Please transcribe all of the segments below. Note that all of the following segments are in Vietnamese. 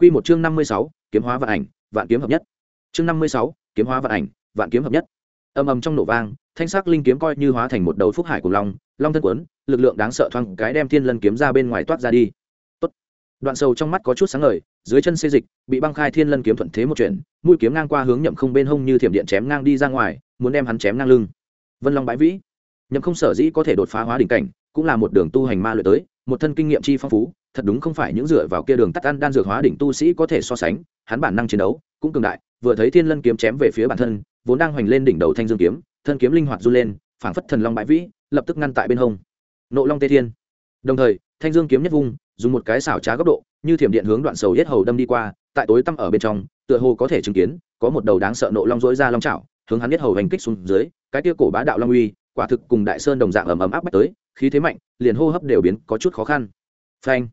Quy một chương năm mươi sáu, kiếm hóa vạn ảnh, vạn kiếm hợp nhất. Chương năm mươi sáu, kiếm hóa vạn ảnh, vạn kiếm hợp nhất. Âm ầm trong nổ vang, thanh sắc linh kiếm coi như hóa thành một đầu phúc hải của long, long thân quấn, lực lượng đáng sợ thoáng cái đem thiên lân kiếm ra bên ngoài toát ra đi. Tốt. Đoạn sầu trong mắt có chút sáng ngời, dưới chân xê dịch, bị băng khai thiên lân kiếm thuận thế một chuyện, mũi kiếm ngang qua hướng nhậm không bên hông như thiểm điện chém ngang đi ra ngoài, muốn đem hắn chém ngang lưng. Vân Long bãi vĩ, nhậm không sở dĩ có thể đột phá hóa đỉnh cảnh, cũng là một đường tu hành ma luyện tới, một thân kinh nghiệm chi phong phú, thật đúng không phải những dựa vào kia đường tắt ăn đan dược hóa đỉnh tu sĩ có thể so sánh, hắn bản năng chiến đấu cũng cường đại, vừa thấy thiên lân kiếm chém về phía bản thân, vốn đang hoành lên đỉnh đầu thanh dương kiếm, thân kiếm linh hoạt du lên, phảng phất thần long bãi vĩ, lập tức ngăn tại bên hông. Nộ long tê thiên. Đồng thời, thanh dương kiếm nhất vung, dùng một cái xảo trá góc độ, như thiểm điện hướng đoạn sầu yết hầu đâm đi qua, tại tối tăm ở bên trong, tựa hồ có thể chứng kiến, có một đầu đáng sợ nộ long dối ra long chảo, hướng hắn yết hầu hành kích xuống dưới, cái tia cổ bá đạo long uy, quả thực cùng đại sơn đồng dạng ầm ầm áp bách tới, khí thế mạnh, liền hô hấp đều biến có chút khó khăn. Phanh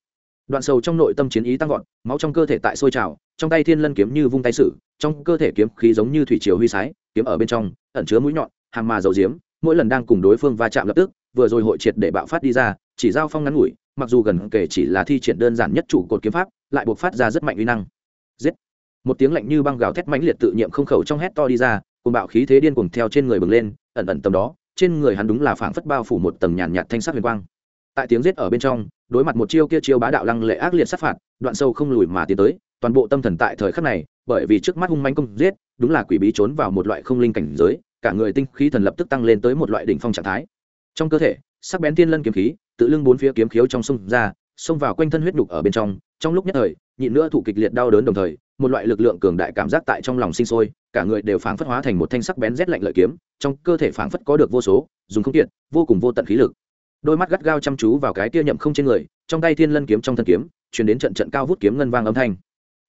đoạn sầu trong nội tâm chiến ý tăng vọt, máu trong cơ thể tại sôi trào, trong tay thiên lân kiếm như vung tay sử, trong cơ thể kiếm khí giống như thủy chiều huy sái, kiếm ở bên trong, ẩn chứa mũi nhọn hàng mà dầu diếm, mỗi lần đang cùng đối phương va chạm lập tức, vừa rồi hội triệt để bạo phát đi ra, chỉ giao phong ngắn ngủi, mặc dù gần kể chỉ là thi triển đơn giản nhất chủ cột kiếm pháp, lại buộc phát ra rất mạnh uy năng. Giết! Một tiếng lạnh như băng gào thét mãnh liệt tự nhiệm không khẩu trong hét to đi ra cùng bạo khí thế điên cuồng theo trên người bừng lên, ẩn ẩn tầm đó, trên người hắn đúng là phảng phất bao phủ một tầng nhàn nhạt thanh sắc huyền quang. Tại tiếng giết ở bên trong đối mặt một chiêu kia chiêu bá đạo lăng lệ ác liệt sát phạt, đoạn sâu không lùi mà tiến tới, toàn bộ tâm thần tại thời khắc này, bởi vì trước mắt hung manh công giết, đúng là quỷ bí trốn vào một loại không linh cảnh giới, cả người tinh khí thần lập tức tăng lên tới một loại đỉnh phong trạng thái. Trong cơ thể, sắc bén tiên lân kiếm khí, tự lưng bốn phía kiếm khiếu trong sông ra, xông vào quanh thân huyết đục ở bên trong trong lúc nhất thời, nhịn nữa thủ kịch liệt đau đớn đồng thời, một loại lực lượng cường đại cảm giác tại trong lòng sinh sôi, cả người đều phảng phất hóa thành một thanh sắc bén rét lạnh lợi kiếm, trong cơ thể phảng phất có được vô số, dùng không tiện, vô cùng vô tận khí lực đôi mắt gắt gao chăm chú vào cái kia nhậm không trên người, trong tay thiên lân kiếm trong thân kiếm chuyển đến trận trận cao vút kiếm ngân vang âm thanh.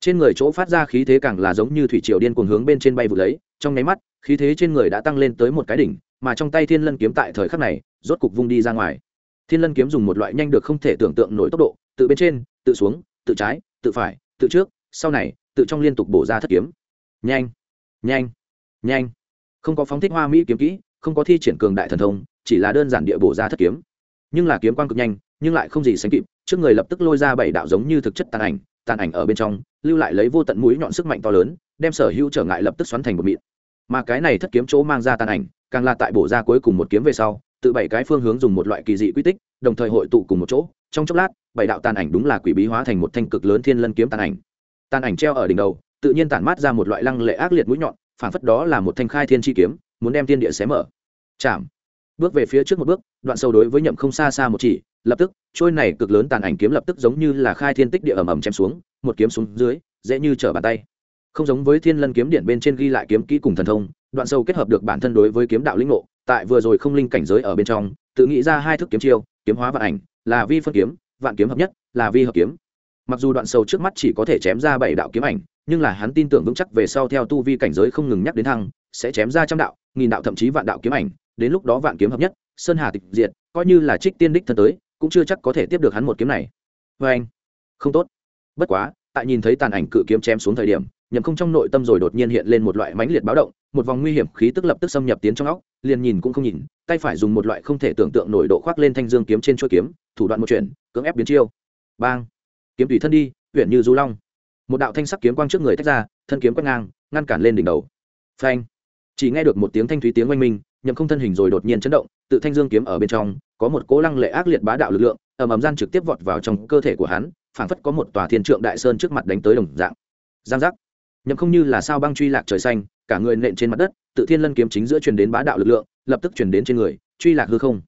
Trên người chỗ phát ra khí thế càng là giống như thủy triều điên cuồng hướng bên trên bay vụt lấy, trong nháy mắt, khí thế trên người đã tăng lên tới một cái đỉnh, mà trong tay thiên lân kiếm tại thời khắc này, rốt cục vung đi ra ngoài. Thiên lân kiếm dùng một loại nhanh được không thể tưởng tượng nổi tốc độ, tự bên trên, tự xuống, tự trái, tự phải, tự trước, sau này, tự trong liên tục bổ ra thất kiếm. Nhanh nhanh nhanh. Không có phóng thích hoa mỹ kiếm kỹ, không có thi triển cường đại thần thông, chỉ là đơn giản địa bổ ra thất kiếm nhưng là kiếm quang cực nhanh, nhưng lại không gì sánh kịp, trước người lập tức lôi ra bảy đạo giống như thực chất tàn ảnh tàn ảnh ở bên trong, lưu lại lấy vô tận mũi nhọn sức mạnh to lớn, đem sở hữu trở ngại lập tức xoắn thành một mịn. Mà cái này thất kiếm chỗ mang ra tàn ảnh, càng là tại bổ ra cuối cùng một kiếm về sau, tự bảy cái phương hướng dùng một loại kỳ dị quy tích, đồng thời hội tụ cùng một chỗ, trong chốc lát, bảy đạo tàn ảnh đúng là quỷ bí hóa thành một thanh cực lớn thiên lân kiếm tàn ảnh. Tàn ảnh treo ở đỉnh đầu, tự nhiên tản mát ra một loại lăng lệ ác liệt mũi nhọn, phản phất đó là một thanh khai thiên chi kiếm, muốn đem thiên địa xé mở. Chạm bước về phía trước một bước, đoạn sâu đối với nhậm không xa xa một chỉ, lập tức, trôi này cực lớn tàn ảnh kiếm lập tức giống như là khai thiên tích địa ầm ầm chém xuống, một kiếm xuống dưới, dễ như trở bàn tay. Không giống với thiên lân kiếm điện bên trên ghi lại kiếm kỹ cùng thần thông, đoạn sâu kết hợp được bản thân đối với kiếm đạo linh ngộ, tại vừa rồi không linh cảnh giới ở bên trong, tự nghĩ ra hai thức kiếm chiêu, kiếm hóa vạn ảnh, là vi phân kiếm, vạn kiếm hợp nhất, là vi hợp kiếm. Mặc dù đoạn sâu trước mắt chỉ có thể chém ra bảy đạo kiếm ảnh, nhưng là hắn tin tưởng vững chắc về sau theo tu vi cảnh giới không ngừng nhắc đến thăng, sẽ chém ra trăm đạo, nghìn đạo thậm chí vạn đạo kiếm ảnh đến lúc đó vạn kiếm hợp nhất, sơn hà tịch diệt, coi như là trích tiên đích thân tới, cũng chưa chắc có thể tiếp được hắn một kiếm này. Vê anh, không tốt. Bất quá, tại nhìn thấy tàn ảnh cự kiếm chém xuống thời điểm, nhậm không trong nội tâm rồi đột nhiên hiện lên một loại mãnh liệt báo động, một vòng nguy hiểm khí tức lập tức xâm nhập tiến trong óc, liền nhìn cũng không nhìn, tay phải dùng một loại không thể tưởng tượng nổi độ khoác lên thanh dương kiếm trên chuôi kiếm, thủ đoạn một chuyện, cưỡng ép biến chiêu. Bang. Kiếm tùy thân đi, huyện như du long. Một đạo thanh sắc kiếm quang trước người tách ra, thân kiếm quét ngang, ngăn cản lên đỉnh đầu. Phanh chỉ nghe được một tiếng thanh thúy tiếng oanh minh, nhậm không thân hình rồi đột nhiên chấn động, tự thanh dương kiếm ở bên trong, có một cố lăng lệ ác liệt bá đạo lực lượng, ầm ầm gian trực tiếp vọt vào trong cơ thể của hắn, phảng phất có một tòa thiên trượng đại sơn trước mặt đánh tới đồng dạng. Giang giác. Nhậm không như là sao băng truy lạc trời xanh, cả người nện trên mặt đất, tự thiên lân kiếm chính giữa truyền đến bá đạo lực lượng, lập tức truyền đến trên người, truy lạc hư không.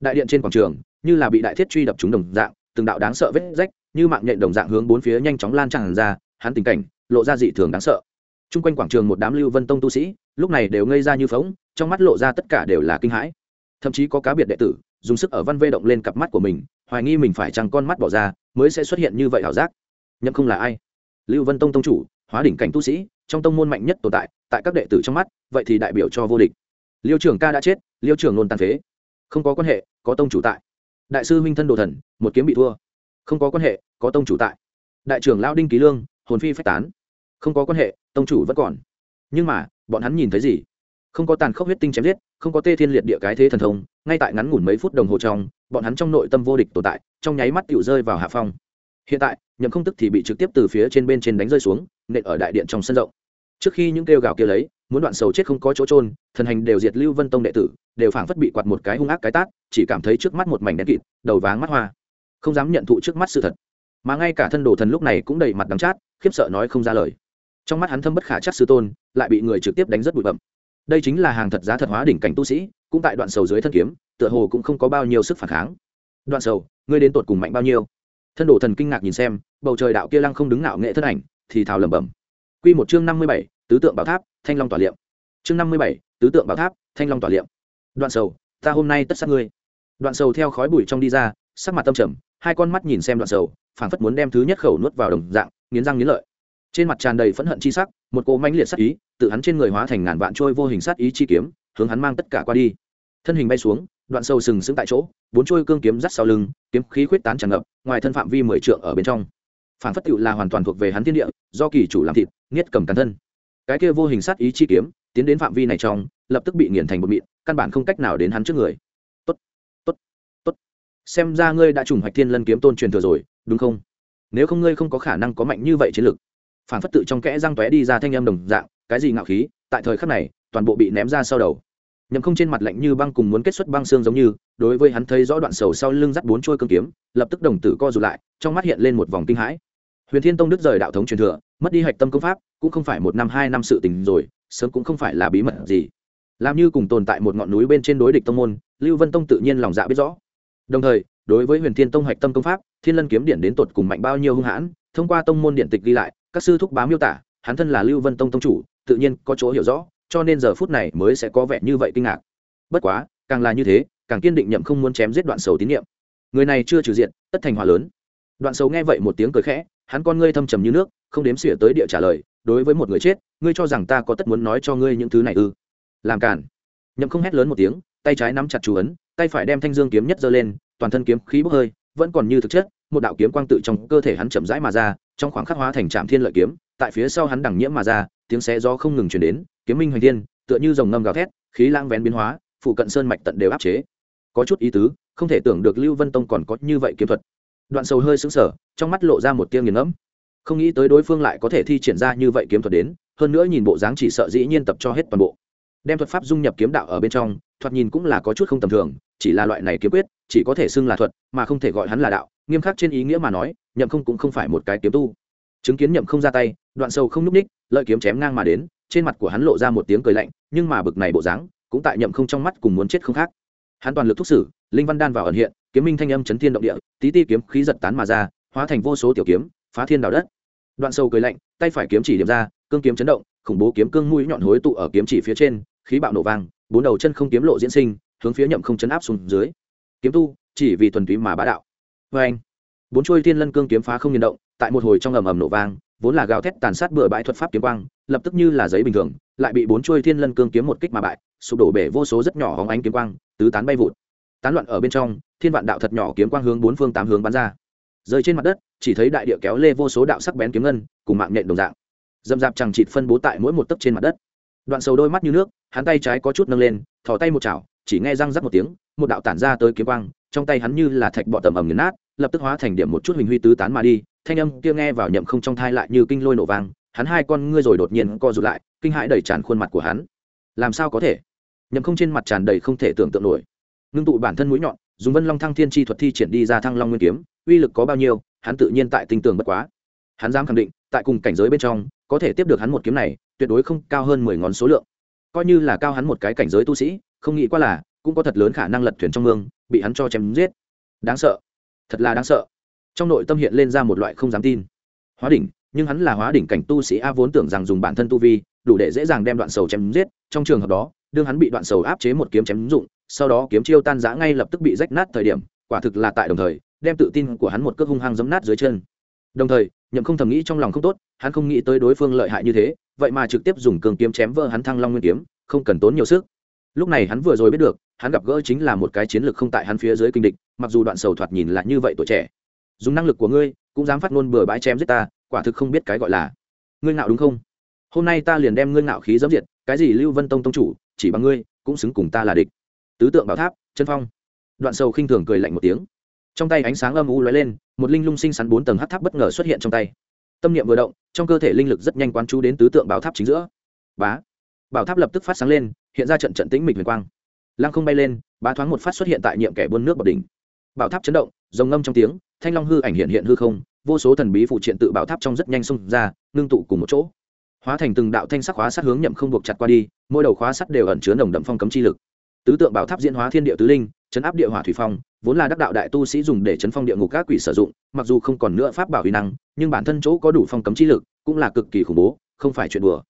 Đại điện trên quảng trường, như là bị đại thiết truy đập trúng đồng dạng, từng đạo đáng sợ vết rách, như mạng nhện đồng dạng hướng bốn phía nhanh chóng lan tràn ra, hắn tình cảnh, lộ ra dị thường đáng sợ chung quanh quảng trường một đám lưu vân tông tu sĩ, lúc này đều ngây ra như phóng trong mắt lộ ra tất cả đều là kinh hãi. Thậm chí có cá biệt đệ tử, dùng sức ở văn vê động lên cặp mắt của mình, hoài nghi mình phải chăng con mắt bỏ ra mới sẽ xuất hiện như vậy ảo giác. Nhậm không là ai? Lưu vân tông tông chủ, hóa đỉnh cảnh tu sĩ, trong tông môn mạnh nhất tồn tại tại các đệ tử trong mắt, vậy thì đại biểu cho vô địch. Liêu trưởng ca đã chết, liêu trưởng nôn tàn phế. Không có quan hệ, có tông chủ tại. Đại sư huynh thân đồ thần, một kiếm bị thua. Không có quan hệ, có tông chủ tại. Đại trưởng lao đinh ký lương, hồn phi phách tán. Không có quan hệ tông chủ vẫn còn. Nhưng mà, bọn hắn nhìn thấy gì? Không có tàn khốc huyết tinh chém giết, không có tê thiên liệt địa cái thế thần thông, ngay tại ngắn ngủn mấy phút đồng hồ trong, bọn hắn trong nội tâm vô địch tồn tại, trong nháy mắt tựu rơi vào hạ phong. Hiện tại, nhậm không tức thì bị trực tiếp từ phía trên bên trên đánh rơi xuống, nện ở đại điện trong sân rộng. Trước khi những kêu gào kia lấy, muốn đoạn sầu chết không có chỗ trôn thần hành đều diệt lưu vân tông đệ tử, đều phảng phất bị quạt một cái hung ác cái tát, chỉ cảm thấy trước mắt một mảnh đen kịt, đầu váng mắt hoa. Không dám nhận thụ trước mắt sự thật. Mà ngay cả thân đồ thần lúc này cũng đầy mặt đắng chát, khiếp sợ nói không ra lời trong mắt hắn thâm bất khả chắc sư tôn, lại bị người trực tiếp đánh rất bụi bậm đây chính là hàng thật giá thật hóa đỉnh cảnh tu sĩ, cũng tại đoạn sầu dưới thân kiếm, tựa hồ cũng không có bao nhiêu sức phản kháng. Đoạn sầu, ngươi đến tột cùng mạnh bao nhiêu? Thân đồ thần kinh ngạc nhìn xem, bầu trời đạo kia lăng không đứng ngạo nghệ thân ảnh, thì thào lẩm bẩm. Q một chương năm mươi bảy, tứ tượng bảo tháp, thanh long tỏa liệm. Chương năm mươi bảy, tứ tượng bảo tháp, thanh long tỏa liệm. Đoạn sầu, ta hôm nay tất sát ngươi. Đoạn sầu theo khói bụi trong đi ra, sắc mặt tâm trầm, hai con mắt nhìn xem đoạn sầu, phảng phất muốn đem thứ nhất khẩu nuốt vào đồng dạng, nghiến răng nghiến lợi trên mặt tràn đầy phẫn hận chi sắc, một cỗ mãnh liệt sát ý tự hắn trên người hóa thành ngàn vạn trôi vô hình sát ý chi kiếm, hướng hắn mang tất cả qua đi. Thân hình bay xuống, đoạn sâu sừng sững tại chỗ, bốn trôi cương kiếm dắt sau lưng, kiếm khí khuyết tán tràn ngập, ngoài thân phạm vi mười trượng ở bên trong. Phản phất tựu là hoàn toàn thuộc về hắn thiên địa, do kỳ chủ làm thịt, nghiết cầm cắn thân. Cái kia vô hình sát ý chi kiếm, tiến đến phạm vi này trong, lập tức bị nghiền thành bột mịn, căn bản không cách nào đến hắn trước người. Tốt tốt tốt. Xem ra ngươi đã trùng hoạch thiên lân kiếm tôn truyền thừa rồi, đúng không? Nếu không ngươi không có khả năng có mạnh như vậy chiến lực phản phất tự trong kẽ răng tóe đi ra thanh âm đồng dạng, cái gì ngạo khí, tại thời khắc này, toàn bộ bị ném ra sau đầu. Nhậm không trên mặt lạnh như băng cùng muốn kết xuất băng xương giống như, đối với hắn thấy rõ đoạn sầu sau lưng dắt bốn trôi cương kiếm, lập tức đồng tử co rụt lại, trong mắt hiện lên một vòng kinh hãi. Huyền thiên tông đức rời đạo thống truyền thừa, mất đi hạch tâm công pháp, cũng không phải một năm hai năm sự tình rồi, sớm cũng không phải là bí mật gì. Làm như cùng tồn tại một ngọn núi bên trên đối địch tông môn, lưu vân tông tự nhiên lòng dạ biết rõ. Đồng thời, đối với huyền thiên tông hạch tâm công pháp, thiên lân kiếm điện đến tột cùng mạnh bao nhiêu hung hãn, thông qua tông môn điện tịch ghi lại các sư thúc bá miêu tả, hắn thân là lưu vân tông tông chủ, tự nhiên có chỗ hiểu rõ, cho nên giờ phút này mới sẽ có vẻ như vậy kinh ngạc. Bất quá, càng là như thế, càng kiên định nhậm không muốn chém giết đoạn sầu tín nhiệm người này chưa trừ diện tất thành hòa lớn. Đoạn sầu nghe vậy một tiếng cười khẽ, hắn con ngươi thâm trầm như nước, không đếm xỉa tới địa trả lời, đối với một người chết, ngươi cho rằng ta có tất muốn nói cho ngươi những thứ này ư? Làm cản nhậm không hét lớn một tiếng, tay trái nắm chặt chú ấn, tay phải đem thanh dương kiếm nhất giơ lên, toàn thân kiếm khí bốc hơi, vẫn còn như thực chất một đạo kiếm quang tự trong cơ thể hắn chậm rãi mà ra, trong khoảng khắc hóa thành trạm thiên lợi kiếm, tại phía sau hắn đằng nhiễm mà ra, tiếng xé gió không ngừng chuyển đến, kiếm minh hoành thiên, tựa như dòng ngâm gào thét, khí lang vén biến hóa, phụ cận sơn mạch tận đều áp chế. Có chút ý tứ, không thể tưởng được lưu vân tông còn có như vậy kiếm thuật. Đoạn sầu hơi sững sờ, trong mắt lộ ra một tia nghiền ngẫm. Không nghĩ tới đối phương lại có thể thi triển ra như vậy kiếm thuật đến, hơn nữa nhìn bộ dáng chỉ sợ dĩ nhiên tập cho hết toàn bộ đem thuật pháp dung nhập kiếm đạo ở bên trong, thoạt nhìn cũng là có chút không tầm thường, chỉ là loại này kiếm quyết, chỉ có thể xưng là thuật, mà không thể gọi hắn là đạo, nghiêm khắc trên ý nghĩa mà nói, nhậm không cũng không phải một cái kiếm tu. Chứng kiến nhậm không ra tay, đoạn sâu không nhúc ních lợi kiếm chém ngang mà đến, trên mặt của hắn lộ ra một tiếng cười lạnh, nhưng mà bực này bộ dáng, cũng tại nhậm không trong mắt cùng muốn chết không khác. Hắn toàn lực thúc sử linh văn đan vào ẩn hiện, kiếm minh thanh âm chấn thiên động địa, tí ti kiếm khí giật tán mà ra, hóa thành vô số tiểu kiếm, phá thiên đào đất. Đoạn sâu cười lạnh, tay phải kiếm chỉ điểm ra, cương kiếm chấn động, khủng bố kiếm cương mũi nhọn hối tụ ở kiếm chỉ phía trên khí bạo nổ vang, bốn đầu chân không kiếm lộ diễn sinh, hướng phía nhậm không chấn áp xuống dưới. Kiếm tu, chỉ vì thuần túy mà bá đạo. Vê anh, bốn chuôi thiên lân cương kiếm phá không nhiên động, tại một hồi trong ầm ầm nổ vang, vốn là gào thét tàn sát bừa bãi thuật pháp kiếm quang, lập tức như là giấy bình thường, lại bị bốn chuôi thiên lân cương kiếm một kích mà bại, sụp đổ bể vô số rất nhỏ hóng ánh kiếm quang, tứ tán bay vụt. Tán loạn ở bên trong, thiên vạn đạo thật nhỏ kiếm quang hướng bốn phương tám hướng bắn ra. Rơi trên mặt đất, chỉ thấy đại địa kéo lê vô số đạo sắc bén kiếm ngân, cùng mạng nhện đồng dạng. Dâm dạp chẳng chịt phân bố tại mỗi một tấc trên mặt đất đoạn sầu đôi mắt như nước, hắn tay trái có chút nâng lên, thò tay một chảo, chỉ nghe răng rắc một tiếng, một đạo tản ra tới kiếm quang, trong tay hắn như là thạch bọ tầm ẩm nghiền nát, lập tức hóa thành điểm một chút hình huy tứ tán mà đi, thanh âm kia nghe vào nhậm không trong thai lại như kinh lôi nổ vang, hắn hai con ngươi rồi đột nhiên co rụt lại, kinh hãi đầy tràn khuôn mặt của hắn. Làm sao có thể? Nhậm không trên mặt tràn đầy không thể tưởng tượng nổi. Ngưng tụ bản thân mũi nhọn, dùng vân long thăng thiên chi thuật thi triển đi ra thăng long nguyên kiếm, uy lực có bao nhiêu, hắn tự nhiên tại tinh tường bất quá. Hắn dám khẳng định, tại cùng cảnh giới bên trong có thể tiếp được hắn một kiếm này, tuyệt đối không cao hơn mười ngón số lượng. Coi như là cao hắn một cái cảnh giới tu sĩ, không nghĩ qua là, cũng có thật lớn khả năng lật thuyền trong mương, bị hắn cho chém giết. Đáng sợ. Thật là đáng sợ. Trong nội tâm hiện lên ra một loại không dám tin. Hóa đỉnh, nhưng hắn là hóa đỉnh cảnh tu sĩ a vốn tưởng rằng dùng bản thân tu vi, đủ để dễ dàng đem đoạn sầu chém giết, trong trường hợp đó, đương hắn bị đoạn sầu áp chế một kiếm chém dụng, sau đó kiếm chiêu tan giã ngay lập tức bị rách nát thời điểm, quả thực là tại đồng thời, đem tự tin của hắn một cước hung hăng giấm nát dưới chân. Đồng thời nhậm không thầm nghĩ trong lòng không tốt, hắn không nghĩ tới đối phương lợi hại như thế, vậy mà trực tiếp dùng cường kiếm chém vỡ hắn thăng long nguyên kiếm, không cần tốn nhiều sức. Lúc này hắn vừa rồi biết được, hắn gặp gỡ chính là một cái chiến lược không tại hắn phía dưới kinh địch, mặc dù đoạn sầu thoạt nhìn là như vậy tuổi trẻ. Dùng năng lực của ngươi, cũng dám phát ngôn bừa bãi chém giết ta, quả thực không biết cái gọi là. Ngươi ngạo đúng không? Hôm nay ta liền đem ngươi ngạo khí dẫm diệt, cái gì lưu vân tông tông chủ, chỉ bằng ngươi, cũng xứng cùng ta là địch. Tứ tượng bảo tháp, chân phong. Đoạn sầu khinh thường cười lạnh một tiếng trong tay ánh sáng âm u lóe lên, một linh lung sinh sắn bốn tầng hát tháp bất ngờ xuất hiện trong tay. Tâm niệm vừa động, trong cơ thể linh lực rất nhanh quán chú đến tứ tượng bảo tháp chính giữa. Bá! Bảo tháp lập tức phát sáng lên, hiện ra trận trận tĩnh mịch huyền quang. Lăng không bay lên, bá thoáng một phát xuất hiện tại nhiệm kẻ buôn nước bọc đỉnh. Bảo tháp chấn động, rồng ngâm trong tiếng, thanh long hư ảnh hiện hiện hư không, vô số thần bí phụ triện tự bảo tháp trong rất nhanh xông ra, ngưng tụ cùng một chỗ. Hóa thành từng đạo thanh sắc khóa sát hướng nhậm không buộc chặt qua đi, mỗi đầu khóa sắt đều ẩn chứa nồng đậm phong cấm chi lực. Tứ tượng bảo tháp diễn hóa thiên địa tứ linh chấn áp địa hỏa thủy phong, vốn là đắc đạo đại tu sĩ dùng để chấn phong địa ngục các quỷ sử dụng, mặc dù không còn nữa pháp bảo uy năng, nhưng bản thân chỗ có đủ phong cấm chi lực, cũng là cực kỳ khủng bố, không phải chuyện đùa.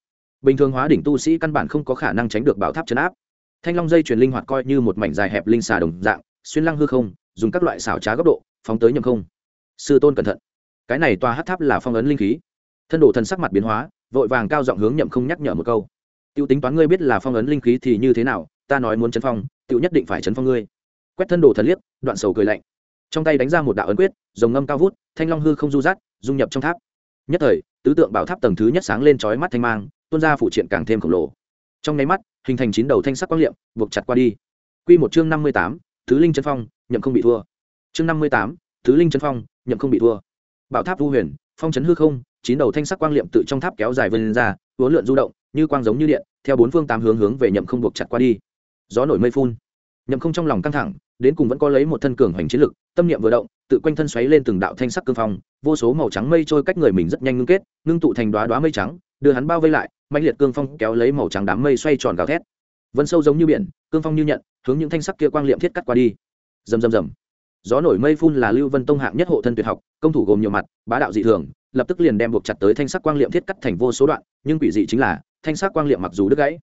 Bình thường hóa đỉnh tu sĩ căn bản không có khả năng tránh được bảo tháp chấn áp. Thanh long dây truyền linh hoạt coi như một mảnh dài hẹp linh xà đồng dạng, xuyên lăng hư không, dùng các loại xảo trá góc độ, phóng tới nhầm không. Sư tôn cẩn thận. Cái này tòa hát tháp là phong ấn linh khí. Thân đồ thần sắc mặt biến hóa, vội vàng cao giọng hướng nhậm không nhắc nhở một câu. T i ê u tính toán ngươi biết là phong ấn linh khí thì như thế nào, ta nói muốn chấn phong t i ê u nhất định phải chấn phong ngươi quét thân đồ thần liếc, đoạn sầu cười lạnh. Trong tay đánh ra một đạo ấn quyết dòng ngâm cao vút, thanh long hư không du dắt dung nhập trong tháp. Nhất thời, tứ tượng bảo tháp tầng thứ nhất sáng lên trói mắt thanh mang, tuôn ra phụ triện càng thêm khổng lồ. Trong nháy mắt, hình thành chín đầu thanh sắc quang liệm, buộc chặt qua đi. Q một chương năm mươi tám, thứ linh chân phong, nhậm không bị thua. Chương năm mươi tám, thứ linh chân phong, nhậm không bị thua. Bảo tháp vu huyền, phong chấn hư không, chín đầu thanh sắc quang liệm tự trong tháp kéo dài vươn ra, uốn lượn du động, như quang giống như điện, theo bốn phương tám hướng hướng về nhậm không buộc chặt qua đi. Gió nổi mây phun. Nhậm không trong lòng căng thẳng đến cùng vẫn có lấy một thân cường hành chiến lực, tâm niệm vừa động, tự quanh thân xoáy lên từng đạo thanh sắc cương phong, vô số màu trắng mây trôi cách người mình rất nhanh ngưng kết, ngưng tụ thành đóa đóa mây trắng, đưa hắn bao vây lại, mãnh liệt cương phong kéo lấy màu trắng đám mây xoay tròn gào thét. Vân sâu giống như biển, cương phong như nhận, hướng những thanh sắc kia quang liệm thiết cắt qua đi. Rầm rầm rầm. Gió nổi mây phun là lưu vân tông hạng nhất hộ thân tuyệt học, công thủ gồm nhiều mặt, bá đạo dị thường, lập tức liền đem buộc chặt tới thanh sắc quang liệm thiết cắt thành vô số đoạn, nhưng quỷ dị chính là, thanh sắc quang liệm mặc dù đứt gãy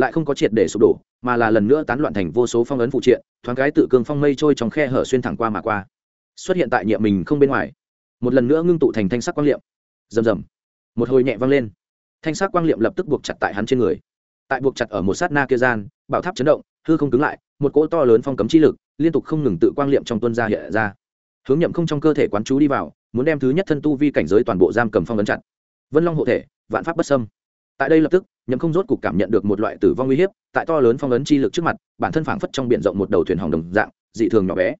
lại không có triệt để sụp đổ, mà là lần nữa tán loạn thành vô số phong ấn phụ triện, thoáng cái tự cương phong mây trôi trong khe hở xuyên thẳng qua mà qua. Xuất hiện tại nhiệm mình không bên ngoài. Một lần nữa ngưng tụ thành thanh sắc quang liệm. Rầm rầm. Một hồi nhẹ vang lên. Thanh sắc quang liệm lập tức buộc chặt tại hắn trên người. Tại buộc chặt ở một sát na kia gian, bảo tháp chấn động, hư không cứng lại, một cỗ to lớn phong cấm chi lực, liên tục không ngừng tự quang liệm trong tuân ra hiện ra. Hướng nhậm không trong cơ thể quán chú đi vào, muốn đem thứ nhất thân tu vi cảnh giới toàn bộ giam cầm phong ấn chặt. Vân long hộ thể, vạn pháp bất sâm tại đây lập tức, nhậm không rốt cục cảm nhận được một loại tử vong uy hiếp, tại to lớn phong ấn chi lực trước mặt, bản thân phảng phất trong biển rộng một đầu thuyền hỏng đồng dạng, dị thường nhỏ bé.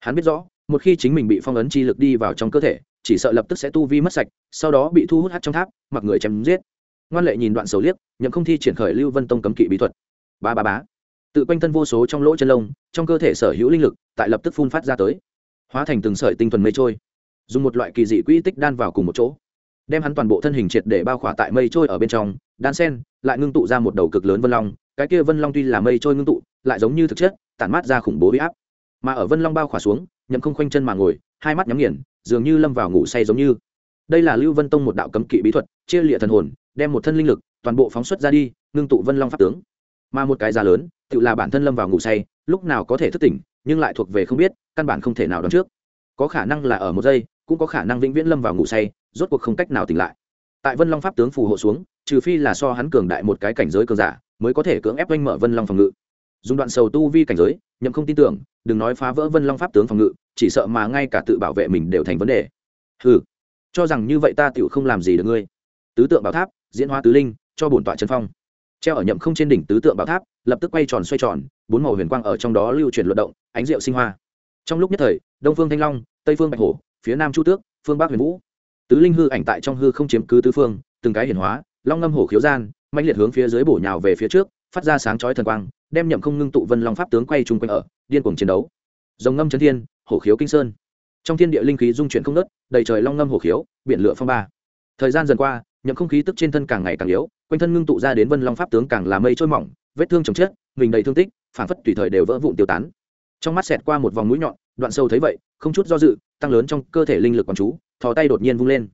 Hắn biết rõ, một khi chính mình bị phong ấn chi lực đi vào trong cơ thể, chỉ sợ lập tức sẽ tu vi mất sạch, sau đó bị thu hút hát trong tháp, mặc người chém giết. Ngoan lệ nhìn đoạn sầu liếc, nhậm không thi triển khởi lưu vân tông cấm kỵ bí thuật. Ba ba bá tự quanh thân vô số trong lỗ chân lông, trong cơ thể sở hữu linh lực, tại lập tức phun phát ra tới. Hóa thành từng sợi tinh thuần mây trôi. Dùng một loại kỳ dị quỹ tích đan vào cùng một chỗ đem hắn toàn bộ thân hình triệt để bao khỏa tại mây trôi ở bên trong, đan sen, lại ngưng tụ ra một đầu cực lớn vân long, cái kia vân long tuy là mây trôi ngưng tụ, lại giống như thực chất, tản mát ra khủng bố huy áp. Mà ở vân long bao khỏa xuống, nhậm không khoanh chân mà ngồi, hai mắt nhắm nghiền, dường như lâm vào ngủ say giống như. Đây là lưu vân tông một đạo cấm kỵ bí thuật, chia lịa thần hồn, đem một thân linh lực, toàn bộ phóng xuất ra đi, ngưng tụ vân long pháp tướng. Mà một cái giá lớn, tự là bản thân lâm vào ngủ say, lúc nào có thể thức tỉnh, nhưng lại thuộc về không biết, căn bản không thể nào đoán trước. Có khả năng là ở một giây cũng có khả năng vĩnh viễn lâm vào ngủ say, rốt cuộc không cách nào tỉnh lại. Tại vân long pháp tướng phù hộ xuống, trừ phi là so hắn cường đại một cái cảnh giới cường giả, mới có thể cưỡng ép oanh mở vân long phòng ngự. Dùng đoạn sầu tu vi cảnh giới, nhậm không tin tưởng, đừng nói phá vỡ vân long pháp tướng phòng ngự, chỉ sợ mà ngay cả tự bảo vệ mình đều thành vấn đề. Ừ cho rằng như vậy ta tựu không làm gì được ngươi. Tứ tượng bảo tháp, diễn hóa tứ linh, cho bổn tọa chân phong. Treo ở nhậm không trên đỉnh tứ tượng bảo tháp, lập tức quay tròn xoay tròn, bốn màu huyền quang ở trong đó lưu chuyển luận động, ánh rượu sinh hoa. Trong lúc nhất thời, đông phương thanh long, tây phương bạch hổ phía nam chu tước, phương bắc huyền vũ. Tứ linh hư ảnh tại trong hư không chiếm cứ tứ phương, từng cái hiển hóa, long ngâm hổ khiếu gian mạnh liệt hướng phía dưới bổ nhào về phía trước, phát ra sáng chói thần quang, đem nhậm không ngưng tụ vân long pháp tướng quay chung quanh ở, điên cuồng chiến đấu. Dòng ngâm chấn thiên, hổ khiếu kinh sơn. Trong thiên địa linh khí dung chuyển không nớt đầy trời long ngâm hổ khiếu, biển lửa phong ba. Thời gian dần qua, nhậm không khí tức trên thân càng ngày càng yếu, quanh thân ngưng tụ ra đến vân long pháp tướng càng là mây trôi mỏng, vết thương chồng chết, mình đầy thương tích phản phất tùy thời đều vỡ vụn tiêu tán. Trong mắt xẹt qua một vòng mũi nhọn, đoạn sâu thấy vậy không chút do dự, tăng lớn trong cơ thể linh lực quán chú, thò tay đột nhiên vung lên.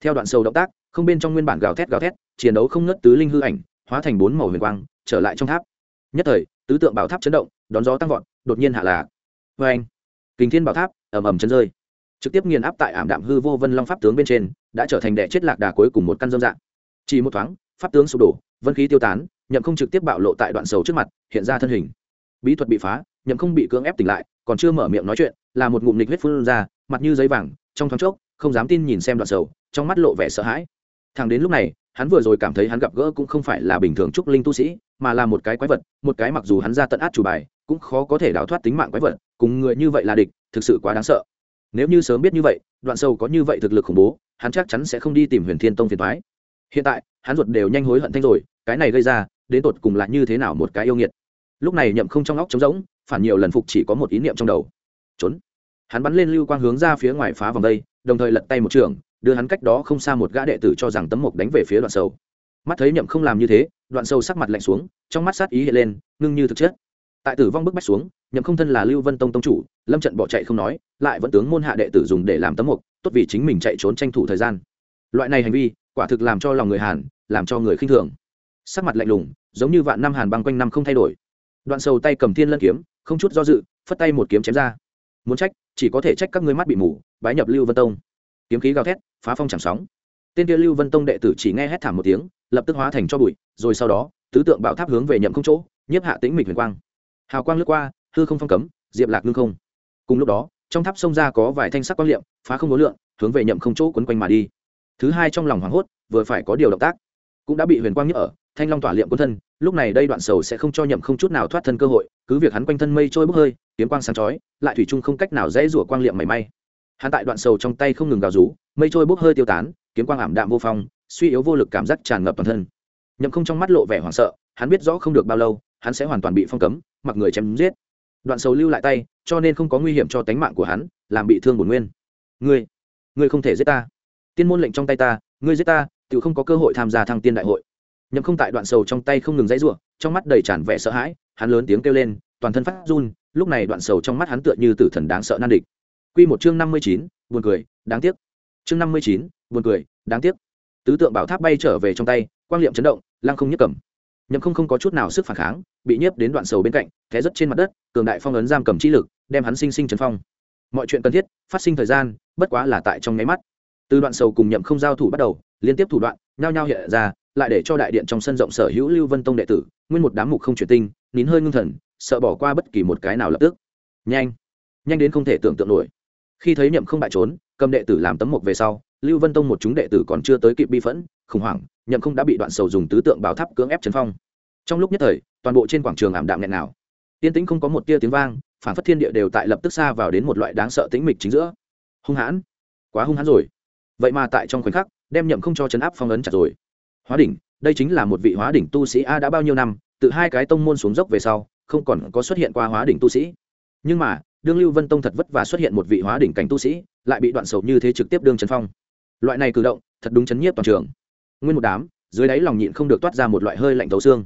Theo đoạn sâu động tác, không bên trong nguyên bản gào thét gào thét, chiến đấu không ngất tứ linh hư ảnh, hóa thành bốn màu huyền quang, trở lại trong tháp. Nhất thời, tứ tượng bảo tháp chấn động, đón gió tăng vọt, đột nhiên hạ là. vê anh, kình thiên bảo tháp, ầm ầm chân rơi. Trực tiếp nghiền áp tại ảm đạm hư vô vân long pháp tướng bên trên, đã trở thành đệ chết lạc đà cuối cùng một căn dâm dạng. Chỉ một thoáng, pháp tướng sụp đổ, vân khí tiêu tán, nhậm không trực tiếp bạo lộ tại đoạn sầu trước mặt, hiện ra thân hình. Bí thuật bị phá, nhậm không bị cưỡng ép tỉnh lại còn chưa mở miệng nói chuyện, là một ngụm nịch huyết phun ra, mặt như giấy vàng, trong thoáng chốc, không dám tin nhìn xem đoạn sầu, trong mắt lộ vẻ sợ hãi. Thằng đến lúc này, hắn vừa rồi cảm thấy hắn gặp gỡ cũng không phải là bình thường trúc linh tu sĩ, mà là một cái quái vật, một cái mặc dù hắn ra tận át chủ bài, cũng khó có thể đào thoát tính mạng quái vật, cùng người như vậy là địch, thực sự quá đáng sợ. Nếu như sớm biết như vậy, đoạn sâu có như vậy thực lực khủng bố, hắn chắc chắn sẽ không đi tìm huyền thiên tông phiền thoái hiện tại, hắn ruột đều nhanh hối hận thanh rồi, cái này gây ra, đến tột cùng là như thế nào một cái yêu nghiệt? Lúc này nhậm không trong óc trống rỗng phản nhiều lần phục chỉ có một ý niệm trong đầu. Trốn. Hắn bắn lên lưu quang hướng ra phía ngoài phá vòng đây đồng thời lật tay một trường đưa hắn cách đó không xa một gã đệ tử cho rằng tấm mộc đánh về phía đoạn sâu. Mắt thấy nhậm không làm như thế đoạn sâu sắc mặt lạnh xuống trong mắt sát ý hiện lên ngưng như thực chất. Tại tử vong bức bách xuống nhậm không thân là lưu vân tông tông chủ lâm trận bỏ chạy không nói lại vẫn tướng môn hạ đệ tử dùng để làm tấm mộc, tốt vì chính mình chạy trốn tranh thủ thời gian. Loại này hành vi quả thực làm cho lòng người hàn làm cho người khinh thường. Sắc mặt lạnh lùng giống như vạn năm hàn băng quanh năm không thay đổi đoạn sầu tay cầm thiên lân kiếm, không chút do dự, phất tay một kiếm chém ra. Muốn trách, chỉ có thể trách các ngươi mắt bị mù, bái nhập lưu vân tông. Kiếm khí gào thét, phá phong chẳng sóng. Tên kia lưu vân tông đệ tử chỉ nghe hét thảm một tiếng, lập tức hóa thành cho bụi, rồi sau đó, tứ tượng bảo tháp hướng về nhậm không chỗ, nhiếp hạ tĩnh mịch huyền quang. Hào quang lướt qua, hư không phong cấm, diệp lạc ngưng không. Cùng lúc đó, trong tháp sông ra có vài thanh sắc quang liệm, phá không đối lượng, hướng về nhậm không chỗ quấn quanh mà đi. Thứ hai trong lòng hoảng hốt, vừa phải có điều động tác, cũng đã bị huyền quang nhức ở thanh long tỏa liệm quân thân, lúc này đây đoạn sầu sẽ không cho nhậm không chút nào thoát thân cơ hội, cứ việc hắn quanh thân mây trôi bốc hơi, kiếm quang sáng chói, lại thủy chung không cách nào dễ rủa quang liệm mảy may. Hắn tại đoạn sầu trong tay không ngừng gào rú, mây trôi bốc hơi tiêu tán, kiếm quang ảm đạm vô phong, suy yếu vô lực cảm giác tràn ngập toàn thân. Nhậm không trong mắt lộ vẻ hoảng sợ, hắn biết rõ không được bao lâu, hắn sẽ hoàn toàn bị phong cấm, mặc người chém giết. Đoạn sầu lưu lại tay, cho nên không có nguy hiểm cho tánh mạng của hắn, làm bị thương bổn nguyên. Ngươi ngươi không thể giết ta. Tiên môn lệnh trong tay ta, ngươi giết ta tự không có cơ hội tham gia thăng tiên đại hội nhậm không tại đoạn sầu trong tay không ngừng dãy ruộng trong mắt đầy tràn vẻ sợ hãi, hắn lớn tiếng kêu lên, toàn thân phát run, lúc này đoạn sầu trong mắt hắn tựa như tử thần đáng sợ nan địch. Q một chương năm mươi chín, buồn cười, đáng tiếc. Chương năm mươi chín, buồn cười, đáng tiếc. Tứ tượng bảo tháp bay trở về trong tay, quang liệm chấn động, lăng không nhấc cầm. Nhậm không không có chút nào sức phản kháng, bị nhiếp đến đoạn sầu bên cạnh, té rất trên mặt đất, cường đại phong ấn giam cầm chi lực, đem hắn sinh sinh chấn phong. Mọi chuyện cần thiết, phát sinh thời gian, bất quá là tại trong nháy mắt. Từ đoạn sầu cùng nhậm không giao thủ bắt đầu, liên tiếp thủ đoạn, nhao nhao hiện ra lại để cho đại điện trong sân rộng sở hữu lưu vân tông đệ tử, nguyên một đám mục không chuyển tinh, nín hơi ngưng thần, sợ bỏ qua bất kỳ một cái nào lập tức. Nhanh nhanh đến không thể tưởng tượng nổi. Khi thấy nhậm không bại trốn, cầm đệ tử làm tấm mục về sau, lưu vân tông một chúng đệ tử còn chưa tới kịp bi phẫn, khủng hoảng nhậm không đã bị đoạn sầu dùng tứ tượng bảo tháp cưỡng ép trấn phong. Trong lúc nhất thời, toàn bộ trên quảng trường ảm đạm nghẹn nào tiên tĩnh không có một tia tiếng vang, phản phất thiên địa đều tại lập tức xa vào đến một loại đáng sợ tĩnh mịch chính giữa. Hung hãn. Quá hung hãn rồi. Vậy mà tại trong khoảnh khắc, đem nhậm không cho chấn áp phong ấn chặt rồi hóa đỉnh, đây chính là một vị hóa đỉnh tu sĩ a đã bao nhiêu năm, từ hai cái tông môn xuống dốc về sau, không còn có xuất hiện qua hóa đỉnh tu sĩ. Nhưng mà, đương lưu vân tông thật vất vả xuất hiện một vị hóa đỉnh cảnh tu sĩ, lại bị đoạn sầu như thế trực tiếp đương trấn phong. Loại này cử động, thật đúng chấn nhiếp toàn trường. Nguyên một đám, dưới đáy lòng nhịn không được toát ra một loại hơi lạnh thấu xương.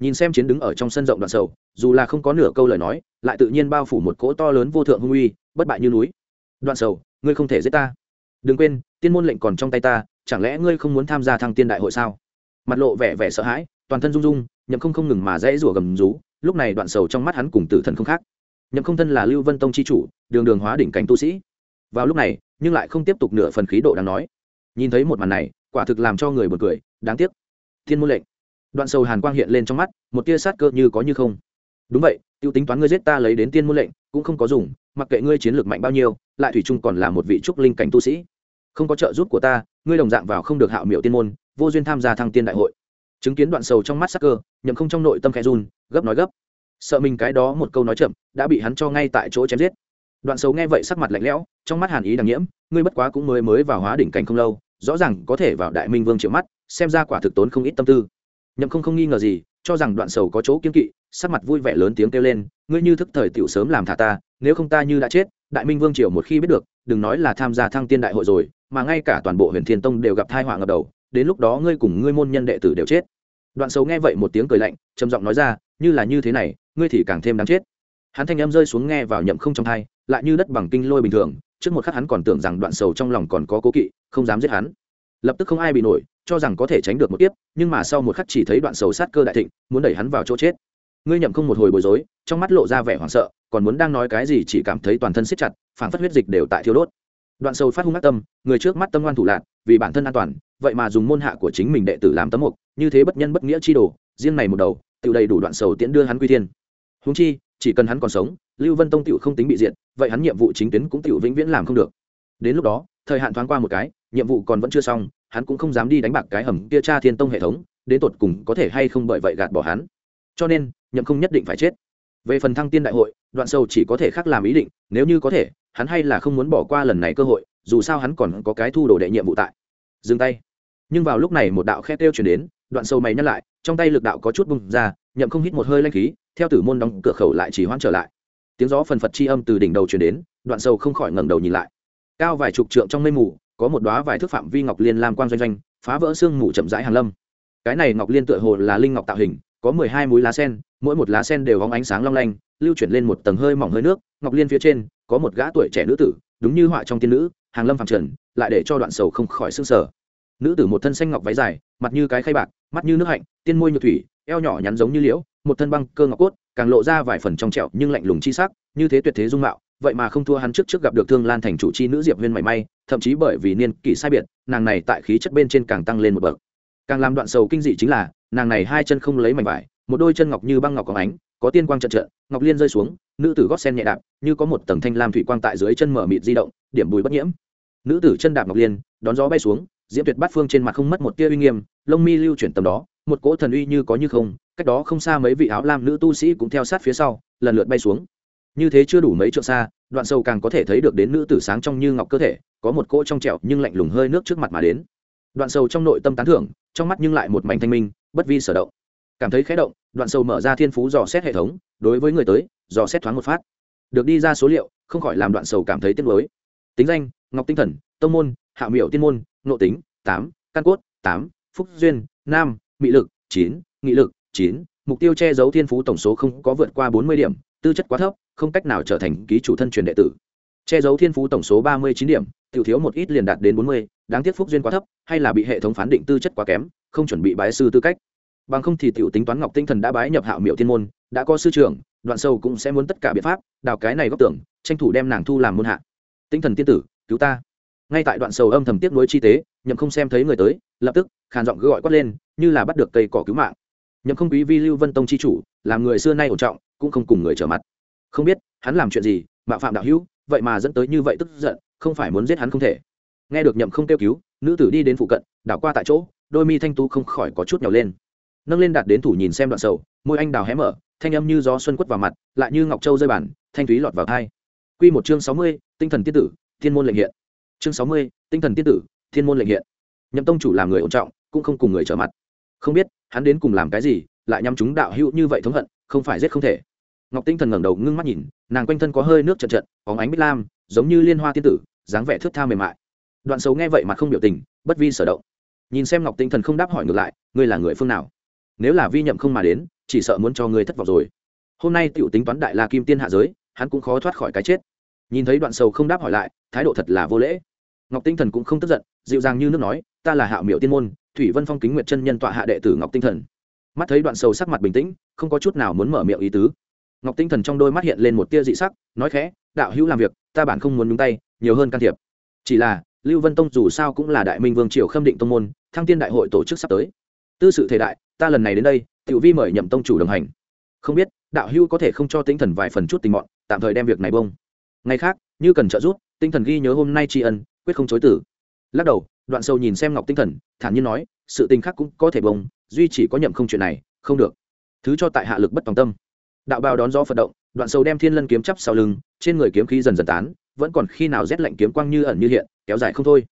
Nhìn xem chiến đứng ở trong sân rộng đoạn sầu, dù là không có nửa câu lời nói, lại tự nhiên bao phủ một cỗ to lớn vô thượng hung uy, bất bại như núi. Đoạn sầu, ngươi không thể giết ta. Đừng quên, tiên môn lệnh còn trong tay ta chẳng lẽ ngươi không muốn tham gia thăng tiên đại hội sao? Mặt lộ vẻ vẻ sợ hãi, toàn thân rung rung, nhậm không không ngừng mà dãy rủa gầm rú, lúc này đoạn sầu trong mắt hắn cùng tử thần không khác. Nhậm không thân là lưu vân tông c h i chủ, đường đường hóa đỉnh cảnh tu sĩ. Vào lúc này, nhưng lại không tiếp tục nửa phần khí độ đáng nói. Nhìn thấy một màn này, quả thực làm cho người bật cười, đáng tiếc. Thiên môn lệnh. Đoạn sầu hàn quang hiện lên trong mắt, một tia sát cơ như có như không. Đúng vậy t i ê u tính toán ngươi giết ta lấy đến tiên môn lệnh, cũng không có dùng, mặc kệ ngươi chiến lược mạnh bao nhiêu, lại thủy chung còn là một vị trúc linh cảnh tu sĩ không có trợ giúp của ta, ngươi đồng dạng vào không được hạo miệu tiên môn, vô duyên tham gia thăng tiên đại hội. Chứng kiến đoạn sầu trong mắt sắc cơ, nhậm không trong nội tâm khẽ run, gấp nói gấp. Sợ mình cái đó một câu nói chậm, đã bị hắn cho ngay tại chỗ chém giết. Đoạn sầu nghe vậy sắc mặt lạnh lẽo, trong mắt hàn ý đằng nhiễm, ngươi bất quá cũng mới mới vào hóa đỉnh cảnh không lâu, rõ ràng có thể vào đại minh vương triệu mắt, xem ra quả thực tốn không ít tâm tư. Nhậm không không nghi ngờ gì, cho rằng đoạn sầu có chỗ kiên kỵ, sắc mặt vui vẻ lớn tiếng kêu lên, ngươi như thức thời tiểu sớm làm thả ta, nếu không ta như đã chết, đại minh vương triều một khi biết được, đừng nói là tham gia thăng tiên đại hội rồi mà ngay cả toàn bộ huyền thiên tông đều gặp thai họa ngập đầu, đến lúc đó ngươi cùng ngươi môn nhân đệ tử đều chết. Đoạn sầu nghe vậy một tiếng cười lạnh, trầm giọng nói ra, như là như thế này, ngươi thì càng thêm đáng chết. Hắn thanh em rơi xuống nghe vào nhậm không trong thai lại như đất bằng kinh lôi bình thường, trước một khắc hắn còn tưởng rằng đoạn sầu trong lòng còn có cố kỵ, không dám giết hắn. Lập tức không ai bị nổi, cho rằng có thể tránh được một tiếp nhưng mà sau một khắc chỉ thấy đoạn sầu sát cơ đại thịnh, muốn đẩy hắn vào chỗ chết. Ngươi nhậm không một hồi bối rối, trong mắt lộ ra vẻ hoảng sợ, còn muốn đang nói cái gì chỉ cảm thấy toàn thân siết chặt, phảng phất huyết dịch đều tại thiếu đốt đoạn sầu phát hung ác tâm, người trước mắt tâm ngoan thủ lạc, vì bản thân an toàn, vậy mà dùng môn hạ của chính mình đệ tử làm tấm mục, như thế bất nhân bất nghĩa chi đồ, riêng này một đầu, tự đầy đủ đoạn sầu tiễn đưa hắn quy thiên. Húng chi, chỉ cần hắn còn sống, lưu vân tông tựu không tính bị diệt, vậy hắn nhiệm vụ chính tuyến cũng tựu vĩnh viễn làm không được. Đến lúc đó, thời hạn thoáng qua một cái, nhiệm vụ còn vẫn chưa xong, hắn cũng không dám đi đánh bạc cái hầm kia cha thiên tông hệ thống, đến tột cùng có thể hay không bởi vậy gạt bỏ hắn. Cho nên, nhậm không nhất định phải chết. Về phần thăng tiên đại hội, đoạn sầu chỉ có thể khác làm ý định, nếu như có thể hắn hay là không muốn bỏ qua lần này cơ hội, dù sao hắn còn có cái thu đồ đệ nhiệm vụ tại. Dừng tay. Nhưng vào lúc này một đạo khe tiêu chuyển đến, đoạn sâu mày nhắc lại, trong tay lực đạo có chút bung ra, nhậm không hít một hơi lanh khí, theo tử môn đóng cửa khẩu lại chỉ hoãn trở lại. Tiếng gió phần phật chi âm từ đỉnh đầu chuyển đến, đoạn sâu không khỏi ngẩng đầu nhìn lại. Cao vài chục trượng trong mây mù, có một đoá vài thước phạm vi ngọc liên lam quang doanh doanh, phá vỡ xương mù chậm rãi hàn lâm. Cái này ngọc liên tựa hồ là linh ngọc tạo hình có mười hai múi lá sen, mỗi một lá sen đều hóng ánh sáng long lanh, lưu chuyển lên một tầng hơi mỏng hơi nước, ngọc liên phía trên, có một gã tuổi trẻ nữ tử, đúng như họa trong tiên nữ, hàng lâm phàm trần, lại để cho đoạn sầu không khỏi s ư n g sở nữ tử một thân xanh ngọc váy dài, mặt như cái khay bạc, mắt như nước hạnh, tiên môi như thủy, eo nhỏ nhắn giống như liễu, một thân băng cơ ngọc cốt, càng lộ ra vài phần trong trẹo nhưng lạnh lùng chi sắc, như thế tuyệt thế dung mạo, vậy mà không thua hắn trước trước gặp được thương lan thành chủ chi nữ diệp viên mảy may, thậm chí bởi vì niên kỷ sai biệt, nàng này tại khí chất bên trên càng tăng lên một bậc càng làm đoạn sầu kinh dị chính là, nàng này hai chân không lấy mảnh vải, một đôi chân ngọc như băng ngọc có ánh, có tiên quang trận trận, ngọc liên rơi xuống, nữ tử gót sen nhẹ đạp, như có một tầng thanh lam thủy quang tại dưới chân mở mịt di động, điểm bùi bất nhiễm. Nữ tử chân đạp ngọc liên, đón gió bay xuống, diễm tuyệt bát phương trên mặt không mất một tia uy nghiêm, lông mi lưu chuyển tầm đó, một cỗ thần uy như có như không, cách đó không xa mấy vị áo lam nữ tu sĩ cũng theo sát phía sau, lần lượt bay xuống. Như thế chưa đủ mấy trượng xa, đoạn sâu càng có thể thấy được đến nữ tử sáng trong như ngọc cơ thể, có một cỗ trong trẹo nhưng lạnh lùng hơi nước trước mặt mà đến đoạn sâu trong nội tâm tán thưởng, trong mắt nhưng lại một mảnh thanh minh, bất vi sở động. Cảm thấy khé động, đoạn sâu mở ra thiên phú dò xét hệ thống, đối với người tới, dò xét thoáng một phát. Được đi ra số liệu, không khỏi làm đoạn sầu cảm thấy tiếc nuối. Tính danh, ngọc tinh thần, tông môn, hạ miểu tiên môn nộ tính, tám, căn cốt, tám, phúc duyên nam mị lực, chín, nghị lực, chín, mục tiêu che giấu thiên phú tổng số không có vượt qua bốn mươi điểm, tư chất quá thấp, không cách nào trở thành ký chủ thân truyền đệ tử che giấu thiên phú tổng số ba mươi chín điểm, tiểu thiếu một ít liền đạt đến bốn mươi, đáng tiếc phúc duyên quá thấp, hay là bị hệ thống phán định tư chất quá kém, không chuẩn bị bái sư tư cách. Bằng không thì tiểu tính toán ngọc tinh thần đã bái nhập hạo miệu thiên môn, đã có sư trưởng, đoạn sâu cũng sẽ muốn tất cả biện pháp, đào cái này góp tưởng, tranh thủ đem nàng thu làm môn hạ. Tinh thần tiên tử, cứu ta. Ngay tại đoạn sầu âm thầm tiếc nuối chi tế, nhậm không xem thấy người tới, lập tức, khàn giọng gọi quát lên, như là bắt được cây cỏ cứu mạng. Nhậm không quý vi lưu vân tông chi chủ, làm người xưa nay ổn trọng, cũng không cùng người trở mặt. Không biết, hắn làm chuyện gì, mạo phạm đạo hữu vậy mà dẫn tới như vậy tức giận, không phải muốn giết hắn không thể. Nghe được nhậm không kêu cứu, nữ tử đi đến phụ cận, đảo qua tại chỗ, đôi mi thanh tú không khỏi có chút nhỏ lên. Nâng lên đạt đến thủ nhìn xem đoạn sầu, môi anh đào hé mở, thanh âm như gió xuân quất vào mặt, lại như ngọc châu rơi bản, thanh thúy lọt vào thai. Q một chương sáu mươi, tinh thần tiên tử, thiên môn lệnh hiện. Chương sáu mươi, tinh thần tiên tử, thiên môn lệnh hiện. Nhậm tông chủ làm người ổn trọng, cũng không cùng người trở mặt. Không biết, hắn đến cùng làm cái gì, lại nhắm chúng đạo hữu như vậy thống hận, không phải giết không thể ngọc tinh thần ngẩng đầu ngưng mắt nhìn, nàng quanh thân có hơi nước trận trận có ánh bích lam, giống như liên hoa tiên tử, dáng vẻ thước tha mềm mại. Đoạn xấu nghe vậy mà không biểu tình, bất vi sở động. Nhìn xem ngọc tinh thần không đáp hỏi ngược lại, ngươi là người phương nào? Nếu là vi nhậm không mà đến, chỉ sợ muốn cho ngươi thất vọng rồi. Hôm nay tiểu tính toán đại la kim tiên hạ giới, hắn cũng khó thoát khỏi cái chết. Nhìn thấy đoạn sầu không đáp hỏi lại, thái độ thật là vô lễ. Ngọc tinh thần cũng không tức giận, dịu dàng như nước nói, ta là hạo miệu tiên môn, thủy vân phong kính nguyệt chân nhân tọa hạ đệ tử ngọc tinh thần. Mắt thấy đoạn sầu sắc mặt bình tĩnh, không có chút nào muốn mở miệng ý tứ ngọc tinh thần trong đôi mắt hiện lên một tia dị sắc, nói khẽ, đạo hữu làm việc, ta bản không muốn nhúng tay, nhiều hơn can thiệp. Chỉ là, lưu vân tông dù sao cũng là đại minh vương triều khâm định tông môn, thăng tiên đại hội tổ chức sắp tới. Tư sự thể đại, ta lần này đến đây, tiểu vi mời nhậm tông chủ đồng hành. Không biết, đạo hữu có thể không cho tinh thần vài phần chút tình mọn, tạm thời đem việc này bông. Ngày khác, như cần trợ giúp, tinh thần ghi nhớ hôm nay tri ân, quyết không chối tử lắc đầu, đoạn sâu nhìn xem ngọc tinh thần, thản nhiên nói, sự tình khác cũng có thể bông, duy chỉ có nhậm không chuyện này, không được. Thứ cho tại hạ lực bất tòng tâm đạo bào đón gió phật động, đoạn sâu đem thiên lân kiếm chắp sau lưng, trên người kiếm khí dần dần tán, vẫn còn khi nào rét lạnh kiếm quang như ẩn như hiện, kéo dài không thôi.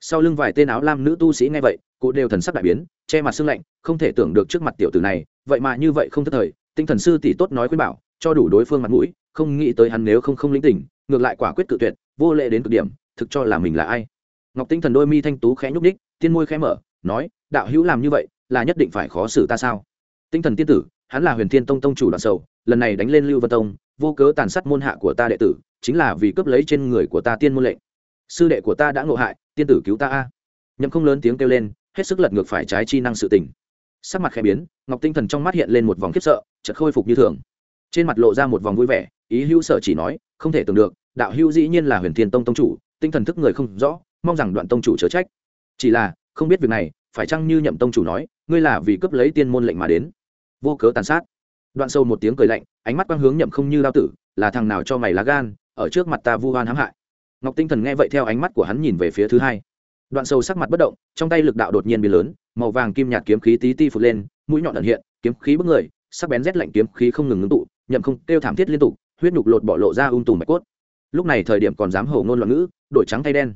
Sau lưng vài tên áo lam nữ tu sĩ nghe vậy, cụ đều thần sắc đại biến, che mặt xương lạnh, không thể tưởng được trước mặt tiểu tử này, vậy mà như vậy không thất thời, tinh thần sư tỷ tốt nói khuyên bảo, cho đủ đối phương mặt mũi, không nghĩ tới hắn nếu không không linh tỉnh, ngược lại quả quyết cự tuyệt, vô lệ đến cực điểm, thực cho là mình là ai. Ngọc tinh thần đôi mi thanh tú khẽ nhúc ních tiên môi khẽ mở, nói, đạo hữu làm như vậy, là nhất định phải khó xử ta sao? Tinh thần tiên tử, hắn là huyền thiên tông tông chủ đoạn sầu lần này đánh lên lưu vân tông, vô cớ tàn sát môn hạ của ta đệ tử, chính là vì cướp lấy trên người của ta tiên môn lệnh. Sư đệ của ta đã ngộ hại, tiên tử cứu ta a. Nhậm không lớn tiếng kêu lên, hết sức lật ngược phải trái chi năng sự tình. Sắc mặt khẽ biến, ngọc tinh thần trong mắt hiện lên một vòng khiếp sợ, chợt khôi phục như thường. Trên mặt lộ ra một vòng vui vẻ, ý hữu sợ chỉ nói, không thể tưởng được, đạo hữu dĩ nhiên là huyền thiên tông tông chủ, tinh thần thức người không rõ, mong rằng đoạn tông chủ chớ trách. Chỉ là, không biết việc này, phải chăng như nhậm tông chủ nói, ngươi là vì cướp lấy tiên môn lệnh mà đến? Vô cớ tàn sát đoạn sâu một tiếng cười lạnh, ánh mắt quang hướng nhậm không như đao tử, là thằng nào cho mày lá gan, ở trước mặt ta vu hoan hãm hại. Ngọc tinh thần nghe vậy theo ánh mắt của hắn nhìn về phía thứ hai. Đoạn sâu sắc mặt bất động, trong tay lực đạo đột nhiên biến lớn, màu vàng kim nhạt kiếm khí tí ti phụt lên, mũi nhọn ẩn hiện, kiếm khí bức người, sắc bén rét lạnh kiếm khí không ngừng ngưng tụ, nhậm không kêu thảm thiết liên tục, huyết nhục lột bỏ lộ ra ung tùm mạch cốt. Lúc này thời điểm còn dám hổ ngôn loạn ngữ, đổi trắng thay đen.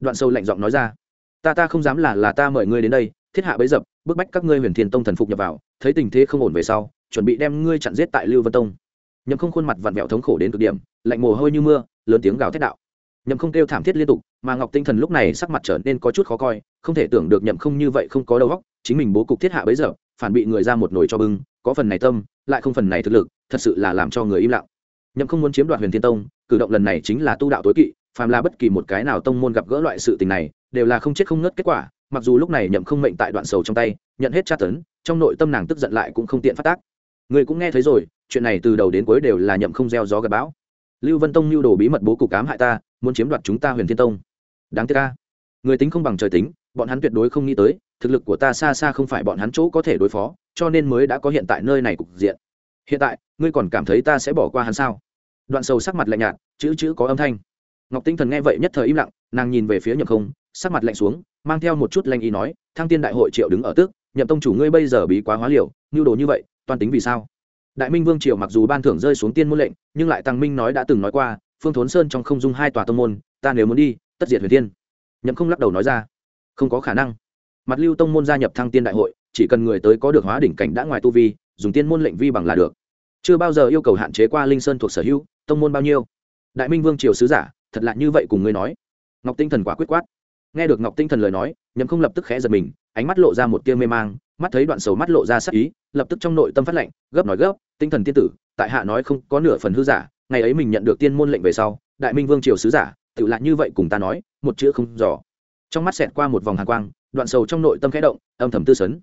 Đoạn sâu lạnh giọng nói ra, ta ta không dám là là ta mời ngươi đến đây, thiết hạ bấy dập, bức bách các ngươi huyền thiên tông thần phục nhập vào, thấy tình thế không ổn về sau chuẩn bị đem ngươi chặn giết tại lưu vân tông. Nhậm không khuôn mặt vặn vẹo thống khổ đến cực điểm, lạnh mồ hôi như mưa, lớn tiếng gào thét đạo. Nhậm không kêu thảm thiết liên tục, mà ngọc tinh thần lúc này sắc mặt trở nên có chút khó coi, không thể tưởng được nhậm không như vậy không có đầu óc, chính mình bố cục thiết hạ bấy giờ, phản bị người ra một nồi cho bưng, có phần này tâm, lại không phần này thực lực, thật sự là làm cho người im lặng. Nhậm không muốn chiếm đoạt huyền thiên tông, cử động lần này chính là tu đạo tối kỵ, phàm là bất kỳ một cái nào tông môn gặp gỡ loại sự tình này, đều là không chết không ngất kết quả, mặc dù lúc này nhậm không mệnh tại đoạn sầu trong tay, nhận hết tra tấn, trong nội tâm nàng tức giận lại cũng không tiện phát tác người cũng nghe thấy rồi, chuyện này từ đầu đến cuối đều là nhậm không gieo gió gặp bão. Lưu vân tông lưu đồ bí mật bố cục cám hại ta, muốn chiếm đoạt chúng ta huyền thiên tông. Đáng tiếc ca người tính không bằng trời tính, bọn hắn tuyệt đối không nghĩ tới, thực lực của ta xa xa không phải bọn hắn chỗ có thể đối phó, cho nên mới đã có hiện tại nơi này cục diện. Hiện tại, ngươi còn cảm thấy ta sẽ bỏ qua hắn sao? Đoạn sầu sắc mặt lạnh nhạt, chữ chữ có âm thanh. Ngọc tinh thần nghe vậy nhất thời im lặng, nàng nhìn về phía nhậm không, sắc mặt lạnh xuống, mang theo một chút lanh ý nói, thăng tiên đại hội triệu đứng ở tức, nhậm tông chủ ngươi bây giờ bí quá hóa liều như đồ như vậy toàn tính vì sao? Đại minh vương triều mặc dù ban thưởng rơi xuống tiên môn lệnh, nhưng lại tăng minh nói đã từng nói qua, phương thốn sơn trong không dung hai tòa tông môn, ta nếu muốn đi, tất diệt huyền tiên nhậm không lắc đầu nói ra. Không có khả năng. Mặt lưu tông môn gia nhập thăng tiên đại hội, chỉ cần người tới có được hóa đỉnh cảnh đã ngoài tu vi, dùng tiên môn lệnh vi bằng là được. Chưa bao giờ yêu cầu hạn chế qua linh sơn thuộc sở hữu, tông môn bao nhiêu. Đại minh vương triều sứ giả, thật lạ như vậy cùng ngươi nói. Ngọc tinh thần quả quyết quát nghe được ngọc tinh thần lời nói, nhậm không lập tức khẽ giật mình, ánh mắt lộ ra một tia mê mang, mắt thấy đoạn sầu mắt lộ ra sắc ý, lập tức trong nội tâm phát lệnh, gấp nói gấp, tinh thần tiên tử, tại hạ nói không có nửa phần hư giả, ngày ấy mình nhận được tiên môn lệnh về sau, đại minh vương triều sứ giả, tự lại như vậy cùng ta nói, một chữ không dò. Trong mắt xẹt qua một vòng hàng quang, đoạn sầu trong nội tâm khẽ động, âm thầm tư sấn.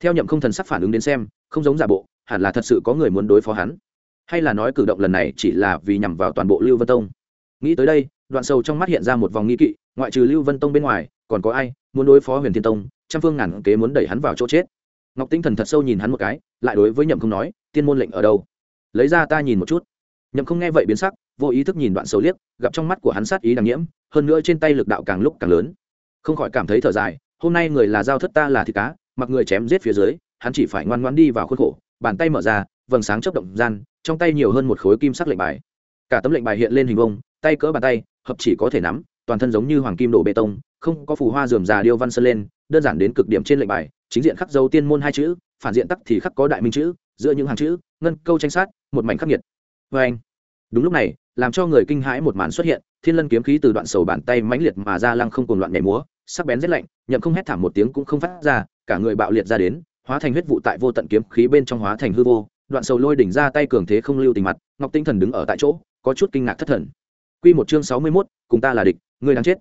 Theo nhậm không thần sắc phản ứng đến xem, không giống giả bộ, hẳn là thật sự có người muốn đối phó hắn. Hay là nói cử động lần này chỉ là vì nhằm vào toàn bộ lưu vân tông? Nghĩ tới đây đoạn sầu trong mắt hiện ra một vòng nghi kỵ, ngoại trừ lưu vân tông bên ngoài, còn có ai muốn đối phó huyền thiên tông? Trăm phương ngàn kế muốn đẩy hắn vào chỗ chết. Ngọc tinh thần thật sâu nhìn hắn một cái, lại đối với nhậm không nói, tiên môn lệnh ở đâu? Lấy ra ta nhìn một chút. Nhậm không nghe vậy biến sắc, vô ý thức nhìn đoạn sầu liếc, gặp trong mắt của hắn sát ý đằng nhiễm, hơn nữa trên tay lực đạo càng lúc càng lớn. Không khỏi cảm thấy thở dài, hôm nay người là giao thất ta là thịt cá, mặc người chém giết phía dưới, hắn chỉ phải ngoan ngoan đi vào khuôn khổ. Bàn tay mở ra, vầng sáng chớp động gian, trong tay nhiều hơn một khối kim sắc lệnh bài. Cả tấm lệnh bài hiện lên hình vông tay cỡ bàn tay hợp chỉ có thể nắm, toàn thân giống như hoàng kim đổ bê tông, không có phù hoa dườm già điêu văn sơn lên, đơn giản đến cực điểm trên lệnh bài, chính diện khắc dấu tiên môn hai chữ, phản diện tắc thì khắc có đại minh chữ, giữa những hàng chữ, ngân câu tranh sát, một mảnh khắc nghiệt. Vê anh, đúng lúc này, làm cho người kinh hãi một màn xuất hiện, thiên lân kiếm khí từ đoạn sầu bàn tay mãnh liệt mà ra lăng không cùng loạn nhảy múa, sắc bén rét lạnh, nhậm không hét thảm một tiếng cũng không phát ra, cả người bạo liệt ra đến, hóa thành huyết vụ tại vô tận kiếm khí bên trong hóa thành hư vô, đoạn sầu lôi đỉnh ra tay cường thế không lưu tình mặt, ngọc tinh thần đứng ở tại chỗ, có chút kinh ngạc thất thần quy một chương sáu mươi 61, cùng ta là địch ngươi đang chết.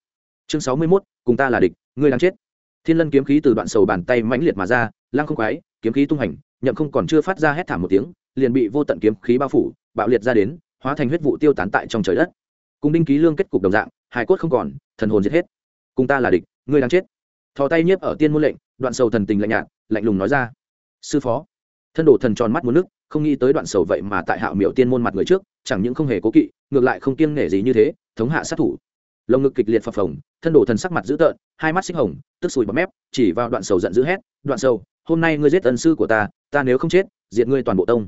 Chương sáu mươi 61, cùng ta là địch ngươi đang chết. Thiên lân kiếm khí từ đoạn sầu bàn tay mãnh liệt mà ra lang không quái kiếm khí tung hành nhậm không còn chưa phát ra hét thảm một tiếng liền bị vô tận kiếm khí bao phủ bạo liệt ra đến hóa thành huyết vụ tiêu tán tại trong trời đất. Cùng đinh ký lương kết cục đồng dạng hài cốt không còn thần hồn giết hết. Cùng ta là địch ngươi đang chết. Thò tay nhiếp ở tiên môn lệnh đoạn sầu thần tình lạnh nhạt lạnh lùng nói ra. Sư phó. Thân đồ thần tròn mắt muốn nước không nghĩ tới đoạn sầu vậy mà tại hạo miểu tiên môn mặt người trước chẳng những không hề cố kỵ, ngược lại không kiêng nể gì như thế, thống hạ sát thủ. Lồng ngực kịch liệt phập phồng, thân đổ thần sắc mặt dữ tợn, hai mắt xích hồng, tức sùi bọt mép, chỉ vào đoạn sầu giận dữ hét, đoạn sầu, hôm nay ngươi giết ân sư của ta ta nếu không chết, diệt ngươi toàn bộ tông.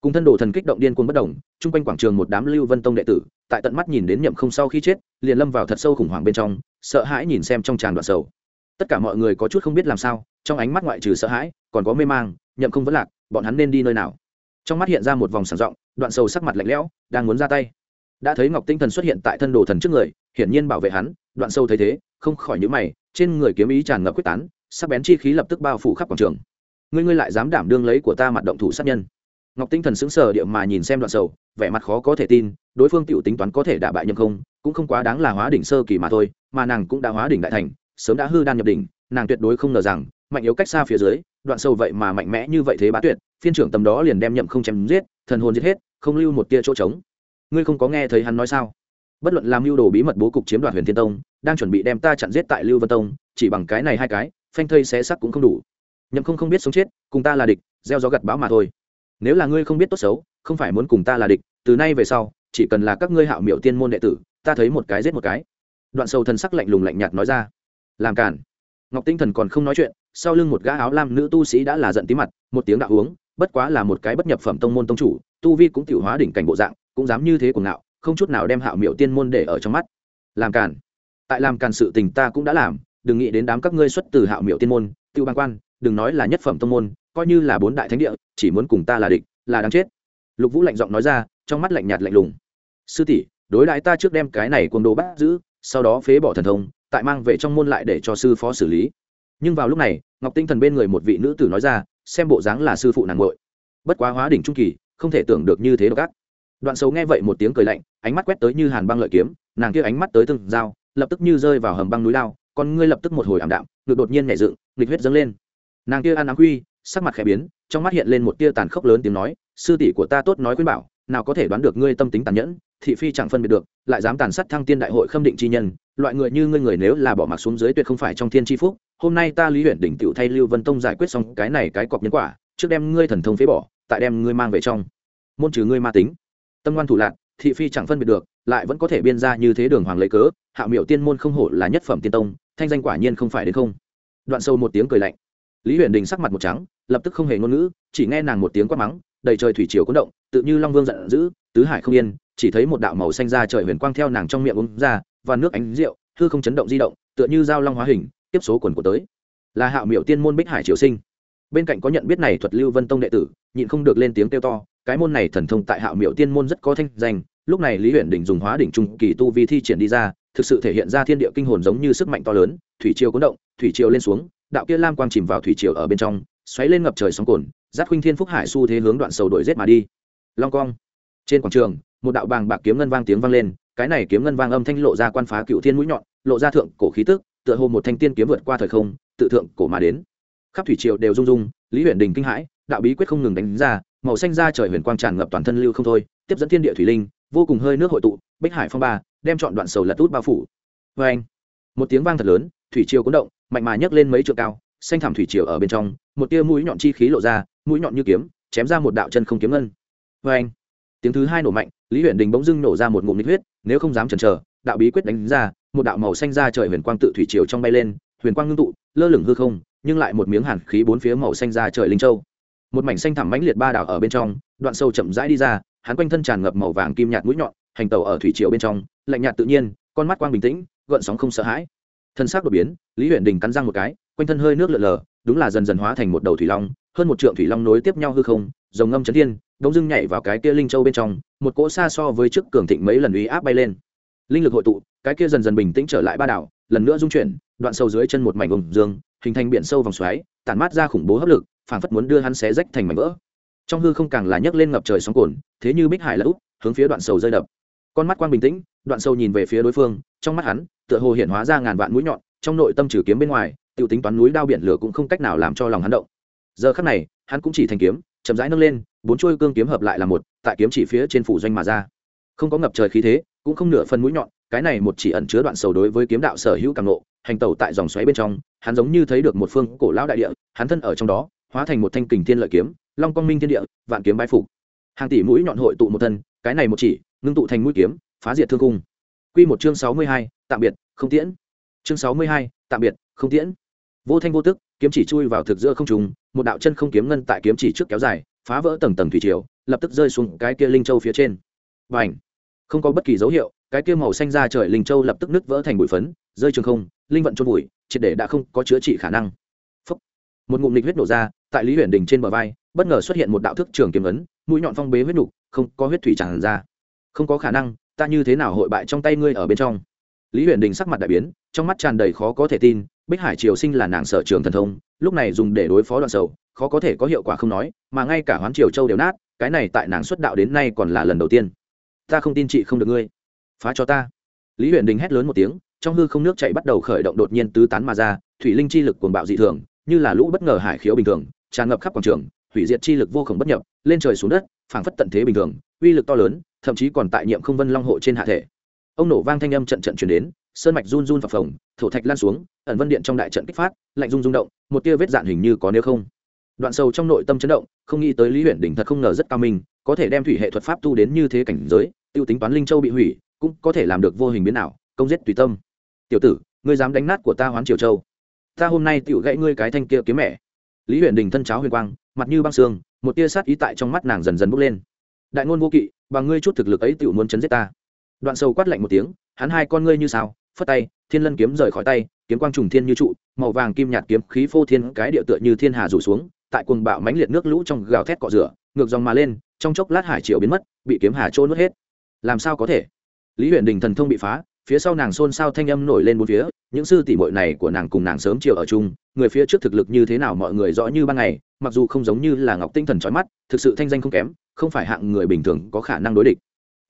Cùng thân đồ thần kích động điên cuồng bất đồng chung quanh quảng trường một đám lưu vân tông đệ tử, tại tận mắt nhìn đến nhậm không sau khi chết, liền lâm vào thật sâu khủng hoảng bên trong, sợ hãi nhìn xem trong tràn đoạn sầu. Tất cả mọi người có chút không biết làm sao, trong ánh mắt ngoại trừ sợ hãi, còn có mê mang, nhậm không vẫn lạc, bọn hắn nên đi nơi nào? Trong mắt hiện ra một vòng sảng rộng, đoạn sầu sắc mặt lạnh lẽo, đang muốn ra tay. Đã thấy ngọc tinh thần xuất hiện tại thân đồ thần trước người, hiển nhiên bảo vệ hắn, đoạn sâu thấy thế, không khỏi nhữ mày, trên người kiếm ý tràn ngập quyết tán, sắc bén chi khí lập tức bao phủ khắp quảng trường. Ngươi ngươi lại dám đảm đương lấy của ta mặt động thủ sát nhân. Ngọc tinh thần sững sờ địa mà nhìn xem đoạn sầu vẻ mặt khó có thể tin, đối phương tiểu tính toán có thể đả bại nhưng không, cũng không quá đáng là hóa đỉnh sơ kỳ mà thôi, mà nàng cũng đã hóa đỉnh đại thành, sớm đã hư đan nhập đỉnh, nàng tuyệt đối không ngờ rằng, mạnh yếu cách xa phía dưới đoạn sâu vậy mà mạnh mẽ như vậy thế bá tuyệt, phiên trưởng tầm đó liền đem nhậm không chém giết, thần hồn giết hết, không lưu một tia chỗ trống. Ngươi không có nghe thấy hắn nói sao? Bất luận làm mưu đồ bí mật bố cục chiếm đoạt huyền thiên tông, đang chuẩn bị đem ta chặn giết tại lưu vân tông, chỉ bằng cái này hai cái, phanh thây xé sắc cũng không đủ. Nhậm không không biết sống chết, cùng ta là địch, gieo gió gặt bão mà thôi. Nếu là ngươi không biết tốt xấu, không phải muốn cùng ta là địch, từ nay về sau, chỉ cần là các ngươi hạo miệu tiên môn đệ tử, ta thấy một cái giết một cái. Đoạn sâu thần sắc lạnh lùng lạnh nhạt nói ra. Làm cản ngọc tinh thần còn không nói chuyện sau lưng một gã áo lam nữ tu sĩ đã là giận tí mặt, một tiếng đạo uống bất quá là một cái bất nhập phẩm tông môn tông chủ, tu vi cũng tiểu hóa đỉnh cảnh bộ dạng, cũng dám như thế cuồng ngạo, không chút nào đem hạo miệu tiên môn để ở trong mắt. Làm càn. Tại làm càn sự tình ta cũng đã làm, đừng nghĩ đến đám các ngươi xuất từ hạo miệu tiên môn, tiêu bang quan, đừng nói là nhất phẩm tông môn, coi như là bốn đại thánh địa, chỉ muốn cùng ta là địch, là đáng chết. Lục vũ lạnh giọng nói ra, trong mắt lạnh nhạt lạnh lùng. Sư tỷ, đối đãi ta trước đem cái này quân đồ bắt giữ, sau đó phế bỏ thần thông, tại mang về trong môn lại để cho sư phó xử lý nhưng vào lúc này ngọc tinh thần bên người một vị nữ tử nói ra xem bộ dáng là sư phụ nàng ngội bất quá hóa đỉnh trung kỳ không thể tưởng được như thế độc ác. Đoạn xấu nghe vậy một tiếng cười lạnh ánh mắt quét tới như hàn băng lợi kiếm nàng kia ánh mắt tới từng dao lập tức như rơi vào hầm băng núi lao con ngươi lập tức một hồi ảm đạm ngực đột nhiên nhảy dựng nghịch huyết dâng lên. Nàng kia ăn áng huy, sắc mặt khẽ biến trong mắt hiện lên một tia tàn khốc lớn tiếng nói sư tỷ của ta tốt nói khuyên bảo nào có thể đoán được ngươi tâm tính tàn nhẫn thị phi chẳng phân biệt được, lại dám tàn sát thăng tiên đại hội khâm định chi nhân, loại người như ngươi người nếu là bỏ mặc xuống dưới tuyệt không phải trong thiên tri phúc, hôm nay ta lý huyện đỉnh tiểu thay lưu vân tông giải quyết xong cái này cái cọc nhân quả, trước đem ngươi thần thông phế bỏ, tại đem ngươi mang về trong. Môn trừ ngươi ma tính. Tâm ngoan thủ lạc, thị phi chẳng phân biệt được, lại vẫn có thể biên ra như thế đường hoàng lấy cớ, hạ miệu tiên môn không hổ là nhất phẩm tiên tông, thanh danh quả nhiên không phải đến không. Đoạn sâu một tiếng cười lạnh. Lý huyền đình sắc mặt một trắng, lập tức không hề ngôn ngữ, chỉ nghe nàng một tiếng quát mắng, đầy trời thủy triều cuốn động, tự như long vương giận dữ, tứ hải không yên chỉ thấy một đạo màu xanh ra trời huyền quang theo nàng trong miệng uống ra, và nước ánh rượu, hư không chấn động di động, tựa như dao long hóa hình, tiếp số quần của tới. Là hạo miệu tiên môn bích hải triều sinh. Bên cạnh có nhận biết này thuật lưu vân tông đệ tử, nhịn không được lên tiếng kêu to, cái môn này thần thông tại hạo miệu tiên môn rất có thanh danh, lúc này lý huyện đỉnh dùng hóa đỉnh trung kỳ tu vi thi triển đi ra, thực sự thể hiện ra thiên địa kinh hồn giống như sức mạnh to lớn, thủy triều cuốn động, thủy triều lên xuống, đạo kia lam quang chìm vào thủy triều ở bên trong, xoáy lên ngập trời sóng cồn giáp khuynh thiên phúc hải xu thế hướng đoạn sầu đổi rét mà đi. Long cong trên quảng trường một đạo bàng bạc kiếm ngân vang tiếng vang lên, cái này kiếm ngân vang âm thanh lộ ra quan phá cựu thiên mũi nhọn, lộ ra thượng cổ khí tức, tựa hồ một thanh tiên kiếm vượt qua thời không, tự thượng cổ mà đến. Khắp thủy triều đều rung rung, lý huyện đình kinh hãi, đạo bí quyết không ngừng đánh ra, màu xanh ra trời huyền quang tràn ngập toàn thân lưu không thôi, tiếp dẫn thiên địa thủy linh, vô cùng hơi nước hội tụ, bích hải phong ba, đem chọn đoạn sầu lật út bao phủ. Vê anh, một tiếng vang thật lớn, thủy triều cuốn động, mạnh mà nhấc lên mấy trượng cao, xanh thảm thủy triều ở bên trong, một tia mũi nhọn chi khí lộ ra, mũi nhọn như kiếm, chém ra một đạo chân không kiếm ngân. Vê anh tiếng thứ hai nổ mạnh, lý huyện đình bỗng dưng nổ ra một ngụm nít huyết, nếu không dám chần chờ, đạo bí quyết đánh ra, một đạo màu xanh ra trời huyền quang tự thủy triều trong bay lên, huyền quang ngưng tụ, lơ lửng hư không, nhưng lại một miếng hàn khí bốn phía màu xanh ra trời linh châu. Một mảnh xanh thẳm mãnh liệt ba đảo ở bên trong, đoạn sâu chậm rãi đi ra, hắn quanh thân tràn ngập màu vàng kim nhạt mũi nhọn, hành tàu ở thủy triều bên trong, lạnh nhạt tự nhiên, con mắt quang bình tĩnh, gợn sóng không sợ hãi. Thân xác đột biến, lý huyện đình cắn răng một cái, quanh thân hơi nước lợn lờ đúng là dần dần hóa thành một đầu thủy long, hơn một trượng thủy long nối tiếp nhau hư không dòng ngâm chấn thiên đống dưng nhảy vào cái kia linh châu bên trong, một cỗ xa so với trước cường thịnh mấy lần uy áp bay lên. Linh lực hội tụ, cái kia dần dần bình tĩnh trở lại ba đảo, lần nữa dung chuyển, đoạn sâu dưới chân một mảnh vùng dương, hình thành biển sâu vòng xoáy, tản mát ra khủng bố hấp lực, phảng phất muốn đưa hắn xé rách thành mảnh vỡ. Trong hư không càng là nhấc lên ngập trời sóng cồn thế như bích hải là úp, hướng phía đoạn sầu rơi đập. Con mắt quang bình tĩnh, đoạn sâu nhìn về phía đối phương, trong mắt hắn, tựa hồ hiện hóa ra ngàn vạn mũi nhọn, trong nội tâm trừ kiếm bên ngoài tự tính toán núi đao biển lửa cũng không cách nào làm cho lòng hắn động. Giờ khắc này, hắn cũng chỉ thành kiếm, chậm rãi nâng lên bốn chuôi cương kiếm hợp lại là một tại kiếm chỉ phía trên phủ doanh mà ra. Không có ngập trời khí thế cũng không nửa phần mũi nhọn cái này một chỉ ẩn chứa đoạn sầu đối với kiếm đạo sở hữu càng nộ hành tẩu tại dòng xoáy bên trong hắn giống như thấy được một phương cổ lão đại địa hắn thân ở trong đó hóa thành một thanh kình thiên lợi kiếm long quang minh thiên địa vạn kiếm bái phục. Hàng tỷ mũi nhọn hội tụ một thân cái này một chỉ ngưng tụ thành mũi kiếm phá diệt thương cung. Quy một chương sáu mươi hai, tạm biệt không tiễn. Chương sáu mươi hai, tạm biệt không tiễn. Vô thanh vô tức kiếm chỉ chui vào thực giữa không trùng một đạo chân không kiếm ngân tại kiếm chỉ trước kéo dài phá vỡ tầng tầng thủy triều, lập tức rơi xuống cái kia linh châu phía trên. Và ảnh không có bất kỳ dấu hiệu, cái kia màu xanh ra trời linh châu lập tức nứt vỡ thành bụi phấn, rơi trường không, linh vận trôn bụi triệt để đã không có chữa trị khả năng. Phúc. một ngụm lịch huyết nổ ra, tại lý huyền đình trên bờ vai, bất ngờ xuất hiện một đạo thức trường kiếm ấn, mũi nhọn phong bế huyết nục, không có huyết thủy tràn ra. Không có khả năng, ta như thế nào hội bại trong tay ngươi ở bên trong? Lý huyền đình sắc mặt đại biến, trong mắt tràn đầy khó có thể tin, bích hải triều sinh là nàng sở trường thần thông lúc này dùng để đối phó đoạn sầu, khó có thể có hiệu quả không nói, mà ngay cả hoán triều châu đều nát, cái này tại nàng xuất đạo đến nay còn là lần đầu tiên. Ta không tin chị không được ngươi. Phá cho ta. Lý huyền đình hét lớn một tiếng, trong hư không nước chạy bắt đầu khởi động đột nhiên tứ tán mà ra, thủy linh chi lực cuồng bạo dị thường, như là lũ bất ngờ hải khiếu bình thường, tràn ngập khắp quảng trường, hủy diệt chi lực vô khổng bất nhập, lên trời xuống đất, phảng phất tận thế bình thường, uy lực to lớn, thậm chí còn tại nhiệm không vân long hộ trên hạ thể. Ông nổ vang thanh âm trận trận chuyển đến, sơn mạch run run phập phồng, thổ thạch lan xuống, ẩn vân điện trong đại trận kích phát, lạnh rung rung động một tia vết dạn hình như có nếu không. Đoạn sâu trong nội tâm chấn động, không nghĩ tới lý huyện đỉnh thật không ngờ rất cao minh, có thể đem thủy hệ thuật pháp tu đến như thế cảnh giới, tiêu tính toán linh châu bị hủy, cũng có thể làm được vô hình biến ảo, công giết tùy tâm. Tiểu tử, ngươi dám đánh nát của ta hoán triều châu. Ta hôm nay tiểu gãy ngươi cái thanh kia kiếm mẹ. Lý huyện đình thân cháo huyền quang, mặt như băng xương một tia sát ý tại trong mắt nàng dần dần bốc lên. Đại ngôn vô kỵ bằng ngươi chút thực lực ấy tiểu muốn chấn giết ta. Đoạn sâu quát lạnh một tiếng, hắn hai con ngươi như sao, phất tay, thiên lân kiếm rời khỏi tay kiếm quang trùng thiên như trụ, màu vàng kim nhạt kiếm khí phô thiên cái địa tựa như thiên hà rủ xuống, tại cuồng bạo mãnh liệt nước lũ trong gào thét cọ rửa, ngược dòng mà lên, trong chốc lát hải triều biến mất, bị kiếm hà trôn nuốt hết. Làm sao có thể? Lý huyền đình thần thông bị phá, phía sau nàng xôn xao thanh âm nổi lên bốn phía, những sư tỷ muội này của nàng cùng nàng sớm chiều ở chung, người phía trước thực lực như thế nào mọi người rõ như ban ngày, mặc dù không giống như là ngọc tinh thần trói mắt, thực sự thanh danh không kém, không phải hạng người bình thường có khả năng đối địch.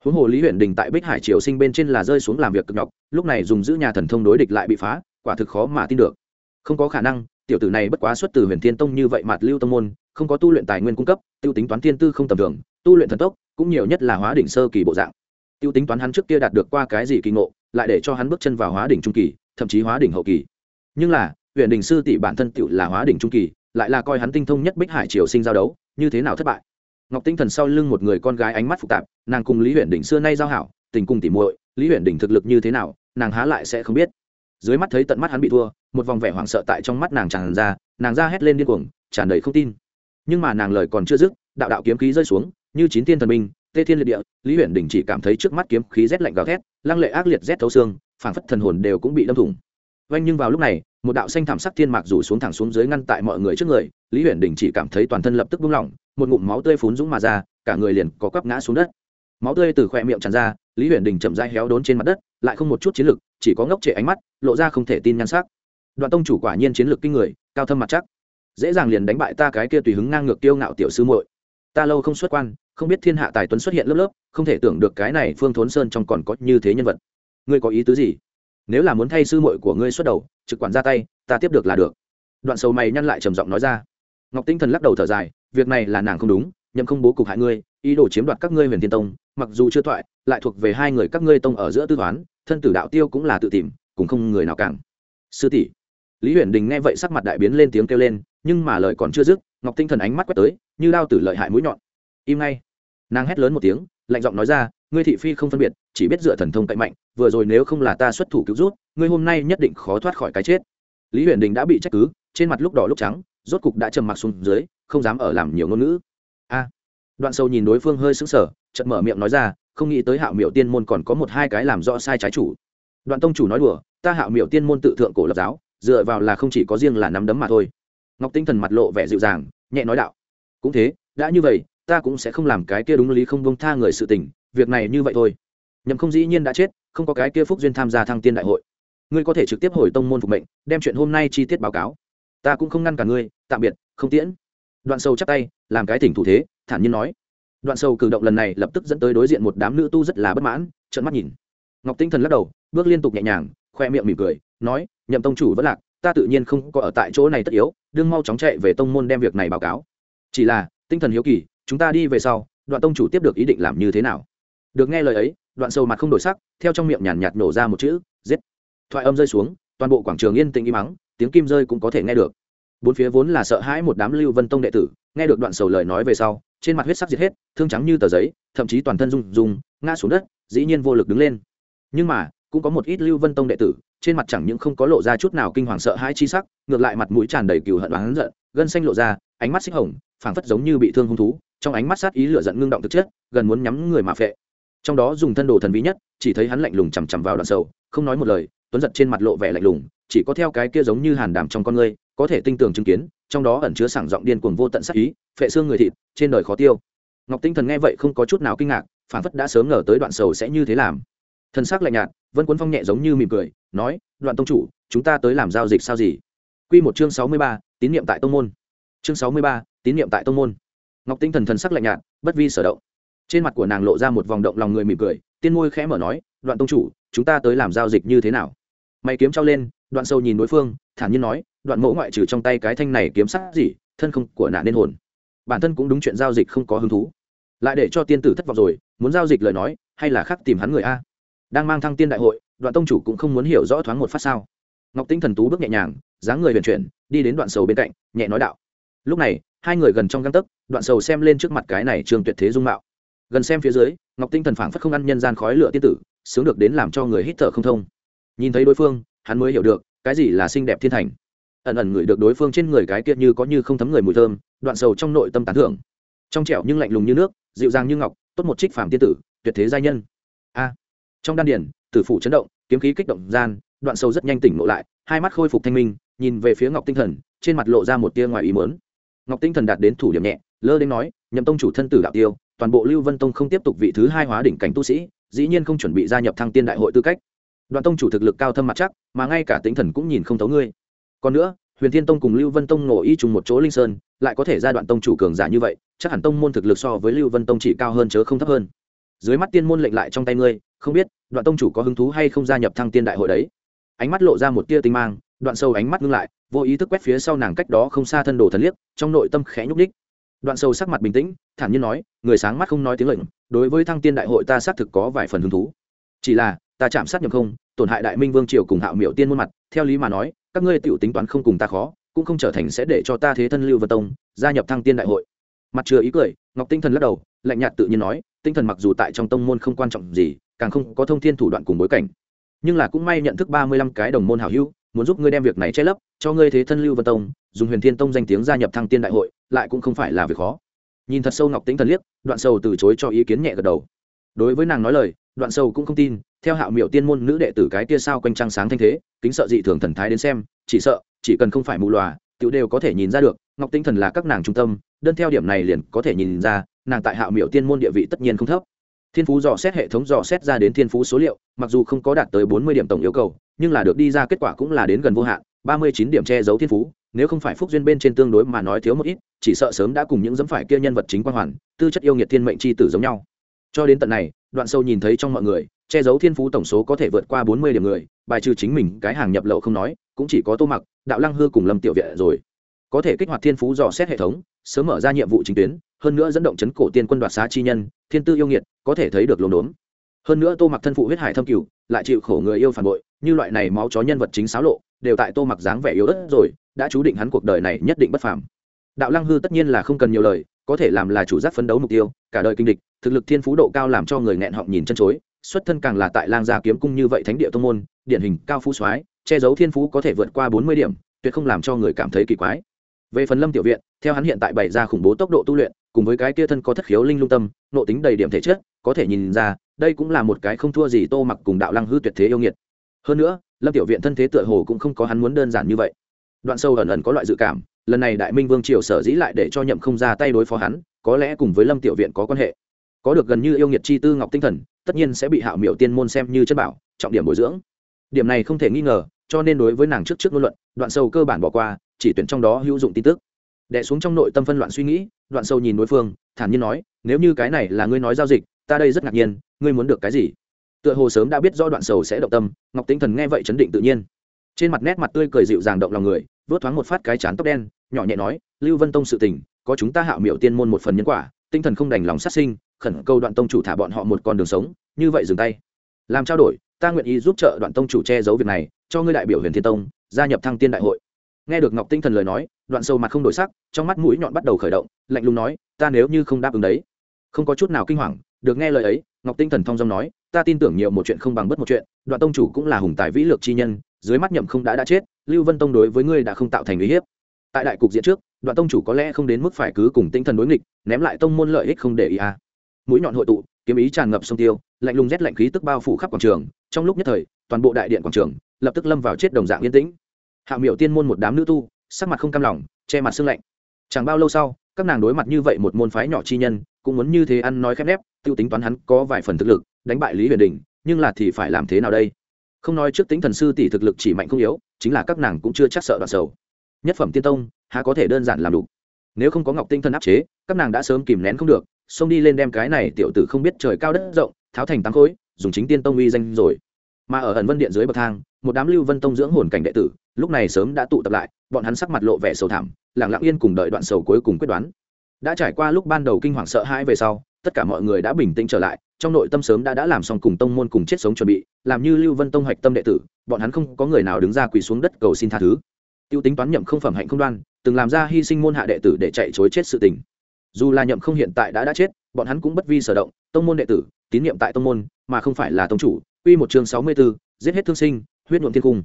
Huống hồ lý huyện đình tại bích hải triều sinh bên trên là rơi xuống làm việc cực nhọc, lúc này dùng giữ nhà thần thông đối địch lại bị phá quả thực khó mà tin được. Không có khả năng, tiểu tử này bất quá xuất từ huyền thiên tông như vậy mạt lưu tông môn, không có tu luyện tài nguyên cung cấp, tiêu tính toán thiên tư không tầm thường, tu luyện thần tốc, cũng nhiều nhất là hóa đỉnh sơ kỳ bộ dạng. Tiêu tính toán hắn trước kia đạt được qua cái gì kỳ ngộ, lại để cho hắn bước chân vào hóa đỉnh trung kỳ, thậm chí hóa đỉnh hậu kỳ. Nhưng là huyện đình sư tỷ bản thân tựu là hóa đỉnh trung kỳ, lại là coi hắn tinh thông nhất bích hải triều sinh giao đấu, như thế nào thất bại? Ngọc tinh thần sau lưng một người con gái ánh mắt phức tạp, nàng cùng lý huyện đỉnh xưa nay giao hảo, tình cùng tỉ muội, lý huyện đỉnh thực lực như thế nào, nàng há lại sẽ không biết dưới mắt thấy tận mắt hắn bị thua, một vòng vẻ hoảng sợ tại trong mắt nàng tràn ra, nàng ra hét lên điên cuồng, tràn đầy không tin. Nhưng mà nàng lời còn chưa dứt, đạo đạo kiếm khí rơi xuống, như chín thiên thần minh tê thiên liệt địa, lý huyện Đình chỉ cảm thấy trước mắt kiếm khí rét lạnh gào thét, lăng lệ ác liệt rét thấu xương, phảng phất thần hồn đều cũng bị đâm thủng. Vanh nhưng vào lúc này, một đạo xanh thảm sắc thiên mạc rủ xuống thẳng xuống dưới ngăn tại mọi người trước người, lý huyện đình chỉ cảm thấy toàn thân lập tức buông lỏng, một ngụm máu tươi phún dũng mà ra, cả người liền có quắp ngã xuống đất. Máu tươi từ khoe miệng tràn ra, lý huyện đình chậm dai héo đốn trên mặt đất, lại không một chút chiến lực, chỉ có ngốc trệ ánh mắt lộ ra không thể tin nhan sắc. Đoạn tông chủ quả nhiên chiến lược kinh người, cao thâm mặt chắc. Dễ dàng liền đánh bại ta cái kia tùy hứng ngang ngược tiêu ngạo tiểu sư muội. Ta lâu không xuất quan, không biết thiên hạ tài tuấn xuất hiện lớp lớp, không thể tưởng được cái này phương thốn sơn trong còn có như thế nhân vật. Ngươi có ý tứ gì? Nếu là muốn thay sư muội của ngươi xuất đầu, trực quản ra tay, ta tiếp được là được. Đoạn sầu mày nhăn lại trầm giọng nói ra. Ngọc tinh thần lắc đầu thở dài, việc này là nàng không đúng, nhậm không bố cục hại ngươi, ý đồ chiếm đoạt các ngươi huyền thiên tông, mặc dù chưa thoại, lại thuộc về hai người các ngươi tông ở giữa tư toán, thân tử đạo tiêu cũng là tự tìm cũng không người nào càng sư tỷ. Lý huyền đình nghe vậy sắc mặt đại biến lên tiếng kêu lên, nhưng mà lời còn chưa dứt, ngọc tinh thần ánh mắt quét tới, như đao tử lợi hại mũi nhọn. Im ngay. Nàng hét lớn một tiếng, lạnh giọng nói ra, ngươi thị phi không phân biệt, chỉ biết dựa thần thông cậy mạnh, vừa rồi nếu không là ta xuất thủ cứu rút, ngươi hôm nay nhất định khó thoát khỏi cái chết. Lý huyền đình đã bị trách cứ, trên mặt lúc đỏ lúc trắng, rốt cục đã trầm mặc xuống dưới, không dám ở làm nhiều ngôn ngữ. A. Đoạn sâu nhìn đối phương hơi sững sờ, chợt mở miệng nói ra, không nghĩ tới hạo miệu tiên môn còn có một hai cái làm rõ sai trái chủ đoạn tông chủ nói đùa, ta hạo miểu tiên môn tự thượng cổ lập giáo, dựa vào là không chỉ có riêng là nắm đấm mà thôi. Ngọc tinh thần mặt lộ vẻ dịu dàng, nhẹ nói đạo, cũng thế, đã như vậy, ta cũng sẽ không làm cái kia đúng lý không bông tha người sự tình, việc này như vậy thôi. Nhậm không dĩ nhiên đã chết, không có cái kia phúc duyên tham gia thăng tiên đại hội. Ngươi có thể trực tiếp hồi tông môn phục mệnh, đem chuyện hôm nay chi tiết báo cáo. Ta cũng không ngăn cả ngươi, tạm biệt, không tiễn. Đoạn sâu chắc tay, làm cái thỉnh thủ thế, thản nhiên nói. Đoạn sâu cử động lần này lập tức dẫn tới đối diện một đám nữ tu rất là bất mãn, trợn mắt nhìn ngọc tinh thần lắc đầu, bước liên tục nhẹ nhàng, khoe miệng mỉm cười, nói, nhậm tông chủ vẫn lạc, ta tự nhiên không có ở tại chỗ này tất yếu đương mau chóng chạy về tông môn đem việc này báo cáo. Chỉ là tinh thần hiếu kỳ, chúng ta đi về sau, đoạn tông chủ tiếp được ý định làm như thế nào? Được nghe lời ấy, đoạn sâu mặt không đổi sắc, theo trong miệng nhàn nhạt nổ ra một chữ, giết. Thoại âm rơi xuống, toàn bộ quảng trường yên tĩnh im mắng tiếng kim rơi cũng có thể nghe được. Bốn phía vốn là sợ hãi một đám lưu vân tông đệ tử, nghe được đoạn sầu lời nói về sau, trên mặt huyết sắc diệt hết, thương trắng như tờ giấy, thậm chí toàn thân rung rung, ngã xuống đất, dĩ nhiên vô lực đứng lên nhưng mà, cũng có một ít lưu vân tông đệ tử, trên mặt chẳng những không có lộ ra chút nào kinh hoàng sợ hãi chi sắc, ngược lại mặt mũi tràn đầy cừu hận oán giận, gân xanh lộ ra, ánh mắt xích hồng, phảng phất giống như bị thương hung thú, trong ánh mắt sát ý lửa giận ngưng động thực chất, gần muốn nhắm người mà phệ. Trong đó dùng thân đồ thần bí nhất, chỉ thấy hắn lạnh lùng chằm chằm vào đoạn sầu, không nói một lời, tuấn giật trên mặt lộ vẻ lạnh lùng, chỉ có theo cái kia giống như hàn đàm trong con ngươi, có thể tinh tường chứng kiến, trong đó ẩn chứa sảng giọng điên cuồng vô tận sát ý, phệ xương người thịt, trên đời khó tiêu. Ngọc tinh thần nghe vậy không có chút nào kinh ngạc phản phất đã sớm ngờ tới đoạn sầu sẽ như thế làm thân xác lạnh nhạt vân cuốn phong nhẹ giống như mỉm cười nói đoạn tông chủ chúng ta tới làm giao dịch sao gì Quy một chương sáu mươi ba, tín niệm tại tông môn. Chương sáu mươi ba, tín niệm tại tông môn. Ngọc Tinh Thần thần sắc lạnh nhạt, bất vi sở động. Trên mặt của nàng lộ ra một vòng động lòng người mỉm cười, tiên môi khẽ mở nói, "Đoạn tông chủ, chúng ta tới làm giao dịch như thế nào?" Mày kiếm trao lên, Đoạn Sâu nhìn đối phương, thản nhiên nói, "Đoạn Mẫu ngoại trừ trong tay cái thanh này kiếm sắc gì, thân không của nạn nên hồn. Bản thân cũng đúng chuyện giao dịch không có hứng thú. Lại để cho tiên tử thất vọng rồi, muốn giao dịch lời nói, hay là khác tìm hắn người a?" Đang mang thăng tiên đại hội, Đoạn tông chủ cũng không muốn hiểu rõ thoáng một phát sao? Ngọc Tinh Thần tú bước nhẹ nhàng, dáng người huyền chuyển, đi đến Đoạn Sầu bên cạnh, nhẹ nói đạo. Lúc này, hai người gần trong găng tấc, Đoạn Sầu xem lên trước mặt cái này trường tuyệt thế dung mạo. Gần xem phía dưới ngọc tinh thần phảng phất không ăn nhân gian khói lửa tiên tử sướng được đến làm cho người hít thở không thông. Nhìn thấy đối phương hắn mới hiểu được cái gì là xinh đẹp thiên thành. Ẩn ẩn ngửi được đối phương trên người cái kia như có như không thấm người mùi thơm đoạn sầu trong nội tâm tán thưởng. Trong trẻo nhưng lạnh lùng như nước dịu dàng như ngọc tốt một trích phàm tiên tử tuyệt thế giai nhân trong đan điển tử phủ chấn động, kiếm khí kích động gian, đoạn sâu rất nhanh tỉnh ngộ lại, hai mắt khôi phục thanh minh, nhìn về phía ngọc tinh thần, trên mặt lộ ra một tia ngoài ý mớn ngọc tinh thần đạt đến thủ điểm nhẹ, lơ đến nói, nhậm tông chủ thân tử đạo tiêu, toàn bộ lưu vân tông không tiếp tục vị thứ hai hóa đỉnh cảnh tu sĩ, dĩ nhiên không chuẩn bị gia nhập thăng tiên đại hội tư cách. Đoạn tông chủ thực lực cao thâm mặt chắc, mà ngay cả tinh thần cũng nhìn không thấu ngươi. Còn nữa, huyền thiên tông cùng lưu vân tông ngộ y trùng một chỗ linh sơn, lại có thể ra đoạn tông chủ cường giả như vậy, chắc hẳn tông môn thực lực so với lưu vân tông chỉ cao hơn chớ không thấp hơn. Dưới mắt tiên môn lệnh lại trong tay ngươi, không biết đoạn tông chủ có hứng thú hay không gia nhập thăng tiên đại hội đấy? Ánh mắt lộ ra một tia tinh mang, đoạn sâu ánh mắt ngưng lại, vô ý thức quét phía sau nàng cách đó không xa thân đồ thần liếc, trong nội tâm khẽ nhúc đích đoạn sâu sắc mặt bình tĩnh, thản nhiên nói, người sáng mắt không nói tiếng lệnh, đối với thăng tiên đại hội ta xác thực có vài phần hứng thú. Chỉ là, ta chạm sát nhầm không, tổn hại đại minh vương triều cùng hạo miểu tiên muôn mặt, theo lý mà nói, các ngươi tự tính toán không cùng ta khó, cũng không trở thành sẽ để cho ta thế thân lưu vân tông, gia nhập thăng tiên đại hội. Mặt chưa ý cười, ngọc tinh thần lắc đầu, lạnh nhạt tự nhiên nói, tinh thần mặc dù tại trong tông môn không quan trọng gì càng không có thông thiên thủ đoạn cùng bối cảnh. Nhưng là cũng may nhận thức ba mươi lăm cái đồng môn hảo hữu, muốn giúp ngươi đem việc này che lấp, cho ngươi thế thân lưu vân tông, dùng huyền thiên tông danh tiếng gia nhập thăng tiên đại hội, lại cũng không phải là việc khó. Nhìn thật sâu ngọc tính thần liếc, đoạn sầu từ chối cho ý kiến nhẹ gật đầu. Đối với nàng nói lời, đoạn sầu cũng không tin, theo hạo miệu tiên môn nữ đệ tử cái tia sao quanh trăng sáng thanh thế, kính sợ dị thường thần thái đến xem, chỉ sợ, chỉ cần không phải mù lòa, tiểu đều có thể nhìn ra được, ngọc tinh thần là các nàng trung tâm, đơn theo điểm này liền có thể nhìn ra, nàng tại hạo miệu tiên môn địa vị tất nhiên không thấp thiên phú dò xét hệ thống dò xét ra đến thiên phú số liệu, mặc dù không có đạt tới bốn mươi điểm tổng yêu cầu, nhưng là được đi ra kết quả cũng là đến gần vô hạn, ba mươi chín điểm che giấu thiên phú, nếu không phải phúc duyên bên trên tương đối mà nói thiếu một ít, chỉ sợ sớm đã cùng những dẫm phải kia nhân vật chính quan hoàn, tư chất yêu nghiệt thiên mệnh c h i tử giống nhau. Cho đến tận này, đoạn sâu nhìn thấy trong mọi người, che giấu thiên phú tổng số có thể vượt qua bốn mươi điểm người, bài trừ chính mình, cái hàng nhập lậu không nói, cũng chỉ có tô mặc, đạo lăng hư cùng lâm tiểu viện rồi. Có thể kích hoạt thiên phú dò xét hệ thống, sớm mở ra nhiệm vụ chính tuyến hơn nữa dẫn động chấn cổ tiên quân đoạt xá chi nhân, thiên tư yêu nghiệt, có thể thấy được lồn đốn. Hơn nữa tô mặc thân phụ huyết hải thâm cửu, lại chịu khổ người yêu phản bội, như loại này máu chó nhân vật chính xáo lộ, đều tại tô mặc dáng vẻ yếu ớt rồi, đã chú định hắn cuộc đời này nhất định bất phàm. Đạo lăng hư tất nhiên là không cần nhiều lời, có thể làm là chủ giác phấn đấu mục tiêu, cả đời kinh địch, thực lực thiên phú độ cao làm cho người nghẹn họng nhìn chân chối, xuất thân càng là tại lang gia kiếm cung như vậy thánh địa tô môn, điển hình cao phú soái, che giấu thiên phú có thể vượt qua bốn mươi điểm, tuyệt không làm cho người cảm thấy kỳ quái. Về phần lâm tiểu viện, theo hắn hiện tại bày ra khủng bố tốc độ tu luyện cùng với cái kia thân có thất khiếu linh lung tâm, nộ tính đầy điểm thể chất, có thể nhìn ra, đây cũng là một cái không thua gì tô mặc cùng đạo lăng hư tuyệt thế yêu nghiệt. Hơn nữa, lâm tiểu viện thân thế tựa hồ cũng không có hắn muốn đơn giản như vậy. Đoạn sâu ẩn ẩn có loại dự cảm, lần này đại minh vương triều sở dĩ lại để cho nhậm không ra tay đối phó hắn, có lẽ cùng với lâm tiểu viện có quan hệ. Có được gần như yêu nghiệt chi tư ngọc tinh thần, tất nhiên sẽ bị hạo miểu tiên môn xem như chất bảo, trọng điểm bồi dưỡng. Điểm này không thể nghi ngờ, cho nên đối với nàng trước trước ngôn luận, đoạn sâu cơ bản bỏ qua, chỉ tuyển trong đó hữu dụng tin tức đẻ xuống trong nội tâm phân loạn suy nghĩ, đoạn sâu nhìn đối phương, thản nhiên nói, nếu như cái này là ngươi nói giao dịch, ta đây rất ngạc nhiên, ngươi muốn được cái gì? Tựa hồ sớm đã biết do đoạn sầu sẽ động tâm, ngọc tinh thần nghe vậy chấn định tự nhiên. Trên mặt nét mặt tươi cười dịu dàng động lòng người, vớt thoáng một phát cái chán tóc đen, nhỏ nhẹ nói, lưu vân tông sự tình, có chúng ta hạo miệu tiên môn một phần nhân quả tinh thần không đành lòng sát sinh, khẩn cầu đoạn tông chủ thả bọn họ một con đường sống, như vậy dừng tay. Làm trao đổi, ta nguyện ý giúp trợ đoạn tông chủ che giấu việc này, cho ngươi đại biểu huyền thiên tông, gia nhập thăng tiên đại hội nghe được ngọc tinh thần lời nói, đoạn sâu mặt không đổi sắc, trong mắt mũi nhọn bắt đầu khởi động, lạnh lùng nói, ta nếu như không đáp ứng đấy. Không có chút nào kinh hoàng, được nghe lời ấy, ngọc tinh thần thong dong nói, ta tin tưởng nhiều một chuyện không bằng bất một chuyện, đoạn tông chủ cũng là hùng tài vĩ lược chi nhân, dưới mắt nhậm không đã đã chết, lưu vân tông đối với ngươi đã không tạo thành uy hiếp. Tại đại cục diện trước, đoạn tông chủ có lẽ không đến mức phải cứ cùng tinh thần đối nghịch, ném lại tông môn lợi ích không để ý à. mũi nhọn hội tụ, kiếm ý tràn ngập sông tiêu, lạnh lùng rét lạnh khí tức bao phủ khắp quảng trường, trong lúc nhất thời, toàn bộ đại điện quảng trường, lập tức lâm vào chết đồng dạng yên tĩnh hạ miểu tiên môn một đám nữ tu, sắc mặt không cam lòng, che mặt sưng lạnh. Chẳng bao lâu sau, các nàng đối mặt như vậy một môn phái nhỏ chi nhân, cũng muốn như thế ăn nói khép nép, tiêu tính toán hắn có vài phần thực lực, đánh bại lý huyền đình, nhưng là thì phải làm thế nào đây? Không nói trước tính thần sư tỷ thực lực chỉ mạnh không yếu, chính là các nàng cũng chưa chắc sợ đoạn sầu. Nhất phẩm tiên tông, há có thể đơn giản làm đủ. Nếu không có ngọc tinh thần áp chế, các nàng đã sớm kìm nén không được, xông đi lên đem cái này tiểu tử không biết trời cao đất rộng, tháo thành tám khối, dùng chính tiên tông uy danh rồi mà ở ẩn vân điện dưới bậc thang, một đám lưu vân tông dưỡng hồn cảnh đệ tử, lúc này sớm đã tụ tập lại, bọn hắn sắc mặt lộ vẻ sầu thảm lẳng lặng yên cùng đợi đoạn sầu cuối cùng quyết đoán. Đã trải qua lúc ban đầu kinh hoàng sợ hãi về sau, tất cả mọi người đã bình tĩnh trở lại, trong nội tâm sớm đã đã làm xong cùng tông môn cùng chết sống chuẩn bị, làm như lưu vân tông hạch tâm đệ tử, bọn hắn không có người nào đứng ra quỳ xuống đất cầu xin tha thứ. Tiêu tính toán nhậm không phẩm hạnh không đoan, từng làm ra hy sinh môn hạ đệ tử để chạy chối chết sự tình. Dù là nhậm không hiện tại đã đã chết, bọn hắn cũng bất vi sở động, tông môn đệ tử tín nhiệm tại tông môn mà không phải là tông chủ Quy một chương sáu mươi 64, giết hết thương sinh, huyết nhuộm thiên cung.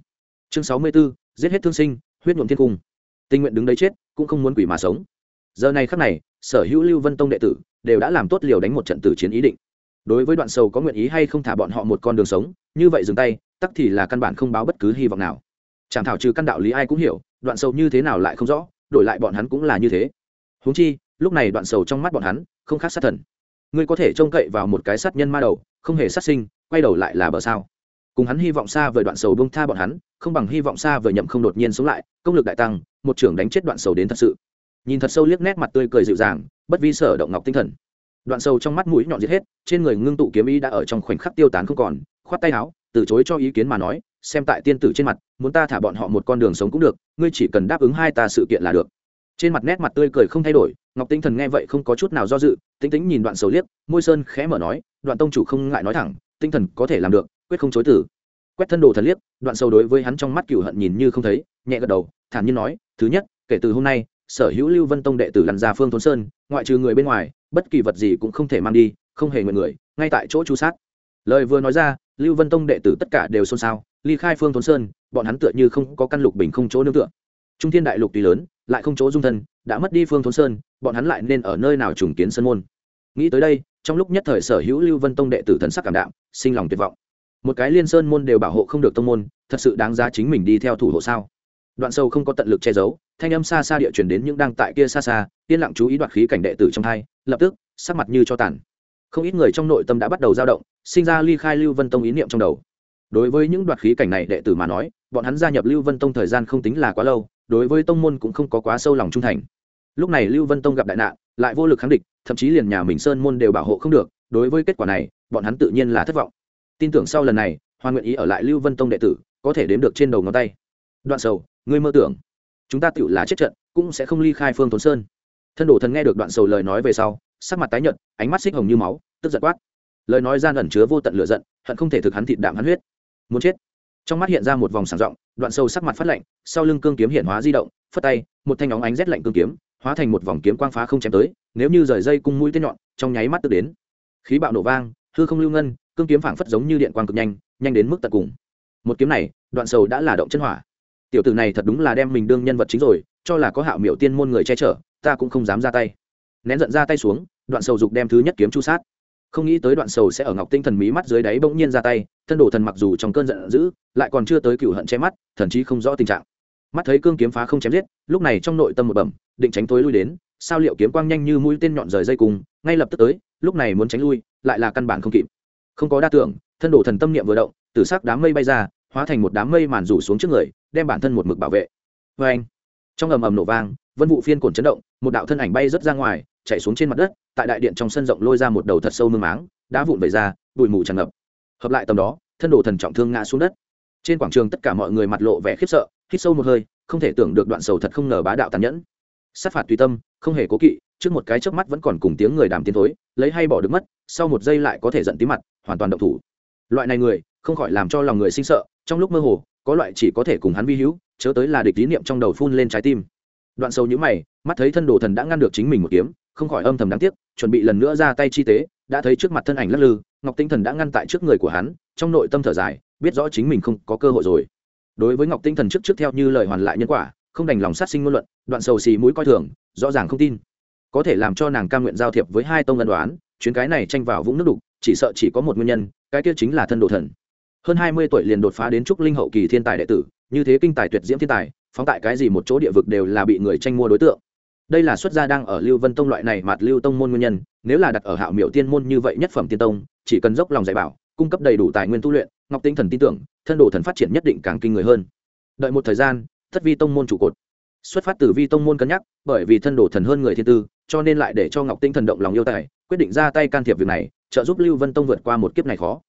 Chương sáu mươi 64, giết hết thương sinh, huyết nhuộm thiên cung. Tình nguyện đứng đấy chết, cũng không muốn quỷ mà sống. Giờ này khắc này, sở hữu Lưu Vân Tông đệ tử đều đã làm tốt liều đánh một trận tử chiến ý định. đối với đoạn sầu có nguyện ý hay không thả bọn họ một con đường sống như vậy dừng tay tắc thì là căn bản không báo bất cứ hy vọng nào chẳng thảo trừ căn đạo lý ai cũng hiểu đoạn sầu như thế nào lại không rõ đổi lại bọn hắn cũng là như thế huống chi lúc này đoạn sầu trong mắt bọn hắn không khác sát thần ngươi có thể trông cậy vào một cái sát nhân ma đầu, không hề sát sinh, quay đầu lại là bờ sao. Cùng hắn hy vọng xa vời đoạn sầu bông tha bọn hắn, không bằng hy vọng xa vời nhậm không đột nhiên sống lại, công lực đại tăng, một trưởng đánh chết đoạn sầu đến thật sự. Nhìn thật sâu liếc nét mặt tươi cười dịu dàng, bất vi sở động ngọc tinh thần. Đoạn sầu trong mắt mũi nhọn giết hết, trên người ngưng tụ kiếm ý đã ở trong khoảnh khắc tiêu tán không còn, khoát tay áo, từ chối cho ý kiến mà nói, xem tại tiên tử trên mặt, muốn ta thả bọn họ một con đường sống cũng được, ngươi chỉ cần đáp ứng hai ta sự kiện là được trên mặt nét mặt tươi cười không thay đổi, ngọc tinh thần nghe vậy không có chút nào do dự tính tính nhìn đoạn sầu liếc, môi sơn khẽ mở nói, đoạn tông chủ không ngại nói thẳng tinh thần có thể làm được, quyết không chối tử quét thân đồ thần liếc, đoạn sầu đối với hắn trong mắt cựu hận nhìn như không thấy, nhẹ gật đầu, thản nhiên nói, thứ nhất, kể từ hôm nay, sở hữu lưu vân tông đệ tử lăn ra phương thốn sơn, ngoại trừ người bên ngoài, bất kỳ vật gì cũng không thể mang đi, không hề nguyện người, ngay tại chỗ chu sát. Lời vừa nói ra, lưu vân tông đệ tử tất cả đều xôn xao, ly khai phương thốn sơn, bọn hắn tựa như không có căn lục bình không chỗ nương tựa trung thiên đại lục tuy lớn, lại không chỗ dung thân, đã mất đi phương thốn sơn, bọn hắn lại nên ở nơi nào trùng kiến sơn môn? Nghĩ tới đây, trong lúc nhất thời sở hữu lưu vân tông đệ tử thần sắc cảm đạm, sinh lòng tuyệt vọng. Một cái liên sơn môn đều bảo hộ không được tông môn, thật sự đáng giá chính mình đi theo thủ hộ sao? Đoạn sâu không có tận lực che giấu, thanh âm xa xa địa chuyển đến những đang tại kia xa xa, yên lặng chú ý đoạt khí cảnh đệ tử trong thai lập tức, sắc mặt như cho tàn. Không ít người trong nội tâm đã bắt đầu dao động, sinh ra ly khai lưu vân tông ý niệm trong đầu. Đối với những đoạt khí cảnh này đệ tử mà nói, bọn hắn gia nhập lưu vân tông thời gian không tính là quá lâu đối với tông môn cũng không có quá sâu lòng trung thành. Lúc này lưu vân tông gặp đại nạn, lại vô lực kháng địch, thậm chí liền nhà mình sơn môn đều bảo hộ không được, đối với kết quả này, bọn hắn tự nhiên là thất vọng. Tin tưởng sau lần này hoàn nguyện ý ở lại lưu vân tông đệ tử, có thể đếm được trên đầu ngón tay. Đoạn sầu, ngươi mơ tưởng, chúng ta tự là chết trận, cũng sẽ không ly khai phương thốn sơn. Thân Đồ thần nghe được đoạn sầu lời nói về sau, sắc mặt tái nhợt, ánh mắt xích hồng như máu, tức giận quát. Lời nói gian ẩn chứa vô tận lửa giận, hận không thể thực hắn thịt đạm hắn huyết. Muốn chết trong mắt hiện ra một vòng sảng rộng, đoạn sâu sắc mặt phát lạnh, sau lưng cương kiếm hiện hóa di động, phất tay, một thanh óng ánh rét lạnh cương kiếm, hóa thành một vòng kiếm quang phá không chém tới, nếu như rời dây cung mũi tên nhọn, trong nháy mắt tự đến. Khí bạo nổ vang, hư không lưu ngân, cương kiếm phảng phất giống như điện quang cực nhanh nhanh đến mức tận cùng. Một kiếm này, đoạn sầu đã là động chân hỏa. Tiểu tử này thật đúng là đem mình đương nhân vật chính rồi, cho là có hạo miểu tiên môn người che chở, ta cũng không dám ra tay. Nén giận ra tay xuống, đoạn sầu dục đem thứ nhất kiếm chu sát không nghĩ tới đoạn sầu sẽ ở ngọc tinh thần mí mắt dưới đáy bỗng nhiên ra tay, thân đồ thần mặc dù trong cơn giận dữ, lại còn chưa tới cựu hận che mắt, thần chí không rõ tình trạng. Mắt thấy cương kiếm phá không chém giết, lúc này trong nội tâm một bẩm, định tránh tối lui đến, sao liệu kiếm quang nhanh như mũi tên nhọn rời dây cùng, ngay lập tức tới, lúc này muốn tránh lui, lại là căn bản không kịp. Không có đa tưởng, thân đồ thần tâm niệm vừa động từ sắc đám mây bay ra, hóa thành một đám mây màn rủ xuống trước người, đem bản thân một mực bảo vệ. Vê anh trong ầm ầm nổ vang, vân vụ phiên cổn chấn động, một đạo thân ảnh bay rất ra ngoài chạy xuống trên mặt đất, tại đại điện trong sân rộng lôi ra một đầu thật sâu mương máng, đá vụn vẩy ra, bụi mù tràn ngập. Hợp lại tầm đó, thân đồ thần trọng thương ngã xuống đất. Trên quảng trường tất cả mọi người mặt lộ vẻ khiếp sợ, hít sâu một hơi, không thể tưởng được đoạn sầu thật không ngờ bá đạo tàn nhẫn. Sát phạt tùy tâm, không hề cố kỵ, trước một cái chớp mắt vẫn còn cùng tiếng người đàm tiến thối, lấy hay bỏ được mất, sau một giây lại có thể giận tí mặt, hoàn toàn động thủ. Loại này người, không khỏi làm cho lòng người sinh sợ, trong lúc mơ hồ, có loại chỉ có thể cùng hắn vi hữu, chớ tới là địch tín niệm trong đầu phun lên trái tim. Đoạn sâu nhữ mày, mắt thấy thân đồ thần đã ngăn được chính mình một kiếm không khỏi âm thầm đáng tiếc, chuẩn bị lần nữa ra tay chi tế, đã thấy trước mặt thân ảnh lắc lư, ngọc tinh thần đã ngăn tại trước người của hắn, trong nội tâm thở dài, biết rõ chính mình không có cơ hội rồi. Đối với ngọc tinh thần trước trước theo như lời hoàn lại nhân quả, không đành lòng sát sinh ngôn luận, đoạn sầu xì mũi coi thường, rõ ràng không tin. Có thể làm cho nàng cam nguyện giao thiệp với hai tông ân đoán chuyến cái này tranh vào vũng nước đục, chỉ sợ chỉ có một nguyên nhân, cái kia chính là thân đồ thần. Hơn hai mươi tuổi liền đột phá đến trúc linh hậu kỳ thiên tài đệ tử, như thế kinh tài tuyệt diễm thiên tài, phóng tại cái gì một chỗ địa vực đều là bị người tranh mua đối tượng đây là xuất gia đang ở lưu vân tông loại này mạt lưu tông môn nguyên nhân, nếu là đặt ở hạo miệu tiên môn như vậy nhất phẩm tiên tông, chỉ cần dốc lòng dạy bảo, cung cấp đầy đủ tài nguyên tu luyện, ngọc tinh thần tin tưởng, thân đồ thần phát triển nhất định càng kinh người hơn. Đợi một thời gian, thất vi tông môn trụ cột. Xuất phát từ vi tông môn cân nhắc, bởi vì thân đồ thần hơn người thiên tư, cho nên lại để cho ngọc tinh thần động lòng yêu tài, quyết định ra tay can thiệp việc này, trợ giúp lưu vân tông vượt qua một kiếp này khó.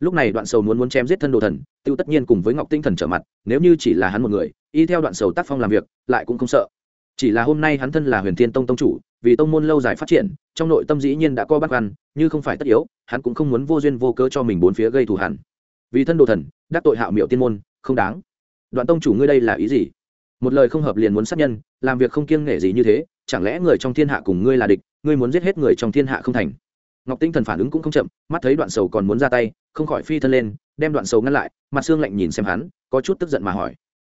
Lúc này đoạn sầu muốn muốn chém giết thân đồ thần, tiêu tất nhiên cùng với ngọc tinh thần trở mặt, nếu như chỉ là hắn một người, y theo đoạn sầu tác phong làm việc, lại cũng không sợ chỉ là hôm nay hắn thân là huyền thiên tông tông chủ vì tông môn lâu dài phát triển trong nội tâm dĩ nhiên đã co bắt gan, như không phải tất yếu hắn cũng không muốn vô duyên vô cớ cho mình bốn phía gây thù hẳn vì thân đồ thần đắc tội hạo miệu tiên môn không đáng. Đoạn tông chủ ngươi đây là ý gì? Một lời không hợp liền muốn sát nhân làm việc không kiêng nể gì như thế chẳng lẽ người trong thiên hạ cùng ngươi là địch ngươi muốn giết hết người trong thiên hạ không thành? Ngọc tinh thần phản ứng cũng không chậm mắt thấy đoạn sầu còn muốn ra tay không khỏi phi thân lên đem đoạn sầu ngăn lại mặt xương lạnh nhìn xem hắn có chút tức giận mà hỏi.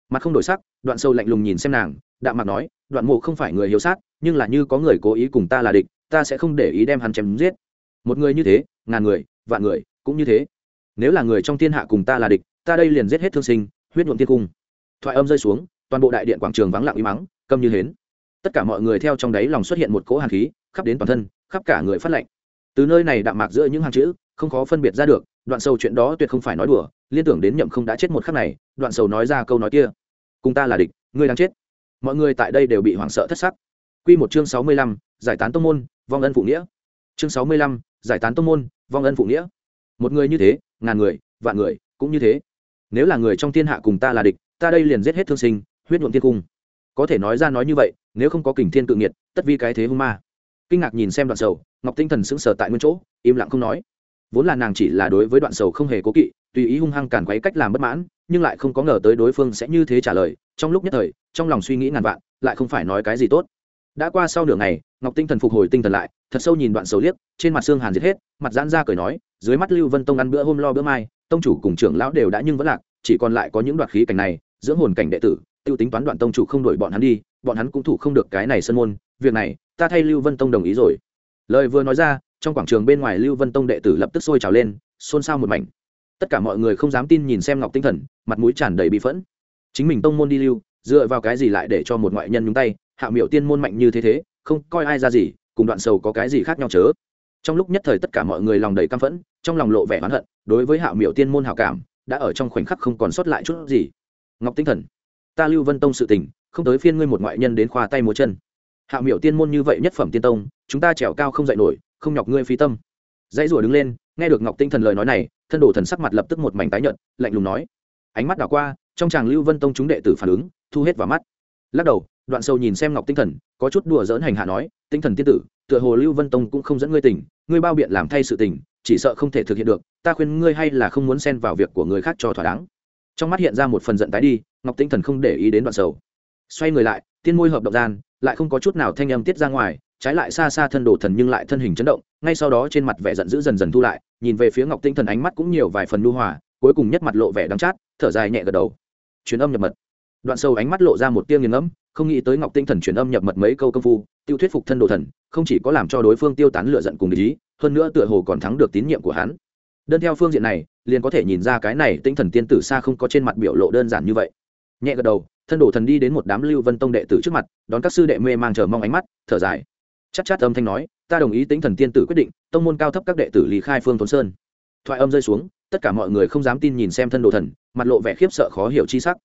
Mặt không đổi sắc đoạn sầu lạnh lùng nhìn xem nàng đạm mặt nói, đoạn mộ không phải người hiếu sát, nhưng là như có người cố ý cùng ta là địch, ta sẽ không để ý đem hắn chém giết. Một người như thế, ngàn người, vạn người, cũng như thế. Nếu là người trong thiên hạ cùng ta là địch, ta đây liền giết hết thương sinh, huyết nhuộm thiên cung. Thoại âm rơi xuống, toàn bộ đại điện quảng trường vắng lặng im mắng câm như hến. Tất cả mọi người theo trong đáy lòng xuất hiện một cỗ hàn khí, khắp đến toàn thân, khắp cả người phát lạnh. Từ nơi này đạm mạc giữa những hàng chữ, không khó phân biệt ra được, đoạn sầu chuyện đó tuyệt không phải nói đùa, liên tưởng đến nhậm không đã chết một khắc này, đoạn sầu nói ra câu nói kia. Cùng ta là địch, ngươi đang chết mọi người tại đây đều bị hoảng sợ thất sắc. Q một chương sáu mươi lăm, giải tán tông môn, vong ân phụ nghĩa. Chương sáu mươi lăm, giải tán tông môn, vong ân phụ nghĩa. Một người như thế, ngàn người, vạn người, cũng như thế. Nếu là người trong thiên hạ cùng ta là địch, ta đây liền giết hết thương sinh, huyết nhuộm thiên cung. Có thể nói ra nói như vậy, nếu không có kình thiên tự nghiệt, tất vi cái thế hung ma. Kinh ngạc nhìn xem đoạn sầu, ngọc tinh thần sững sờ tại nguyên chỗ, im lặng không nói. Vốn là nàng chỉ là đối với đoạn sầu không hề cố kỵ tùy ý hung hăng càn quấy cách làm bất mãn, nhưng lại không có ngờ tới đối phương sẽ như thế trả lời, trong lúc nhất thời, trong lòng suy nghĩ ngàn vạn, lại không phải nói cái gì tốt. Đã qua sau nửa ngày, ngọc tinh thần phục hồi tinh thần lại, thật sâu nhìn đoạn sầu liếc, trên mặt xương hàn diệt hết, mặt giãn ra cười nói, dưới mắt lưu vân tông ăn bữa hôm lo bữa mai, tông chủ cùng trưởng lão đều đã nhưng vẫn lạc, chỉ còn lại có những đoạt khí cảnh này, dưỡng hồn cảnh đệ tử, tiêu tính toán đoạn tông chủ không đổi bọn hắn đi, bọn hắn cũng thủ không được cái này sân môn, việc này, ta thay lưu vân tông đồng ý rồi. Lời vừa nói ra, trong quảng trường bên ngoài lưu vân tông đệ tử lập tức sôi trào lên, xôn xao một mảnh tất cả mọi người không dám tin nhìn xem ngọc tinh thần, mặt mũi tràn đầy bị phẫn. Chính mình tông môn đi lưu, dựa vào cái gì lại để cho một ngoại nhân nhúng tay? Hạ miệu tiên môn mạnh như thế thế, không coi ai ra gì, cùng đoạn sầu có cái gì khác nhau chớ? Trong lúc nhất thời tất cả mọi người lòng đầy căm phẫn, trong lòng lộ vẻ oán hận, đối với hạ miệu tiên môn hảo cảm, đã ở trong khoảnh khắc không còn sót lại chút gì. Ngọc tinh thần, ta lưu vân tông sự tình, không tới phiên ngươi một ngoại nhân đến khoa tay múa chân. Hạ miệu tiên môn như vậy nhất phẩm tiên tông, chúng ta trèo cao không dậy nổi, không nhọc ngươi phí tâm. Dãy rủa đứng lên nghe được ngọc tinh thần lời nói này, thân đồ thần sắc mặt lập tức một mảnh tái nhợt, lạnh lùng nói, ánh mắt đảo qua, trong chàng lưu vân tông chúng đệ tử phản ứng, thu hết vào mắt. Lắc đầu, đoạn sâu nhìn xem ngọc tinh thần, có chút đùa dỡn hành hạ nói tinh thần tiên tử, tựa hồ lưu vân tông cũng không dẫn ngươi tỉnh, ngươi bao biện làm thay sự tình chỉ sợ không thể thực hiện được, ta khuyên ngươi hay là không muốn xen vào việc của người khác cho thỏa đáng. Trong mắt hiện ra một phần giận tái đi, ngọc tinh thần không để ý đến đoạn sầu xoay người lại, tiên môi hợp động gian, lại không có chút nào thanh âm tiết ra ngoài, trái lại xa xa thân đồ thần nhưng lại thân hình chấn động, ngay sau đó trên mặt vẻ giận dữ dần dần thu lại nhìn về phía ngọc tinh thần ánh mắt cũng nhiều vài phần nu hòa, cuối cùng nhất mặt lộ vẻ đắng chát, thở dài nhẹ gật đầu. Truyền âm nhập mật. Đoạn sâu ánh mắt lộ ra một tiêu nghiền ngẫm, không nghĩ tới ngọc tinh thần truyền âm nhập mật mấy câu công phu, tiêu thuyết phục thân đồ thần, không chỉ có làm cho đối phương tiêu tán lựa giận cùng ý, hơn nữa tựa hồ còn thắng được tín nhiệm của hắn. Đơn theo phương diện này, liền có thể nhìn ra cái này tinh thần tiên tử xa không có trên mặt biểu lộ đơn giản như vậy. Nhẹ gật đầu, thân đồ thần đi đến một đám lưu vân tông đệ tử trước mặt, đón các sư đệ mê mang chờ mong ánh mắt, thở dài. Chắc chát âm thanh nói ta đồng ý tính thần tiên tử quyết định, tông môn cao thấp các đệ tử lý khai phương thôn sơn. Thoại âm rơi xuống, tất cả mọi người không dám tin nhìn xem thân đồ thần, mặt lộ vẻ khiếp sợ khó hiểu chi sắc.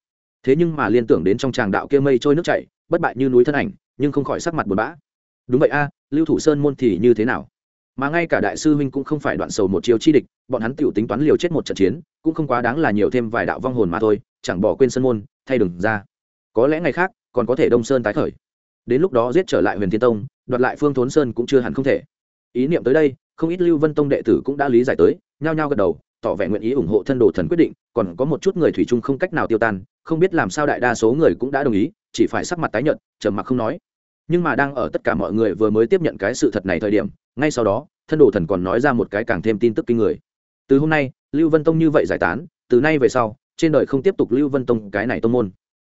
Thế nhưng mà liên tưởng đến trong tràng đạo kia mây trôi nước chảy, bất bại như núi thân ảnh, nhưng không khỏi sắc mặt buồn bã. Đúng vậy a, lưu thủ sơn môn thì như thế nào? Mà ngay cả đại sư huynh cũng không phải đoạn sầu một chiêu chi địch, bọn hắn tiểu tính toán liều chết một trận chiến, cũng không quá đáng là nhiều thêm vài đạo vong hồn mà thôi, chẳng bỏ quên sơn môn, thay đừng ra. Có lẽ ngày khác, còn có thể đông sơn tái khởi. Đến lúc đó giết trở lại huyền thiên tông đoạt lại phương thốn sơn cũng chưa hẳn không thể. Ý niệm tới đây, không ít lưu vân tông đệ tử cũng đã lý giải tới, nhao nhao gật đầu, tỏ vẻ nguyện ý ủng hộ thân đồ thần quyết định, còn có một chút người thủy chung không cách nào tiêu tan, không biết làm sao đại đa số người cũng đã đồng ý, chỉ phải sắc mặt tái nhợt, trầm mặc không nói. Nhưng mà đang ở tất cả mọi người vừa mới tiếp nhận cái sự thật này thời điểm, ngay sau đó, thân đồ thần còn nói ra một cái càng thêm tin tức kinh người. Từ hôm nay, lưu vân tông như vậy giải tán, từ nay về sau, trên đời không tiếp tục lưu vân tông cái này tông môn.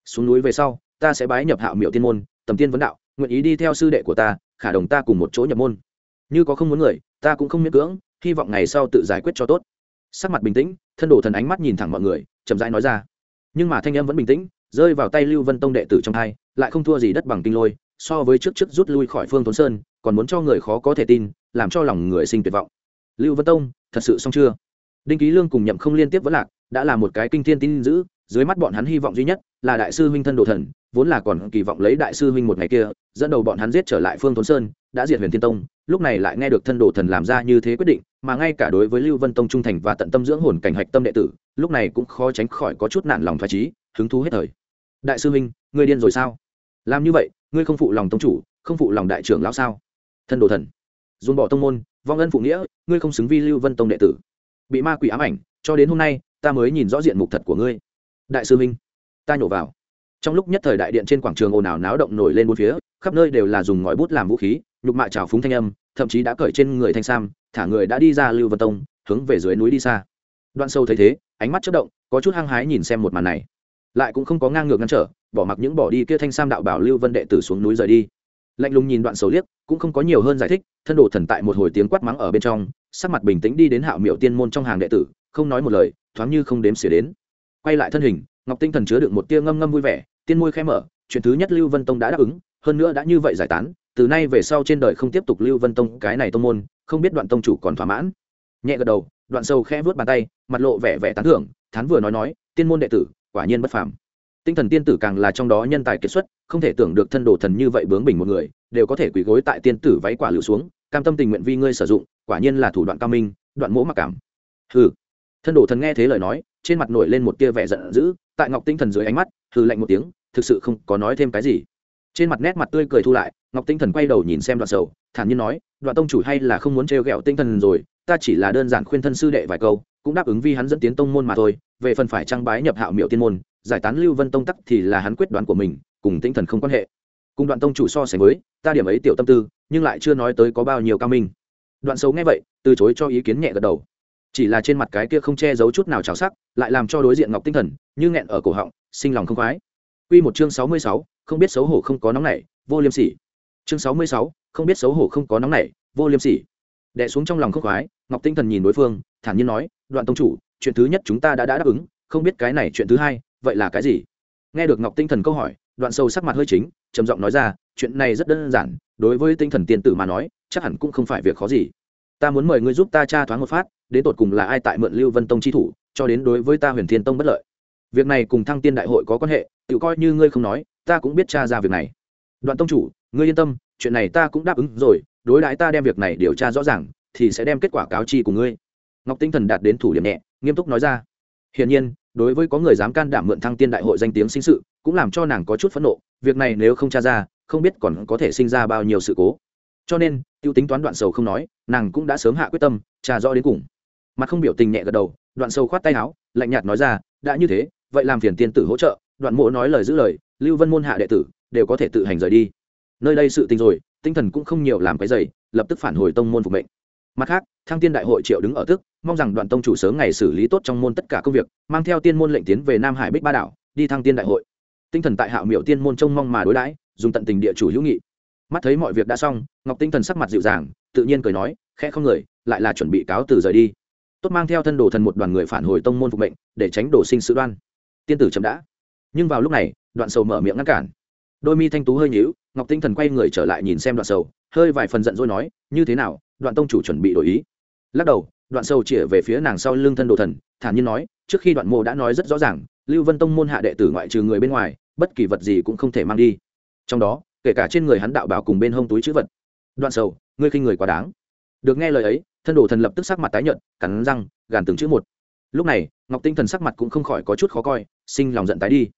Xuống núi về sau, ta sẽ bái nhập hạo miệu tiên môn, tầm tiên vấn đạo nguyện ý đi theo sư đệ của ta, khả đồng ta cùng một chỗ nhập môn. Như có không muốn người, ta cũng không miễn cưỡng, hy vọng ngày sau tự giải quyết cho tốt. Sắc mặt bình tĩnh, thân đồ thần ánh mắt nhìn thẳng mọi người, chậm rãi nói ra. Nhưng mà thanh em vẫn bình tĩnh, rơi vào tay lưu vân tông đệ tử trong hai, lại không thua gì đất bằng kinh lôi, so với trước trước rút lui khỏi phương thốn sơn, còn muốn cho người khó có thể tin, làm cho lòng người sinh tuyệt vọng. Lưu vân tông, thật sự xong chưa? Đinh ký lương cùng nhậm không liên tiếp vẫn lạc, đã là một cái kinh thiên tin giữ dưới mắt bọn hắn hy vọng duy nhất là đại sư huynh thân đồ thần vốn là còn kỳ vọng lấy đại sư huynh một ngày kia, dẫn đầu bọn hắn giết trở lại phương thốn sơn, đã diệt huyền thiên tông, lúc này lại nghe được thân đồ thần làm ra như thế quyết định, mà ngay cả đối với lưu vân tông trung thành và tận tâm dưỡng hồn cảnh hạch tâm đệ tử, lúc này cũng khó tránh khỏi có chút nản lòng thoải trí hứng thú hết thời. Đại sư huynh, ngươi điên rồi sao? Làm như vậy, ngươi không phụ lòng tông chủ, không phụ lòng đại trưởng lão sao? Thân đồ thần dùng bỏ tông môn, vong ân phụ nghĩa, ngươi không xứng vi lưu vân tông đệ tử. Bị ma quỷ ám ảnh, cho đến hôm nay, ta mới nhìn rõ diện mục thật của ngươi. Đại sư huynh, ta nhổ vào trong lúc nhất thời đại điện trên quảng trường ồn ào náo động nổi lên bốn phía, khắp nơi đều là dùng ngòi bút làm vũ khí, nhục mạ trào phúng thanh âm, thậm chí đã cởi trên người thanh sam, thả người đã đi ra lưu vân tông, hướng về dưới núi đi xa. Đoạn sâu thấy thế, ánh mắt chất động, có chút hăng hái nhìn xem một màn này. Lại cũng không có ngang ngược ngăn trở, bỏ mặc những bỏ đi kia thanh sam đạo bảo lưu vân đệ tử xuống núi rời đi. Lạnh lùng nhìn đoạn sầu liếc, cũng không có nhiều hơn giải thích, thân đồ thần tại một hồi tiếng quát mắng ở bên trong, sắc mặt bình tĩnh đi đến hạo miệu tiên môn trong hàng đệ tử, không nói một lời, thoáng như không đếm xỉa đến. Quay lại thân hình, ngọc tinh thần chứa được một tia ngâm ngâm vui vẻ tiên môi khẽ mở, chuyện thứ nhất lưu vân tông đã đáp ứng, hơn nữa đã như vậy giải tán, từ nay về sau trên đời không tiếp tục lưu vân tông, cái này tông môn, không biết đoạn tông chủ còn thỏa mãn. Nhẹ gật đầu, đoạn sâu khẽ vớt bàn tay, mặt lộ vẻ vẻ tán thưởng, thán vừa nói nói, tiên môn đệ tử, quả nhiên bất phàm. Tinh thần tiên tử càng là trong đó nhân tài kiệt xuất, không thể tưởng được thân đồ thần như vậy bướng bình một người, đều có thể quỳ gối tại tiên tử váy quả lựu xuống, cam tâm tình nguyện vi ngươi sử dụng, quả nhiên là thủ đoạn cao minh, đoạn mỗ mặc cảm. Hừ. Thân đồ thần nghe thế lời nói, trên mặt nổi lên một tia vẻ giận dữ, tại ngọc tinh thần dưới ánh mắt hừ lạnh một tiếng, thực sự không có nói thêm cái gì. Trên mặt nét mặt tươi cười thu lại, ngọc tinh thần quay đầu nhìn xem đoạn sầu, thản nhiên nói, đoạn tông chủ hay là không muốn trêu ghẹo tinh thần rồi, ta chỉ là đơn giản khuyên thân sư đệ vài câu, cũng đáp ứng vi hắn dẫn tiến tông môn mà thôi, về phần phải trang bái nhập hạo miệu tiên môn, giải tán lưu vân tông tắc thì là hắn quyết đoán của mình, cùng tinh thần không quan hệ. Cùng đoạn tông chủ so sánh với, ta điểm ấy tiểu tâm tư, nhưng lại chưa nói tới có bao nhiêu cao minh. Đoạn xấu nghe vậy, từ chối cho ý kiến nhẹ gật đầu chỉ là trên mặt cái kia không che giấu chút nào trào sắc lại làm cho đối diện ngọc tinh thần như nghẹn ở cổ họng sinh lòng không khoái Quy một chương sáu mươi sáu, không biết xấu hổ không có nóng nảy, vô liêm sỉ. Chương sáu mươi sáu, không biết xấu hổ không có nóng nảy, vô liêm sỉ. đẻ xuống trong lòng không khoái, Ngọc Tinh Thần nhìn đối phương, thản nhiên nói, "Đoạn tông chủ, chuyện thứ nhất chúng ta đã đã đáp ứng, không biết cái này chuyện thứ hai, vậy là cái gì?" Nghe được Ngọc Tinh Thần câu hỏi, Đoạn Sâu sắc mặt hơi chính, trầm giọng nói ra, "Chuyện này rất đơn giản, đối với Tinh Thần tiên tử mà nói, chắc hẳn cũng không phải việc khó gì. Ta muốn mời ngươi giúp ta tra thoáng một phát, đến tột cùng là ai tại mượn Lưu Vân Tông chi thủ, cho đến đối với ta Huyền Thiên Tông bất lợi. Việc này cùng Thăng Tiên đại hội có quan hệ, tự coi như ngươi không nói ta cũng biết tra ra việc này. Đoạn tông chủ ngươi yên tâm chuyện này ta cũng đáp ứng rồi đối đãi ta đem việc này điều tra rõ ràng thì sẽ đem kết quả cáo chi của ngươi. Ngọc tinh thần đạt đến thủ điểm nhẹ nghiêm túc nói ra. Hiển nhiên đối với có người dám can đảm mượn thăng tiên đại hội danh tiếng sinh sự cũng làm cho nàng có chút phẫn nộ việc này nếu không tra ra không biết còn có thể sinh ra bao nhiêu sự cố. Cho nên Tiêu tính toán đoạn sầu không nói, nàng cũng đã sớm hạ quyết tâm, trà rõ đến cùng. Mặt không biểu tình nhẹ gật đầu, đoạn sầu khoát tay áo, lạnh nhạt nói ra, đã như thế, vậy làm phiền tiên tử hỗ trợ. Đoạn mộ nói lời giữ lời, lưu vân môn hạ đệ tử, đều có thể tự hành rời đi. Nơi đây sự tình rồi, tinh thần cũng không nhiều làm cái giày lập tức phản hồi tông môn phục mệnh. Mặt khác, thăng tiên đại hội triệu đứng ở tức, mong rằng đoạn tông chủ sớm ngày xử lý tốt trong môn tất cả công việc, mang theo tiên môn lệnh tiến về nam hải bích ba đảo, đi thăng tiên đại hội. Tinh thần tại hạo miệu tiên môn trông mong mà đối đãi, dùng tận tình địa chủ hữu nghị mắt thấy mọi việc đã xong, ngọc tinh thần sắc mặt dịu dàng, tự nhiên cười nói, khẽ không người, lại là chuẩn bị cáo từ rời đi. Tốt mang theo thân đồ thần một đoàn người phản hồi tông môn phục mệnh, để tránh đổ sinh sự đoan. Tiên tử chậm đã. Nhưng vào lúc này, đoạn sầu mở miệng ngăn cản. Đôi mi thanh tú hơi nhíu, ngọc tinh thần quay người trở lại nhìn xem đoạn sầu, hơi vài phần giận dỗi nói, như thế nào, đoạn tông chủ chuẩn bị đổi ý? Lắc đầu, đoạn sầu chĩa về phía nàng sau lưng thân đồ thần, thản nhiên nói, trước khi đoạn mô đã nói rất rõ ràng, lưu vân tông môn hạ đệ tử ngoại trừ người bên ngoài, bất kỳ vật gì cũng không thể mang đi. Trong đó kể cả trên người hắn đạo bảo cùng bên hông túi chữ vật. Đoạn sầu, ngươi khinh người quá đáng. Được nghe lời ấy, thân đồ thần lập tức sắc mặt tái nhợt, cắn răng, gàn từng chữ một. Lúc này, ngọc tinh thần sắc mặt cũng không khỏi có chút khó coi, sinh lòng giận tái đi.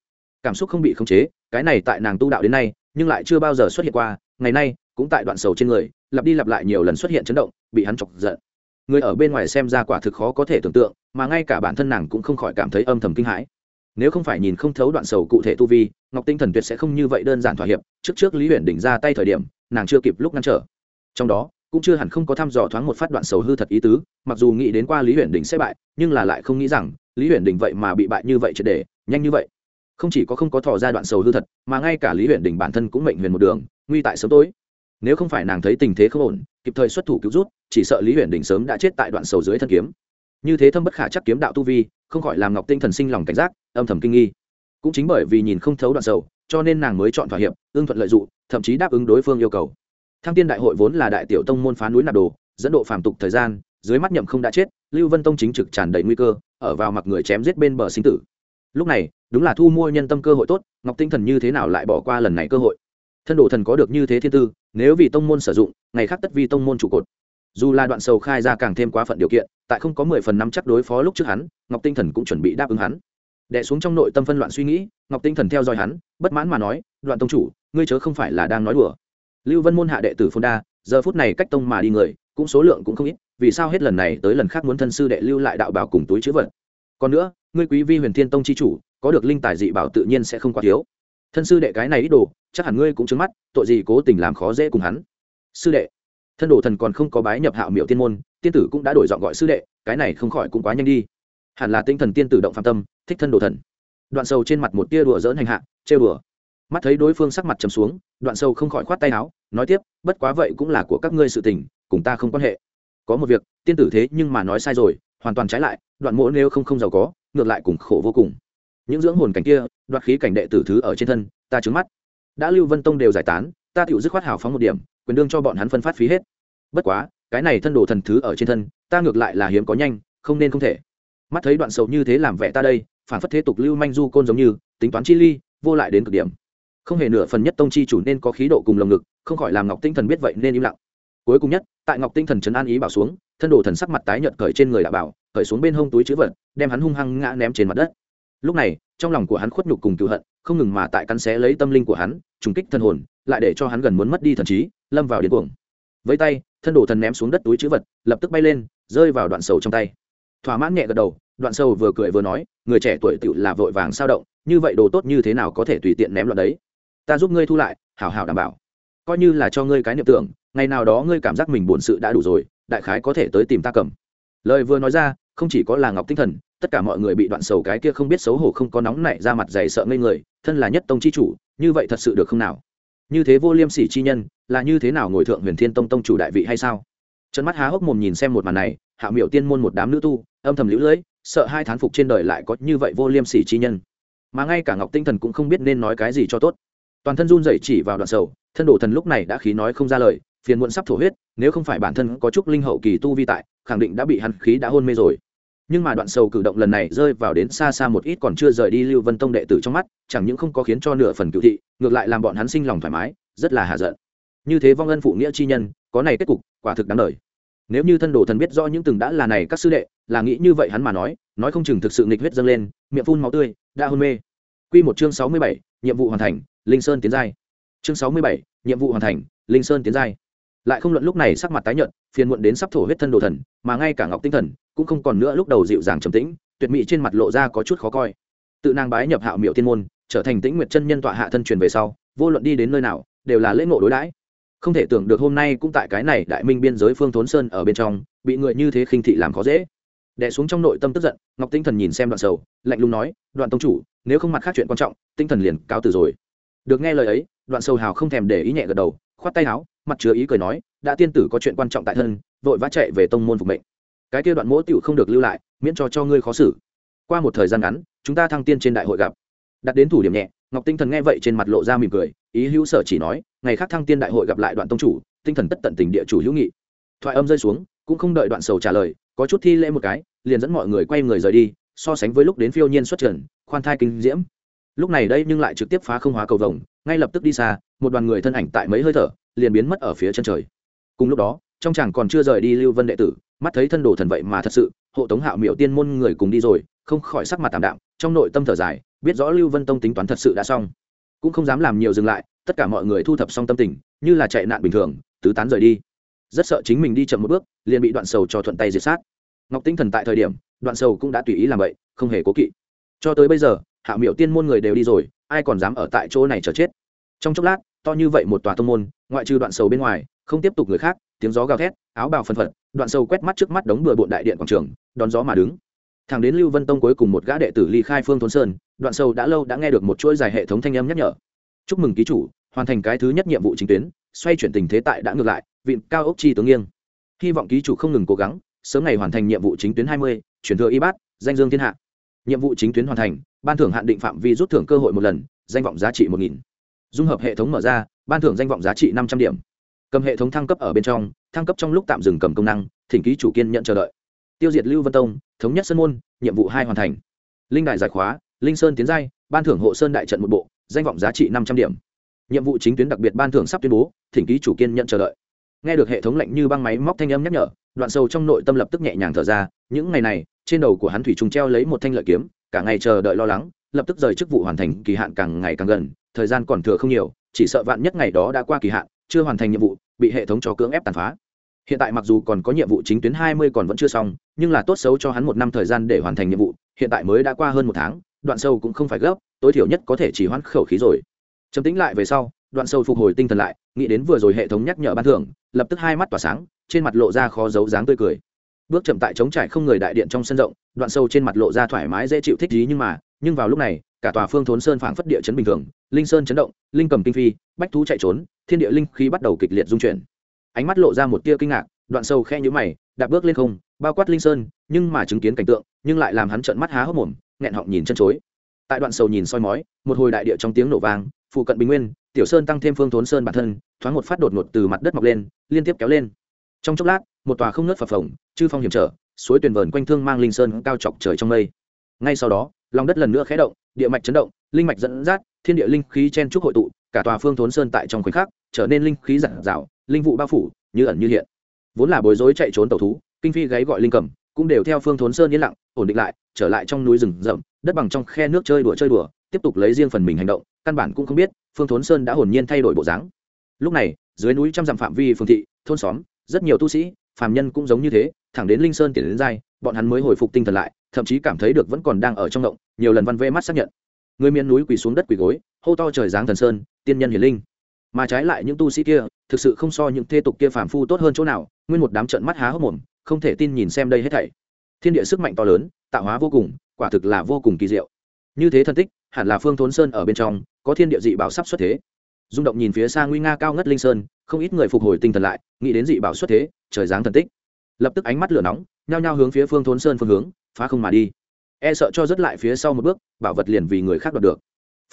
Cảm xúc không bị khống chế, cái này tại nàng tu đạo đến nay, nhưng lại chưa bao giờ xuất hiện qua, ngày nay, cũng tại đoạn sầu trên người, lặp đi lặp lại nhiều lần xuất hiện chấn động, bị hắn chọc giận. Người ở bên ngoài xem ra quả thực khó có thể tưởng tượng, mà ngay cả bản thân nàng cũng không khỏi cảm thấy âm thầm kinh hãi nếu không phải nhìn không thấu đoạn sầu cụ thể tu vi, ngọc tinh thần tuyệt sẽ không như vậy đơn giản thỏa hiệp. Trước trước lý huyền đỉnh ra tay thời điểm, nàng chưa kịp lúc ngăn trở. Trong đó, cũng chưa hẳn không có thăm dò thoáng một phát đoạn sầu hư thật ý tứ, mặc dù nghĩ đến qua lý huyền đỉnh sẽ bại, nhưng là lại không nghĩ rằng, lý huyền đỉnh vậy mà bị bại như vậy triệt để, nhanh như vậy. Không chỉ có không có thò ra đoạn sầu hư thật, mà ngay cả lý huyền đỉnh bản thân cũng mệnh huyền một đường, nguy tại sớm tối. Nếu không phải nàng thấy tình thế không ổn, kịp thời xuất thủ cứu rút, chỉ sợ lý huyền đỉnh sớm đã chết tại đoạn sầu dưới thân kiếm. Như thế thâm bất khả chắc kiếm đạo tu vi, không khỏi làm ngọc tinh thần sinh lòng cảnh giác âm thầm kinh nghi. Cũng chính bởi vì nhìn không thấu đoạn sầu, cho nên nàng mới chọn thỏa hiệp ương thuận lợi dụng thậm chí đáp ứng đối phương yêu cầu. Thăng tiên đại hội vốn là đại tiểu tông môn phá núi nạp đồ, dẫn độ phàm tục thời gian, dưới mắt nhậm không đã chết, lưu vân tông chính trực tràn đầy nguy cơ, ở vào mặc người chém giết bên bờ sinh tử. Lúc này, đúng là thu mua nhân tâm cơ hội tốt, ngọc tinh thần như thế nào lại bỏ qua lần này cơ hội? Thân đồ thần có được như thế thiên tư, nếu vì tông môn sử dụng, ngày khác tất vi tông môn trụ cột. Dù là đoạn sầu khai ra càng thêm quá phận điều kiện, tại không có mười phần năm chắc đối phó lúc trước hắn, ngọc tinh thần cũng chuẩn bị đáp ứng hắn đẻ xuống trong nội tâm phân loạn suy nghĩ, ngọc tinh thần theo dõi hắn, bất mãn mà nói đoạn tông chủ, ngươi chớ không phải là đang nói đùa. Lưu vân môn hạ đệ tử phôn đa, giờ phút này cách tông mà đi người, cũng số lượng cũng không ít, vì sao hết lần này tới lần khác muốn thân sư đệ lưu lại đạo bảo cùng túi chữ vật? Còn nữa, ngươi quý vi huyền thiên tông chi chủ, có được linh tài dị bảo tự nhiên sẽ không quá thiếu. Thân sư đệ cái này ít đồ, chắc hẳn ngươi cũng trứng mắt, tội gì cố tình làm khó dễ cùng hắn. Sư đệ, thân đồ thần còn không có bái nhập hạo miệu tiên môn, tiên tử cũng đã đổi giọng gọi sư đệ, cái này không khỏi cũng quá nhanh đi hẳn là tinh thần tiên tử động phạm tâm, thích thân đồ thần. Đoạn sâu trên mặt một tia đùa dỡn hành hạ, trêu đùa. Mắt thấy đối phương sắc mặt trầm xuống, đoạn sâu không khỏi khoát tay áo, nói tiếp, bất quá vậy cũng là của các ngươi sự tình, cùng ta không quan hệ. Có một việc, tiên tử thế nhưng mà nói sai rồi, hoàn toàn trái lại, đoạn mỗ nếu không không giàu có, ngược lại cùng khổ vô cùng. Những dưỡng hồn cảnh kia, đoạt khí cảnh đệ tử thứ ở trên thân, ta trứng mắt. Đã lưu vân tông đều giải tán, ta tựu dứt khoát hào phóng một điểm, quyền đương cho bọn hắn phân phát phí hết. Bất quá, cái này thân đồ thần thứ ở trên thân, ta ngược lại là hiếm có nhanh, không nên không thể mắt thấy đoạn sầu như thế làm vẻ ta đây phản phất thế tục lưu manh du côn giống như, tính toán chi ly, vô lại đến cực điểm. Không hề nửa phần nhất tông chi chủ nên có khí độ cùng lồng ngực, không khỏi làm ngọc tinh thần biết vậy nên im lặng. Cuối cùng nhất, tại ngọc tinh thần trấn an ý bảo xuống, thân đồ thần sắc mặt tái nhợt cởi trên người đạo bảo, cởi xuống bên hông túi chữ vật, đem hắn hung hăng ngã ném trên mặt đất. Lúc này, trong lòng của hắn khuất nhục cùng cựu hận, không ngừng mà tại cắn xé lấy tâm linh của hắn, trùng kích thân hồn, lại để cho hắn gần muốn mất đi thần trí, lâm vào điên cuồng. Với tay, thân đồ thần ném xuống đất túi chữ vật, lập tức bay lên, rơi vào đoạn sầu trong tay. Thỏa mãn nhẹ gật đầu đoạn sâu vừa cười vừa nói, người trẻ tuổi tựu là vội vàng sao động, như vậy đồ tốt như thế nào có thể tùy tiện ném loạn đấy? Ta giúp ngươi thu lại, hảo hảo đảm bảo. Coi như là cho ngươi cái niệm tưởng, ngày nào đó ngươi cảm giác mình buồn sự đã đủ rồi, đại khái có thể tới tìm ta cầm. Lời vừa nói ra, không chỉ có là ngọc tinh thần, tất cả mọi người bị đoạn sầu cái kia không biết xấu hổ không có nóng nảy ra mặt dày sợ ngây người, thân là nhất tông chi chủ, như vậy thật sự được không nào? Như thế vô liêm sỉ chi nhân, là như thế nào ngồi thượng huyền thiên tông tông chủ đại vị hay sao? Trấn mắt há hốc mồm nhìn xem một màn này, hạ miểu tiên môn một đám nữ tu, âm thầm lũ lưỡi sợ hai thán phục trên đời lại có như vậy vô liêm sỉ chi nhân. Mà ngay cả ngọc tinh thần cũng không biết nên nói cái gì cho tốt. Toàn thân run rẩy chỉ vào đoạn sầu, thân đổ thần lúc này đã khí nói không ra lời, phiền muộn sắp thổ huyết, nếu không phải bản thân có chút linh hậu kỳ tu vi tại, khẳng định đã bị hắn khí đã hôn mê rồi. Nhưng mà đoạn sầu cử động lần này rơi vào đến xa xa một ít còn chưa rời đi lưu vân tông đệ tử trong mắt, chẳng những không có khiến cho nửa phần cựu thị, ngược lại làm bọn hắn sinh lòng thoải mái, rất là hạ giận. Như thế vong ân phụ nghĩa chi nhân, có này kết cục, quả thực đáng đời. Nếu như thân đồ thần biết rõ những từng đã là này các sư đệ là nghĩ như vậy hắn mà nói nói không chừng thực sự nghịch huyết dâng lên miệng phun máu tươi đã hôn mê Quy một chương sáu mươi bảy, nhiệm vụ hoàn thành, Linh Sơn tiến giai. Chương sáu mươi bảy, nhiệm vụ hoàn thành, Linh Sơn tiến giai. Lại không luận lúc này sắc mặt tái nhợt, phiền muộn đến sắp thổ huyết thân đồ thần, mà ngay cả Ngọc Tinh Thần cũng không còn nữa lúc đầu dịu dàng trầm tĩnh, tuyệt mỹ trên mặt lộ ra có chút khó coi. Tự nàng bái nhập Hạo Miệu Tiên môn, trở thành Tĩnh Nguyệt chân nhân tọa hạ thân truyền về sau, vô luận đi đến nơi nào, đều là lễ ngộ đối đãi. Không thể tưởng được hôm nay cũng tại cái này Đại Minh biên giới Phương Thốn Sơn ở bên trong, bị người như thế khinh thị làm khó dễ đẻ xuống trong nội tâm tức giận, Ngọc Tinh Thần nhìn xem Đoạn Sầu, lạnh lùng nói, "Đoạn tông chủ, nếu không mặt khác chuyện quan trọng tinh thần liền cáo từ rồi. Được nghe lời ấy đoạn sầu hào không thèm để ý nhẹ gật đầu khoát tay áo mặt chứa ý cười nói đã tiên tử có chuyện quan trọng tại thân vội vã chạy về tông môn phục mệnh. Cái kia đoạn mỗ tiểu không được lưu lại miễn cho cho ngươi khó xử. Qua một thời gian ngắn chúng ta thăng tiên trên đại hội gặp. Đặt đến thủ điểm nhẹ ngọc tinh thần nghe vậy trên mặt lộ ra mỉm cười ý hữu sở chỉ nói ngày khác thăng tiên đại hội gặp lại đoạn tông chủ tinh thần tất tận tình địa chủ hữu nghị. Thoại âm rơi xuống cũng không đợi đoạn sầu trả lời có chút thi lễ một cái, liền dẫn mọi người quay người rời đi, so sánh với lúc đến phiêu nhiên xuất trần, khoan thai kinh diễm. Lúc này đây nhưng lại trực tiếp phá không hóa cầu vồng, ngay lập tức đi xa, một đoàn người thân ảnh tại mấy hơi thở, liền biến mất ở phía chân trời. Cùng lúc đó, trong chàng còn chưa rời đi lưu vân đệ tử, mắt thấy thân đồ thần vậy mà thật sự, hộ tống hạo miệu tiên môn người cùng đi rồi, không khỏi sắc mặt tạm đạm, trong nội tâm thở dài, biết rõ lưu vân tông tính toán thật sự đã xong. Cũng không dám làm nhiều dừng lại, tất cả mọi người thu thập xong tâm tình, như là chạy nạn bình thường, tứ tán rời đi rất sợ chính mình đi chậm một bước, liền bị đoạn sầu cho thuận tay diệt sát. Ngọc tinh thần tại thời điểm, đoạn sầu cũng đã tùy ý làm vậy, không hề cố kỵ. Cho tới bây giờ, hạ miểu tiên môn người đều đi rồi, ai còn dám ở tại chỗ này chờ chết? Trong chốc lát, to như vậy một tòa tông môn, ngoại trừ đoạn sầu bên ngoài, không tiếp tục người khác, tiếng gió gào thét, áo bào phân phật, đoạn sầu quét mắt trước mắt đống bừa bộn đại điện quảng trường, đón gió mà đứng. Thẳng đến lưu vân tông cuối cùng một gã đệ tử ly khai phương thôn sơn, đoạn sầu đã lâu đã nghe được một chuỗi dài hệ thống thanh âm nhắc nhở. Chúc mừng ký chủ, hoàn thành cái thứ nhất nhiệm vụ chính tuyến, xoay chuyển tình thế tại đã ngược lại vịn cao ốc chi tướng nghiêng. Hy vọng ký chủ không ngừng cố gắng, sớm ngày hoàn thành nhiệm vụ chính tuyến hai mươi, chuyển thừa y bát, danh dương thiên hạ. Nhiệm vụ chính tuyến hoàn thành, ban thưởng hạn định phạm vi rút thưởng cơ hội một lần, danh vọng giá trị một nghìn. Dung hợp hệ thống mở ra, ban thưởng danh vọng giá trị năm trăm điểm. Cầm hệ thống thăng cấp ở bên trong, thăng cấp trong lúc tạm dừng cầm công năng, thỉnh ký chủ kiên nhận chờ đợi. Tiêu diệt lưu vân tông, thống nhất sân môn, nhiệm vụ hai hoàn thành. Linh đại giải khóa, linh sơn tiến giai, ban thưởng hộ sơn đại trận một bộ, danh vọng giá trị năm trăm điểm. Nhiệm vụ chính tuyến đặc biệt ban thưởng sắp tuyên bố, thỉnh ký chủ kiên nhận chờ đợi nghe được hệ thống lạnh như băng máy móc thanh âm nhắc nhở, đoạn sâu trong nội tâm lập tức nhẹ nhàng thở ra, những ngày này, trên đầu của hắn thủy trùng treo lấy một thanh lợi kiếm, cả ngày chờ đợi lo lắng, lập tức rời chức vụ hoàn thành kỳ hạn càng ngày càng gần, thời gian còn thừa không nhiều, chỉ sợ vạn nhất ngày đó đã qua kỳ hạn, chưa hoàn thành nhiệm vụ, bị hệ thống cho cưỡng ép tàn phá. Hiện tại mặc dù còn có nhiệm vụ chính tuyến hai mươi còn vẫn chưa xong, nhưng là tốt xấu cho hắn một năm thời gian để hoàn thành nhiệm vụ, hiện tại mới đã qua hơn một tháng, đoạn sâu cũng không phải gấp, tối thiểu nhất có thể chỉ hoãn khẩu khí rồi. Chấm tính lại về sau đoạn sâu phục hồi tinh thần lại, nghĩ đến vừa rồi hệ thống nhắc nhở ban thưởng, lập tức hai mắt tỏa sáng, trên mặt lộ ra khó giấu dáng tươi cười. Bước chậm tại chống trải không người đại điện trong sân rộng, đoạn sâu trên mặt lộ ra thoải mái dễ chịu thích ý nhưng mà, nhưng vào lúc này, cả tòa phương thốn sơn phảng phất địa chấn bình thường, linh sơn chấn động, linh cầm kinh phi, bách thú chạy trốn, thiên địa linh khí bắt đầu kịch liệt dung chuyển. Ánh mắt lộ ra một tia kinh ngạc, đoạn sâu khe nhũ mày, đạp bước lên không, bao quát linh sơn, nhưng mà chứng kiến cảnh tượng, nhưng lại làm hắn trợn mắt há hốc mồm, nghẹn họng nhìn chân chối. Tại đoạn sầu nhìn soi mói, một hồi đại địa trong tiếng nổ vang, phụ cận bình nguyên tiểu sơn tăng thêm phương thốn sơn bản thân, thoáng một phát đột ngột từ mặt đất mọc lên, liên tiếp kéo lên. Trong chốc lát, một tòa không nớt phập phồng, chư phong hiểm trở, suối tuyển vờn quanh thương mang linh sơn cao chọc trời trong mây. Ngay sau đó, lòng đất lần nữa khé động, địa mạch chấn động, linh mạch dẫn dắt, thiên địa linh khí chen trúc hội tụ, cả tòa phương thốn sơn tại trong khoảnh khắc, trở nên linh khí giản dạo, linh vụ bao phủ, như ẩn như hiện. Vốn là bối rối chạy trốn tẩu thú, kinh phi gáy gọi linh cầm cũng đều theo phương thốn sơn yên lặng, ổn định lại, trở lại trong núi rừng rậm, đất bằng trong khe nước chơi đùa chơi đùa tiếp tục lấy riêng phần mình hành động, căn bản cũng không biết, phương thốn sơn đã hồn nhiên thay đổi bộ dáng. Lúc này, dưới núi trăm dặm phạm vi phương thị, thôn xóm, rất nhiều tu sĩ, phàm nhân cũng giống như thế, thẳng đến linh sơn tiền đến giai bọn hắn mới hồi phục tinh thần lại, thậm chí cảm thấy được vẫn còn đang ở trong động, nhiều lần văn vê mắt xác nhận. Người miền núi quỳ xuống đất quỳ gối, hô to trời giáng thần sơn, tiên nhân hiền linh. Mà trái lại những tu sĩ kia, thực sự không so những thê tục kia phàm phu tốt hơn chỗ nào, nguyên một đám trận mắt há hốc mồm, không thể tin nhìn xem đây hết thảy. Thiên địa sức mạnh to lớn, tạo hóa vô cùng, quả thực là vô cùng kỳ diệu. Như thế thân tích hẳn là phương thốn sơn ở bên trong, có thiên địa dị bảo sắp xuất thế. Rung động nhìn phía xa nguy nga cao ngất linh sơn, không ít người phục hồi tinh thần lại, nghĩ đến dị bảo xuất thế, trời giáng thần tích. Lập tức ánh mắt lửa nóng, nhao nhao hướng phía phương thốn sơn phương hướng, phá không mà đi. E sợ cho rất lại phía sau một bước, bảo vật liền vì người khác đoạt được.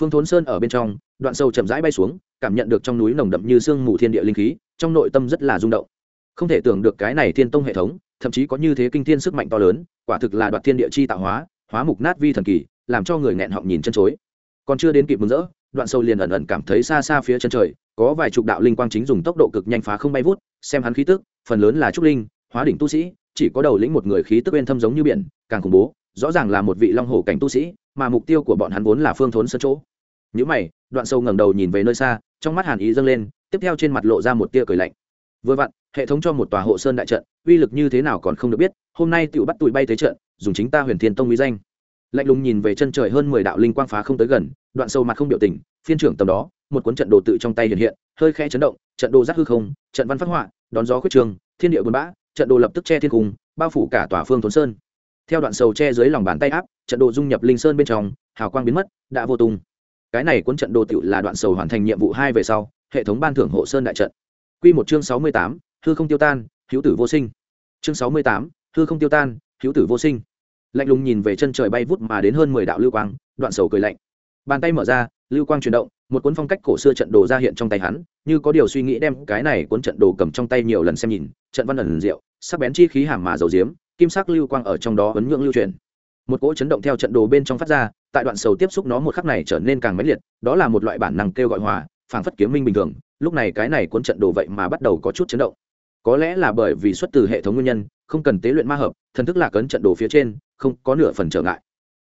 Phương thốn sơn ở bên trong, đoạn sâu chậm rãi bay xuống, cảm nhận được trong núi nồng đậm như sương mù thiên địa linh khí, trong nội tâm rất là rung động. Không thể tưởng được cái này thiên tông hệ thống, thậm chí có như thế kinh thiên sức mạnh to lớn, quả thực là đoạt thiên địa chi tạo hóa hóa mục nát vi thần kỳ làm cho người nghẹn họng nhìn chân chối. Còn chưa đến kịp mừng rỡ, đoạn sâu liền ẩn ẩn cảm thấy xa xa phía chân trời, có vài chục đạo linh quang chính dùng tốc độ cực nhanh phá không bay vút, xem hắn khí tức, phần lớn là trúc linh, hóa đỉnh tu sĩ, chỉ có đầu lĩnh một người khí tức bên thâm giống như biển, càng khủng bố, rõ ràng là một vị long hổ cảnh tu sĩ, mà mục tiêu của bọn hắn vốn là phương thốn sân chỗ. Những mày, đoạn sâu ngẩng đầu nhìn về nơi xa, trong mắt hàn ý dâng lên, tiếp theo trên mặt lộ ra một tia cười lạnh. Vừa vặn, hệ thống cho một tòa hộ sơn đại trận, uy lực như thế nào còn không được biết, hôm nay tựu bắt tụi bay thế trận, dùng chính ta huyền thiên tông uy danh lạnh lùng nhìn về chân trời hơn mười đạo linh quang phá không tới gần, đoạn sâu mặt không biểu tình, phiên trưởng tầm đó, một cuốn trận đồ tự trong tay hiện hiện, hơi khẽ chấn động, trận đồ giác hư không, trận văn phát họa, đón gió khuyết trường, thiên địa buồn bã, trận đồ lập tức che thiên cung bao phủ cả tòa phương thốn sơn. Theo đoạn sầu che dưới lòng bàn tay áp, trận đồ dung nhập linh sơn bên trong, hào quang biến mất, đã vô tung. Cái này cuốn trận đồ tựu là đoạn sầu hoàn thành nhiệm vụ hai về sau, hệ thống ban thưởng hộ sơn đại trận. Q một chương sáu mươi tám, hư không tiêu tan, hữu tử vô sinh. Chương sáu mươi tám, hư không tiêu tan, hữu tử vô sinh lạnh lùng nhìn về chân trời bay vút mà đến hơn mười đạo lưu quang, đoạn sầu cười lạnh. Bàn tay mở ra, lưu quang chuyển động, một cuốn phong cách cổ xưa trận đồ ra hiện trong tay hắn, như có điều suy nghĩ đem cái này cuốn trận đồ cầm trong tay nhiều lần xem nhìn, trận văn ẩn diệu, sắc bén chi khí hàm mà dầu diếm, kim sắc lưu quang ở trong đó ấn nhượng lưu truyền một cỗ chấn động theo trận đồ bên trong phát ra, tại đoạn sầu tiếp xúc nó một khắc này trở nên càng mãnh liệt, đó là một loại bản năng kêu gọi hòa, phảng phất kiếm minh bình thường, lúc này cái này cuốn trận đồ vậy mà bắt đầu có chút chấn động. Có lẽ là bởi vì xuất từ hệ thống nguyên nhân, không cần tế luyện ma hợp, thần thức lạc ấn trận đồ phía trên không có nửa phần trở ngại.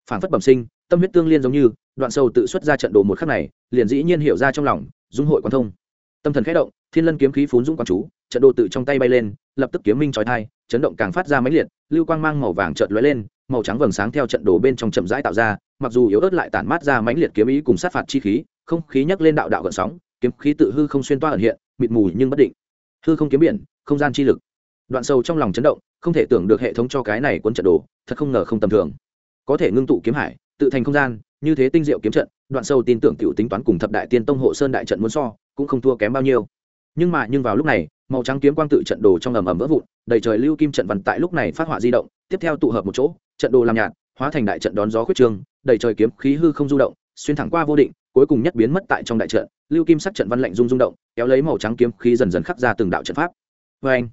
Phảng phất bẩm sinh, tâm huyết tương liên giống như, đoạn sâu tự xuất ra trận đồ một khắc này, liền dĩ nhiên hiểu ra trong lòng, dung hội quan thông. Tâm thần khẽ động, thiên lân kiếm khí phún dũng quan chú, trận đồ tự trong tay bay lên, lập tức kiếm minh trói thai, chấn động càng phát ra máy liệt, lưu quang mang màu vàng chợt lóe lên, màu trắng vầng sáng theo trận đồ bên trong chậm rãi tạo ra, mặc dù yếu ớt lại tản mát ra mãnh liệt kiếm ý cùng sát phạt chi khí, không khí nhấc lên đạo đạo gợn sóng, kiếm khí tự hư không xuyên toa ẩn hiện, mịt mù nhưng bất định. Hư không kiếm biển, không gian chi lực đoạn sâu trong lòng chấn động, không thể tưởng được hệ thống cho cái này cuốn trận đồ, thật không ngờ không tầm thường. Có thể ngưng tụ kiếm hải, tự thành không gian, như thế tinh diệu kiếm trận, đoạn sâu tin tưởng tiểu tính toán cùng thập đại tiên tông hộ sơn đại trận muốn so, cũng không thua kém bao nhiêu. Nhưng mà, nhưng vào lúc này, màu trắng kiếm quang tự trận đồ trong ầm ầm vỡ vụn, đầy trời lưu kim trận văn tại lúc này phát họa di động, tiếp theo tụ hợp một chỗ, trận đồ làm nhạt, hóa thành đại trận đón gió khuyết trương, đầy trời kiếm khí hư không du động, xuyên thẳng qua vô định, cuối cùng nhất biến mất tại trong đại trận, lưu kim sắc trận văn lạnh rung rung động, kéo lấy màu trắng kiếm khí dần dần khắc ra từng đạo trận pháp. Vê anh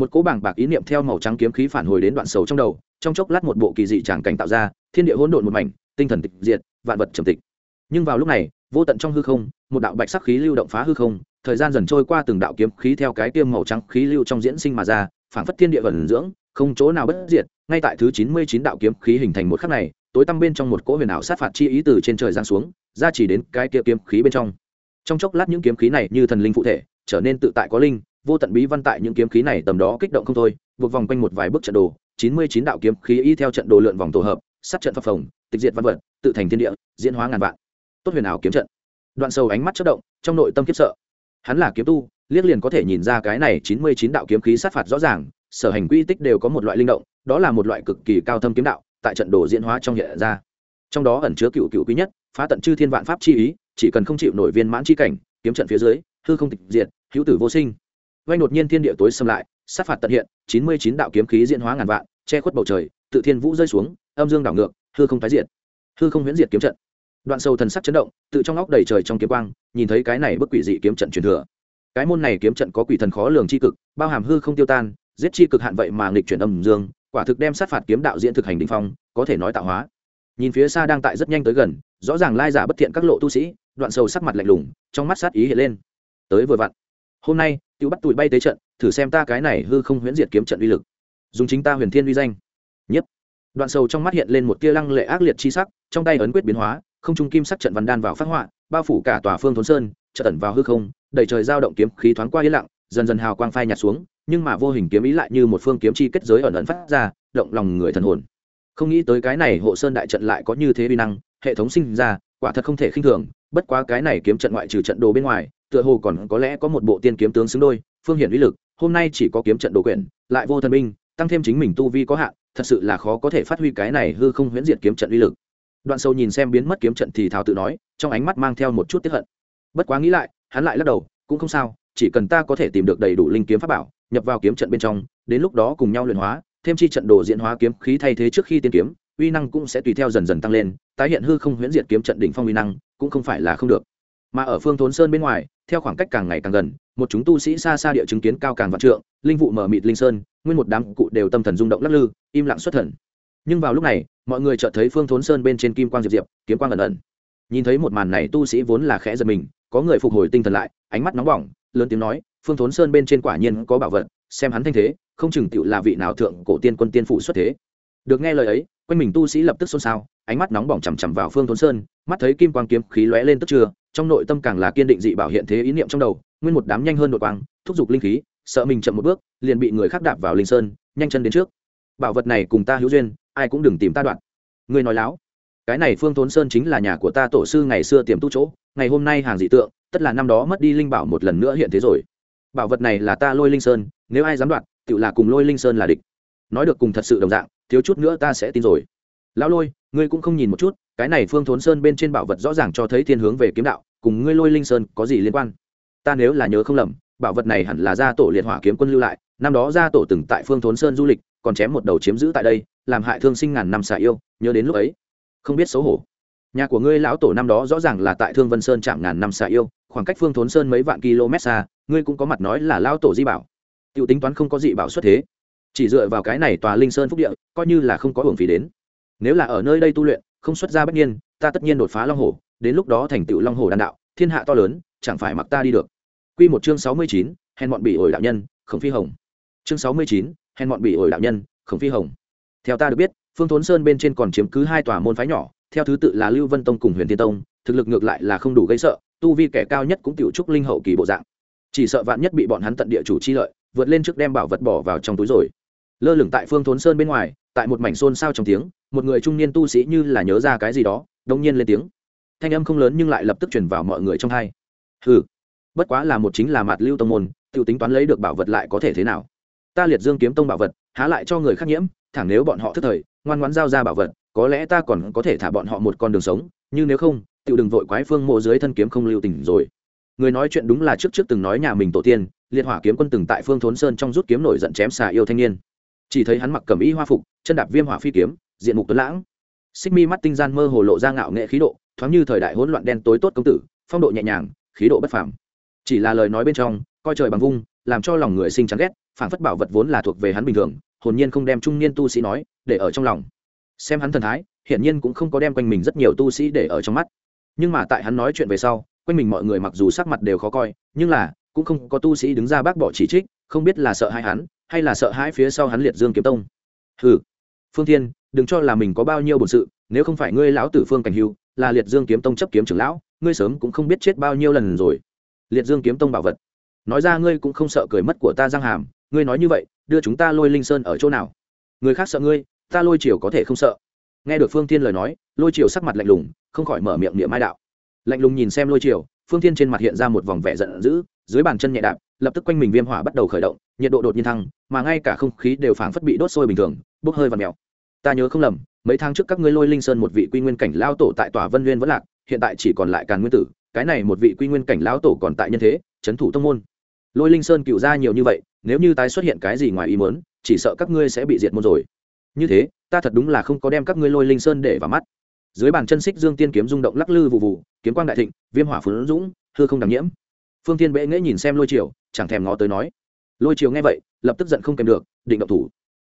một cỗ bảng bạc ý niệm theo màu trắng kiếm khí phản hồi đến đoạn sầu trong đầu, trong chốc lát một bộ kỳ dị tràng cảnh tạo ra, thiên địa hỗn độn một mảnh, tinh thần tịch diệt, vạn vật trầm tịch. Nhưng vào lúc này, vô tận trong hư không, một đạo bạch sắc khí lưu động phá hư không, thời gian dần trôi qua từng đạo kiếm khí theo cái tiêm màu trắng khí lưu trong diễn sinh mà ra, phảng phất thiên địa vẩn dưỡng, không chỗ nào bất diệt, ngay tại thứ chín mươi chín đạo kiếm khí hình thành một khắc này, tối tăm bên trong một cỗ huyền ảo sát phạt chi ý từ trên trời giáng xuống, ra chỉ đến cái kia kiếm khí bên trong. Trong chốc lát những kiếm khí này như thần linh phụ thể, trở nên tự tại có linh vô tận bí văn tại những kiếm khí này tầm đó kích động không thôi, buộc vòng quanh một vài bước trận đồ, chín mươi chín đạo kiếm khí y theo trận đồ lượn vòng tổ hợp, sát trận phập phồng, tịch diệt văn vật, tự thành thiên địa, diễn hóa ngàn vạn. Tốt huyền ảo kiếm trận. Đoạn sâu ánh mắt chất động, trong nội tâm kiếp sợ. Hắn là kiếm tu, liếc liền có thể nhìn ra cái này chín mươi chín đạo kiếm khí sát phạt rõ ràng, sở hành quy tích đều có một loại linh động, đó là một loại cực kỳ cao thâm kiếm đạo, tại trận đồ diễn hóa trong hiện ra. Trong đó ẩn chứa cựu cựu quý nhất, phá tận chư thiên vạn pháp chi ý, chỉ cần không chịu nổi viên mãn chi cảnh, kiếm trận phía dưới, hư không tịch diệt, hữu tử vô sinh vay đột nhiên thiên địa tối xâm lại, sát phạt tận hiện, chín mươi chín đạo kiếm khí diễn hóa ngàn vạn, che khuất bầu trời, tự thiên vũ rơi xuống, âm dương đảo ngược, hư không tái diệt. Hư không huyễn diệt kiếm trận. Đoạn sâu thần sắc chấn động, tự trong óc đầy trời trong kiếm quang, nhìn thấy cái này bức quỷ dị kiếm trận truyền thừa. Cái môn này kiếm trận có quỷ thần khó lường c h i cực, bao hàm hư không tiêu tan, giết chi cực hạn vậy mà nghịch chuyển âm dương, quả thực đem sát phạt kiếm đạo diễn thực hành đình phong, có thể nói tạo hóa. Nhìn phía xa đang tại rất nhanh tới gần, rõ ràng lai giả bất thiện các lộ tu sĩ, đoạn sâu sắc mặt lạnh lùng, trong mắt sát ý hiện lên. Tới vừa vặn. Hôm nay tự bắt tụi bay tới trận, thử xem ta cái này hư không huyễn diệt kiếm trận uy lực. Dùng chính ta huyền thiên uy danh. Nhất đoạn sâu trong mắt hiện lên một tia lăng lệ ác liệt chi sắc, trong tay ấn quyết biến hóa, không trung kim sắc trận văn đan vào phát họa, bao phủ cả tòa phương thốn sơn trận ẩn vào hư không, đầy trời giao động kiếm khí thoáng qua yên lặng, dần dần hào quang phai nhạt xuống, nhưng mà vô hình kiếm ý lại như một phương kiếm chi kết giới ẩn ẩn phát ra, động lòng người thần hồn. Không nghĩ tới cái này hộ sơn đại trận lại có như thế vi năng, hệ thống sinh ra, quả thật không thể khinh thường, bất quá cái này kiếm trận ngoại trừ trận đồ bên ngoài tựa hồ còn có lẽ có một bộ tiên kiếm tướng xứng đôi, phương hiển uy lực, hôm nay chỉ có kiếm trận đồ quyển, lại vô thần binh, tăng thêm chính mình tu vi có hạn, thật sự là khó có thể phát huy cái này hư không huyễn diệt kiếm trận uy lực. Đoạn sâu nhìn xem biến mất kiếm trận thì thảo tự nói, trong ánh mắt mang theo một chút tiếp hận. Bất quá nghĩ lại, hắn lại lắc đầu, cũng không sao, chỉ cần ta có thể tìm được đầy đủ linh kiếm pháp bảo, nhập vào kiếm trận bên trong, đến lúc đó cùng nhau luyện hóa, thêm chi trận đồ diễn hóa kiếm khí thay thế trước khi tiên kiếm, uy năng cũng sẽ tùy theo dần dần tăng lên, tái hiện hư không huyễn diệt kiếm trận đỉnh phong uy năng, cũng không phải là không được mà ở phương thốn sơn bên ngoài, theo khoảng cách càng ngày càng gần, một chúng tu sĩ xa xa địa chứng kiến cao càng vạn trượng, linh vụ mở mịt linh sơn, nguyên một đám cụ đều tâm thần rung động lắc lư, im lặng xuất thần nhưng vào lúc này, mọi người chợt thấy phương thốn sơn bên trên kim quang diệp diệp, kiếm quang ẩn ẩn nhìn thấy một màn này tu sĩ vốn là khẽ giật mình, có người phục hồi tinh thần lại, ánh mắt nóng bỏng, lớn tiếng nói, phương thốn sơn bên trên quả nhiên có bảo vật, xem hắn thanh thế, không chừng tựu là vị nào thượng cổ tiên quân tiên phụ xuất thế được nghe lời ấy, quanh mình tu sĩ lập tức xôn xao, ánh mắt nóng bỏng chằm chằm vào phương thốn sơn, mắt thấy kim quang kiếm khí lóe lên tức chưa trong nội tâm càng là kiên định dị bảo hiện thế ý niệm trong đầu, nguyên một đám nhanh hơn đột quang, thúc giục linh khí, sợ mình chậm một bước, liền bị người khác đạp vào linh sơn, nhanh chân đến trước. Bảo vật này cùng ta hữu duyên, ai cũng đừng tìm ta đoạn. Người nói láo. Cái này phương thốn sơn chính là nhà của ta tổ sư ngày xưa tiềm tu chỗ, ngày hôm nay hàng dị tượng, tất là năm đó mất đi linh bảo một lần nữa hiện thế rồi. Bảo vật này là ta lôi linh sơn, nếu ai dám đoạt tự là cùng lôi linh sơn là địch. Nói được cùng thật sự đồng dạng, thiếu chút nữa ta sẽ tin rồi. Lão lôi ngươi cũng không nhìn một chút, cái này phương thốn sơn bên trên bảo vật rõ ràng cho thấy thiên hướng về kiếm đạo, cùng ngươi lôi linh sơn có gì liên quan? Ta nếu là nhớ không lầm, bảo vật này hẳn là gia tổ liệt hỏa kiếm quân lưu lại, năm đó gia tổ từng tại phương thốn sơn du lịch, còn chém một đầu chiếm giữ tại đây, làm hại thương sinh ngàn năm xả yêu, nhớ đến lúc ấy. Không biết xấu hổ. Nhà của ngươi lão tổ năm đó rõ ràng là tại thương vân sơn chạm ngàn năm xả yêu, khoảng cách phương thốn sơn mấy vạn km xa, ngươi cũng có mặt nói là lão tổ di bảo. T i ể u tính toán không có dị bảo xuất thế. Chỉ dựa vào cái này tòa linh sơn phúc địa, coi như là không có hưởng phí đến nếu là ở nơi đây tu luyện, không xuất ra bất nhiên ta tất nhiên đột phá long hồ đến lúc đó thành tựu long hồ đàn đạo, thiên hạ to lớn, chẳng phải mặc ta đi được. Q một chương sáu mươi chín, hèn bọn bị ổi đạo nhân, khổng phi hồng. Chương sáu mươi chín, hèn bọn bị ổi đạo nhân, khổng phi hồng. Theo ta được biết, phương thốn sơn bên trên còn chiếm cứ hai tòa môn phái nhỏ, theo thứ tự là lưu vân tông cùng huyền tiên tông, thực lực ngược lại là không đủ gây sợ, tu vi kẻ cao nhất cũng tiểu trúc linh hậu kỳ bộ dạng. Chỉ sợ vạn nhất bị bọn hắn tận địa chủ chi lợi, vượt lên trước đem bảo vật bỏ vào trong túi rồi lơ lửng tại phương thốn sơn bên ngoài, tại một mảnh xôn xao trong tiếng, một người trung niên tu sĩ như là nhớ ra cái gì đó đông nhiên lên tiếng. Thanh âm không lớn nhưng lại lập tức chuyển vào mọi người trong hai. Hừ, bất quá là một chính là mặt lưu tông môn tự tính toán lấy được bảo vật lại có thể thế nào? Ta liệt dương kiếm tông bảo vật, há lại cho người khác nhiễm, thẳng nếu bọn họ thức thời, ngoan ngoãn giao ra bảo vật, có lẽ ta còn có thể thả bọn họ một con đường sống, nhưng nếu không tự đừng vội quái phương mộ dưới thân kiếm không lưu tỉnh rồi. Người nói chuyện đúng là trước trước từng nói nhà mình tổ tiên, liệt hỏa kiếm quân từng tại phương thốn sơn trong rút kiếm nổi giận chém xà yêu thanh niên chỉ thấy hắn mặc cẩm y hoa phục, chân đạp viêm hỏa phi kiếm, diện mục tuấn lãng. Xích mi mắt tinh gian mơ hồ lộ ra ngạo nghệ khí độ, thoáng như thời đại hỗn loạn đen tối tốt công tử, phong độ nhẹ nhàng, khí độ bất phàm. Chỉ là lời nói bên trong, coi trời bằng vung, làm cho lòng người sinh chán ghét phản phất bảo vật vốn là thuộc về hắn bình thường, hồn nhiên không đem trung niên tu sĩ nói, để ở trong lòng. Xem hắn thần thái, hiển nhiên cũng không có đem quanh mình rất nhiều tu sĩ để ở trong mắt. Nhưng mà tại hắn nói chuyện về sau, quanh mình mọi người mặc dù sắc mặt đều khó coi, nhưng là, cũng không có tu sĩ đứng ra bác bỏ chỉ trích không biết là sợ hai hắn, hay là sợ hãi phía sau hắn liệt dương kiếm tông. Hừ, phương thiên, đừng cho là mình có bao nhiêu bổn sự, nếu không phải ngươi lão tử phương cảnh hưu, là liệt dương kiếm tông chấp kiếm trưởng lão, ngươi sớm cũng không biết chết bao nhiêu lần rồi. Liệt dương kiếm tông bảo vật. Nói ra ngươi cũng không sợ cười mất của ta giang hàm, ngươi nói như vậy, đưa chúng ta lôi linh sơn ở chỗ nào? Người khác sợ ngươi, ta lôi triều có thể không sợ. Nghe được phương thiên lời nói, lôi triều sắc mặt lạnh lùng, không khỏi mở miệng niệm mai đạo. Lạnh lùng nhìn xem lôi triều, phương thiên trên mặt hiện ra một vòng vẻ giận dữ, dưới bàn chân nhẹ đạp lập tức quanh mình viêm hỏa bắt đầu khởi động, nhiệt độ đột nhiên thăng mà ngay cả không khí đều phảng phất bị đốt sôi bình thường, bốc hơi và mèo. Ta nhớ không lầm, mấy tháng trước các ngươi lôi linh sơn một vị quy nguyên cảnh lao tổ tại tòa vân nguyên vẫn lạc, hiện tại chỉ còn lại càn nguyên tử, cái này một vị quy nguyên cảnh lão tổ còn tại nhân thế trấn thủ tông môn. Lôi linh sơn cựu ra nhiều như vậy, nếu như tái xuất hiện cái gì ngoài ý muốn, chỉ sợ các ngươi sẽ bị diệt môn rồi. Như thế, ta thật đúng là không có đem các ngươi lôi linh sơn để vào mắt. Dưới bàn chân xích dương tiên kiếm rung động lắc lư vụ vụ, kiếm quang đại thịnh, viêm hỏa phấn dũng, hư không đằng nhiễm phương tiên bệ nghễ nhìn xem lôi triều, chẳng thèm ngó tới nói. Lôi triều nghe vậy, lập tức giận không kèm được, định động thủ.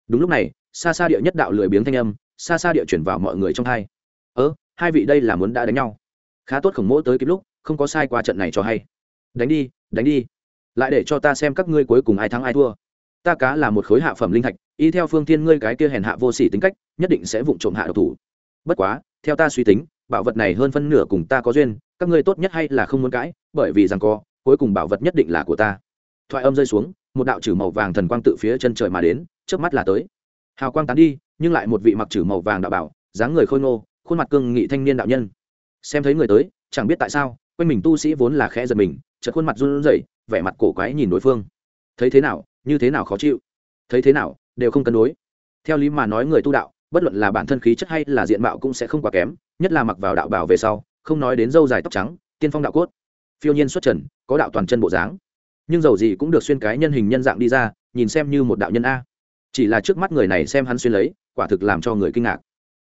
Đúng lúc này, xa xa địa nhất đạo lười biếng thanh âm, xa xa địa chuyển vào mọi người trong hai. Ớ hai vị đây là muốn đã đánh nhau. Khá tốt khổng mỗ tới kịp lúc, không có sai qua trận này cho hay. Đánh đi đánh đi. Lại để cho ta xem các ngươi cuối cùng ai thắng ai thua. Ta cá là một khối hạ phẩm linh thạch, y theo phương thiên ngươi cái kia hèn hạ vô sỉ tính cách, nhất định sẽ vụng trộm hạ độc thủ. Bất quá, theo ta suy tính, bảo vật này hơn phân nửa cùng ta có duyên, các ngươi tốt nhất hay là không muốn cãi, bởi vì rằng co cuối cùng bảo vật nhất định là của ta. Thoại âm rơi xuống, một đạo chử màu vàng thần quang tự phía chân trời mà đến trước mắt là tới. Hào quang tán đi, nhưng lại một vị mặc chử màu vàng đạo bảo, dáng người khôi ngô, khuôn mặt cương nghị thanh niên đạo nhân. Xem thấy người tới, chẳng biết tại sao, quanh mình tu sĩ vốn là khẽ giật mình, chợt khuôn mặt run rẩy, vẻ mặt cổ quái nhìn đối phương. Thấy thế nào, như thế nào khó chịu. Thấy thế nào, đều không cân đối. Theo lý mà nói người tu đạo, bất luận là bản thân khí chất hay là diện mạo cũng sẽ không quá kém, nhất là mặc vào đạo bảo về sau, không nói đến dâu dài tóc trắng, tiên phong đạo cốt phiêu nhiên xuất trần, có đạo toàn chân bộ dáng. Nhưng dầu gì cũng được xuyên cái nhân hình nhân dạng đi ra, nhìn xem như một đạo nhân a. Chỉ là trước mắt người này xem hắn xuyên lấy, quả thực làm cho người kinh ngạc.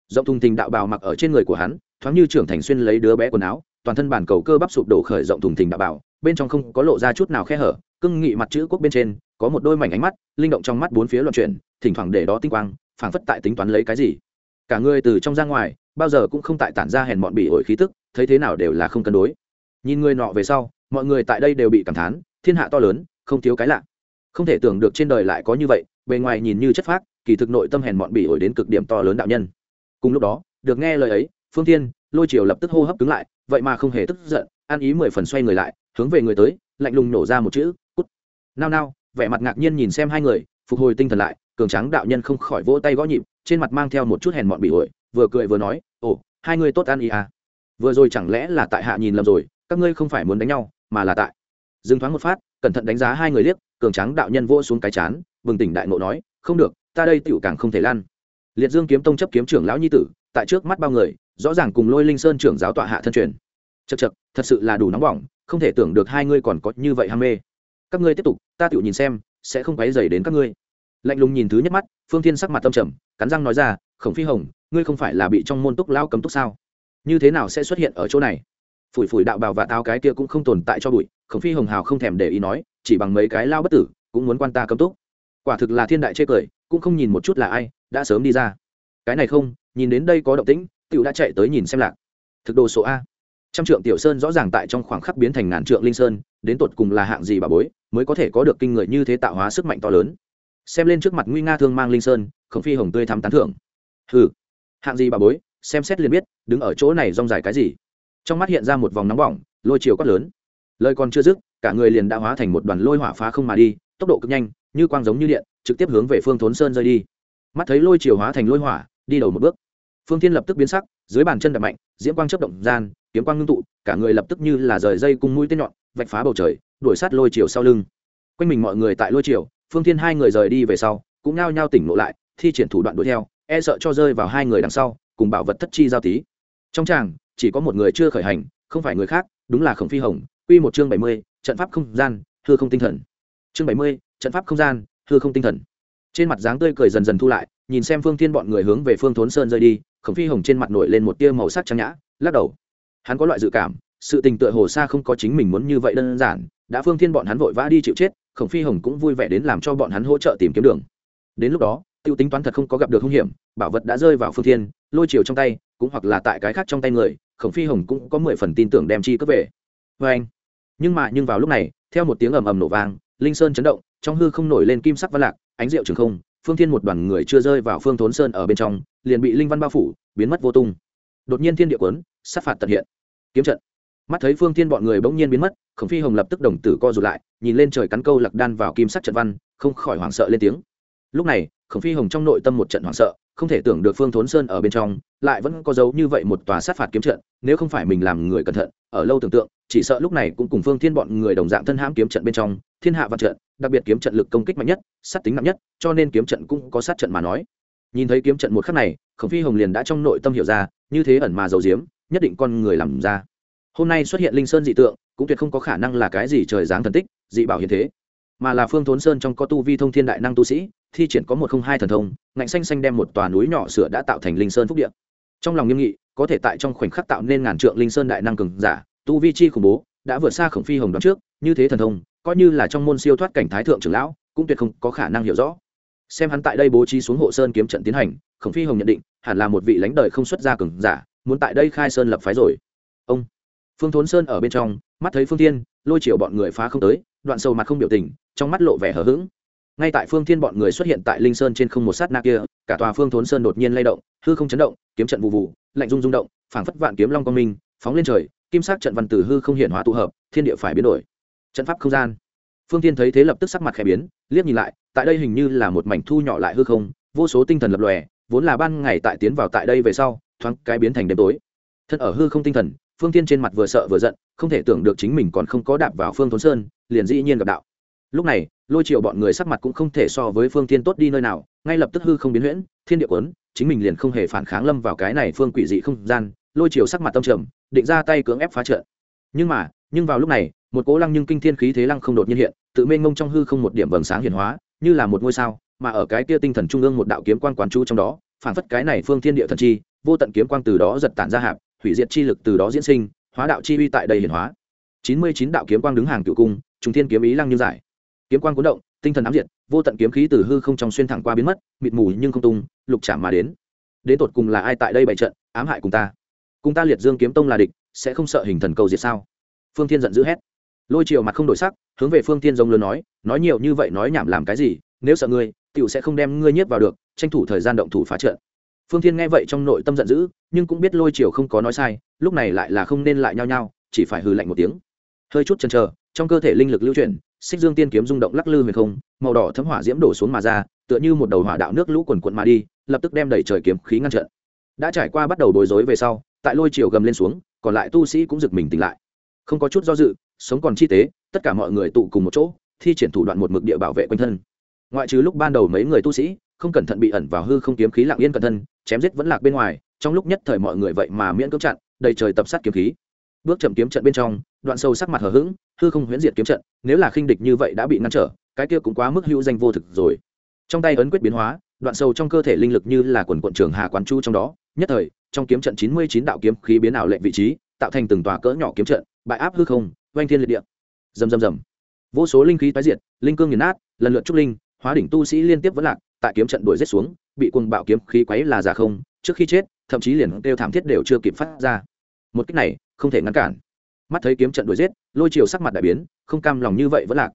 Rộng thùng thình đạo bào mặc ở trên người của hắn, thoáng như trưởng thành xuyên lấy đứa bé quần áo, toàn thân bản cầu cơ bắp sụp đổ khởi rộng thùng thình đạo bào, bên trong không có lộ ra chút nào khe hở, cưng nghị mặt chữ quốc bên trên, có một đôi mảnh ánh mắt, linh động trong mắt bốn phía loạn chuyển, thỉnh thoảng để đó tinh quang, phảng phất tại tính toán lấy cái gì. Cả người từ trong ra ngoài, bao giờ cũng không tại tản ra hèn mọn bị ổi khí tức, thấy thế nào đều là không cân đối nhìn người nọ về sau, mọi người tại đây đều bị cảm thán, thiên hạ to lớn, không thiếu cái lạ. Không thể tưởng được trên đời lại có như vậy, bề ngoài nhìn như chất phác, kỳ thực nội tâm hèn mọn bị ổi đến cực điểm to lớn đạo nhân. Cùng lúc đó, được nghe lời ấy, phương thiên, lôi triều lập tức hô hấp cứng lại, vậy mà không hề tức giận, ăn ý mười phần xoay người lại, hướng về người tới, lạnh lùng nổ ra một chữ, cút. Nao nao, vẻ mặt ngạc nhiên nhìn xem hai người, phục hồi tinh thần lại, cường trắng đạo nhân không khỏi vỗ tay gõ nhịp, trên mặt mang theo một chút hèn mọn bị ổi, vừa cười vừa nói, ồ, hai người tốt ăn ý à. Vừa rồi chẳng lẽ là tại hạ nhìn lầm rồi các ngươi không phải muốn đánh nhau, mà là tại. Dừng thoáng một phát, cẩn thận đánh giá hai người liếc, cường tráng đạo nhân vỗ xuống cái chán, bừng tỉnh đại ngộ nói, không được, ta đây tựu càng không thể lan liệt dương kiếm tông chấp kiếm trưởng lão nhi tử, tại trước mắt bao người, rõ ràng cùng lôi linh sơn trưởng giáo tọa hạ thân truyền. Chật chật thật sự là đủ nóng bỏng, không thể tưởng được hai ngươi còn có như vậy ham mê. Các ngươi tiếp tục, ta tựu nhìn xem, sẽ không quấy dày đến các ngươi. Lạnh lùng nhìn thứ nhất mắt, phương thiên sắc mặt tâm trầm, cắn răng nói ra, khổng phi hồng, ngươi không phải là bị trong môn túc lao cấm túc sao? Như thế nào sẽ xuất hiện ở chỗ này? Phủi phủi đạo bào và tao cái kia cũng không tồn tại cho bụi, khổng phi hồng hào không thèm để ý nói, chỉ bằng mấy cái lao bất tử, cũng muốn quan ta cấm túc. Quả thực là thiên đại chê cười, cũng không nhìn một chút là ai, đã sớm đi ra. Cái này không, nhìn đến đây có động tĩnh tựu đã chạy tới nhìn xem lạc. Thực đồ số a. Trăm trượng tiểu sơn rõ ràng tại trong khoảng khắc biến thành ngàn trượng linh sơn, đến tột cùng là hạng gì bà bối, mới có thể có được kinh người như thế tạo hóa sức mạnh to lớn. Xem lên trước mặt nguy nga thương mang linh sơn, khổng phi hồng tươi thắm tán thưởng. Hừ. Hạng gì bà bối, xem xét liền biết, đứng ở chỗ này rong dài cái gì trong mắt hiện ra một vòng nóng bỏng, lôi chiều quát lớn. Lời còn chưa dứt, cả người liền đã hóa thành một đoàn lôi hỏa phá không mà đi, tốc độ cực nhanh, như quang giống như điện, trực tiếp hướng về phương thốn sơn rơi đi. Mắt thấy lôi chiều hóa thành lôi hỏa, đi đầu một bước. Phương thiên lập tức biến sắc, dưới bàn chân đập mạnh, diễm quang chấp động gian, kiếm quang ngưng tụ, cả người lập tức như là rời dây cung mũi tên nhọn, vạch phá bầu trời, đuổi sát lôi chiều sau lưng. Quanh mình mọi người tại lôi chiều, phương thiên hai người rời đi về sau, cũng nao nhao tỉnh ngộ lại, thi triển thủ đoạn đuổi theo e sợ cho rơi vào hai người đằng sau, cùng bảo vật thất chi giao tí. Trong tràng chỉ có một người chưa khởi hành, không phải người khác, đúng là khổng phi hồng, quy một chương bảy mươi, trận pháp không gian, hư không tinh thần. Chương bảy mươi, trận pháp không gian, hư không tinh thần. Trên mặt dáng tươi cười dần dần thu lại, nhìn xem phương thiên bọn người hướng về phương thốn sơn rơi đi, khổng phi hồng trên mặt nổi lên một tia màu sắc trắng nhã, lắc đầu. Hắn có loại dự cảm, sự tình tựa hồ xa không có chính mình muốn như vậy đơn giản, đã phương thiên bọn hắn vội vã đi chịu chết, khổng phi hồng cũng vui vẻ đến làm cho bọn hắn hỗ trợ tìm kiếm đường. Đến lúc đó, tiêu tính toán thật không có gặp được hung hiểm, bảo vật đã rơi vào phương thiên, lôi chiều trong tay cũng hoặc là tại cái khác trong tay người, khổng phi hồng cũng có mười phần tin tưởng đem chi cướp về. Vê anh. Nhưng mà, nhưng vào lúc này, theo một tiếng ầm ầm nổ vang, linh sơn chấn động, trong hư không nổi lên kim sắc văn lạc, ánh rượu trường không, phương thiên một đoàn người chưa rơi vào phương thốn sơn ở bên trong, liền bị linh văn bao phủ, biến mất vô tung. Đột nhiên thiên địa quấn sát phạt tận hiện. Kiếm trận. Mắt thấy phương thiên bọn người bỗng nhiên biến mất, khổng phi hồng lập tức đồng tử co rụt lại, nhìn lên trời cắn câu lạc đan vào kim sắc trận văn, không khỏi hoảng sợ lên tiếng lúc này, khổng phi hồng trong nội tâm một trận hoảng sợ, không thể tưởng được phương thốn sơn ở bên trong lại vẫn có dấu như vậy một tòa sát phạt kiếm trận, nếu không phải mình làm người cẩn thận, ở lâu tưởng tượng, chỉ sợ lúc này cũng cùng phương thiên bọn người đồng dạng thân hãm kiếm trận bên trong, thiên hạ văn trận, đặc biệt kiếm trận lực công kích mạnh nhất, sát tính nặng nhất, cho nên kiếm trận cũng có sát trận mà nói. Nhìn thấy kiếm trận một khắc này, khổng phi hồng liền đã trong nội tâm hiểu ra, như thế ẩn mà giấu diếm nhất định con người làm ra. Hôm nay xuất hiện linh sơn dị tượng, cũng tuyệt không có khả năng là cái gì trời dáng thần tích, dị bảo hiện thế mà là phương thốn sơn trong có tu vi thông thiên đại năng tu sĩ, thi triển có một không hai thần thông, ngạnh xanh xanh đem một tòa núi nhỏ sửa đã tạo thành linh sơn phúc điện trong lòng nghiêm nghị, có thể tại trong khoảnh khắc tạo nên ngàn trượng linh sơn đại năng cường giả, tu vi chi khủng bố, đã vượt xa khổng phi hồng đoán trước, như thế thần thông, coi như là trong môn siêu thoát cảnh thái thượng trưởng lão, cũng tuyệt không có khả năng hiểu rõ. Xem hắn tại đây bố trí xuống hộ sơn kiếm trận tiến hành, khổng phi hồng nhận định, hẳn là một vị lãnh đời không xuất gia cường giả, muốn tại đây khai sơn lập phái rồi. Ông phương thốn sơn ở bên trong, mắt thấy phương thiên, lôi chiều bọn người phá không tới, đoạn sâu mặt không biểu tình trong mắt lộ vẻ hờ hững. Ngay tại phương thiên bọn người xuất hiện tại linh sơn trên không một sát na kia, cả tòa phương thốn sơn đột nhiên lay động, hư không chấn động, kiếm trận vụ vụ, lạnh rung rung động, phảng phất vạn kiếm long quang minh, phóng lên trời, kim sắc trận văn tử hư không hiện hóa tụ hợp, thiên địa phải biến đổi. Trận pháp không gian. Phương thiên thấy thế lập tức sắc mặt khẽ biến, liếc nhìn lại, tại đây hình như là một mảnh thu nhỏ lại hư không, vô số tinh thần lập lòe, vốn là ban ngày tại tiến vào tại đây về sau, thoáng cái biến thành đêm tối. Thân ở hư không tinh thần, phương thiên trên mặt vừa sợ vừa giận, không thể tưởng được chính mình còn không có đạp vào phương thốn sơn, liền dĩ nhiên gặp đạo lúc này, lôi triều bọn người sắc mặt cũng không thể so với phương thiên tốt đi nơi nào, ngay lập tức hư không biến huyễn, thiên địa quấn chính mình liền không hề phản kháng lâm vào cái này phương quỷ dị không gian, lôi triều sắc mặt tâm trầm, định ra tay cưỡng ép phá trận. Nhưng mà, nhưng vào lúc này, một cố lăng nhưng kinh thiên khí thế lăng không đột nhiên hiện, tự mênh mông trong hư không một điểm vầng sáng hiển hóa, như là một ngôi sao, mà ở cái kia tinh thần trung ương một đạo kiếm quan quán chú trong đó, phản phất cái này phương thiên địa thần chi, vô tận kiếm quang từ đó giật tản ra hạp, hủy diệt chi lực từ đó diễn sinh, hóa đạo chi uy tại đây hiển hóa. Chín mươi chín đạo kiếm quang đứng hàng cựu cung trung thiên kiếm ý lăng như giải kiếm quang cuốn động, tinh thần ám diệt, vô tận kiếm khí từ hư không trong xuyên thẳng qua biến mất, mịt mù nhưng không tung, lục chạm mà đến. Đến tột cùng là ai tại đây bày trận, ám hại cùng ta? Cùng ta liệt dương kiếm tông là địch, sẽ không sợ hình thần cầu diệt sao? Phương thiên giận dữ hét. Lôi chiều mặt không đổi sắc, hướng về phương thiên giống lớn nói nói nhiều như vậy nói nhảm làm cái gì, nếu sợ ngươi, tiểu sẽ không đem ngươi nhiếp vào được, tranh thủ thời gian động thủ phá trận. Phương thiên nghe vậy trong nội tâm giận dữ, nhưng cũng biết lôi chiều không có nói sai, lúc này lại là không nên lại nhao nhao, chỉ phải hừ lạnh một tiếng. Hơi chút chần chờ, trong cơ thể linh lực lưu chuyển xích dương tiên kiếm rung động lắc lư huyền không, màu đỏ thấm hỏa diễm đổ xuống mà ra, tựa như một đầu hỏa đạo nước lũ quần quận mà đi, lập tức đem đẩy trời kiếm khí ngăn trận đã trải qua bắt đầu bối rối về sau, tại lôi chiều gầm lên xuống, còn lại tu sĩ cũng giật mình tỉnh lại. Không có chút do dự, sống còn chi tế, tất cả mọi người tụ cùng một chỗ, thi triển thủ đoạn một mực địa bảo vệ quanh thân. Ngoại trừ lúc ban đầu mấy người tu sĩ, không cẩn thận bị ẩn vào hư không kiếm khí lặng yên cẩn thân, chém giết vẫn lạc bên ngoài, trong lúc nhất thời mọi người vậy mà miễn cưỡng chặn, đầy trời tập sát kiếm khí bước chậm kiếm trận bên trong, đoạn sâu sắc mặt hờ hững, hư không huyễn diệt kiếm trận, nếu là khinh địch như vậy đã bị ngăn trở, cái kia cũng quá mức hữu danh vô thực rồi. Trong tay ấn quyết biến hóa, đoạn sâu trong cơ thể linh lực như là quần quận trường hà quán chu trong đó, nhất thời, trong kiếm trận chín mươi chín đạo kiếm khí biến ảo lệnh vị trí, tạo thành từng tòa cỡ nhỏ kiếm trận, bại áp hư không, oanh thiên liệt địa. Rầm rầm rầm. Vô số linh khí tái diệt, linh cương nghiền nát, lần lượt trúc linh, hóa đỉnh tu sĩ liên tiếp vẫn lạc, tại kiếm trận đuổi rết xuống, bị cuồng bạo kiếm khí quấy là giả không, trước khi chết, thậm chí liền kêu thảm thiết đều chưa kịp phát ra một cách này không thể ngăn cản. Mắt thấy kiếm trận đuổi giết lôi chiều sắc mặt đại biến không cam lòng như vậy vẫn lạc.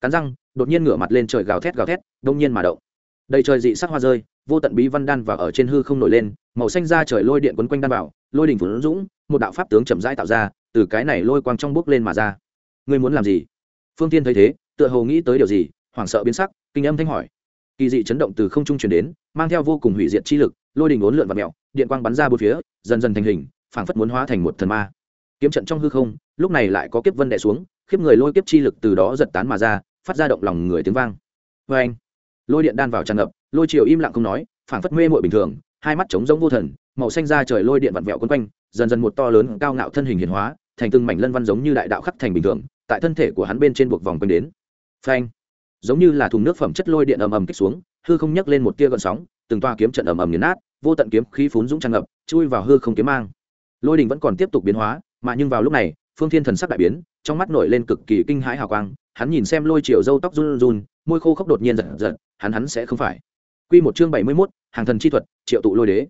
Cắn răng đột nhiên ngửa mặt lên trời gào thét gào thét đông nhiên mà động. Đầy trời dị sắc hoa rơi vô tận bí văn đan và ở trên hư không nổi lên màu xanh ra trời lôi điện quấn quanh đan bảo lôi đình phủ dũng một đạo pháp tướng chậm rãi tạo ra từ cái này lôi quang trong bước lên mà ra. Ngươi muốn làm gì? Phương tiên thấy thế tựa hồ nghĩ tới điều gì hoảng sợ biến sắc kinh âm thanh hỏi. Kỳ dị chấn động từ không trung truyền đến mang theo vô cùng hủy diệt chi lực lôi đình ốn lượn và mèo, điện quang bắn ra bốn phía dần dần thành hình phảng phất muốn hóa thành một thần ma. Kiếm trận trong hư không, lúc này lại có kiếp vân đè xuống, khiếp người lôi kiếp chi lực từ đó giật tán mà ra, phát ra động lòng người tiếng vang. Vê anh, lôi điện đan vào tràn ngập, lôi chiều im lặng không nói, phảng phất mê mội bình thường, hai mắt trống rỗng vô thần, màu xanh ra trời lôi điện vặn vẹo quấn quanh, dần dần một to lớn cao ngạo thân hình hiện hóa, thành từng mảnh lân văn giống như đại đạo khắc thành bình thường, tại thân thể của hắn bên trên buộc vòng quanh đến. Phanh giống như là thùng nước phẩm chất lôi điện ầm ầm kích xuống, hư không nhấc lên một tia gợn sóng, từng toa kiếm trận ầm ầm nghiền nát, vô tận kiếm khí phún dũng tràn ngập, chui vào hư không kiếm mang lôi đình vẫn còn tiếp tục biến hóa mà nhưng vào lúc này phương thiên thần sắc đại biến trong mắt nổi lên cực kỳ kinh hãi hào quang hắn nhìn xem lôi chiều râu tóc run run môi khô khốc đột nhiên giật giật hắn hắn sẽ không phải. Quy một chương bảy mươi 71, hàng thần chi thuật triệu tụ lôi đế.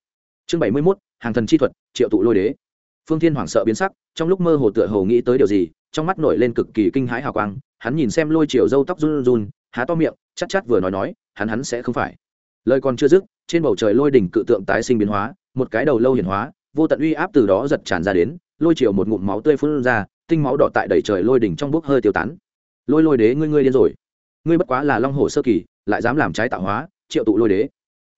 Chương bảy mươi 71, hàng thần chi thuật triệu tụ lôi đế. Phương thiên hoảng sợ biến sắc trong lúc mơ hồ tựa hồ nghĩ tới điều gì trong mắt nổi lên cực kỳ kinh hãi hào quang hắn nhìn xem lôi chiều râu tóc run run há to miệng chắc chắc vừa nói nói hắn hắn sẽ không phải. Lời còn chưa dứt trên bầu trời lôi đỉnh cự tượng tái sinh biến hóa một cái đầu lâu hiển hóa vô tận uy áp từ đó giật tràn ra đến, lôi chiều một ngụm máu tươi phun ra, tinh máu đỏ tại đầy trời lôi đỉnh trong bốc hơi tiêu tán. Lôi lôi đế, ngươi ngươi điên rồi. Ngươi bất quá là long hồ sơ kỳ, lại dám làm trái tạo hóa, triệu tụ lôi đế.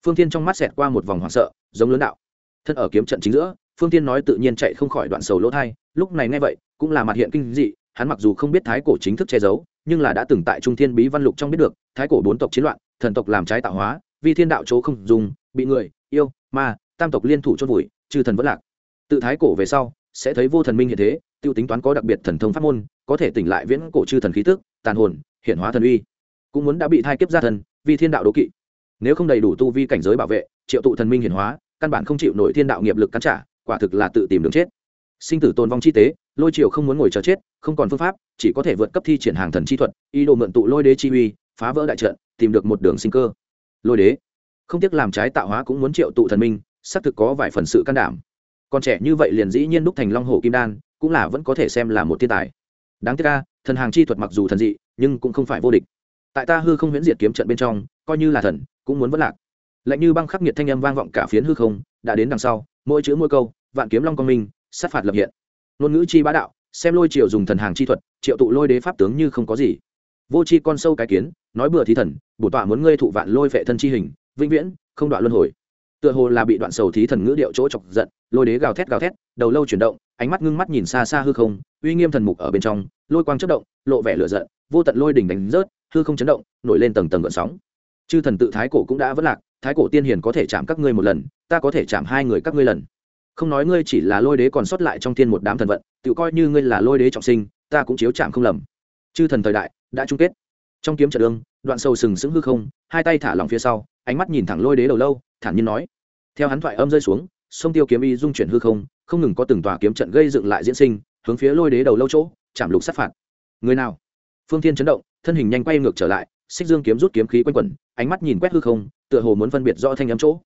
Phương thiên trong mắt xẹt qua một vòng hoảng sợ, giống lớn đạo. Thân ở kiếm trận chính giữa, phương thiên nói tự nhiên chạy không khỏi đoạn sầu lỗ thai, lúc này nghe vậy, cũng là mặt hiện kinh dị, hắn mặc dù không biết thái cổ chính thức che giấu, nhưng là đã từng tại trung thiên bí văn lục trong biết được, thái cổ bốn tộc chiến loạn, thần tộc làm trái tạo hóa vì thiên đạo chỗ không dùng, bị người, yêu, ma, tam tộc liên thủ chôn vùi chư thần vẫn lạc. Tự thái cổ về sau, sẽ thấy vô thần minh hiện thế, tiêu tính toán có đặc biệt thần thông pháp môn, có thể tỉnh lại viễn cổ chư thần khí tức, tàn hồn, hiện hóa thần uy. Cũng muốn đã bị thai kiếp ra thần, vì thiên đạo đố kỵ. Nếu không đầy đủ tu vi cảnh giới bảo vệ, triệu tụ thần minh hiển hóa, căn bản không chịu nổi thiên đạo nghiệp lực cắn trả, quả thực là tự tìm đường chết. Sinh tử tồn vong chi tế, lôi triều không muốn ngồi chờ chết, không còn phương pháp, chỉ có thể vượt cấp thi triển hàng thần chi thuật, ý đồ mượn tụ lôi đế chi uy, phá vỡ đại trận, tìm được một đường sinh cơ. Lôi đế. Không tiếc làm trái tạo hóa cũng muốn triệu tụ thần minh xác thực có vài phần sự can đảm. Còn trẻ như vậy liền dĩ nhiên đúc thành long hồ kim đan, cũng là vẫn có thể xem là một thiên tài. Đáng tiếc ca thần hàng chi thuật mặc dù thần dị, nhưng cũng không phải vô địch. Tại ta hư không huyễn diệt kiếm trận bên trong, coi như là thần, cũng muốn vất lạc. Lạnh như băng khắc nghiệt thanh âm vang vọng cả phiến hư không, đã đến đằng sau, mỗi chữ mỗi câu, vạn kiếm long công minh, sát phạt lập hiện. Ngôn ngữ chi bá đạo, xem lôi triều dùng thần hàng chi thuật, triệu tụ lôi đế pháp tướng như không có gì. Vô chi con sâu cái kiến, nói bừa thì thần, bổ tọa muốn ngươi thụ vạn lôi vệ thân chi hình, vĩnh viễn không đoạn luân hồi tựa hồ là bị đoạn sầu thí thần ngữ điệu chỗ chọc giận, lôi đế gào thét gào thét, đầu lâu chuyển động, ánh mắt ngưng mắt nhìn xa xa hư không, uy nghiêm thần mục ở bên trong, lôi quang chất động, lộ vẻ lửa giận, vô tận lôi đỉnh đánh rớt, hư không chấn động, nổi lên tầng tầng gợn sóng. Chư thần tự thái cổ cũng đã vất lạc, thái cổ tiên hiền có thể chạm các ngươi một lần, ta có thể chạm hai người các ngươi lần. Không nói ngươi chỉ là lôi đế còn sót lại trong thiên một đám thần vận, tự coi như ngươi là lôi đế trọng sinh, ta cũng chiếu chạm không lầm. Chư thần thời đại đã chung kết. Trong kiếm trận đương đoạn sâu sừng sững hư không, hai tay thả lòng phía sau, ánh mắt nhìn thẳng lôi đế đầu lâu, thản nhiên nói. Theo hắn thoại âm rơi xuống, sông tiêu kiếm y dung chuyển hư không không ngừng có từng tòa kiếm trận gây dựng lại diễn sinh, hướng phía lôi đế đầu lâu chỗ, chạm lục sát phạt. Người nào? Phương thiên chấn động, thân hình nhanh quay ngược trở lại, xích dương kiếm rút kiếm khí quanh quẩn, ánh mắt nhìn quét hư không, tựa hồ muốn phân biệt rõ thanh âm chỗ.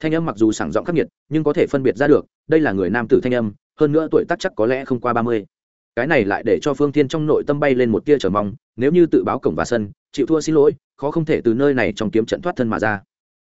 Thanh âm mặc dù sảng giọng khắc nghiệt, nhưng có thể phân biệt ra được, đây là người nam tử thanh âm, hơn nữa tuổi tác chắc có lẽ không qua ba mươi. Cái này lại để cho phương thiên trong nội tâm bay lên một tia trở mong, nếu như tự báo cổng và sân chịu thua xin lỗi, khó không thể từ nơi này trong kiếm trận thoát thân mà ra.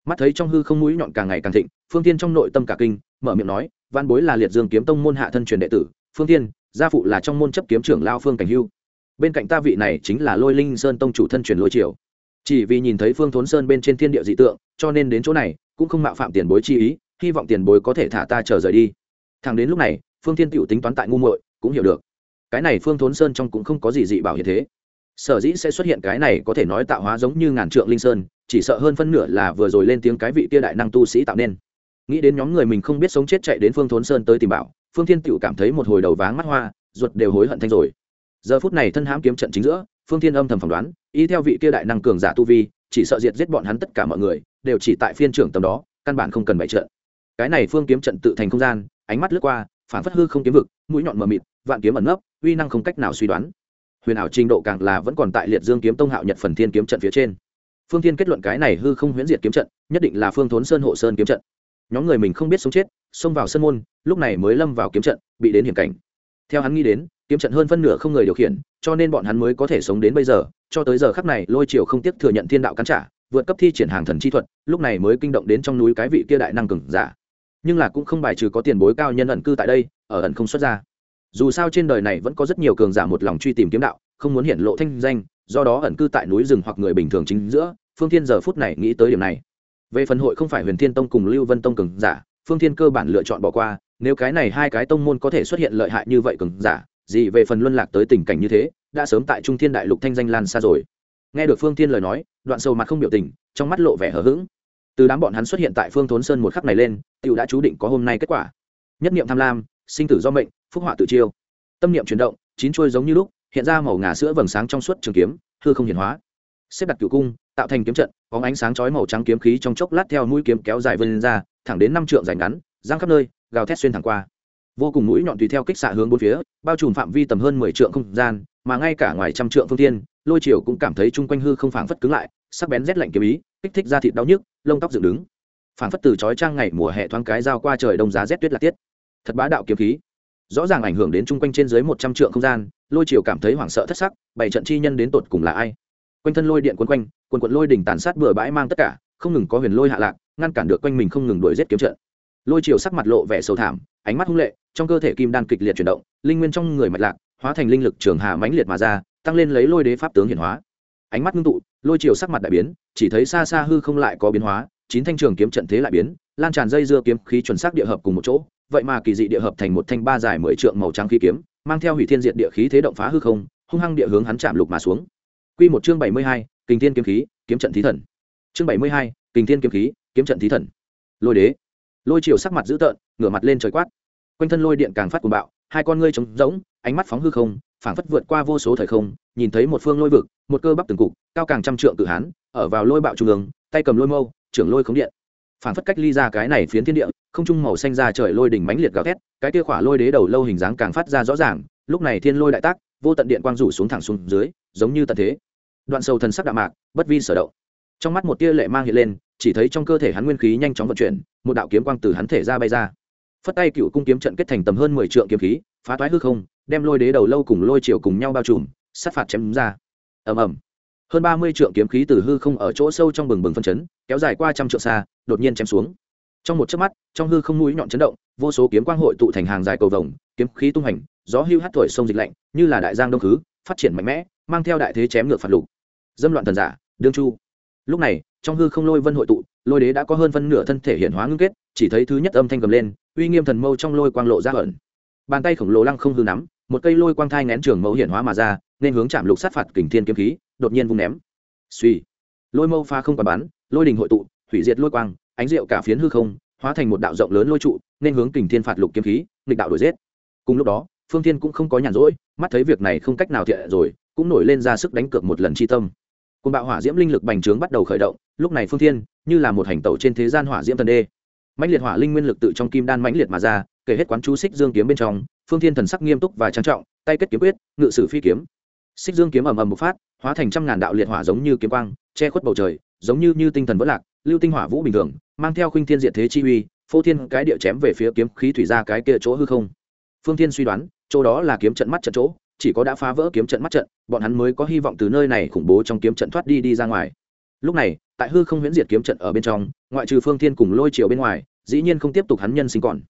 Mắt thấy trong hư không mũi nhọn càng ngày càng thịnh, phương thiên trong nội tâm cả kinh, mở miệng nói văn bối là liệt dương kiếm tông môn hạ thân truyền đệ tử, phương thiên, gia phụ là trong môn chấp kiếm trưởng lao phương cảnh hưu. Bên cạnh ta vị này chính là lôi linh sơn tông chủ thân truyền lôi triều. Chỉ vì nhìn thấy phương thốn sơn bên trên thiên địa dị tượng, cho nên đến chỗ này, cũng không mạo phạm tiền bối chi ý, hy vọng tiền bối có thể thả ta chờ rời đi. Thằng đến lúc này, phương thiên tựu tính toán tại ngu muội, cũng hiểu được. Cái này phương thốn sơn trong cũng không có gì dị bảo hiện thế sở dĩ sẽ xuất hiện cái này có thể nói tạo hóa giống như ngàn trượng linh sơn, chỉ sợ hơn phân nửa là vừa rồi lên tiếng cái vị kia đại năng tu sĩ tạo nên. Nghĩ đến nhóm người mình không biết sống chết chạy đến phương thốn sơn tới tìm bảo, phương thiên tựu cảm thấy một hồi đầu váng mắt hoa, ruột đều hối hận thanh rồi. Giờ phút này thân hãm kiếm trận chính giữa, phương thiên âm thầm phỏng đoán, y theo vị kia đại năng cường giả tu vi, chỉ sợ diệt giết bọn hắn tất cả mọi người, đều chỉ tại phiên trưởng tầm đó, căn bản không cần bày trận. Cái này phương kiếm trận tự thành không gian, ánh mắt lướt qua phản phất hư không kiếm vực, mũi nhọn mờ mịt, vạn kiếm ẩn nấp, uy năng không cách nào suy đoán huyền ảo trình độ càng là vẫn còn tại liệt dương kiếm tông hạo nhật phần thiên kiếm trận phía trên. Phương thiên kết luận cái này hư không huyễn diệt kiếm trận, nhất định là phương thốn sơn hộ sơn kiếm trận. Nhóm người mình không biết sống chết, xông vào sân môn, lúc này mới lâm vào kiếm trận, bị đến hiểm cảnh. Theo hắn nghĩ đến, kiếm trận hơn phân nửa không người điều khiển, cho nên bọn hắn mới có thể sống đến bây giờ, cho tới giờ khắc này, lôi triều không tiếc thừa nhận thiên đạo cắn trả, vượt cấp thi triển hàng thần chi thuật, lúc này mới kinh động đến trong núi cái vị kia đại năng cường giả. Nhưng là cũng không bài trừ có tiền bối cao nhân ẩn cư tại đây, ở ẩn không xuất ra dù sao trên đời này vẫn có rất nhiều cường giả một lòng truy tìm kiếm đạo, không muốn hiện lộ thanh danh, do đó ẩn cư tại núi rừng hoặc người bình thường chính giữa, phương thiên giờ phút này nghĩ tới điểm này. Về phần hội không phải huyền thiên tông cùng lưu vân tông cường giả, phương thiên cơ bản lựa chọn bỏ qua, nếu cái này hai cái tông môn có thể xuất hiện lợi hại như vậy cường giả, gì về phần luân lạc tới tình cảnh như thế, đã sớm tại trung thiên đại lục thanh danh lan xa rồi. Nghe được phương thiên lời nói, đoạn sâu mặt không biểu tình, trong mắt lộ vẻ hờ hững. Từ đám bọn hắn xuất hiện tại phương thốn sơn một khắc này lên t đã chú định có hôm nay kết quả. Nhất niệm tham lam, sinh tử do mệnh phúc họa tự chiêu. Tâm niệm chuyển động, chín chuôi giống như lúc, hiện ra màu ngà sữa vầng sáng trong suốt trường kiếm, hư không hiển hóa. Xếp đặt cựu cung, tạo thành kiếm trận có ánh sáng chói màu trắng kiếm khí trong chốc lát theo mũi kiếm kéo dài vươn ra, thẳng đến năm trượng dài ngắn, giang khắp nơi, gào thét xuyên thẳng qua. Vô cùng mũi nhọn tùy theo kích xạ hướng bốn phía, bao trùm phạm vi tầm hơn mười trượng không gian, mà ngay cả ngoài trăm trượng phương tiên, lôi triều cũng cảm thấy chung quanh hư không phảng phất cứng lại, sắc bén rét lạnh kiếm ý, kích thích da thịt đau nhức, lông tóc dựng đứng. Phảng phất từ chói trang ngày mùa hè thoáng cái giao qua trời đông giá rét tuyết là tiết. Thật bá đạo kiếm khí rõ ràng ảnh hưởng đến chung quanh trên dưới một trăm trượng không gian, lôi triều cảm thấy hoảng sợ thất sắc bảy trận chi nhân đến tột cùng là ai? Quanh thân lôi điện quấn quanh quần quận lôi đỉnh tàn sát bừa bãi mang tất cả, không ngừng có huyền lôi hạ lạc, ngăn cản được quanh mình không ngừng đuổi giết kiếm trận. Lôi triều sắc mặt lộ vẻ sầu thảm, ánh mắt hung lệ, trong cơ thể kim đan kịch liệt chuyển động, linh nguyên trong người mạch lạc, hóa thành linh lực trường hà mãnh liệt mà ra, tăng lên lấy lôi đế pháp tướng hiển hóa. Ánh mắt ngưng tụ, lôi chiều sắc mặt đại biến, chỉ thấy xa xa hư không lại có biến hóa chín thanh trường kiếm trận thế lại biến lan tràn dây dưa kiếm khí chuẩn xác địa hợp cùng một chỗ vậy mà kỳ dị địa hợp thành một thanh ba dài mười trượng màu trắng khí kiếm mang theo hủy thiên diệt địa khí thế động phá hư không hung hăng địa hướng hắn chạm lục mà xuống. Quy một chương bảy mươi hai, kình thiên kiếm khí kiếm trận thí thần. Chương bảy mươi hai, kình thiên kiếm khí kiếm trận thí thần. Lôi đế. Lôi chiều sắc mặt dữ tợn ngửa mặt lên trời quát. Quanh thân lôi điện càng phát cuồng bạo hai con ngươi trống rỗng ánh mắt phóng hư không phảng phất vượt qua vô số thời không nhìn thấy một phương lôi vực một cơ bắp từng cục cao càng trăm trượng cự hán ở vào lôi bạo trung ương tay cầm lôi mâu trưởng lôi khống điện. Phảng phất cách ly ra cái này phiến thiên địa, không trung màu xanh ra trời lôi đỉnh mánh liệt gào thét, cái kia khỏa lôi đế đầu lâu hình dáng càng phát ra rõ ràng, lúc này thiên lôi đại tác, vô tận điện quang rủ xuống thẳng xuống dưới, giống như tận thế. Đoạn sâu thần sắc đạm mạc, bất vi sở động. Trong mắt một tia lệ mang hiện lên, chỉ thấy trong cơ thể hắn nguyên khí nhanh chóng vận chuyển, một đạo kiếm quang từ hắn thể ra bay ra. Phất tay cựu cung kiếm trận kết thành tầm hơn mười trượng kiếm khí, phá toái hư không, đem lôi đế đầu lâu cùng lôi chiều cùng nhau bao trùm, sát phạt chém ra. Ầm ầm. Hơn ba mươi trượng kiếm khí từ hư không ở chỗ sâu trong bừng bừng phân chấn kéo dài qua trăm trượng xa, đột nhiên chém xuống. Trong một chớp mắt, trong hư không mũi nhọn chấn động, vô số kiếm quang hội tụ thành hàng dài cầu vồng, kiếm khí tung hành, gió hưu hắt thổi sông dịch lạnh, như là đại giang đông khứ, phát triển mạnh mẽ, mang theo đại thế chém ngược phạt lục. Dâm loạn thần giả, đương chu. Lúc này, trong hư không lôi vân hội tụ, lôi đế đã có hơn phân nửa thân thể hiện hóa ngưng kết, chỉ thấy thứ nhất âm thanh cầm lên, uy nghiêm thần mâu trong lôi quang lộ ra ẩn. Bàn tay khổng lồ lăng không hư nắm, một cây lôi quang thai nén trường mẫu hiện hóa mà ra, nên hướng chạm lục sát phạt kình thiên kiếm khí, đột nhiên vung ném. Suy lôi mâu pha không còn bắn, lôi đình hội tụ, hủy diệt lôi quang, ánh rượu cả phiến hư không, hóa thành một đạo rộng lớn lôi trụ, nên hướng kình thiên phạt lục kiếm khí, nghịch đạo đổi giết. Cùng lúc đó, phương thiên cũng không có nhàn rỗi, mắt thấy việc này không cách nào thiện rồi, cũng nổi lên ra sức đánh cược một lần chi tâm. Cùng bạo hỏa diễm linh lực bành trướng bắt đầu khởi động, lúc này phương thiên như là một hành tẩu trên thế gian hỏa diễm thần đê. Mãnh liệt hỏa linh nguyên lực tự trong kim đan mãnh liệt mà ra, kể hết quán chú xích dương kiếm bên trong, phương thiên thần sắc nghiêm túc và trang trọng, tay kết kiếm quyết, ngự sử phi kiếm. Xích dương kiếm ầm ầm một phát hóa thành trăm ngàn đạo liệt hỏa giống như kiếm quang, che khuất bầu trời, giống như như tinh thần vỡ lạc, lưu tinh hỏa vũ bình thường, mang theo khuynh thiên diệt thế chi uy, phô thiên cái địa chém về phía kiếm khí thủy ra cái kia chỗ hư không. Phương thiên suy đoán, chỗ đó là kiếm trận mắt trận chỗ, chỉ có đã phá vỡ kiếm trận mắt trận, bọn hắn mới có hy vọng từ nơi này khủng bố trong kiếm trận thoát đi đi ra ngoài. Lúc này, tại hư không huyễn diệt kiếm trận ở bên trong, ngoại trừ phương thiên cùng lôi chiều bên ngoài, dĩ nhiên không tiếp tục hắn nhân sinh còn.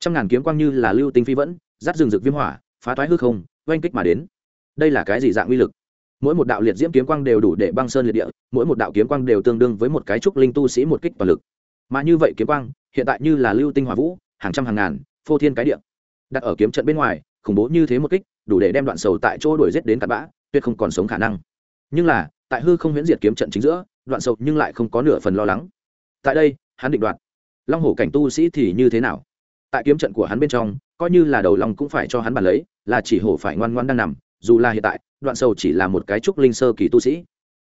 Trăm ngàn kiếm quang như là lưu tinh phi vẫn dắt rừng rực viêm hỏa, phá toái hư không, oanh kích mà đến. Đây là cái gì dạng uy lực? Mỗi một đạo liệt diễm kiếm quang đều đủ để băng sơn liệt địa, mỗi một đạo kiếm quang đều tương đương với một cái trúc linh tu sĩ một kích toàn lực. Mà như vậy kiếm quang, hiện tại như là lưu tinh hỏa vũ, hàng trăm hàng ngàn, phô thiên cái địa. Đặt ở kiếm trận bên ngoài, khủng bố như thế một kích, đủ để đem đoạn sầu tại chỗ đuổi giết đến cặn bã, tuyệt không còn sống khả năng. Nhưng là, tại hư không huyễn diệt kiếm trận chính giữa, đoạn sầu nhưng lại không có nửa phần lo lắng. Tại đây, hắn định đoạt. Long hổ cảnh tu sĩ thì như thế nào? Tại kiếm trận của hắn bên trong, coi như là đầu lòng cũng phải cho hắn bàn lấy, là chỉ hổ phải ngoan ngoan đang nằm dù là hiện tại, đoạn sầu chỉ là một cái trúc linh sơ kỳ tu sĩ.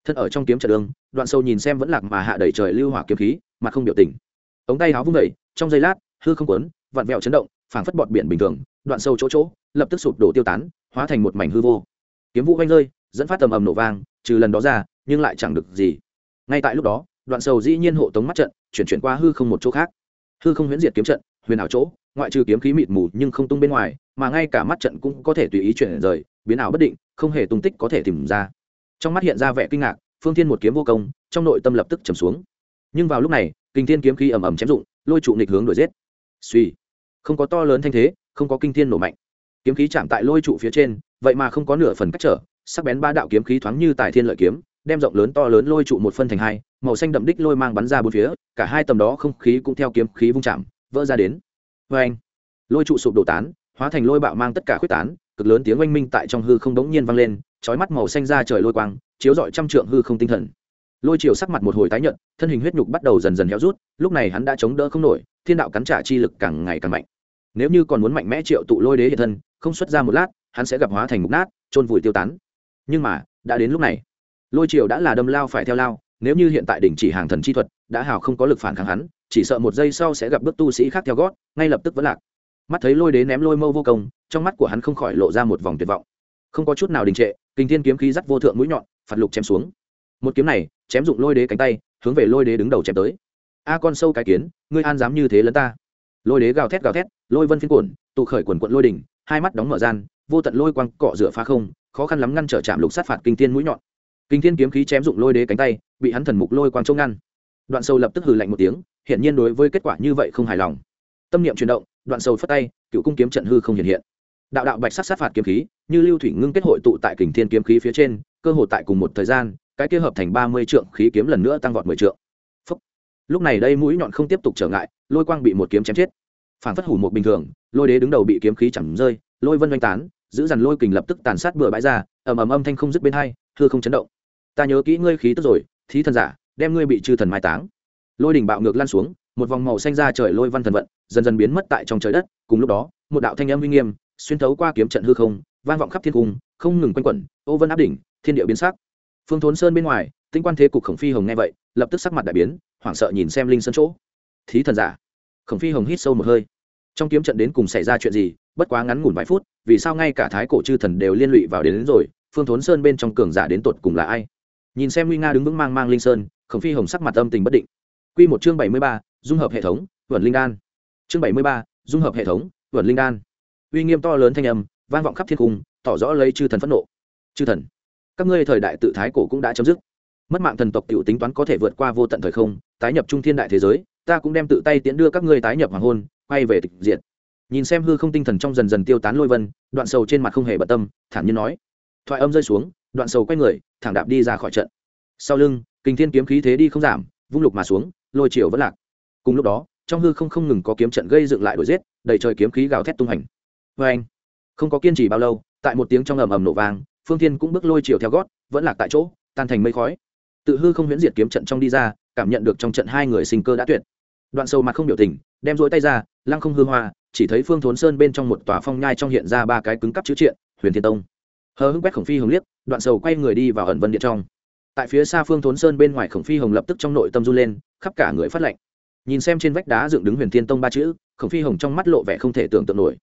Thân ở trong kiếm trận đường, đoạn sầu nhìn xem vẫn lạc mà hạ đẩy trời lưu hỏa kiếm khí mà không biểu tình. Ống tay áo vung vẩy trong giây lát, hư không quấn vặn vẹo chấn động, phảng phất bọt biển bình thường, đoạn sâu chỗ chỗ, lập tức sụp đổ tiêu tán, hóa thành một mảnh hư vô. Kiếm vũ vanh rơi, dẫn phát tầm ầm nổ vang, trừ lần đó ra, nhưng lại chẳng được gì. Ngay tại lúc đó, đoạn sầu dĩ nhiên hộ tống mắt trận, chuyển chuyển qua hư không một chỗ khác. Hư không huyễn diệt kiếm trận, huyền ảo chỗ, ngoại trừ kiếm khí mịt mù nhưng không tung bên ngoài, mà ngay cả mắt trận cũng có thể tùy ý chuyển rời biến ảo bất định, không hề tung tích có thể tìm ra. Trong mắt hiện ra vẻ kinh ngạc, phương thiên một kiếm vô công, trong nội tâm lập tức trầm xuống. Nhưng vào lúc này kinh thiên kiếm khí ầm ầm chém dụng, lôi trụ nghịch hướng đuổi giết. Suy, không có to lớn thanh thế, không có kinh thiên nổ mạnh. Kiếm khí chạm tại lôi trụ phía trên, vậy mà không có nửa phần cách trở, sắc bén ba đạo kiếm khí thoáng như tài thiên lợi kiếm, đem rộng lớn to lớn lôi trụ một phân thành hai, màu xanh đậm đích lôi mang bắn ra bốn phía, cả hai tầm đó không khí cũng theo kiếm khí vung chạm, vỡ ra đến. Vê anh lôi trụ sụp đổ tán, hóa thành lôi bạo mang tất cả khuyết tán cực lớn tiếng oanh minh tại trong hư không đống nhiên vang lên, chói mắt màu xanh ra trời lôi quang, chiếu rọi trăm trượng hư không tinh thần. Lôi chiều sắc mặt một hồi tái nhợt, thân hình huyết nhục bắt đầu dần dần héo rút, lúc này hắn đã chống đỡ không nổi, thiên đạo cắn trả chi lực càng ngày càng mạnh. Nếu như còn muốn mạnh mẽ triệu tụ lôi đế hiện thân, không xuất ra một lát, hắn sẽ gặp hóa thành mục nát trôn vùi tiêu tán. Nhưng mà, đã đến lúc này. Lôi triều đã là đâm lao phải theo lao, nếu như hiện tại đỉnh chỉ hàng thần chi thuật, đã hào không có lực phản kháng hắn, chỉ sợ một giây sau sẽ gặp bước tu sĩ khác theo gót, ngay lập tức vẫn lạc. Mắt thấy lôi đế ném lôi mâu vô công trong mắt của hắn không khỏi lộ ra một vòng tuyệt vọng. Không có chút nào đình trệ kinh thiên kiếm khí dắt vô thượng mũi nhọn, phạt lục chém xuống. Một kiếm này, chém dụng lôi đế cánh tay, hướng về lôi đế đứng đầu chém tới. A con sâu cái kiến, ngươi an dám như thế lấn ta? Lôi đế gào thét gào thét, lôi vân phiên cuộn, tụ khởi quần quận lôi đỉnh, hai mắt đóng mở gian, vô tận lôi quang cọ rửa phá không, khó khăn lắm ngăn trở chạm lục sát phạt kinh thiên mũi nhọn. Kinh thiên kiếm khí chém dụng lôi đế cánh tay, bị hắn thần mục lôi quang trông ngăn. Đoạn sâu lập tức hừ lạnh một tiếng, hiển nhiên đối với kết quả như vậy không hài lòng. Tâm niệm chuyển động, đoạn sâu phất tay, cựu cung kiếm trận hư không hiện hiện đạo đạo bạch sát sát phạt kiếm khí, như lưu thủy ngưng kết hội tụ tại kình thiên kiếm khí phía trên, cơ hội tại cùng một thời gian, cái kia hợp thành ba mươi trượng khí kiếm lần nữa tăng vọt mười trượng. Phúc. lúc này đây mũi nhọn không tiếp tục trở ngại, lôi quang bị một kiếm chém chết. Phản phất hủ một bình thường, lôi đế đứng đầu bị kiếm khí chẳng rơi, lôi vân oanh tán, giữ dằn lôi kình lập tức tàn sát bừa bãi ra, ầm ầm âm thanh không dứt bên hai thưa không chấn động. Ta nhớ kỹ ngươi khí tức rồi, thí thần giả, đem ngươi bị chư thần mai táng. Lôi đỉnh bạo ngược lan xuống, một vòng màu xanh ra trời lôi văn thần vận, dần dần biến mất tại trong trời đất, cùng lúc đó, một đạo thanh âm uy nghiêm xuyên thấu qua kiếm trận hư không vang vọng khắp thiên cung không ngừng quanh quẩn ô vân áp đỉnh thiên địa biến sắc. Phương thốn sơn bên ngoài tinh quan thế cục khổng phi hồng nghe vậy lập tức sắc mặt đại biến hoảng sợ nhìn xem linh sơn chỗ. Thí thần giả. Khổng phi hồng hít sâu một hơi. Trong kiếm trận đến cùng xảy ra chuyện gì bất quá ngắn ngủn vài phút vì sao ngay cả thái cổ chư thần đều liên lụy vào đến, đến rồi phương thốn sơn bên trong cường giả đến tột cùng là ai? Nhìn xem nguy nga đứng vững mang mang linh sơn khổng phi hồng sắc mặt âm tình bất định. Q một chương bảy mươi ba dung hợp hệ thống vẩn linh đan. Chương bảy mươi ba dung hợp hệ thống vẩn linh đan uy nghiêm to lớn thanh âm, vang vọng khắp thiên cung, tỏ rõ lấy chư thần phẫn nộ. Chư thần, các ngươi thời đại tự thái cổ cũng đã chấm dứt. Mất mạng thần tộc t tính toán có thể vượt qua vô tận thời không, tái nhập trung thiên đại thế giới, ta cũng đem tự tay tiễn đưa các ngươi tái nhập hoàng hôn, quay về tịch diện. nhìn xem hư không tinh thần trong dần dần tiêu tán lôi vân, đoạn sầu trên mặt không hề bận tâm, thản nhiên nói. Thoại âm rơi xuống, đoạn sầu quay người, thẳng đạp đi ra khỏi trận. Sau lưng kinh thiên kiếm khí thế đi không giảm, vung lục mà xuống, lôi chiều vẫn lạc. Cùng lúc đó, trong hư không không ngừng có kiếm trận gây dựng lại đuổi giết, đầy trời kiếm khí gào thét tung hành vê anh. Không có kiên trì bao lâu, tại một tiếng trong ầm ầm nổ vang, phương thiên cũng bước lôi chiều theo gót, vẫn lạc tại chỗ, tan thành mây khói. Tự hư không huyễn diệt kiếm trận trong đi ra, cảm nhận được trong trận hai người sinh cơ đã tuyệt. Đoạn sâu mặt không biểu tình, đem rỗi tay ra, lăng không hư hoa, chỉ thấy phương thốn sơn bên trong một tòa phong nhai trong hiện ra ba cái cứng cắp chữ triện, huyền thiên tông. Hờ hưng quét khổng phi hồng liếc, đoạn sầu quay người đi vào ẩn vân điện trong. Tại phía xa phương thốn sơn bên ngoài khổng phi hồng lập tức trong nội tâm run lên, khắp cả người phát lệnh nhìn xem trên vách đá dựng đứng huyền thiên tông ba chữ, khổng phi hồng trong mắt lộ vẻ không thể tưởng tượng nổi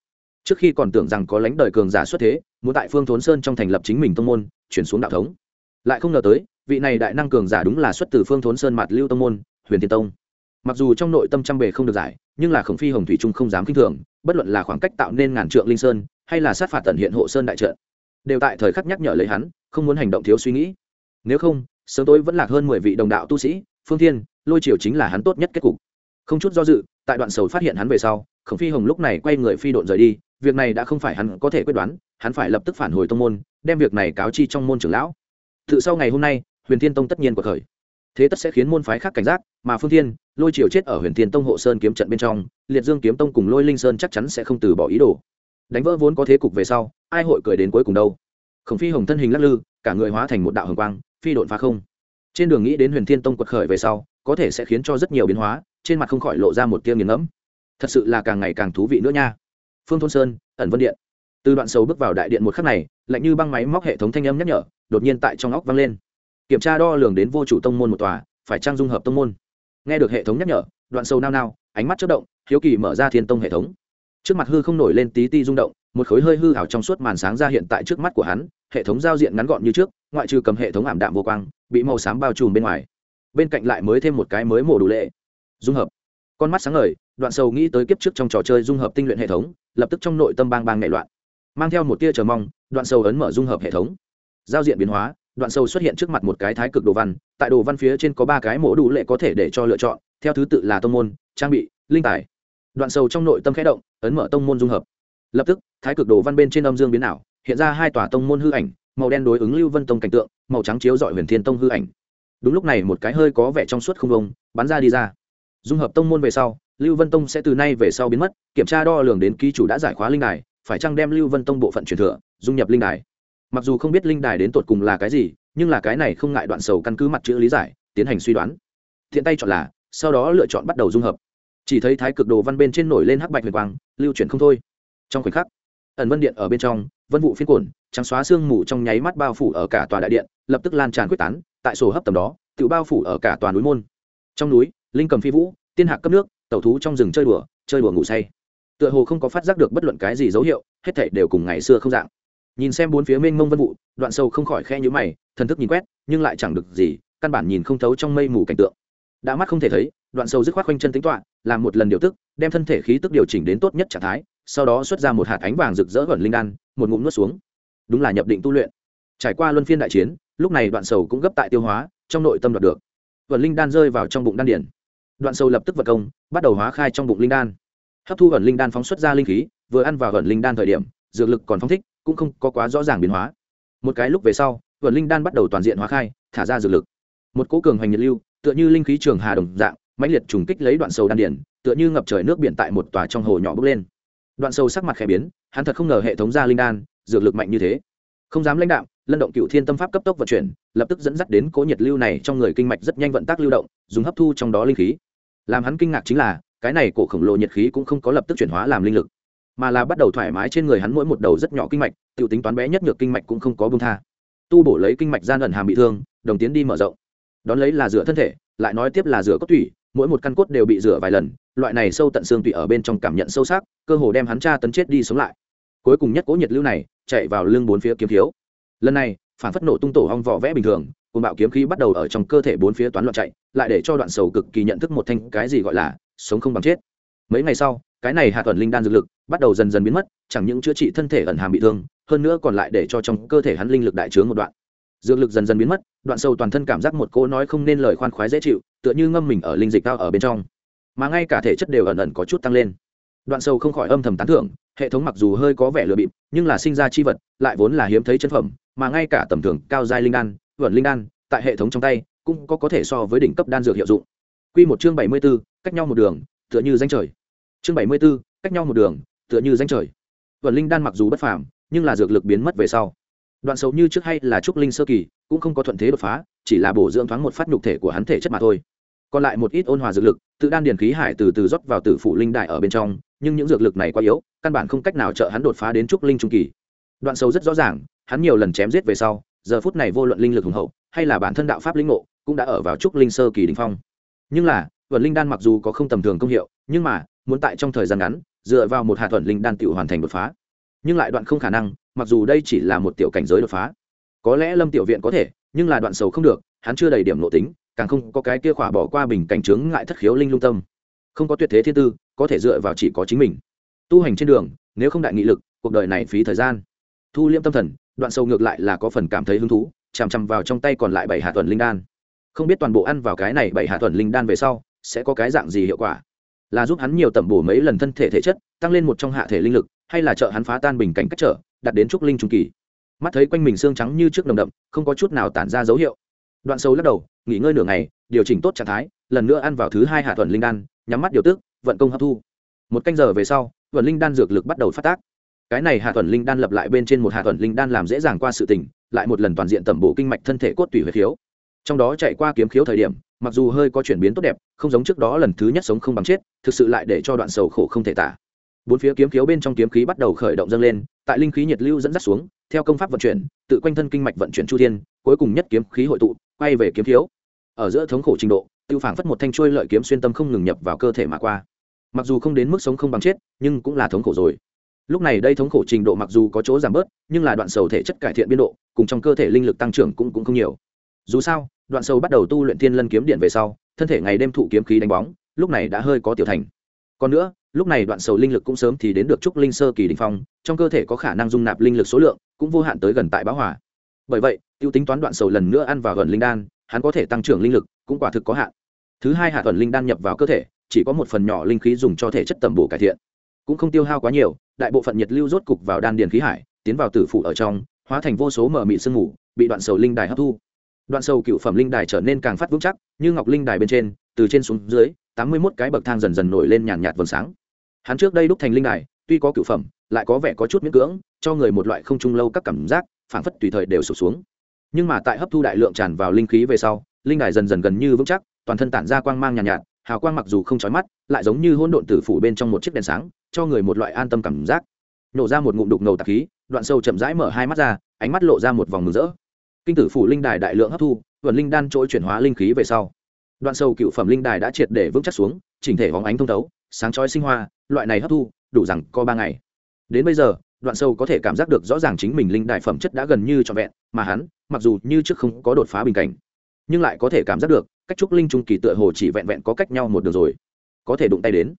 trước khi còn tưởng rằng có lãnh đời cường giả xuất thế, muốn tại phương thốn sơn trong thành lập chính mình tông môn, chuyển xuống đạo thống. Lại không ngờ tới, vị này đại năng cường giả đúng là xuất từ phương thốn sơn mặt lưu tông môn, huyền thiên tông. Mặc dù trong nội tâm trăm bề không được giải, nhưng là khổng phi hồng thủy trung không dám k i n h thường, bất luận là khoảng cách tạo nên ngàn trượng linh sơn, hay là sát phạt tận hiện hộ sơn đại trợ đều tại thời khắc nhắc nhở lấy hắn, không muốn hành động thiếu suy nghĩ. Nếu không, sớm tối vẫn lạc hơn mười vị đồng đạo tu sĩ, phương thiên, lôi triều chính là hắn tốt nhất kết cục. Không chút do dự, tại đoạn sầu phát hiện hắn về sau, khổng phi hồng lúc này quay người phi độn rời đi việc này đã không phải hắn có thể quyết đoán, hắn phải lập tức phản hồi tông môn, đem việc này cáo chi trong môn trưởng lão. Tự sau ngày hôm nay, huyền thiên tông tất nhiên cuộc khởi. Thế tất sẽ khiến môn phái khác cảnh giác, mà phương thiên, lôi triều chết ở huyền thiên tông hộ sơn kiếm trận bên trong, liệt dương kiếm tông cùng lôi linh sơn chắc chắn sẽ không từ bỏ ý đồ. Đánh vỡ vốn có thế cục về sau, ai hội cười đến cuối cùng đâu? Khổng phi hồng thân hình lắc lư, cả người hóa thành một đạo hồng quang, phi đột phá không. Trên đường nghĩ đến huyền thiên tông quật khởi về sau, có thể sẽ khiến cho rất nhiều biến hóa, trên mặt không khỏi lộ ra một tiêu nghiền ngẫm. Thật sự là càng ngày càng thú vị nữa nha phương thôn sơn, ẩn vân điện. Từ đoạn sâu bước vào đại điện một khắc này, lạnh như băng máy móc hệ thống thanh âm nhắc nhở, đột nhiên tại trong óc vang lên. Kiểm tra đo lường đến vô chủ tông môn một tòa, phải trang dung hợp tông môn. Nghe được hệ thống nhắc nhở, đoạn sâu nao nao, ánh mắt chất động, hiếu kỳ mở ra thiên tông hệ thống. Trước mặt hư không nổi lên tí ti rung động, một khối hơi hư ảo trong suốt màn sáng ra hiện tại trước mắt của hắn, hệ thống giao diện ngắn gọn như trước, ngoại trừ cầm hệ thống ảm đạm vô quang, bị màu xám bao trùm bên ngoài. Bên cạnh lại mới thêm một cái mới mổ đủ lệ. Dung hợp. Con mắt sáng ngời đoạn sầu nghĩ tới kiếp trước trong trò chơi dung hợp tinh luyện hệ thống, lập tức trong nội tâm bang bang nghệ loạn. Mang theo một tia chờ mong, đoạn sầu ấn mở dung hợp hệ thống. Giao diện biến hóa, đoạn Sầu xuất hiện trước mặt một cái thái cực đồ văn, tại đồ văn phía trên có ba cái mổ đủ lệ có thể để cho lựa chọn, theo thứ tự là tông môn, trang bị, linh tài. Đoạn Sầu trong nội tâm khẽ động, ấn mở tông môn dung hợp. Lập tức, thái cực đồ văn bên trên âm dương biến ảo, hiện ra hai tòa tông môn hư ảnh, màu đen đối ứng lưu vân tông cảnh tượng, màu trắng chiếu dọi huyền thiên tông hư ảnh. Đúng lúc này một cái hơi có vẻ trong suốt không vông bắn ra đi ra. Dung hợp tông môn về sau lưu vân tông sẽ từ nay về sau biến mất, kiểm tra đo lường đến ký chủ đã giải khóa linh đài, phải chăng đem lưu vân tông bộ phận truyền thừa, dung nhập linh đài. Mặc dù không biết linh đài đến tột cùng là cái gì, nhưng là cái này không ngại đoạn sầu căn cứ mặt chữ lý giải, tiến hành suy đoán. Thiện tay chọn là, sau đó lựa chọn bắt đầu dung hợp. Chỉ thấy thái cực đồ văn bên trên nổi lên hắc bạch huyền quang, lưu chuyển không thôi. Trong khoảnh khắc, ẩn vân điện ở bên trong, vân vụ phiên cổn trắng xóa sương mù trong nháy mắt bao phủ ở cả tòa đại điện, lập tức lan tràn quyết tán, tại sổ hấp tầm đó, tự bao phủ ở cả tòa núi môn. Trong núi, linh cầm phi vũ, tiên hạc cấp nước tẩu thú trong rừng chơi đùa chơi đùa ngủ say. Tựa hồ không có phát giác được bất luận cái gì dấu hiệu, hết thảy đều cùng ngày xưa không dạng. Nhìn xem bốn phía mênh mông vân vụ, đoạn sâu không khỏi khe nhữ mày, thần thức nhìn quét, nhưng lại chẳng được gì, căn bản nhìn không thấu trong mây mù cảnh tượng. Đã mắt không thể thấy, đoạn sâu dứt khoát quanh chân tính toạ làm một lần điều tức, đem thân thể khí tức điều chỉnh đến tốt nhất trạng thái, sau đó xuất ra một hạt ánh vàng rực rỡ vẩn linh đan, một ngụm nuốt xuống. Đúng là nhập định tu luyện. Trải qua luân phiên đại chiến, lúc này đoạn sầu cũng gấp tại tiêu hóa, trong nội tâm đoạt được. Vẩn linh đan rơi vào trong bụng đan điển đoạn sầu lập tức vật công, bắt đầu hóa khai trong bụng linh đan. Hấp thu gần linh đan phóng xuất ra linh khí, vừa ăn vào gần linh đan thời điểm, dược lực còn phóng thích, cũng không có quá rõ ràng biến hóa. Một cái lúc về sau gần linh đan bắt đầu toàn diện hóa khai, thả ra dược lực. Một cỗ cường hoành nhiệt lưu, tựa như linh khí trường hà đồng dạng, mãnh liệt trùng kích lấy đoạn sâu đan điển tựa như ngập trời nước biển tại một tòa trong hồ nhỏ bốc lên. Đoạn sâu sắc mặt khẽ biến, hắn thật không ngờ hệ thống ra linh đan, dược lực mạnh như thế. Không dám lãnh đạo, lân động cựu thiên tâm pháp cấp tốc vận chuyển, lập tức dẫn dắt đến cố nhiệt lưu này trong người kinh mạch rất nhanh vận tác lưu động, dùng hấp thu trong đó linh khí làm hắn kinh ngạc chính là, cái này cổ khổng lồ nhiệt khí cũng không có lập tức chuyển hóa làm linh lực, mà là bắt đầu thoải mái trên người hắn mỗi một đầu rất nhỏ kinh mạch tự tính toán bé nhất nhược kinh mạch cũng không có bông tha. Tu bổ lấy kinh mạch gian ẩn hàm bị thương, đồng tiến đi mở rộng. Đón lấy là rửa thân thể, lại nói tiếp là rửa cốt tủy, mỗi một căn cốt đều bị rửa vài lần, loại này sâu tận xương tủy ở bên trong cảm nhận sâu sắc, cơ hồ đem hắn tra tấn chết đi sống lại. Cuối cùng nhất cố nhiệt lưu này chạy vào lưng bốn phía kiếm thiếu. Lần này phản phất nổ tung tổ hong vỏ vẽ bình thường cùng bạo kiếm khí bắt đầu ở trong cơ thể bốn phía toán loạn chạy, lại để cho đoạn sầu cực kỳ nhận thức một thanh cái gì gọi là sống không bằng chết. Mấy ngày sau, cái này hạ tuần linh đan dược lực bắt đầu dần dần biến mất, chẳng những chữa trị thân thể ẩn hàm bị thương, hơn nữa còn lại để cho trong cơ thể hắn linh lực đại trướng một đoạn. Dược lực dần dần biến mất, đoạn sâu toàn thân cảm giác một cỗ nói không nên lời khoan khoái dễ chịu, tựa như ngâm mình ở linh dịch cao ở bên trong. Mà ngay cả thể chất đều ẩn ẩn có chút tăng lên. Đoạn sâu không khỏi âm thầm tán thưởng, hệ thống mặc dù hơi có vẻ lừa bịp, nhưng là sinh ra chi vật, lại vốn là hiếm thấy chân phẩm mà ngay cả tầm thường cao giai linh đan vẩn linh đan tại hệ thống trong tay cũng có có thể so với đỉnh cấp đan dược hiệu dụng Quy một chương bảy mươi 74, cách nhau một đường, tựa như danh trời. Chương bảy mươi 74, cách nhau một đường, tựa như danh trời. Vẩn linh đan mặc dù bất phàm, nhưng là dược lực biến mất về sau. Đoạn xấu như trước hay là trúc linh sơ kỳ, cũng không có thuận thế đột phá, chỉ là bổ dưỡng thoáng một phát nhục thể của hắn thể chất mà thôi. Còn lại một ít ôn hòa dược lực, tự đan điển khí hải từ từ rót vào tử phụ linh đại ở bên trong, nhưng những dược lực này quá yếu, căn bản không cách nào trợ hắn đột phá đến trúc linh trung kỳ. Đoạn xấu rất rõ ràng, hắn nhiều lần chém giết về sau, giờ phút này vô luận linh lực hùng hậu, hay là bản thân đạo pháp linh ngộ, cũng đã ở vào trúc linh sơ kỳ đỉnh phong. Nhưng là, vận linh đan mặc dù có không tầm thường công hiệu, nhưng mà, muốn tại trong thời gian ngắn, dựa vào một hạt thuận linh đan tiểu hoàn thành đột phá, nhưng lại đoạn không khả năng, mặc dù đây chỉ là một tiểu cảnh giới đột phá. Có lẽ Lâm tiểu viện có thể, nhưng là đoạn sầu không được, hắn chưa đầy điểm nội tính, càng không có cái kia khỏa bỏ qua bình cảnh trướng ngại thất khiếu linh lung tâm. Không có tuyệt thế thiên tư, có thể dựa vào chỉ có chính mình. Tu hành trên đường, nếu không đại nghị lực, cuộc đời này phí thời gian. Thu liêm tâm thần, đoạn sâu ngược lại là có phần cảm thấy hứng thú, chằm chằm vào trong tay còn lại bảy hạ tuần linh đan. Không biết toàn bộ ăn vào cái này bảy hạ tuần linh đan về sau sẽ có cái dạng gì hiệu quả? Là giúp hắn nhiều tẩm bổ mấy lần thân thể thể chất tăng lên một trong hạ thể linh lực hay là trợ hắn phá tan bình cảnh cách trở đặt đến trúc linh trung kỳ? Mắt thấy quanh mình xương trắng như trước nồng đậm không có chút nào tản ra dấu hiệu. Đoạn sâu lắc đầu nghỉ ngơi nửa ngày điều chỉnh tốt trạng thái lần nữa ăn vào thứ hai hạ thuần linh đan nhắm mắt điều tức vận công hấp thu. Một canh giờ về sau vận linh đan dược lực bắt đầu phát tác cái này hạ thuần linh đan lập lại bên trên một hạ thuần linh đan làm dễ dàng qua sự tình, lại một lần toàn diện tẩm bổ kinh mạch thân thể cốt tủy huyết khiếu. Trong đó chạy qua kiếm khiếu thời điểm, mặc dù hơi có chuyển biến tốt đẹp, không giống trước đó lần thứ nhất sống không bằng chết, thực sự lại để cho đoạn sầu khổ không thể tả. Bốn phía kiếm khiếu bên trong kiếm khí bắt đầu khởi động dâng lên, tại linh khí nhiệt lưu dẫn dắt xuống, theo công pháp vận chuyển, tự quanh thân kinh mạch vận chuyển chu thiên, cuối cùng nhất kiếm khí hội tụ, quay về kiếm khiếu. Ở giữa thống khổ trình độ, tiêu phảng phất một thanh trôi lợi kiếm xuyên tâm không ngừng nhập vào cơ thể mà qua. Mặc dù không đến mức sống không bằng chết, nhưng cũng là thống khổ rồi lúc này đây thống khổ trình độ mặc dù có chỗ giảm bớt, nhưng là đoạn sầu thể chất cải thiện biên độ, cùng trong cơ thể linh lực tăng trưởng cũng cũng không nhiều. Dù sao, đoạn sầu bắt đầu tu luyện thiên lân kiếm điện về sau, thân thể ngày đêm thụ kiếm khí đánh bóng, lúc này đã hơi có tiểu thành. Còn nữa, lúc này đoạn sầu linh lực cũng sớm thì đến được trúc linh sơ kỳ đình phong, trong cơ thể có khả năng dung nạp linh lực số lượng, cũng vô hạn tới gần tại báo hỏa bởi vậy t i ê u tính toán đoạn sầu lần nữa ăn vào gần linh đan, hắn có thể tăng trưởng linh lực, cũng quả thực có hạn. Thứ hai hạ thuần linh đan nhập vào cơ thể, chỉ có một phần nhỏ linh khí dùng cho thể chất tẩm bổ cải thiện cũng không tiêu hao quá nhiều đại bộ phận nhiệt lưu rốt cục vào đan điền khí hải tiến vào tử phủ ở trong hóa thành vô số mở mị sương mù bị đoạn sầu linh đài hấp thu. Đoạn sầu cựu phẩm linh đài trở nên càng phát vững chắc như ngọc linh đài bên trên từ trên xuống dưới tám mươi mốt cái bậc thang dần dần nổi lên nhàn nhạt vầng sáng. Hắn trước đây đúc thành linh đài tuy có cựu phẩm lại có vẻ có chút miễn cưỡng cho người một loại không trung lâu các cảm giác phảng phất tùy thời đều sụp xuống. Nhưng mà tại hấp thu đại lượng tràn vào linh khí về sau linh đài dần dần gần như vững chắc toàn thân tản ra quang mang nhàn nhạt, nhạt hào quang mặc dù không chói mắt lại giống như hỗn độn tử phủ bên trong một chiếc đèn sáng cho người một loại an tâm cảm giác. Nổ ra một ngụm đục ngầu tạp khí, đoạn sâu chậm rãi mở hai mắt ra, ánh mắt lộ ra một vòng mừng rỡ. Kinh tử phủ linh đài đại lượng hấp thu vận linh đan trỗi chuyển hóa linh khí về sau. Đoạn sâu cựu phẩm linh đài đã triệt để vững chắc xuống, chỉnh thể hóng ánh thông thấu, sáng chói sinh hoa, loại này hấp thu, đủ rằng co ba ngày. Đến bây giờ, đoạn sâu có thể cảm giác được rõ ràng chính mình linh đài phẩm chất đã gần như trọn vẹn, mà hắn, mặc dù như trước không có đột phá bình cảnh, nhưng lại có thể cảm giác được, cách trúc linh trung kỳ tựa hồ chỉ vẹn vẹn có cách nhau một đường rồi, có thể đụng tay đến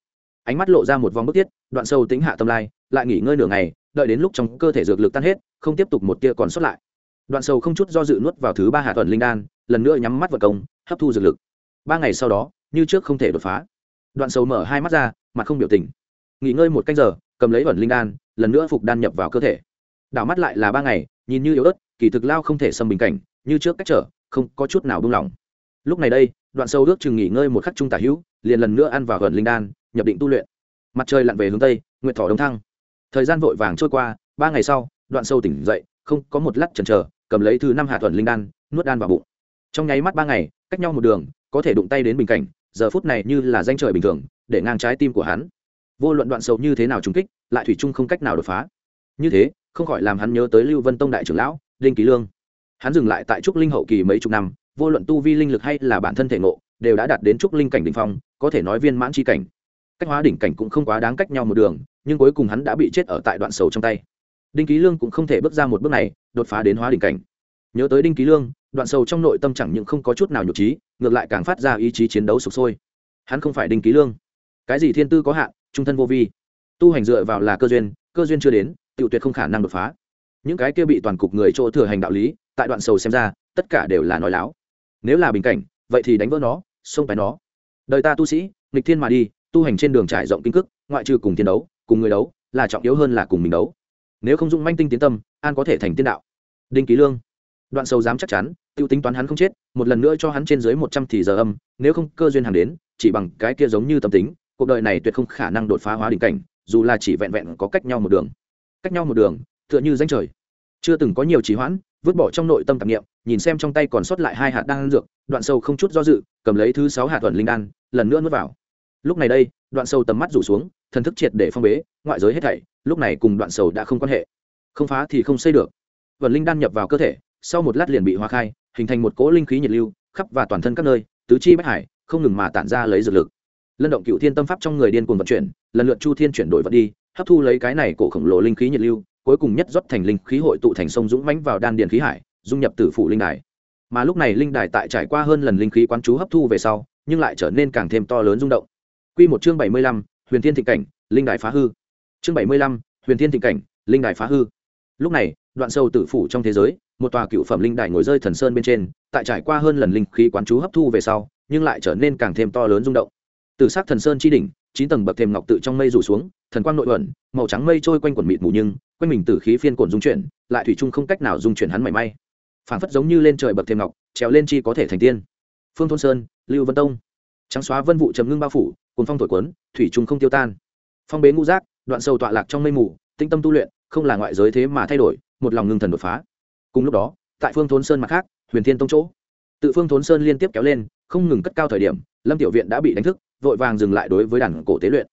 ánh mắt lộ ra một vòng bức thiết, đoạn sâu tính hạ tâm lai, lại nghỉ ngơi nửa ngày, đợi đến lúc trong cơ thể dược lực tan hết, không tiếp tục một tia còn sót lại. Đoạn sầu không chút do dự nuốt vào thứ ba hạ tuần linh đan, lần nữa nhắm mắt vật công, hấp thu dược lực. Ba ngày sau đó, như trước không thể đột phá. Đoạn sầu mở hai mắt ra, mặt không biểu tình. Nghỉ ngơi một canh giờ, cầm lấy ẩn linh đan, lần nữa phục đan nhập vào cơ thể. Đảo mắt lại là ba ngày, nhìn như yếu ớt, kỳ thực lao không thể xâm bình cảnh, như trước cách trở, không có chút nào buông lỏng lúc này đây, đoạn sâu ước chừng nghỉ ngơi một khắc trung tả hữu, liền lần nữa ăn vào gần linh đan, nhập định tu luyện. Mặt trời lặn về hướng tây nguyện thỏ đông thăng. Thời gian vội vàng trôi qua, ba ngày sau, đoạn sâu tỉnh dậy, không có một lát chần chờ, cầm lấy thứ năm hạ thuần linh đan, nuốt đan vào bụng. Trong nháy mắt ba ngày, cách nhau một đường, có thể đụng tay đến bình cảnh, giờ phút này như là danh trời bình thường, để ngang trái tim của hắn. Vô luận đoạn sâu như thế nào trúng kích, lại thủy chung không cách nào đột phá. Như thế, không khỏi làm hắn nhớ tới lưu vân tông đại trưởng lão, đinh ký lương. Hắn dừng lại tại trúc linh hậu kỳ mấy chục năm vô luận tu vi linh lực hay là bản thân thể ngộ, đều đã đạt đến trúc linh cảnh đ ỉ n h phong, có thể nói viên mãn c cảnh. Cách hóa đỉnh cảnh cũng không quá đáng cách nhau một đường, nhưng cuối cùng hắn đã bị chết ở tại đoạn sầu trong tay. Đinh ký lương cũng không thể bước ra một bước này, đột phá đến hóa đỉnh cảnh. Nhớ tới đinh ký lương, đoạn sầu trong nội tâm chẳng những không có chút nào nhục trí, ngược lại càng phát ra ý chí chiến đấu sụp sôi. Hắn không phải đinh ký lương. Cái gì thiên tư có hạn, trung thân vô vi. Tu hành dựa vào là cơ duyên cơ duyên chưa đến tự tuyệt không khả năng đột phá. Những cái kia bị toàn cục người chỗ thừa hành đạo lý, tại đoạn sầu xem ra, tất cả đều là nói láo nếu là bình cảnh vậy thì đánh vỡ nó xông phải nó. Đời ta tu sĩ nghịch thiên mà đi tu hành trên đường trải rộng kinh cước, ngoại trừ cùng thiên đấu cùng người đấu là trọng yếu hơn là cùng mình đấu. Nếu không dùng manh tinh tiến tâm an có thể thành tiên đạo. Đinh ký lương. Đoạn sầu dám chắc chắn tự tính toán hắn không chết một lần nữa cho hắn trên dưới một trăm thì giờ âm nếu không cơ duyên hàng đến chỉ bằng cái kia giống như tâm tính cuộc đời này tuyệt không khả năng đột phá hóa đỉnh cảnh dù là chỉ vẹn vẹn có cách nhau một đường. Cách nhau một đường tựa như danh trời. Chưa từng có nhiều trì hoãn vứt bỏ trong nội tâm tạp nghiệm nhìn xem trong tay còn sót lại hai hạt đan dược, đoạn sâu không chút do dự, cầm lấy thứ sáu hạt thuần linh đan, lần nữa nuốt vào. Lúc này đây, đoạn sâu tầm mắt rủ xuống, thần thức triệt để phong bế, ngoại giới hết thảy, lúc này cùng đoạn sâu đã không quan hệ. Không phá thì không xây được. Vần linh đan nhập vào cơ thể, sau một lát liền bị hóa khai, hình thành một cỗ linh khí nhiệt lưu, khắp và toàn thân các nơi, tứ chi bách hải, không ngừng mà tản ra lấy dược lực. Lân động cựu thiên tâm pháp trong người điên cuồng vận chuyển, lần lượt chu thiên chuyển đổi vật đi, hấp thu lấy cái này cổ khổng lồ linh khí nhiệt lưu cuối cùng nhất rót thành linh khí hội tụ thành sông dũng mãnh vào đan điện khí hải dung nhập tử phủ linh đài mà lúc này linh đài tại trải qua hơn lần linh khí quán chú hấp thu về sau nhưng lại trở nên càng thêm to lớn rung động Quy một chương bảy mươi lăm, Huyền Thiên Thịnh cảnh, linh đài phá hư. Chương bảy mươi lăm, Huyền Thiên Thịnh cảnh, linh đài phá hư. Lúc này, đoạn sâu tử phủ trong thế giới, một tòa cựu phẩm linh đài ngồi rơi thần sơn bên trên, tại trải qua hơn lần linh khí quán chú hấp thu về sau, nhưng lại trở nên càng thêm to lớn rung động từ sắc thần sơn chi đỉnh chín tầng bậc thềm ngọc tự trong mây rủ xuống, thần quang nội ẩn, màu trắng mây trôi quanh quần mịt mù nhưng, quanh mình tử khí phiên cồn dung chuyển, lại thủy chung không cách nào dung chuyển hắn mảy may. Phảng phất giống như lên trời bậc thềm ngọc, trèo lên chi có thể thành tiên. Phương thôn sơn, lưu vân tông. Trắng xóa vân vụ trầm ngưng bao phủ cùng phong thổi quấn, thủy chung không tiêu tan. Phong bế ngũ giác, đoạn sâu tọa lạc trong mây mù, tinh tâm tu luyện, không là ngoại giới thế mà thay đổi, một lòng ngưng thần đột phá. Cùng lúc đó, tại phương thôn sơn mặt khác, huyền thiên tông chỗ, tự phương thốn sơn liên tiếp kéo lên, không ngừng cất cao thời điểm, lâm tiểu viện đã bị đánh thức vội vàng dừng lại đối với đàn cổ tế luyện.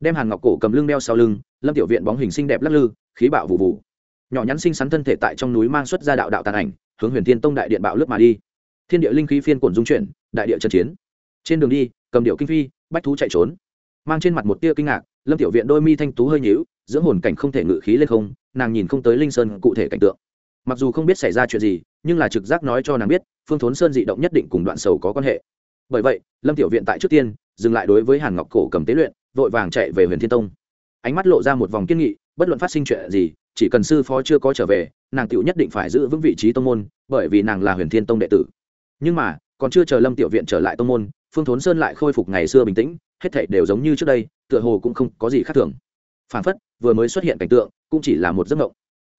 Đem hàn ngọc cổ cầm lưng đeo sau lưng, lâm tiểu viện bóng hình xinh đẹp lắc lư, khí bạo vụ vụ nhỏ nhắn xinh xắn thân thể tại trong núi mang xuất ra đạo đạo tàn ảnh, hướng huyền thiên tông đại điện bạo lướt mà đi. Thiên địa linh khí phiên cuộn dung chuyển, đại địa trận chiến. Trên đường đi, cầm điệu kinh phi, bách thú chạy trốn. Mang trên mặt một tia kinh ngạc, lâm tiểu viện đôi mi thanh tú hơi nhíu dưỡng hồn cảnh không thể ngự khí lên không, nàng nhìn không tới linh sơn cụ thể cảnh tượng. Mặc dù không biết xảy ra chuyện gì, nhưng là trực giác nói cho nàng biết, phương thốn sơn dị động nhất định cùng đoạn sầu có quan hệ. Bởi vậy, lâm tiểu viện tại trước tiên dừng lại đối với hàn ngọc cổ cầm tế luyện, vội vàng chạy về huyền thiên tông. Ánh mắt lộ ra một vòng kiên nghị, bất luận phát sinh chuyện gì, chỉ cần sư phó chưa có trở về, nàng tiểu nhất định phải giữ vững vị trí tông môn, bởi vì nàng là huyền thiên tông đệ tử. Nhưng mà, còn chưa chờ lâm tiểu viện trở lại tông môn, phương thốn sơn lại khôi phục ngày xưa bình tĩnh, hết thảy đều giống như trước đây, tựa hồ cũng không có gì khác thường. Phản phất, vừa mới xuất hiện cảnh tượng, cũng chỉ là một giấc mộng.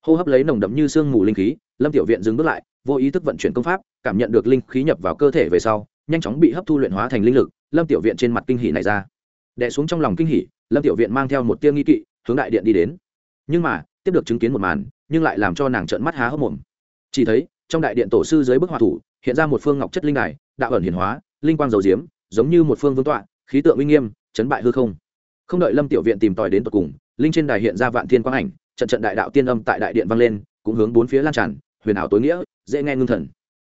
Hô hấp lấy nồng đậm như sương mù linh khí, lâm tiểu viện dừng bước lại, vô ý thức vận chuyển công pháp, cảm nhận được linh khí nhập vào cơ thể về sau nhanh chóng bị hấp thu luyện hóa thành linh lực, lâm tiểu viện trên mặt kinh hỉ này ra. Đẻ xuống trong lòng kinh hỉ, lâm tiểu viện mang theo một tia nghi kỵ, hướng đại điện đi đến. Nhưng mà, tiếp được chứng kiến một màn, nhưng lại làm cho nàng trợn mắt há hốc mồm. Chỉ thấy, trong đại điện tổ sư dưới bức họa thủ, hiện ra một phương ngọc chất linh đài, đạo ẩn hiển hóa, linh quang dầu diếm, giống như một phương vương tọa, khí tượng uy nghiêm, chấn bại hư không. Không đợi lâm tiểu viện tìm tòi đến tận cùng, linh trên đài hiện ra vạn thiên quang ảnh, trận trận đại đạo tiên âm tại đại điện vang lên, cũng hướng bốn phía lan tràn, huyền ảo tối nghĩa, dễ nghe ngưng thần.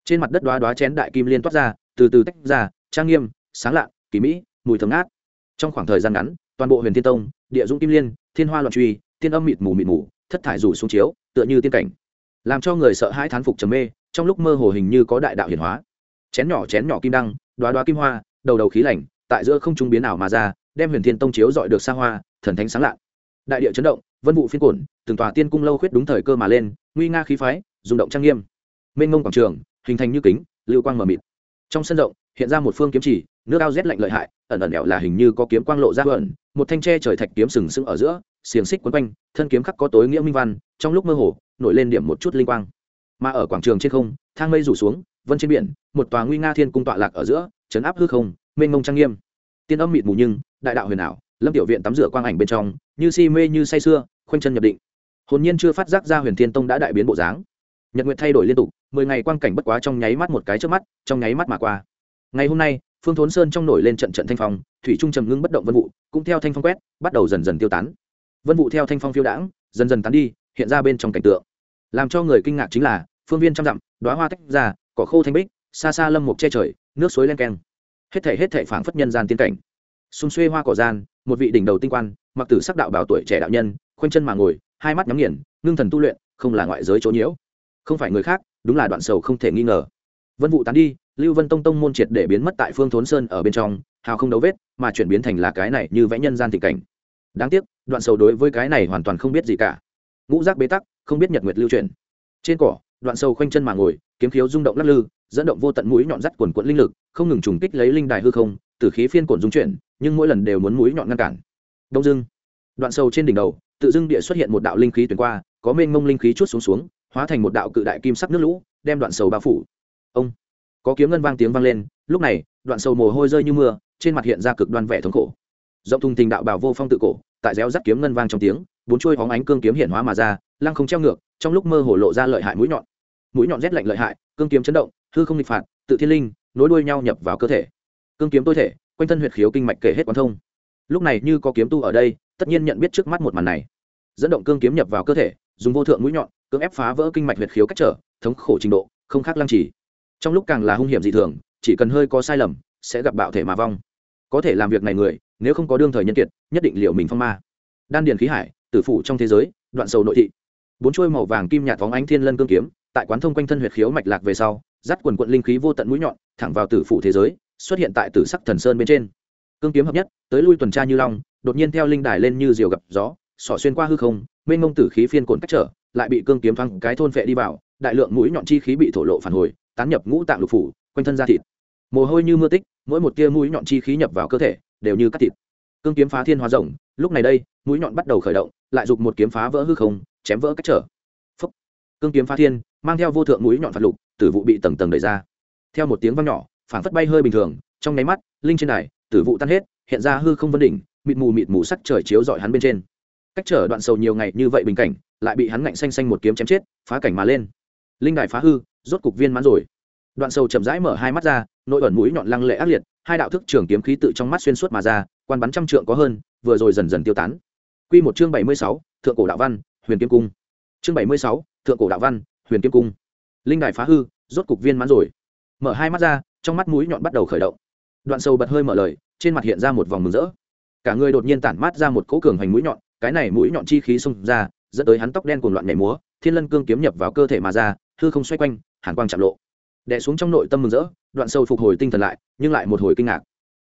Trên mặt đất đoá đoá chén đại kim liên toát ra từ từ tách ra, trang nghiêm, sáng lạ kỳ mỹ, mùi thơm ngát. Trong khoảng thời gian ngắn, toàn bộ huyền thiên tông, địa dũng kim liên, thiên hoa loạn truy, tiên âm mịt mù mịt mù, thất thải rủ xuống chiếu, tựa như tiên cảnh, làm cho người sợ hãi thán phục trầm mê, trong lúc mơ hồ hình như có đại đạo hiển hóa. Chén nhỏ chén nhỏ kim đăng đoá đoá kim hoa, đầu đầu khí lạnh tại giữa không trung biến ảo mà ra, đem huyền thiên tông chiếu dọi được xa hoa, thần thánh sáng lạ đại địa chấn động, vân vụ phiên cổn từng tòa tiên cung lâu khuyết đúng thời cơ mà lên, nguy nga khí phái, rung động trang nghiêm. Mênh mông quảng trường, hình thành như kính, lưu quang mờ mịt trong sân rộng, hiện ra một phương kiếm chỉ, nước ao rét lạnh lợi hại, ẩn ẩn ẻo là hình như có kiếm quang lộ ra ẩn, một thanh tre trời thạch kiếm sừng sững ở giữa, xiềng xích quấn quanh, thân kiếm khắc có tối nghĩa minh văn, trong lúc mơ hồ, nổi lên điểm một chút linh quang. Mà ở quảng trường trên không, thang mây rủ xuống, vân trên biển, một tòa nguy nga thiên cung tọa lạc ở giữa chấn áp hư không, mênh mông trang nghiêm. Tiên âm mịt mù nhưng, đại đạo huyền ảo, lâm tiểu viện tắm rửa quang ảnh bên trong, như si mê như say sưa, khoanh chân nhập định. Hồn nhiên chưa phát giác ra huyền thiên tông đã đại biến bộ dáng nhật nguyện thay đổi liên tục, mười ngày quang cảnh bất quá trong nháy mắt một cái trước mắt, trong nháy mắt mà qua. Ngày hôm nay, phương thốn sơn trong nổi lên trận trận thanh phong, thủy trung trầm ngưng bất động vân vụ, cũng theo thanh phong quét, bắt đầu dần dần tiêu tán. Vân vụ theo thanh phong phiêu đãng, dần dần tán đi, hiện ra bên trong cảnh tượng. Làm cho người kinh ngạc chính là, phương viên trăm dặm đoá hoa tách ra, cỏ khô thanh bích, xa xa lâm mục che trời, nước suối len keng. Hết thể hết thể phảng phất nhân gian tiên cảnh. Xung xuê hoa cỏ gian, một vị đỉnh đầu tinh quan, mặc tử sắc đạo bảo tuổi trẻ đạo nhân, khoanh chân mà ngồi, hai mắt nhắm nghiền, ngưng thần tu luyện, không là ngoại giới chỗ nhiễu không phải người khác, đúng là đoạn sầu không thể nghi ngờ. Vân vụ tán đi, lưu vân tông tông môn triệt để biến mất tại phương thốn sơn ở bên trong, hào không đấu vết, mà chuyển biến thành là cái này như vẽ nhân gian tình cảnh. Đáng tiếc, đoạn sầu đối với cái này hoàn toàn không biết gì cả. Ngũ giác bế tắc, không biết nhật nguyệt lưu truyền. Trên cỏ, đoạn sầu khoanh chân mà ngồi, kiếm khiếu rung động lắc lư, dẫn động vô tận mũi nhọn dắt quần quẫn linh lực, không ngừng trùng kích lấy linh đài hư không, từ khí phiên cổn dung chuyển, nhưng mỗi lần đều muốn mũi nhọn ngăn cản. Đông dưng đoạn sâu trên đỉnh đầu, tự dưng địa xuất hiện một đạo linh khí tuyển qua, có mênh mông linh khí chút xuống xuống hóa thành một đạo cự đại kim sắc nước lũ, đem đoạn sầu bao phủ. Ông! Có kiếm ngân vang tiếng vang lên, lúc này, đoạn sầu mồ hôi rơi như mưa, trên mặt hiện ra cực đoan vẻ thống khổ. Rộng thùng tình đạo bảo vô phong tự cổ, tại réo rắt kiếm ngân vang trong tiếng, bốn chuôi hóng ánh cương kiếm hiện hóa mà ra, lăng không treo ngược, trong lúc mơ hồ lộ ra lợi hại mũi nhọn. Mũi nhọn rét lạnh lợi hại, cương kiếm chấn động, hư không nghịch phạt, tự thiên linh, nối đuôi nhau nhập vào cơ thể. Cương kiếm tôi thể, quanh thân huyệt khiếu kinh mạch kể hết quán thông. Lúc này như có kiếm tu ở đây, tất nhiên nhận biết trước mắt một màn này. Dẫn động cương kiếm nhập vào cơ thể, dùng vô thượng mũi nhọn cưỡng ép phá vỡ kinh mạch huyệt khiếu cách trở, thống khổ trình độ, không khác lăng trì. Trong lúc càng là hung hiểm dị thường, chỉ cần hơi có sai lầm, sẽ gặp bạo thể mà vong. Có thể làm việc này người, nếu không có đương thời nhân kiệt, nhất định liệu mình phong ma. Đan điền khí hải, tử phụ trong thế giới, đoạn sầu nội thị. Bốn chuôi màu vàng kim nhạt phóng ánh thiên lân cương kiếm, tại quán thông quanh thân huyệt khiếu mạch lạc về sau dắt quần quận linh khí vô tận mũi nhọn, thẳng vào tử phụ thế giới, xuất hiện tại tử sắc thần sơn bên trên. Cương kiếm hợp nhất, tới lui tuần tra như long, đột nhiên theo linh đài lên như diều gặp gió, sỏ xuyên qua hư không, mênh mông tử khí phiên cồn cách trở lại bị cương kiếm thoáng cái thôn phệ đi vào, đại lượng mũi nhọn chi khí bị thổ lộ phản hồi, tán nhập ngũ tạng lục phủ, quanh thân ra thịt. Mồ hôi như mưa tích, mỗi một tia mũi nhọn chi khí nhập vào cơ thể, đều như cắt thịt. Cương kiếm phá thiên hóa rộng, lúc này đây, mũi nhọn bắt đầu khởi động, lại giục một kiếm phá vỡ hư không, chém vỡ cách trở. Phấp cương kiếm phá thiên, mang theo vô thượng mũi nhọn phạt lục, tử vụ bị tầng tầng đẩy ra. Theo một tiếng vang nhỏ phản phất bay hơi bình thường, trong nháy mắt, linh trên đài, tử vụ tan hết, hiện ra hư không vân đỉnh, mịt mù mịt mù sắc trời chiếu dọi hắn bên trên. Cách trở đoạn sầu nhiều ngày như vậy bình cảnh lại bị hắn ngạnh xanh xanh một kiếm chém chết, phá cảnh mà lên. Linh đài phá hư, rốt cục viên mãn rồi. Đoạn sầu chậm rãi mở hai mắt ra, nội ẩn mũi nhọn lăng lệ ác liệt, hai đạo thức trường kiếm khí tự trong mắt xuyên suốt mà ra, quan bắn trăm trượng có hơn, vừa rồi dần dần tiêu tán. Quy một chương bảy mươi sáu, thượng cổ đạo văn, huyền kiếm cung. Chương bảy mươi sáu, thượng cổ đạo văn, huyền kiếm cung. Linh đài phá hư, rốt cục viên mãn rồi. Mở hai mắt ra, trong mắt mũi nhọn bắt đầu khởi động. Đoạn sâu bật hơi mở lời, trên mặt hiện ra một vòng mừng rỡ. Cả người đột nhiên tản mát ra một cỗ cường hành mũi nhọn, cái này mũi nhọn chi khí xông ra dẫn tới hắn tóc đen cuồng loạn nhảy múa, thiên lân cương kiếm nhập vào cơ thể mà ra, hư không xoay quanh, hàn quang chạm lộ. Đè xuống trong nội tâm mừng rỡ, đoạn sâu phục hồi tinh thần lại, nhưng lại một hồi kinh ngạc.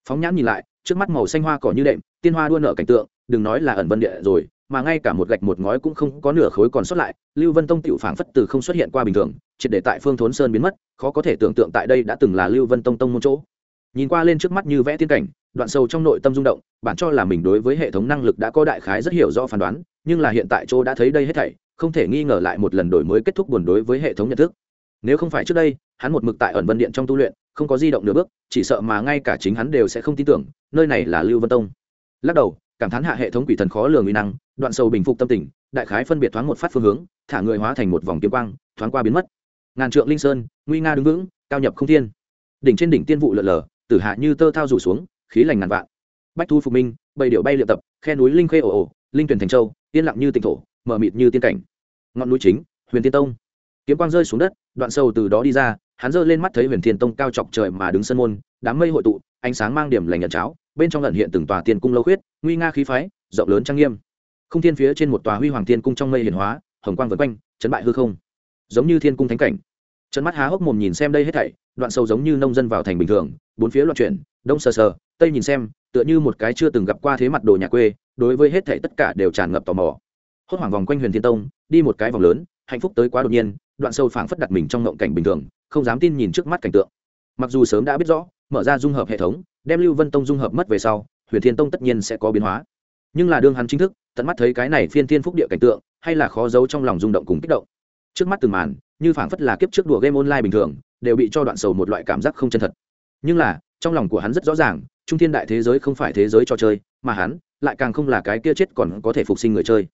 Phóng nhãn nhìn lại, trước mắt màu xanh hoa cỏ như đệm, tiên hoa đua nở cảnh tượng, đừng nói là ẩn vân địa rồi, mà ngay cả một gạch một ngói cũng không có nửa khối còn sót lại, lưu vân tông tiểu phảng phất từ không xuất hiện qua bình thường, triệt để tại phương thốn sơn biến mất, khó có thể tưởng tượng tại đây đã từng là lưu vân tông tông môn chỗ nhìn qua lên trước mắt như vẽ tiên cảnh, đoạn sâu trong nội tâm rung động, bản cho là mình đối với hệ thống năng lực đã có đại khái rất hiểu rõ phán đoán, nhưng là hiện tại chỗ đã thấy đây hết thảy, không thể nghi ngờ lại một lần đổi mới kết thúc buồn đối với hệ thống nhận thức. Nếu không phải trước đây, hắn một mực tại ẩn vân điện trong tu luyện, không có di động nửa bước, chỉ sợ mà ngay cả chính hắn đều sẽ không tin tưởng, nơi này là lưu vân tông. Lắc đầu, cảm thán hạ hệ thống quỷ thần khó lường uy năng, đoạn sâu bình phục tâm tình, đại khái phân biệt thoáng một phát phương hướng, thả người hóa thành một vòng kiếm quang, thoáng qua biến mất. Ngàn trượng linh sơn, nguy nga đứng vững, cao nhập không thiên. Đỉnh trên đỉnh tiên vụ lượn lờ tử hạ như tơ thao rủ xuống, khí lành ngàn vạn. Bách thu phục minh, bầy điệu bay luyện tập, khe núi linh khê ồ ồ, linh tuyển thành châu, yên lặng như tỉnh thổ, mở mịt như tiên cảnh. Ngọn núi chính, huyền tiên tông. Kiếm quang rơi xuống đất, đoạn sâu từ đó đi ra, hắn giơ lên mắt thấy huyền thiên tông cao chọc trời mà đứng sân môn, đám mây hội tụ, ánh sáng mang điểm lành nhận cháo, bên trong lần hiện từng tòa tiên cung lâu khuyết, nguy nga khí phái, rộng lớn trang nghiêm. Không thiên phía trên một tòa huy hoàng tiên cung trong mây hiển hóa, hồng quang vân quanh, chấn bại hư không. Giống như thiên cung thánh cảnh. Trận mắt há hốc mồm nhìn xem đây hết thảy, đoạn sâu giống như nông dân vào thành bình thường bốn phía loạn chuyển, đông sờ sờ, tây nhìn xem, tựa như một cái chưa từng gặp qua thế mặt đồ nhà quê, đối với hết thảy tất cả đều tràn ngập tò mò. Hốt hoảng vòng quanh huyền thiên tông, đi một cái vòng lớn, hạnh phúc tới quá đột nhiên, đoạn sâu phảng phất đặt mình trong ngộng cảnh bình thường, không dám tin nhìn trước mắt cảnh tượng. Mặc dù sớm đã biết rõ, mở ra dung hợp hệ thống, đem lưu vân tông dung hợp mất về sau, huyền thiên tông tất nhiên sẽ có biến hóa. Nhưng là đương hắn chính thức, tận mắt thấy cái này phiên thiên phúc địa cảnh tượng, hay là khó giấu trong lòng rung động cùng kích động. Trước mắt từng màn, như phảng phất là kiếp trước đùa game online bình thường, đều bị cho đoạn sầu một loại cảm giác không chân thật nhưng là, trong lòng của hắn rất rõ ràng, trung thiên đại thế giới không phải thế giới cho chơi, mà hắn lại càng không là cái kia chết còn có thể phục sinh người chơi.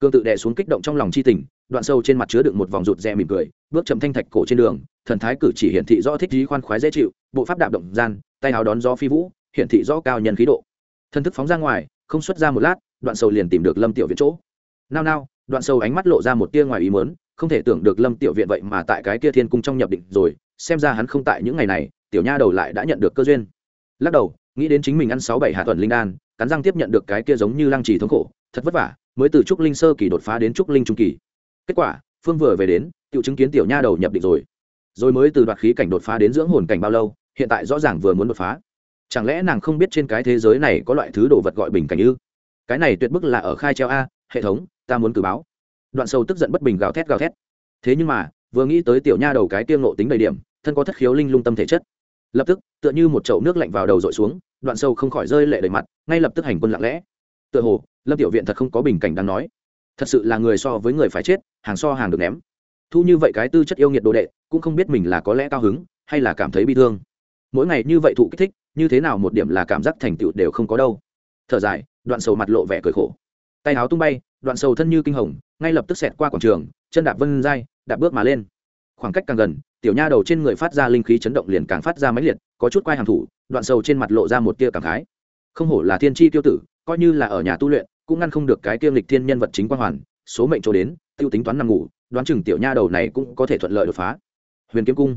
Cương tự đè xuống kích động trong lòng chi tình, đoạn sâu trên mặt chứa đựng một vòng rụt rè mỉm cười, bước chậm thanh thạch cổ trên đường, thần thái cử chỉ hiển thị rõ thích trí khoan khoái dễ chịu, bộ pháp đạp động gian, tay áo đón gió phi vũ, hiển thị rõ cao nhân khí độ. Thân thức phóng ra ngoài, không xuất ra một lát, đoạn sâu liền tìm được lâm tiểu viện chỗ. Nao nao, đoạn sâu ánh mắt lộ ra một tia ngoài ý mớn không thể tưởng được lâm tiểu viện vậy mà tại cái kia thiên cung trong nhập định rồi, xem ra hắn không tại những ngày này tiểu nha đầu lại đã nhận được cơ duyên. Lắc đầu, nghĩ đến chính mình ăn sáu bảy hạ tuần linh đan, cắn răng tiếp nhận được cái kia giống như lăng trì thống khổ, thật vất vả, mới từ trúc linh sơ kỳ đột phá đến trúc linh trung kỳ. Kết quả, phương vừa về đến tự chứng kiến tiểu nha đầu nhập định rồi. Rồi mới từ đoạt khí cảnh đột phá đến dưỡng hồn cảnh bao lâu, hiện tại rõ ràng vừa muốn đột phá. Chẳng lẽ nàng không biết trên cái thế giới này có loại thứ đồ vật gọi bình cảnh ư? Cái này tuyệt bức là ở khai treo a, hệ thống, ta muốn cử báo. Đoạn sâu tức giận bất bình gào thét gào thét. Thế nhưng mà, vừa nghĩ tới tiểu nha đầu cái tiêm nộ tính đầy điểm, thân có thất khiếu linh lung tâm thể chất lập tức, tựa như một chậu nước lạnh vào đầu dội xuống, đoạn sâu không khỏi rơi lệ đầy mặt, ngay lập tức hành quân lặng lẽ. Tựa hồ, lâm tiểu viện thật không có bình cảnh đáng nói. Thật sự là người so với người phải chết, hàng so hàng được ném. Thu như vậy cái tư chất yêu nghiệt đồ đệ, cũng không biết mình là có lẽ cao hứng, hay là cảm thấy bi thương. Mỗi ngày như vậy thụ kích thích, như thế nào một điểm là cảm giác thành tựu đều không có đâu. Thở dài, đoạn sầu mặt lộ vẻ cười khổ. Tay áo tung bay, đoạn sầu thân như kinh hồng, ngay lập tức xẹt qua quảng trường, chân đạp vân dai đạp bước mà lên. Khoảng cách càng gần tiểu nha đầu trên người phát ra linh khí chấn động liền càng phát ra máy liệt, có chút quai hàm thủ, đoạn sầu trên mặt lộ ra một tia cảm khái. Không hổ là thiên tri tiêu tử, coi như là ở nhà tu luyện, cũng ngăn không được cái kiêm lịch thiên nhân vật chính quang hoàn, số mệnh chỗ đến, tiêu tính toán nằm ngủ, đoán chừng tiểu nha đầu này cũng có thể thuận lợi đột phá. Huyền kiếm cung.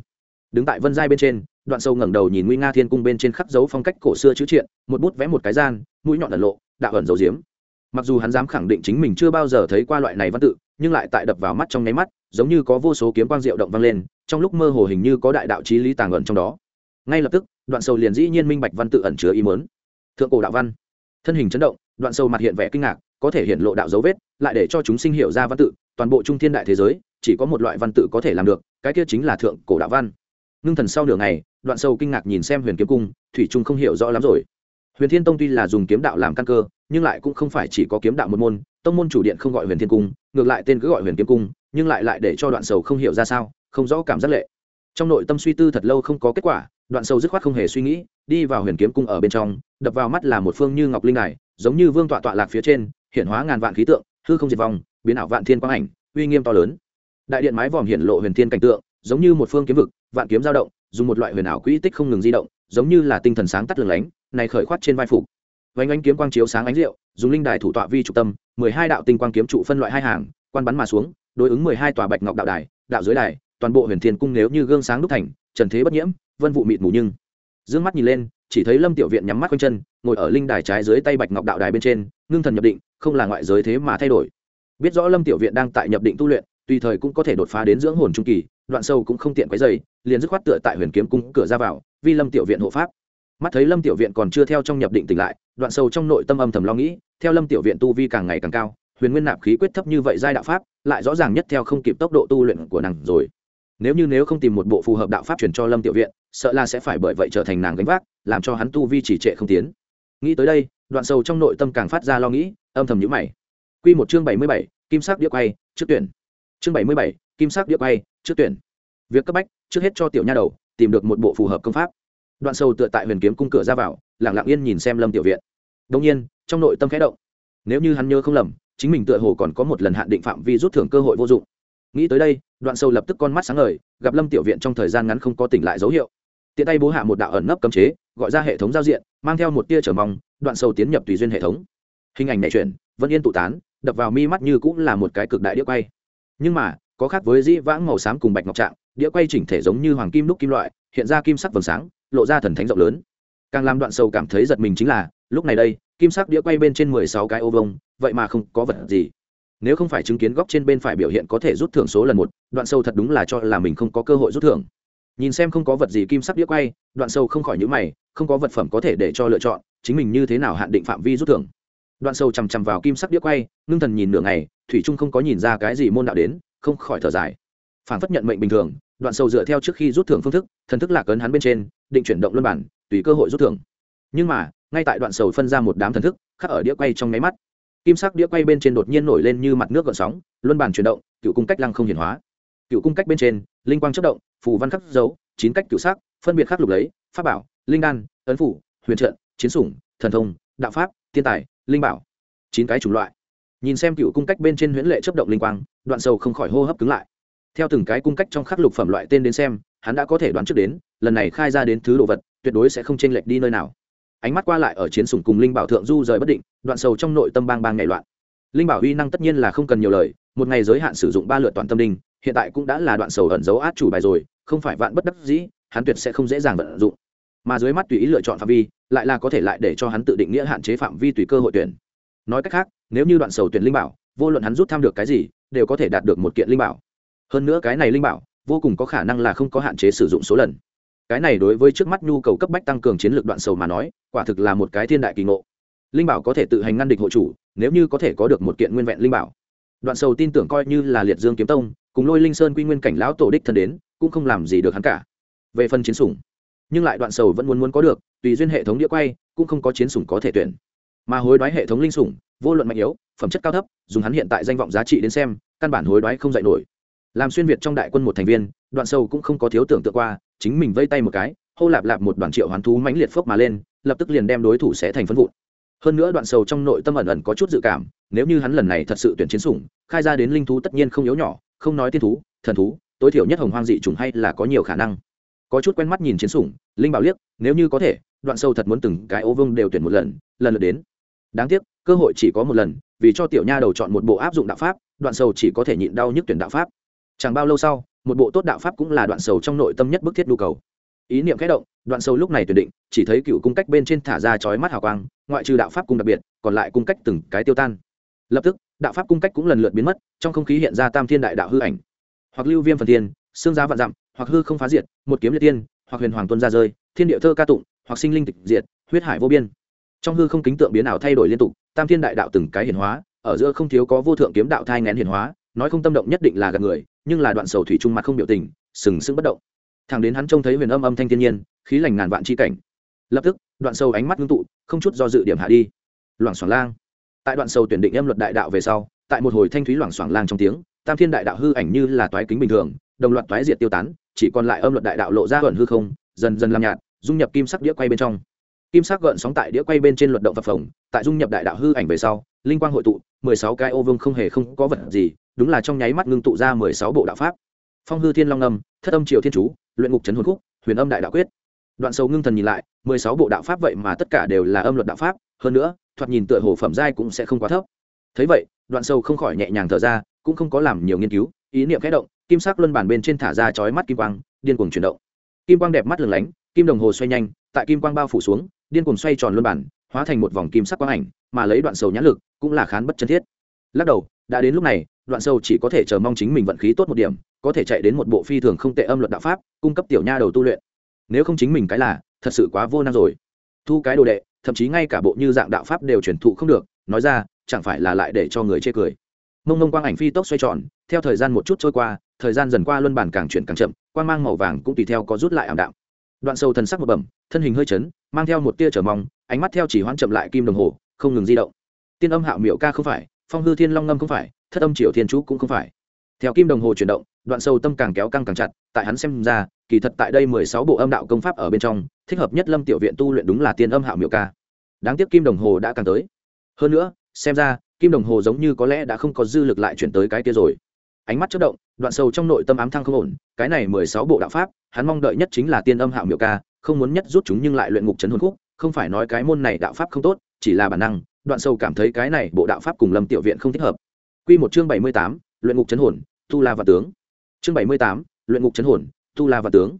Đứng tại vân giai bên trên, đoạn sâu ngẩng đầu nhìn nguy nga thiên cung bên trên khắc dấu phong cách cổ xưa chữ triện, một bút vẽ một cái gian, mũi nhọn ẩn lộ, đạo ẩn dấu diếm mặc dù hắn dám khẳng định chính mình chưa bao giờ thấy qua loại này văn tự, nhưng lại tại đập vào mắt trong nháy mắt, giống như có vô số kiếm quang diệu động vang lên, trong lúc mơ hồ hình như có đại đạo trí lý tàng ẩn trong đó. Ngay lập tức, đoạn sầu liền dĩ nhiên minh bạch văn tự ẩn chứa ý mớn thượng cổ đạo văn. Thân hình chấn động, đoạn sầu mặt hiện vẻ kinh ngạc, có thể hiện lộ đạo dấu vết, lại để cho chúng sinh hiểu ra văn tự, toàn bộ trung thiên đại thế giới, chỉ có một loại văn tự có thể làm được, cái kia chính là thượng cổ đạo văn. Ngưng thần sau nửa ngày, đoạn sâu kinh ngạc nhìn xem huyền kiếm cung, thủy trung không hiểu rõ lắm rồi. Huyền thiên tông tuy là dùng kiếm đạo làm căn cơ nhưng lại cũng không phải chỉ có kiếm đạo một môn, tông môn chủ điện không gọi huyền thiên cung, ngược lại tên cứ gọi huyền kiếm cung, nhưng lại lại để cho đoạn sầu không hiểu ra sao, không rõ cảm giác lệ. Trong nội tâm suy tư thật lâu không có kết quả, đoạn sầu dứt khoát không hề suy nghĩ, đi vào huyền kiếm cung ở bên trong, đập vào mắt là một phương như ngọc linh này giống như vương tọa tọa lạc phía trên hiện hóa ngàn vạn khí tượng, hư không diệt vong, biến ảo vạn thiên quang ảnh, uy nghiêm to lớn. Đại điện mái vòm hiện lộ huyền thiên cảnh tượng, giống như một phương kiếm vực, vạn kiếm dao động, dùng một loại huyền ảo quỹ tích không ngừng di động, giống như là tinh thần sáng tắt lửng lánh, này khởi khoát trên vai phục vánh ánh kiếm quang chiếu sáng ánh rượu, dùng linh đài thủ tọa vi trục tâm, mười hai đạo tinh quang kiếm trụ phân loại hai hàng, quan bắn mà xuống, đối ứng mười hai tòa bạch ngọc đạo đài, đạo dưới đài, toàn bộ huyền thiên cung nếu như gương sáng đúc thành, trần thế bất nhiễm, vân vụ mịt mù nhưng. Dương mắt nhìn lên, chỉ thấy lâm tiểu viện nhắm mắt quanh chân, ngồi ở linh đài trái dưới tay bạch ngọc đạo đài bên trên, ngưng thần nhập định, không là ngoại giới thế mà thay đổi. Biết rõ lâm tiểu viện đang tại nhập định tu luyện, tùy thời cũng có thể đột phá đến dưỡng hồn trung kỳ, đoạn sâu cũng không tiện quấy dày liền dứt khoát tựa tại huyền kiếm cung cửa ra vào, vì lâm tiểu viện hộ pháp mắt thấy lâm tiểu viện còn chưa theo trong nhập định tỉnh lại, đoạn sâu trong nội tâm âm thầm lo nghĩ, theo lâm tiểu viện tu vi càng ngày càng cao, huyền nguyên nạp khí quyết thấp như vậy giai đạo pháp, lại rõ ràng nhất theo không kịp tốc độ tu luyện của nàng rồi. Nếu như nếu không tìm một bộ phù hợp đạo pháp chuyển cho lâm tiểu viện, sợ là sẽ phải bởi vậy trở thành nàng gánh vác, làm cho hắn tu vi chỉ trệ không tiến. Nghĩ tới đây, đoạn sâu trong nội tâm càng phát ra lo nghĩ, âm thầm nhữ mày. Q một chương bảy mươi bảy, kim sắc đĩa quay, trước tuyển. Chương bảy mươi bảy, kim sắc đĩa quay, trước tuyển. Việc cấp bách, trước hết cho tiểu nha đầu, tìm được một bộ phù hợp công pháp đoạn sâu tựa tại huyền kiếm cung cửa ra vào lẳng lặng yên nhìn xem lâm tiểu viện. Đông nhiên, trong nội tâm khẽ động. Nếu như hắn nhớ không lầm, chính mình tựa hồ còn có một lần hạn định phạm vi rút thưởng cơ hội vô dụng. Nghĩ tới đây, đoạn sâu lập tức con mắt sáng ngời, gặp lâm tiểu viện trong thời gian ngắn không có tỉnh lại dấu hiệu. Tiện tay bố hạ một đạo ẩn nấp cấm chế, gọi ra hệ thống giao diện, mang theo một tia trở mong, đoạn sâu tiến nhập tùy duyên hệ thống. Hình ảnh này chuyển vân yên tụ tán, đập vào mi mắt như cũng là một cái cực đại đĩa quay. Nhưng mà, có khác với dĩ vãng màu xám cùng bạch ngọc trạng, đĩa quay chỉnh thể giống như hoàng kim đúc kim loại, hiện ra kim sắc vầng sáng lộ ra thần thánh rộng lớn. Càng làm đoạn sâu cảm thấy giật mình chính là, lúc này đây, kim sắc đĩa quay bên trên mười sáu cái ô vông vậy mà không có vật gì. Nếu không phải chứng kiến góc trên bên phải biểu hiện có thể rút thưởng số lần một, đoạn sâu thật đúng là cho là mình không có cơ hội rút thưởng. Nhìn xem không có vật gì kim sắc đĩa quay, đoạn sâu không khỏi nhữ mày, không có vật phẩm có thể để cho lựa chọn, chính mình như thế nào hạn định phạm vi rút thưởng. Đoạn sâu chằm chằm vào kim sắc đĩa quay, ngưng thần nhìn nửa ngày, thủy trung không có nhìn ra cái gì môn đạo đến, không khỏi thở dài. Phản phất nhận mệnh bình thường, đoạn sâu dựa theo trước khi rút thưởng phương thức, thần thức lạc ấn hắn bên trên định chuyển động luân bản, tùy cơ hội rút thưởng. Nhưng mà, ngay tại đoạn sầu phân ra một đám thần thức, khắc ở đĩa quay trong nháy mắt. Kim sắc đĩa quay bên trên đột nhiên nổi lên như mặt nước gợn sóng, luân bản chuyển động, cựu cung cách lăng không hiển hóa. Cựu cung cách bên trên, linh quang chất động, phù văn khắc dấu, chín cách cựu sắc, phân biệt khắc lục lấy, pháp bảo, linh đan, ấn phủ, huyền trận, chiến sủng, thần thông, đạo pháp, thiên tài, linh bảo. Chín cái chủng loại. Nhìn xem cựu cung cách bên trên huyễn lệ chấp động linh quang, đoạn sầu không khỏi hô hấp cứng lại. Theo từng cái cung cách trong khắc lục phẩm loại tên đến xem hắn đã có thể đoán trước đến, lần này khai ra đến thứ đồ vật, tuyệt đối sẽ không chênh lệch đi nơi nào. Ánh mắt qua lại ở chiến sủng cùng linh bảo thượng du rời bất định, đoạn sầu trong nội tâm bang bang ngày loạn. Linh bảo uy năng tất nhiên là không cần nhiều lời, một ngày giới hạn sử dụng ba lượt toàn tâm đinh, hiện tại cũng đã là đoạn sầu ẩn dấu át chủ bài rồi, không phải vạn bất đắc dĩ, hắn tuyệt sẽ không dễ dàng vận dụng. Mà dưới mắt tùy ý lựa chọn phạm vi, lại là có thể lại để cho hắn tự định nghĩa hạn chế phạm vi tùy cơ hội tuyển. Nói cách khác, nếu như đoạn sầu tuyển linh bảo, vô luận hắn rút tham được cái gì, đều có thể đạt được một kiện linh bảo. Hơn nữa cái này linh bảo vô cùng có khả năng là không có hạn chế sử dụng số lần. Cái này đối với trước mắt nhu cầu cấp bách tăng cường chiến lược đoạn sầu mà nói, quả thực là một cái thiên đại kỳ ngộ. Linh bảo có thể tự hành ngăn địch hộ chủ, nếu như có thể có được một kiện nguyên vẹn linh bảo. Đoạn sầu tin tưởng coi như là liệt dương kiếm tông, cùng lôi linh sơn quy nguyên cảnh lão tổ đích thân đến, cũng không làm gì được hắn cả. Về phần chiến sủng, nhưng lại đoạn sầu vẫn muốn muốn có được, tùy duyên hệ thống đĩa quay, cũng không có chiến sủng có thể tuyển. Mà hối đoái hệ thống linh sủng, vô luận mạnh yếu, phẩm chất cao thấp, dùng hắn hiện tại danh vọng giá trị đến xem, căn bản hối đoái không dạy nổi làm xuyên việt trong đại quân một thành viên, đoạn sâu cũng không có thiếu tưởng tượng qua, chính mình vây tay một cái, hô lạp lạp một đoàn triệu hoán thú mãnh liệt phốc mà lên, lập tức liền đem đối thủ sẽ thành phân vụn. Hơn nữa đoạn sầu trong nội tâm ẩn ẩn có chút dự cảm, nếu như hắn lần này thật sự tuyển chiến sủng, khai ra đến linh thú tất nhiên không yếu nhỏ, không nói tiên thú, thần thú, tối thiểu nhất hồng hoang dị trùng hay là có nhiều khả năng. Có chút quen mắt nhìn chiến sủng, linh bảo liếc, nếu như có thể, đoạn sâu thật muốn từng cái ô vương đều tuyển một lần lần lượt đến. Đáng tiếc, cơ hội chỉ có một lần, vì cho tiểu nha đầu chọn một bộ áp dụng đạo pháp, đoạn sâu chỉ có thể nhịn đau nhức tuyển đạo pháp chẳng bao lâu sau, một bộ tốt đạo pháp cũng là đoạn sầu trong nội tâm nhất bức thiết nhu cầu. Ý niệm khẽ động, đoạn sầu lúc này tuyển định, chỉ thấy cựu cung cách bên trên thả ra chói mắt hào quang, ngoại trừ đạo pháp cung đặc biệt, còn lại cung cách từng cái tiêu tan. Lập tức, đạo pháp cung cách cũng lần lượt biến mất, trong không khí hiện ra tam thiên đại đạo hư ảnh. Hoặc lưu viêm phần thiên, xương giá vạn dặm, hoặc hư không phá diệt, một kiếm liệt tiên, hoặc huyền hoàng tuân ra rơi, thiên địa thơ ca tụng, hoặc sinh linh tịch diệt, huyết hải vô biên. Trong hư không kính tượng biến ảo thay đổi liên tục, tam thiên đại đạo từng cái hiển hóa, ở giữa không thiếu có vô thượng kiếm đạo thai ngén hiển hóa nói không tâm động nhất định là gạt người, nhưng là đoạn sầu thủy trung mặt không biểu tình, sừng sững bất động. Thằng đến hắn trông thấy huyền âm âm thanh thiên nhiên, khí lành ngàn vạn chi cảnh. Lập tức, đoạn sầu ánh mắt ngưng tụ, không chút do dự điểm hạ đi. Loảng xoảng lang. Tại đoạn sầu tuyển định âm luật đại đạo về sau, tại một hồi thanh thúy loảng xoảng lang trong tiếng, tam thiên đại đạo hư ảnh như là toái kính bình thường, đồng loạt toái diệt tiêu tán, chỉ còn lại âm luật đại đạo lộ ra gợn hư không, dần dần làm nhạt, dung nhập kim sắc đĩa quay bên trong. Kim sắc gợn sóng tại đĩa quay bên trên luật động phập phồng, tại dung nhập đại đạo hư ảnh về sau, linh quang hội tụ, mười sáu cái ô vương không hề không có vật gì đúng là trong nháy mắt ngưng tụ ra mười sáu bộ đạo pháp. Phong hư thiên long âm, thất âm triều thiên chú, luyện ngục trấn hồn khúc, huyền âm đại đạo quyết. Đoạn sâu ngưng thần nhìn lại, mười sáu bộ đạo pháp vậy mà tất cả đều là âm luật đạo pháp, hơn nữa, thoạt nhìn tựa hồ phẩm giai cũng sẽ không quá thấp. Thấy vậy, đoạn sâu không khỏi nhẹ nhàng thở ra, cũng không có làm nhiều nghiên cứu, ý niệm khẽ động, kim sắc luân bản bên trên thả ra chói mắt kim quang, điên cuồng chuyển động. Kim quang đẹp mắt lừng lánh, kim đồng hồ xoay nhanh, tại kim quang bao phủ xuống, điên cuồng xoay tròn luân bản, hóa thành một vòng kim sắc quang ảnh, mà lấy đoạn sầu nhãn lực, cũng là khán bất chân thiết. Lắc đầu, đã đến lúc này đoạn sâu chỉ có thể chờ mong chính mình vận khí tốt một điểm, có thể chạy đến một bộ phi thường không tệ âm luật đạo pháp, cung cấp tiểu nha đầu tu luyện. Nếu không chính mình cái là, thật sự quá vô năng rồi. Thu cái đồ đệ, thậm chí ngay cả bộ như dạng đạo pháp đều truyền thụ không được, nói ra, chẳng phải là lại để cho người chê cười. Mông mông quang ảnh phi tốc xoay tròn, theo thời gian một chút trôi qua, thời gian dần qua luân bản càng chuyển càng chậm, quang mang màu vàng cũng tùy theo có rút lại ảm đạm. Đoạn sâu thần sắc một bẩm, thân hình hơi chấn, mang theo một tia trở mong, ánh mắt theo chỉ hoãn chậm lại kim đồng hồ, không ngừng di động. Tiên âm hạo miệu ca không phải, phong hư thiên long ngâm không phải thất âm triều thiên chú cũng không phải. Theo kim đồng hồ chuyển động, đoạn sâu tâm càng kéo căng càng chặt, tại hắn xem ra, kỳ thật tại đây mười sáu bộ âm đạo công pháp ở bên trong, thích hợp nhất lâm tiểu viện tu luyện đúng là tiên âm hạo miệu ca. Đáng tiếc kim đồng hồ đã càng tới. Hơn nữa, xem ra, kim đồng hồ giống như có lẽ đã không có dư lực lại chuyển tới cái kia rồi. Ánh mắt chất động, đoạn sâu trong nội tâm ám thăng không ổn, cái này mười sáu bộ đạo pháp, hắn mong đợi nhất chính là tiên âm hạo miệu ca, không muốn nhất rút chúng nhưng lại luyện ngục chấn hồn khúc, không phải nói cái môn này đạo pháp không tốt, chỉ là bản năng, đoạn sâu cảm thấy cái này bộ đạo pháp cùng lâm tiểu viện không thích hợp. Quy một chương bảy mươi tám, luyện ngục chấn hồn tu la và tướng. Chương bảy mươi tám, luyện ngục chấn hồn tu la và tướng.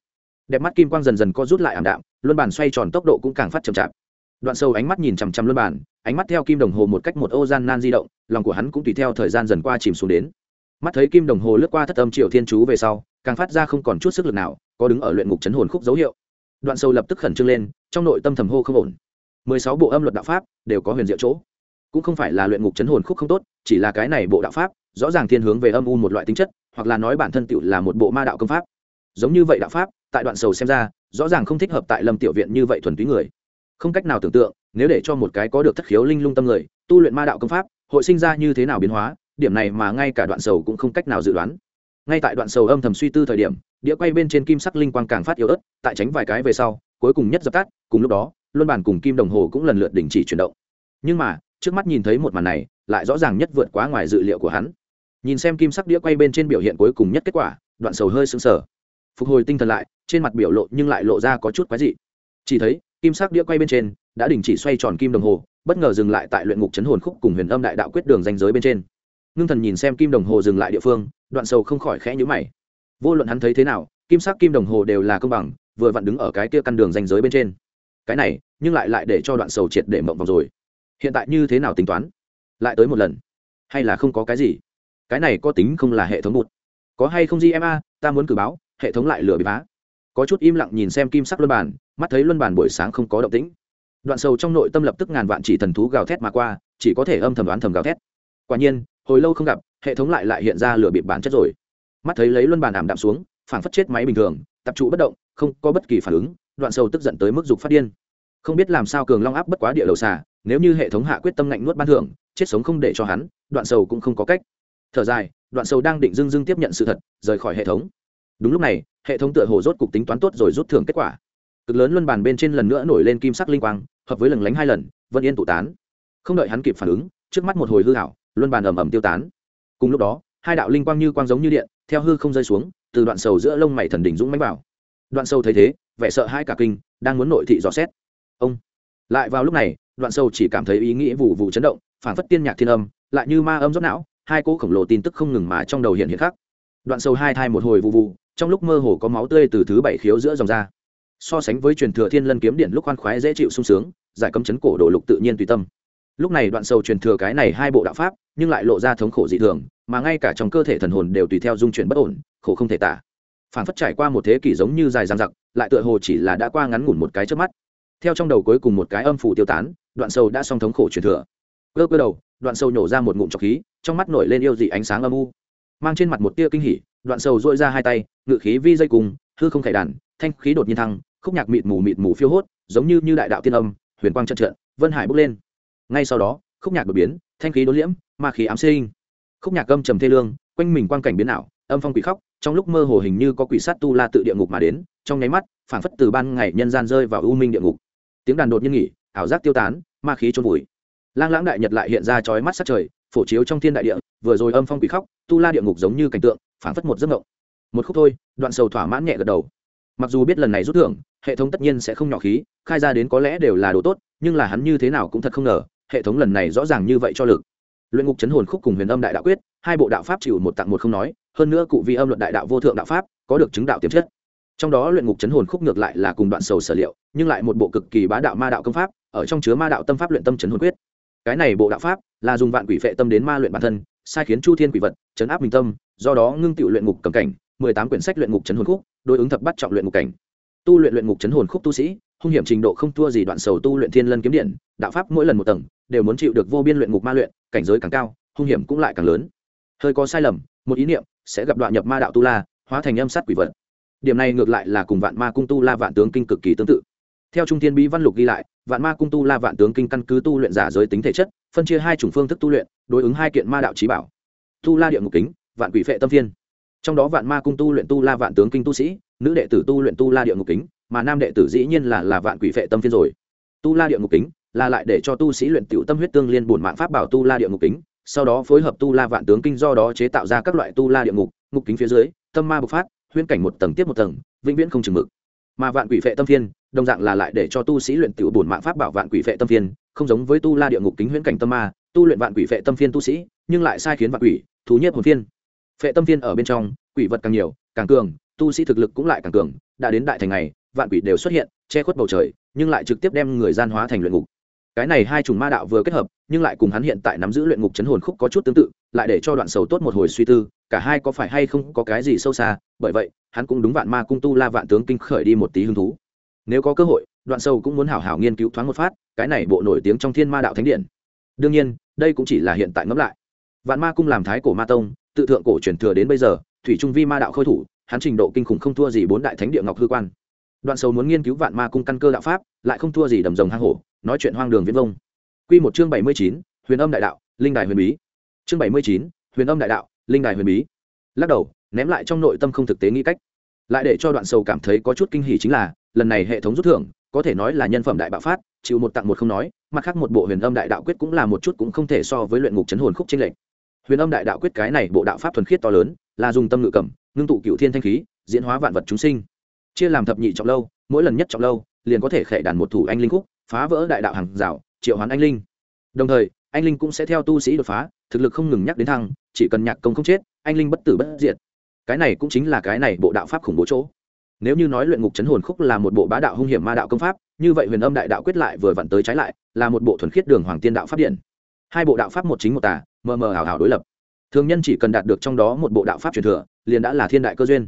Đẹp mắt kim quang dần dần co rút lại ảm đạm, luân bàn xoay tròn tốc độ cũng càng phát chậm chạp. Đoạn sâu ánh mắt nhìn chằm chằm luân bàn ánh mắt theo kim đồng hồ một cách một ô gian nan di động, lòng của hắn cũng tùy theo thời gian dần qua chìm xuống đến. Mắt thấy kim đồng hồ lướt qua thất âm triệu thiên chú về sau, càng phát ra không còn chút sức lực nào, có đứng ở luyện ngục chấn hồn khúc dấu hiệu. Đoạn sâu lập tức khẩn trương lên, trong nội tâm thầm hô không ổn. mười sáu bộ âm luật đạo pháp đều có huyền diệu chỗ cũng không phải là luyện ngục chấn hồn khúc không tốt, chỉ là cái này bộ đạo pháp, rõ ràng thiên hướng về âm u một loại tính chất, hoặc là nói bản thân tựu là một bộ ma đạo công pháp. Giống như vậy đạo pháp, tại đoạn sầu xem ra, rõ ràng không thích hợp tại lâm tiểu viện như vậy thuần túy người. Không cách nào tưởng tượng, nếu để cho một cái có được thất khiếu linh lung tâm người, tu luyện ma đạo công pháp, hội sinh ra như thế nào biến hóa, điểm này mà ngay cả đoạn sầu cũng không cách nào dự đoán. Ngay tại đoạn sầu âm thầm suy tư thời điểm, đĩa quay bên trên kim sắc linh quang càng phát yếu ớt, tại tránh vài cái về sau, cuối cùng nhất dập tắt, cùng lúc đó, luân bản cùng kim đồng hồ cũng lần lượt đình chỉ chuyển động. Nhưng mà trước mắt nhìn thấy một màn này, lại rõ ràng nhất vượt quá ngoài dự liệu của hắn. Nhìn xem kim sắc đĩa quay bên trên biểu hiện cuối cùng nhất kết quả, đoạn sầu hơi sững sờ. Phục hồi tinh thần lại, trên mặt biểu lộ nhưng lại lộ ra có chút quái dị. Chỉ thấy, kim sắc đĩa quay bên trên đã đình chỉ xoay tròn kim đồng hồ, bất ngờ dừng lại tại luyện ngục chấn hồn khúc cùng huyền âm đại đạo quyết đường danh giới bên trên. Ngưng thần nhìn xem kim đồng hồ dừng lại địa phương, đoạn sầu không khỏi khẽ nhữ mày. Vô luận hắn thấy thế nào, kim sắc kim đồng hồ đều là công bằng, vừa vặn đứng ở cái kia căn đường danh giới bên trên. Cái này, nhưng lại lại để cho đoạn sầu triệt để mộng vòng rồi hiện tại như thế nào tính toán? Lại tới một lần? Hay là không có cái gì? Cái này có tính không là hệ thống một có hay không gì em a? Ta muốn cử báo, hệ thống lại lửa bị bá có chút im lặng nhìn xem kim sắc luân bản mắt thấy luân bản buổi sáng không có động tĩnh. Đoạn sầu trong nội tâm lập tức ngàn vạn chỉ thần thú gào thét mà qua, chỉ có thể âm thầm đoán thầm gào thét. Quả nhiên, hồi lâu không gặp, hệ thống lại lại hiện ra lửa bịp bản chất rồi. Mắt thấy lấy luân bản ảm đạm xuống, phảng phất chết máy bình thường, tập trụ bất động, không có bất kỳ phản ứng, đoạn sầu tức giận tới mức dục phát điên. Không biết làm sao cường long áp bất quá địa đầu xà nếu như hệ thống hạ quyết tâm ngạnh nuốt ban thưởng, chết sống không để cho hắn, đoạn sầu cũng không có cách. Thở dài, đoạn sầu đang định dưng dưng tiếp nhận sự thật, rời khỏi hệ thống. Đúng lúc này, hệ thống tựa hồ rốt cục tính toán tốt rồi rút thưởng kết quả. Cực lớn luân bàn bên trên lần nữa nổi lên kim sắc linh quang, hợp với lần lánh hai lần vân yên tụ tán. Không đợi hắn kịp phản ứng, trước mắt một hồi hư hảo luân bàn ầm ầm tiêu tán. Cùng lúc đó, hai đạo linh quang như quang giống như điện, theo hư không rơi xuống, từ đoạn sầu giữa lông mày thần đỉnh dũng mánh vào. Đoạn sầu thấy thế, vẻ sợ hai cả kinh, đang muốn nội thị dò xét. Ông, lại vào lúc này đoạn sâu chỉ cảm thấy ý nghĩ vụ vụ chấn động phản phất tiên nhạc thiên âm, lại như ma âm rót não, hai cỗ khổng lồ tin tức không ngừng mà trong đầu hiện hiện khác đoạn sâu hai thai một hồi vụ vụ, trong lúc mơ hồ có máu tươi từ thứ bảy khiếu giữa dòng ra. So sánh với truyền thừa thiên lân kiếm điện lúc khoan khoái dễ chịu sung sướng, giải cấm chấn cổ đồ lục tự nhiên tùy tâm. Lúc này đoạn sầu truyền thừa cái này hai bộ đạo pháp, nhưng lại lộ ra thống khổ dị thường, mà ngay cả trong cơ thể thần hồn đều tùy theo dung chuyển bất ổn, khổ không thể tả. Phản phất trải qua một thế kỷ giống như dài dằng dặc, lại tựa hồ chỉ là đã qua ngắn ngủn một cái trước mắt. Theo trong đầu cuối cùng một cái âm phủ tiêu tán đoạn sâu đã xong thống khổ truyền thừa. Cơ cơ đầu, đoạn sâu nhổ ra một ngụm trọc khí, trong mắt nổi lên yêu dị ánh sáng âm u. Mang trên mặt một tia kinh hỉ, đoạn sâu dội ra hai tay, ngự khí vi dây cùng, hư không khải đàn, thanh khí đột nhiên thăng, khúc nhạc mịt mù mịt mù phiêu hốt, giống như như đại đạo tiên âm, huyền quang trận trận vân hải bốc lên. Ngay sau đó, khúc nhạc đột biến, thanh khí đốn liễm, ma khí ám sinh. Khúc nhạc âm trầm thê lương, quanh mình quang cảnh biến ảo, âm phong quỷ khóc, trong lúc mơ hồ hình như có quỷ sát tu la tự địa ngục mà đến, trong nháy mắt, phảng phất từ ban ngày nhân gian rơi vào u minh địa ngục. Tiếng đàn đột nhiên nghỉ ảo giác tiêu tán, ma khí trôn vùi. Lang lãng đại nhật lại hiện ra chói mắt sát trời, phổ chiếu trong thiên đại địa, vừa rồi âm phong quỷ khóc, tu la địa ngục giống như cảnh tượng, phảng phất một giấc mộng. Một khúc thôi, đoạn sầu thỏa mãn nhẹ gật đầu. Mặc dù biết lần này rút thưởng, hệ thống tất nhiên sẽ không nhỏ khí, khai ra đến có lẽ đều là đồ tốt, nhưng là hắn như thế nào cũng thật không ngờ, hệ thống lần này rõ ràng như vậy cho lực. Luyện ngục chấn hồn khúc cùng huyền âm đại đạo quyết, hai bộ đạo pháp chịu một tặng một không nói, hơn nữa cụ vi âm luận đại đạo vô thượng đạo pháp, có được chứng đạo tiềm chất. Trong đó luyện ngục chấn hồn khúc ngược lại là cùng đoạn sầu sở liệu, nhưng lại một bộ cực kỳ bá đạo ma đạo công pháp ở trong chứa ma đạo tâm pháp luyện tâm chấn hồn quyết. Cái này bộ đạo pháp là dùng vạn quỷ phệ tâm đến ma luyện bản thân, sai khiến chu thiên quỷ vật, chấn áp mình tâm, do đó ngưng tụ luyện ngục cầm cảnh, mười tám quyển sách luyện ngục chấn hồn khúc, đối ứng thập bắt trọng luyện ngục cảnh. Tu luyện luyện ngục chấn hồn khúc tu sĩ, hung hiểm trình độ không thua gì đoạn sầu tu luyện thiên lân kiếm điện, đạo pháp mỗi lần một tầng, đều muốn chịu được vô biên luyện ngục ma luyện, cảnh giới càng cao, hung hiểm cũng lại càng lớn. Hơi có sai lầm, một ý niệm, sẽ gặp đoạn nhập ma đạo tu la, hóa thành âm sát quỷ vật. Điểm này ngược lại là cùng vạn ma cung tu la vạn tướng kinh cực kỳ tương tự. Theo trung thiên bí văn lục ghi lại vạn ma cung tu la vạn tướng kinh căn cứ tu luyện giả giới tính thể chất, phân chia hai chủng phương thức tu luyện, đối ứng hai kiện ma đạo trí bảo. Tu la địa ngục kính, vạn quỷ phệ tâm phiên trong đó vạn ma cung tu luyện tu la vạn tướng kinh tu sĩ, nữ đệ tử tu luyện tu la địa ngục kính, mà nam đệ tử dĩ nhiên là là vạn quỷ phệ tâm phiên rồi. Tu la địa ngục kính là lại để cho tu sĩ luyện tiểu tâm huyết tương liên bổn mạng pháp bảo tu la địa ngục kính, sau đó phối hợp tu la vạn tướng kinh do đó chế tạo ra các loại tu la địa ngục ngục kính phía dưới, tâm ma bộc phát, huyễn cảnh một tầng tiếp một tầng, vĩnh viễn không chừng mực. Mà vạn quỷ phệ tâm phiên đồng dạng là lại để cho tu sĩ luyện tiểu bổn mạng pháp bảo vạn quỷ vệ tâm phiên, không giống với tu la địa ngục kính huyễn cảnh tâm ma, tu luyện vạn quỷ vệ tâm phiên tu sĩ, nhưng lại sai khiến vạn quỷ, thú nhất hồn phiên. Phệ tâm phiên ở bên trong, quỷ vật càng nhiều, càng cường, tu sĩ thực lực cũng lại càng cường, đã đến đại thành này vạn quỷ đều xuất hiện, che khuất bầu trời, nhưng lại trực tiếp đem người gian hóa thành luyện ngục. Cái này hai chủng ma đạo vừa kết hợp, nhưng lại cùng hắn hiện tại nắm giữ luyện ngục chấn hồn khúc có chút tương tự, lại để cho đoạn sầu tốt một hồi suy tư, cả hai có phải hay không có cái gì sâu xa, bởi vậy, hắn cũng đúng vạn ma cung tu la vạn tướng kinh khởi đi một tí hứng thú nếu có cơ hội, đoạn sâu cũng muốn hảo hảo nghiên cứu thoáng một phát, cái này bộ nổi tiếng trong thiên ma đạo thánh điện. Đương nhiên, đây cũng chỉ là hiện tại ngẫm lại. Vạn ma cung làm thái cổ ma tông, tự thượng cổ truyền thừa đến bây giờ, thủy trung vi ma đạo khôi thủ, hắn trình độ kinh khủng không thua gì bốn đại thánh địa ngọc hư quan. Đoạn sâu muốn nghiên cứu vạn ma cung căn cơ đạo pháp, lại không thua gì đầm rồng hang hổ, nói chuyện hoang đường viễn vông. Q một chương bảy mươi chín, huyền âm đại đạo, linh đài huyền bí. Chương bảy mươi chín, huyền âm đại đạo, linh đài huyền bí. Lắc đầu, ném lại trong nội tâm không thực tế nghĩ cách. Lại để cho đoạn sầu cảm thấy có chút kinh hỉ chính là lần này hệ thống rút thưởng, có thể nói là nhân phẩm đại bạo phát, chịu một tặng một không nói, mặt khác một bộ huyền âm đại đạo quyết cũng là một chút cũng không thể so với luyện ngục chấn hồn khúc tranh lệch. Huyền âm đại đạo quyết cái này bộ đạo pháp thuần khiết to lớn, là dùng tâm ngự cẩm ngưng tụ cựu thiên thanh khí, diễn hóa vạn vật chúng sinh. Chia làm thập nhị trọng lâu, mỗi lần nhất trọng lâu, liền có thể khệ đàn một thủ anh linh khúc, phá vỡ đại đạo hàng rào, triệu hoán anh linh. Đồng thời, anh linh cũng sẽ theo tu sĩ đột phá, thực lực không ngừng nhắc đến thăng, chỉ cần nhạc công không chết, anh linh bất tử bất diệt. Cái này cũng chính là cái này bộ đạo pháp khủng bố chỗ nếu như nói luyện ngục chấn hồn khúc là một bộ bá đạo hung hiểm ma đạo công pháp, như vậy huyền âm đại đạo quyết lại vừa vặn tới trái lại, là một bộ thuần khiết đường hoàng tiên đạo pháp điện. Hai bộ đạo pháp một chính một tà, mờ mờ ảo ảo đối lập. Thường nhân chỉ cần đạt được trong đó một bộ đạo pháp truyền thừa, liền đã là thiên đại cơ duyên.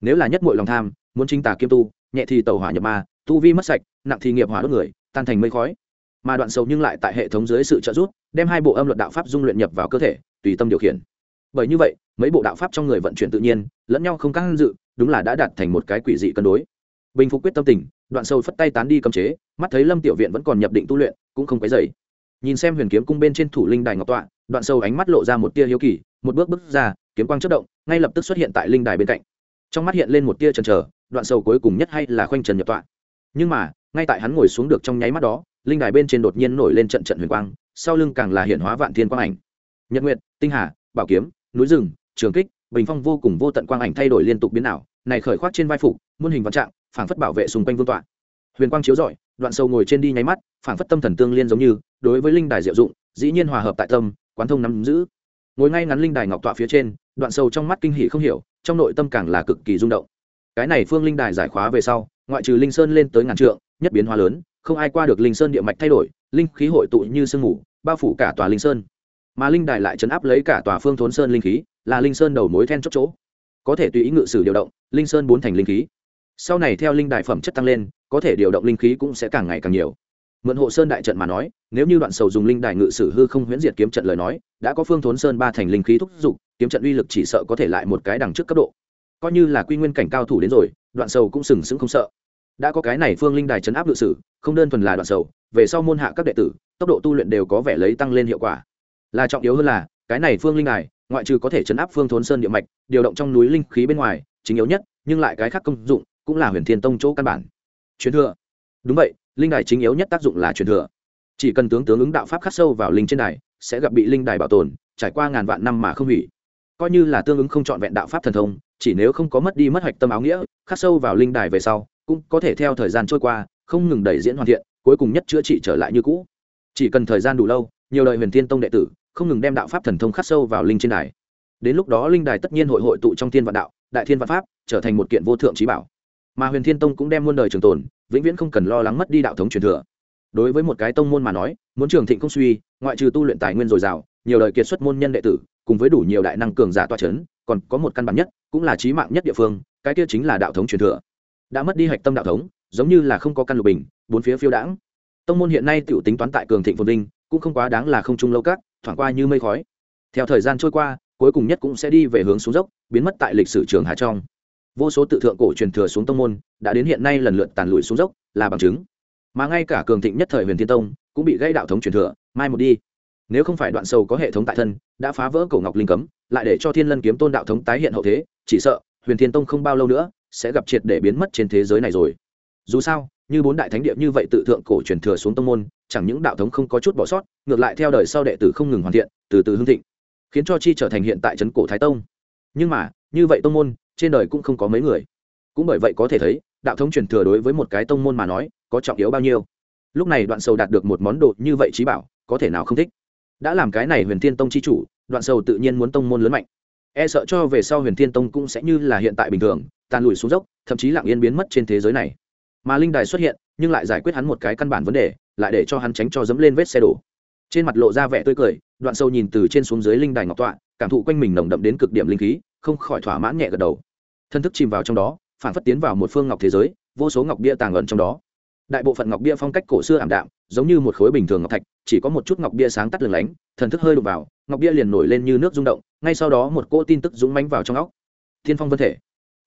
Nếu là nhất mội lòng tham, muốn chính tà kiêm tu, nhẹ thì tàu hỏa nhập ma, tu vi mất sạch, nặng thì nghiệp hỏa đốt người, tan thành mây khói. Mà đoạn sâu nhưng lại tại hệ thống dưới sự trợ giúp, đem hai bộ âm luật đạo pháp dung luyện nhập vào cơ thể, tùy tâm điều khiển. Bởi như vậy, mấy bộ đạo pháp trong người vận chuyển tự nhiên, lẫn nhau không căng dự đúng là đã đạt thành một cái quỷ dị cân đối. Bình phục quyết tâm tình, đoạn sâu phất tay tán đi cấm chế, mắt thấy lâm tiểu viện vẫn còn nhập định tu luyện, cũng không cái dày nhìn xem huyền kiếm cung bên trên thủ linh đài ngọc tọa, đoạn sâu ánh mắt lộ ra một tia hiếu kỳ, một bước bước ra, kiếm quang chất động, ngay lập tức xuất hiện tại linh đài bên cạnh. Trong mắt hiện lên một tia chần chờ, đoạn sâu cuối cùng nhất hay là khoanh trần nhập tọa. Nhưng mà, ngay tại hắn ngồi xuống được trong nháy mắt đó, linh đài bên trên đột nhiên nổi lên trận trận huyền quang, sau lưng càng là hiện hóa vạn thiên quang ảnh. Nhật nguyệt, tinh hà, bảo kiếm, núi rừng, trường kích, bình phong vô cùng vô tận quang ảnh thay đổi liên tục biến ảo này khởi khoác trên vai phục, muôn hình vạn trạng, phảng phất bảo vệ xung quanh vương tọa. Huyền quang chiếu rọi, đoạn sâu ngồi trên đi nháy mắt, phảng phất tâm thần tương liên giống như, đối với linh đài diệu dụng, dĩ nhiên hòa hợp tại tâm, quán thông nắm giữ. Ngồi ngay ngắn linh đài ngọc tọa phía trên, đoạn sâu trong mắt kinh hỉ không hiểu, trong nội tâm càng là cực kỳ rung động. Cái này phương linh đài giải khóa về sau, ngoại trừ linh sơn lên tới ngàn trượng, nhất biến hóa lớn, không ai qua được linh sơn địa mạch thay đổi, linh khí hội tụ như sương mù, bao phủ cả tòa linh sơn. Mà linh đài lại chấn áp lấy cả tòa phương thốn sơn linh khí, là linh sơn đầu mối then chốt chỗ có thể tùy ý ngự sử điều động, linh sơn bốn thành linh khí. Sau này theo linh đại phẩm chất tăng lên, có thể điều động linh khí cũng sẽ càng ngày càng nhiều. Mượn hộ sơn đại trận mà nói, nếu như đoạn sầu dùng linh đại ngự sử hư không huyễn diệt kiếm trận lời nói, đã có phương thốn sơn ba thành linh khí thúc giục, kiếm trận uy lực chỉ sợ có thể lại một cái đằng trước cấp độ. Coi như là quy nguyên cảnh cao thủ đến rồi, đoạn sầu cũng sừng sững không sợ. Đã có cái này phương linh đài chấn áp ngự sử, không đơn thuần là đoạn sầu, về sau môn hạ các đệ tử, tốc độ tu luyện đều có vẻ lấy tăng lên hiệu quả. Là trọng yếu hơn là, cái này phương linh đài ngoại trừ có thể chấn áp phương thốn sơn địa mạch, điều động trong núi linh khí bên ngoài, chính yếu nhất, nhưng lại cái khác công dụng, cũng là huyền thiên tông chỗ căn bản. Truyền thừa. Đúng vậy, linh đài chính yếu nhất tác dụng là truyền thừa. Chỉ cần tướng tướng ứng đạo pháp khắc sâu vào linh trên đài, sẽ gặp bị linh đài bảo tồn, trải qua ngàn vạn năm mà không hủy. Coi như là tương ứng không trọn vẹn đạo pháp thần thông, chỉ nếu không có mất đi mất hoạch tâm áo nghĩa, khắc sâu vào linh đài về sau, cũng có thể theo thời gian trôi qua, không ngừng đẩy diễn hoàn thiện, cuối cùng nhất chữa trị trở lại như cũ. Chỉ cần thời gian đủ lâu, nhiều đời huyền thiên tông đệ tử không ngừng đem đạo pháp thần thông khắc sâu vào linh trên đài. Đến lúc đó linh đài tất nhiên hội hội tụ trong thiên vạn đạo, đại thiên vạn pháp, trở thành một kiện vô thượng trí bảo. Mà huyền thiên tông cũng đem muôn đời trường tồn, vĩnh viễn không cần lo lắng mất đi đạo thống truyền thừa. Đối với một cái tông môn mà nói, muốn trường thịnh không suy, ngoại trừ tu luyện tài nguyên dồi dào, nhiều đời kiệt xuất môn nhân đệ tử, cùng với đủ nhiều đại năng cường giả toa c h ấ n còn có một căn bản nhất, cũng là trí mạng nhất địa phương, cái kia chính là đạo thống truyền thừa. Đã mất đi hạch tâm đạo thống, giống như là không có căn lục bình, bốn phía phiêu đãng. Tông môn hiện nay t i ể u tính toán tại cường thịnh phồn vinh, cũng không quá đáng là không trung lâu các thoảng qua như mây khói. Theo thời gian trôi qua, cuối cùng nhất cũng sẽ đi về hướng xuống dốc, biến mất tại lịch sử trường hà trong. Vô số tự thượng cổ truyền thừa xuống tông môn, đã đến hiện nay lần lượt tàn lụi xuống dốc, là bằng chứng. Mà ngay cả cường thịnh nhất thời huyền thiên tông, cũng bị gây đạo thống truyền thừa, mai một đi. Nếu không phải đoạn sầu có hệ thống tại thân, đã phá vỡ cổ ngọc linh cấm, lại để cho thiên lân kiếm tôn đạo thống tái hiện hậu thế, chỉ sợ huyền thiên tông không bao lâu nữa sẽ gặp triệt để biến mất trên thế giới này rồi. Dù sao, như bốn đại thánh địa như vậy tự thượng cổ truyền thừa xuống tông môn chẳng những đạo thống không có chút bỏ sót, ngược lại theo đời sau đệ tử không ngừng hoàn thiện, từ từ hưng thịnh, khiến cho chi trở thành hiện tại trấn cổ thái tông. Nhưng mà, như vậy tông môn, trên đời cũng không có mấy người. Cũng bởi vậy có thể thấy, đạo thống truyền thừa đối với một cái tông môn mà nói, có trọng yếu bao nhiêu. Lúc này đoạn sầu đạt được một món đồ như vậy trí bảo, có thể nào không thích? Đã làm cái này huyền thiên tông chi chủ, đoạn sầu tự nhiên muốn tông môn lớn mạnh. E sợ cho về sau huyền thiên tông cũng sẽ như là hiện tại bình thường, tàn lùi xuống dốc, thậm chí lặng yên biến mất trên thế giới này. Mà linh đài xuất hiện, nhưng lại giải quyết hắn một cái căn bản vấn đề lại để cho hắn tránh cho dẫm lên vết xe đổ. Trên mặt lộ ra vẻ tươi cười, đoạn sâu nhìn từ trên xuống dưới linh đài ngọc tọa, cảm thụ quanh mình nồng đậm đến cực điểm linh khí, không khỏi thỏa mãn nhẹ gật đầu. Thân thức chìm vào trong đó, phản phất tiến vào một phương ngọc thế giới, vô số ngọc bia tàng ẩn trong đó. Đại bộ phận ngọc bia phong cách cổ xưa ảm đạm, giống như một khối bình thường ngọc thạch, chỉ có một chút ngọc bia sáng tắt lừng lánh, thần thức hơi đục vào, ngọc bia liền nổi lên như nước rung động, ngay sau đó một cỗ tin tức dũng mánh vào trong óc. Thiên phong vân thể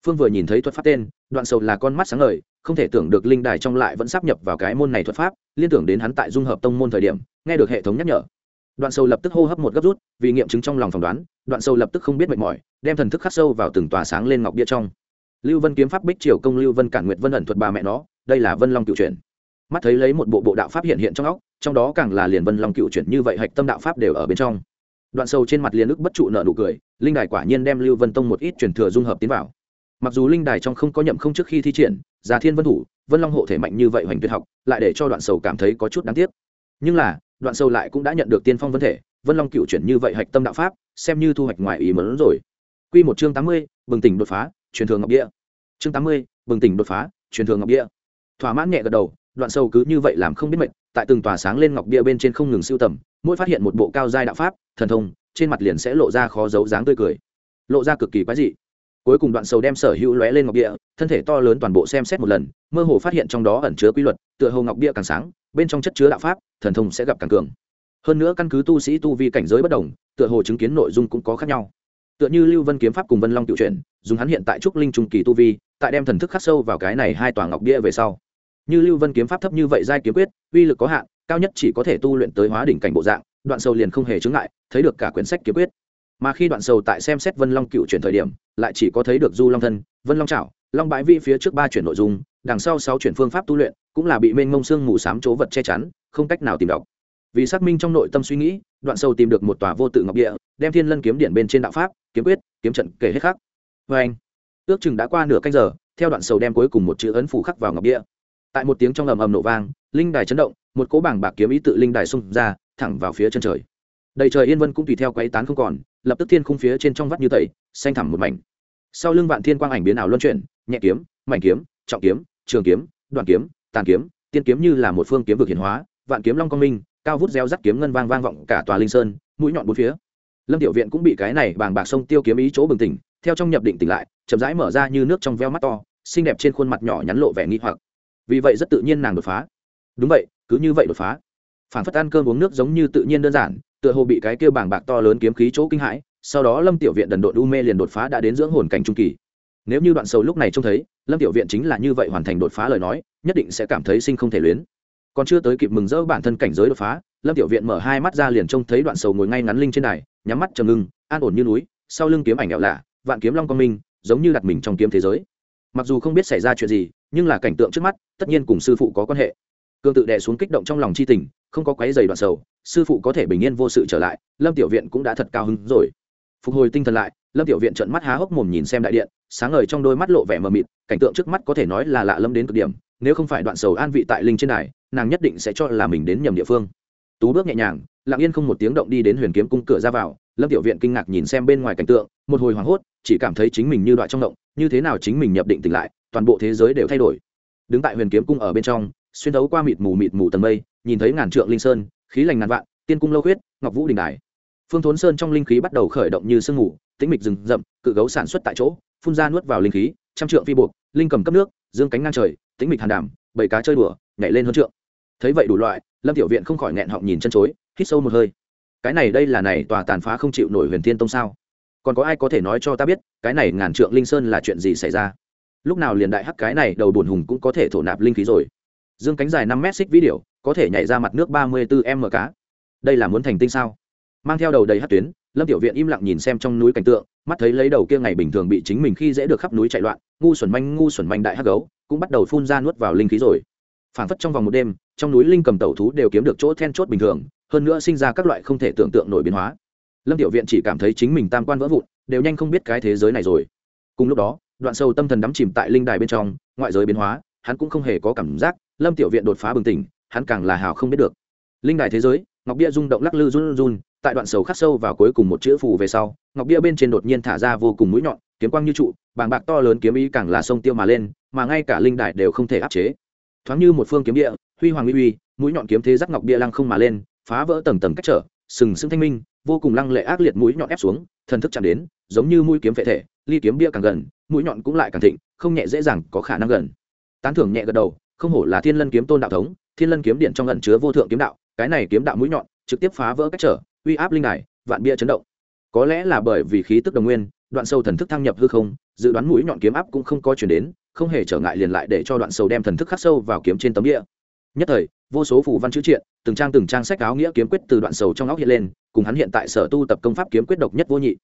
phương vừa nhìn thấy thuật pháp tên, đoạn sầu là con mắt sáng ngời, không thể tưởng được linh đài trong lại vẫn sắp nhập vào cái môn này thuật pháp, liên tưởng đến hắn tại dung hợp tông môn thời điểm, nghe được hệ thống nhắc nhở. Đoạn sầu lập tức hô hấp một gấp rút, vì nghiệm chứng trong lòng phỏng đoán, đoạn sầu lập tức không biết mệt mỏi, đem thần thức khắc sâu vào từng tòa sáng lên ngọc bia trong. Lưu vân kiếm pháp bích triều công lưu vân cản nguyệt vân ẩn thuật bà mẹ nó, đây là vân long cựu truyền mắt thấy lấy một bộ bộ đạo pháp hiện hiện trong óc, trong đó càng là liền vân long cựu chuyển như vậy hạch tâm đạo pháp đều ở bên trong. Đoạn sâu trên mặt liền ức bất trụ nợ nụ cười, linh đài quả nhiên đem lưu vân tông một ít truyền thừa dung hợp tiến vào mặc dù linh đài trong không có nhậm không trước khi thi triển, già thiên vân thủ, vân long hộ thể mạnh như vậy hoành tuyệt học, lại để cho đoạn sầu cảm thấy có chút đáng tiếc. Nhưng là, đoạn sầu lại cũng đã nhận được tiên phong vân thể, vân long cựu chuyển như vậy hạch tâm đạo pháp, xem như thu hoạch ngoài ý mớn rồi. Q một chương tám mươi, bừng tỉnh đột phá, truyền thường ngọc địa. Chương tám mươi, bừng tỉnh đột phá, truyền thường ngọc địa. Thỏa mãn nhẹ gật đầu, đoạn sâu cứ như vậy làm không biết mệnh tại từng tòa sáng lên ngọc bia bên trên không ngừng siêu tầm, mỗi phát hiện một bộ cao giai đạo pháp, thần thông, trên mặt liền sẽ lộ ra khó giấu dáng tươi cười. Lộ ra cực kỳ quái dị cuối cùng đoạn sầu đem sở hữu lóe lên ngọc bia thân thể to lớn toàn bộ xem xét một lần, mơ hồ phát hiện trong đó ẩn chứa quy luật, tựa hồ ngọc bia càng sáng, bên trong chất chứa đạo pháp, thần thông sẽ gặp càng cường. Hơn nữa căn cứ tu sĩ tu vi cảnh giới bất đồng, tựa hồ chứng kiến nội dung cũng có khác nhau. Tựa như lưu vân kiếm pháp cùng vân long tiểu truyện dùng hắn hiện tại trúc linh trung kỳ tu vi, tại đem thần thức khắc sâu vào cái này hai tòa ngọc bia về sau. Như lưu vân kiếm pháp thấp như vậy giai kiếm quyết, uy lực có hạn, cao nhất chỉ có thể tu luyện tới hóa đỉnh cảnh bộ dạng, đoạn sầu liền không hề chứng ngại, thấy được cả quyển sách kiếm quyết mà khi đoạn sầu tại xem xét vân long cựu chuyển thời điểm, lại chỉ có thấy được du long thân, vân long trảo long bãi vi phía trước ba chuyển nội dung, đằng sau sáu chuyển phương pháp tu luyện, cũng là bị mênh mông xương mù sám chỗ vật che chắn, không cách nào tìm đọc. Vì xác minh trong nội tâm suy nghĩ, đoạn sâu tìm được một tòa vô tự ngọc địa, đem thiên lân kiếm điện bên trên đạo pháp, kiếm quyết, kiếm trận kể hết khắc. Vê anh, ước chừng đã qua nửa canh giờ, theo đoạn sầu đem cuối cùng một chữ ấn phủ khắc vào ngọc địa. Tại một tiếng trong ầm ầm nổ vang, linh đài chấn động, một cỗ bảng bạc kiếm ý tự linh đài xung ra, thẳng vào phía chân trời. Đầy trời yên vân cũng tùy theo quấy tán không còn lập tức thiên khung phía trên trong vắt như tẩy, xanh thẳm một mảnh. Sau lưng vạn thiên quang ảnh biến ảo luân chuyển, nhẹ kiếm, mảnh kiếm, trọng kiếm, trường kiếm, đoạn kiếm, tàn kiếm, tiên kiếm như là một phương kiếm vực hiển hóa, vạn kiếm long công minh, cao vút reo rắt kiếm ngân vang vang vọng cả tòa linh sơn, mũi nhọn bốn phía. Lâm tiểu viện cũng bị cái này bàng bạc sông tiêu kiếm ý chỗ bừng tỉnh, theo trong nhập định tỉnh lại, chậm rãi mở ra như nước trong veo mắt to, xinh đẹp trên khuôn mặt nhỏ nhắn lộ vẻ nghi hoặc. Vì vậy rất tự nhiên nàng đột phá. Đúng vậy, cứ như vậy đột phá. Phản phất ăn cơm uống nước giống như tự nhiên đơn giản tựa hồ bị cái kêu bảng bạc to lớn kiếm khí chỗ kinh hãi, sau đó lâm tiểu viện đần độn u mê liền đột phá đã đến dưỡng hồn cảnh trung kỳ. Nếu như đoạn sầu lúc này trông thấy, lâm tiểu viện chính là như vậy hoàn thành đột phá lời nói, nhất định sẽ cảm thấy sinh không thể luyến. Còn chưa tới kịp mừng rỡ bản thân cảnh giới đột phá, lâm tiểu viện mở hai mắt ra liền trông thấy đoạn sầu ngồi ngay ngắn linh trên đài, nhắm mắt trầm ngưng, an ổn như núi, sau lưng kiếm ảnh nghèo lạ, vạn kiếm long quang minh, giống như đặt mình trong kiếm thế giới. Mặc dù không biết xảy ra chuyện gì, nhưng là cảnh tượng trước mắt, tất nhiên cùng sư phụ có quan hệ. Cương tự đè xuống kích động trong lòng chi tình không có quấy giày đoạn sầu, sư phụ có thể bình yên vô sự trở lại, lâm tiểu viện cũng đã thật cao hứng rồi. Phục hồi tinh thần lại, lâm tiểu viện trợn mắt há hốc mồm nhìn xem đại điện, sáng ngời trong đôi mắt lộ vẻ mờ mịt, cảnh tượng trước mắt có thể nói là lạ lâm đến cực điểm, nếu không phải đoạn sầu an vị tại linh trên đài, nàng nhất định sẽ cho là mình đến nhầm địa phương. Tú bước nhẹ nhàng, lặng yên không một tiếng động đi đến huyền kiếm cung cửa ra vào, lâm tiểu viện kinh ngạc nhìn xem bên ngoài cảnh tượng, một hồi hoảng hốt, chỉ cảm thấy chính mình như đoạn trong động, như thế nào chính mình nhập định tỉnh lại, toàn bộ thế giới đều thay đổi. Đứng tại huyền kiếm cung ở bên trong, xuyên thấu qua mịt mù mịt mù tầng mây nhìn thấy ngàn trượng linh sơn, khí lành ngàn vạn, tiên cung lâu huyết ngọc vũ đình đài. Phương thốn sơn trong linh khí bắt đầu khởi động như sương ngủ tĩnh mịch rừng rậm, cự gấu sản xuất tại chỗ, phun ra nuốt vào linh khí, trăm trượng phi buộc, linh cầm cấp nước, dương cánh ngang trời, tĩnh mịch hàn đảm bảy cá chơi đùa, nhảy lên hơn trượng. Thấy vậy đủ loại, lâm tiểu viện không khỏi nghẹn họng nhìn chân chối, hít sâu một hơi. Cái này đây là này tòa tàn phá không chịu nổi huyền thiên tông sao? Còn có ai có thể nói cho ta biết, cái này ngàn trượng linh sơn là chuyện gì xảy ra? Lúc nào liền đại hắc cái này đầu bùn hùng cũng có thể thổ nạp linh khí rồi. Dương cánh dài năm mét xích vĩ điểu có thể nhảy ra mặt nước ba mươi bốn m cá đây là muốn thành tinh sao? Mang theo đầu đầy hất tuyến, lâm tiểu viện im lặng nhìn xem trong núi cảnh tượng, mắt thấy lấy đầu kia ngày bình thường bị chính mình khi dễ được khắp núi chạy loạn, ngu xuẩn manh, ngu xuẩn manh đại hắc gấu, cũng bắt đầu phun ra nuốt vào linh khí rồi. Phản phất trong vòng một đêm, trong núi linh cầm tẩu thú đều kiếm được chỗ then chốt bình thường, hơn nữa sinh ra các loại không thể tưởng tượng nổi biến hóa. Lâm tiểu viện chỉ cảm thấy chính mình tam quan vỡ vụn, đều nhanh không biết cái thế giới này rồi. Cùng lúc đó, đoạn sâu tâm thần đắm chìm tại linh đài bên trong, ngoại giới biến hóa, hắn cũng không hề có cảm giác, lâm tiểu viện đột phá bừng tỉnh hắn càng là hào không biết được. Linh đài thế giới, ngọc bia rung động lắc lư run run, tại đoạn sầu khắc sâu vào cuối cùng một chữ phù về sau, ngọc bia bên trên đột nhiên thả ra vô cùng mũi nhọn, kiếm quang như trụ, bàng bạc to lớn kiếm ý càng là sông tiêu mà lên, mà ngay cả linh đài đều không thể áp chế. Thoáng như một phương kiếm địa, huy hoàng uy uy, mũi nhọn kiếm thế giác ngọc bia lăng không mà lên, phá vỡ tầng tầng cách trở, sừng sững thanh minh, vô cùng lăng lệ ác liệt mũi nhọn ép xuống, thần thức chạm đến, giống như mũi kiếm vệ thể, ly kiếm bia càng gần, mũi nhọn cũng lại càng thịnh, không nhẹ dễ dàng có khả năng gần. Tán thưởng nhẹ gật đầu, không hổ là thiên lân kiếm tôn đạo thống thiên lân kiếm điện trong ẩn chứa vô thượng kiếm đạo, cái này kiếm đạo mũi nhọn, trực tiếp phá vỡ cách trở, uy áp linh đài, vạn bia chấn động. Có lẽ là bởi vì khí tức đồng nguyên, đoạn sâu thần thức thăng nhập hư không, dự đoán mũi nhọn kiếm áp cũng không có chuyển đến, không hề trở ngại liền lại để cho đoạn sâu đem thần thức khắc sâu vào kiếm trên tấm địa nhất thời, vô số phù văn chữ triện, từng trang từng trang sách áo nghĩa kiếm quyết từ đoạn sầu trong óc hiện lên, cùng hắn hiện tại sở tu tập công pháp kiếm quyết độc nhất vô nhị.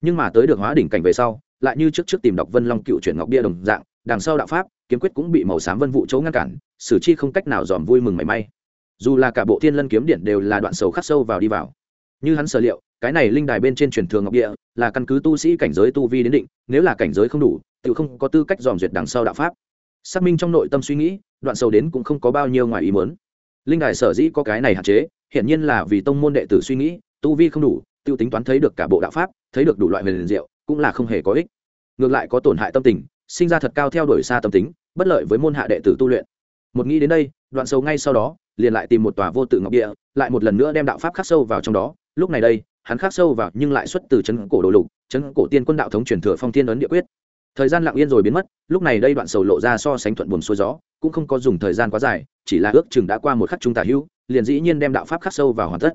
Nhưng mà tới được hóa đỉnh cảnh về sau, lại như trước trước tìm đọc vân long cựu chuyển ngọc bia đồng dạng, đằng sau đạo pháp kiếm quyết cũng bị màu xám vân vụ chỗ ngăn cản, sử chi không cách nào dòm vui mừng mảy may. Dù là cả bộ thiên lân kiếm điện đều là đoạn sầu khắc sâu vào đi vào. Như hắn sở liệu, cái này linh đài bên trên truyền thường ngọc địa, là căn cứ tu sĩ cảnh giới tu vi đến định, nếu là cảnh giới không đủ, tự không có tư cách dòm duyệt đằng sau đạo pháp. Xác minh trong nội tâm suy nghĩ, đoạn sầu đến cũng không có bao nhiêu ngoài ý muốn. Linh đài sở dĩ có cái này hạn chế, hiển nhiên là vì tông môn đệ tử suy nghĩ, tu vi không đủ, tiêu tính toán thấy được cả bộ đạo pháp, thấy được đủ loại huyền diệu, cũng là không hề có ích. Ngược lại có tổn hại tâm tình sinh ra thật cao theo đuổi xa tâm tính, bất lợi với môn hạ đệ tử tu luyện. Một nghĩ đến đây, đoạn sâu ngay sau đó, liền lại tìm một tòa vô tự ngọc địa, lại một lần nữa đem đạo pháp khắc sâu vào trong đó. Lúc này đây, hắn khắc sâu vào nhưng lại xuất từ chân cổ đồ lục chân cổ tiên quân đạo thống truyền thừa phong thiên ấn địa quyết. Thời gian lặng yên rồi biến mất, lúc này đây đoạn sầu lộ ra so sánh thuận buồn xuôi gió, cũng không có dùng thời gian quá dài, chỉ là ước chừng đã qua một khắc trung tả hữu, liền dĩ nhiên đem đạo pháp khắc sâu vào hoàn tất.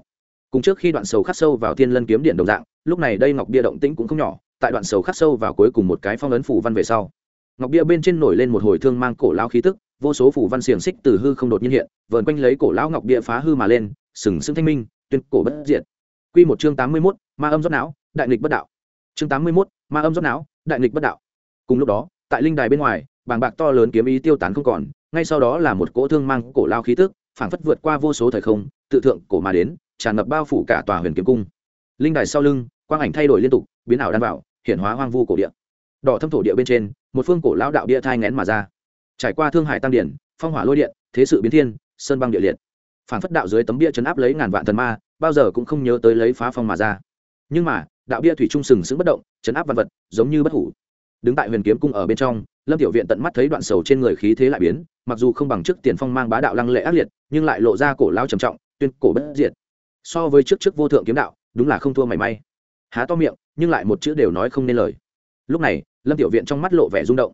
Cùng trước khi đoạn sầu khắc sâu vào thiên lân kiếm điện đồng dạng, lúc này đây ngọc bia động tĩnh cũng không nhỏ, tại đoạn sầu khắc sâu vào cuối cùng một cái phong ấn phủ văn về sau ngọc bia bên trên nổi lên một hồi thương mang cổ lao khí tức vô số phủ văn xiềng xích từ hư không đột nhiên hiện vờn quanh lấy cổ lão ngọc bia phá hư mà lên sừng sững thanh minh tuyên cổ bất diệt. Quy một chương tám mươi 81, ma âm rót não đại nghịch bất đạo. Chương tám mươi 81, ma âm rót não đại nghịch bất đạo. Cùng lúc đó tại linh đài bên ngoài bàng bạc to lớn kiếm ý tiêu tán không còn ngay sau đó là một cỗ thương mang cổ lao khí tức phảng phất vượt qua vô số thời không tự thượng cổ mà đến tràn ngập bao phủ cả tòa huyền kiếm cung. Linh đài sau lưng quang ảnh thay đổi liên tục biến ảo đan vào hiện hóa hoang vu cổ địa. Đỏ thâm thổ địa bên trên một phương cổ lão đạo địa thai ngén mà ra. Trải qua thương hải tăng điển, phong hỏa lôi điện, thế sự biến thiên, sơn băng địa liệt. Phản phất đạo dưới tấm bia chấn áp lấy ngàn vạn thần ma, bao giờ cũng không nhớ tới lấy phá phong mà ra. Nhưng mà, đạo bia thủy trung sừng sững bất động, chấn áp văn vật, giống như bất hủ. Đứng tại huyền kiếm cung ở bên trong, lâm tiểu viện tận mắt thấy đoạn sầu trên người khí thế lại biến, mặc dù không bằng trước tiền phong mang bá đạo lăng lệ ác liệt, nhưng lại lộ ra cổ lao trầm trọng, tuyên cổ bất diệt. So với trước trước vô thượng kiếm đạo, đúng là không thua mảy may. Há to miệng, nhưng lại một chữ đều nói không nên lời lúc này, lâm tiểu viện trong mắt lộ vẻ rung động.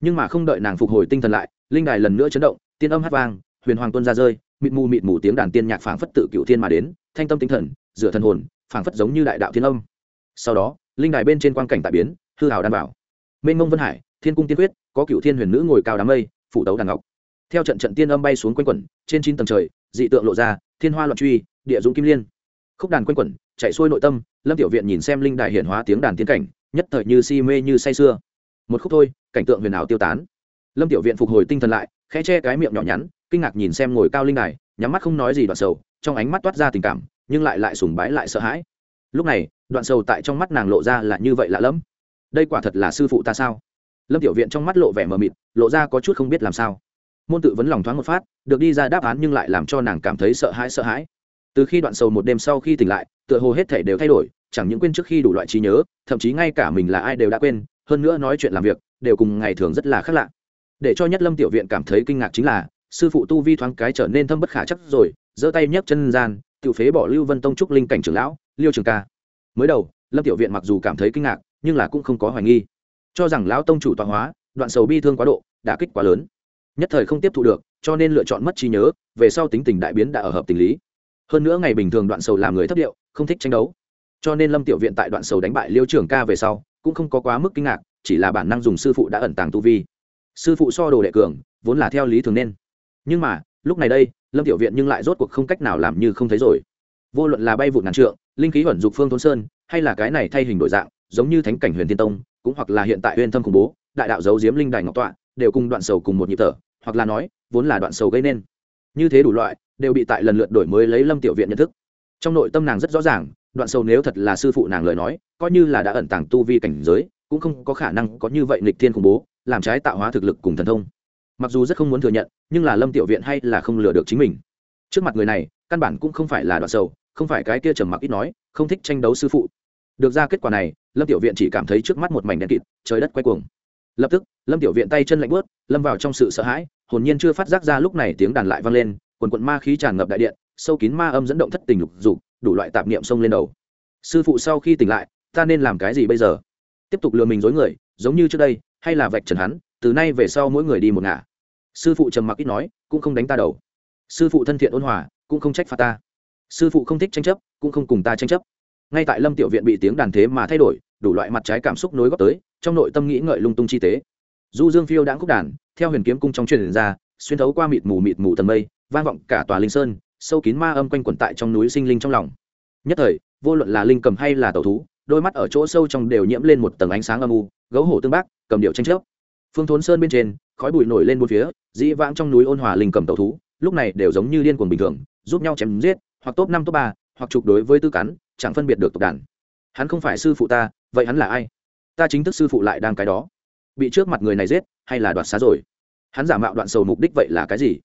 Nhưng mà không đợi nàng phục hồi tinh thần lại, linh đài lần nữa chấn động, tiên âm hát vang, huyền hoàng tuân ra rơi, mịt mù mịt mù tiếng đàn tiên nhạc phảng phất tự cựu thiên mà đến, thanh tâm tinh thần dựa thần hồn, phảng phất giống như đại đạo thiên âm. Sau đó, linh đài bên trên quan cảnh tại biến, hư hào đan bảo. Mênh mông vân hải, thiên cung tiên quyết, có cựu thiên huyền nữ ngồi cao đám mây, phủ tấu đàn ngọc. Theo trận trận tiên âm bay xuống quanh quẩn, trên chín tầng trời, dị tượng lộ ra, thiên hoa loạn truy, địa dũng kim liên. Khúc đàn quanh quẩn, chạy xuôi nội tâm, lâm tiểu viện nhìn xem linh đài hiển hóa tiếng đàn tiến cảnh nhất thời như si mê như say sưa. Một khúc thôi, cảnh tượng huyền ảo tiêu tán. Lâm tiểu viện phục hồi tinh thần lại, khẽ che cái miệng nhỏ nhắn, kinh ngạc nhìn xem ngồi cao linh đài, nhắm mắt không nói gì đoạn sầu, trong ánh mắt toát ra tình cảm, nhưng lại lại sùng bái lại sợ hãi. Lúc này, đoạn sầu tại trong mắt nàng lộ ra là như vậy lạ lẫm. Đây quả thật là sư phụ ta sao? Lâm tiểu viện trong mắt lộ vẻ mờ mịt, lộ ra có chút không biết làm sao. Môn tự vấn lòng thoáng một phát, được đi ra đáp án nhưng lại làm cho nàng cảm thấy sợ hãi sợ hãi. Từ khi đoạn sầu một đêm sau khi tỉnh lại, tựa hồ hết thể đều thay đổi chẳng những quên trước khi đủ loại trí nhớ, thậm chí ngay cả mình là ai đều đã quên, hơn nữa nói chuyện làm việc, đều cùng ngày thường rất là khác lạ. Để cho nhất lâm tiểu viện cảm thấy kinh ngạc chính là, sư phụ tu vi thoáng cái trở nên thâm bất khả chắc rồi, giơ tay nhấc chân gian, tự phế bỏ lưu vân tông trúc linh cảnh trưởng lão, liêu trường ca. Mới đầu, lâm tiểu viện mặc dù cảm thấy kinh ngạc, nhưng là cũng không có hoài nghi. Cho rằng lão tông chủ tọa hóa, đoạn sầu bi thương quá độ đã kích quá lớn. Nhất thời không tiếp thu được, cho nên lựa chọn mất trí nhớ, về sau tính tình đại biến đã ở hợp tình lý. Hơn nữa ngày bình thường đoạn sầu làm người thấp điệu, không thích tranh đấu cho nên lâm tiểu viện tại đoạn sầu đánh bại liêu trường ca về sau, cũng không có quá mức kinh ngạc, chỉ là bản năng dùng sư phụ đã ẩn tàng tu vi. Sư phụ so đồ đệ cường, vốn là theo lý thường nên. Nhưng mà, lúc này đây, lâm tiểu viện nhưng lại rốt cuộc không cách nào làm như không thấy rồi. Vô luận là bay vụ ngàn trượng, linh khí huẩn dục phương thôn sơn, hay là cái này thay hình đổi dạng, giống như thánh cảnh huyền thiên tông, cũng hoặc là hiện tại huyền thâm khủng bố, đại đạo giấu diếm linh đài ngọc tọa, đều cùng đoạn sầu cùng một nhịp thở, hoặc là nói, vốn là đoạn sầu gây nên. Như thế đủ loại, đều bị tại lần lượt đổi mới lấy lâm tiểu viện nhận thức. Trong nội tâm nàng rất rõ ràng đoạn sầu nếu thật là sư phụ nàng lời nói, coi như là đã ẩn tàng tu vi cảnh giới, cũng không có khả năng có như vậy nghịch thiên khủng bố, làm trái tạo hóa thực lực cùng thần thông. Mặc dù rất không muốn thừa nhận, nhưng là lâm tiểu viện hay là không lừa được chính mình. Trước mặt người này, căn bản cũng không phải là đoạn sầu không phải cái kia trầm mặc ít nói, không thích tranh đấu sư phụ. Được ra kết quả này, lâm tiểu viện chỉ cảm thấy trước mắt một mảnh đen kịt, trời đất quay cuồng. Lập tức, lâm tiểu viện tay chân lạnh bớt lâm vào trong sự sợ hãi, hồn nhiên chưa phát giác ra lúc này tiếng đàn lại vang lên, quần quận ma khí tràn ngập đại điện, sâu kín ma âm dẫn động thất tình lục dục đủ loại tạp niệm xông lên đầu. Sư phụ sau khi tỉnh lại, ta nên làm cái gì bây giờ? Tiếp tục lừa mình dối người, giống như trước đây, hay là vạch trần hắn, từ nay về sau mỗi người đi một ngả. Sư phụ trầm mặc ít nói, cũng không đánh ta đầu. Sư phụ thân thiện ôn hòa, cũng không trách phạt ta. Sư phụ không thích tranh chấp, cũng không cùng ta tranh chấp. Ngay tại lâm tiểu viện bị tiếng đàn thế mà thay đổi, đủ loại mặt trái cảm xúc nối góp tới, trong nội tâm nghĩ ngợi lung tung chi tế. Du dương phiêu đãng khúc đàn, theo huyền kiếm cung trong truyền ra, xuyên thấu qua mịt mù mịt mù tầng mây, vang vọng cả tòa linh sơn sâu kín ma âm quanh quẩn tại trong núi sinh linh trong lòng. Nhất thời, vô luận là linh cầm hay là tẩu thú, đôi mắt ở chỗ sâu trong đều nhiễm lên một tầng ánh sáng âm u, gấu hổ tương bác, cầm điệu tranh chấp. Phương thốn sơn bên trên, khói bụi nổi lên bốn phía, dĩ vãng trong núi ôn hòa linh cầm tẩu thú, lúc này đều giống như điên cuồng bình thường, giúp nhau chém giết, hoặc top năm top ba, hoặc trục đối với tư cắn chẳng phân biệt được tộc đàn. Hắn không phải sư phụ ta, vậy hắn là ai? Ta chính thức sư phụ lại đang cái đó. Bị trước mặt người này giết, hay là đoạt xá rồi? Hắn giả mạo đoạn sầu mục đích vậy là cái gì?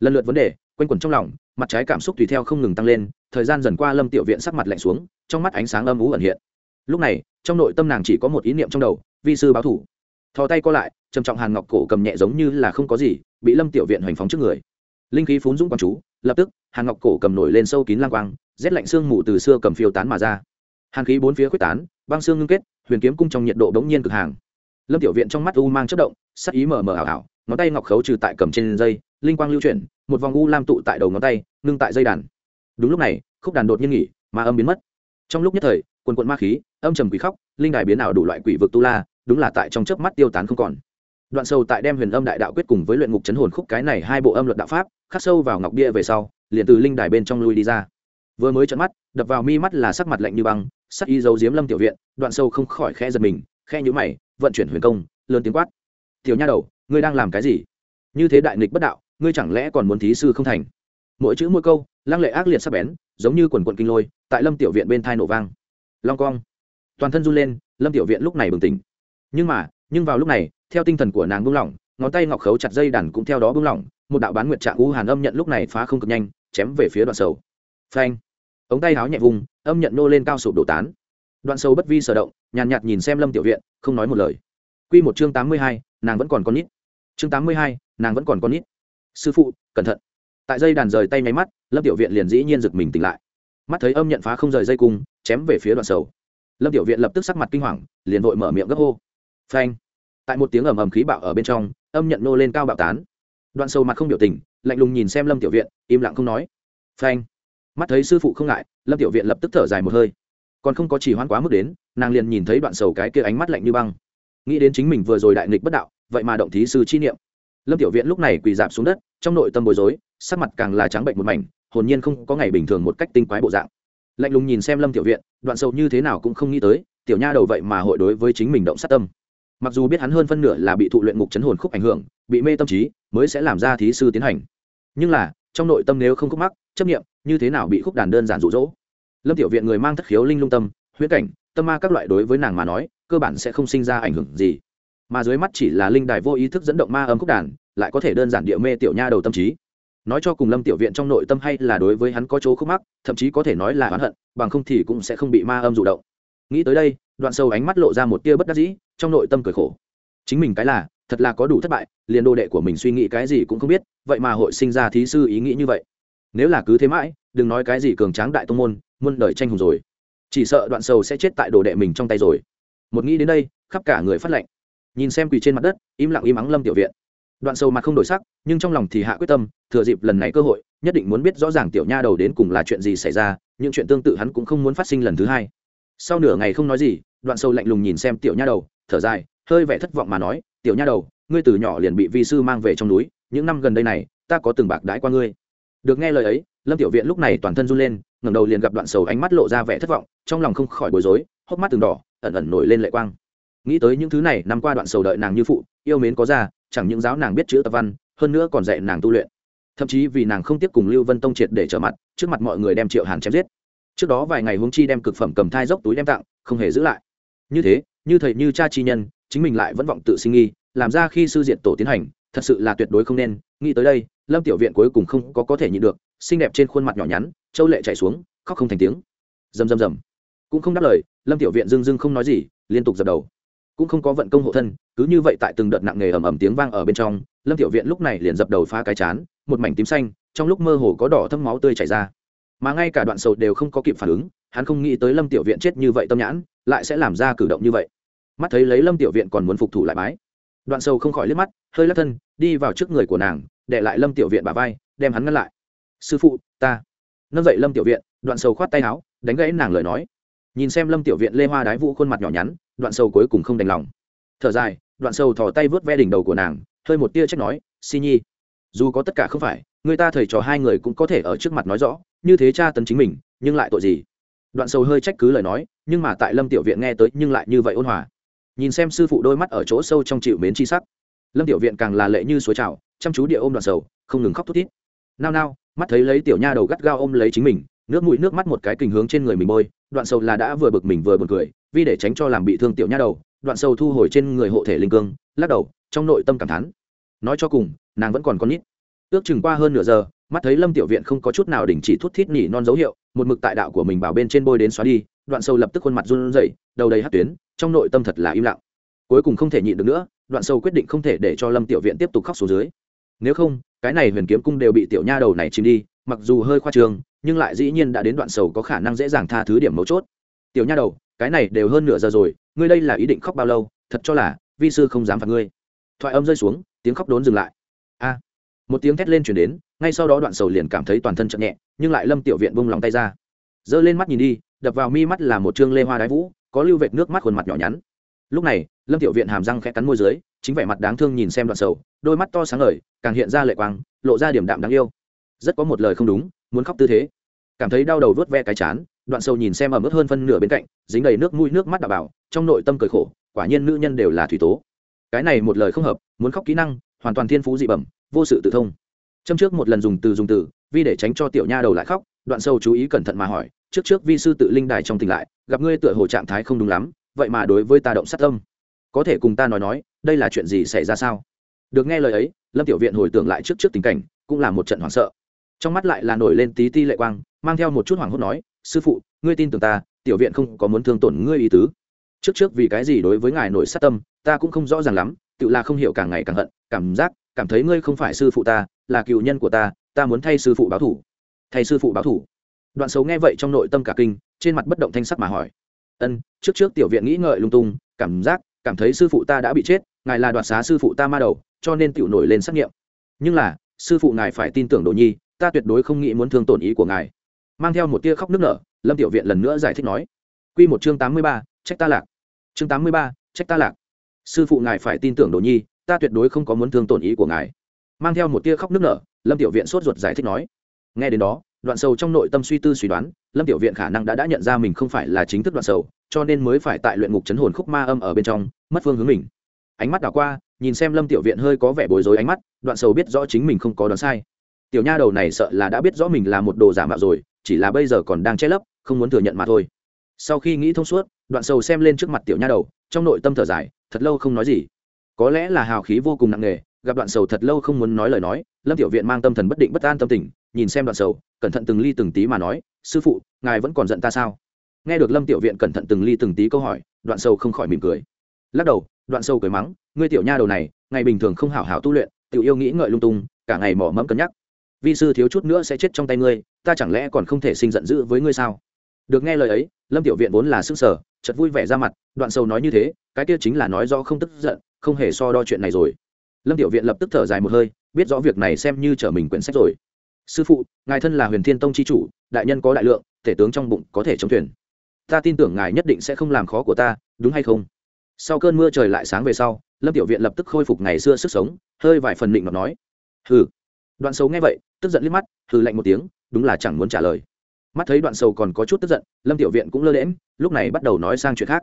Lần lượt vấn đề quanh quẩn trong lòng, mặt trái cảm xúc tùy theo không ngừng tăng lên, thời gian dần qua lâm tiểu viện sắc mặt lạnh xuống, trong mắt ánh sáng âm ú ẩn hiện. Lúc này, trong nội tâm nàng chỉ có một ý niệm trong đầu, vi sư báo thủ. Thò tay co lại, trầm trọng hàn ngọc cổ cầm nhẹ giống như là không có gì, bị lâm tiểu viện hoành phóng trước người. Linh khí phún dũng quang chú, lập tức, hàn ngọc cổ cầm nổi lên sâu kín lang quang, rét lạnh xương mù từ xưa cầm phiêu tán mà ra. Hàn khí bốn phía quyết tán, băng xương ngưng kết, huyền kiếm cung trong nhiệt độ bỗng nhiên cực hàng. Lâm tiểu viện trong mắt u mang chất động, sắc ý mờ mờ ảo ảo ngón tay ngọc khấu trừ tại cầm trên dây, linh quang lưu chuyển, một vòng u lam tụ tại đầu ngón tay, ngưng tại dây đàn. Đúng lúc này, khúc đàn đột nhiên nghỉ, mà âm biến mất. Trong lúc nhất thời, quần quận ma khí, âm trầm quỷ khóc, linh đài biến ảo đủ loại quỷ vực tu la, đúng là tại trong chớp mắt tiêu tán không còn. Đoạn sâu tại đem huyền âm đại đạo quyết cùng với luyện ngục chấn hồn khúc cái này hai bộ âm luật đạo pháp, khắc sâu vào ngọc bia về sau, liền từ linh đài bên trong lui đi ra. Vừa mới trận mắt, đập vào mi mắt là sắc mặt lạnh như băng, sắc y dấu diếm lâm tiểu viện, đoạn sâu không khỏi khe giật mình khe nhũ mày, vận chuyển huyền công, lớn tiếng quát. Tiểu nha đầu ngươi đang làm cái gì? Như thế đại nghịch bất đạo ngươi chẳng lẽ còn muốn thí sư không thành? Mỗi chữ mỗi câu lăng lệ ác liệt sắc bén giống như quần quận kinh lôi tại lâm tiểu viện bên thai nổ vang. Long cong. Toàn thân run lên lâm tiểu viện lúc này bừng tỉnh. Nhưng mà nhưng vào lúc này theo tinh thần của nàng buông lỏng ngón tay ngọc khấu chặt dây đàn cũng theo đó buông lỏng một đạo bán nguyệt trạng u hàn âm nhận lúc này phá không cực nhanh chém về phía đoạn sầu. Phanh. Ống tay háo nhẹ vùng âm nhận nô lên cao sụp đổ tán. Đoạn sầu bất vi sở động nhàn nhạt, nhạt nhìn xem lâm tiểu viện không nói một lời. Q một chương tám mươi hai nàng vẫn còn con nít chương tám mươi hai, nàng vẫn còn con nít. Sư phụ, cẩn thận. Tại dây đàn rời tay nháy mắt, lâm tiểu viện liền dĩ nhiên giật mình tỉnh lại. Mắt thấy âm nhận phá không rời dây cung, chém về phía đoạn sầu. Lâm tiểu viện lập tức sắc mặt kinh hoàng, liền vội mở miệng gấp hô. Phanh. Tại một tiếng ầm ầm khí bạo ở bên trong, âm nhận nô lên cao bạo tán. Đoạn sầu mặt không biểu tình, lạnh lùng nhìn xem lâm tiểu viện, im lặng không nói. Phanh. Mắt thấy sư phụ không ngại, lâm tiểu viện lập tức thở dài một hơi. Còn không có chỉ hoãn quá mức đến, nàng liền nhìn thấy đoạn sầu cái kia ánh mắt lạnh như băng nghĩ đến chính mình vừa rồi đại nghịch bất đạo, vậy mà động thí sư chi niệm. Lâm tiểu viện lúc này quỳ dạp xuống đất, trong nội tâm bối rối, sắc mặt càng là trắng bệnh một mảnh, hồn nhiên không có ngày bình thường một cách tinh quái bộ dạng. Lạnh lùng nhìn xem lâm tiểu viện, đoạn sâu như thế nào cũng không nghĩ tới, tiểu nha đầu vậy mà hội đối với chính mình động sát tâm. Mặc dù biết hắn hơn phân nửa là bị thụ luyện ngục chấn hồn khúc ảnh hưởng, bị mê tâm trí, mới sẽ làm ra thí sư tiến hành. Nhưng là, trong nội tâm nếu không khúc mắc, chấp nghiệm như thế nào bị khúc đàn đơn giản rụ rỗ lâm tiểu viện người mang thất khiếu linh lung tâm huyết cảnh, tâm ma các loại đối với nàng mà nói cơ bản sẽ không sinh ra ảnh hưởng gì. Mà dưới mắt chỉ là linh đài vô ý thức dẫn động ma âm khúc đàn, lại có thể đơn giản địa mê tiểu nha đầu tâm trí. Nói cho cùng lâm tiểu viện trong nội tâm hay là đối với hắn có chỗ khúc mắc, thậm chí có thể nói là oán hận, bằng không thì cũng sẽ không bị ma âm rụ động. Nghĩ tới đây, đoạn sâu ánh mắt lộ ra một tia bất đắc dĩ, trong nội tâm cười khổ. Chính mình cái là, thật là có đủ thất bại, liền đồ đệ của mình suy nghĩ cái gì cũng không biết, vậy mà hội sinh ra thí sư ý nghĩ như vậy. Nếu là cứ thế mãi, đừng nói cái gì cường tráng đại tông môn, muôn đời tranh hùng rồi. Chỉ sợ đoạn sầu sẽ chết tại đồ đệ mình trong tay rồi một nghĩ đến đây, khắp cả người phát lệnh nhìn xem quỳ trên mặt đất, im lặng im ắng lâm tiểu viện. Đoạn sầu mặt không đổi sắc, nhưng trong lòng thì hạ quyết tâm, thừa dịp lần này cơ hội, nhất định muốn biết rõ ràng tiểu nha đầu đến cùng là chuyện gì xảy ra, những chuyện tương tự hắn cũng không muốn phát sinh lần thứ hai. Sau nửa ngày không nói gì, đoạn sâu lạnh lùng nhìn xem tiểu nha đầu, thở dài, hơi vẻ thất vọng mà nói, tiểu nha đầu, ngươi từ nhỏ liền bị vi sư mang về trong núi, những năm gần đây này, ta có từng bạc đãi qua ngươi. Được nghe lời ấy, lâm tiểu viện lúc này toàn thân run lên, ngẩng đầu liền gặp đoạn sầu ánh mắt lộ ra vẻ thất vọng, trong lòng không khỏi bối rối hốc mắt từng đỏ, ẩn ẩn nổi lên lệ quang. Nghĩ tới những thứ này, năm qua đoạn sầu đợi nàng như phụ, yêu mến có ra, chẳng những giáo nàng biết chữ tập văn, hơn nữa còn dạy nàng tu luyện. Thậm chí vì nàng không tiếp cùng lưu vân tông triệt để trở mặt, trước mặt mọi người đem triệu hàn chém giết. Trước đó vài ngày huống chi đem cực phẩm cầm thai dốc túi đem tặng, không hề giữ lại. Như thế, như thầy như cha chi nhân, chính mình lại vẫn vọng tự sinh nghi, làm ra khi sư diện tổ tiến hành, thật sự là tuyệt đối không nên. Nghĩ tới đây, lâm tiểu viện cuối cùng không có có thể nhịn được, xinh đẹp trên khuôn mặt nhỏ nhắn châu lệ chảy xuống, khóc không thành tiếng. Rầm rầm rầm cũng không đáp lời, lâm tiểu viện dưng dưng không nói gì, liên tục dập đầu. Cũng không có vận công hộ thân, cứ như vậy tại từng đợt nặng nề ầm ầm tiếng vang ở bên trong, lâm tiểu viện lúc này liền dập đầu phá cái chán, một mảnh tím xanh, trong lúc mơ hồ có đỏ thâm máu tươi chảy ra. Mà ngay cả đoạn sầu đều không có kịp phản ứng, hắn không nghĩ tới lâm tiểu viện chết như vậy tâm nhãn, lại sẽ làm ra cử động như vậy. Mắt thấy lấy lâm tiểu viện còn muốn phục thủ lại mái đoạn sầu không khỏi liếc mắt, hơi lắc thân, đi vào trước người của nàng, để lại lâm tiểu viện bà vai, đem hắn ngăn lại. Sư phụ, ta. Nâng dậy lâm tiểu viện, đoạn sầu khoát tay áo, đánh gãy nàng lời nói nhìn xem lâm tiểu viện lê hoa đái vũ khuôn mặt nhỏ nhắn, đoạn sầu cuối cùng không đành lòng. Thở dài, đoạn sầu thò tay vớt ve đỉnh đầu của nàng, hơi một tia trách nói, si nhi, dù có tất cả không phải, người ta thầy trò hai người cũng có thể ở trước mặt nói rõ, như thế cha tấn chính mình, nhưng lại tội gì? Đoạn sầu hơi trách cứ lời nói, nhưng mà tại lâm tiểu viện nghe tới nhưng lại như vậy ôn hòa. Nhìn xem sư phụ đôi mắt ở chỗ sâu trong chịu mến chi sắc, lâm tiểu viện càng là lệ như suối trào, chăm chú địa ôm đoạn sầu không ngừng khóc thút thít. Nao nao, mắt thấy lấy tiểu nha đầu gắt gao ôm lấy chính mình, nước mũi nước mắt một cái kình hướng trên người mình bôi đoạn sầu là đã vừa bực mình vừa buồn cười, vì để tránh cho làm bị thương tiểu nha đầu, đoạn sầu thu hồi trên người hộ thể linh cương, lắc đầu, trong nội tâm cảm thán. Nói cho cùng, nàng vẫn còn con nít. Ước chừng qua hơn nửa giờ, mắt thấy lâm tiểu viện không có chút nào đình chỉ thút thít nỉ non dấu hiệu, một mực tại đạo của mình bảo bên trên bôi đến xóa đi, đoạn sâu lập tức khuôn mặt run rẩy, đầu đầy hát tuyến, trong nội tâm thật là im lặng. Cuối cùng không thể nhịn được nữa, đoạn sâu quyết định không thể để cho lâm tiểu viện tiếp tục khóc xuống dưới. Nếu không, cái này huyền kiếm cung đều bị tiểu nha đầu này chìm đi, mặc dù hơi khoa trường nhưng lại dĩ nhiên đã đến đoạn sầu có khả năng dễ dàng tha thứ điểm mấu chốt. Tiểu nha đầu, cái này đều hơn nửa giờ rồi, ngươi đây là ý định khóc bao lâu, thật cho là, vi sư không dám phạt ngươi. Thoại âm rơi xuống, tiếng khóc đốn dừng lại. A, một tiếng thét lên chuyển đến, ngay sau đó đoạn sầu liền cảm thấy toàn thân chậm nhẹ, nhưng lại lâm tiểu viện bông lòng tay ra. Giơ lên mắt nhìn đi, đập vào mi mắt là một trương lê hoa đái vũ, có lưu vệt nước mắt khuôn mặt nhỏ nhắn. Lúc này, lâm tiểu viện hàm răng khẽ cắn môi dưới, chính vẻ mặt đáng thương nhìn xem đoạn sầu, đôi mắt to sáng ngời, càng hiện ra lệ quang, lộ ra điểm đạm đáng yêu. Rất có một lời không đúng muốn khóc tư thế. Cảm thấy đau đầu vớt ve cái chán, đoạn sâu nhìn xem ở mức hơn phân nửa bên cạnh, dính đầy nước mũi nước mắt đạo bảo trong nội tâm cười khổ, quả nhiên nữ nhân đều là thủy tố. Cái này một lời không hợp, muốn khóc kỹ năng, hoàn toàn thiên phú dị bẩm, vô sự tự thông. Châm trước một lần dùng từ dùng từ, vì để tránh cho tiểu nha đầu lại khóc, đoạn sâu chú ý cẩn thận mà hỏi, trước trước vi sư tự linh đài trong tỉnh lại, gặp ngươi tựa hồ trạng thái không đúng lắm, vậy mà đối với ta động sát tâm. Có thể cùng ta nói nói, đây là chuyện gì xảy ra sao? Được nghe lời ấy, lâm tiểu viện hồi tưởng lại trước trước tình cảnh, cũng là một trận hoảng sợ trong mắt lại là nổi lên tí ti lệ quang, mang theo một chút hoảng hốt nói, sư phụ, ngươi tin tưởng ta, tiểu viện không có muốn thương tổn ngươi ý tứ. Trước trước vì cái gì đối với ngài nổi sát tâm, ta cũng không rõ ràng lắm, tự là không hiểu càng ngày càng hận, cảm giác, cảm thấy ngươi không phải sư phụ ta, là cựu nhân của ta ta muốn thay sư phụ báo thủ. Thay sư phụ báo thủ? Đoạn xấu nghe vậy trong nội tâm cả kinh, trên mặt bất động thanh sắc mà hỏi. Ân, trước trước tiểu viện nghĩ ngợi lung tung, cảm giác, cảm thấy sư phụ ta đã bị chết, ngài là đoạt xá sư phụ ta ma đầu, cho nên tiểu nổi lên xác nghiệm. Nhưng là, sư phụ ngài phải tin tưởng đồ nhi ta tuyệt đối không nghĩ muốn thương tổn ý của ngài. Mang theo một tia khóc nước nở, lâm tiểu viện lần nữa giải thích nói. Q một chương tám mươi ba, trách ta lạc. Chương tám mươi ba, trách ta lạc. Sư phụ ngài phải tin tưởng đồ nhi, ta tuyệt đối không có muốn thương tổn ý của ngài. Mang theo một tia khóc nước nở, lâm tiểu viện sốt ruột giải thích nói. Nghe đến đó, đoạn sầu trong nội tâm suy tư suy đoán, lâm tiểu viện khả năng đã đã nhận ra mình không phải là chính thức đoạn sầu, cho nên mới phải tại luyện ngục chấn hồn khúc ma âm ở bên trong, mất phương hướng mình. Ánh mắt đảo qua, nhìn xem lâm tiểu viện hơi có vẻ bối rối ánh mắt, đoạn sầu biết rõ chính mình không có đoán sai tiểu nha đầu này sợ là đã biết rõ mình là một đồ giả mạo rồi, chỉ là bây giờ còn đang che lấp, không muốn thừa nhận mà thôi. Sau khi nghĩ thông suốt, đoạn sầu xem lên trước mặt tiểu nha đầu, trong nội tâm thở dài, thật lâu không nói gì. Có lẽ là hào khí vô cùng nặng nề, gặp đoạn sầu thật lâu không muốn nói lời nói, lâm tiểu viện mang tâm thần bất định bất an tâm tình, nhìn xem đoạn sầu, cẩn thận từng ly từng tí mà nói, sư phụ, ngài vẫn còn giận ta sao? Nghe được lâm tiểu viện cẩn thận từng ly từng tí câu hỏi, đoạn sầu không khỏi mỉm cười. Lắc đầu, đoạn sầu cười mắng, ngươi tiểu nha đầu này, ngày bình thường không hảo hảo tu luyện, tiểu yêu nghĩ ngợi lung tung, cả ngày mỏ mẫm cân nhắc vi sư thiếu chút nữa sẽ chết trong tay ngươi, ta chẳng lẽ còn không thể sinh giận dữ với ngươi sao? Được nghe lời ấy, lâm tiểu viện vốn là sức sở chật vui vẻ ra mặt, đoạn sầu nói như thế, cái kia chính là nói do không tức giận, không hề so đo chuyện này rồi. Lâm tiểu viện lập tức thở dài một hơi, biết rõ việc này xem như trở mình quyển sách rồi. Sư phụ, ngài thân là huyền thiên tông c h i chủ, đại nhân có đại lượng thể tướng trong bụng có thể chống thuyền. Ta tin tưởng ngài nhất định sẽ không làm khó của ta, đúng hay không? Sau cơn mưa trời lại sáng về sau, lâm tiểu viện lập tức khôi phục ngày xưa sức sống, hơi vài phần định mà nói, hừ đoạn Sầu nghe vậy, tức giận liếc mắt, hừ lạnh một tiếng, đúng là chẳng muốn trả lời. Mắt thấy đoạn sầu còn có chút tức giận, lâm tiểu viện cũng lơ lễm, lúc này bắt đầu nói sang chuyện khác.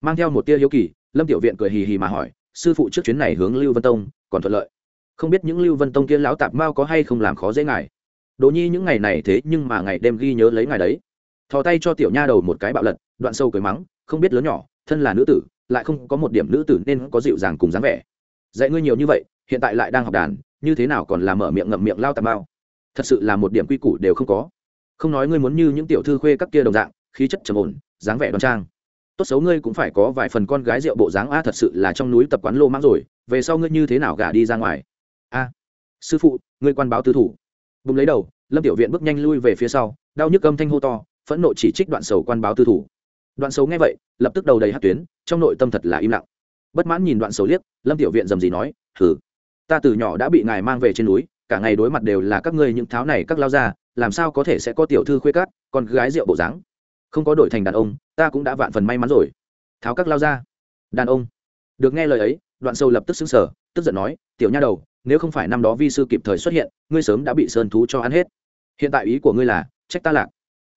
Mang theo một tia hiếu kỳ, lâm tiểu viện cười hì hì mà hỏi, sư phụ trước chuyến này hướng lưu vân tông, còn thuận lợi? Không biết những lưu vân tông kia lão tạp mao có hay không làm khó dễ ngài. Đỗ nhi, những ngày này thế nhưng mà ngày đêm ghi nhớ lấy ngài đấy. Thò tay cho tiểu nha đầu một cái bạo lật, đoạn sâu cười mắng, không biết lớn nhỏ, thân là nữ tử, lại không có một điểm nữ tử nên có dịu dàng cùng dáng vẻ. Dạy ngươi nhiều như vậy, hiện tại lại đang học đàn như thế nào còn làm mở miệng ngậm miệng lao tà mao? Thật sự là một điểm quy củ đều không có. Không nói ngươi muốn như những tiểu thư khuê các kia đồng dạng, khí chất trầm ổn, dáng vẻ đoan trang. Tốt xấu ngươi cũng phải có vài phần con gái rượu bộ dáng a, thật sự là trong núi tập quán lô mãng rồi, về sau ngươi như thế nào gả đi ra ngoài? A, sư phụ, ngươi quan báo tư thủ. Bùng lấy đầu, lâm tiểu viện bước nhanh lui về phía sau, đau nhức âm thanh hô to, phẫn nộ chỉ trích đoạn sầu quan báo tư thủ. Đoạn sầu nghe vậy, lập tức đầu đầy hát tuyến, trong nội tâm thật là im lặng. Bất mãn nhìn đoạn sầu liếc, lâm tiểu viện dầm gì nói thử ta từ nhỏ đã bị ngài mang về trên núi, cả ngày đối mặt đều là các ngươi những tháo này các lao ra, làm sao có thể sẽ có tiểu thư khuê cát con gái rượu bộ dáng? Không có đổi thành đàn ông, ta cũng đã vạn phần may mắn rồi. Tháo các lao ra. Đàn ông. Được nghe lời ấy, đoạn sâu lập tức xứng sở tức giận nói, tiểu nha đầu, nếu không phải năm đó vi sư kịp thời xuất hiện, ngươi sớm đã bị sơn thú cho ăn hết. Hiện tại ý của ngươi là, trách ta lạc.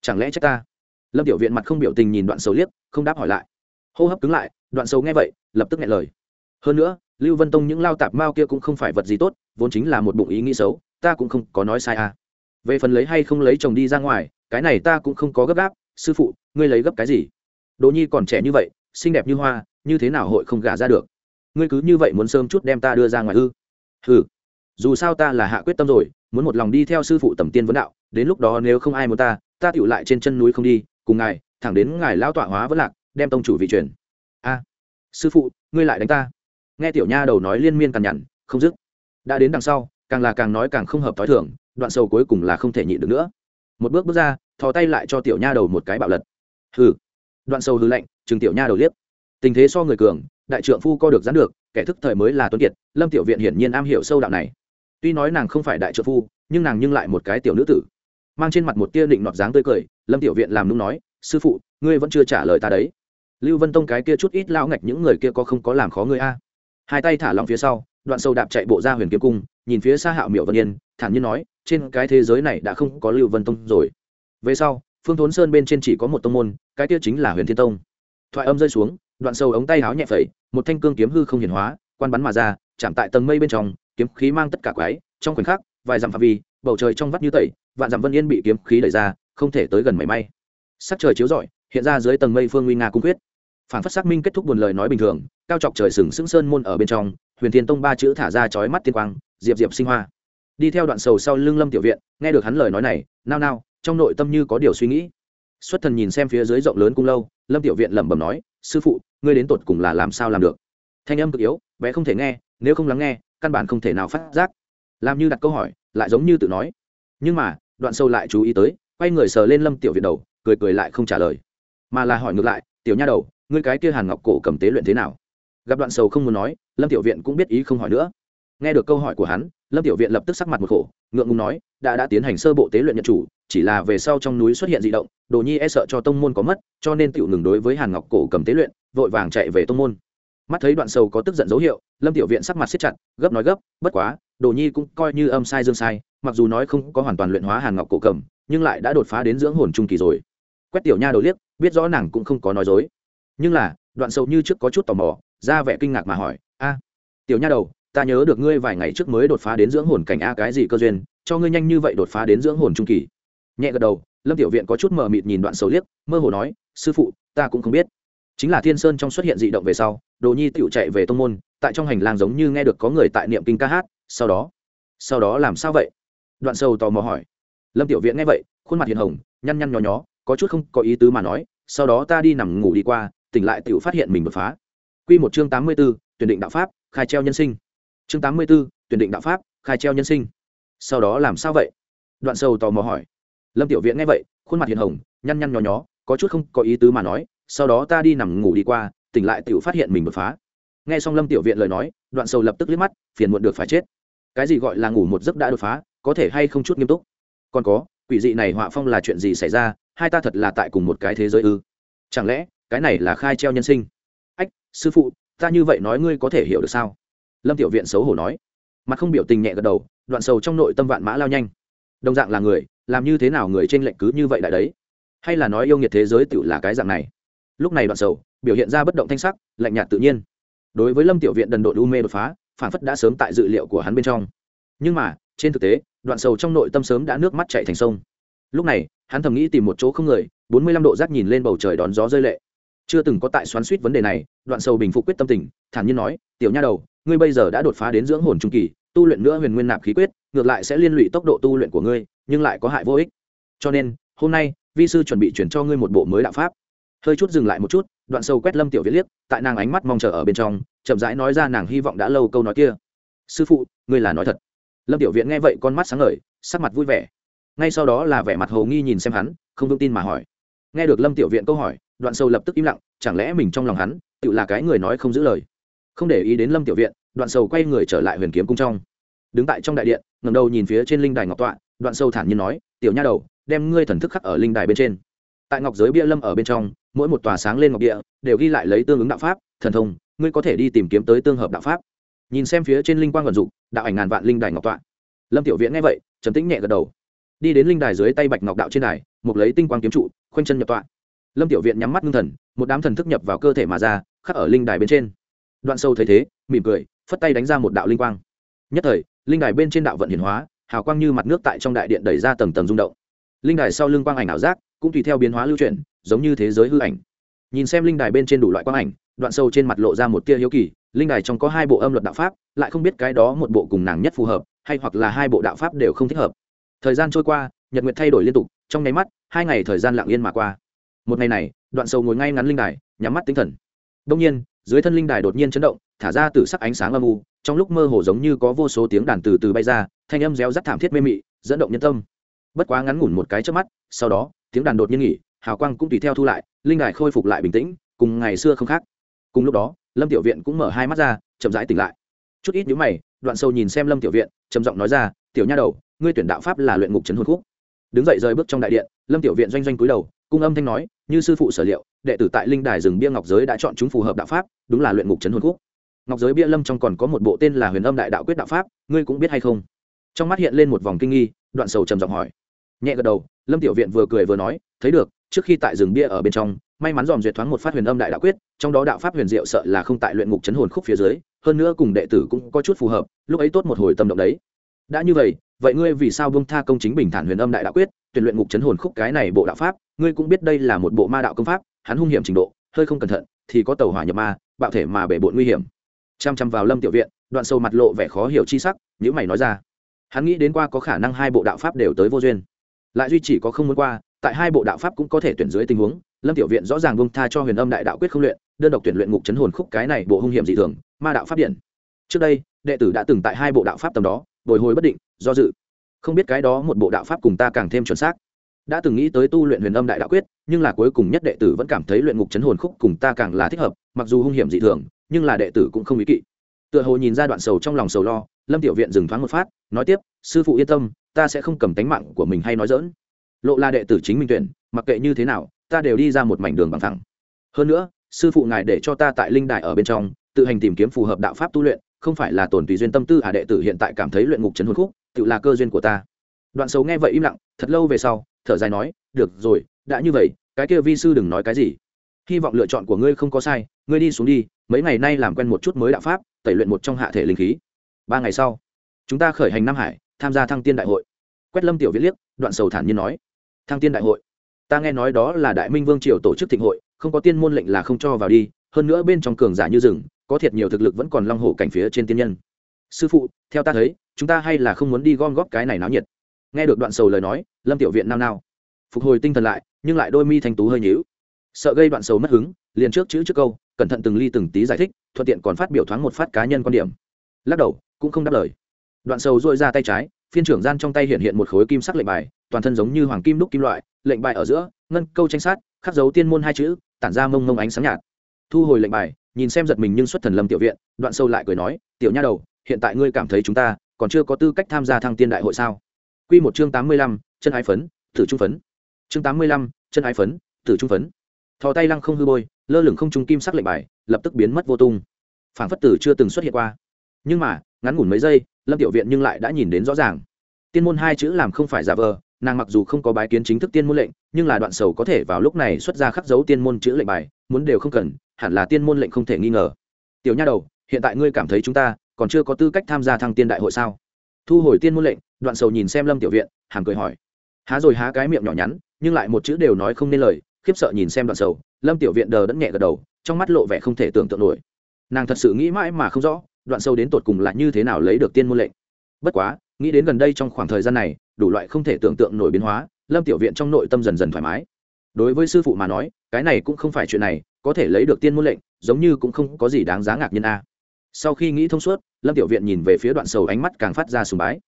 Chẳng lẽ trách ta? Lâm tiểu viện mặt không biểu tình nhìn đoạn sâu liếc, không đáp hỏi lại. Hô hấp cứng lại, đoạn sâu nghe vậy, lập tức nghe lời. Hơn nữa lưu vân tông những lao tạp mao kia cũng không phải vật gì tốt, vốn chính là một bụng ý nghĩ xấu, ta cũng không có nói sai à. Về phần lấy hay không lấy chồng đi ra ngoài, cái này ta cũng không có gấp gáp, sư phụ, ngươi lấy gấp cái gì? Đỗ nhi còn trẻ như vậy, xinh đẹp như hoa, như thế nào hội không gả ra được? Ngươi cứ như vậy muốn sớm chút đem ta đưa ra ngoài ư? Ừ dù sao ta là hạ quyết tâm rồi, muốn một lòng đi theo sư phụ tầm tiên vấn đạo, đến lúc đó nếu không ai muốn ta ta tựu lại trên chân núi không đi, cùng ngài, thẳng đến ngài lao tọa hóa vẫn lạc, đem tông chủ vị truyền. A. Sư phụ, ngươi lại đánh ta nghe tiểu nha đầu nói liên miên cằn nhằn, không dứt. Đã đến đằng sau, càng là càng nói càng không hợp t h ó i thưởng đoạn sầu cuối cùng là không thể nhịn được nữa. Một bước bước ra, thò tay lại cho tiểu nha đầu một cái bạo lật. Hừ. Đoạn sầu hư lạnh, chừng tiểu nha đầu liếc. Tình thế so người cường, đại trượng phu co được dán được, kẻ thức thời mới là tuấn kiệt, lâm tiểu viện hiển nhiên am hiểu sâu đạo này. Tuy nói nàng không phải đại trượng phu, nhưng nàng nhưng lại một cái tiểu nữ tử. Mang trên mặt một tia định nọt dáng tươi cười, lâm tiểu viện làm nung nói, sư phụ, ngươi vẫn chưa trả lời ta đấy. Lưu vân tông cái kia chút ít lão ngạch những người kia có không có làm khó ngươi a? Hai tay thả lòng phía sau, đoạn sâu đạp chạy bộ ra huyền kiếm cung, nhìn phía xa hạo miệu vân yên, thản nhiên nói, trên cái thế giới này đã không có lưu vân tông rồi. Về sau, phương thốn sơn bên trên chỉ có một tông môn, cái kia chính là huyền thiên tông. Thoại âm rơi xuống, đoạn sâu ống tay háo nhẹ phẩy, một thanh cương kiếm hư không hiển hóa, quan bắn mà ra, chạm tại tầng mây bên trong, kiếm khí mang tất cả quái, trong khoảnh khắc, vài dặm phạm vi, bầu trời trong vắt như tẩy, vạn dặm vân yên bị kiếm khí đẩy ra, không thể tới gần mảy may. Sắc trời chiếu rọi, hiện ra dưới tầng mây phương nguy nga cung quyết phản phất xác minh kết thúc buồn lời nói bình thường, cao chọc trời sừng sững sơn môn ở bên trong, huyền thiên tông ba chữ thả ra chói mắt tiên quang, diệp diệp sinh hoa. Đi theo đoạn sầu sau lưng lâm tiểu viện, nghe được hắn lời nói này, nao nao, trong nội tâm như có điều suy nghĩ. Xuất thần nhìn xem phía dưới rộng lớn cung lâu, lâm tiểu viện lẩm bẩm nói, sư phụ, ngươi đến tột cùng là làm sao làm được? Thanh âm cực yếu, bé không thể nghe, nếu không lắng nghe, căn bản không thể nào phát giác. Làm như đặt câu hỏi, lại giống như tự nói. Nhưng mà, đoạn sâu lại chú ý tới, quay người sờ lên lâm tiểu viện đầu, cười cười lại không trả lời. Mà là hỏi ngược lại, tiểu nha đầu ngươi cái kia hàn ngọc cổ cầm tế luyện thế nào? Gặp đoạn sầu không muốn nói, lâm tiểu viện cũng biết ý không hỏi nữa. Nghe được câu hỏi của hắn, lâm tiểu viện lập tức sắc mặt một khổ, ngượng ngùng nói, đã đã tiến hành sơ bộ tế luyện nhận chủ, chỉ là về sau trong núi xuất hiện d ị động, đồ nhi e sợ cho tông môn có mất, cho nên tiểu ngừng đối với hàn ngọc cổ cầm tế luyện, vội vàng chạy về tông môn. Mắt thấy đoạn sầu có tức giận dấu hiệu, lâm tiểu viện sắc mặt siết chặt, gấp nói gấp, bất quá, đồ nhi cũng coi như âm sai dương sai, mặc dù nói không có hoàn toàn luyện hóa hàn ngọc cổ cầm, nhưng lại đã đột phá đến dưỡng hồn trung kỳ rồi. Quét tiểu nha đầu liếc, biết rõ nàng cũng không có nói dối nhưng là, đoạn sầu như trước có chút tò mò, ra vẻ kinh ngạc mà hỏi, a, tiểu nha đầu, ta nhớ được ngươi vài ngày trước mới đột phá đến dưỡng hồn cảnh a cái gì cơ duyên, cho ngươi nhanh như vậy đột phá đến dưỡng hồn trung kỳ. Nhẹ gật đầu, lâm tiểu viện có chút mờ mịt nhìn đoạn sầu liếc, mơ hồ nói, sư phụ, ta cũng không biết. Chính là thiên sơn trong xuất hiện dị động về sau, đồ nhi tựu chạy về tông môn, tại trong hành lang giống như nghe được có người tại niệm kinh ca hát, sau đó sau đó làm sao vậy? Đoạn sầu tò mò hỏi. Lâm tiểu viện nghe vậy, khuôn mặt hiền hồng, nhăn nhăn nhó nhó, có chút không có ý tứ mà nói, sau đó ta đi nằm ngủ đi qua tỉnh lại Tiểu phát hiện mình đột phá Quy một chương tám mươi 84, tuyển định đạo pháp, khai treo nhân sinh. Chương tám mươi 84, tuyển định đạo pháp, khai treo nhân sinh. Sau đó làm sao vậy? Đoạn Sầu tò mò hỏi. Lâm Tiểu Viện nghe vậy, khuôn mặt hiền hồng, nhăn nhăn nhó nhó, có chút không có ý tứ mà nói, sau đó ta đi nằm ngủ đi qua, tỉnh lại Tiểu phát hiện mình đột phá. Nghe xong Lâm Tiểu Viện lời nói, Đoạn Sầu lập tức liếc mắt, phiền muộn được phải chết. Cái gì gọi là ngủ một giấc đã đột phá, có thể hay không chút nghiêm túc? Còn có, quỷ dị này họa phong là chuyện gì xảy ra, hai ta thật là tại cùng một cái thế giới ư? Chẳng lẽ, cái này là khai treo nhân sinh? ách, sư phụ, ta như vậy nói ngươi có thể hiểu được sao? Lâm tiểu viện xấu hổ nói. Mặt không biểu tình nhẹ gật đầu, đoạn sầu trong nội tâm vạn mã lao nhanh. Đồng dạng là người, làm như thế nào người trên lệnh cứ như vậy đại đấy? Hay là nói yêu nghiệt thế giới tự là cái dạng này? Lúc này đoạn sầu, biểu hiện ra bất động thanh sắc, lạnh nhạt tự nhiên. Đối với lâm tiểu viện đần độn u mê đột phá, phản phất đã sớm tại dự liệu của hắn bên trong. Nhưng mà, trên thực tế, đoạn sầu trong nội tâm sớm đã nước mắt chạy thành sông. Lúc này, hắn thầm nghĩ tìm một chỗ không người, bốn mươi lăm độ rác nhìn lên bầu trời đón gió rơi lệ chưa từng có tại xoắn suýt vấn đề này, đoạn sầu bình phục quyết tâm tình, thản nhiên nói, tiểu nha đầu, ngươi bây giờ đã đột phá đến dưỡng hồn trung kỳ, tu luyện nữa huyền nguyên nạp khí quyết, ngược lại sẽ liên lụy tốc độ tu luyện của ngươi, nhưng lại có hại vô ích. Cho nên, hôm nay, vi sư chuẩn bị chuyển cho ngươi một bộ mới đạo pháp. Hơi chút dừng lại một chút, đoạn sâu quét lâm tiểu viết liếc, tại nàng ánh mắt mong chờ ở bên trong, chậm rãi nói ra nàng hy vọng đã lâu câu nói kia. Sư phụ, ngươi là nói thật. Lâm tiểu viện nghe vậy con mắt sáng ngời, sắc mặt vui vẻ. Ngay sau đó là vẻ mặt hồ nghi nhìn xem hắn, không vững tin mà hỏi. Nghe được lâm tiểu viện câu hỏi đoạn sâu lập tức im lặng, chẳng lẽ mình trong lòng hắn tự là cái người nói không giữ lời? Không để ý đến lâm tiểu viện, đoạn sâu quay người trở lại huyền kiếm cung trong. Đứng tại trong đại điện ngầm đầu nhìn phía trên linh đài ngọc tọa, đoạn sâu thản nhiên nói, tiểu nha đầu, đem ngươi thần thức khắc ở linh đài bên trên. Tại ngọc giới bia lâm ở bên trong, mỗi một tòa sáng lên ngọc địa đều ghi lại lấy tương ứng đạo pháp, thần thông, ngươi có thể đi tìm kiếm tới tương hợp đạo pháp. Nhìn xem phía trên linh quang vận dụng, đạo ảnh ngàn vạn linh đài ngọc tọa. Lâm tiểu viện nghe vậy, trầm tĩnh nhẹ gật đầu. Đi đến linh đài dưới tay bạch ngọc đạo trên đài, mục lấy tinh quang kiếm trụ, khoanh chân nhập tọa lâm tiểu viện nhắm mắt ngưng thần, một đám thần thức nhập vào cơ thể mà ra, khắc ở linh đài bên trên. Đoạn sâu thấy thế, mỉm cười, phất tay đánh ra một đạo linh quang. Nhất thời, linh đài bên trên đạo vận hiển hóa, hào quang như mặt nước tại trong đại điện đẩy ra tầng tầng rung động. Linh đài sau lưng quang ảnh ảo giác, cũng tùy theo biến hóa lưu chuyển, giống như thế giới hư ảnh. Nhìn xem linh đài bên trên đủ loại quang ảnh, đoạn sâu trên mặt lộ ra một tia hiếu kỳ, linh đài trong có hai bộ âm luật đạo pháp, lại không biết cái đó một bộ cùng nàng nhất phù hợp, hay hoặc là hai bộ đạo pháp đều không thích hợp. Thời gian trôi qua, nhật nguyệt thay đổi liên tục, trong nháy mắt, hai ngày thời gian lặng yên mà qua một ngày này, đoạn sâu ngồi ngay ngắn linh đài, nhắm mắt tinh thần. Đông nhiên, dưới thân linh đài đột nhiên chấn động, thả ra từ sắc ánh sáng âm u, trong lúc mơ hồ giống như có vô số tiếng đàn từ từ bay ra, thanh âm réo rắt thảm thiết mê mị, dẫn động nhân tâm. Bất quá ngắn ngủn một cái trước mắt, sau đó, tiếng đàn đột nhiên nghỉ, hào quang cũng tùy theo thu lại, linh đài khôi phục lại bình tĩnh, cùng ngày xưa không khác. Cùng lúc đó, lâm tiểu viện cũng mở hai mắt ra, chậm rãi tỉnh lại. Chút ít nhíu mày, đoạn sâu nhìn xem lâm tiểu viện, trầm giọng nói ra, tiểu nha đầu, ngươi tuyển đạo pháp là luyện ngục trấn hồn khúc. Đứng dậy rời bước trong đại điện, lâm tiểu viện doanh doanh cúi đầu cung âm thanh nói, như sư phụ sở liệu, đệ tử tại linh đài rừng bia ngọc giới đã chọn chúng phù hợp đạo pháp, đúng là luyện ngục trấn hồn khúc. Ngọc giới bia lâm trong còn có một bộ tên là huyền âm đại đạo quyết đạo pháp, ngươi cũng biết hay không? Trong mắt hiện lên một vòng kinh nghi, đoạn sầu trầm giọng hỏi. Nhẹ gật đầu, lâm tiểu viện vừa cười vừa nói, thấy được, trước khi tại rừng bia ở bên trong, may mắn dòm duyệt thoáng một phát huyền âm đại đạo quyết, trong đó đạo pháp huyền diệu sợ là không tại luyện ngục chấn hồn khúc phía dưới, hơn nữa cùng đệ tử cũng có chút phù hợp, lúc ấy tốt một hồi tâm động đấy. Đã như vậy vậy ngươi vì sao bông tha công chính bình thản huyền âm đại đạo quyết, tuyển luyện ngục chấn hồn khúc cái này bộ đạo pháp ngươi cũng biết đây là một bộ ma đạo công pháp, hắn hung hiểm trình độ, hơi không cẩn thận, thì có tàu hỏa nhập ma, bạo thể mà bể bộn nguy hiểm. Chăm chăm vào lâm tiểu viện, đoạn sâu mặt lộ vẻ khó hiểu chi sắc nhữ mày nói ra. Hắn nghĩ đến qua có khả năng hai bộ đạo pháp đều tới vô duyên. Lại duy chỉ có không muốn qua, tại hai bộ đạo pháp cũng có thể tuyển dưới tình huống, lâm tiểu viện rõ ràng bông tha cho huyền âm đại đạo quyết không luyện, đơn độc tuyển luyện ngục chấn hồn khúc cái này bộ hung hiểm dị thường, ma đạo pháp điển. trước đây, đệ tử đã từng tại hai bộ đạo pháp tầm đó, bồi hồi bất định, do dự. Không biết cái đó một bộ đạo pháp cùng ta càng thêm chuẩn xác đã từng nghĩ tới tu luyện huyền âm đại đạo quyết, nhưng là cuối cùng nhất đệ tử vẫn cảm thấy luyện ngục chấn hồn khúc cùng ta càng là thích hợp, mặc dù hung hiểm dị thường, nhưng là đệ tử cũng không ý kỵ. Tựa hồ nhìn ra đoạn sầu trong lòng sầu lo, lâm tiểu viện dừng thoáng một phát, nói tiếp, sư phụ yên tâm, ta sẽ không cầm tánh mạng của mình hay nói dỡn lộ là đệ tử chính minh tuyển, mặc kệ như thế nào, ta đều đi ra một mảnh đường bằng thẳng. Hơn nữa, sư phụ ngài để cho ta tại linh đại ở bên trong, tự hành tìm kiếm phù hợp đạo pháp tu luyện, không phải là tổn tùy duyên tâm tư à đệ tử hiện tại cảm thấy luyện ngục chấn hồn khúc, tự là cơ duyên của ta. Đoạn sầu nghe vậy im lặng, thật lâu về sau thở dài nói, được rồi, đã như vậy, cái kia vi sư đừng nói cái gì. Hy vọng lựa chọn của ngươi không có sai, ngươi đi xuống đi, mấy ngày nay làm quen một chút mới đạo pháp, tẩy luyện một trong hạ thể linh khí. Ba ngày sau, chúng ta khởi hành nam hải, tham gia thăng tiên đại hội. Quét lâm tiểu viết liếc, đoạn sầu thản nhiên nói, thăng tiên đại hội? Ta nghe nói đó là đại minh vương triều tổ chức thịnh hội, không có tiên môn lệnh là không cho vào đi, hơn nữa bên trong cường giả như rừng, có thiệt nhiều thực lực vẫn còn long hổ cảnh phía trên tiên nhân. Sư phụ, theo ta thấy, chúng ta hay là không muốn đi gom góp cái này náo nhiệt nghe được đoạn sầu lời nói, lâm tiểu viện nao nao. Phục hồi tinh thần lại, nhưng lại đôi mi thanh tú hơi nhíu. Sợ gây đoạn sầu mất hứng, liền trước chữ trước câu, cẩn thận từng ly từng tí giải thích, thuận tiện còn phát biểu thoáng một phát cá nhân quan điểm. Lắc đầu, cũng không đáp lời. Đoạn sầu dội ra tay trái, phiên trưởng gian trong tay hiện hiện một khối kim sắc lệnh bài, toàn thân giống như hoàng kim đúc kim loại, lệnh bài ở giữa, ngân câu tranh sát, khắc dấu tiên môn hai chữ, tản ra mông mông ánh sáng nhạt. Thu hồi lệnh bài, nhìn xem giật mình nhưng xuất thần lâm tiểu viện, đoạn sâu lại cười nói, tiểu nha đầu, hiện tại ngươi cảm thấy chúng ta còn chưa có tư cách tham gia thăng tiên đại hội sao? Quy một chương tám mươi lăm, chân ái phấn thử trung phấn. Chương tám mươi lăm, chân ái phấn thử trung phấn. Thò tay lăng không hư bôi, lơ lửng không trung kim sắc lệnh bài, lập tức biến mất vô tung. Phản phất tử chưa từng xuất hiện qua. Nhưng mà, ngắn ngủn mấy giây, lâm tiểu viện nhưng lại đã nhìn đến rõ ràng. Tiên môn hai chữ làm không phải giả vờ, nàng mặc dù không có bái kiến chính thức tiên môn lệnh, nhưng là đoạn sầu có thể vào lúc này xuất ra khắc dấu tiên môn chữ lệnh bài, muốn đều không cần, hẳn là tiên môn lệnh không thể nghi ngờ. Tiểu nha đầu, hiện tại ngươi cảm thấy chúng ta còn chưa có tư cách tham gia thăng tiên đại hội sao? Thu hồi tiên môn lệnh, đoạn sầu nhìn xem lâm tiểu viện, hàm cười hỏi. Há rồi há cái miệng nhỏ nhắn, nhưng lại một chữ đều nói không nên lời, khiếp sợ nhìn xem đoạn sầu, lâm tiểu viện đờ đẫn nhẹ gật đầu, trong mắt lộ vẻ không thể tưởng tượng nổi. Nàng thật sự nghĩ mãi mà không rõ, đoạn sâu đến tột cùng là như thế nào lấy được tiên môn lệnh. Bất quá, nghĩ đến gần đây trong khoảng thời gian này, đủ loại không thể tưởng tượng nổi biến hóa, lâm tiểu viện trong nội tâm dần dần thoải mái. Đối với sư phụ mà nói, cái này cũng không phải chuyện này, có thể lấy được tiên môn lệnh, giống như cũng không có gì đáng giá ngạc nhiên a sau khi nghĩ thông suốt, lâm tiểu viện nhìn về phía đoạn sầu ánh mắt càng phát ra sùng bái.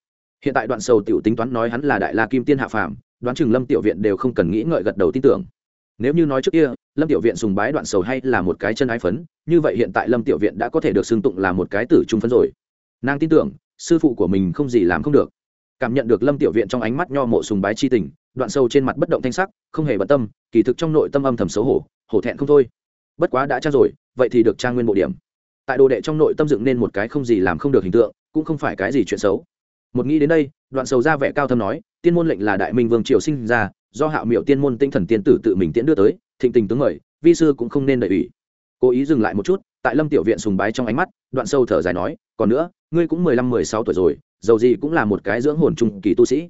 Hiện tại đoạn sầu tiểu tính toán nói hắn là đại la kim tiên hạ phàm, đoán chừng lâm tiểu viện đều không cần nghĩ ngợi gật đầu tin tưởng. Nếu như nói trước kia, lâm tiểu viện sùng bái đoạn sầu hay là một cái chân ái phấn, như vậy hiện tại lâm tiểu viện đã có thể được xưng tụng là một cái tử trung phấn rồi. Nàng tin tưởng, sư phụ của mình không gì làm không được. Cảm nhận được lâm tiểu viện trong ánh mắt nho mộ sùng bái chi tình, đoạn sâu trên mặt bất động thanh sắc, không hề bận tâm, kỳ thực trong nội tâm âm thầm xấu hổ hổ thẹn không thôi. Bất quá đã trang rồi, vậy thì được trang nguyên bộ điểm tại đồ đệ trong nội tâm dựng nên một cái không gì làm không được hình tượng, cũng không phải cái gì chuyện xấu. Một nghĩ đến đây, đoạn sầu ra vẻ cao thâm nói, tiên môn lệnh là đại minh vương triều sinh ra, do hạo miệu tiên môn tinh thần tiên tử tự mình tiễn đưa tới, thịnh tình tướng mời, vi sư cũng không nên đợi ủy. Cố ý dừng lại một chút, tại lâm tiểu viện sùng bái trong ánh mắt, đoạn sâu thở dài nói, còn nữa, ngươi cũng mười lăm, mười sáu tuổi rồi, dầu gì cũng là một cái dưỡng hồn trung kỳ tu sĩ.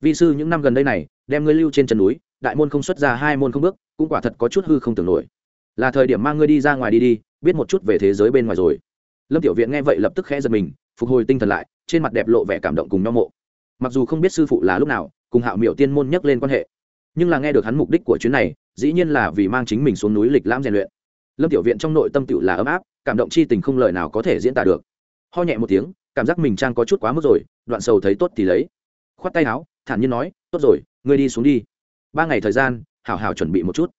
Vi sư những năm gần đây này, đem ngươi lưu trên chân núi, đại môn không xuất ra hai môn không bước, cũng quả thật có chút hư không tưởng nổi. Là thời điểm mang ngươi đi ra ngoài đi đi biết một chút về thế giới bên ngoài rồi. Lâm tiểu viện nghe vậy lập tức khẽ giật mình, phục hồi tinh thần lại, trên mặt đẹp lộ vẻ cảm động cùng nho mộ. Mặc dù không biết sư phụ là lúc nào, cùng hạo miểu tiên môn nhắc lên quan hệ, nhưng là nghe được hắn mục đích của chuyến này, dĩ nhiên là vì mang chính mình xuống núi lịch lãm rèn luyện. Lâm tiểu viện trong nội tâm tựu là ấm áp, cảm động chi tình không lời nào có thể diễn tả được. Ho nhẹ một tiếng, cảm giác mình trang có chút quá mức rồi, đoạn sầu thấy tốt thì lấy. Khoát tay áo, thản nhiên nói, tốt rồi, ngươi đi xuống đi. Ba ngày thời gian, hảo hảo chuẩn bị một chút.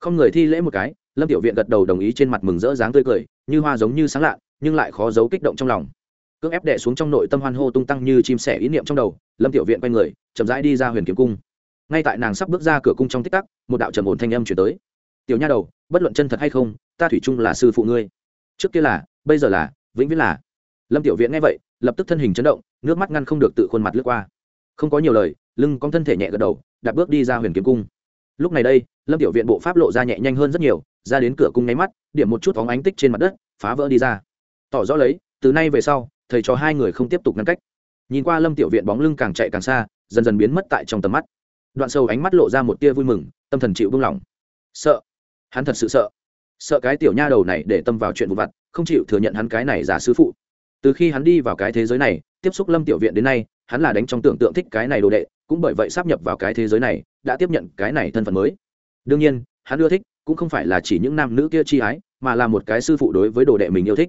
Không người thi lễ một cái lâm tiểu viện gật đầu đồng ý trên mặt mừng rỡ dáng tươi cười, như hoa giống như sáng lạ, nhưng lại khó giấu kích động trong lòng. Cưỡng ép đệ xuống trong nội tâm hoan hô tung tăng như chim sẻ ý niệm trong đầu, lâm tiểu viện quay người, chậm rãi đi ra huyền kiếm cung. Ngay tại nàng sắp bước ra cửa cung trong tích tắc, một đạo trầm ổn thanh âm chuyển tới. Tiểu nha đầu, bất luận chân thật hay không, ta thủy chung là sư phụ ngươi. Trước kia là, bây giờ là, vĩnh viễn là. Lâm tiểu viện nghe vậy, lập tức thân hình chấn động, nước mắt ngăn không được tự khuôn mặt lướt qua. Không có nhiều lời, lưng con thân thể nhẹ gật đầu đặt bước đi ra huyền kiếm cung. Lúc này đây, lâm tiểu viện bộ pháp lộ ra nhẹ nhanh hơn rất nhiều ra đến cửa cung nháy mắt, điểm một chút phóng ánh tích trên mặt đất, phá vỡ đi ra. Tỏ rõ lấy, từ nay về sau, thầy cho hai người không tiếp tục ngăn cách. Nhìn qua lâm tiểu viện bóng lưng càng chạy càng xa, dần dần biến mất tại trong tầm mắt. Đoạn sâu ánh mắt lộ ra một tia vui mừng, tâm thần chịu buông lỏng. Sợ. Hắn thật sự sợ. Sợ cái tiểu nha đầu này để tâm vào chuyện vụ vặt, không chịu thừa nhận hắn cái này giả sư phụ. Từ khi hắn đi vào cái thế giới này, tiếp xúc lâm tiểu viện đến nay, hắn là đánh trong tưởng tượng thích cái này đồ đệ, cũng bởi vậy sắp nhập vào cái thế giới này, đã tiếp nhận cái này thân phận mới. Đương nhiên, hắn ưa thích cũng không phải là chỉ những nam nữ kia chi ái mà là một cái sư phụ đối với đồ đệ mình yêu thích.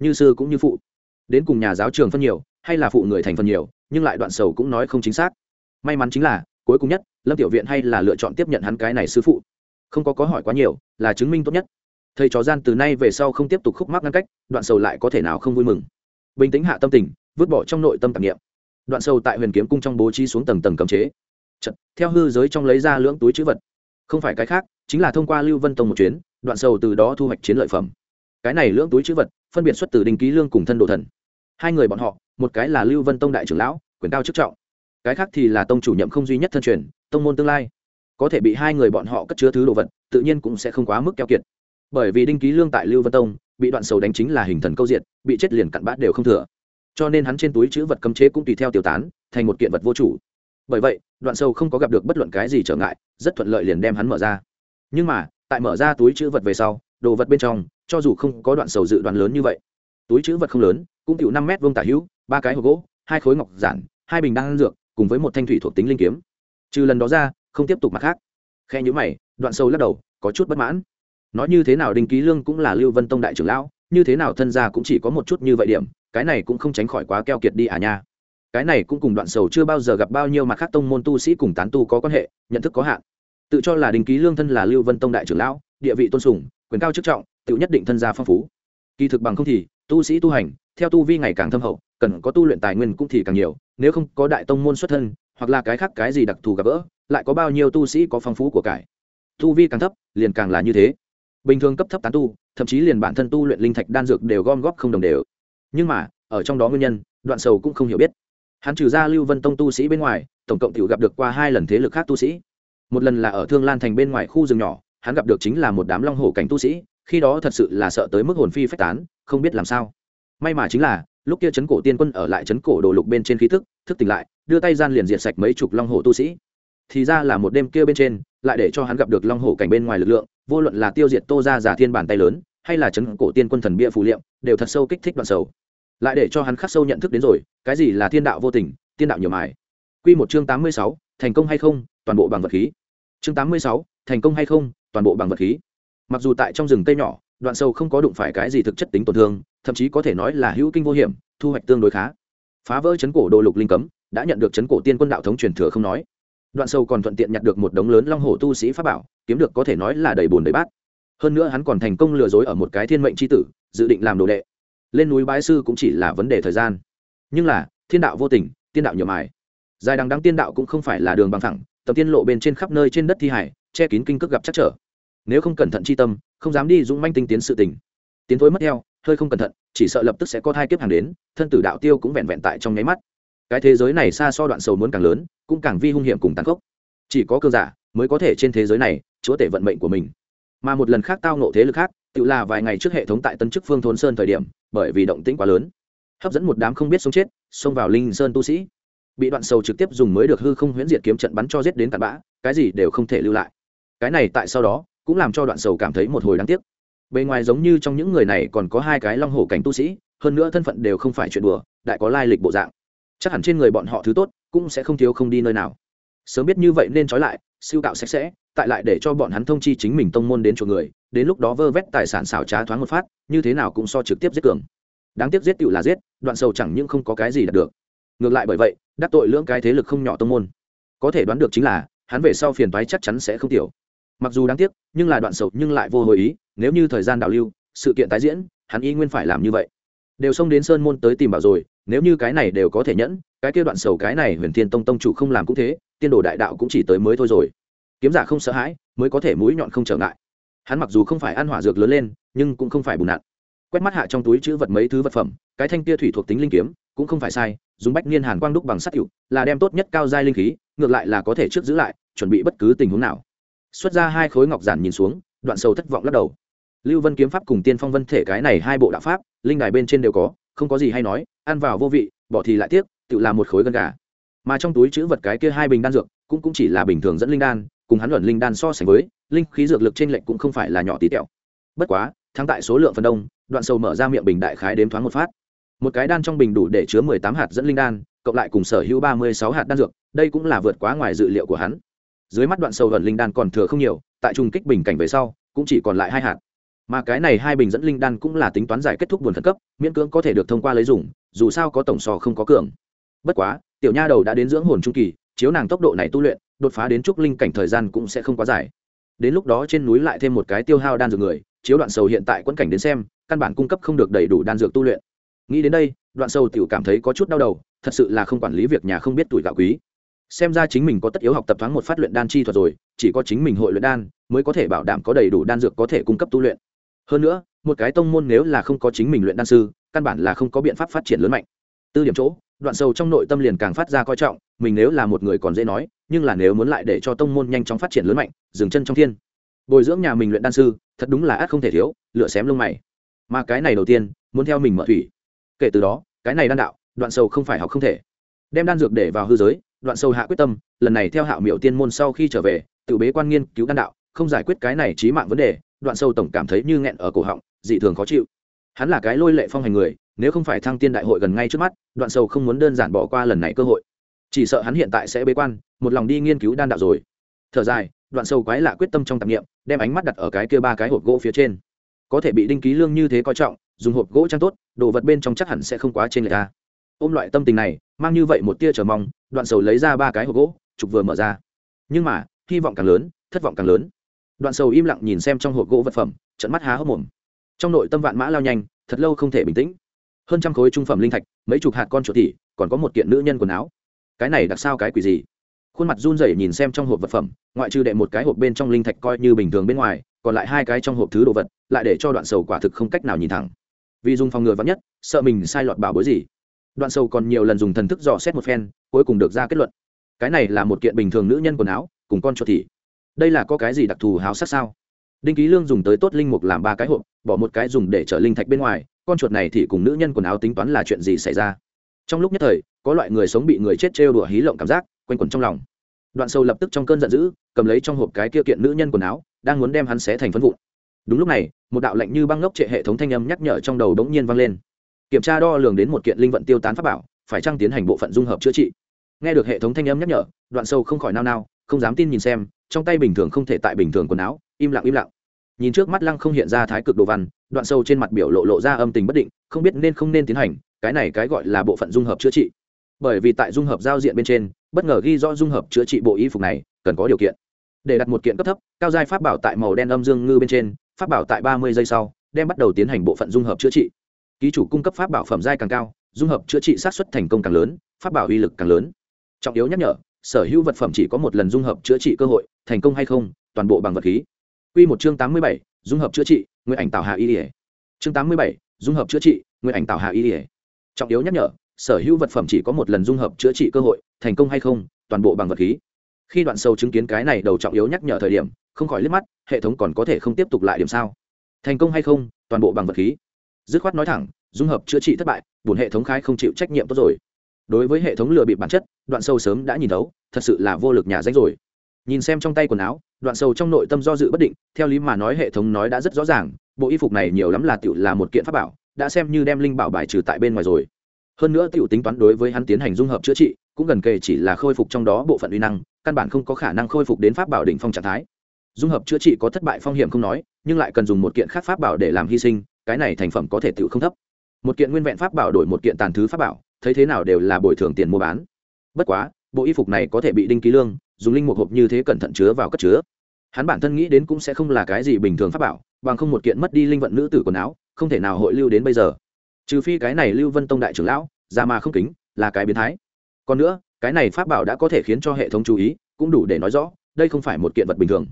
Như sư cũng như phụ. Đến cùng nhà giáo trường phân nhiều hay là phụ người thành phần nhiều nhưng lại đoạn sầu cũng nói không chính xác. May mắn chính là cuối cùng nhất lâm tiểu viện hay là lựa chọn tiếp nhận hắn cái này sư phụ. Không có có hỏi quá nhiều là chứng minh tốt nhất. Thầy chó gian từ nay về sau không tiếp tục khúc mắc ngăn cách đoạn sầu lại có thể nào không vui mừng. Bình tĩnh hạ tâm tình vứt bỏ trong nội tâm tạp nghiệm đoạn sầu tại huyền kiếm cung trong bố trí xuống tầng tầng cấm chế. Chật, theo hư giới trong lấy ra lưỡng túi chữ vật. Không phải cái khác chính là thông qua lưu vân tông một chuyến, đoạn sầu từ đó thu hoạch chiến lợi phẩm. Cái này lưỡng túi chữ vật, phân biệt xuất từ đình ký lương cùng thân đồ thần. Hai người bọn họ, một cái là lưu vân tông đại trưởng lão, quyền cao chức trọng. Cái khác thì là tông chủ nhậm không duy nhất thân truyền, tông môn tương lai. Có thể bị hai người bọn họ cất chứa thứ đồ vật, tự nhiên cũng sẽ không quá mức keo kiệt. Bởi vì đinh ký lương tại lưu vân tông, bị đoạn sầu đánh chính là hình thần câu diện bị chết liền cặn bát đều không thừa. Cho nên hắn trên túi chữ vật cấm chế cũng tùy theo tiêu tán, thành một kiện vật vô chủ. Bởi vậy, đoạn sâu không có gặp được bất luận cái gì trở ngại, rất thuận lợi liền đem hắn mở ra nhưng mà, tại mở ra túi chữ vật về sau, đồ vật bên trong, cho dù không có đoạn sầu dự đoán lớn như vậy, túi chữ vật không lớn, cũng chịu năm mét vuông tả hữu, ba cái hộp gỗ, hai khối ngọc giản, hai bình đan dược, cùng với một thanh thủy thuộc tính linh kiếm. Trừ lần đó ra, không tiếp tục mặt khác. Khe nhữ mày, đoạn sâu lắc đầu, có chút bất mãn. Nói như thế nào đinh ký lương cũng là lưu vân tông đại trưởng lão, như thế nào thân gia cũng chỉ có một chút như vậy điểm, cái này cũng không tránh khỏi quá keo kiệt đi à nha. Cái này cũng cùng đoạn sầu chưa bao giờ gặp bao nhiêu mặt khác tông môn tu sĩ cùng tán tu có quan hệ, nhận thức có hạn tự cho là đình ký lương thân là lưu vân tông đại trưởng lão, địa vị tôn sùng, quyền cao chức trọng, tự nhất định thân gia phong phú. Kỳ thực bằng không thì, tu sĩ tu hành, theo tu vi ngày càng thâm hậu, cần có tu luyện tài nguyên cũng thì càng nhiều, nếu không có đại tông môn xuất thân, hoặc là cái khác cái gì đặc thù gặp gỡ, lại có bao nhiêu tu sĩ có phong phú của cải. Tu vi càng thấp, liền càng là như thế. Bình thường cấp thấp tán tu, thậm chí liền bản thân tu luyện linh thạch đan dược đều gom góp không đồng đều. Nhưng mà, ở trong đó nguyên nhân, đoạn sầu cũng không hiểu biết. Hắn trừ ra lưu vân tông tu sĩ bên ngoài, tổng cộng t gặp được qua hai lần thế lực khác tu sĩ một lần là ở thương lan thành bên ngoài khu rừng nhỏ, hắn gặp được chính là một đám long hổ cảnh tu sĩ, khi đó thật sự là sợ tới mức hồn phi phách tán, không biết làm sao. May mà chính là, lúc kia chấn cổ tiên quân ở lại chấn cổ đồ lục bên trên khí thức thức tỉnh lại, đưa tay gian liền diệt sạch mấy chục long hổ tu sĩ. Thì ra là một đêm kia bên trên, lại để cho hắn gặp được long hổ cảnh bên ngoài lực lượng, vô luận là tiêu diệt tô ra giả thiên bàn tay lớn, hay là chấn cổ tiên quân thần bia phù liệm đều thật sâu kích thích đoạn sầu. Lại để cho hắn khắc sâu nhận thức đến rồi, cái gì là thiên đạo vô tình, thiên đạo nhiều mài. Quy một chương tám mươi sáu, thành công hay không, toàn bộ bằng vật khí chương tám mươi sáu, thành công hay không, toàn bộ bằng vật khí. Mặc dù tại trong rừng cây nhỏ, đoạn sâu không có đụng phải cái gì thực chất tính tổn thương, thậm chí có thể nói là hữu kinh vô hiểm, thu hoạch tương đối khá. Phá vỡ chấn cổ đồ lục linh cấm, đã nhận được chấn cổ tiên quân đạo thống truyền thừa không nói. Đoạn sâu còn thuận tiện nhặt được một đống lớn long hổ tu sĩ pháp bảo, kiếm được có thể nói là đầy bùn đầy bát. Hơn nữa hắn còn thành công lừa dối ở một cái thiên mệnh c h i tử, dự định làm đồ đệ. Lên núi bái sư cũng chỉ là vấn đề thời gian. Nhưng là, thiên đạo vô tình, tiên đạo nhiều mài. Dài đằng đăng tiên đạo cũng không phải là đường bằng thẳng tập tiên lộ bên trên khắp nơi trên đất thi hải, che kín kinh cước gặp chắc trở. Nếu không cẩn thận chi tâm, không dám đi dũng manh tinh tiến sự tình. Tiến thối mất theo, hơi không cẩn thận, chỉ sợ lập tức sẽ có thai kiếp hàng đến, thân tử đạo tiêu cũng vẹn vẹn tại trong nháy mắt. Cái thế giới này xa so đoạn sầu muốn càng lớn, cũng càng vi hung hiểm cùng tàn khốc. Chỉ có cơ giả mới có thể trên thế giới này, chúa tể vận mệnh của mình. Mà một lần khác tao nộ thế lực khác, tự là vài ngày trước hệ thống tại tân chức phương thôn sơn thời điểm, bởi vì động tĩnh quá lớn, hấp dẫn một đám không biết sống chết, xông vào linh sơn tu sĩ bị đoạn sầu trực tiếp dùng mới được hư không huyễn diệt kiếm trận bắn cho giết đến cặn bã, cái gì đều không thể lưu lại. Cái này tại sau đó, cũng làm cho đoạn sầu cảm thấy một hồi đáng tiếc. Bề ngoài giống như trong những người này còn có hai cái long hổ cảnh tu sĩ, hơn nữa thân phận đều không phải chuyện đùa, đại có lai lịch bộ dạng. Chắc hẳn trên người bọn họ thứ tốt, cũng sẽ không thiếu không đi nơi nào. Sớm biết như vậy nên trói lại, siêu tạo sạch sẽ, tại lại để cho bọn hắn thông chi chính mình tông môn đến chỗ người, đến lúc đó vơ vét tài sản xảo trá thoáng một phát, như thế nào cũng so trực tiếp giết cường. Đáng tiếc giết tựu là giết, đoạn sầu chẳng những không có cái gì đạt được ngược lại bởi vậy, đắc tội lưỡng cái thế lực không nhỏ tông môn. Có thể đoán được chính là, hắn về sau phiền toái chắc chắn sẽ không tiểu. Mặc dù đáng tiếc, nhưng là đoạn sầu nhưng lại vô hồi ý, nếu như thời gian đào lưu, sự kiện tái diễn, hắn y nguyên phải làm như vậy. Đều xông đến sơn môn tới tìm bảo rồi, nếu như cái này đều có thể nhẫn, cái kia đoạn sầu cái này huyền thiên tông tông chủ không làm cũng thế, tiên đồ đại đạo cũng chỉ tới mới thôi rồi. Kiếm giả không sợ hãi, mới có thể mũi nhọn không trở ngại. Hắn mặc dù không phải ăn hỏa dược lớn lên, nhưng cũng không phải bùn nặn quét mắt hạ trong túi chữ vật mấy thứ vật phẩm, cái thanh kia thủy thuộc tính linh kiếm, cũng không phải sai dùng bách niên hàn quang đúc bằng sắt hiệu là đem tốt nhất cao giai linh khí, ngược lại là có thể trước giữ lại, chuẩn bị bất cứ tình huống nào. Xuất ra hai khối ngọc giản nhìn xuống, đoạn sâu thất vọng lắc đầu. Lưu vân kiếm pháp cùng tiên phong vân thể cái này hai bộ đạo pháp, linh đài bên trên đều có, không có gì hay nói, ăn vào vô vị, bỏ thì lại tiếc, tự làm một khối gân gà. Mà trong túi chữ vật cái kia hai bình đan dược, cũng cũng chỉ là bình thường dẫn linh đan, cùng hắn luận linh đan so sánh với, linh khí dược lực trên lệnh cũng không phải là nhỏ tí tẹo. Bất quá, thắng tại số lượng phần đông, đoạn sâu mở ra miệng bình đại khái đếm thoáng một phát một cái đan trong bình đủ để chứa mười tám hạt dẫn linh đan, cộng lại cùng sở hữu ba mươi sáu hạt đan dược, đây cũng là vượt quá ngoài dự liệu của hắn. Dưới mắt đoạn sầu gần linh đan còn thừa không nhiều, tại trung kích bình cảnh về sau, cũng chỉ còn lại hai hạt. Mà cái này hai bình dẫn linh đan cũng là tính toán giải kết thúc buồn khẩn cấp, miễn cưỡng có thể được thông qua lấy dùng, dù sao có tổng sò không có cường. Bất quá, tiểu nha đầu đã đến dưỡng hồn trung kỳ, chiếu nàng tốc độ này tu luyện, đột phá đến trúc linh cảnh thời gian cũng sẽ không quá dài. Đến lúc đó trên núi lại thêm một cái tiêu hao đan dược người, chiếu đoạn sầu hiện tại quẫn cảnh đến xem, căn bản cung cấp không được đầy đủ đan dược tu luyện nghĩ đến đây, đoạn sầu tiểu cảm thấy có chút đau đầu, thật sự là không quản lý việc nhà không biết tuổi gạo quý. Xem ra chính mình có tất yếu học tập thoáng một phát luyện đan chi thuật rồi, chỉ có chính mình hội luyện đan, mới có thể bảo đảm có đầy đủ đan dược có thể cung cấp tu luyện. Hơn nữa, một cái tông môn nếu là không có chính mình luyện đan sư, căn bản là không có biện pháp phát triển lớn mạnh. Tư điểm chỗ, đoạn sâu trong nội tâm liền càng phát ra coi trọng, mình nếu là một người còn dễ nói, nhưng là nếu muốn lại để cho tông môn nhanh chóng phát triển lớn mạnh, dừng chân trong thiên. Bồi dưỡng nhà mình luyện đan sư, thật đúng là ác không thể thiếu lựa xém lông mày. Mà cái này đầu tiên, muốn theo mình mở thủy kể từ đó, cái này đan đạo, đoạn sâu không phải học không thể. Đem đan dược để vào hư giới, đoạn sâu hạ quyết tâm, lần này theo hạo miệu tiên môn sau khi trở về, tự bế quan nghiên cứu đan đạo, không giải quyết cái này trí mạng vấn đề, đoạn sâu tổng cảm thấy như nghẹn ở cổ họng, dị thường khó chịu. Hắn là cái lôi lệ phong hành người, nếu không phải thăng tiên đại hội gần ngay trước mắt, đoạn sâu không muốn đơn giản bỏ qua lần này cơ hội. Chỉ sợ hắn hiện tại sẽ bế quan, một lòng đi nghiên cứu đan đạo rồi. Thở dài, đoạn sâu quái lạ quyết tâm trong tạp nghiệm đem ánh mắt đặt ở cái kia ba cái hộp gỗ phía trên. Có thể bị đinh ký lương như thế coi trọng dùng hộp gỗ trang tốt, đồ vật bên trong chắc hẳn sẽ không quá trên người ta ôm loại tâm tình này, mang như vậy một tia chờ mong, đoạn sầu lấy ra ba cái hộp gỗ, trục vừa mở ra. Nhưng mà, hy vọng càng lớn, thất vọng càng lớn. Đoạn sầu im lặng nhìn xem trong hộp gỗ vật phẩm trận mắt há hốc mồm. Trong nội tâm vạn mã lao nhanh, thật lâu không thể bình tĩnh. Hơn trăm khối trung phẩm linh thạch, mấy chục hạt con chuột thị còn có một kiện nữ nhân quần áo. Cái này đặc sao cái quỷ gì? Khuôn mặt run rẩy nhìn xem trong hộp vật phẩm, ngoại trừ đệ một cái hộp bên trong linh thạch coi như bình thường bên ngoài, còn lại hai cái trong hộp thứ đồ vật, lại để cho đoạn sầu quả thực không cách nào nhìn thẳng vì dùng phòng ngừa vắn nhất, sợ mình sai lọt bảo bối gì. Đoạn sầu còn nhiều lần dùng thần thức dò xét một phen, cuối cùng được ra kết luận. Cái này là một kiện bình thường nữ nhân quần áo, cùng con chuột thị đây là có cái gì đặc thù háo sắc sao? Đinh ký lương dùng tới tốt linh mục làm ba cái hộp, bỏ một cái dùng để chở linh thạch bên ngoài, con chuột này thì cùng nữ nhân quần áo tính toán là chuyện gì xảy ra? Trong lúc nhất thời, có loại người sống bị người chết trêu đùa hí lộng cảm giác, quanh quẩn trong lòng. Đoạn sâu lập tức trong cơn giận dữ, cầm lấy trong hộp cái kia kiện nữ nhân quần áo, đang muốn đem hắn xé thành phân vụn đúng lúc này, một đạo lệnh như băng ngốc trệ hệ thống thanh âm nhắc nhở trong đầu đống nhiên vang lên. Kiểm tra đo lường đến một kiện linh vận tiêu tán pháp bảo, phải trang tiến hành bộ phận dung hợp chữa trị? Nghe được hệ thống thanh âm nhắc nhở, đoạn sâu không khỏi nao nao, không dám tin nhìn xem, trong tay bình thường không thể tại bình thường quần áo, im lặng im lặng. Nhìn trước mắt lăng không hiện ra thái cực đồ văn, đoạn sâu trên mặt biểu lộ lộ ra âm tình bất định, không biết nên không nên tiến hành, cái này cái gọi là bộ phận dung hợp chữa trị. Bởi vì tại dung hợp giao diện bên trên, bất ngờ ghi rõ dung hợp chữa trị bộ y phục này, cần có điều kiện. Để đặt một kiện cấp thấp, cao giai pháp bảo tại màu đen âm dương ngư bên trên pháp bảo tại ba mươi giây sau, đem bắt đầu tiến hành bộ phận dung hợp chữa trị. Ký chủ cung cấp pháp bảo phẩm giai càng cao, dung hợp chữa trị sát xuất thành công càng lớn, pháp bảo uy lực càng lớn. Trọng yếu nhắc nhở, sở hữu vật phẩm chỉ có một lần dung hợp chữa trị cơ hội, thành công hay không, toàn bộ bằng vật khí. Quy một chương tám mươi bảy, dung hợp chữa trị nguyên ảnh tạo hạ y ỉa chương tám mươi bảy, dung hợp chữa trị nguyên ảnh tạo hạ y ỉa trọng yếu nhắc nhở, sở hữu vật phẩm chỉ có một lần dung hợp chữa trị cơ hội, thành công hay không, toàn bộ bằng vật khí. Khi đoạn sâu chứng kiến cái này đầu trọng yếu nhắc nhở thời điểm không khỏi liếc mắt, hệ thống còn có thể không tiếp tục lại điểm sao? Thành công hay không, toàn bộ bằng vật khí. Dứt khoát nói thẳng, dung hợp chữa trị thất bại bùn hệ thống khai không chịu trách nhiệm tốt rồi. Đối với hệ thống lừa bịp bản chất, đoạn sâu sớm đã nhìn thấu, thật sự là vô lực nhà danh rồi. Nhìn xem trong tay quần áo, đoạn sâu trong nội tâm do dự bất định, theo lý mà nói hệ thống nói đã rất rõ ràng, bộ y phục này nhiều lắm là tiểu là một kiện pháp bảo, đã xem như đem linh bảo bài trừ tại bên ngoài rồi. Hơn nữa tiểu tính toán đối với hắn tiến hành dung hợp chữa trị, cũng gần kề chỉ là khôi phục trong đó bộ phận uy năng, căn bản không có khả năng khôi phục đến pháp bảo đỉnh phong trạng thái dung hợp chữa trị có thất bại phong hiểm không nói, nhưng lại cần dùng một kiện khác pháp bảo để làm hy sinh, cái này thành phẩm có thể tự không thấp. Một kiện nguyên vẹn pháp bảo đổi một kiện tàn thứ pháp bảo, thấy thế nào đều là bồi thường tiền mua bán. Bất quá, bộ y phục này có thể bị đinh ký lương, dùng linh một hộp như thế cẩn thận chứa vào cất chứa. Hắn bản thân nghĩ đến cũng sẽ không là cái gì bình thường pháp bảo, bằng không một kiện mất đi linh vận nữ tử quần áo, không thể nào hội lưu đến bây giờ. Trừ phi cái này lưu vân tông đại trưởng lão ra mà không kính, là cái biến thái. Còn nữa, cái này pháp bảo đã có thể khiến cho hệ thống chú ý, cũng đủ để nói rõ, đây không phải một kiện vật bình thường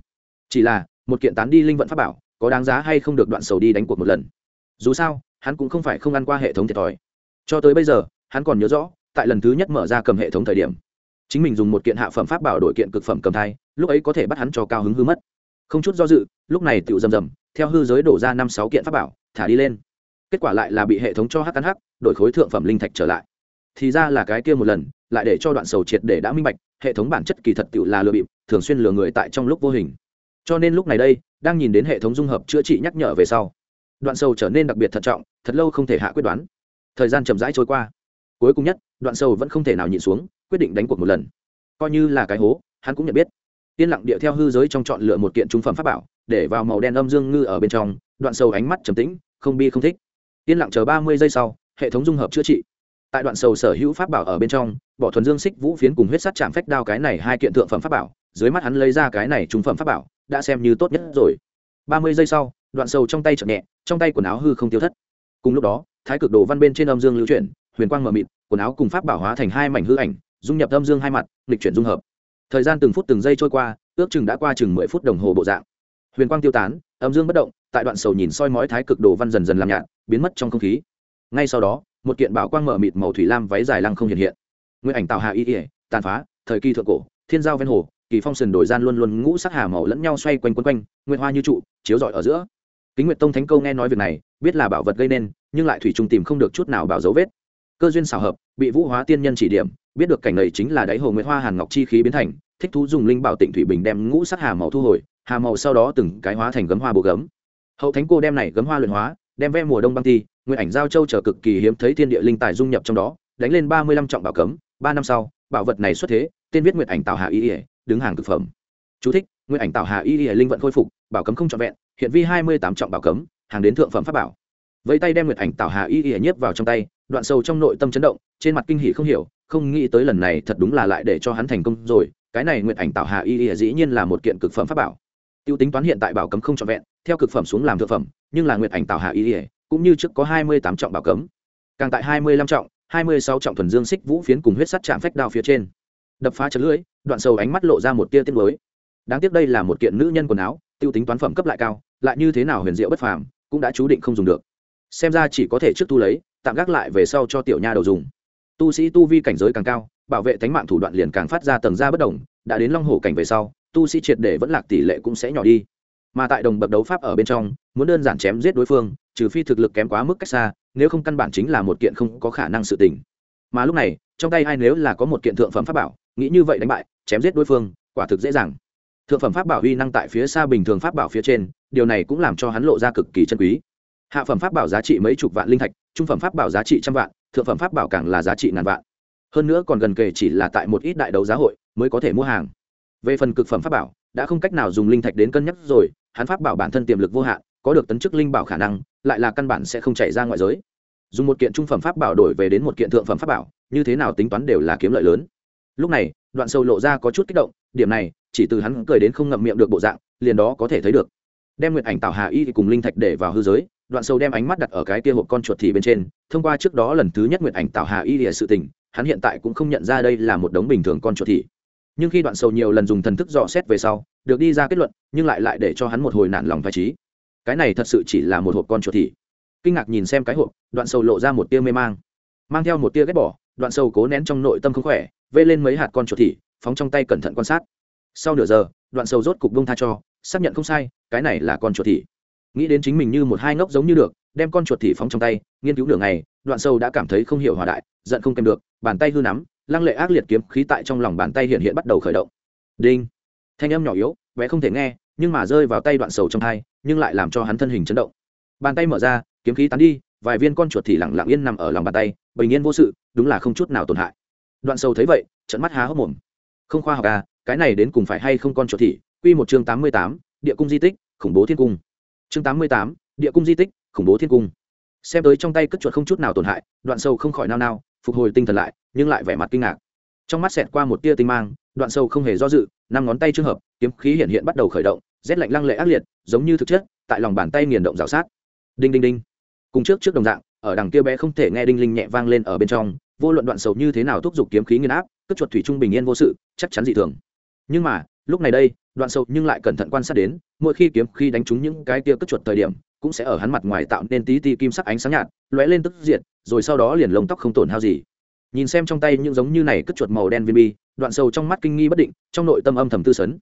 chỉ là, một kiện tán đi linh vận pháp bảo, có đáng giá hay không được đoạn sầu đi đánh cuộc một lần. Dù sao, hắn cũng không phải không ăn qua hệ thống thiệt thòi. Cho tới bây giờ, hắn còn nhớ rõ, tại lần thứ nhất mở ra cầm hệ thống thời điểm, chính mình dùng một kiện hạ phẩm pháp bảo đổi kiện cực phẩm cầm thai, lúc ấy có thể bắt hắn cho cao hứng hư mất. Không chút do dự, lúc này tựu rầm rầm, theo hư giới đổ ra năm sáu kiện pháp bảo, thả đi lên. Kết quả lại là bị hệ thống cho hắc cắn hắc, đổi khối thượng phẩm linh thạch trở lại. Thì ra là cái kia một lần, lại để cho đoạn sầu triệt để đã minh bạch, hệ thống bản chất kỳ thật tựu là lừa bịp, thường xuyên lừa người tại trong lúc vô hình cho nên lúc này đây, đang nhìn đến hệ thống dung hợp chữa trị nhắc nhở về sau, đoạn sầu trở nên đặc biệt thận trọng, thật lâu không thể hạ quyết đoán. Thời gian chậm rãi trôi qua. Cuối cùng nhất, đoạn sầu vẫn không thể nào nhịn xuống, quyết định đánh cuộc một lần. Coi như là cái hố, hắn cũng nhận biết. Yên lặng địa theo hư giới trong chọn lựa một kiện trung phẩm pháp bảo, để vào màu đen âm dương ngư ở bên trong, đoạn sầu ánh mắt trầm tĩnh, không bi không thích. Yên lặng chờ ba mươi giây sau, hệ thống dung hợp chữa trị. Tại đoạn sầu sở hữu pháp bảo ở bên trong, bỏ thuần dương xích vũ phiến cùng huyết sắt chạm phách đao cái này hai kiện thượng phẩm pháp bảo, dưới mắt hắn lấy ra cái này trung phẩm pháp bảo đã xem như tốt nhất rồi. Ba mươi giây sau, đoạn sầu trong tay chậm nhẹ, trong tay quần áo hư không tiêu thất. Cùng lúc đó, thái cực đồ văn bên trên âm dương lưu chuyển, huyền quang mờ mịt, quần áo cùng pháp bảo hóa thành hai mảnh hư ảnh, dung nhập âm dương hai mặt lịch chuyển dung hợp. Thời gian từng phút từng giây trôi qua, ước chừng đã qua chừng mười phút đồng hồ bộ dạng. Huyền quang tiêu tán, âm dương bất động, tại đoạn sầu nhìn soi mói thái cực đồ văn dần dần làm nhạt, biến mất trong không khí. Ngay sau đó, một kiện bảo quang mở mịt màu thủy lam váy dài lăng không hiện hiện. Nguyên ảnh tạo hạ y ỉa tàn phá, thời kỳ thượng cổ, thiên giao ven hồ kỳ phong sườn đổi gian luôn luôn ngũ sắc hà màu lẫn nhau xoay quanh quấn quanh nguyên hoa như trụ, chiếu rọi ở giữa kính nguyệt tông thánh câu nghe nói việc này, biết là bảo vật gây nên, nhưng lại thủy trung tìm không được chút nào bảo dấu vết cơ duyên xảo hợp, bị vũ hóa tiên nhân chỉ điểm, biết được cảnh này chính là đáy hồ nguyệt hoa hàn ngọc chi khí biến thành, thích thú dùng linh bảo tịnh thủy bình đem ngũ sắc hà màu thu hồi, hà màu sau đó từng cái hóa thành gấm hoa bộ gấm hậu thánh cô đem này gấm hoa luyện hóa, đem ve mùa đông băng thi nguyên ảnh giao châu trở cực kỳ hiếm thấy thiên địa linh tài dung nhập trong đó, đánh lên ba mươi lăm trọng bảo cấm, ba năm sau, bảo vật này xuất thế tên viết nguyện ảnh tạo hạ ý. ỉa đứng hàng thực phẩm. Chú thích, nguyên ảnh tạo hạ y y linh vận khôi phục bảo cấm không trọn vẹn hiện vi hai mươi tám trọng bảo cấm hàng đến thượng phẩm pháp bảo. Vẫy tay đem nguyệt ảnh tạo hạ y y nhiếp vào trong tay đoạn sâu trong nội tâm chấn động trên mặt kinh hỉ không hiểu không nghĩ tới lần này thật đúng là lại để cho hắn thành công rồi cái này nguyệt ảnh tạo hạ y y dĩ nhiên là một kiện cực phẩm pháp bảo. Tiêu tính toán hiện tại bảo cấm không trọn vẹn theo cực phẩm xuống làm thượng phẩm nhưng là nguyệt ảnh tạo hạ y y cũng như trước có hai mươi tám trọng bảo cấm. Càng tại hai mươi lăm trọng hai mươi sáu trọng thuần dương xích vũ phiến cùng huyết sắt chạm phách đao phía trên đập phá chật lưỡi, đoạn sầu ánh mắt lộ ra một tia tiết mới đáng tiếc đây là một kiện nữ nhân quần áo, tiêu tính toán phẩm cấp lại cao, lại như thế nào huyền diệu bất phàm, cũng đã chú định không dùng được. Xem ra chỉ có thể trước tu lấy, tạm gác lại về sau cho tiểu nha đầu dùng. Tu sĩ tu vi cảnh giới càng cao, bảo vệ tánh mạng thủ đoạn liền càng phát ra tầng ra bất đồng đã đến long hổ cảnh về sau, tu sĩ triệt để vẫn lạc tỷ lệ cũng sẽ nhỏ đi. Mà tại đồng bậc đấu pháp ở bên trong, muốn đơn giản chém giết đối phương, trừ phi thực lực kém quá mức cách xa, nếu không căn bản chính là một kiện không có khả năng sự tình. Mà lúc này, trong tay ai nếu là có một kiện thượng phẩm pháp bảo nghĩ như vậy đánh bại, chém giết đối phương, quả thực dễ dàng. Thượng phẩm pháp bảo uy năng tại phía xa bình thường pháp bảo phía trên, điều này cũng làm cho hắn lộ ra cực kỳ chân quý. Hạ phẩm pháp bảo giá trị mấy chục vạn linh thạch, trung phẩm pháp bảo giá trị trăm vạn, thượng phẩm pháp bảo càng là giá trị ngàn vạn. Hơn nữa còn gần kề chỉ là tại một ít đại đấu giá hội mới có thể mua hàng. Về phần cực phẩm pháp bảo, đã không cách nào dùng linh thạch đến cân nhắc rồi, hắn pháp bảo bản thân tiềm lực vô hạn, có được tấn chức linh bảo khả năng, lại là căn bản sẽ không chạy ra ngoại giới. Dùng một kiện trung phẩm pháp bảo đổi về đến một kiện thượng phẩm pháp bảo, như thế nào tính toán đều là kiếm lợi lớn lúc này, đoạn sâu lộ ra có chút kích động, điểm này, chỉ từ hắn cười đến không ngậm miệng được bộ dạng, liền đó có thể thấy được. Đem nguyện ảnh tạo hà y cùng linh thạch để vào hư giới, đoạn sâu đem ánh mắt đặt ở cái kia hộp con chuột thì bên trên, thông qua trước đó lần thứ nhất nguyện ảnh tạo hà y lìa sự tình, hắn hiện tại cũng không nhận ra đây là một đống bình thường con chuột thì. Nhưng khi đoạn sâu nhiều lần dùng thần thức dò xét về sau, được đi ra kết luận, nhưng lại lại để cho hắn một hồi nản lòng vai trí. Cái này thật sự chỉ là một hộp con chuột thì. Kinh ngạc nhìn xem cái hộp, đoạn sâu lộ ra một tia mê mang. Mang theo một tia ghét bỏ, đoạn sâu cố nén trong nội tâm không khỏe vê lên mấy hạt con chuột thị, phóng trong tay cẩn thận quan sát. Sau nửa giờ, đoạn sâu rốt cục bông tha cho, xác nhận không sai, cái này là con chuột thị. Nghĩ đến chính mình như một hai ngốc giống như được, đem con chuột thị phóng trong tay, nghiên cứu đường này đoạn sâu đã cảm thấy không hiểu hòa đại, giận không kèm được, bàn tay hư nắm, lăng lệ ác liệt kiếm khí tại trong lòng bàn tay hiện hiện bắt đầu khởi động. Đinh! Thanh âm nhỏ yếu, bé không thể nghe, nhưng mà rơi vào tay đoạn sầu trong hai, nhưng lại làm cho hắn thân hình chấn động. Bàn tay mở ra, kiếm khí tán đi, vài viên con chuột thì lặng lặng yên nằm ở lòng bàn tay, bình yên vô sự, đúng là không chút nào tổn hại đoạn sầu thấy vậy trận mắt há hốc mồm. Không khoa học à cái này đến cùng phải hay không con chuột thị? Quy một chương tám mươi tám, địa cung di tích, khủng bố thiên cung. Chương tám mươi tám, địa cung di tích, khủng bố thiên cung. Xem tới trong tay cất chuột không chút nào tổn hại, đoạn sâu không khỏi nao nao, phục hồi tinh thần lại, nhưng lại vẻ mặt kinh ngạc. Trong mắt xẹt qua một tia tinh mang, đoạn sâu không hề do dự, năm ngón tay trường hợp, kiếm khí hiện hiện bắt đầu khởi động, rét lạnh lăng lệ ác liệt, giống như thực chất, tại lòng bàn tay nghiền động rào sát. Đinh đinh đinh. Cùng trước trước đồng dạng, ở đằng kia bé không thể nghe đinh linh nhẹ vang lên ở bên trong vô luận đoạn sầu như thế nào thúc giục kiếm khí nghiền áp cất chuột thủy trung bình yên vô sự, chắc chắn dị thường. Nhưng mà, lúc này đây, đoạn sầu nhưng lại cẩn thận quan sát đến, mỗi khi kiếm khí đánh trúng những cái tia cất chuột thời điểm, cũng sẽ ở hắn mặt ngoài tạo nên tí ti kim sắc ánh sáng nhạt, lóe lên tức diệt, rồi sau đó liền lông tóc không tổn hao gì. Nhìn xem trong tay những giống như này cất chuột màu đen viên bi, đoạn sầu trong mắt kinh nghi bất định, trong nội tâm âm thầm tư sấn.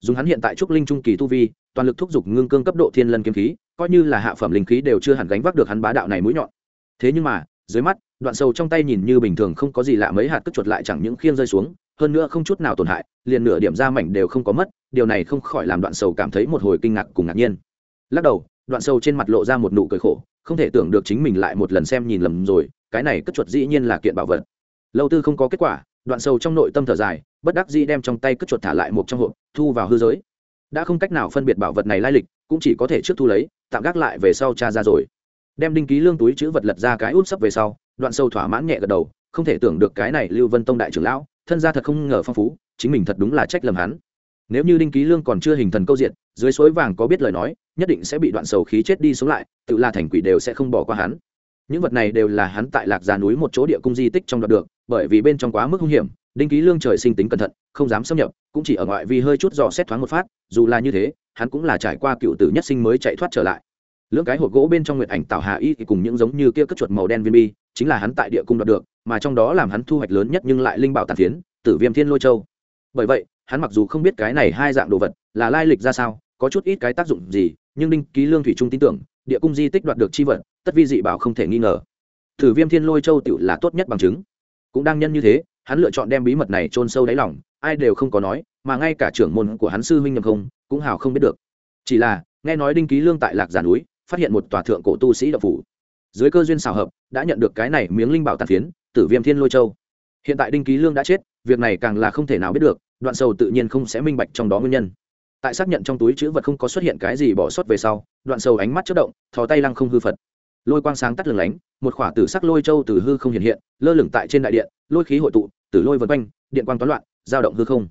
Dùng hắn hiện tại trúc linh trung kỳ tu vi, toàn lực thúc giục ngưng cương cấp độ thiên lân kiếm khí, coi như là hạ phẩm linh khí đều chưa hẳn gánh vác được hắn bá đạo này mũi nhọn. Thế nhưng mà dưới mắt, đoạn sâu trong tay nhìn như bình thường không có gì lạ mấy hạt cất chuột lại chẳng những khiên rơi xuống, hơn nữa không chút nào tổn hại, liền nửa điểm ra mảnh đều không có mất, điều này không khỏi làm đoạn sầu cảm thấy một hồi kinh ngạc cùng ngạc nhiên. Lắc đầu, đoạn sâu trên mặt lộ ra một nụ cười khổ, không thể tưởng được chính mình lại một lần xem nhìn lầm rồi, cái này cất chuột dĩ nhiên là kiện bảo vật. Lâu tư không có kết quả, đoạn sâu trong nội tâm thở dài, bất đắc dĩ đem trong tay cất chuột thả lại một trong hộp, thu vào hư giới. Đã không cách nào phân biệt bảo vật này lai lịch, cũng chỉ có thể trước thu lấy, tạm gác lại về sau cha ra rồi đem đinh ký lương túi chữ vật lật ra cái út sấp về sau, đoạn sâu thỏa mãn nhẹ gật đầu, không thể tưởng được cái này lưu vân tông đại trưởng lão, thân gia thật không ngờ phong phú, chính mình thật đúng là trách lầm hắn. Nếu như đinh ký lương còn chưa hình thần câu diện dưới suối vàng có biết lời nói, nhất định sẽ bị đoạn sầu khí chết đi sống lại, tự là thành quỷ đều sẽ không bỏ qua hắn. Những vật này đều là hắn tại lạc già núi một chỗ địa cung di tích trong đoạt được, bởi vì bên trong quá mức hung hiểm, đinh ký lương trời sinh tính cẩn thận, không dám xâm nhập, cũng chỉ ở ngoại vì hơi chút dò xét thoáng một phát, dù là như thế, hắn cũng là trải qua cựu tử nhất sinh mới chạy thoát trở lại lưỡng cái hộp gỗ bên trong nguyệt ảnh tạo hạ y thì cùng những giống như kia cất chuột màu đen viên bi, chính là hắn tại địa cung đoạt được, mà trong đó làm hắn thu hoạch lớn nhất nhưng lại linh bảo tàn phiến, tử viêm thiên lôi châu. Bởi vậy, hắn mặc dù không biết cái này hai dạng đồ vật là lai lịch ra sao, có chút ít cái tác dụng gì, nhưng đinh ký lương thủy trung tin tưởng, địa cung di tích đoạt được chi vật, tất vi dị bảo không thể nghi ngờ. Thử viêm thiên lôi châu tựu là tốt nhất bằng chứng. Cũng đang nhân như thế, hắn lựa chọn đem bí mật này chôn sâu đáy lòng, ai đều không có nói, mà ngay cả trưởng môn của hắn sư huynh nhầm không, cũng hào không biết được. Chỉ là, nghe nói đinh ký lương tại lạc giả núi phát hiện một tòa thượng cổ tu sĩ đạo phủ. Dưới cơ duyên xào hợp, đã nhận được cái này miếng linh bảo tàn phiến, tử viêm thiên lôi châu. Hiện tại đinh ký lương đã chết, việc này càng là không thể nào biết được, đoạn sầu tự nhiên không sẽ minh bạch trong đó nguyên nhân. Tại xác nhận trong túi chữ vật không có xuất hiện cái gì bỏ sót về sau, đoạn sầu ánh mắt chất động, thò tay lăng không hư phật. Lôi quang sáng tắt lửng lánh, một khỏa tử sắc lôi châu từ hư không hiện hiện, lơ lửng tại trên đại điện, lôi khí hội tụ, tử lôi vân quanh, điện quang toán loạn, dao động hư không.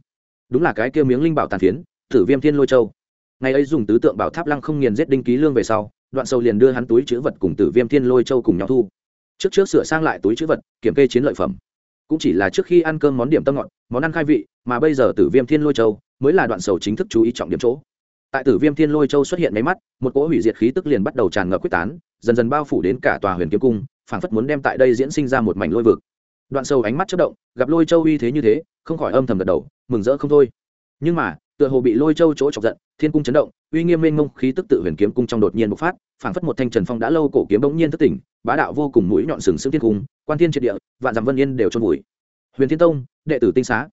Đúng là cái kia miếng linh bảo tàn phiến, tử viêm thiên lôi châu. Ngày ấy dùng tứ tượng bảo tháp lăng không nghiền giết đinh ký lương về sau đoạn sầu liền đưa hắn túi chữ vật cùng tử viêm thiên lôi châu cùng nhau thu. Trước trước sửa sang lại túi chữ vật, kiểm kê chiến lợi phẩm. Cũng chỉ là trước khi ăn cơm món điểm tâm ngọt, món ăn khai vị, mà bây giờ tử viêm thiên lôi châu mới là đoạn sầu chính thức chú ý trọng điểm chỗ. Tại tử viêm thiên lôi châu xuất hiện máy mắt, một cỗ hủy diệt khí tức liền bắt đầu tràn ngập quyết tán, dần dần bao phủ đến cả tòa huyền kiếm cung, phảng phất muốn đem tại đây diễn sinh ra một mảnh lôi vực. Đoạn sầu ánh mắt chất động, gặp lôi châu uy thế như thế, không khỏi âm thầm gật đầu, mừng rỡ không thôi. Nhưng mà tựa hồ bị lôi châu chỗ chọc giận, thiên cung chấn động, uy nghiêm mênh mông khí tức tự huyền kiếm cung trong đột nhiên bộc phát, phảng phất một thanh trần phong đã lâu cổ kiếm bỗng nhiên thất tỉnh, bá đạo vô cùng mũi nhọn sừng sững thiên cung, quan thiên triệt địa, vạn dặm vân yên đều trôn vùi. Huyền thiên tông, đệ tử tinh xá.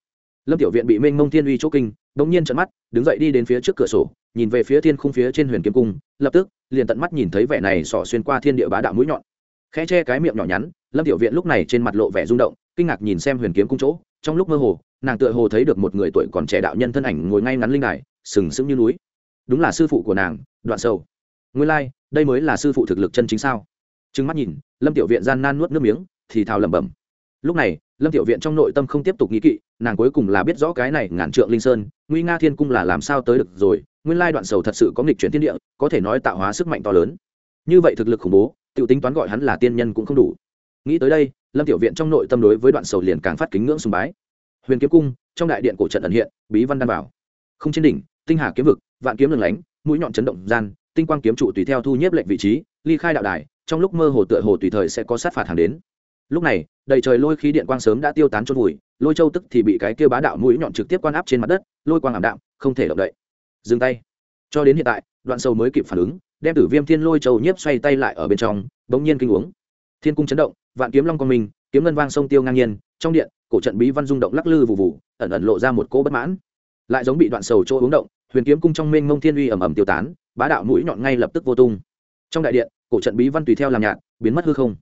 Lâm tiểu viện bị mênh mông thiên uy chỗ kinh, bỗng nhiên trận mắt, đứng dậy đi đến phía trước cửa sổ, nhìn về phía thiên khung phía trên huyền kiếm cung, lập tức, liền tận mắt nhìn thấy vẻ này xỏ xuyên qua thiên địa bá đạo mũi nhọn. Khẽ che cái miệng nhỏ nhắn, lâm tiểu viện lúc này trên mặt lộ vẻ rung động, kinh ngạc nhìn xem huyền kiếm cung chỗ, trong lúc mơ hồ nàng tựa hồ thấy được một người tuổi còn trẻ đạo nhân thân ảnh ngồi ngay ngắn linh đài sừng sững như núi. Đúng là sư phụ của nàng đoạn sâu nguyên lai、like, đây mới là sư phụ thực lực chân chính sao? Trừng mắt nhìn lâm tiểu viện gian nan nuốt nước miếng thì thào lẩm bẩm. Lúc này lâm tiểu viện trong nội tâm không tiếp tục nghĩ kỵ nàng cuối cùng là biết rõ cái này ngàn trượng linh sơn nguy nga thiên cung là làm sao tới được rồi nguyên lai đoạn sầu thật sự có nghịch chuyển thiên địa có thể nói tạo hóa sức mạnh to lớn. Như vậy thực lực khủng bố t i ể u tính toán gọi hắn là tiên nhân cũng không đủ. Nghĩ tới đây lâm tiểu viện trong nội tâm đối với đoạn sầu liền càng phát kính ngưỡng sùng bái huyền kiếm cung, trong đại điện cổ trận ẩn hiện, bí văn đan bảo không trên đỉnh, tinh hà kiếm vực, vạn kiếm lừng lánh, mũi nhọn chấn động gian, tinh quang kiếm trụ tùy theo thu nhếp lệnh vị trí, ly khai đạo đài, trong lúc mơ hồ tựa hồ tùy thời sẽ có sát phạt hàng đến. Lúc này, đầy trời lôi khí điện quang sớm đã tiêu tán trôn vùi, lôi châu tức thì bị cái kia bá đạo mũi nhọn trực tiếp quan áp trên mặt đất, lôi quang ảm đạm, không thể động đậy. Dừng tay. Cho đến hiện tại, đoạn sâu mới kịp phản ứng, đem tử viêm thiên lôi châu nhiếp xoay tay lại ở bên trong, bỗng nhiên kinh uống. Thiên cung chấn động, vạn kiếm long con mình kiếm ngân vang sông tiêu ngang nhiên, trong điện cổ trận bí văn rung động lắc lư vụ vụ ẩn ẩn lộ ra một cỗ bất mãn. Lại giống bị đoạn sầu chỗ uống động huyền kiếm cung trong mênh mông thiên uy ẩm ẩm tiêu tán bá đạo mũi nhọn ngay lập tức vô tung. Trong đại điện cổ trận bí văn tùy theo làm nhạt biến mất hư không.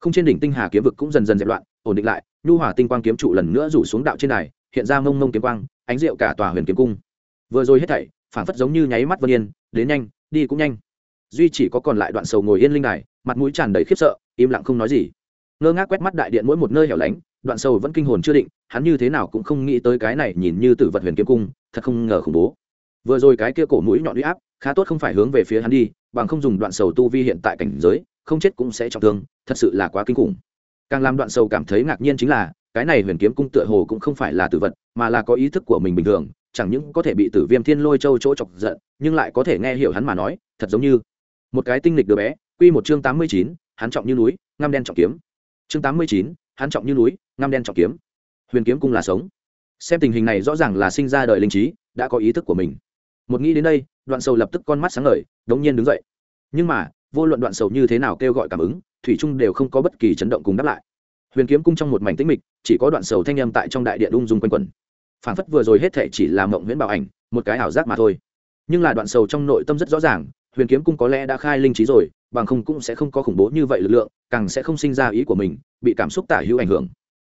Không trên đỉnh tinh hà kiếm vực cũng dần dần dẹp loạn ổn định lại nhu hỏa tinh quang kiếm trụ lần nữa rủ xuống đạo trên này, hiện ra mông mông kiếm quang ánh rượu cả tòa huyền kiếm cung. Vừa rồi hết thảy phản phất giống như nháy mắt vân yên đến nhanh đi cũng nhanh. Duy chỉ có còn lại đoạn sầu ngồi yên linh đài mặt mũi tràn đầy khiếp sợ im lặng không nói gì. Ngơ ngác quét mắt đại điện mỗi một nơi hẻo lánh đoạn sầu vẫn kinh hồn chưa định, hắn như thế nào cũng không nghĩ tới cái này nhìn như tử vật huyền kiếm cung, thật không ngờ khủng bố. Vừa rồi cái kia cổ mũi nhọn huy áp, khá tốt không phải hướng về phía hắn đi, bằng không dùng đoạn sầu tu vi hiện tại cảnh giới, không chết cũng sẽ trọng thương, thật sự là quá kinh khủng. Càng làm đoạn sầu cảm thấy ngạc nhiên chính là, cái này huyền kiếm cung tựa hồ cũng không phải là tử vật, mà là có ý thức của mình bình thường, chẳng những có thể bị tử viêm thiên lôi châu chỗ chọc giận, nhưng lại có thể nghe hiểu hắn mà nói, thật giống như một cái tinh lịch đứa bé, quy một chương tám mươi chín, hắn trọng như núi, ngăm đen trọng kiếm. Chương tám mươi chín, hắn trọng như núi ngăm đen trọng kiếm. Huyền kiếm cung là sống. Xem tình hình này rõ ràng là sinh ra đời linh trí, đã có ý thức của mình. Một nghĩ đến đây, đoạn sầu lập tức con mắt sáng ngời, đống nhiên đứng dậy. Nhưng mà, vô luận đoạn sầu như thế nào kêu gọi cảm ứng, thủy trung đều không có bất kỳ chấn động cùng đáp lại. Huyền kiếm cung trong một mảnh tĩnh mịch, chỉ có đoạn sầu thanh âm tại trong đại điện ung dung quanh quẩn. Phản phất vừa rồi hết thệ chỉ là mộng nguyễn bảo ảnh, một cái ảo giác mà thôi. Nhưng là đoạn sầu trong nội tâm rất rõ ràng, huyền kiếm cung có lẽ đã khai linh trí rồi, bằng không cũng sẽ không có khủng bố như vậy lực lượng, càng sẽ không sinh ra ý của mình, bị cảm xúc tả hữu ảnh hưởng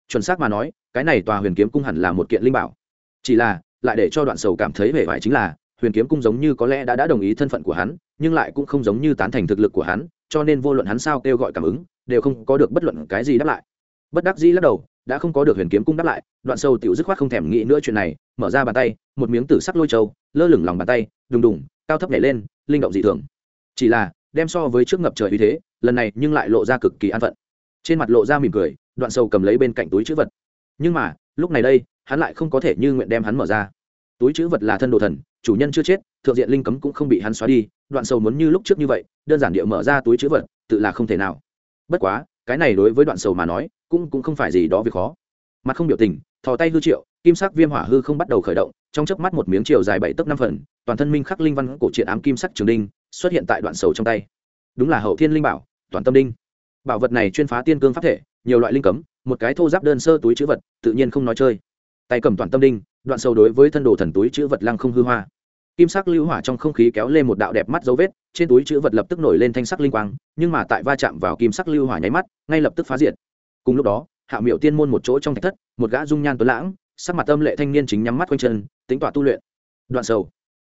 chuẩn xác mà nói, cái này tòa huyền kiếm cung hẳn là một kiện linh bảo. Chỉ là, lại để cho đoạn sầu cảm thấy vẻ vải chính là, huyền kiếm cung giống như có lẽ đã đã đồng ý thân phận của hắn, nhưng lại cũng không giống như tán thành thực lực của hắn, cho nên vô luận hắn sao kêu gọi cảm ứng, đều không có được bất luận cái gì đáp lại. Bất đắc dĩ lắc đầu, đã không có được huyền kiếm cung đáp lại, đoạn sâu tiểu dứt khoát không thèm nghĩ nữa chuyện này, mở ra bàn tay, một miếng tử sắc lôi trâu lơ lửng lòng bàn tay, đùng đùng, cao thấp nhảy lên, linh động dị thường. Chỉ là, đem so với trước ngập trời uy thế, lần này nhưng lại lộ ra cực kỳ an phận trên mặt lộ ra mỉm cười, đoạn sầu cầm lấy bên cạnh túi chữ vật. Nhưng mà, lúc này đây, hắn lại không có thể như nguyện đem hắn mở ra. Túi chữ vật là thân đồ thần, chủ nhân chưa chết, thượng diện linh cấm cũng không bị hắn xóa đi, đoạn sầu muốn như lúc trước như vậy, đơn giản địa mở ra túi chữ vật, tự là không thể nào. Bất quá, cái này đối với đoạn sầu mà nói, cũng cũng không phải gì đó việc khó. Mặt không biểu tình, thò tay hư triệu, kim sắc viêm hỏa hư không bắt đầu khởi động, trong chớp mắt một miếng chiều dài bảy tấc năm phần, toàn thân minh khắc linh văn cổ truyện ám kim sắc trường đinh, xuất hiện tại đoạn sầu trong tay. Đúng là hậu thiên linh bảo, toàn tâm đinh bảo vật này chuyên phá tiên cương pháp thể, nhiều loại linh cấm, một cái thô giáp đơn sơ túi chữ vật, tự nhiên không nói chơi. Tay cầm toàn tâm đinh, đoạn sâu đối với thân đồ thần túi chữ vật lăng không hư hoa. Kim sắc lưu hỏa trong không khí kéo lên một đạo đẹp mắt dấu vết, trên túi chữ vật lập tức nổi lên thanh sắc linh quang, nhưng mà tại va chạm vào kim sắc lưu hỏa nháy mắt, ngay lập tức phá diệt. Cùng lúc đó, hạ miệu tiên môn một chỗ trong thạch thất, một gã dung nhan tuấn lãng, sắc mặt âm lệ thanh niên chính nhắm mắt quanh chân, tính tỏa tu luyện. Đoạn sầu.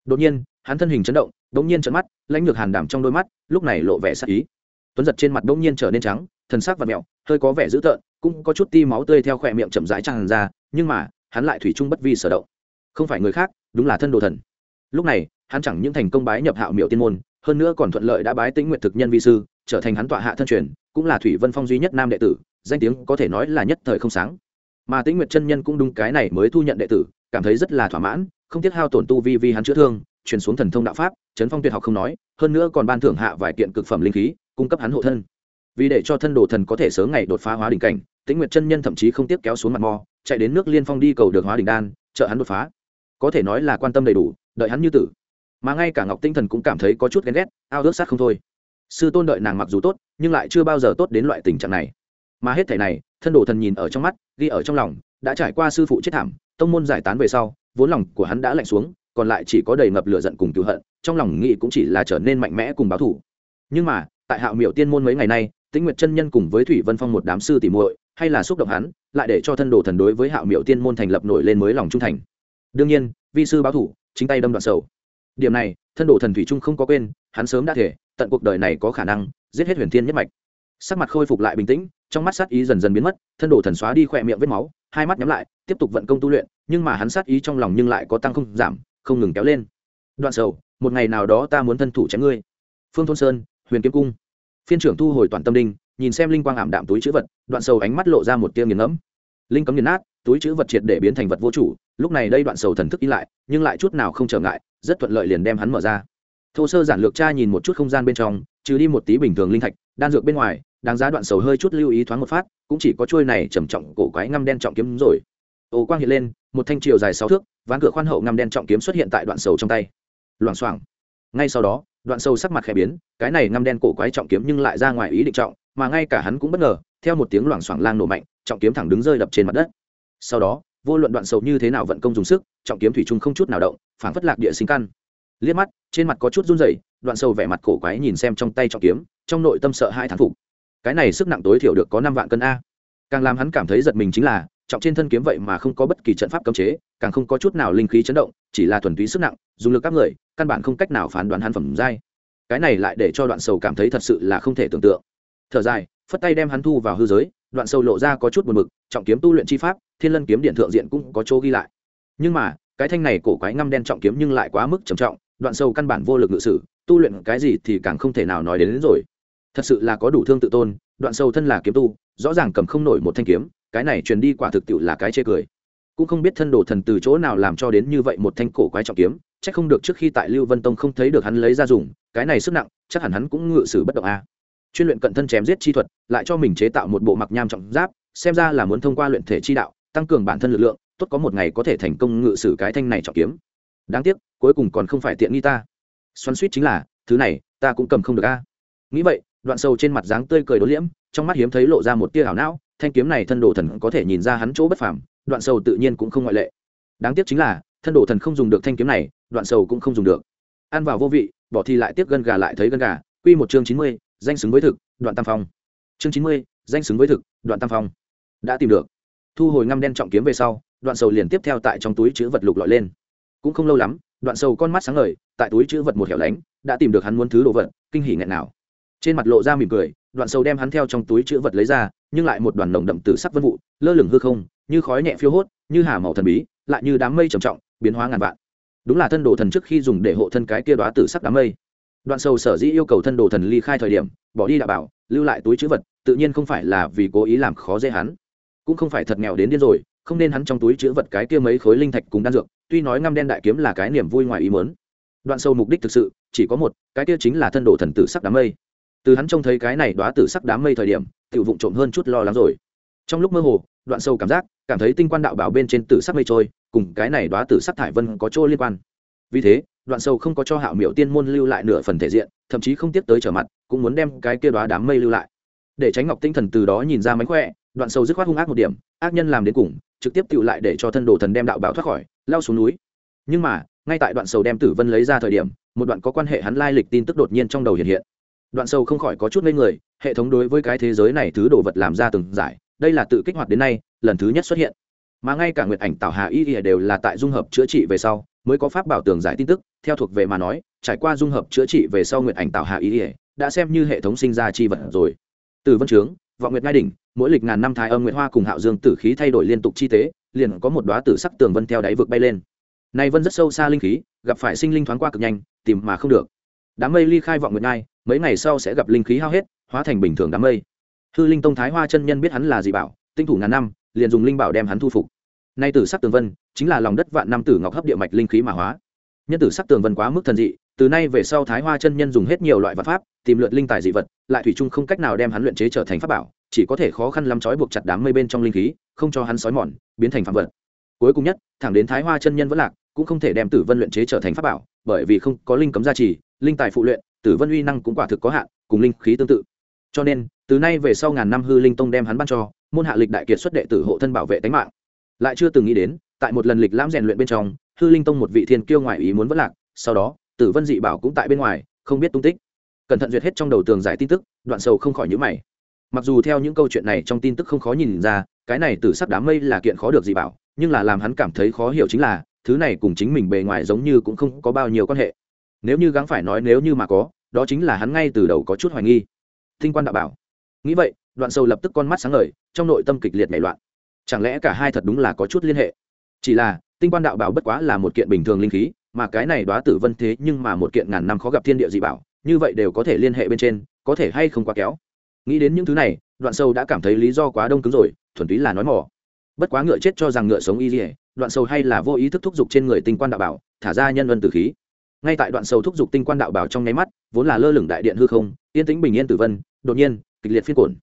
Đột nhiên, hắn thân hình chấn động đống nhiên trận mắt, lãnh lược hàn đảm trong đôi mắt, lúc này lộ vẻ sắc ý tuấn giật trên mặt bỗng nhiên trở nên trắng, thần sắc và mẹo, hơi có vẻ dữ tợn, cũng có chút ti máu tươi theo khỏe miệng chậm rãi tràn ra, nhưng mà, hắn lại thủy chung bất vi sở động. Không phải người khác, đúng là thân đồ thần. Lúc này, hắn chẳng những thành công bái nhập hạo miệu tiên môn, hơn nữa còn thuận lợi đã bái tĩnh nguyện thực nhân vi sư, trở thành hắn tọa hạ thân truyền, cũng là thủy vân phong duy nhất nam đệ tử, danh tiếng có thể nói là nhất thời không sáng. Mà tĩnh nguyệt chân nhân cũng đúng cái này mới thu nhận đệ tử, cảm thấy rất là thỏa mãn, không tiếc hao tổn tu vi vi hắn chữa thương, truyền xuống thần thông đạo pháp chấn phong tuyệt học không nói, hơn nữa còn ban thưởng hạ vài kiện cực phẩm linh khí cung cấp hắn hộ thân. Vì để cho thân đồ thần có thể sớm ngày đột phá hóa đỉnh cảnh, tĩnh nguyệt chân nhân thậm chí không tiếc kéo xuống mặt mò, chạy đến nước liên phong đi cầu được hóa đỉnh đan, trợ hắn đột phá. Có thể nói là quan tâm đầy đủ, đợi hắn như tử. Mà ngay cả ngọc tinh thần cũng cảm thấy có chút ghen ghét, ao ước sát không thôi. Sư tôn đợi nàng mặc dù tốt, nhưng lại chưa bao giờ tốt đến loại tình trạng này. Mà hết thể này, thân đồ thần nhìn ở trong mắt, ghi ở trong lòng, đã trải qua sư phụ chết thảm, tông môn giải tán về sau, vốn lòng của hắn đã lạnh xuống, còn lại chỉ có đầy ngập lửa giận cùng cựu hận, trong lòng nghĩ cũng chỉ là trở nên mạnh mẽ cùng báo thủ nhưng mà tại hạo miệu tiên môn mấy ngày nay, tĩnh nguyệt chân nhân cùng với thủy vân phong một đám sư tỉ muội, hay là xúc động hắn, lại để cho thân đồ thần đối với hạo miệu tiên môn thành lập nổi lên mới lòng trung thành. Đương nhiên, vi sư báo thủ, chính tay đâm đoạn sầu. Điểm này, thân đồ thần thủy trung không có quên, hắn sớm đã thể, tận cuộc đời này có khả năng, giết hết huyền thiên nhất mạch. Sắc mặt khôi phục lại bình tĩnh, trong mắt sát ý dần dần biến mất, thân đồ thần xóa đi khỏe miệng vết máu, hai mắt nhắm lại, tiếp tục vận công tu luyện, nhưng mà hắn sát ý trong lòng nhưng lại có tăng không giảm, không ngừng kéo lên. Đoạn sầu, một ngày nào đó ta muốn thân thủ chém ngươi. Phương thôn sơn, huyền kiếm cung phiên trưởng thu hồi toàn tâm đinh, nhìn xem linh quang ảm đạm túi chữ vật, đoạn sầu ánh mắt lộ ra một tiêu nghiền ngẫm. Linh cấm nghiền nát, túi chữ vật triệt để biến thành vật vô chủ, lúc này đây đoạn sầu thần thức đi lại, nhưng lại chút nào không trở ngại, rất thuận lợi liền đem hắn mở ra. Thô sơ giản lược tra nhìn một chút không gian bên trong, trừ đi một tí bình thường linh thạch, đan dược bên ngoài, đáng giá đoạn sầu hơi chút lưu ý thoáng một phát, cũng chỉ có chuôi này trầm trọng cổ quái ngăm đen trọng kiếm rồi. Ồ quang hiện lên, một thanh chiều dài sáu thước, ván cửa khoan hậu ngăm đen trọng kiếm xuất hiện tại đoạn sầu trong tay. Loảng xoảng ngay sau đó, đoạn sâu sắc mặt khẽ biến, cái này ngăm đen cổ quái trọng kiếm nhưng lại ra ngoài ý định trọng, mà ngay cả hắn cũng bất ngờ, theo một tiếng loảng xoảng lang nổ mạnh, trọng kiếm thẳng đứng rơi đập trên mặt đất. Sau đó, vô luận đoạn sâu như thế nào vận công dùng sức, trọng kiếm thủy chung không chút nào động, phảng phất lạc địa sinh căn. Liếc mắt, trên mặt có chút run rẩy, đoạn sâu vẻ mặt cổ quái nhìn xem trong tay trọng kiếm, trong nội tâm sợ hai thán phục. Cái này sức nặng tối thiểu được có năm vạn cân a. Càng làm hắn cảm thấy giật mình chính là trọng trên thân kiếm vậy mà không có bất kỳ trận pháp cấm chế càng không có chút nào linh khí chấn động chỉ là thuần túy sức nặng dùng lực các người căn bản không cách nào phán đoán hắn phẩm giai. Cái này lại để cho đoạn sầu cảm thấy thật sự là không thể tưởng tượng. Thở dài phất tay đem hắn thu vào hư giới đoạn sầu lộ ra có chút buồn mực trọng kiếm tu luyện chi pháp thiên lân kiếm điện thượng diện cũng có chỗ ghi lại. Nhưng mà cái thanh này cổ quái ngăm đen trọng kiếm nhưng lại quá mức trầm trọng đoạn sầu căn bản vô lực ngự sử tu luyện cái gì thì càng không thể nào nói đến, đến rồi. Thật sự là có đủ thương tự tôn đoạn sầu thân là kiếm tu rõ ràng cầm không nổi một thanh kiếm cái này truyền đi quả thực tiệu là cái chê cười. Cũng không biết thân đồ thần từ chỗ nào làm cho đến như vậy một thanh cổ quái trọng kiếm, chắc không được trước khi tại lưu vân tông không thấy được hắn lấy ra dùng, cái này sức nặng, chắc hẳn hắn cũng ngự sử bất động a. Chuyên luyện cận thân chém giết chi thuật, lại cho mình chế tạo một bộ mặc nham trọng giáp, xem ra là muốn thông qua luyện thể chi đạo, tăng cường bản thân lực lượng, tốt có một ngày có thể thành công ngự sử cái thanh này trọng kiếm. Đáng tiếc, cuối cùng còn không phải tiện nghi ta. Xoắn suýt chính là, thứ này, ta cũng cầm không được a. Nghĩ vậy, đoạn sâu trên mặt dáng tươi cười đố liễm, trong mắt hiếm thấy lộ ra một tia hảo não thanh kiếm này thân đồ thần có thể nhìn ra hắn chỗ bất phàm, đoạn sầu tự nhiên cũng không ngoại lệ. Đáng tiếc chính là, thân đồ thần không dùng được thanh kiếm này, đoạn sầu cũng không dùng được. Ăn vào vô vị, bỏ thì lại tiếp gân gà lại thấy gân gà. Quy một chương chín mươi, danh xứng với thực, đoạn tam phong. Chương chín mươi, danh xứng với thực, đoạn tam phong. Đã tìm được. Thu hồi ngăm đen trọng kiếm về sau, đoạn sầu liền tiếp theo tại trong túi chữ vật lục lọi lên. Cũng không lâu lắm, đoạn sầu con mắt sáng ngời, tại túi chữ vật một hẻo lánh, đã tìm được hắn muốn thứ đồ vật, kinh hỉ nghẹn nào. Trên mặt lộ ra mỉm cười, đoạn sầu đem hắn theo trong túi chữ vật lấy ra nhưng lại một đoàn nồng đậm từ sắc vân vụ, lơ lửng hư không, như khói nhẹ phiêu hốt, như hà màu thần bí, lại như đám mây trầm trọng, biến hóa ngàn vạn. Đúng là thân đồ thần trước khi dùng để hộ thân cái kia đoá tử sắc đám mây. Đoạn sầu sở dĩ yêu cầu thân đồ thần ly khai thời điểm, bỏ đi đạo bảo, lưu lại túi chữ vật, tự nhiên không phải là vì cố ý làm khó dễ hắn. Cũng không phải thật nghèo đến điên rồi, không nên hắn trong túi chữ vật cái kia mấy khối linh thạch cùng đan dược, tuy nói ngăm đen đại kiếm là cái niềm vui ngoài ý mớn đoạn sâu mục đích thực sự, chỉ có một, cái kia chính là thân đồ thần tử sắc đám mây từ hắn trông thấy cái này đoá tử sắc đám mây thời điểm tự vụng trộm hơn chút lo lắng rồi. Trong lúc mơ hồ, đoạn sâu cảm giác, cảm thấy tinh quan đạo bảo bên trên tử sắc mây trôi, cùng cái này đoá tử sắc thải vân có chỗ liên quan. Vì thế, đoạn sâu không có cho hạo miểu tiên môn lưu lại nửa phần thể diện, thậm chí không tiếp tới trở mặt, cũng muốn đem cái kia đoá đám mây lưu lại. Để tránh ngọc tinh thần từ đó nhìn ra mánh khỏe, đoạn sâu dứt khoát hung ác một điểm, ác nhân làm đến cùng, trực tiếp tự lại để cho thân đồ thần đem đạo bảo thoát khỏi, lao xuống núi. Nhưng mà, ngay tại đoạn sâu đem tử vân lấy ra thời điểm, một đoạn có quan hệ hắn lai lịch tin tức đột nhiên trong đầu hiện hiện đoạn sâu không khỏi có chút ngây người, hệ thống đối với cái thế giới này thứ đồ vật làm ra từng giải, đây là tự kích hoạt đến nay, lần thứ nhất xuất hiện. Mà ngay cả nguyệt ảnh tạo hà y đều là tại dung hợp chữa trị về sau, mới có pháp bảo tường giải tin tức, theo thuộc về mà nói, trải qua dung hợp chữa trị về sau nguyệt ảnh tạo hà y đã xem như hệ thống sinh ra chi vật rồi. Từ vân trướng vọng nguyệt ngai đỉnh, mỗi lịch ngàn năm thái âm nguyệt hoa cùng hạo dương tử khí thay đổi liên tục chi tế, liền có một đoá tử sắc tường vân theo đáy vực bay lên. Nay vân rất sâu xa linh khí, gặp phải sinh linh thoáng qua cực nhanh, tìm mà không được. Đám mây ly khai vọng nguyệt ngai mấy ngày sau sẽ gặp linh khí hao hết, hóa thành bình thường đám mây. Hư linh tông thái hoa chân nhân biết hắn là dị bảo, tinh thủ ngàn năm, liền dùng linh bảo đem hắn thu phục. Nay tử sắc tường vân, chính là lòng đất vạn năm tử ngọc hấp địa mạch linh khí mà hóa. Nhân tử sắc tường vân quá mức thần dị, từ nay về sau thái hoa chân nhân dùng hết nhiều loại vật pháp, tìm lượt linh tài dị vật, lại thủy chung không cách nào đem hắn luyện chế trở thành pháp bảo, chỉ có thể khó khăn lắm trói buộc chặt đám mây bên trong linh khí, không cho hắn sói mòn, biến thành phạm vật. Cuối cùng nhất, thẳng đến thái hoa chân nhân vẫn lạc, cũng không thể đem tử vân luyện chế trở thành pháp bảo, bởi vì không có linh cấm gia trì, linh tài phụ luyện tử vân uy năng cũng quả thực có hạn, cùng linh khí tương tự. Cho nên, từ nay về sau ngàn năm hư linh tông đem hắn ban cho, môn hạ lịch đại kiệt xuất đệ tử hộ thân bảo vệ tính mạng. Lại chưa từng nghĩ đến, tại một lần lịch lãm rèn luyện bên trong, hư linh tông một vị thiên kiêu ngoại ý muốn vất lạc, sau đó, tử vân dị bảo cũng tại bên ngoài, không biết tung tích. Cẩn thận duyệt hết trong đầu tường giải tin tức, đoạn sầu không khỏi nhữ mày. Mặc dù theo những câu chuyện này trong tin tức không khó nhìn ra, cái này từ sắc đám mây là kiện khó được dị bảo, nhưng là làm hắn cảm thấy khó hiểu chính là, thứ này cùng chính mình bề ngoài giống như cũng không có bao nhiêu quan hệ nếu như gắng phải nói nếu như mà có, đó chính là hắn ngay từ đầu có chút hoài nghi. Tinh quan đạo bảo. Nghĩ vậy, đoạn sâu lập tức con mắt sáng ngời, trong nội tâm kịch liệt nảy loạn. Chẳng lẽ cả hai thật đúng là có chút liên hệ? Chỉ là tinh quan đạo bảo bất quá là một kiện bình thường linh khí, mà cái này đoá tử vân thế nhưng mà một kiện ngàn năm khó gặp thiên địa dị bảo, như vậy đều có thể liên hệ bên trên, có thể hay không quá kéo nghĩ đến những thứ này, đoạn sâu đã cảm thấy lý do quá đông cứng rồi, thuần túy là nói mỏ bất quá ngựa chết cho rằng ngựa sống y dỉa đoạn sâu hay là vô ý thức thúc giục trên người tinh quan đạo bảo, thả ra nhân vân tử khí ngay tại đoạn sầu thúc giục tinh quan đạo bảo trong nháy mắt, vốn là lơ lửng đại điện hư không, yên tĩnh bình yên tử vân, đột nhiên, kịch liệt phiên cổn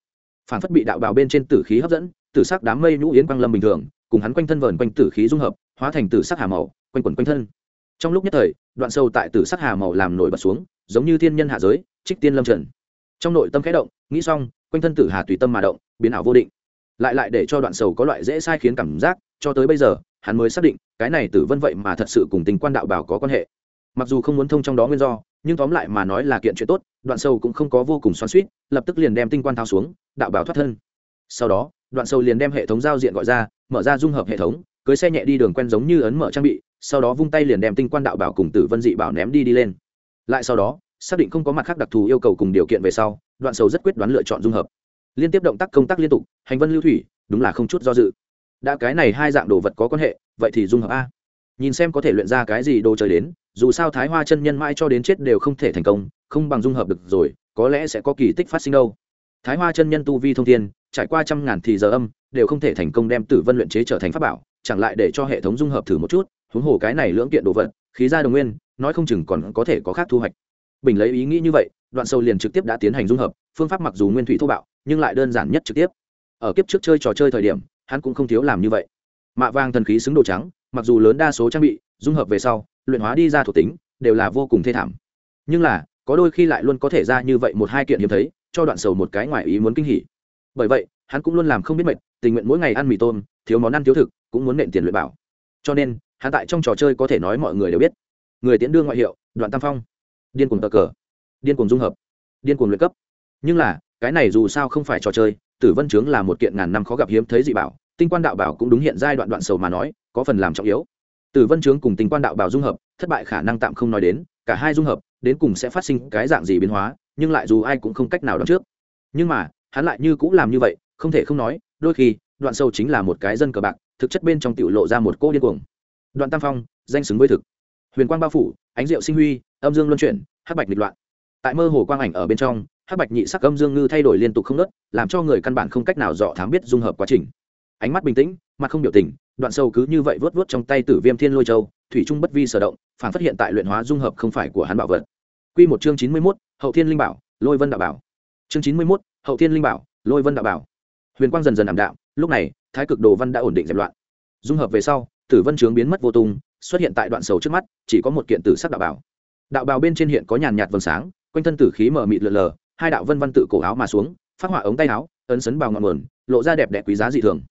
phản phất bị đạo bảo bên trên tử khí hấp dẫn, tử sắc đám mây nhũ yến quang lâm bình thường, cùng hắn quanh thân vờn quanh tử khí dung hợp, hóa thành tử sắc hà màu, quanh quẩn quanh thân. Trong lúc nhất thời, đoạn sâu tại tử sắc hà màu làm nổi bật xuống, giống như thiên nhân hạ giới, trích tiên lâm trần. Trong nội tâm khẽ động, nghĩ xong, quanh thân tử hà tùy tâm mà động, biến ảo vô định. Lại lại để cho đoạn sầu có loại dễ sai khiến cảm giác, cho tới bây giờ, hắn mới xác định, cái này tử vân vậy mà thật sự cùng tình quan đạo bảo có quan hệ mặc dù không muốn thông trong đó nguyên do, nhưng tóm lại mà nói là kiện chuyện tốt, đoạn sâu cũng không có vô cùng xoắn suýt lập tức liền đem tinh quan thao xuống, đạo bảo thoát thân. Sau đó, đoạn sâu liền đem hệ thống giao diện gọi ra, mở ra dung hợp hệ thống, cưới xe nhẹ đi đường quen giống như ấn mở trang bị, sau đó vung tay liền đem tinh quan đạo bảo cùng tử vân dị bảo ném đi đi lên. Lại sau đó, xác định không có mặt khác đặc thù yêu cầu cùng điều kiện về sau, đoạn sâu rất quyết đoán lựa chọn dung hợp. Liên tiếp động tác công tác liên tục, hành vân lưu thủy, đúng là không chút do dự. Đã cái này hai dạng đồ vật có quan hệ, vậy thì dung hợp a. Nhìn xem có thể luyện ra cái gì đồ chơi đến dù sao thái hoa chân nhân mãi cho đến chết đều không thể thành công, không bằng dung hợp được rồi, có lẽ sẽ có kỳ tích phát sinh đâu. Thái hoa chân nhân tu vi thông thiên, trải qua trăm ngàn thì giờ âm, đều không thể thành công đem tử vân luyện chế trở thành pháp bảo, chẳng lại để cho hệ thống dung hợp thử một chút, huống hồ cái này lưỡng kiện đồ vật, khí ra đồng nguyên, nói không chừng còn có thể có khác thu hoạch. Bình lấy ý nghĩ như vậy, đoạn sâu liền trực tiếp đã tiến hành dung hợp, phương pháp mặc dù nguyên thủy thô bạo, nhưng lại đơn giản nhất trực tiếp. Ở kiếp trước chơi trò chơi thời điểm, hắn cũng không thiếu làm như vậy. Mạ vàng thần khí xứng đồ trắng, mặc dù lớn đa số trang bị, dung hợp về sau luyện hóa đi ra thuộc tính, đều là vô cùng thê thảm. Nhưng là, có đôi khi lại luôn có thể ra như vậy một hai kiện hiếm thấy, cho đoạn sầu một cái ngoài ý muốn kinh hỉ. Bởi vậy, hắn cũng luôn làm không biết mệt, tình nguyện mỗi ngày ăn mì tôm, thiếu món ăn thiếu thực, cũng muốn nện tiền luyện bảo. Cho nên, hắn tại trong trò chơi có thể nói mọi người đều biết. Người tiễn đương ngoại hiệu, đoạn tam phong. Điên cuồng cờ cờ. Điên cuồng dung hợp. Điên cuồng luyện cấp. Nhưng là, cái này dù sao không phải trò chơi, tử vân chướng là một kiện ngàn năm khó gặp hiếm thấy dị bảo, tinh quan đạo bảo cũng đúng hiện giai đoạn đoạn sầu mà nói, có phần làm trọng yếu tử vân Trướng cùng tinh quan đạo bảo dung hợp thất bại khả năng tạm không nói đến cả hai dung hợp đến cùng sẽ phát sinh cái dạng gì biến hóa nhưng lại dù ai cũng không cách nào đoán trước. Nhưng mà hắn lại như cũng làm như vậy không thể không nói đôi khi đoạn sâu chính là một cái dân cờ bạc thực chất bên trong tiểu lộ ra một cô điên cuồng. Đoạn tam phong danh xứng với thực. Huyền quang bao phủ ánh diệu sinh huy âm dương luân chuyển hắc bạch nghịch loạn. Tại mơ hồ quang ảnh ở bên trong hắc bạch nhị sắc âm dương ngư thay đổi liên tục không ngớt, làm cho người căn bản không cách nào rõ thám biết dung hợp quá trình. Ánh mắt bình tĩnh mặt không biểu tình đoạn sâu cứ như vậy vớt vớt trong tay tử viêm thiên lôi châu thủy trung bất vi sở động phản phát hiện tại luyện hóa dung hợp không phải của hắn bảo vật. Quy một chương chín mươi 91, hậu thiên linh bảo lôi vân đạo bảo. Chương chín mươi 91, hậu thiên linh bảo lôi vân đạo bảo. Huyền quang dần dần ảm đạm lúc này thái cực đồ văn đã ổn định dẹp loạn. Dung hợp về sau tử vân trướng biến mất vô tung xuất hiện tại đoạn sầu trước mắt chỉ có một kiện tử sắc đạo bảo. Đạo bào bên trên hiện có nhàn nhạt vầng sáng quanh thân tử khí mờ mịt lờ lờ hai đạo vân văn tự cổ áo mà xuống phát họa ống tay áo ấn sấn bào ngọn nguồn lộ ra đẹp đẽ quý giá dị thường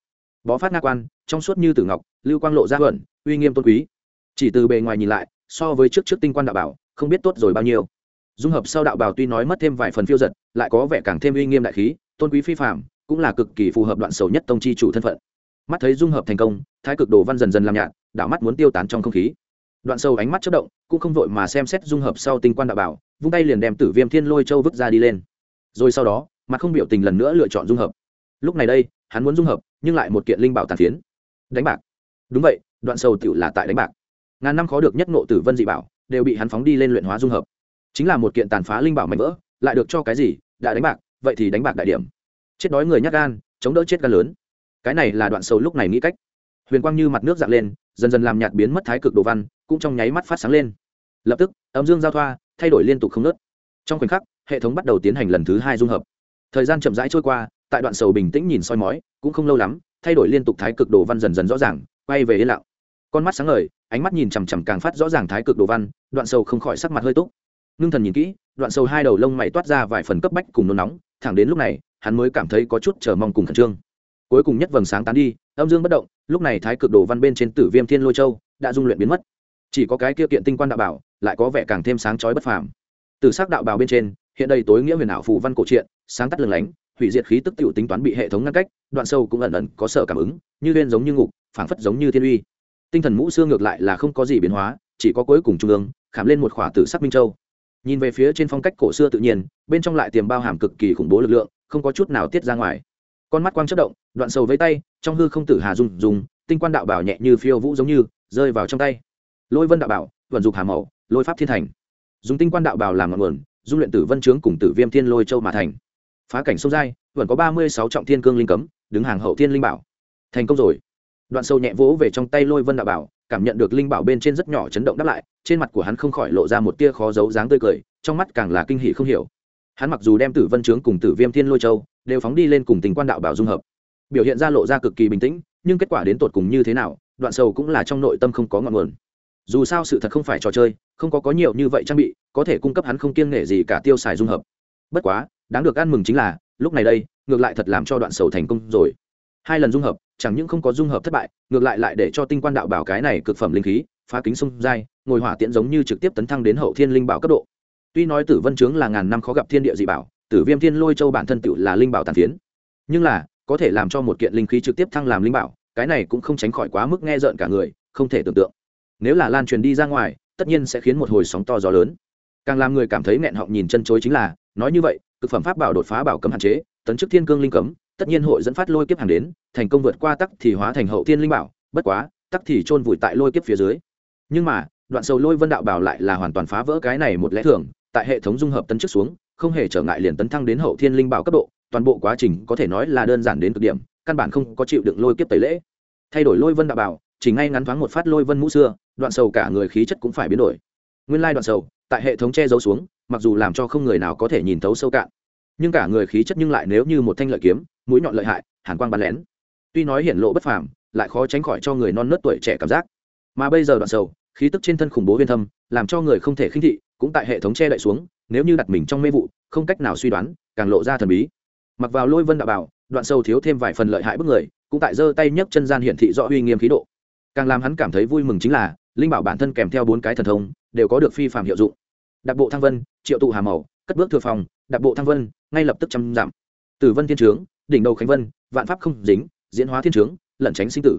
bó phát nga quan, trong suốt như tử ngọc, lưu quang lộ ra hẩn uy nghiêm tôn quý. Chỉ từ bề ngoài nhìn lại, so với trước trước tinh quan đạo bảo, không biết tốt rồi bao nhiêu. Dung hợp sau đạo bảo tuy nói mất thêm vài phần phiêu giật, lại có vẻ càng thêm uy nghiêm đại khí, tôn quý phi phạm cũng là cực kỳ phù hợp đoạn sầu nhất tông chi chủ thân phận. Mắt thấy dung hợp thành công, thái cực đồ văn dần dần làm nhạt, đảo mắt muốn tiêu tán trong không khí. Đoạn sâu ánh mắt chất động, cũng không vội mà xem xét dung hợp sau tinh quan đạo bảo, vung tay liền đem tử viêm thiên lôi châu vứt ra đi lên. Rồi sau đó, mặt không biểu tình lần nữa lựa chọn dung hợp. Lúc này đây hắn muốn dung hợp, nhưng lại một kiện linh bảo tàn phiến. Đánh bạc. Đúng vậy, đoạn sầu tựu là tại đánh bạc. Ngàn năm khó được nhất nộ tử vân dị bảo, đều bị hắn phóng đi lên luyện hóa dung hợp. Chính là một kiện tàn phá linh bảo mạnh vỡ, lại được cho cái gì, đã đánh bạc, vậy thì đánh bạc đại điểm. Chết đói người nhắc gan, chống đỡ chết gan lớn. Cái này là đoạn sầu lúc này nghĩ cách. Huyền quang như mặt nước dạng lên, dần dần làm nhạt biến mất thái cực đồ văn, cũng trong nháy mắt phát sáng lên. Lập tức ấm dương giao thoa, thay đổi liên tục không nớt trong khoảnh khắc, hệ thống bắt đầu tiến hành lần thứ hai dung hợp. Thời gian chậm rãi trôi qua tại đoạn sầu bình tĩnh nhìn soi mói, cũng không lâu lắm, thay đổi liên tục thái cực đồ văn dần dần rõ ràng, quay về yên lặng. Con mắt sáng ngời, ánh mắt nhìn chằm chằm càng phát rõ ràng thái cực đồ văn, đoạn sầu không khỏi sắc mặt hơi túc. Ngưng thần nhìn kỹ, đoạn sầu hai đầu lông mày toát ra vài phần cấp bách cùng nôn nóng, thẳng đến lúc này, hắn mới cảm thấy có chút chờ mong cùng khẩn trương. Cuối cùng nhất vầng sáng tán đi, âm dương bất động, lúc này thái cực đồ văn bên trên tử viêm thiên lôi châu đã dung luyện biến mất. Chỉ có cái kia kiện tinh quan đạo bảo, lại có vẻ càng thêm sáng chói bất phàm. Từ sắc đạo bảo bên trên, hiện đây tối nghĩa huyền ảo phù văn cổ truyện, sáng tắt lừng lánh hủy diệt khí tức tiểu tính toán bị hệ thống ngăn cách, đoạn sâu cũng ẩn ẩn có sở cảm ứng, như lên giống như ngục, phảng phất giống như thiên uy. Tinh thần mũ xương ngược lại là không có gì biến hóa, chỉ có cuối cùng trung ương, khảm lên một khỏa tử sắc minh châu. Nhìn về phía trên phong cách cổ xưa tự nhiên, bên trong lại tiềm bao hàm cực kỳ khủng bố lực lượng, không có chút nào tiết ra ngoài. Con mắt quang chớp động, đoạn sâu với tay, trong hư không tử hà dùng dùng tinh quan đạo bảo nhẹ như phiêu vũ giống như, rơi vào trong tay. Lôi vân đạo bảo, vận dục hà mẫu lôi pháp thiên thành. Dùng tinh quan đạo bảo làm ngọn nguồn, dung luyện tử vân trướng cùng tử viêm thiên lôi châu mà thành phá cảnh sông giai, vẫn có ba mươi sáu trọng thiên cương linh cấm, đứng hàng hậu thiên linh bảo. Thành công rồi. Đoạn sâu nhẹ vỗ về trong tay lôi vân đạo bảo, cảm nhận được linh bảo bên trên rất nhỏ chấn động đáp lại, trên mặt của hắn không khỏi lộ ra một tia khó giấu dáng tươi cười, trong mắt càng là kinh hỉ không hiểu. Hắn mặc dù đem tử vân trướng cùng tử viêm thiên lôi châu đều phóng đi lên cùng tình quan đạo bảo dung hợp, biểu hiện ra lộ ra cực kỳ bình tĩnh, nhưng kết quả đến tột cùng như thế nào, đoạn sầu cũng là trong nội tâm không có ngọn nguồn. Dù sao sự thật không phải trò chơi, không có có nhiều như vậy trang bị, có thể cung cấp hắn không kiêng nể gì cả tiêu xài dung hợp. Bất quá đáng được ăn mừng chính là, lúc này đây, ngược lại thật làm cho đoạn sầu thành công rồi. Hai lần dung hợp, chẳng những không có dung hợp thất bại, ngược lại lại để cho tinh quan đạo bảo cái này cực phẩm linh khí, phá kính sông dai, ngồi hỏa tiễn giống như trực tiếp tấn thăng đến hậu thiên linh bảo cấp độ. Tuy nói tử vân trướng là ngàn năm khó gặp thiên địa dị bảo, tử viêm thiên lôi châu bản thân tự là linh bảo tàn phiến. Nhưng là, có thể làm cho một kiện linh khí trực tiếp thăng làm linh bảo, cái này cũng không tránh khỏi quá mức nghe rợn cả người, không thể tưởng tượng. Nếu là lan truyền đi ra ngoài, tất nhiên sẽ khiến một hồi sóng to gió lớn. Càng làm người cảm thấy nghẹn họng nhìn chân chối chính là, nói như vậy thực phẩm pháp bảo đột phá bảo cấm hạn chế, tấn chức thiên cương linh cấm, tất nhiên hội dẫn phát lôi kiếp hàng đến, thành công vượt qua tắc thì hóa thành hậu thiên linh bảo, bất quá, tắc thì chôn vùi tại lôi kiếp phía dưới. Nhưng mà, đoạn sầu lôi vân đạo bảo lại là hoàn toàn phá vỡ cái này một lẽ thường, tại hệ thống dung hợp tấn chức xuống, không hề trở ngại liền tấn thăng đến hậu thiên linh bảo cấp độ, toàn bộ quá trình có thể nói là đơn giản đến cực điểm, căn bản không có chịu đựng lôi kiếp tẩy lễ. Thay đổi lôi vân đạo bảo, chỉ ngay ngắn thoáng một phát lôi vân mũ xưa, đoạn sầu cả người khí chất cũng phải biến đổi. Nguyên lai đoạn sầu, tại hệ thống che giấu xuống mặc dù làm cho không người nào có thể nhìn thấu sâu cạn, nhưng cả người khí chất nhưng lại nếu như một thanh lợi kiếm, mũi nhọn lợi hại, hàn quang bắn lén. Tuy nói hiển lộ bất phàm, lại khó tránh khỏi cho người non nớt tuổi trẻ cảm giác. Mà bây giờ đoạn sầu, khí tức trên thân khủng bố viên thâm, làm cho người không thể khinh thị, cũng tại hệ thống che đậy xuống, nếu như đặt mình trong mê vụ, không cách nào suy đoán, càng lộ ra thần bí. Mặc vào lôi vân đạo bảo, đoạn sâu thiếu thêm vài phần lợi hại bức người, cũng tại giơ tay nhấc chân gian hiển thị rõ uy nghiêm khí độ. Càng làm hắn cảm thấy vui mừng chính là, linh bảo bản thân kèm theo bốn cái thần thông, đều có được phi phạm hiệu dụng đặc bộ thăng vân, triệu tụ hà màu, cất bước thừa phòng đặc bộ thăng vân, ngay lập tức trăm giảm. Tử vân thiên trướng, đỉnh đầu khánh vân, vạn pháp không dính, diễn hóa thiên trướng, lẩn tránh sinh tử.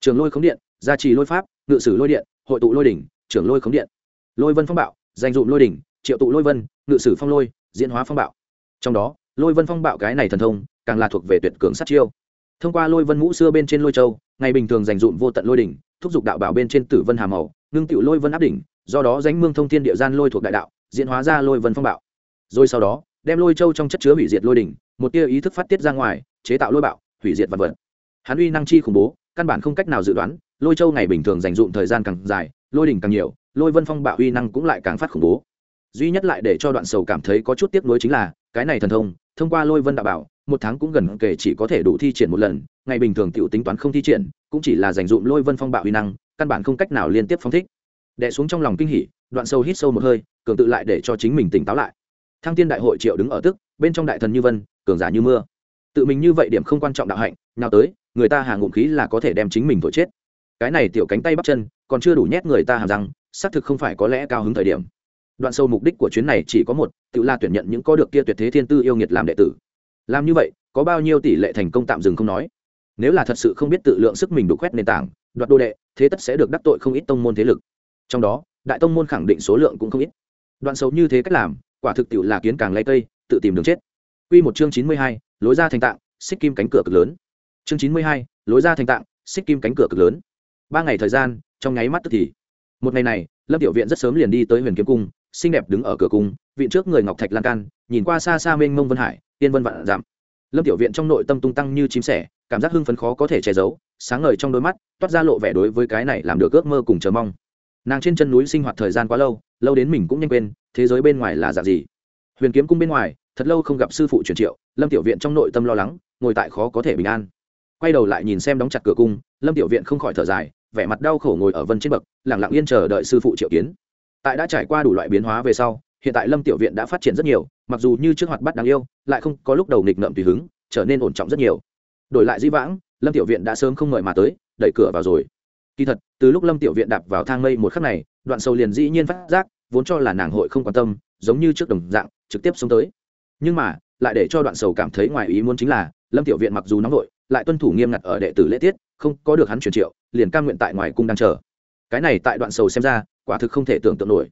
Trường lôi khống điện, gia trì lôi pháp, ngự sử lôi điện, hội tụ lôi đỉnh trưởng lôi khống điện. Lôi vân phong bạo danh dụ lôi đỉnh, triệu tụ lôi vân, ngự sử phong lôi, diễn hóa phong bạo. Trong đó, lôi vân phong bạo cái này thần thông, càng là thuộc về tuyệt cường sát chiêu. Thông qua lôi vân mũ xưa bên trên lôi châu, ngày bình thường dành dụm vô tận lôi đỉnh, thúc giục đạo bảo bên trên tử vân hà màu ngưng tụ lôi vân áp đỉnh, do đó danh mương thông thiên địa gian lôi thuộc đại đạo, diễn hóa ra lôi vân phong bạo. Rồi sau đó, đem lôi châu trong chất chứa hủy diệt lôi đỉnh, một tia ý thức phát tiết ra ngoài, chế tạo lôi bạo, hủy diệt vật vật. Hắn uy năng chi khủng bố, căn bản không cách nào dự đoán, lôi châu ngày bình thường dành dụm thời gian càng dài, lôi đỉnh càng nhiều, lôi vân phong bạo uy năng cũng lại càng phát khủng bố. Duy nhất lại để cho đoạn sầu cảm thấy có chút tiếc nuối chính là, cái này thần thông thông qua lôi vân đạo bảo, một tháng cũng gần kể chỉ có thể đủ thi triển một lần, ngày bình thường t tính toán không thi triển, cũng chỉ là dành dụm lôi vân phong bạo uy năng căn bản không cách nào liên tiếp phóng thích. Đẻ xuống trong lòng kinh hỉ, đoạn sâu hít sâu một hơi, cường tự lại để cho chính mình tỉnh táo lại. Thăng tiên đại hội triệu đứng ở tức, bên trong đại thần như vân, cường giả như mưa. Tự mình như vậy điểm không quan trọng đạo hạnh, nào tới, người ta hàng ngụm khí là có thể đem chính mình thổi chết. Cái này tiểu cánh tay bắp chân, còn chưa đủ nhét người ta hàm răng, xác thực không phải có lẽ cao hứng thời điểm. Đoạn sâu mục đích của chuyến này chỉ có một, tự la tuyển nhận những có được kia tuyệt thế thiên tư yêu nghiệt làm đệ tử. Làm như vậy, có bao nhiêu tỷ lệ thành công tạm dừng không nói. Nếu là thật sự không biết tự lượng sức mình đục khoét nền tảng, đoạt đô đệ thế tất sẽ được đắc tội không ít tông môn thế lực trong đó đại tông môn khẳng định số lượng cũng không ít đoạn xấu như thế cách làm quả thực tiệu là kiến càng lay cây tự tìm đường chết Quy một chương chín mươi hai, lối ra thành tạng, xích kim cánh cửa cực lớn. Chương chín mươi hai, lối ra thành tạng, xích kim cánh cửa cực lớn. Ba ngày thời gian, trong nháy mắt tức thì. Một ngày này, Lâm Tiểu Viện rất sớm liền đi tới Huyền Kiếm cung, xinh đẹp đứng ở cửa cung, viện trước người ngọc thạch lan can, nhìn qua xa xa mênh mông vân hải, tiên vân vạn giảm. Lâm Tiểu Viện trong nội tâm tung tăng như chim sẻ, cảm giác hưng phấn khó có thể che giấu, sáng ngời trong đôi mắt, toát ra lộ vẻ đối với cái này làm được ước mơ cùng chờ mong. Nàng trên chân núi sinh hoạt thời gian quá lâu lâu đến mình cũng nhanh quên thế giới bên ngoài là dạng gì. Huyền kiếm cung bên ngoài thật lâu không gặp sư phụ truyền triệu lâm tiểu viện trong nội tâm lo lắng ngồi tại khó có thể bình an. Quay đầu lại nhìn xem đóng chặt cửa cung lâm tiểu viện không khỏi thở dài vẻ mặt đau khổ ngồi ở vân trên bậc lẳng lặng yên chờ đợi sư phụ triệu kiến. Tại đã trải qua đủ loại biến hóa về sau hiện tại lâm tiểu viện đã phát triển rất nhiều mặc dù như trước hoạt bắt đáng yêu lại không có lúc đầu nghịch ngợm tùy hứng trở nên ổn trọng rất nhiều. Đổi lại di vãng lâm tiểu viện đã sớm không mời mà tới, đẩy cửa vào rồi. Kỳ thật, từ lúc lâm tiểu viện đạp vào thang mây một khắc này, đoạn sầu liền dĩ nhiên phát giác, vốn cho là nàng hội không quan tâm, giống như trước đồng dạng, trực tiếp xuống tới. Nhưng mà, lại để cho đoạn sầu cảm thấy ngoài ý muốn chính là, lâm tiểu viện mặc dù nóng vội, lại tuân thủ nghiêm ngặt ở đệ tử lễ tiết, không có được hắn truyền triệu, liền cam nguyện tại ngoài cung đang chờ. Cái này tại đoạn sầu xem ra, quả thực không thể tưởng tượng nổi.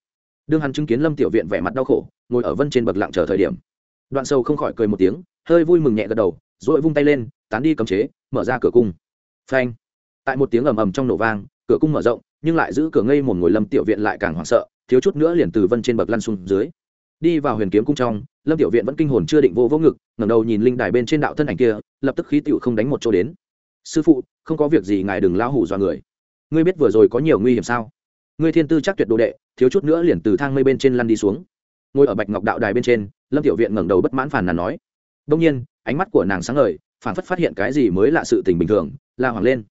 Đương hắn chứng kiến lâm tiểu viện vẻ mặt đau khổ, ngồi ở vân trên bậc lặng chờ thời điểm. Đoạn sầu không khỏi cười một tiếng, hơi vui mừng nhẹ gật đầu rồi vung tay lên tán đi cấm chế, mở ra cửa cung. Phanh. Tại một tiếng ầm ầm trong nổ vang, cửa cung mở rộng, nhưng lại giữ cửa ngây một ngồi lâm tiểu viện lại càng hoảng sợ, thiếu chút nữa liền từ vân trên bậc lăn xuống dưới. Đi vào huyền kiếm cung trong, lâm tiểu viện vẫn kinh hồn chưa định vô vô ngực, ngẩng đầu nhìn linh đài bên trên đạo thân ảnh kia, lập tức khí tựu không đánh một chỗ đến. Sư phụ, không có việc gì, ngài đừng lao hủ dọa người. Ngươi biết vừa rồi có nhiều nguy hiểm sao? Ngươi thiên tư chắc tuyệt đồ đệ, thiếu chút nữa liền từ thang mây bên trên lăn đi xuống. Ngồi ở bạch ngọc đạo đài bên trên, lâm tiểu viện ngẩng đầu bất mãn phàn nàn nói. Đông nhiên, ánh mắt của nàng sáng ngời phản phất phát hiện cái gì mới lạ sự tình bình thường, la hoàng lên.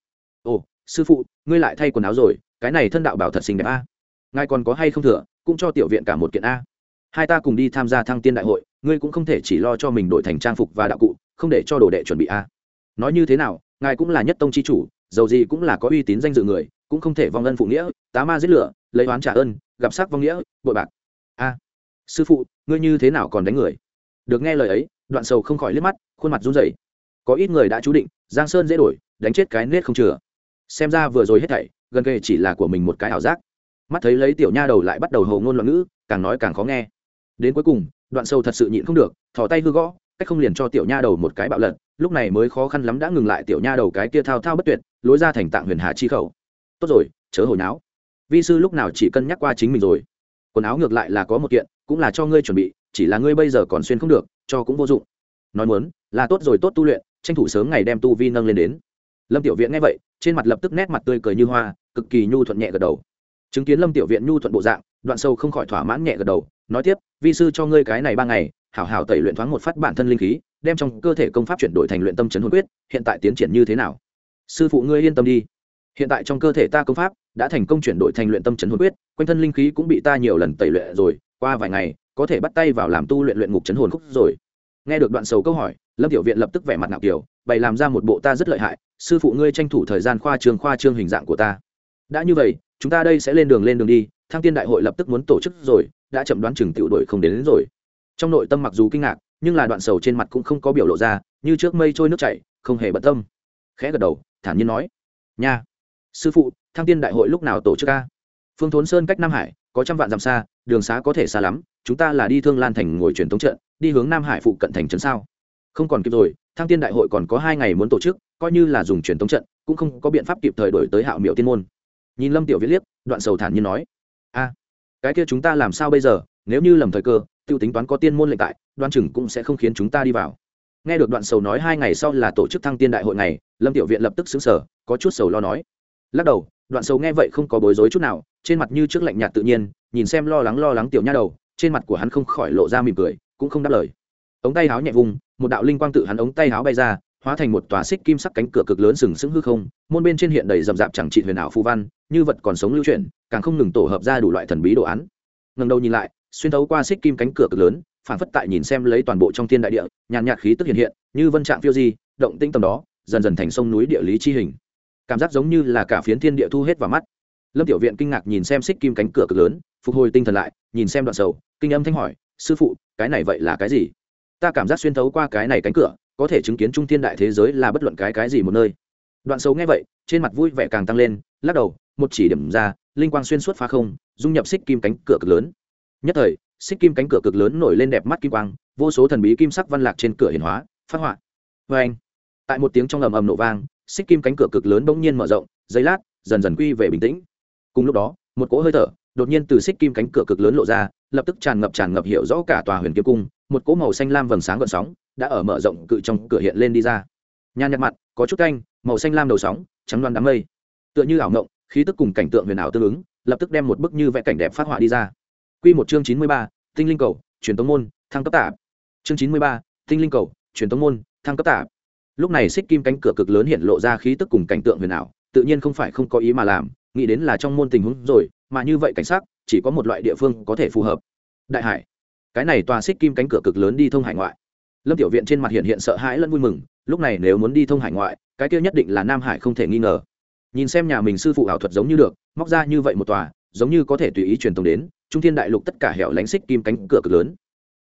Ồ, sư phụ, ngươi lại thay quần áo rồi, cái này thân đạo bảo thật xinh đẹp a. Ngài còn có hay không thừa, cũng cho tiểu viện cả một kiện a. Hai ta cùng đi tham gia thăng tiên đại hội, ngươi cũng không thể chỉ lo cho mình đổi thành trang phục và đạo cụ, không để cho đồ đệ chuẩn bị a. Nói như thế nào, ngài cũng là nhất tông c h i chủ, dầu gì cũng là có uy tín danh dự người, cũng không thể vong ân phụ nghĩa, tá ma giết lửa, lấy oán trả ơn, gặp sắc vong nghĩa, bội bạc. A. Sư phụ, ngươi như thế nào còn đánh người? Được nghe lời ấy, đoạn sầu không khỏi liếc mắt, khuôn mặt run rẩy có ít người đã chú định, giang sơn dễ đổi, đánh chết cái nết không chừa. Xem ra vừa rồi hết thảy, gần kề chỉ là của mình một cái ảo giác. Mắt thấy lấy tiểu nha đầu lại bắt đầu hầu ngôn loạn ngữ, càng nói càng khó nghe. Đến cuối cùng, đoạn sâu thật sự nhịn không được, thò tay hư gõ, cách không liền cho tiểu nha đầu một cái bạo lật, lúc này mới khó khăn lắm đã ngừng lại tiểu nha đầu cái kia thao thao bất tuyệt, lối ra thành tạng huyền hà chi khẩu. Tốt rồi, chớ hồi náo. Vi sư lúc nào chỉ cân nhắc qua chính mình rồi. Quần áo ngược lại là có một kiện, cũng là cho ngươi chuẩn bị, chỉ là ngươi bây giờ còn xuyên không được, cho cũng vô dụng. Nói muốn, là tốt rồi tốt tu luyện tranh thủ sớm ngày đem tu vi nâng lên đến. Lâm tiểu viện nghe vậy, trên mặt lập tức nét mặt tươi cười như hoa, cực kỳ nhu thuận nhẹ gật đầu. Chứng kiến lâm tiểu viện nhu thuận bộ dạng, đoạn sâu không khỏi thỏa mãn nhẹ gật đầu, nói tiếp, vi sư cho ngươi cái này ba ngày, hảo hảo tẩy luyện thoáng một phát bản thân linh khí, đem trong cơ thể công pháp chuyển đổi thành luyện tâm trấn hồn quyết, hiện tại tiến triển như thế nào? Sư phụ ngươi yên tâm đi. Hiện tại trong cơ thể ta công pháp đã thành công chuyển đổi thành luyện tâm trấn hồn quyết, quanh thân linh khí cũng bị ta nhiều lần tẩy luyện rồi, qua vài ngày, có thể bắt tay vào làm tu luyện luyện ngục chấn hồn khúc rồi. Nghe được đoạn sầu câu hỏi lâm tiểu viện lập tức vẻ mặt nạo kiểu bày làm ra một bộ ta rất lợi hại sư phụ ngươi tranh thủ thời gian khoa trường khoa trương hình dạng của ta. Đã như vậy chúng ta đây sẽ lên đường lên đường đi thăng tiên đại hội lập tức muốn tổ chức rồi đã chậm đoán chừng tiểu đội không đến, đến rồi. Trong nội tâm mặc dù kinh ngạc nhưng là đoạn sầu trên mặt cũng không có biểu lộ ra như trước mây trôi nước chảy không hề bận tâm. Khẽ gật đầu thản nhiên nói nha sư phụ thăng tiên đại hội lúc nào tổ chức ca phương thốn sơn cách nam hải có trăm vạn dặm xa đường xá có thể xa lắm chúng ta là đi thương lan thành ngồi truyền thống trận đi hướng nam hải phụ cận thành trấn sao? Không còn kịp rồi, thăng tiên đại hội còn có hai ngày muốn tổ chức, coi như là dùng truyền thống trận, cũng không có biện pháp kịp thời đổi tới hạo miệu tiên môn. Nhìn lâm tiểu viết liếc, đoạn sầu thản nhiên nói, a, cái kia chúng ta làm sao bây giờ? Nếu như lầm thời cơ, tiêu tính toán có tiên môn lệnh tại, đoan chừng cũng sẽ không khiến chúng ta đi vào. Nghe được đoạn sầu nói hai ngày sau là tổ chức thăng tiên đại hội này lâm tiểu viện lập tức xứng sở có chút sầu lo nói. Lắc đầu, đoạn sầu nghe vậy không có bối rối chút nào, trên mặt như trước lạnh nhạt tự nhiên, nhìn xem lo lắng lo lắng tiểu nha đầu, trên mặt của hắn không khỏi lộ ra mỉm cười, cũng không đáp lời. Ống tay háo nhẹ vùng một đạo linh quang tự hắn ống tay háo bay ra, hóa thành một tòa xích kim sắc cánh cửa cực lớn sừng sững hư không, môn bên trên hiện đầy rậm rạp chẳng trị huyền ảo phù văn, như vật còn sống lưu chuyển, càng không ngừng tổ hợp ra đủ loại thần bí đồ án. Ngần đầu nhìn lại, xuyên thấu qua xích kim cánh cửa cực lớn, phản phất tại nhìn xem lấy toàn bộ trong thiên đại địa, nhàn nhạt khí tức hiện hiện, như vân trạng phiêu di, động tinh tầm đó, dần dần thành sông núi địa lý chi hình. Cảm giác giống như là cả phiến thiên địa thu hết vào mắt. Lâm tiểu viện kinh ngạc nhìn xem xích kim cánh cửa cực lớn, phục hồi tinh thần lại, nhìn xem đoạn sầu, kinh âm thanh hỏi, sư phụ, cái này vậy là cái gì? Ta cảm giác xuyên thấu qua cái này cánh cửa, có thể chứng kiến trung thiên đại thế giới là bất luận cái cái gì một nơi. Đoạn xấu nghe vậy, trên mặt vui vẻ càng tăng lên, lắc đầu, một chỉ điểm ra, linh quang xuyên suốt phá không, dung nhập xích kim cánh cửa cực lớn. Nhất thời, xích kim cánh cửa cực lớn nổi lên đẹp mắt kim quang, vô số thần bí kim sắc văn lạc trên cửa hiển hóa, phát họa. Vê anh, tại một tiếng trong ầm ầm nổ vang, xích kim cánh cửa cực lớn bỗng nhiên mở rộng giấy lát, dần dần quy về bình tĩnh. Cùng lúc đó, một cỗ hơi thở đột nhiên từ xích kim cánh cửa cực lớn lộ ra, lập tức tràn ngập tràn ngập hiểu rõ cả tòa huyền kiếm cung một cỗ màu xanh lam vầng sáng gợn sóng đã ở mở rộng cự trong cửa hiện lên đi ra nhan nhạt mặt có chút canh màu xanh lam đầu sóng trắng loan đám mây tựa như ảo ngộng khí tức cùng cảnh tượng huyền ảo tương ứng lập tức đem một bức như vẽ cảnh đẹp phát họa đi ra Quy một chương chín mươi ba, Tinh linh cầu, truyền tống môn, thăng cấp tạp. Chương chín mươi ba, Tinh linh cầu, truyền tống môn, thăng cấp tạp. Lúc này xích kim cánh cửa cực lớn hiện lộ ra khí tức cùng cảnh tượng huyền ảo, tự nhiên không phải không có ý mà làm, nghĩ đến là trong môn tình huống rồi, mà như vậy cảnh sát chỉ có một loại địa phương có thể phù hợp. Đại hải. Cái này tòa xích kim cánh cửa cực lớn đi thông hải ngoại. Lâm Tiểu Viện trên mặt hiện hiện sợ hãi lẫn vui mừng, lúc này nếu muốn đi thông hải ngoại, cái kia nhất định là Nam Hải không thể nghi ngờ. Nhìn xem nhà mình sư phụ ảo thuật giống như được, móc ra như vậy một tòa, giống như có thể tùy ý truyền tống đến, trung thiên đại lục tất cả hẻo lánh xích kim cánh cửa cực lớn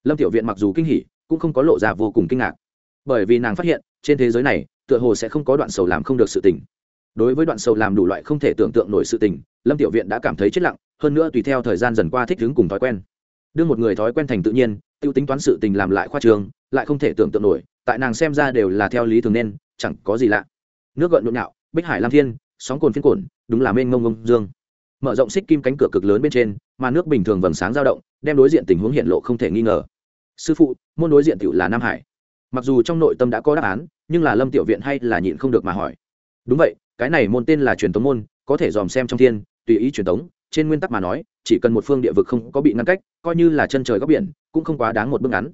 lâm tiểu viện mặc dù kinh hỉ cũng không có lộ ra vô cùng kinh ngạc bởi vì nàng phát hiện trên thế giới này tựa hồ sẽ không có đoạn sầu làm không được sự tình đối với đoạn sầu làm đủ loại không thể tưởng tượng nổi sự tình lâm tiểu viện đã cảm thấy chết lặng hơn nữa tùy theo thời gian dần qua thích ứng cùng thói quen đưa một người thói quen thành tự nhiên t i ê u tính toán sự tình làm lại khoa trường, lại không thể tưởng tượng nổi, tại nàng xem ra đều là theo lý thường nên, chẳng có gì lạ. Nước gợn nhộn nhạo, bích hải lam thiên, sóng cồn phiên cồn, đúng là mênh ngông ngông dương. Mở rộng xích kim cánh cửa cực lớn bên trên, mà nước bình thường vầng sáng dao động, đem đối diện tình huống hiện lộ không thể nghi ngờ. Sư phụ, môn đối diện tiểu là nam hải. Mặc dù trong nội tâm đã có đáp án, nhưng là lâm tiểu viện hay là nhịn không được mà hỏi. Đúng vậy, cái này môn tên là truyền tống môn, có thể dòm xem trong thiên, tùy ý truyền tống trên nguyên tắc mà nói, chỉ cần một phương địa vực không có bị ngăn cách, coi như là chân trời góc biển, cũng không quá đáng một bước ngắn.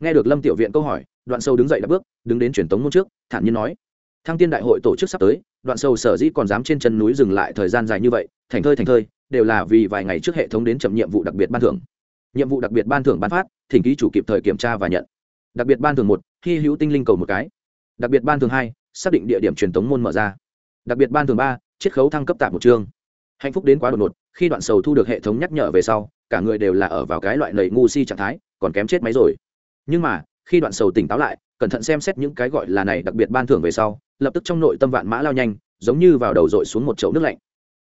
Nghe được lâm tiểu viện câu hỏi, đoạn sâu đứng dậy đã bước, đứng đến truyền tống môn trước, thản nhiên nói, thăng tiên đại hội tổ chức sắp tới, đoạn sâu sở dĩ còn dám trên chân núi dừng lại thời gian dài như vậy, thành thơi thành thơi, đều là vì vài ngày trước hệ thống đến chậm nhiệm vụ đặc biệt ban thưởng. Nhiệm vụ đặc biệt ban thưởng ban phát, thỉnh ký chủ kịp thời kiểm tra và nhận. Đặc biệt ban thưởng một, hy hữu tinh linh cầu một cái. Đặc biệt ban thưởng hai, xác định địa điểm truyền tống môn mở ra. Đặc biệt ban thưởng ba, chiết khấu thăng cấp tạp một chương hạnh phúc đến quá đột ngột, khi đoạn sầu thu được hệ thống nhắc nhở về sau, cả người đều là ở vào cái loại lầy ngu si trạng thái, còn kém chết máy rồi. Nhưng mà, khi đoạn sầu tỉnh táo lại, cẩn thận xem xét những cái gọi là này đặc biệt ban thưởng về sau, lập tức trong nội tâm vạn mã lao nhanh, giống như vào đầu dội xuống một chậu nước lạnh.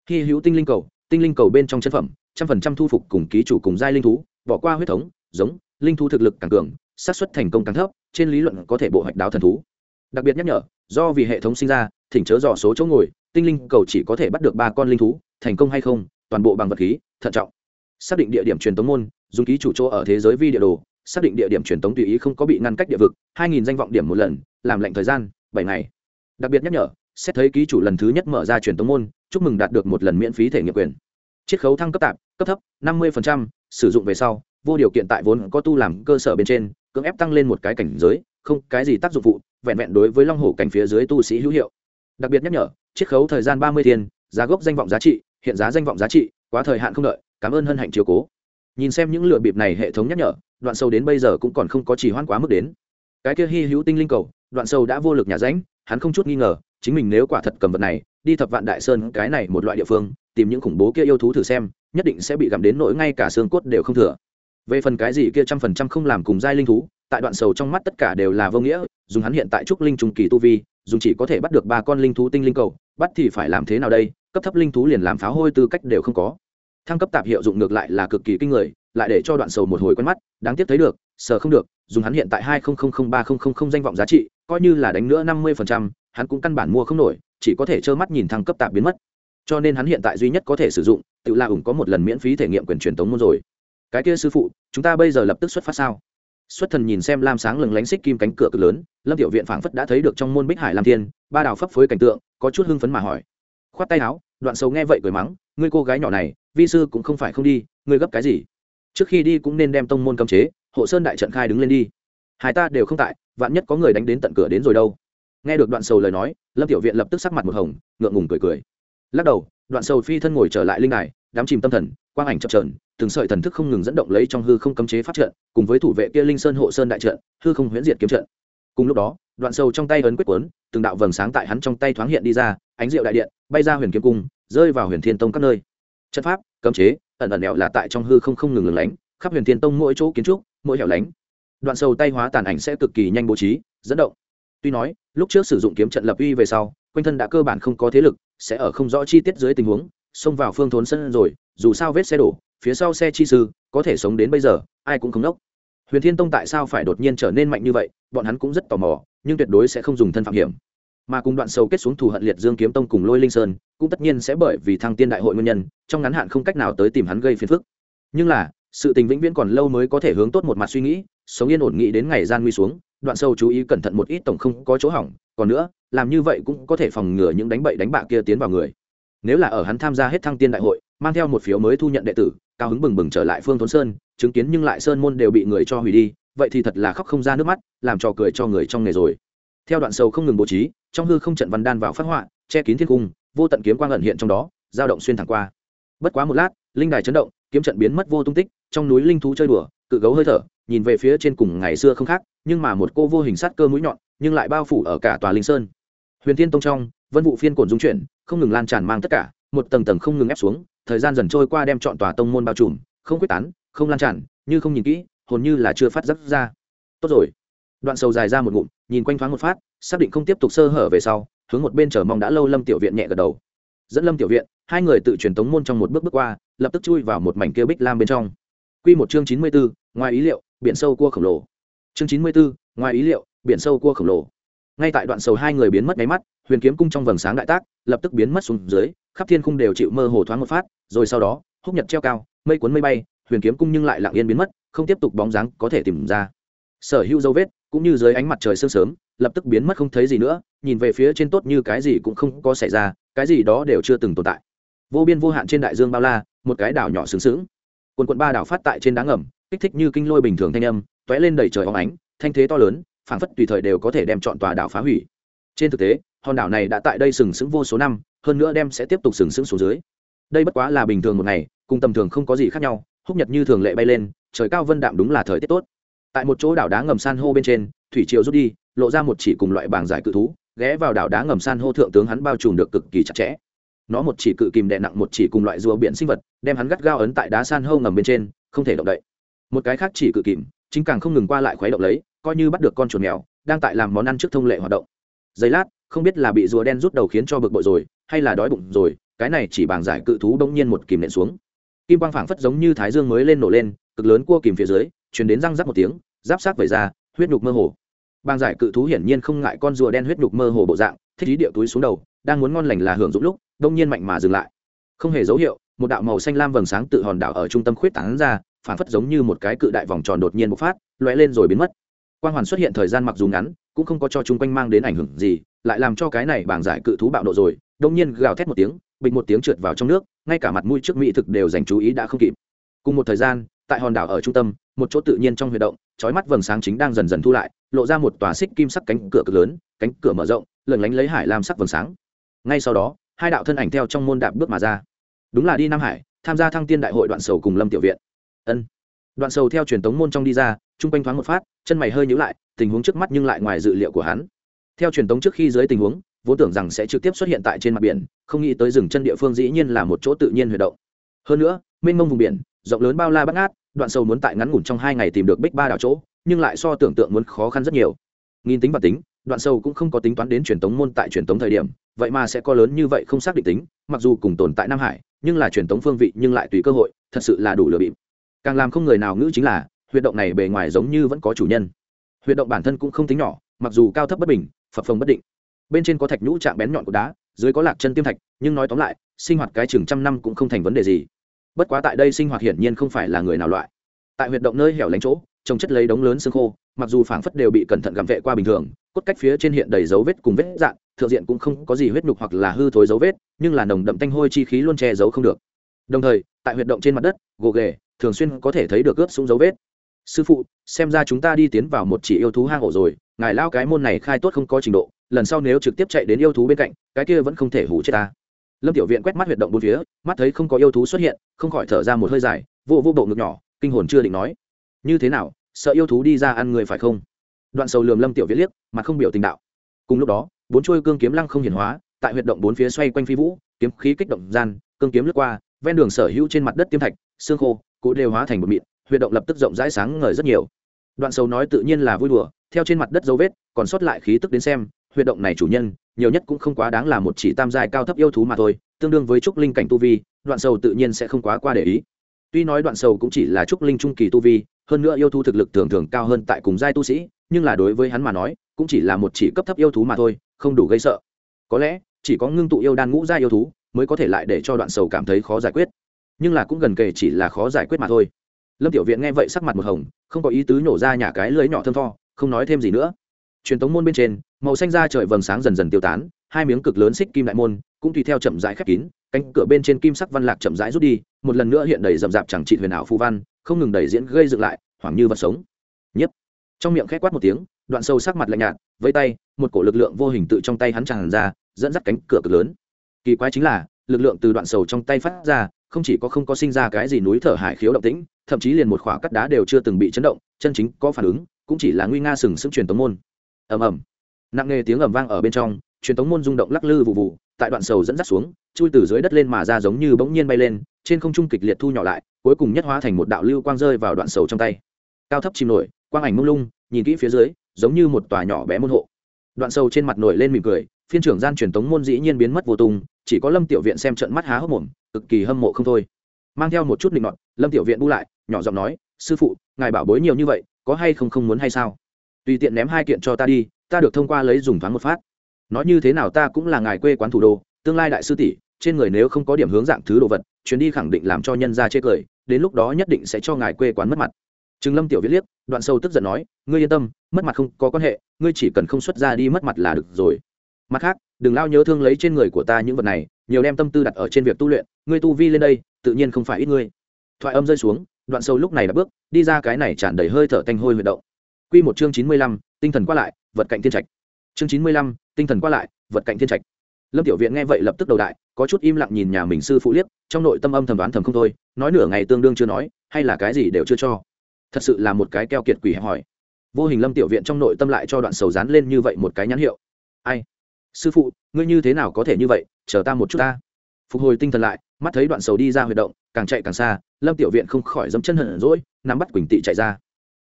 Khi hữu tinh linh cầu, tinh linh cầu bên trong chân phẩm, trăm phần trăm thu phục cùng ký chủ cùng giai linh thú, bỏ qua huyết thống, giống, linh thú thực lực càng cường, xác suất thành công càng thấp, trên lý luận có thể bộ hoạch đáo thần thú. Đặc biệt nhắc nhở, do vì hệ thống sinh ra, thỉnh chớ dò số chỗ ngồi, tinh linh cầu chỉ có thể bắt được ba con linh thú thành công hay không, toàn bộ bằng vật khí, thận trọng. Xác định địa điểm truyền tống môn, dùng ký chủ chỗ ở thế giới vi địa đồ, xác định địa điểm truyền tống tùy ý không có bị ngăn cách địa vực, hai nghìn danh vọng điểm một lần, làm lệnh thời gian, bảy ngày. Đặc biệt nhắc nhở, xét thấy ký chủ lần thứ nhất mở ra truyền tống môn, chúc mừng đạt được một lần miễn phí thể nghiệm quyền. Chiết khấu thăng cấp tạp, cấp thấp, năm mươi sử dụng về sau, vô điều kiện tại vốn có tu làm cơ sở bên trên, cưỡng ép tăng lên một cái cảnh giới, không cái gì tác dụng phụ, vẹn vẹn đối với long hổ cảnh phía dưới tu sĩ hữu hiệu. Đặc biệt nhắc nhở, chiết khấu thời gian ba mươi thiên, giá gốc danh vọng giá trị hiện giá danh vọng giá trị, quá thời hạn không đợi, cảm ơn hân hạnh chiều cố. Nhìn xem những lựa bịp này hệ thống nhắc nhở, đoạn sâu đến bây giờ cũng còn không có chỉ hoãn quá mức đến. Cái kia hy hữu tinh linh cầu, đoạn sâu đã vô lực nhà ránh hắn không chút nghi ngờ, chính mình nếu quả thật cầm vật này, đi thập vạn đại sơn cái này một loại địa phương, tìm những khủng bố kia yêu thú thử xem, nhất định sẽ bị gặm đến nỗi ngay cả xương cốt đều không thừa. Về phần cái gì kia trăm phần trăm không làm cùng giai linh thú, tại đoạn sầu trong mắt tất cả đều là vô nghĩa, dùng hắn hiện tại trúc linh trùng kỳ tu vi, dùng chỉ có thể bắt được ba con linh thú tinh linh cầu, bắt thì phải làm thế nào đây? Cấp thấp linh thú liền làm pháo hôi tư cách đều không có. Thăng cấp tạp hiệu dụng ngược lại là cực kỳ kinh người, lại để cho đoạn sầu một hồi quen mắt, đáng tiếc thấy được, sờ không được, dùng hắn hiện tại hai ba danh vọng giá trị, coi như là đánh nữa năm mươi hắn cũng căn bản mua không nổi, chỉ có thể trơ mắt nhìn thăng cấp tạp biến mất. Cho nên hắn hiện tại duy nhất có thể sử dụng, tự la ủng có một lần miễn phí thể nghiệm quyền truyền tống môn rồi. Cái kia sư phụ, chúng ta bây giờ lập tức xuất phát sao? Xuất thần nhìn xem lam sáng lừng lánh xích kim cánh cửa cực lớn, lâm tiểu viện phảng phất đã thấy được trong môn bích hải lam thiên, ba đào phấp phới cảnh tượng, có chút hưng phấn mà hỏi khoát tay áo, đoạn sầu nghe vậy cười mắng, ngươi cô gái nhỏ này, vi sư cũng không phải không đi, ngươi gấp cái gì? Trước khi đi cũng nên đem tông môn cấm chế, hộ sơn đại trận khai đứng lên đi. Hai ta đều không tại, vạn nhất có người đánh đến tận cửa đến rồi đâu. Nghe được đoạn sầu lời nói, lâm tiểu viện lập tức sắc mặt một hồng, ngượng ngùng cười cười. Lắc đầu, đoạn sầu phi thân ngồi trở lại linh đài đám chìm tâm thần, quang ảnh chập trờn từng sợi thần thức không ngừng dẫn động lấy trong hư không cấm chế phát trận, cùng với thủ vệ kia linh sơn hộ sơn đại trận, hư không huyễn diệt kiếm trận. Cùng lúc đó, đoạn sầu trong tay ấn quyết quấn từng đạo vầng sáng tại hắn trong tay thoáng hiện đi ra ánh rượu đại điện, bay ra huyền kiếm cung, rơi vào huyền thiên tông các nơi. Chất pháp, cấm chế, ẩn ẩn đẹo là tại trong hư không không ngừng lửng lánh, khắp huyền thiên tông mỗi chỗ kiến trúc, mỗi hẻo lánh. Đoạn sầu tay hóa tàn ảnh sẽ cực kỳ nhanh bố trí, dẫn động. Tuy nói, lúc trước sử dụng kiếm trận lập uy về sau, quanh thân đã cơ bản không có thế lực, sẽ ở không rõ chi tiết dưới tình huống, xông vào phương thốn sân rồi, dù sao vết xe đổ, phía sau xe chi sư, có thể sống đến bây giờ, ai cũng không nốc. Huyền thiên tông tại sao phải đột nhiên trở nên mạnh như vậy, bọn hắn cũng rất tò mò, nhưng tuyệt đối sẽ không dùng thân phạm hiểm mà cùng đoạn sâu kết xuống thù hận liệt dương kiếm tông cùng lôi linh sơn, cũng tất nhiên sẽ bởi vì thăng tiên đại hội nguyên nhân, trong ngắn hạn không cách nào tới tìm hắn gây phiền phức. Nhưng là, sự tình vĩnh viễn còn lâu mới có thể hướng tốt một mặt suy nghĩ, sống yên ổn nghĩ đến ngày gian nguy xuống, đoạn sâu chú ý cẩn thận một ít tổng không có chỗ hỏng, còn nữa, làm như vậy cũng có thể phòng ngừa những đánh bậy đánh bạ kia tiến vào người. Nếu là ở hắn tham gia hết thăng tiên đại hội, mang theo một phiếu mới thu nhận đệ tử, cao hứng bừng bừng trở lại phương thốn sơn, chứng kiến nhưng lại sơn môn đều bị người cho hủy đi, vậy thì thật là khóc không ra nước mắt, làm trò cười cho người trong nghề rồi. Theo đoạn sâu không ngừng bố trí trong hư không trận văn đan vào phát họa, che kín thiên cung, vô tận kiếm quang ẩn hiện trong đó, dao động xuyên thẳng qua. Bất quá một lát, linh đài chấn động, kiếm trận biến mất vô tung tích, trong núi linh thú chơi đùa, cự gấu hơi thở, nhìn về phía trên cùng ngày xưa không khác, nhưng mà một cô vô hình sát cơ mũi nhọn, nhưng lại bao phủ ở cả tòa linh sơn. Huyền thiên tông trong, vân vụ phiên cổn dung chuyển, không ngừng lan tràn mang tất cả, một tầng tầng không ngừng ép xuống, thời gian dần trôi qua đem chọn tòa tông môn bao trùm, không quyết tán, không lan tràn, như không nhìn kỹ, hồn như là chưa phát giác ra. Tốt rồi. Đoạn sầu dài ra một ngụm nhìn quanh thoáng một phát xác định không tiếp tục sơ hở về sau hướng một bên chờ mong đã lâu lâm tiểu viện nhẹ gật đầu dẫn lâm tiểu viện hai người tự truyền tống môn trong một bước bước qua lập tức chui vào một mảnh kia bích lam bên trong Quy một chương chín mươi bốn, ngoài ý liệu, biển sâu cua khổng lồ. Chương chín mươi bốn, ngoài ý liệu, biển sâu cua khổng lồ. Ngay tại đoạn sầu hai người biến mất mấy mắt, huyền kiếm cung trong vầng sáng đại tác, lập tức biến mất xuống dưới, khắp thiên cung đều chịu mơ hồ thoáng một phát, rồi sau đó, húc nhật treo cao, mây cuốn mây bay, huyền kiếm cung nhưng lại lặng yên biến mất, không tiếp tục bóng dáng có thể tìm ra. Sở hữu dấu vết, cũng như dưới ánh mặt trời sương sớm, lập tức biến mất không thấy gì nữa, nhìn về phía trên tốt như cái gì cũng không có xảy ra, cái gì đó đều chưa từng tồn tại. Vô biên vô hạn trên đại dương bao la, một cái đảo nhỏ sướng sướng quần quận ba đảo phát tại trên đá ngầm kích thích như kinh lôi bình thường thanh âm t ó é lên đầy trời óng ánh thanh thế to lớn phảng phất tùy thời đều có thể đem chọn tòa đảo phá hủy. Trên thực tế hòn đảo này đã tại đây sừng sững vô số năm hơn nữa đem sẽ tiếp tục sừng sững xuống dưới. Đây bất quá là bình thường một ngày cùng tầm thường không có gì khác nhau húc nhật như thường lệ bay lên trời cao vân đạm đúng là thời tiết tốt tại một chỗ đảo đá ngầm san hô bên trên, thủy triều rút đi, lộ ra một chỉ cùng loại bảng giải cự thú, ghé vào đảo đá ngầm san hô thượng tướng hắn bao trùm được cực kỳ chặt chẽ. Nó một chỉ cự kìm đè nặng một chỉ cùng loại rùa biển sinh vật, đem hắn gắt gao ấn tại đá san hô ngầm bên trên, không thể động đậy. Một cái khác chỉ cự kìm, chính càng không ngừng qua lại khuấy động lấy, coi như bắt được con chuột mèo, đang tại làm món ăn trước thông lệ hoạt động. Giây lát, không biết là bị rùa đen rút đầu khiến cho bực bội rồi, hay là đói bụng rồi, cái này chỉ bảng giải cự thú bỗng nhiên một kìm nện xuống. Kim quang phảng phất giống như thái dương mới lên nổ lên, cực lớn cua kìm phía dưới chuyển đến răng rắc một tiếng, giáp sát vẩy ra, huyết nhục mơ hồ. Bang giải cự thú hiển nhiên không ngại con rùa đen huyết nhục mơ hồ bộ dạng, thích ý địa túi xuống đầu, đang muốn ngon lành là hưởng dụng lúc, đông nhiên mạnh mà dừng lại. Không hề dấu hiệu, một đạo màu xanh lam vầng sáng tự hòn đảo ở trung tâm khuyết tảng ra phản phất giống như một cái cự đại vòng tròn đột nhiên bộc phát loẹ lên rồi biến mất. Quang hoàn xuất hiện thời gian mặc dù ngắn, cũng không có cho chung quanh mang đến ảnh hưởng gì, lại làm cho cái này bảng giải cự thú bạo nộ rồi, đông nhiên gào thét một tiếng bịch một tiếng trượt vào trong nước, ngay cả mặt mũi trước mỹ thực đều dành chú ý đã không kịp. Cùng một thời gian, tại hòn đảo ở trung tâm một chỗ tự nhiên trong huy động, chói mắt vầng sáng chính đang dần dần thu lại, lộ ra một tòa xích kim sắc cánh cửa cực lớn, cánh cửa mở rộng lẩn lánh lấy hải lam sắc vầng sáng. Ngay sau đó, hai đạo thân ảnh theo trong môn đạp bước mà ra. Đúng là đi nam hải, tham gia thăng tiên đại hội đoạn sầu cùng lâm tiểu viện. Ân. Đoạn sầu theo truyền tống môn trong đi ra, chung quanh thoáng một phát, chân mày hơi nhíu lại, tình huống trước mắt nhưng lại ngoài dự liệu của hắn. Theo truyền tống trước khi dưới tình huống, vốn tưởng rằng sẽ trực tiếp xuất hiện tại trên mặt biển, không nghĩ tới rừng chân địa phương dĩ nhiên là một chỗ tự nhiên huy động. Hơn nữa, mênh mông vùng biển rộng lớn bao la bắt ngát, đoạn sâu muốn tại ngắn ngủn trong hai ngày tìm được bích ba đảo chỗ, nhưng lại so tưởng tượng muốn khó khăn rất nhiều. Nghìn tính và tính, đoạn sâu cũng không có tính toán đến truyền tống môn tại truyền tống thời điểm, vậy mà sẽ có lớn như vậy không xác định tính, mặc dù cùng tồn tại nam hải, nhưng là truyền tống phương vị nhưng lại tùy cơ hội, thật sự là đủ lừa bịp. Càng làm không người nào ngữ chính là, huyệt động này bề ngoài giống như vẫn có chủ nhân. Huyệt động bản thân cũng không tính nhỏ, mặc dù cao thấp bất bình, phập phồng bất định. Bên trên có thạch nhũ chạm bén nhọn của đá, dưới có lạc chân tiêm thạch, nhưng nói tóm lại, sinh hoạt cái chừng trăm năm cũng không thành vấn đề gì bất quá tại đây sinh hoạt hiển nhiên không phải là người nào loại. Tại huyệt động nơi hẻo lánh chỗ, trồng chất lấy đống lớn xương khô, mặc dù phảng phất đều bị cẩn thận gặm vệ qua bình thường, cốt cách phía trên hiện đầy dấu vết cùng vết dạng, thượng diện cũng không có gì huyết nhục hoặc là hư thối dấu vết, nhưng là nồng đậm tanh hôi chi khí luôn che giấu không được. Đồng thời, tại huyệt động trên mặt đất, gồ ghề, thường xuyên có thể thấy được ướp xuống dấu vết. Sư phụ, xem ra chúng ta đi tiến vào một chỉ yêu thú hang ổ rồi, ngài lao cái môn này khai tốt không có trình độ, lần sau nếu trực tiếp chạy đến yêu thú bên cạnh, cái kia vẫn không thể hủ chết ta lâm tiểu viện quét mắt huyệt động bốn phía, mắt thấy không có yêu thú xuất hiện, không khỏi thở ra một hơi dài, vô vô bộ ngực nhỏ, kinh hồn chưa định nói. Như thế nào, sợ yêu thú đi ra ăn người phải không? Đoạn sầu lườm lâm tiểu Viễn liếc, mặt không biểu tình đạo. Cùng lúc đó, bốn chuôi cương kiếm lăng không hiển hóa, tại huyệt động bốn phía xoay quanh phi vũ, kiếm khí kích động gian, cương kiếm lướt qua, ven đường sở hữu trên mặt đất tiêm thạch, xương khô cụ đều hóa thành một mịn, huyệt động lập tức rộng rãi sáng ngời rất nhiều. Đoạn sầu nói tự nhiên là vui đùa, theo trên mặt đất dấu vết, còn sót lại khí tức đến xem, huyệt động này chủ nhân nhiều nhất cũng không quá đáng là một chỉ tam giai cao thấp yêu thú mà thôi, tương đương với trúc linh cảnh tu vi, đoạn sầu tự nhiên sẽ không quá qua để ý. Tuy nói đoạn sầu cũng chỉ là trúc linh trung kỳ tu vi, hơn nữa yêu thú thực lực thường thường cao hơn tại cùng giai tu sĩ, nhưng là đối với hắn mà nói, cũng chỉ là một chỉ cấp thấp yêu thú mà thôi, không đủ gây sợ. Có lẽ, chỉ có ngưng tụ yêu đan ngũ giai yêu thú mới có thể lại để cho đoạn sầu cảm thấy khó giải quyết. Nhưng là cũng gần kề chỉ là khó giải quyết mà thôi. Lâm tiểu viện nghe vậy sắc mặt một hồng, không có ý tứ nhổ ra nhà cái lưới nhỏ thơm tho, không nói thêm gì nữa truyền tống môn bên trên, màu xanh da trời vầng sáng dần dần tiêu tán, hai miếng cực lớn xích kim đại môn cũng tùy theo chậm rãi khép kín, cánh cửa bên trên kim sắc văn lạc chậm rãi rút đi, một lần nữa hiện đầy rậm rạp chẳng trị huyền ảo phù văn, không ngừng đẩy diễn gây dựng lại, hoảng như vật sống. Nhất trong miệng khét quát một tiếng, đoạn sâu sắc mặt lạnh nhạt vây tay, một cổ lực lượng vô hình tự trong tay hắn tràn ra, dẫn dắt cánh cửa cực lớn. Kỳ quái chính là, lực lượng từ đoạn sầu trong tay phát ra, không chỉ có không có sinh ra cái gì núi thở hải khiếu động tĩnh, thậm chí liền một khỏa cắt đá đều chưa từng bị chấn động, chân chính có phản ứng, cũng chỉ là nguy nga sừng sững truyền tống môn ầm ầm. Nặng nề tiếng ầm vang ở bên trong, truyền tống môn rung động lắc lư vụ vụ, tại đoạn sầu dẫn dắt xuống, chui từ dưới đất lên mà ra giống như bỗng nhiên bay lên, trên không trung kịch liệt thu nhỏ lại, cuối cùng nhất hóa thành một đạo lưu quang rơi vào đoạn sầu trong tay. Cao thấp chìm nổi, quang ảnh mông lung, nhìn kỹ phía dưới, giống như một tòa nhỏ bé môn hộ. Đoạn sầu trên mặt nổi lên mỉm cười, phiên trưởng gian truyền tống môn dĩ nhiên biến mất vô tung, chỉ có lâm tiểu viện xem trận mắt há hốc mồm, cực kỳ hâm mộ không thôi. Mang theo một chút định nọt, lâm tiểu viện bu lại, nhỏ giọng nói, sư phụ, ngài bảo bối nhiều như vậy, có hay không không muốn hay sao? Tùy tiện ném hai kiện cho ta đi, ta được thông qua lấy dùng thoáng một phát. Nói như thế nào ta cũng là ngài quê quán thủ đô, tương lai đại sư tỷ, trên người nếu không có điểm hướng dạng thứ đồ vật, chuyến đi khẳng định làm cho nhân gia chê cười, đến lúc đó nhất định sẽ cho ngài quê quán mất mặt. Trừng lâm tiểu viết liếc, đoạn sâu tức giận nói, ngươi yên tâm, mất mặt không có quan hệ, ngươi chỉ cần không xuất ra đi mất mặt là được rồi. Mặt khác, đừng lao nhớ thương lấy trên người của ta những vật này, nhiều đem tâm tư đặt ở trên việc tu luyện, ngươi tu vi lên đây, tự nhiên không phải ít ngươi. Thoại âm rơi xuống, đoạn sâu lúc này đã bước, đi ra cái này tràn đầy hơi thở tanh hôi huyệt động quy một chương chín mươi lăm tinh thần qua lại vật cạnh thiên trạch. Chương chín mươi lăm tinh thần qua lại vật cạnh thiên trạch. Lâm tiểu viện nghe vậy lập tức đầu đại có chút im lặng nhìn nhà mình sư phụ liếc trong nội tâm âm thầm đoán thầm không thôi nói nửa ngày tương đương chưa nói hay là cái gì đều chưa cho. Thật sự là một cái keo kiệt quỷ hẹp hỏi vô hình lâm tiểu viện trong nội tâm lại cho đoạn sầu dán lên như vậy một cái nhãn hiệu. Ai? Sư phụ ngươi như thế nào có thể như vậy? Chờ ta một chút ta. Phục hồi tinh thần lại mắt thấy đoạn sầu đi ra huy động càng chạy càng xa lâm tiểu viện không khỏi dẫm chân hận dỗi, nắm bắt quỳnh tị chạy ra.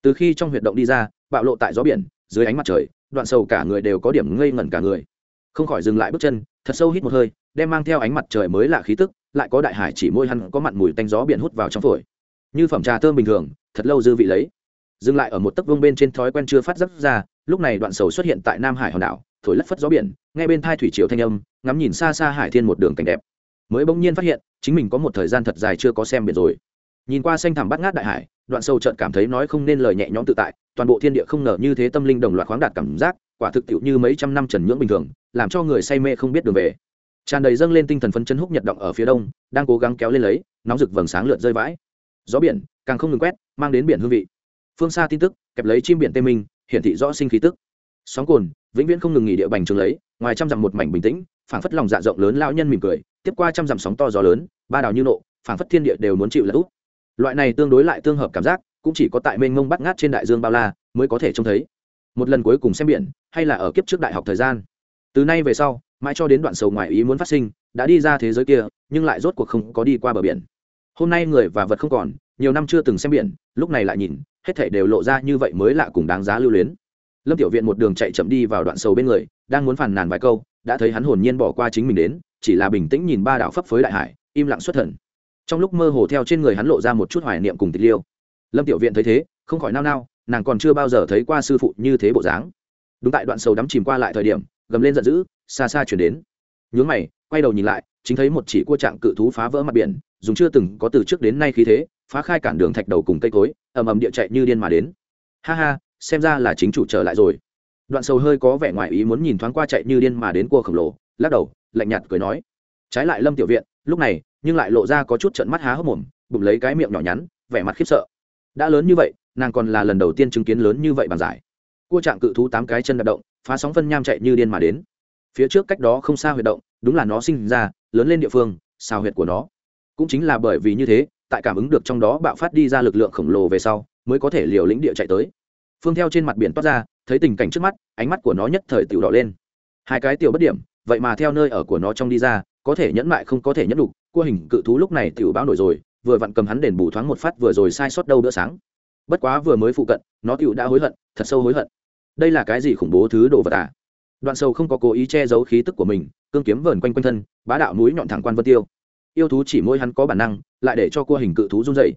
Từ khi trong huyệt động đi ra bạo lộ tại gió biển, dưới ánh mặt trời, đoạn sầu cả người đều có điểm ngây ngẩn cả người. Không khỏi dừng lại bước chân, thật sâu hít một hơi, đem mang theo ánh mặt trời mới lạ khí tức, lại có đại hải chỉ môi hắn có mặn mùi tanh gió biển hút vào trong phổi. Như phẩm trà thơm bình thường, thật lâu dư vị lấy. Dừng lại ở một tấc vương bên trên thói quen chưa phát giác ra, lúc này đoạn sầu xuất hiện tại nam hải hòn đảo, thổi lất phất gió biển, ngay bên thai thủy triều thanh âm, ngắm nhìn xa xa hải thiên một đường cảnh đẹp. Mới bỗng nhiên phát hiện, chính mình có một thời gian thật dài chưa có xem biển rồi. Nhìn qua xanh thẳm bắt ngát đại hải, đoạn sâu trợn cảm thấy nói không nên lời nhẹ nhõm tự tại toàn bộ thiên địa không ngờ như thế tâm linh đồng loạt khoáng đạt cảm giác, quả thực tiệu như mấy trăm năm trần nhưỡng bình thường, làm cho người say mê không biết đường về. Tràn đầy dâng lên tinh thần phấn chấn húc nhật động ở phía đông, đang cố gắng kéo lên lấy, nóng rực vầng sáng lượn rơi vãi. Gió biển, càng không ngừng quét, mang đến biển hương vị. Phương xa tin tức, kẹp lấy chim biển tê minh, hiển thị rõ sinh khí tức. Sóng cồn, vĩnh viễn không ngừng nghỉ địa bành trường lấy, ngoài trăm dặm một mảnh bình tĩnh, phảng phất lòng dạ rộng lớn lão nhân mỉm cười, tiếp qua trăm dặm sóng to gió lớn, ba đào như nộ, phảng phất thiên địa đều muốn chịu là loại này tương đối lại tương hợp cảm giác cũng chỉ có tại mênh mông bắt ngát trên đại dương bao la mới có thể trông thấy. Một lần cuối cùng xem biển, hay là ở kiếp trước đại học thời gian. Từ nay về sau, mãi cho đến đoạn sầu ngoài ý muốn phát sinh, đã đi ra thế giới kia, nhưng lại rốt cuộc không có đi qua bờ biển. Hôm nay người và vật không còn, nhiều năm chưa từng xem biển, lúc này lại nhìn, hết thể đều lộ ra như vậy mới lạ cùng đáng giá lưu luyến. Lâm tiểu viện một đường chạy chậm đi vào đoạn sầu bên người, đang muốn phàn nàn vài câu, đã thấy hắn hồn nhiên bỏ qua chính mình đến, chỉ là bình tĩnh nhìn ba đạo phấp phới đại hải, im lặng xuất thần. Trong lúc mơ hồ theo trên người hắn lộ ra một chút hoài niệm cùng tịch liêu lâm tiểu viện thấy thế, không khỏi nao nao, nàng còn chưa bao giờ thấy qua sư phụ như thế bộ dáng. Đúng tại đoạn sầu đắm chìm qua lại thời điểm, gầm lên giận dữ, xa xa chuyển đến. Nhướng mày, quay đầu nhìn lại, chính thấy một chỉ cua trạng cự thú phá vỡ mặt biển, dùng chưa từng có từ trước đến nay khí thế, phá khai cản đường thạch đầu cùng cây cối, ầm ầm địa chạy như điên mà đến. Ha ha, xem ra là chính chủ trở lại rồi. Đoạn sầu hơi có vẻ ngoài ý muốn nhìn thoáng qua chạy như điên mà đến cua khổng lồ, lắc đầu, lạnh nhạt cười nói. Trái lại lâm tiểu viện, lúc này, nhưng lại lộ ra có chút trận mắt há hốc mồm, bụng lấy cái miệng nhỏ nhắn, vẻ mặt khiếp sợ đã lớn như vậy, nàng còn là lần đầu tiên chứng kiến lớn như vậy bàn giải. Cua trạng cự thú tám cái chân đạp động, phá sóng phân nham chạy như điên mà đến. Phía trước cách đó không xa huyệt động, đúng là nó sinh ra, lớn lên địa phương, xào huyệt của nó. Cũng chính là bởi vì như thế, tại cảm ứng được trong đó bạo phát đi ra lực lượng khổng lồ về sau, mới có thể liều lĩnh địa chạy tới. Phương theo trên mặt biển toát ra, thấy tình cảnh trước mắt, ánh mắt của nó nhất thời tiểu đỏ lên. Hai cái tiểu bất điểm, vậy mà theo nơi ở của nó trong đi ra, có thể nhẫn mại không có thể nhẫn đục cua hình cự thú lúc này tiểu báo nổi rồi vừa vặn cầm hắn đền bù thoáng một phát vừa rồi sai sót đâu bữa sáng. Bất quá vừa mới phụ cận, nó tựu đã hối hận, thật sâu hối hận. Đây là cái gì khủng bố thứ đồ vật à? Đoạn sâu không có cố ý che giấu khí tức của mình, cương kiếm vờn quanh quanh thân, bá đạo núi nhọn thẳng quan vân tiêu. Yêu thú chỉ mỗi hắn có bản năng, lại để cho cua hình cự thú run dậy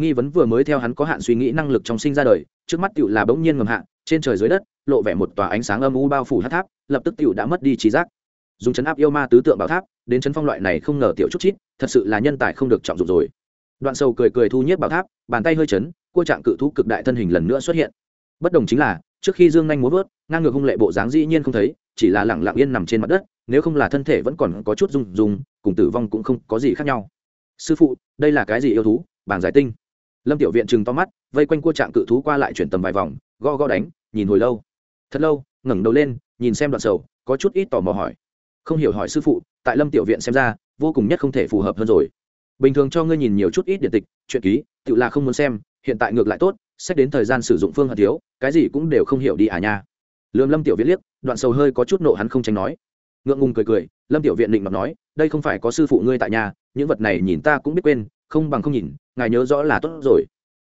nghi vấn vừa mới theo hắn có hạn suy nghĩ năng lực trong sinh ra đời, trước mắt tựu là bỗng nhiên ngầm hạ, trên trời dưới đất, lộ vẻ một tòa ánh sáng âm u bao phủ hát tháp, lập tức tựu đã mất đi trí giác. Dùng chấn áp yêu ma tứ tượng bảo tháp, đến chấn phong loại này không ngờ tiểu chút chít, thật sự là nhân tài không được trọng dụng rồi đoạn sầu cười cười thu nhiếp bảo tháp, bàn tay hơi chấn, cua trạng cự thú cực đại thân hình lần nữa xuất hiện. Bất đồng chính là, trước khi dương nhanh muốn vớt, ngang ngược hung lệ bộ dáng dĩ nhiên không thấy, chỉ là lẳng lặng yên nằm trên mặt đất, nếu không là thân thể vẫn còn có chút rung rung, cùng tử vong cũng không có gì khác nhau. Sư phụ, đây là cái gì yêu thú? Bảng giải tinh. Lâm tiểu viện chừng to mắt, vây quanh cua trạng cự thú qua lại chuyển tầm vài vòng go go đánh, nhìn hồi lâu. Thật lâu, ngẩng đầu lên, nhìn xem đoạn sầu, có chút ít tò mò hỏi. Không hiểu hỏi sư phụ, tại lâm tiểu viện xem ra, vô cùng nhất không thể phù hợp hơn rồi bình thường cho ngươi nhìn nhiều chút ít điện tịch chuyện ký, tự là không muốn xem, hiện tại ngược lại tốt xét đến thời gian sử dụng phương hận thiếu, cái gì cũng đều không hiểu đi à nha. Lương lâm tiểu viết liếc, đoạn sầu hơi có chút nộ hắn không tránh nói. Ngượng ngùng cười cười, lâm tiểu viện định mặt nói, đây không phải có sư phụ ngươi tại nhà, những vật này nhìn ta cũng biết quên, không bằng không nhìn, ngài nhớ rõ là tốt rồi.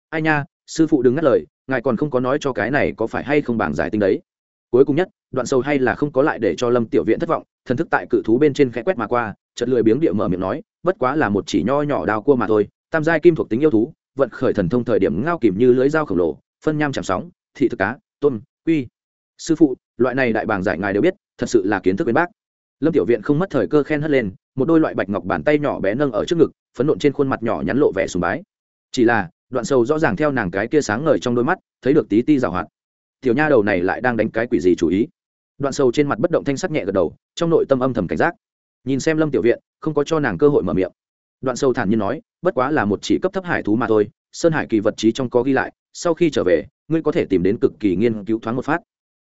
Ai nha, sư phụ đừng ngắt lời, ngài còn không có nói cho cái này có phải hay không bảng giải tinh đấy. Cuối cùng nhất, đoạn sâu hay là không có lại để cho lâm tiểu viện thất vọng, thần thức tại cự thú bên trên khẽ quét mà qua chật lười biếng địa mở miệng nói bất quá là một chỉ nho nhỏ đào cua mà thôi, tam giai kim thuộc tính yêu thú, vận khởi thần thông thời điểm ngao kìm như lưới dao khổng lồ, phân nham chạm sóng, thị thực cá, tôm, quy. Sư phụ, loại này đại bảng giải ngài đều biết, thật sự là kiến thức bên bác. Lâm tiểu viện không mất thời cơ khen hất lên, một đôi loại bạch ngọc bàn tay nhỏ bé nâng ở trước ngực, phấn nộn trên khuôn mặt nhỏ nhắn lộ vẻ sùng bái. Chỉ là, đoạn sâu rõ ràng theo nàng cái kia sáng ngời trong đôi mắt, thấy được tí ti rào hoạt. Tiểu nha đầu này lại đang đánh cái quỷ gì chủ ý? Đoạn sâu trên mặt bất động thanh sắc nhẹ gật đầu, trong nội tâm âm thầm cảnh giác nhìn xem lâm tiểu viện, không có cho nàng cơ hội mở miệng. Đoạn sâu thản nhiên nói, bất quá là một chỉ cấp thấp hải thú mà thôi, sơn hải kỳ vật trí trong có ghi lại, sau khi trở về, ngươi có thể tìm đến cực kỳ nghiên cứu thoáng một phát.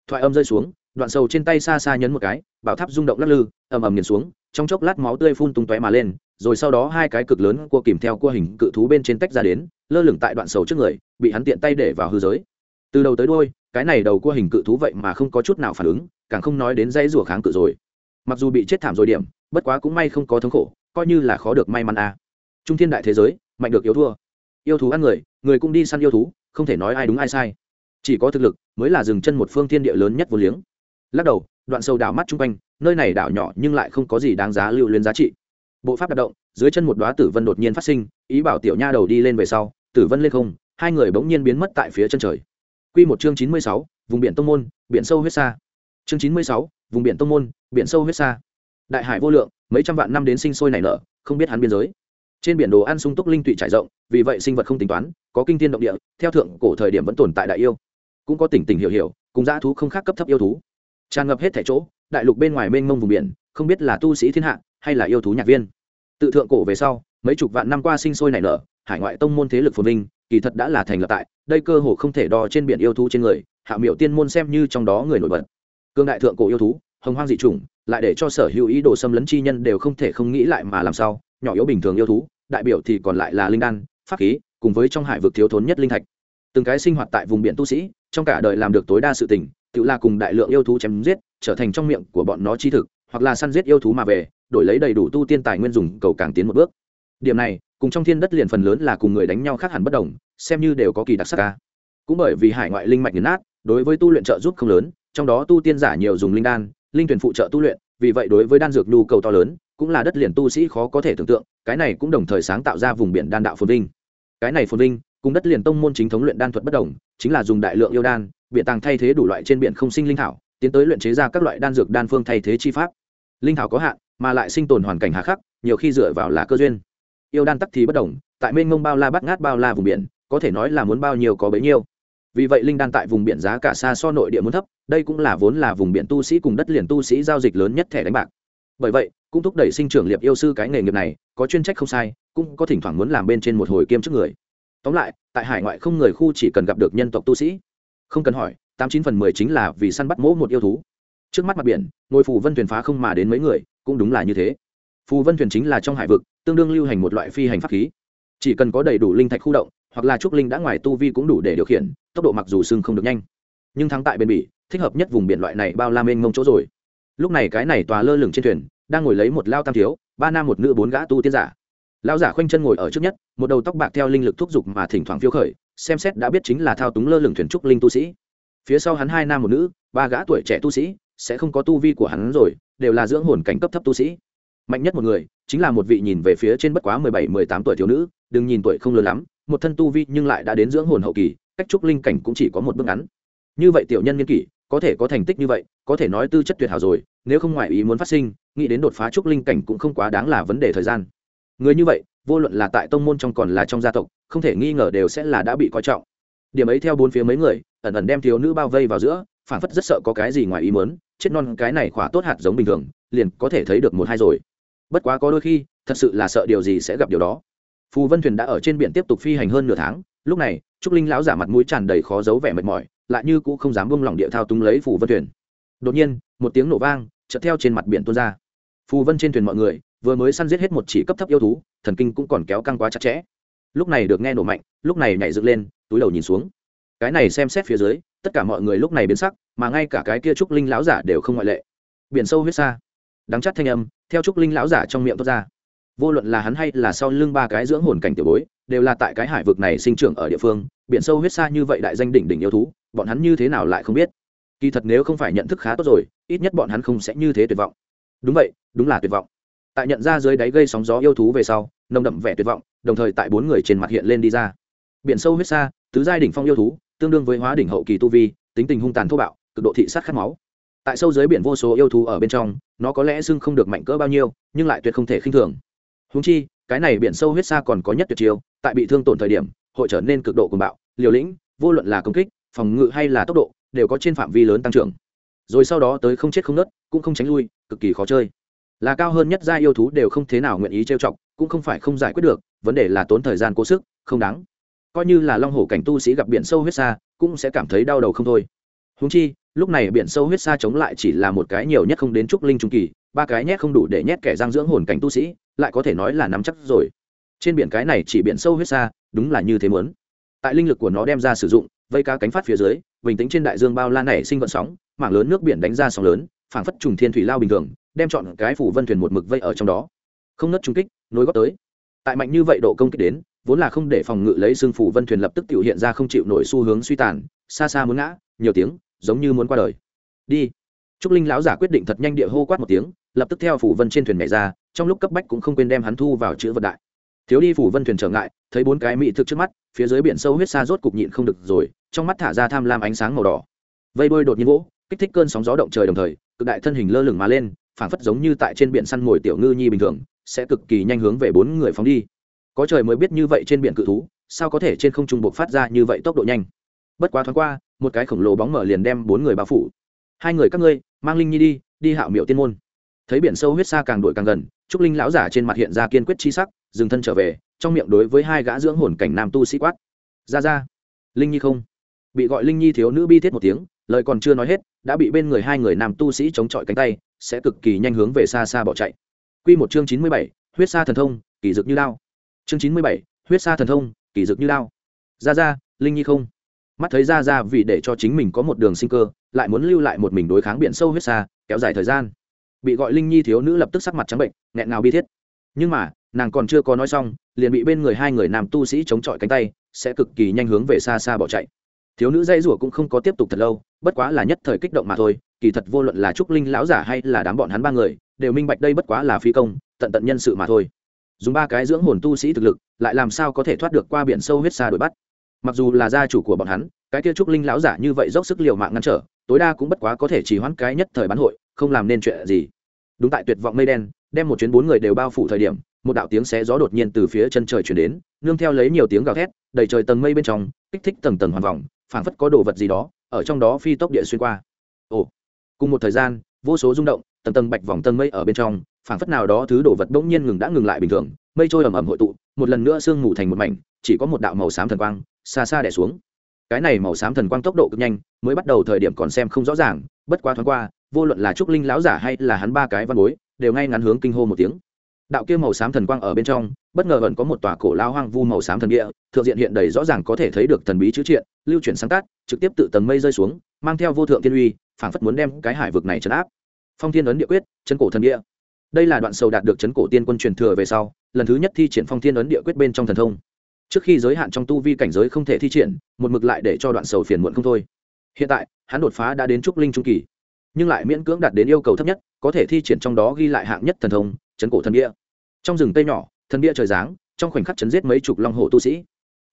Thoại âm rơi xuống, đoạn sầu trên tay xa xa nhấn một cái, bảo tháp rung động lắc lư, ầm ầm nghiền xuống, trong chốc lát máu tươi phun tung tóe mà lên, rồi sau đó hai cái cực lớn cua kìm theo cua hình cự thú bên trên tách ra đến, lơ lửng tại đoạn sầu trước người, bị hắn tiện tay để vào hư giới. Từ đầu tới đôi cái này đầu cua hình cự thú vậy mà không có chút nào phản ứng, càng không nói đến dây rùa kháng cự rồi. Mặc dù bị chết thảm rồi điểm bất quá cũng may không có thống khổ, coi như là khó được may mắn à. Trung thiên đại thế giới, mạnh được yếu thua. Yêu thú ăn người người cũng đi săn yêu thú, không thể nói ai đúng ai sai. Chỉ có thực lực mới là dừng chân một phương thiên địa lớn nhất vô liếng. Lắc đầu, đoạn sâu đảo mắt chung quanh, nơi này đảo nhỏ nhưng lại không có gì đáng giá lưu lên giá trị. Bộ pháp đạt động, dưới chân một đoá tử vân đột nhiên phát sinh, ý bảo tiểu nha đầu đi lên về sau, tử vân lên không, hai người bỗng nhiên biến mất tại phía chân trời. Q một chương chín mươi sáu, vùng biển tông môn, biển sâu huyết xa. Chương chín mươi sáu, vùng biển tông môn, biển sâu huyết xa đại hải vô lượng, mấy trăm vạn năm đến sinh sôi nảy nở, không biết hắn biên giới. Trên biển đồ ăn sung túc linh tụy trải rộng, vì vậy sinh vật không tính toán, có kinh tiên động địa, theo thượng cổ thời điểm vẫn tồn tại đại yêu. Cũng có tỉnh tỉnh hiểu hiểu, cùng dã thú không khác cấp thấp yêu thú. Tràn ngập hết thẻ chỗ, đại lục bên ngoài mênh mông vùng biển, không biết là tu sĩ thiên hạ, hay là yêu thú nhạc viên. Tự thượng cổ về sau, mấy chục vạn năm qua sinh sôi nảy nở, hải ngoại tông môn thế lực phồn vinh, kỳ thật đã là thành lập tại, đây cơ hồ không thể đo trên biển yêu thú trên người, hạ miệu tiên môn xem như trong đó người nổi bật. Cương đại thượng cổ yêu thú, hồng hoang dị chủng lại để cho sở hữu ý đồ xâm lấn chi nhân đều không thể không nghĩ lại mà làm sao, nhỏ yếu bình thường yêu thú, đại biểu thì còn lại là linh đan, pháp khí, cùng với trong hải vực thiếu thốn nhất linh thạch. Từng cái sinh hoạt tại vùng biển tu sĩ, trong cả đời làm được tối đa sự tình, tự là cùng đại lượng yêu thú chém giết, trở thành trong miệng của bọn nó chi thực, hoặc là săn giết yêu thú mà về, đổi lấy đầy đủ tu tiên tài nguyên dùng cầu càng tiến một bước. Điểm này, cùng trong thiên đất liền phần lớn là cùng người đánh nhau khác hẳn bất đồng, xem như đều có kỳ đặc sắc ca. Cũng bởi vì hải ngoại linh mạch nghiền nát, đối với tu luyện trợ giúp không lớn, trong đó tu tiên giả nhiều dùng linh đan linh tuyển phụ trợ tu luyện, vì vậy đối với đan dược nhu cầu to lớn, cũng là đất liền tu sĩ khó có thể tưởng tượng, cái này cũng đồng thời sáng tạo ra vùng biển đan đạo phồn vinh. Cái này phồn vinh, cùng đất liền tông môn chính thống luyện đan thuật bất đồng, chính là dùng đại lượng yêu đan biện tàng thay thế đủ loại trên biển không sinh linh thảo, tiến tới luyện chế ra các loại đan dược đan phương thay thế chi pháp. Linh thảo có hạn, mà lại sinh tồn hoàn cảnh hà khắc, nhiều khi dựa vào là cơ duyên. Yêu đan tắc thì bất đồng, tại mênh mông bao la bắt ngát bao la vùng biển, có thể nói là muốn bao nhiêu có bấy nhiêu vì vậy linh đan tại vùng biển giá cả xa so nội địa muốn thấp, đây cũng là vốn là vùng biển tu sĩ cùng đất liền tu sĩ giao dịch lớn nhất thẻ đánh bạc. Bởi vậy, cũng thúc đẩy sinh trưởng liệp yêu sư cái nghề nghiệp này, có chuyên trách không sai, cũng có thỉnh thoảng muốn làm bên trên một hồi kiêm trước người. Tóm lại, tại hải ngoại không người khu chỉ cần gặp được nhân tộc tu sĩ. Không cần hỏi, tám chín phần mười chính là vì săn bắt mỗ một yêu thú. Trước mắt mặt biển, ngôi phù vân thuyền phá không mà đến mấy người, cũng đúng là như thế. Phù vân thuyền chính là trong hải vực, tương đương lưu hành một loại phi hành pháp khí. Chỉ cần có đầy đủ linh thạch khu động hoặc là trúc linh đã ngoài tu vi cũng đủ để điều khiển, tốc độ mặc dù sưng không được nhanh. Nhưng thắng tại bên bỉ, thích hợp nhất vùng biển loại này bao la mênh mông chỗ rồi. Lúc này cái này tòa lơ lửng trên thuyền, đang ngồi lấy một lao tam thiếu, ba nam một nữ bốn gã tu tiên giả. Lao giả khoanh chân ngồi ở trước nhất, một đầu tóc bạc theo linh lực thúc giục mà thỉnh thoảng phiêu khởi, xem xét đã biết chính là thao túng lơ lửng thuyền trúc linh tu sĩ. Phía sau hắn hai nam một nữ, ba gã tuổi trẻ tu sĩ, sẽ không có tu vi của hắn rồi, đều là dưỡng hồn cảnh cấp thấp tu sĩ. Mạnh nhất một người, chính là một vị nhìn về phía trên bất quá mười bảy, mười tám tuổi thiếu nữ đừng nhìn tuổi không lớn lắm, một thân tu vi nhưng lại đã đến dưỡng hồn hậu kỳ, cách trúc linh cảnh cũng chỉ có một bước ngắn. Như vậy tiểu nhân nghiên kỷ, có thể có thành tích như vậy, có thể nói tư chất tuyệt hảo rồi, nếu không ngoại ý muốn phát sinh, nghĩ đến đột phá trúc linh cảnh cũng không quá đáng là vấn đề thời gian. Người như vậy, vô luận là tại tông môn trong còn là trong gia tộc, không thể nghi ngờ đều sẽ là đã bị coi trọng. Điểm ấy theo bốn phía mấy người, ẩn ẩn đem thiếu nữ bao vây vào giữa phản phất rất sợ có cái gì ngoài ý muốn, chết non cái này khỏa tốt hạt giống bình thường, liền có thể thấy được một hai rồi. Bất quá có đôi khi, thật sự là sợ điều gì sẽ gặp điều đó phù vân thuyền đã ở trên biển tiếp tục phi hành hơn nửa tháng, lúc này, trúc linh lão giả mặt mũi tràn đầy khó giấu vẻ mệt mỏi, lại như cũng không dám bông lỏng địa thao túng lấy phù vân thuyền. Đột nhiên, một tiếng nổ vang, chợt theo trên mặt biển tuôn ra. Phù vân trên thuyền mọi người, vừa mới săn giết hết một chỉ cấp thấp yêu thú, thần kinh cũng còn kéo căng quá chặt chẽ. Lúc này được nghe nổ mạnh, lúc này nhảy dựng lên, túi đầu nhìn xuống. Cái này xem xét phía dưới, tất cả mọi người lúc này biến sắc, mà ngay cả cái kia trúc linh lão giả đều không ngoại lệ. Biển sâu huyết xa. Đắng chắt thanh âm, theo trúc linh lão giả trong miệng thoát ra vô luận là hắn hay là sau lưng ba cái dưỡng hồn cảnh tiểu bối, đều là tại cái hải vực này sinh trưởng ở địa phương, biển sâu huyết xa như vậy đại danh đỉnh đỉnh yêu thú, bọn hắn như thế nào lại không biết? Kỳ thật nếu không phải nhận thức khá tốt rồi, ít nhất bọn hắn không sẽ như thế tuyệt vọng. Đúng vậy, đúng là tuyệt vọng. Tại nhận ra dưới đáy gây sóng gió yêu thú về sau, nồng đậm vẻ tuyệt vọng, đồng thời tại bốn người trên mặt hiện lên đi ra. Biển sâu huyết xa, tứ giai đỉnh phong yêu thú, tương đương với hóa đỉnh hậu kỳ tu vi, tính tình hung tàn thô bạo, cực độ thị sát khát máu. Tại sâu dưới biển vô số yêu thú ở bên trong, nó có lẽ xưng không được mạnh cỡ bao nhiêu, nhưng lại tuyệt không thể khinh thường húng chi, cái này biển sâu huyết xa còn có nhất tuyệt chiêu, tại bị thương tổn thời điểm, hội trở nên cực độ cuồng bạo, liều lĩnh, vô luận là công kích, phòng ngự hay là tốc độ, đều có trên phạm vi lớn tăng trưởng. Rồi sau đó tới không chết không nớt cũng không tránh lui, cực kỳ khó chơi. Là cao hơn nhất gia yêu thú đều không thế nào nguyện ý trêu chọc, cũng không phải không giải quyết được, vấn đề là tốn thời gian cố sức, không đáng. Coi như là long hổ cảnh tu sĩ gặp biển sâu huyết xa, cũng sẽ cảm thấy đau đầu không thôi húng chi, lúc này biển sâu huyết sa chống lại chỉ là một cái nhiều nhất không đến trúc linh trung kỳ, ba cái nhét không đủ để nhét kẻ giang dưỡng hồn cảnh tu sĩ, lại có thể nói là nắm chắc rồi. Trên biển cái này chỉ biển sâu huyết sa, đúng là như thế muốn. Tại linh lực của nó đem ra sử dụng, vây cá cánh phát phía dưới, bình tĩnh trên đại dương bao la này sinh vận sóng, mảng lớn nước biển đánh ra sóng lớn, phảng phất trùng thiên thủy lao bình thường, đem chọn cái phủ vân thuyền một mực vây ở trong đó. Không nứt trung kích, nối góp tới. Tại mạnh như vậy độ công kích đến, vốn là không để phòng ngự lấy xương phủ vân thuyền lập tức tiểu hiện ra không chịu nổi xu hướng suy tàn, xa xa muốn ngã, nhiều tiếng giống như muốn qua đời. Đi. Trúc linh lão giả quyết định thật nhanh địa hô quát một tiếng, lập tức theo phủ vân trên thuyền nhảy ra, trong lúc cấp bách cũng không quên đem hắn thu vào chữ vật đại. Thiếu đi phủ vân thuyền trở ngại, thấy bốn cái mỹ thực trước mắt, phía dưới biển sâu huyết xa rốt cục nhịn không được rồi, trong mắt thả ra tham lam ánh sáng màu đỏ. Vây đôi đột nhiên vỗ, kích thích cơn sóng gió động trời đồng thời, cực đại thân hình lơ lửng mà lên, phảng phất giống như tại trên biển săn mồi tiểu ngư nhi bình thường, sẽ cực kỳ nhanh hướng về bốn người phóng đi. Có trời mới biết như vậy trên biển cự thú, sao có thể trên không trung buộc phát ra như vậy tốc độ nhanh? Bất quá thoáng qua một cái khổng lồ bóng mở liền đem bốn người bao phủ. Hai người các ngươi, mang linh nhi đi đi hạo miệu tiên môn. Thấy biển sâu huyết xa càng đuổi càng gần, trúc linh lão giả trên mặt hiện ra kiên quyết chi sắc, dừng thân trở về, trong miệng đối với hai gã dưỡng hồn cảnh nam tu sĩ quát. Ra ra. Linh nhi không? Bị gọi linh nhi thiếu nữ bi thiết một tiếng, lời còn chưa nói hết, đã bị bên người hai người nam tu sĩ chống chọi cánh tay, sẽ cực kỳ nhanh hướng về xa xa bỏ chạy. Quy một chương chín mươi bảy, huyết sa thần thông, kỳ dực như lao chương chín mươi bảy, huyết sa thần thông, kỳ dực như lao ra ra, linh nhi không? Mắt thấy ra ra vì để cho chính mình có một đường sinh cơ, lại muốn lưu lại một mình đối kháng biển sâu huyết xa, kéo dài thời gian. Bị gọi linh nhi thiếu nữ lập tức sắc mặt trắng bệnh, nghẹn ngào bi thiết. Nhưng mà, nàng còn chưa có nói xong, liền bị bên người hai người nam tu sĩ chống chọi cánh tay, sẽ cực kỳ nhanh hướng về xa xa bỏ chạy. Thiếu nữ dây rủa cũng không có tiếp tục thật lâu, bất quá là nhất thời kích động mà thôi, kỳ thật vô luận là trúc linh lão giả hay là đám bọn hắn ba người, đều minh bạch đây bất quá là phi công, tận tận nhân sự mà thôi. Dùng ba cái dưỡng hồn tu sĩ thực lực, lại làm sao có thể thoát được qua biển sâu huyết xa đuổi bắt? Mặc dù là gia chủ của bọn hắn, cái kia trúc linh lão giả như vậy dốc sức liều mạng ngăn trở, tối đa cũng bất quá có thể chỉ hoãn cái nhất thời bán hội, không làm nên chuyện gì. Đúng tại tuyệt vọng mây đen, đem một chuyến bốn người đều bao phủ thời điểm, một đạo tiếng xé gió đột nhiên từ phía chân trời chuyển đến, nương theo lấy nhiều tiếng gào thét, đầy trời tầng mây bên trong, kích thích tầng tầng hoàn vòng phảng phất có đồ vật gì đó, ở trong đó phi tốc địa xuyên qua. Ồ, cùng một thời gian, vô số rung động, tầng tầng bạch vòng tầng mây ở bên trong, phảng phất nào đó thứ đồ vật bỗng nhiên ngừng đã ngừng lại bình thường, mây trôi ầm ầm hội tụ, một lần nữa sương mù thành một mảnh, chỉ có một đạo màu xám thần quang xa xa đẻ xuống. Cái này màu xám thần quang tốc độ cực nhanh, mới bắt đầu thời điểm còn xem không rõ ràng, bất quá thoáng qua, vô luận là trúc linh lão giả hay là hắn ba cái văn bối, đều ngay ngắn hướng kinh hô một tiếng. Đạo kia màu xám thần quang ở bên trong, bất ngờ vẫn có một tòa cổ lao hoang vu màu xám thần địa, thượng diện hiện đầy rõ ràng có thể thấy được thần bí chữ triện, lưu chuyển sáng tác trực tiếp tự tầng mây rơi xuống, mang theo vô thượng thiên uy, phảng phất muốn đem cái hải vực này trấn áp. Phong thiên ấn địa quyết chân cổ thần địa. Đây là đoạn sầu đạt được chấn cổ tiên quân truyền thừa về sau, lần thứ nhất thi triển phong thiên ấn địa quyết bên trong thần thông trước khi giới hạn trong tu vi cảnh giới không thể thi triển, một mực lại để cho đoạn sầu phiền muộn không thôi. Hiện tại, hắn đột phá đã đến trúc linh trung kỳ, nhưng lại miễn cưỡng đạt đến yêu cầu thấp nhất, có thể thi triển trong đó ghi lại hạng nhất thần thông, chấn cổ thần địa. Trong rừng tây nhỏ, thần địa trời giáng, trong khoảnh khắc chấn giết mấy chục long hộ tu sĩ.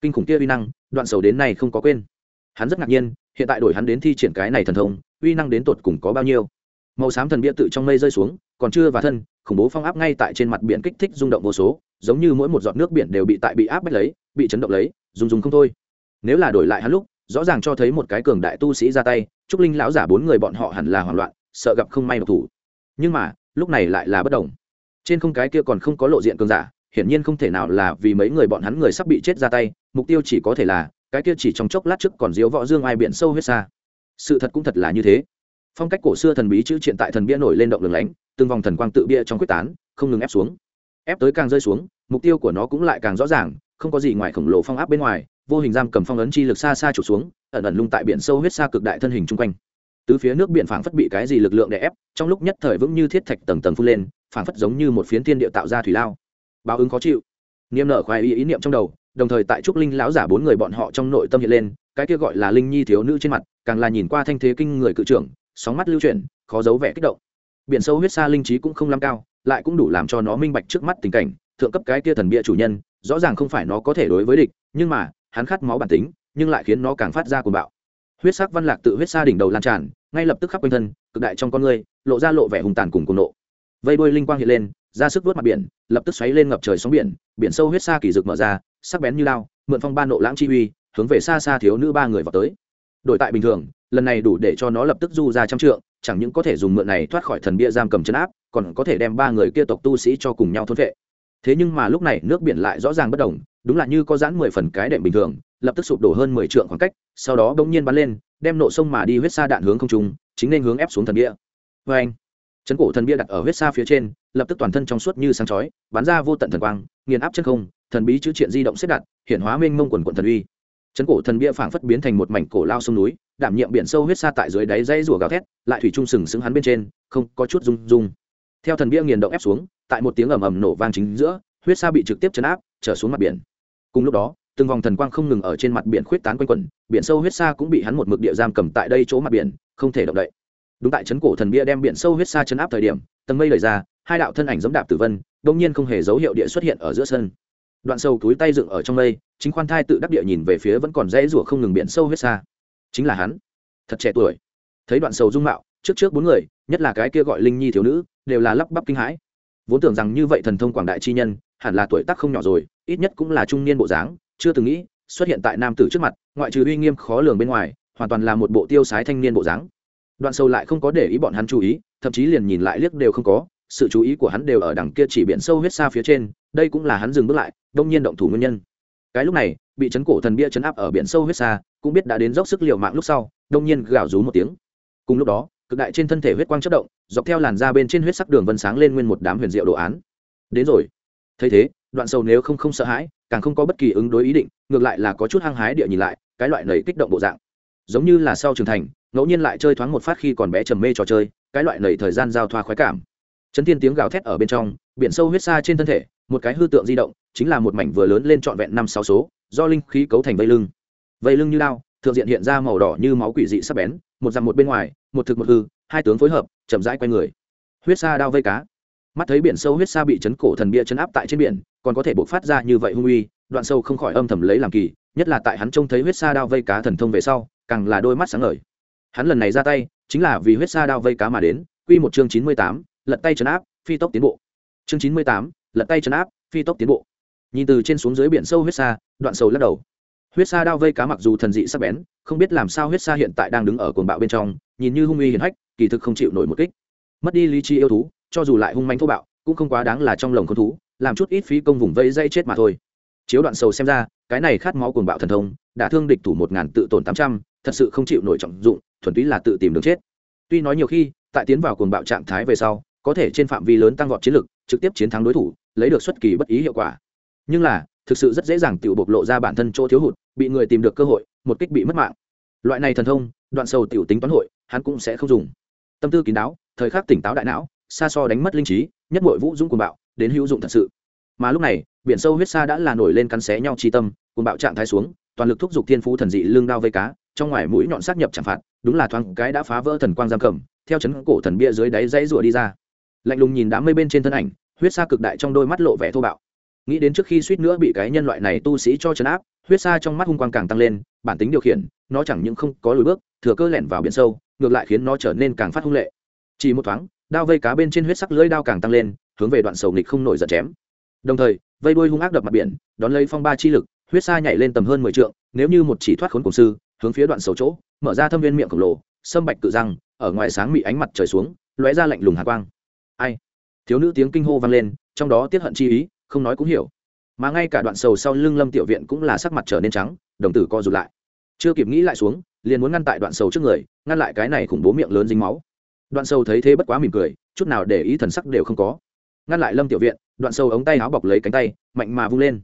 Kinh khủng kia uy năng, đoạn sầu đến nay không có quên. Hắn rất ngạc nhiên, hiện tại đổi hắn đến thi triển cái này thần thông, uy năng đến tột cùng có bao nhiêu. Màu xám thần bia tự trong mây rơi xuống, còn chưa và thân, khủng bố phong áp ngay tại trên mặt biển kích thích rung động vô số giống như mỗi một giọt nước biển đều bị tại bị áp bách lấy, bị chấn động lấy dùng dùng không thôi. Nếu là đổi lại hắn lúc, rõ ràng cho thấy một cái cường đại tu sĩ ra tay, trúc linh lão giả bốn người bọn họ hẳn là hoảng loạn, sợ gặp không may độc thủ. Nhưng mà, lúc này lại là bất đồng. Trên không cái kia còn không có lộ diện cường giả, hiển nhiên không thể nào là vì mấy người bọn hắn người sắp bị chết ra tay, mục tiêu chỉ có thể là, cái kia chỉ trong chốc lát trước còn diếu võ dương ai biển sâu huyết xa. Sự thật cũng thật là như thế. Phong cách cổ xưa thần bí chữ triện tại thần bia nổi lên động lửng lánh, từng vòng thần quang tự bia trong quyết tán, không ngừng ép xuống ép tới càng rơi xuống mục tiêu của nó cũng lại càng rõ ràng không có gì ngoài khổng lồ phong áp bên ngoài vô hình giam cầm phong ấn chi lực xa xa trục xuống ẩn ẩn lung tại biển sâu huyết xa cực đại thân hình chung quanh. Tứ phía nước biển phảng phất bị cái gì lực lượng đè ép trong lúc nhất thời vững như thiết thạch tầng tầng phun lên phảng phất giống như một phiến thiên địa tạo ra thủy lao. Báo ứng khó chịu. Niềm nở khoái ý, ý niệm trong đầu đồng thời tại trúc linh lão giả bốn người bọn họ trong nội tâm hiện lên cái kia gọi là linh nhi thiếu nữ trên mặt càng là nhìn qua thanh thế kinh người cự trưởng sóng mắt lưu chuyển khó giấu vẻ kích động. Biển sâu huyết xa linh trí cũng không lắm cao lại cũng đủ làm cho nó minh bạch trước mắt tình cảnh, thượng cấp cái kia thần bia chủ nhân, rõ ràng không phải nó có thể đối với địch, nhưng mà, hắn khát máu bản tính, nhưng lại khiến nó càng phát ra cuồng bạo. Huyết sắc văn lạc tự huyết xa đỉnh đầu lan tràn, ngay lập tức khắp quanh thân, cực đại trong con người, lộ ra lộ vẻ hùng tàn cùng cuồng nộ. Vây đuôi linh quang hiện lên, ra sức vớt mặt biển, lập tức xoáy lên ngập trời sóng biển biển sâu huyết xa kỳ rực mở ra, sắc bén như lao, mượn phong ba nộ lãng chi uy, hướng về xa xa thiếu nữ ba người vào tới. Đổi tại bình thường, lần này đủ để cho nó lập tức du ra trăm trượng chẳng những có thể dùng mượn này thoát khỏi thần bia giam cầm chân áp, còn có thể đem ba người kia tộc tu sĩ cho cùng nhau thôn vệ thế nhưng mà lúc này nước biển lại rõ ràng bất đồng, đúng là như có giãn mười phần cái đệm bình thường, lập tức sụp đổ hơn mười trượng khoảng cách, sau đó bỗng nhiên bắn lên, đem nộ sông mà đi huyết sa đạn hướng không trung, chính nên hướng ép xuống thần bia. Vê anh, chấn cổ thần bia đặt ở huyết sa phía trên, lập tức toàn thân trong suốt như sáng chói, bắn ra vô tận thần quang, nghiền áp chân không, thần bí chữ triện di động xếp đặt, hiện hóa mênh mông quần quận thần uy chấn cổ thần bia phảng phất biến thành một mảnh cổ lao sông núi, đảm nhiệm biển sâu huyết sa tại dưới đáy dây rùa gào thét, lại thủy trung sừng sững hắn bên trên, không có chút rung rung. Theo thần bia nghiền động ép xuống, tại một tiếng ầm ầm nổ vang chính giữa, huyết sa bị trực tiếp chấn áp, trở xuống mặt biển. Cùng lúc đó, từng vòng thần quang không ngừng ở trên mặt biển khuyết tán quanh quẩn, biển sâu huyết sa cũng bị hắn một mực địa giam cầm tại đây chỗ mặt biển, không thể động đậy. Đúng tại chấn cổ thần bia đem biển sâu huyết sa chấn áp thời điểm, tầng mây lời ra, hai đạo thân ảnh giống đạp tử vân đông nhiên không hề dấu hiệu địa xuất hiện ở giữa sân đoạn sâu túi tay dựng ở trong đây, chính khoan thai tự đắc địa nhìn về phía vẫn còn dãy rủa không ngừng biển sâu huyết xa. chính là hắn. Thật trẻ tuổi. Thấy đoạn sâu dung mạo trước trước bốn người nhất là cái kia gọi linh nhi thiếu nữ đều là lắp bắp kinh hãi. Vốn tưởng rằng như vậy thần thông quảng đại chi nhân hẳn là tuổi tác không nhỏ rồi ít nhất cũng là trung niên bộ dáng chưa từng nghĩ xuất hiện tại nam tử trước mặt ngoại trừ uy nghiêm khó lường bên ngoài hoàn toàn là một bộ tiêu sái thanh niên bộ dáng. Đoạn sâu lại không có để ý bọn hắn chú ý thậm chí liền nhìn lại liếc đều không có sự chú ý của hắn đều ở đằng kia chỉ biển sâu huyết xa phía trên đây cũng là hắn dừng bước lại, đông nhiên động thủ nguyên nhân. Cái lúc này, bị chấn cổ thần bia chấn áp ở biển sâu huyết xa, cũng biết đã đến dốc sức liệu mạng lúc sau, đông nhiên gào rú một tiếng. Cùng lúc đó, cực đại trên thân thể huyết quang chất động, dọc theo làn da bên trên huyết sắc đường vân sáng lên nguyên một đám huyền diệu đồ án. Đến rồi. Thấy thế, đoạn sâu nếu không không sợ hãi, càng không có bất kỳ ứng đối ý định, ngược lại là có chút hăng hái địa nhìn lại, cái loại nầy kích động bộ dạng. Giống như là sau trưởng thành, ngẫu nhiên lại chơi thoáng một phát khi còn bé trầm mê trò chơi, cái loại nầy thời gian giao thoa khoái cảm. Chấn thiên tiếng gào thét ở bên trong, biển sâu huyết xa trên thân thể một cái hư tượng di động, chính là một mảnh vừa lớn lên trọn vẹn năm sáu số, do linh khí cấu thành vây lưng. Vây lưng như lao thượng diện hiện ra màu đỏ như máu quỷ dị sắp bén, một dằm một bên ngoài, một thực một hư, hai tướng phối hợp, chậm rãi quay người. Huyết sa đao vây cá. Mắt thấy biển sâu huyết sa bị chấn cổ thần bia chấn áp tại trên biển, còn có thể bộc phát ra như vậy hung uy, đoạn sâu không khỏi âm thầm lấy làm kỳ, nhất là tại hắn trông thấy huyết sa đao vây cá thần thông về sau, càng là đôi mắt sáng ngời. Hắn lần này ra tay, chính là vì huyết sa đao vây cá mà đến, quy một chương chín mươi tám, lật tay chấn áp, phi tốc tiến bộ. Chương chín mươi tám lật tay chấn áp, phi tốc tiến bộ. Nhìn từ trên xuống dưới biển sâu huyết sa, đoạn sầu lắc đầu. Huyết sa đao vây cá mặc dù thần dị sắc bén, không biết làm sao huyết sa hiện tại đang đứng ở cuồng bạo bên trong, nhìn như hung uy hiển hách, kỳ thực không chịu nổi một kích. Mất đi lý trí yêu thú, cho dù lại hung manh thô bạo, cũng không quá đáng là trong lồng con thú, làm chút ít phí công vùng vây dây chết mà thôi. Chiếu đoạn sầu xem ra, cái này khát máu cuồng bạo thần thông, đã thương địch thủ một ngàn tự tổn tám trăm, thật sự không chịu nổi trọng dụng, thuần túy là tự tìm đường chết. Tuy nói nhiều khi, tại tiến vào cuồng bạo trạng thái về sau, có thể trên phạm vi lớn tăng vọt chiến lực, trực tiếp chiến thắng đối thủ lấy được xuất kỳ bất ý hiệu quả. Nhưng là, thực sự rất dễ dàng tự bộc lộ ra bản thân chỗ thiếu hụt, bị người tìm được cơ hội, một kích bị mất mạng. Loại này thần thông, đoạn sầu tiểu tính toán hội, hắn cũng sẽ không dùng. Tâm tư kín đáo, thời khắc tỉnh táo đại não, xa so đánh mất linh trí, nhất mọi vũ dũng cuồng bạo, đến hữu dụng thật sự. Mà lúc này, biển sâu huyết xa đã là nổi lên cắn xé nhau chi tâm, cuồng bạo trạng thái xuống, toàn lực thúc giục thiên phú thần dị lương đao vây cá, trong ngoài mũi nhọn sát nhập chẳng phạt, đúng là thoáng cái đã phá vỡ thần quang giam cầm, theo chấn cổ thần bia dưới đáy dãy rủa đi ra. Lạnh lùng nhìn đám mây bên trên thân ảnh huyết sa cực đại trong đôi mắt lộ vẻ thô bạo. Nghĩ đến trước khi suýt nữa bị cái nhân loại này tu sĩ cho chấn áp, huyết sa trong mắt hung quang càng tăng lên, bản tính điều khiển, nó chẳng những không có lùi bước, thừa cơ lẻn vào biển sâu, ngược lại khiến nó trở nên càng phát hung lệ. Chỉ một thoáng, đao vây cá bên trên huyết sắc lưỡi đao càng tăng lên, hướng về đoạn sầu nghịch không nổi giật chém. Đồng thời, vây đuôi hung ác đập mặt biển, đón lấy phong ba chi lực, huyết sa nhảy lên tầm hơn mười trượng, nếu như một chỉ thoát khốn cùng sư, hướng phía đoạn sầu chỗ, mở ra thâm viên miệng khổng lồ, sâm bạch cự răng, ở ngoài sáng mị ánh mặt trời xuống, lóe ra lạnh lùng hạ quang. Ai? Thiếu nữ tiếng kinh hô vang lên, trong đó tiết hận chi ý, không nói cũng hiểu. Mà ngay cả đoạn sầu sau lưng lâm tiểu viện cũng là sắc mặt trở nên trắng, đồng tử co rụt lại. Chưa kịp nghĩ lại xuống, liền muốn ngăn tại đoạn sầu trước người, ngăn lại cái này khủng bố miệng lớn dính máu. Đoạn sầu thấy thế bất quá mỉm cười, chút nào để ý thần sắc đều không có. Ngăn lại lâm tiểu viện, đoạn sâu ống tay áo bọc lấy cánh tay, mạnh mà vung lên.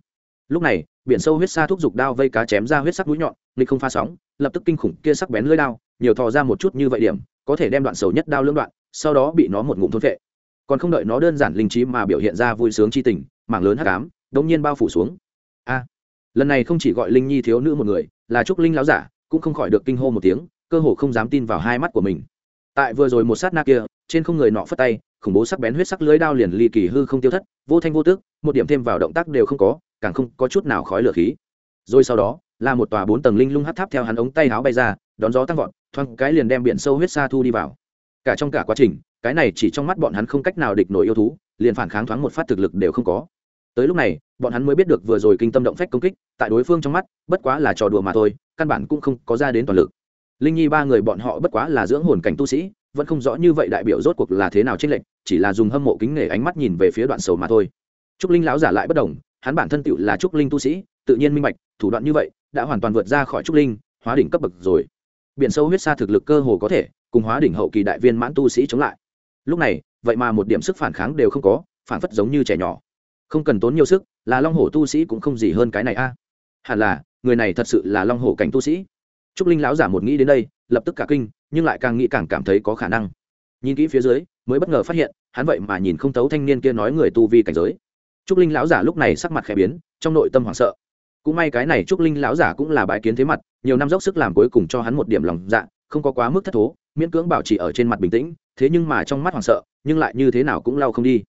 Lúc này, biển sâu huyết sa thúc giục đao vây cá chém ra huyết sắc mũi nhọn, nghịch không pha sóng, lập tức kinh khủng kia sắc bén lưỡi đao, nhiều thò ra một chút như vậy điểm, có thể đem đoạn sầu nhất đao lưỡng đoạn, sau đó bị nó một ngụm thôn vệ còn không đợi nó đơn giản linh trí mà biểu hiện ra vui sướng chi tình, mảng lớn hắc ám, đống nhiên bao phủ xuống. A, lần này không chỉ gọi linh nhi thiếu nữ một người, là trúc linh láo giả, cũng không khỏi được kinh hô một tiếng, cơ hồ không dám tin vào hai mắt của mình. Tại vừa rồi một sát na kia, trên không người nọ phất tay, khủng bố sắc bén huyết sắc lưới đao liền ly kỳ hư không tiêu thất, vô thanh vô tước một điểm thêm vào động tác đều không có, càng không có chút nào khói lửa khí. Rồi sau đó, là một tòa bốn tầng linh lung hắt tháp theo hắn ống tay áo bay ra, đón gió tăng vọt, thoáng cái liền đem biển sâu huyết xa thu đi vào cả trong cả quá trình, cái này chỉ trong mắt bọn hắn không cách nào địch nổi yêu thú, liền phản kháng thoáng một phát thực lực đều không có. Tới lúc này, bọn hắn mới biết được vừa rồi kinh tâm động phách công kích, tại đối phương trong mắt, bất quá là trò đùa mà thôi, căn bản cũng không có ra đến toàn lực. Linh nhi ba người bọn họ bất quá là dưỡng hồn cảnh tu sĩ, vẫn không rõ như vậy đại biểu rốt cuộc là thế nào trên lệnh chỉ là dùng hâm mộ kính nể ánh mắt nhìn về phía đoạn sầu mà thôi. Trúc linh lão giả lại bất đồng hắn bản thân tựu là trúc linh tu sĩ, tự nhiên minh bạch, thủ đoạn như vậy, đã hoàn toàn vượt ra khỏi trúc linh, hóa đỉnh cấp bậc rồi. Biển sâu huyết sa thực lực cơ hồ có thể cùng hóa đỉnh hậu kỳ đại viên mãn tu sĩ chống lại. Lúc này, vậy mà một điểm sức phản kháng đều không có, phản phất giống như trẻ nhỏ. Không cần tốn nhiều sức, là long hổ tu sĩ cũng không gì hơn cái này a. À. Hẳn là, người này thật sự là long hổ cảnh tu sĩ. Trúc linh lão giả một nghĩ đến đây, lập tức cả kinh, nhưng lại càng nghĩ càng cảm thấy có khả năng. Nhìn kỹ phía dưới, mới bất ngờ phát hiện, hắn vậy mà nhìn không tấu thanh niên kia nói người tu vi cảnh giới. Trúc linh lão giả lúc này sắc mặt khẽ biến, trong nội tâm hoảng sợ. Cũng may cái này trúc linh lão giả cũng là bãi kiến thế mặt, nhiều năm dốc sức làm cuối cùng cho hắn một điểm lòng dạ không có quá mức thất thố miễn cưỡng bảo trì ở trên mặt bình tĩnh, thế nhưng mà trong mắt hoảng sợ, nhưng lại như thế nào cũng lau không đi.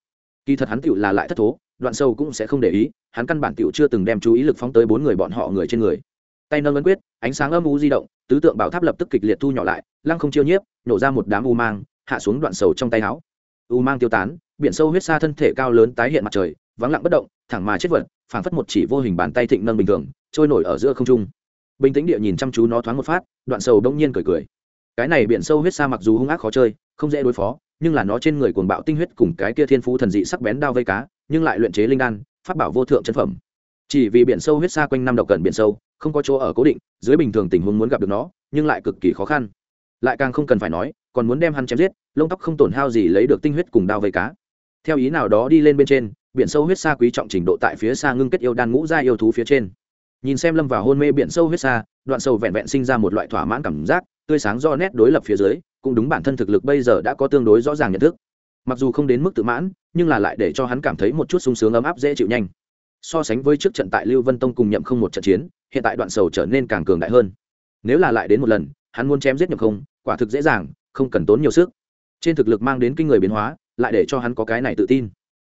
Kỳ thật hắn tựu là lại thất thố, đoạn sâu cũng sẽ không để ý, hắn căn bản tựu chưa từng đem chú ý lực phóng tới bốn người bọn họ người trên người. Tay nâng ấn quyết, ánh sáng âm u di động, tứ tượng bảo tháp lập tức kịch liệt thu nhỏ lại, lăng không chiêu nhiếp, nổ ra một đám u mang, hạ xuống đoạn sầu trong tay áo. U mang tiêu tán, biển sâu huyết xa thân thể cao lớn tái hiện mặt trời, vắng lặng bất động, thẳng mà chết vật, phảng phất một chỉ vô hình bàn tay thịnh nâng bình thường, trôi nổi ở giữa không trung. Bình tĩnh địa nhìn chăm chú nó thoáng một phát, đoạn sầu đông nhiên cười cười cái này biển sâu huyết sa mặc dù hung ác khó chơi, không dễ đối phó, nhưng là nó trên người cuồng bạo tinh huyết cùng cái kia thiên phú thần dị sắc bén đao vây cá, nhưng lại luyện chế linh đan phát bảo vô thượng chân phẩm. Chỉ vì biển sâu huyết xa quanh năm độc cần biển sâu, không có chỗ ở cố định, dưới bình thường tình huống muốn gặp được nó, nhưng lại cực kỳ khó khăn. Lại càng không cần phải nói, còn muốn đem hắn chém giết, lông tóc không tổn hao gì lấy được tinh huyết cùng đao vây cá. Theo ý nào đó đi lên bên trên, biển sâu huyết xa quý trọng trình độ tại phía xa ngưng kết yêu đan ngũ ra yêu thú phía trên. Nhìn xem lâm vào hôn mê biển sâu huyết xa đoạn sâu vẹn vẹn sinh ra một loại thỏa mãn cảm giác tươi sáng do nét đối lập phía dưới, cũng đúng bản thân thực lực bây giờ đã có tương đối rõ ràng nhận thức. Mặc dù không đến mức tự mãn, nhưng là lại để cho hắn cảm thấy một chút sung sướng ấm áp dễ chịu nhanh. So sánh với trước trận tại lưu vân tông cùng nhậm không một trận chiến, hiện tại đoạn sầu trở nên càng cường đại hơn. Nếu là lại đến một lần, hắn muốn chém giết nhậm không, quả thực dễ dàng, không cần tốn nhiều sức. Trên thực lực mang đến kinh người biến hóa, lại để cho hắn có cái này tự tin.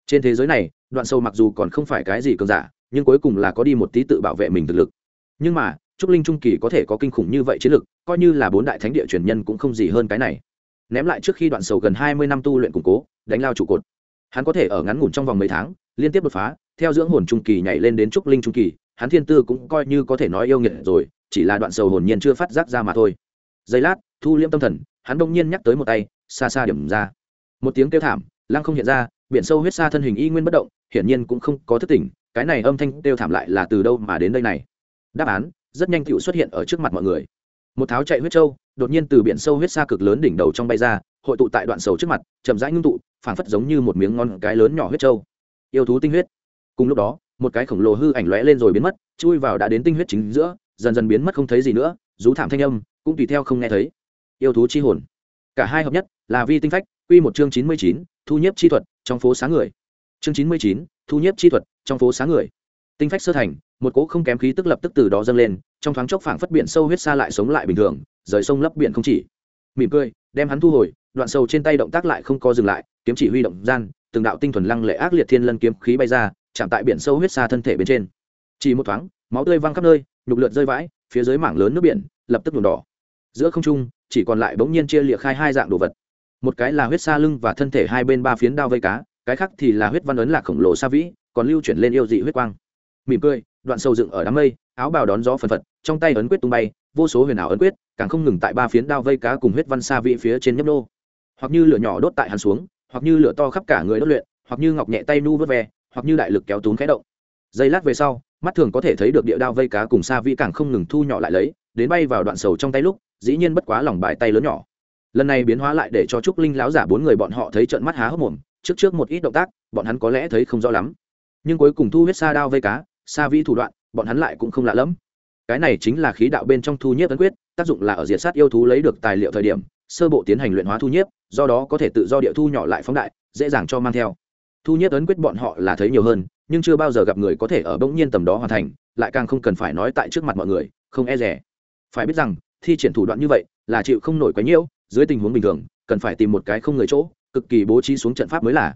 Trên thế giới này, đoạn sâu mặc dù còn không phải cái gì cường giả, nhưng cuối cùng là có đi một tí tự bảo vệ mình thực lực. Nhưng mà trúc linh trung kỳ có thể có kinh khủng như vậy chiến lực, coi như là bốn đại thánh địa truyền nhân cũng không gì hơn cái này. Ném lại trước khi đoạn sầu gần hai mươi năm tu luyện củng cố, đánh lao trụ cột. Hắn có thể ở ngắn ngủn trong vòng mấy tháng, liên tiếp đột phá, theo dưỡng hồn trung kỳ nhảy lên đến trúc linh trung kỳ, hắn thiên tư cũng coi như có thể nói yêu nghiệt rồi, chỉ là đoạn sầu hồn nhiên chưa phát giác ra mà thôi. Giây lát, thu liễm tâm thần, hắn đông nhiên nhắc tới một tay, xa xa điểm ra. Một tiếng kêu thảm, lăng không hiện ra, biển sâu huyết xa thân hình y nguyên bất động, hiển nhiên cũng không có thức tỉnh, cái này âm thanh kêu thảm lại là từ đâu mà đến đây này? Đáp án rất nhanh tựu xuất hiện ở trước mặt mọi người. Một tháo chạy huyết trâu, đột nhiên từ biển sâu huyết xa cực lớn đỉnh đầu trong bay ra, hội tụ tại đoạn sầu trước mặt, chậm rãi ngưng tụ, phảng phất giống như một miếng ngon cái lớn nhỏ huyết trâu. Yêu thú tinh huyết. Cùng lúc đó, một cái khổng lồ hư ảnh lóe lên rồi biến mất, chui vào đã đến tinh huyết chính giữa, dần dần biến mất không thấy gì nữa, rú thảm thanh âm, cũng tùy theo không nghe thấy. Yêu thú chi hồn. Cả hai hợp nhất, là vi tinh phách, quy một chương chín mươi chín, thu nhiếp chi thuật, trong phố sáng người. Chương chín mươi chín, thu nhiếp chi thuật, trong phố sáng người. Tinh phách sơ thành một cỗ không kém khí tức lập tức từ đó dâng lên, trong thoáng chốc phảng phất biển sâu huyết xa lại sống lại bình thường, rời sông lấp biển không chỉ. Mỉm cười, đem hắn thu hồi, đoạn sâu trên tay động tác lại không có dừng lại, kiếm chỉ huy động gian, từng đạo tinh thuần lăng lệ ác liệt thiên lân kiếm khí bay ra, chạm tại biển sâu huyết xa thân thể bên trên. Chỉ một thoáng, máu tươi văng khắp nơi, nhục lượt rơi vãi, phía dưới mảng lớn nước biển, lập tức nhuộm đỏ. Giữa không trung, chỉ còn lại bỗng nhiên chia liệt khai hai dạng đồ vật. Một cái là huyết xa lưng và thân thể hai bên ba phiến đao vây cá, cái khác thì là huyết văn ấn lạc khổng lồ xa vĩ, còn lưu chuyển lên yêu dị huyết quang. Mỉm cười đoạn sâu dựng ở đám mây, áo bào đón gió phần phật, trong tay ấn quyết tung bay, vô số huyền ảo ấn quyết, càng không ngừng tại ba phiến đao vây cá cùng huyết văn xa vị phía trên nhấp nô. Hoặc như lửa nhỏ đốt tại hàn xuống, hoặc như lửa to khắp cả người đốt luyện, hoặc như ngọc nhẹ tay nu vớt ve, hoặc như đại lực kéo tún khẽ động. Giây lát về sau, mắt thường có thể thấy được địa đao vây cá cùng xa vĩ càng không ngừng thu nhỏ lại lấy, đến bay vào đoạn sầu trong tay lúc, dĩ nhiên bất quá lòng bài tay lớn nhỏ. Lần này biến hóa lại để cho trúc linh láo giả bốn người bọn họ thấy trận mắt há hốc mồm, trước trước một ít động tác, bọn hắn có lẽ thấy không rõ lắm. Nhưng cuối cùng thu huyết xa đao vây cá xa vi thủ đoạn, bọn hắn lại cũng không lạ lẫm. Cái này chính là khí đạo bên trong thu nhiếp ấn quyết, tác dụng là ở diệt sát yêu thú lấy được tài liệu thời điểm, sơ bộ tiến hành luyện hóa thu nhiếp, do đó có thể tự do địa thu nhỏ lại phóng đại, dễ dàng cho mang theo. Thu nhiếp ấn quyết bọn họ là thấy nhiều hơn, nhưng chưa bao giờ gặp người có thể ở bỗng nhiên tầm đó hoàn thành, lại càng không cần phải nói tại trước mặt mọi người, không e rẻ phải biết rằng, thi triển thủ đoạn như vậy là chịu không nổi quá nhiễu dưới tình huống bình thường, cần phải tìm một cái không người chỗ, cực kỳ bố trí xuống trận pháp mới là.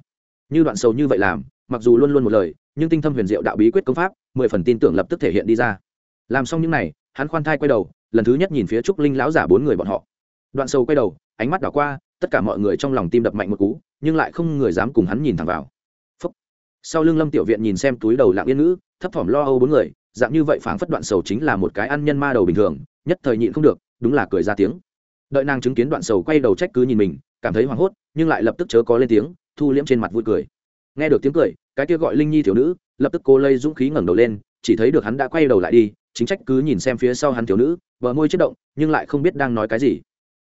Như đoạn sầu như vậy làm mặc dù luôn luôn một lời, nhưng tinh thâm huyền diệu đạo bí quyết công pháp, mười phần tin tưởng lập tức thể hiện đi ra. Làm xong những n à y hắn khoan thai quay đầu, lần thứ nhất nhìn phía trúc linh lão giả bốn người bọn họ. Đoạn sầu quay đầu, ánh mắt đảo qua, tất cả mọi người trong lòng tim đập mạnh một cú, nhưng lại không người dám cùng hắn nhìn thẳng vào. Phúc. sau lưng lâm tiểu viện nhìn xem túi đầu lạng yên ngữ, thấp thỏm lo âu bốn người, dạng như vậy phảng phất đoạn sầu chính là một cái ăn nhân ma đầu bình thường, nhất thời nhịn không được, đúng là cười ra tiếng. Đợi nàng chứng kiến đoạn sầu quay đầu trách cứ nhìn mình, cảm thấy hoảng hốt, nhưng lại lập tức chớ có lên tiếng, thu liễm trên mặt vui cười nghe được tiếng cười, cái kia gọi linh nhi thiếu nữ, lập tức cô lây dũng khí ngẩng đầu lên, chỉ thấy được hắn đã quay đầu lại đi, chính trách cứ nhìn xem phía sau hắn thiếu nữ, bờ môi chất động, nhưng lại không biết đang nói cái gì.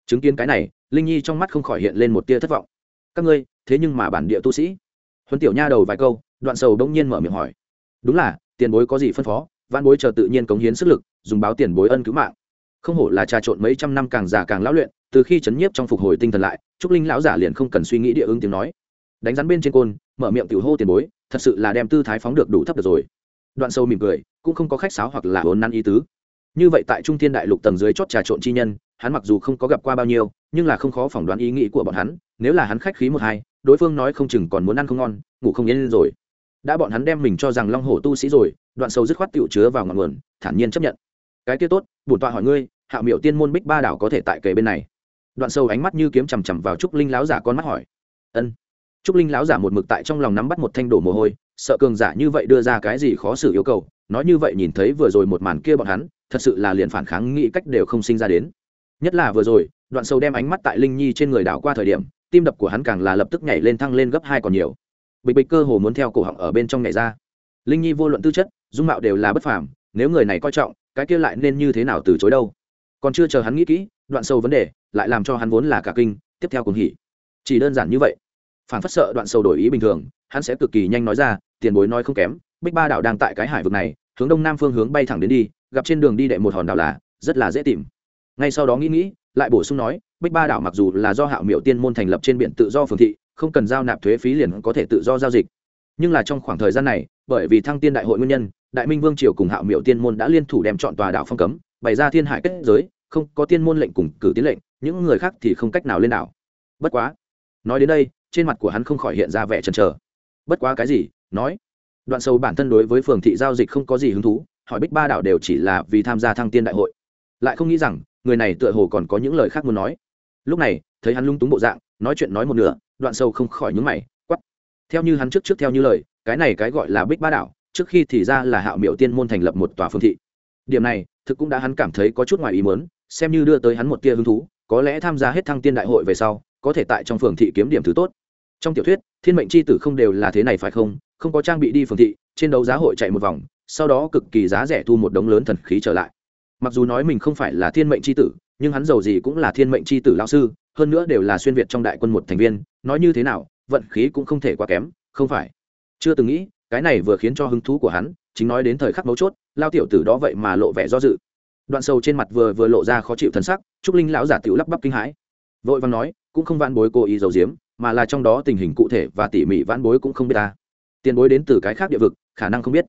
Chứng kiến cái này, linh nhi trong mắt không khỏi hiện lên một tia thất vọng. Các ngươi, thế nhưng mà bản địa tu sĩ. Huấn tiểu nha đầu vài câu, đoạn sầu đông nhiên mở miệng hỏi. Đúng là, tiền bối có gì phân phó văn bối chờ tự nhiên cống hiến sức lực, dùng báo tiền bối ân cứu mạng. Không hổ là trà trộn mấy trăm năm càng già càng lão luyện, từ khi chấn nhiếp trong phục hồi tinh thần lại, trúc linh lão giả liền không cần suy nghĩ địa ứng tiếng nói đánh rắn bên trên côn, mở miệng tiểu hô tiền bối, thật sự là đem tư thái phóng được đủ thấp được rồi. Đoạn sâu mỉm cười, cũng không có khách sáo hoặc là hồn năn ý tứ. Như vậy tại trung thiên đại lục tầng dưới chót trà trộn chi nhân, hắn mặc dù không có gặp qua bao nhiêu, nhưng là không khó phỏng đoán ý nghĩ của bọn hắn, nếu là hắn khách khí một hai, đối phương nói không chừng còn muốn ăn không ngon, ngủ không yên rồi. Đã bọn hắn đem mình cho rằng long hổ tu sĩ rồi, đoạn sâu dứt khoát tựu chứa vào ngọn nguồn, thản nhiên chấp nhận. Cái kia tốt, bổn tọa hỏi ngươi, hạ miệu tiên môn bích ba đảo có thể tại kề bên này? Đoạn sâu ánh mắt như kiếm chằm chằm vào trúc linh láo giả con mắt hỏi. Ân trúc linh lão giả một mực tại trong lòng nắm bắt một thanh đổ mồ hôi, sợ cường giả như vậy đưa ra cái gì khó xử yêu cầu, nói như vậy nhìn thấy vừa rồi một màn kia bọn hắn, thật sự là liền phản kháng nghĩ cách đều không sinh ra đến. Nhất là vừa rồi, đoạn sâu đem ánh mắt tại linh nhi trên người đảo qua thời điểm, tim đập của hắn càng là lập tức nhảy lên thăng lên gấp hai còn nhiều. Bịch bịch cơ hồ muốn theo cổ họng ở bên trong nhảy ra. Linh nhi vô luận tư chất, dung mạo đều là bất phàm, nếu người này coi trọng, cái kia lại nên như thế nào từ chối đâu? Còn chưa chờ hắn nghĩ kỹ, đoạn sâu vấn đề lại làm cho hắn vốn là cả kinh, tiếp theo cùng hỉ. Chỉ đơn giản như vậy phản phất sợ đoạn sâu đổi ý bình thường, hắn sẽ cực kỳ nhanh nói ra, tiền bối nói không kém, bích ba đảo đang tại cái hải vực này, hướng đông nam phương hướng bay thẳng đến đi, gặp trên đường đi đệ một hòn đảo là rất là dễ tìm. Ngay sau đó nghĩ nghĩ, lại bổ sung nói, bích ba đảo mặc dù là do hạo miệu tiên môn thành lập trên biển tự do phường thị, không cần giao nạp thuế phí liền có thể tự do giao dịch. Nhưng là trong khoảng thời gian này, bởi vì thăng tiên đại hội nguyên nhân, đại minh vương triều cùng hạo miệu tiên môn đã liên thủ đem chọn tòa đảo phong cấm, bày ra thiên hải kết giới, không có tiên môn lệnh cùng cử tiến lệnh, những người khác thì không cách nào lên đảo. Bất quá, nói đến đây trên mặt của hắn không khỏi hiện ra vẻ chần chờ. Bất quá cái gì? Nói. Đoạn sâu bản thân đối với phường thị giao dịch không có gì hứng thú, hỏi bích ba đảo đều chỉ là vì tham gia thăng tiên đại hội. Lại không nghĩ rằng, người này tựa hồ còn có những lời khác muốn nói. Lúc này, thấy hắn lung túng bộ dạng, nói chuyện nói một nửa, đoạn sâu không khỏi nhúng mày quắp theo như hắn trước trước theo như lời, cái này cái gọi là bích ba đảo, trước khi thì ra là hạo miệu tiên môn thành lập một tòa phương thị. Điểm này, thực cũng đã hắn cảm thấy có chút ngoài ý mớn xem như đưa tới hắn một tia hứng thú, có lẽ tham gia hết thăng tiên đại hội về sau có thể tại trong phường thị kiếm điểm thứ tốt. Trong tiểu thuyết, thiên mệnh c h i tử không đều là thế này phải không? Không có trang bị đi phường thị, trên đấu giá hội chạy một vòng, sau đó cực kỳ giá rẻ thu một đống lớn thần khí trở lại. Mặc dù nói mình không phải là thiên mệnh c h i tử, nhưng hắn giàu gì cũng là thiên mệnh c h i tử lao sư, hơn nữa đều là xuyên việt trong đại quân một thành viên, nói như thế nào, vận khí cũng không thể quá kém, không phải? Chưa từng nghĩ, cái này vừa khiến cho hứng thú của hắn, chính nói đến thời khắc mấu chốt, lao tiểu tử đó vậy mà lộ vẻ do dự. Đoạn sâu trên mặt vừa vừa lộ ra khó chịu thân sắc, trúc linh lão giả tiểu lắp bắp kinh hãi. Vội vàng nói cũng không vãn bối cố ý giấu giếm, mà là trong đó tình hình cụ thể và tỉ mỉ vãn bối cũng không biết ta. Tiền bối đến từ cái khác địa vực, khả năng không biết.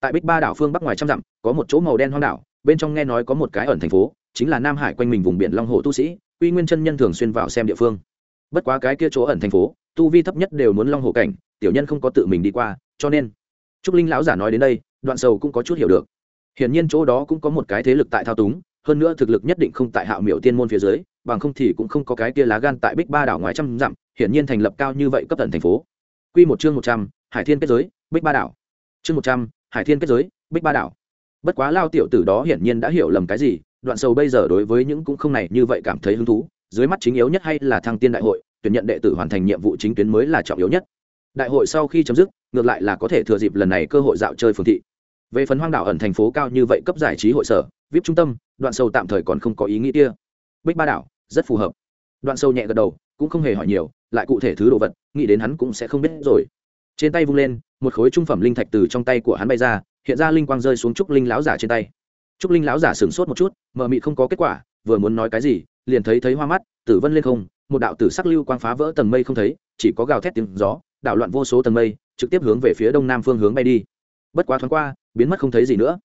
Tại bích ba đảo phương bắc ngoài trăm dặm, có một chỗ màu đen hoang đảo, bên trong nghe nói có một cái ẩn thành phố, chính là nam hải quanh mình vùng biển long hồ tu sĩ uy nguyên chân nhân thường xuyên vào xem địa phương. Bất quá cái kia chỗ ẩn thành phố, tu vi thấp nhất đều muốn long hồ cảnh, tiểu nhân không có tự mình đi qua, cho nên, trúc linh lão giả nói đến đây, đoạn sầu cũng có chút hiểu được. Hiển nhiên chỗ đó cũng có một cái thế lực tại thao túng, hơn nữa thực lực nhất định không tại hạo miểu tiên môn phía dưới bằng không thì cũng không có cái kia lá gan tại bích ba đảo ngoài trăm dặm, hiển nhiên thành lập cao như vậy cấp tận thành phố. Quy một chương một trăm, hải thiên kết giới, bích ba đảo. Chương một trăm, hải thiên kết giới, bích ba đảo. Bất quá lao tiểu tử đó hiển nhiên đã hiểu lầm cái gì, đoạn sầu bây giờ đối với những cũng không này như vậy cảm thấy hứng thú, dưới mắt chính yếu nhất hay là thăng tiên đại hội, tuyển nhận đệ tử hoàn thành nhiệm vụ chính tuyến mới là trọng yếu nhất. Đại hội sau khi chấm dứt, ngược lại là có thể thừa dịp lần này cơ hội dạo chơi phường thị. Về phần hoang đảo ẩn thành phố cao như vậy cấp giải trí hội sở, vip trung tâm, đoạn sâu tạm thời còn không có ý nghĩa kia. Bích ba đảo rất phù hợp. Đoạn sâu nhẹ gật đầu, cũng không hề hỏi nhiều, lại cụ thể thứ đồ vật, nghĩ đến hắn cũng sẽ không biết rồi. Trên tay vung lên, một khối trung phẩm linh thạch từ trong tay của hắn bay ra, hiện ra linh quang rơi xuống trúc linh láo giả trên tay. Trúc linh láo giả sửng sốt một chút, mờ mị không có kết quả, vừa muốn nói cái gì, liền thấy thấy hoa mắt, tử vân lên không, một đạo tử sắc lưu quang phá vỡ tầng mây không thấy, chỉ có gào thét tiếng gió, đảo loạn vô số tầng mây, trực tiếp hướng về phía đông nam phương hướng bay đi. Bất quá thoáng qua, biến mất không thấy gì nữa.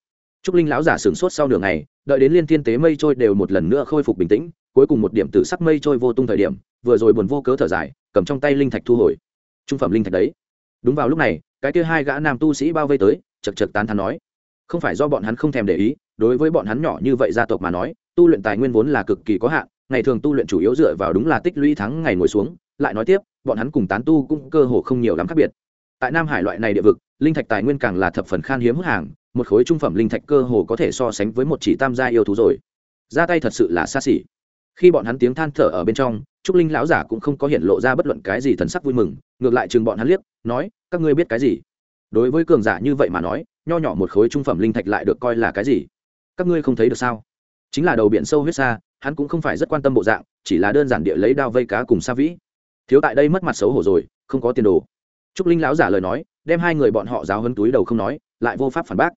Trúc linh lão giả sửng sốt sau nửa ngày, đợi đến liên thiên tế mây trôi đều một lần nữa khôi phục bình tĩnh cuối cùng một điểm tử sắc mây trôi vô tung thời điểm, vừa rồi buồn vô cớ thở dài, cầm trong tay linh thạch thu hồi. Trung phẩm linh thạch đấy. Đúng vào lúc này, cái kia hai gã nam tu sĩ bao vây tới, chật chật tán thán nói, không phải do bọn hắn không thèm để ý, đối với bọn hắn nhỏ như vậy gia tộc mà nói, tu luyện tài nguyên vốn là cực kỳ có hạn, ngày thường tu luyện chủ yếu dựa vào đúng là tích lũy thắng ngày ngồi xuống, lại nói tiếp, bọn hắn cùng tán tu cũng cơ hồ không nhiều lắm khác biệt. Tại nam hải loại này địa vực, linh thạch tài nguyên càng là thập phần khan hiếm hút hàng, một khối trung phẩm linh thạch cơ hồ có thể so sánh với một chỉ tam gia yêu thú rồi. Ra tay thật sự là xa xỉ khi bọn hắn tiếng than thở ở bên trong, trúc linh lão giả cũng không có hiện lộ ra bất luận cái gì thần sắc vui mừng, ngược lại chừng bọn hắn liếc, nói, các ngươi biết cái gì? Đối với cường giả như vậy mà nói, nho nhỏ một khối trung phẩm linh thạch lại được coi là cái gì? Các ngươi không thấy được sao? Chính là đầu biển sâu huyết xa, hắn cũng không phải rất quan tâm bộ dạng, chỉ là đơn giản địa lấy đao vây cá cùng sa vĩ. Thiếu tại đây mất mặt xấu hổ rồi, không có tiền đồ. Trúc linh lão giả lời nói, đem hai người bọn họ giáo hấn túi đầu không nói, lại vô pháp phản bác.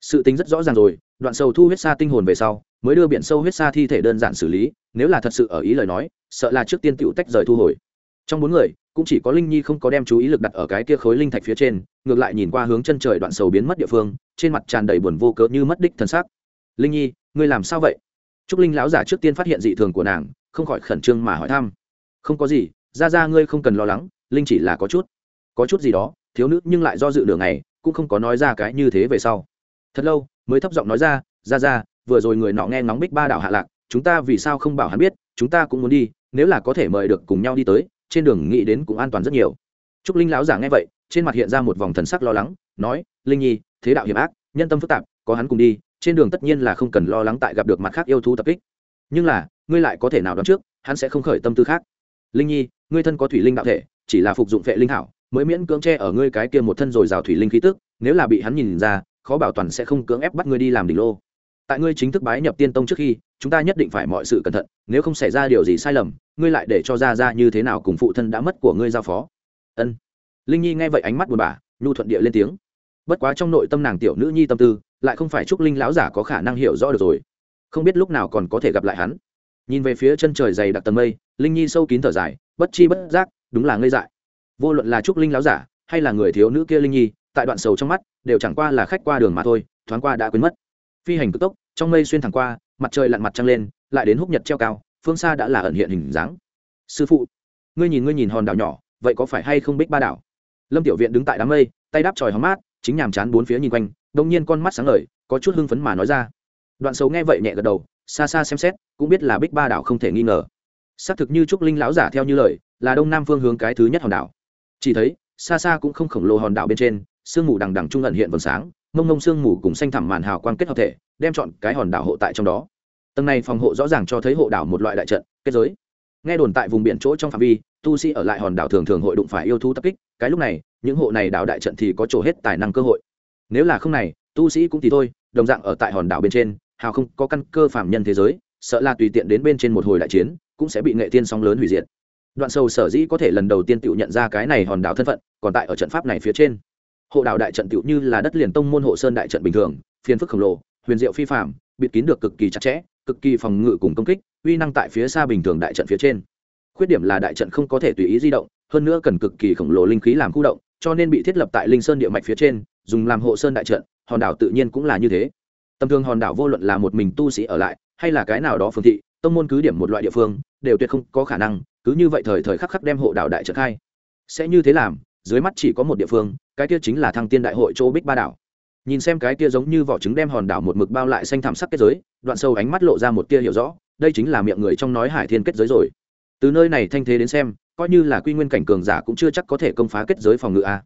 Sự tính rất rõ ràng rồi, đoạn sâu thu huyết xa tinh hồn về sau mới đưa biển sâu huyết xa thi thể đơn giản xử lý, nếu là thật sự ở ý lời nói, sợ là trước tiên tựu tách rời thu hồi. Trong bốn người, cũng chỉ có linh nhi không có đem chú ý lực đặt ở cái kia khối linh thạch phía trên, ngược lại nhìn qua hướng chân trời đoạn sầu biến mất địa phương, trên mặt tràn đầy buồn vô cớ như mất đích thân xác. Linh nhi, ngươi làm sao vậy? Trúc linh lão giả trước tiên phát hiện dị thường của nàng, không khỏi khẩn trương mà hỏi thăm. Không có gì, ra ra ngươi không cần lo lắng, linh chỉ là có chút. Có chút gì đó, thiếu nữ nhưng lại do dự đường này cũng không có nói ra cái như thế về sau. Thật lâu, mới thấp giọng nói ra ra ra vừa rồi người nọ nghe ngóng bích ba đảo hạ lạc, chúng ta vì sao không bảo hắn biết, chúng ta cũng muốn đi, nếu là có thể mời được cùng nhau đi tới, trên đường nghĩ đến cũng an toàn rất nhiều. Trúc linh lão giả nghe vậy, trên mặt hiện ra một vòng thần sắc lo lắng, nói, linh nhi, thế đạo hiểm ác, nhân tâm phức tạp, có hắn cùng đi, trên đường tất nhiên là không cần lo lắng tại gặp được mặt khác yêu thú tập kích. Nhưng là, ngươi lại có thể nào đoán trước, hắn sẽ không khởi tâm tư khác. Linh nhi, ngươi thân có thủy linh đạo thể, chỉ là phục dụng vệ linh hảo mới miễn cưỡng che ở ngươi cái kia một thân rồi rào thủy linh khí tức, nếu là bị hắn nhìn ra, khó bảo toàn sẽ không cưỡng ép bắt ngươi đi làm đỉnh lô tại ngươi chính thức bái nhập tiên tông trước khi, chúng ta nhất định phải mọi sự cẩn thận, nếu không xảy ra điều gì sai lầm, ngươi lại để cho ra ra như thế nào cùng phụ thân đã mất của ngươi giao phó. Ân. Linh nhi nghe vậy ánh mắt buồn bã, nhu thuận địa lên tiếng. Bất quá trong nội tâm nàng tiểu nữ nhi tâm tư, lại không phải chúc linh lão giả có khả năng hiểu rõ được rồi. Không biết lúc nào còn có thể gặp lại hắn. Nhìn về phía chân trời dày đặc tầng mây, linh nhi sâu kín thở dài, bất chi bất giác, đúng là ngây dại. Vô luận là trúc linh lão giả, hay là người thiếu nữ kia linh nhi, tại đoạn sầu trong mắt, đều chẳng qua là khách qua đường mà thôi, thoáng qua đã quên mất phi hành cực tốc, trong mây xuyên thẳng qua, mặt trời lặn mặt trăng lên, lại đến húc nhật treo cao, phương xa đã là ẩn hiện hình dáng. Sư phụ, ngươi nhìn ngươi nhìn hòn đảo nhỏ, vậy có phải hay không bích ba đảo? Lâm tiểu viện đứng tại đám mây, tay đáp tròi hóng mát, chính nhàm chán bốn phía nhìn quanh, đông nhiên con mắt sáng ngời, có chút hưng phấn mà nói ra. Đoạn xấu nghe vậy nhẹ gật đầu, xa xa xem xét, cũng biết là bích ba đảo không thể nghi ngờ. Xác thực như trúc linh lão giả theo như lời, là đông nam phương hướng cái thứ nhất hòn đảo. Chỉ thấy, xa xa cũng không khổng lồ hòn đảo bên trên, sương mù đằng đằng trung ẩn hiện vầng sáng mông mông sương mù cùng xanh thẳm màn hào quang kết hợp thể, đem chọn cái hòn đảo hộ tại trong đó. Tầng này phòng hộ rõ ràng cho thấy hộ đảo một loại đại trận, kết giới. Nghe đồn tại vùng biển chỗ trong phạm vi, tu sĩ ở lại hòn đảo thường thường hội đụng phải yêu thú tập kích, cái lúc này, những hộ này đảo đại trận thì có chỗ hết tài năng cơ hội. Nếu là không này, tu sĩ cũng thì thôi, đồng dạng ở tại hòn đảo bên trên, hào không có căn cơ phạm nhân thế giới, sợ là tùy tiện đến bên trên một hồi đại chiến, cũng sẽ bị nghệ tiên sóng lớn hủy diệt. Đoạn sâu sở dĩ có thể lần đầu tiên tự nhận ra cái này hòn đảo thân phận, còn tại ở trận pháp này phía trên hộ đảo đại trận tựu như là đất liền tông môn hộ sơn đại trận bình thường, phiền phức khổng lồ, huyền diệu phi phạm bịt kín được cực kỳ chặt chẽ, cực kỳ phòng ngự cùng công kích, uy năng tại phía xa bình thường đại trận phía trên. Khuyết điểm là đại trận không có thể tùy ý di động, hơn nữa cần cực kỳ khổng lồ linh khí làm khu động, cho nên bị thiết lập tại linh sơn địa mạch phía trên, dùng làm hộ sơn đại trận, hòn đảo tự nhiên cũng là như thế. Tầm thường hòn đảo vô luận là một mình tu sĩ ở lại, hay là cái nào đó phương thị, tông môn cứ điểm một loại địa phương, đều tuyệt không có khả năng, cứ như vậy thời thời khắc khắc đem hộ đảo đại trận khai. Sẽ như thế làm, dưới mắt chỉ có một địa phương cái kia chính là thăng tiên đại hội châu bích ba đảo. Nhìn xem cái kia giống như vỏ trứng đem hòn đảo một mực bao lại xanh thảm sắc kết giới, đoạn sâu ánh mắt lộ ra một tia hiểu rõ, đây chính là miệng người trong nói hải thiên kết giới rồi. Từ nơi này thanh thế đến xem, coi như là quy nguyên cảnh cường giả cũng chưa chắc có thể công phá kết giới phòng ngự a.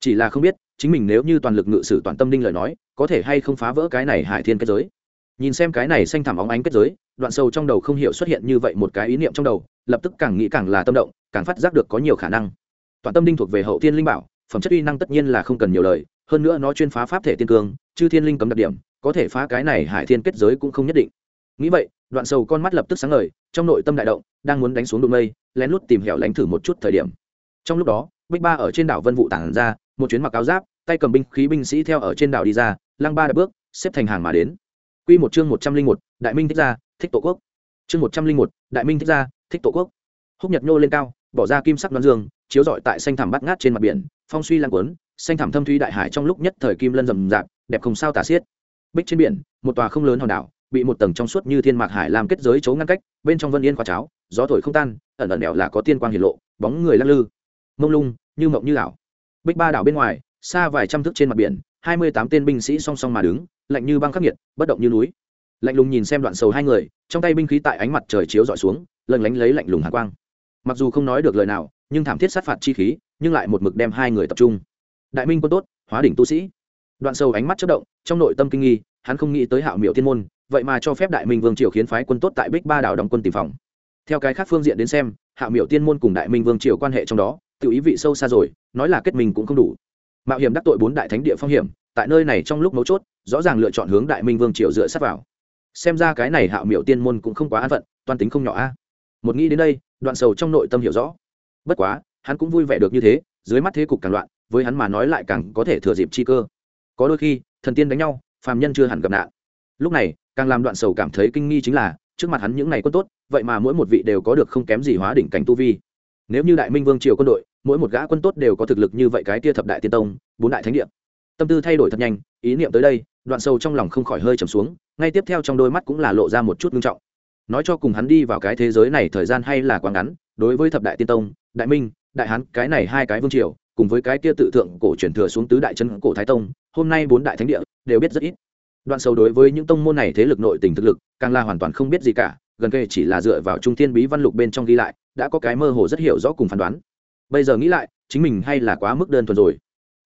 Chỉ là không biết, chính mình nếu như toàn lực ngự sử toàn tâm linh lời nói, có thể hay không phá vỡ cái này hải thiên kết giới. Nhìn xem cái này xanh thảm óng ánh kết giới, đoạn sâu trong đầu không hiểu xuất hiện như vậy một cái ý niệm trong đầu, lập tức càng nghĩ càng là tâm động, càng phát giác được có nhiều khả năng. Toàn tâm đinh thuộc về hậu thiên linh bảo phẩm chất uy năng tất nhiên là không cần nhiều lời, hơn nữa nó chuyên phá pháp thể tiên cương, chư thiên linh cấm đặc điểm, có thể phá cái này hải thiên kết giới cũng không nhất định. Nghĩ vậy, đoạn sầu con mắt lập tức sáng ngời, trong nội tâm đại động, đang muốn đánh xuống đụng mây, lén lút tìm hẻo lánh thử một chút thời điểm. Trong lúc đó, bích ba ở trên đảo vân vụ tản ra, một chuyến mặc áo giáp, tay cầm binh khí binh sĩ theo ở trên đảo đi ra, lăng ba đã bước, xếp thành hàng mà đến. Quy một chương một trăm linh một, đại minh thích ra, thích tổ quốc. Chương một trăm linh một, đại minh thích ra, thích tổ quốc. Húc nhật nhô lên cao, bỏ ra kim sắc đoán dương, chiếu rọi tại xanh thảm bát ngát trên mặt biển phong suy lan quấn xanh thảm thâm thuy đại hải trong lúc nhất thời kim lân rầm rạp, đẹp không sao tả xiết. Bích trên biển, một tòa không lớn hòn đảo, bị một tầng trong suốt như thiên mạc hải làm kết giới chấu ngăn cách, bên trong vân yên khoa cháo, gió thổi không tan, ẩn ẩn đèo là có tiên quang hiển lộ, bóng người lắc lư. Mông lung, như mộng như ảo. Bích ba đảo bên ngoài, xa vài trăm thước trên mặt biển, hai mươi tám tên binh sĩ song song mà đứng, lạnh như băng khắc nghiệt, bất động như núi. Lạnh lùng nhìn xem đoạn sầu hai người, trong tay binh khí tại ánh mặt trời chiếu dọi xuống lần lánh lấy lạnh lùng hạ quang. Mặc dù không nói được lời nào, nhưng thảm thiết sát phạt chi khí nhưng lại một mực đem hai người tập trung. Đại minh quân tốt, hóa đỉnh tu sĩ. Đoạn sầu ánh mắt chất động, trong nội tâm kinh nghi, hắn không nghĩ tới hạo miệu thiên môn, vậy mà cho phép đại minh vương triều khiến phái quân tốt tại bích ba đảo đóng quân tìm phòng. Theo cái khác phương diện đến xem, hạo miệu tiên môn cùng đại minh vương triều quan hệ trong đó, tự ý vị sâu xa rồi, nói là kết mình cũng không đủ. Mạo hiểm đắc tội bốn đại thánh địa phong hiểm, tại nơi này trong lúc mấu chốt, rõ ràng lựa chọn hướng đại minh vương triều dựa sát vào. Xem ra cái này hạo miệu tiên môn cũng không quá an phận, toan tính không nhỏ a. Một nghĩ đến đây, đoạn sầu trong nội tâm hiểu rõ. Bất quá hắn cũng vui vẻ được như thế, dưới mắt thế cục càng loạn, với hắn mà nói lại càng có thể thừa dịp chi cơ. Có đôi khi, thần tiên đánh nhau, phàm nhân chưa hẳn gặp nạn. Lúc này, càng làm đoạn sầu cảm thấy kinh nghi chính là, trước mặt hắn những này quân tốt, vậy mà mỗi một vị đều có được không kém gì hóa đỉnh cảnh tu vi. Nếu như đại minh vương triều quân đội, mỗi một gã quân tốt đều có thực lực như vậy cái tia thập đại tiên tông, bốn đại thánh địa. Tâm tư thay đổi thật nhanh, ý niệm tới đây, đoạn sâu trong lòng không khỏi hơi trầm xuống, ngay tiếp theo trong đôi mắt cũng là lộ ra một chút ngưng trọng. Nói cho cùng hắn đi vào cái thế giới này thời gian hay là quá ngắn, đối với thập đại tiên tông, đại minh đại hán, cái này hai cái vương triều, cùng với cái kia tự thượng cổ truyền thừa xuống tứ đại chân cổ thái tông, hôm nay bốn đại thánh địa đều biết rất ít. Đoạn sâu đối với những tông môn này thế lực nội tình thực lực, càng là hoàn toàn không biết gì cả, gần kề chỉ là dựa vào trung thiên bí văn lục bên trong ghi lại, đã có cái mơ hồ rất hiểu rõ cùng phán đoán. Bây giờ nghĩ lại, chính mình hay là quá mức đơn thuần rồi.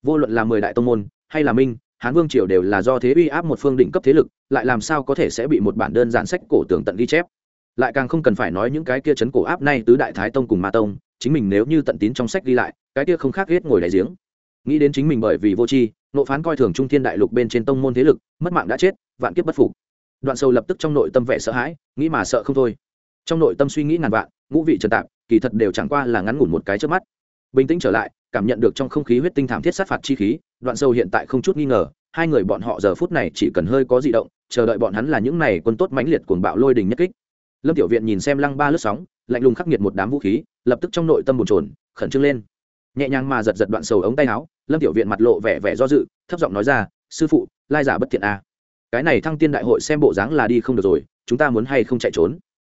Vô luận là mười đại tông môn, hay là minh, hán vương triều đều là do thế uy áp một phương đỉnh cấp thế lực, lại làm sao có thể sẽ bị một bản đơn giản sách cổ tưởng tận ghi chép? Lại càng không cần phải nói những cái kia chấn cổ áp nay tứ đại thái tông cùng ma tông chính mình nếu như tận tín trong sách ghi lại, cái kia không khác hết ngồi đại giếng. Nghĩ đến chính mình bởi vì vô tri, nộ phán coi thường trung thiên đại lục bên trên tông môn thế lực, mất mạng đã chết, vạn kiếp bất phục. Đoạn sâu lập tức trong nội tâm vẻ sợ hãi, nghĩ mà sợ không thôi. Trong nội tâm suy nghĩ ngàn vạn, ngũ vị trần tạp, kỳ thật đều chẳng qua là ngắn ngủn một cái trước mắt. Bình tĩnh trở lại, cảm nhận được trong không khí huyết tinh thảm thiết sát phạt chi khí, đoạn sâu hiện tại không chút nghi ngờ, hai người bọn họ giờ phút này chỉ cần hơi có di động, chờ đợi bọn hắn là những này quân tốt mãnh liệt cuồng bạo lôi đình nhất kích lâm tiểu viện nhìn xem lăng ba lướt sóng, lạnh lùng khắc nghiệt một đám vũ khí, lập tức trong nội tâm bồn trồn khẩn trương lên. Nhẹ nhàng mà giật giật đoạn sầu ống tay áo, lâm tiểu viện mặt lộ vẻ vẻ do dự, thấp giọng nói ra, sư phụ, lai giả bất thiện a à. cái này thăng tiên đại hội xem bộ dáng là đi không được rồi, chúng ta muốn hay không chạy trốn?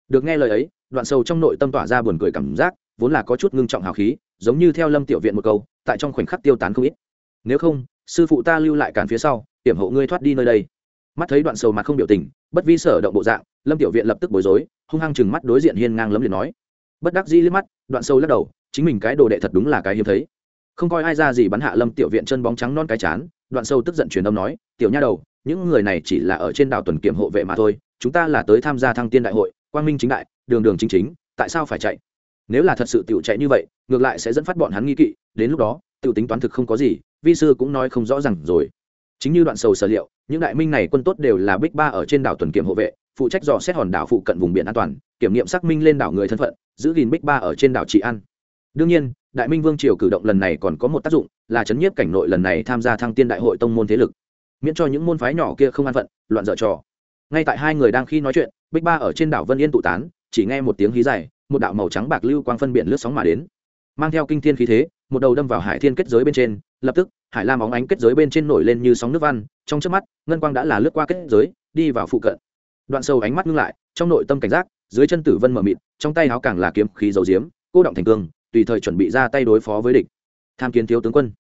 Được nghe lời ấy, đoạn sầu trong nội tâm tỏa ra buồn cười cảm giác, vốn là có chút ngưng trọng hào khí, giống như theo lâm tiểu viện một câu, tại trong khoảnh khắc tiêu tán không ít. Nếu không, sư phụ ta lưu lại cản phía sau, hiểm hộ ngươi thoát đi nơi đây mắt thấy đoạn sầu mặt không biểu tình, bất vi sở động bộ dạng, lâm tiểu viện lập tức bối rối, hung hăng chừng mắt đối diện hiên ngang lấm liền nói. Bất đắc dĩ liếc mắt, đoạn sâu lắc đầu, chính mình cái đồ đệ thật đúng là cái hiếm thấy. Không coi ai ra gì bắn hạ lâm tiểu viện chân bóng trắng non cái chán, đoạn sâu tức giận truyền âm nói, tiểu nha đầu, những người này chỉ là ở trên đảo tuần kiểm hộ vệ mà thôi, chúng ta là tới tham gia thăng tiên đại hội, quang minh chính đại, đường đường chính chính, tại sao phải chạy? Nếu là thật sự tiểu chạy như vậy, ngược lại sẽ dẫn phát bọn hắn nghi kỵ, đến lúc đó, tiểu tính toán thực không có gì, vi sư cũng nói không rõ ràng rồi chính như đoạn sầu sở liệu, những đại minh này quân tốt đều là bích ba ở trên đảo tuần kiểm hộ vệ, phụ trách dò xét hòn đảo phụ cận vùng biển an toàn, kiểm nghiệm xác minh lên đảo người thân phận, giữ gìn bích ba ở trên đảo trị an. Đương nhiên, đại minh vương triều cử động lần này còn có một tác dụng, là chấn nhiếp cảnh nội lần này tham gia thăng tiên đại hội tông môn thế lực. Miễn cho những môn phái nhỏ kia không an phận, loạn dở trò. Ngay tại hai người đang khi nói chuyện, bích ba ở trên đảo vân yên tụ tán, chỉ nghe một tiếng hí dài, một đạo màu trắng bạc lưu quang phân biển lướt sóng mà đến. Mang theo kinh thiên khí thế, một đầu đâm vào hải thiên kết giới bên trên lập tức, hải lam óng ánh kết giới bên trên nổi lên như sóng nước văn, trong trước mắt, ngân quang đã là lướt qua kết giới, đi vào phụ cận. Đoạn sâu ánh mắt ngưng lại, trong nội tâm cảnh giác, dưới chân tử vân mở mịt, trong tay áo càng là kiếm khí dầu diếm, cô động thành cương, tùy thời chuẩn bị ra tay đối phó với địch. Tham kiến thiếu tướng quân.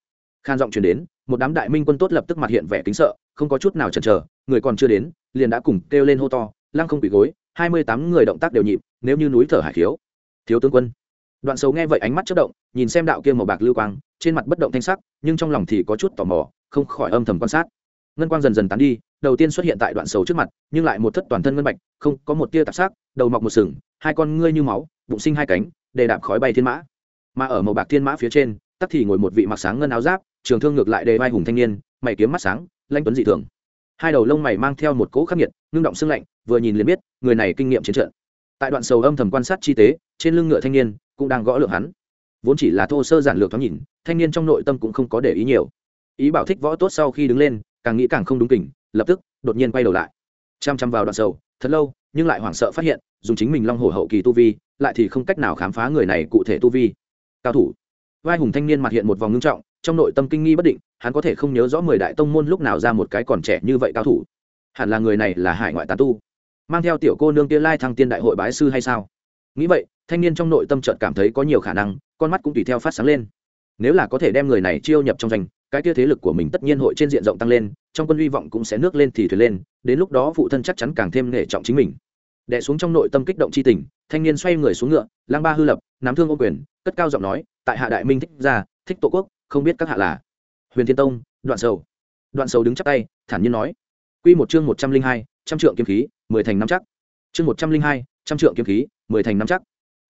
Khan giọng truyền đến, một đám đại minh quân tốt lập tức mặt hiện vẻ kính sợ, không có chút nào chần chờ, người còn chưa đến, liền đã cùng kêu lên hô to, lăng không bị gối, hai mươi tám người động tác đều nhịp, nếu như núi thở hải khiếu thiếu tướng quân. Đoạn sâu nghe vậy ánh mắt chất động, nhìn xem đạo kia màu bạc lưu quang trên mặt bất động thanh sắc, nhưng trong lòng thì có chút tò mò, không khỏi âm thầm quan sát. Ngân quang dần dần tán đi, đầu tiên xuất hiện tại đoạn sầu trước mặt, nhưng lại một thất toàn thân ngân bạch, không có một tia tạp sắc, đầu mọc một sừng, hai con ngươi như máu, bụng sinh hai cánh, để đạp khói bay thiên mã. Mà ở màu bạc thiên mã phía trên, tắc thì ngồi một vị mặc sáng ngân áo giáp, trường thương ngược lại đề vai hùng thanh niên, mày kiếm mắt sáng lanh tuấn dị thường. Hai đầu lông mày mang theo một cỗ khắc nghiệt, ngưng động xương lạnh, vừa nhìn liền biết, người này kinh nghiệm chiến trận. Tại đoạn sầu âm thầm quan sát chi tế, trên lưng ngựa thanh niên cũng đang gõ lượng hắn vốn chỉ là thô sơ giản lược thoáng nhìn, thanh niên trong nội tâm cũng không có để ý nhiều. Ý bảo thích võ tốt sau khi đứng lên, càng nghĩ càng không đúng kỉnh lập tức, đột nhiên quay đầu lại. Chăm chăm vào đoạn sầu, thật lâu, nhưng lại hoảng sợ phát hiện, dùng chính mình long hổ hậu kỳ tu vi, lại thì không cách nào khám phá người này cụ thể tu vi. Cao thủ. Vai hùng thanh niên mặt hiện một vòng ngưng trọng, trong nội tâm kinh nghi bất định, hắn có thể không nhớ rõ mười đại tông môn lúc nào ra một cái còn trẻ như vậy cao thủ. Hẳn là người này là hải ngoại tán tu. Mang theo tiểu cô nương tiên lai thăng tiên đại hội bái sư hay sao? Nghĩ vậy, thanh niên trong nội tâm chợt cảm thấy có nhiều khả năng con mắt cũng tùy theo phát sáng lên. Nếu là có thể đem người này chiêu nhập trong danh cái kia thế lực của mình tất nhiên hội trên diện rộng tăng lên, trong quân hy vọng cũng sẽ nước lên thì thuyền lên, đến lúc đó phụ thân chắc chắn càng thêm nể trọng chính mình. Đẻ xuống trong nội tâm kích động c h i tình, thanh niên xoay người xuống ngựa, lang ba hư lập, nắm thương ô quyền, cất cao giọng nói, tại hạ đại minh thích gia, thích tổ quốc, không biết các hạ là huyền thiên tông, đoạn sầu. Đoạn sầu đứng chắp tay, thản nhiên nói q một chương một trăm linh hai, trăm trượng kiếm khí, mười thành năm chắc. Chương một trăm linh hai, trăm trượng kiếm khí, mười thành năm chắc.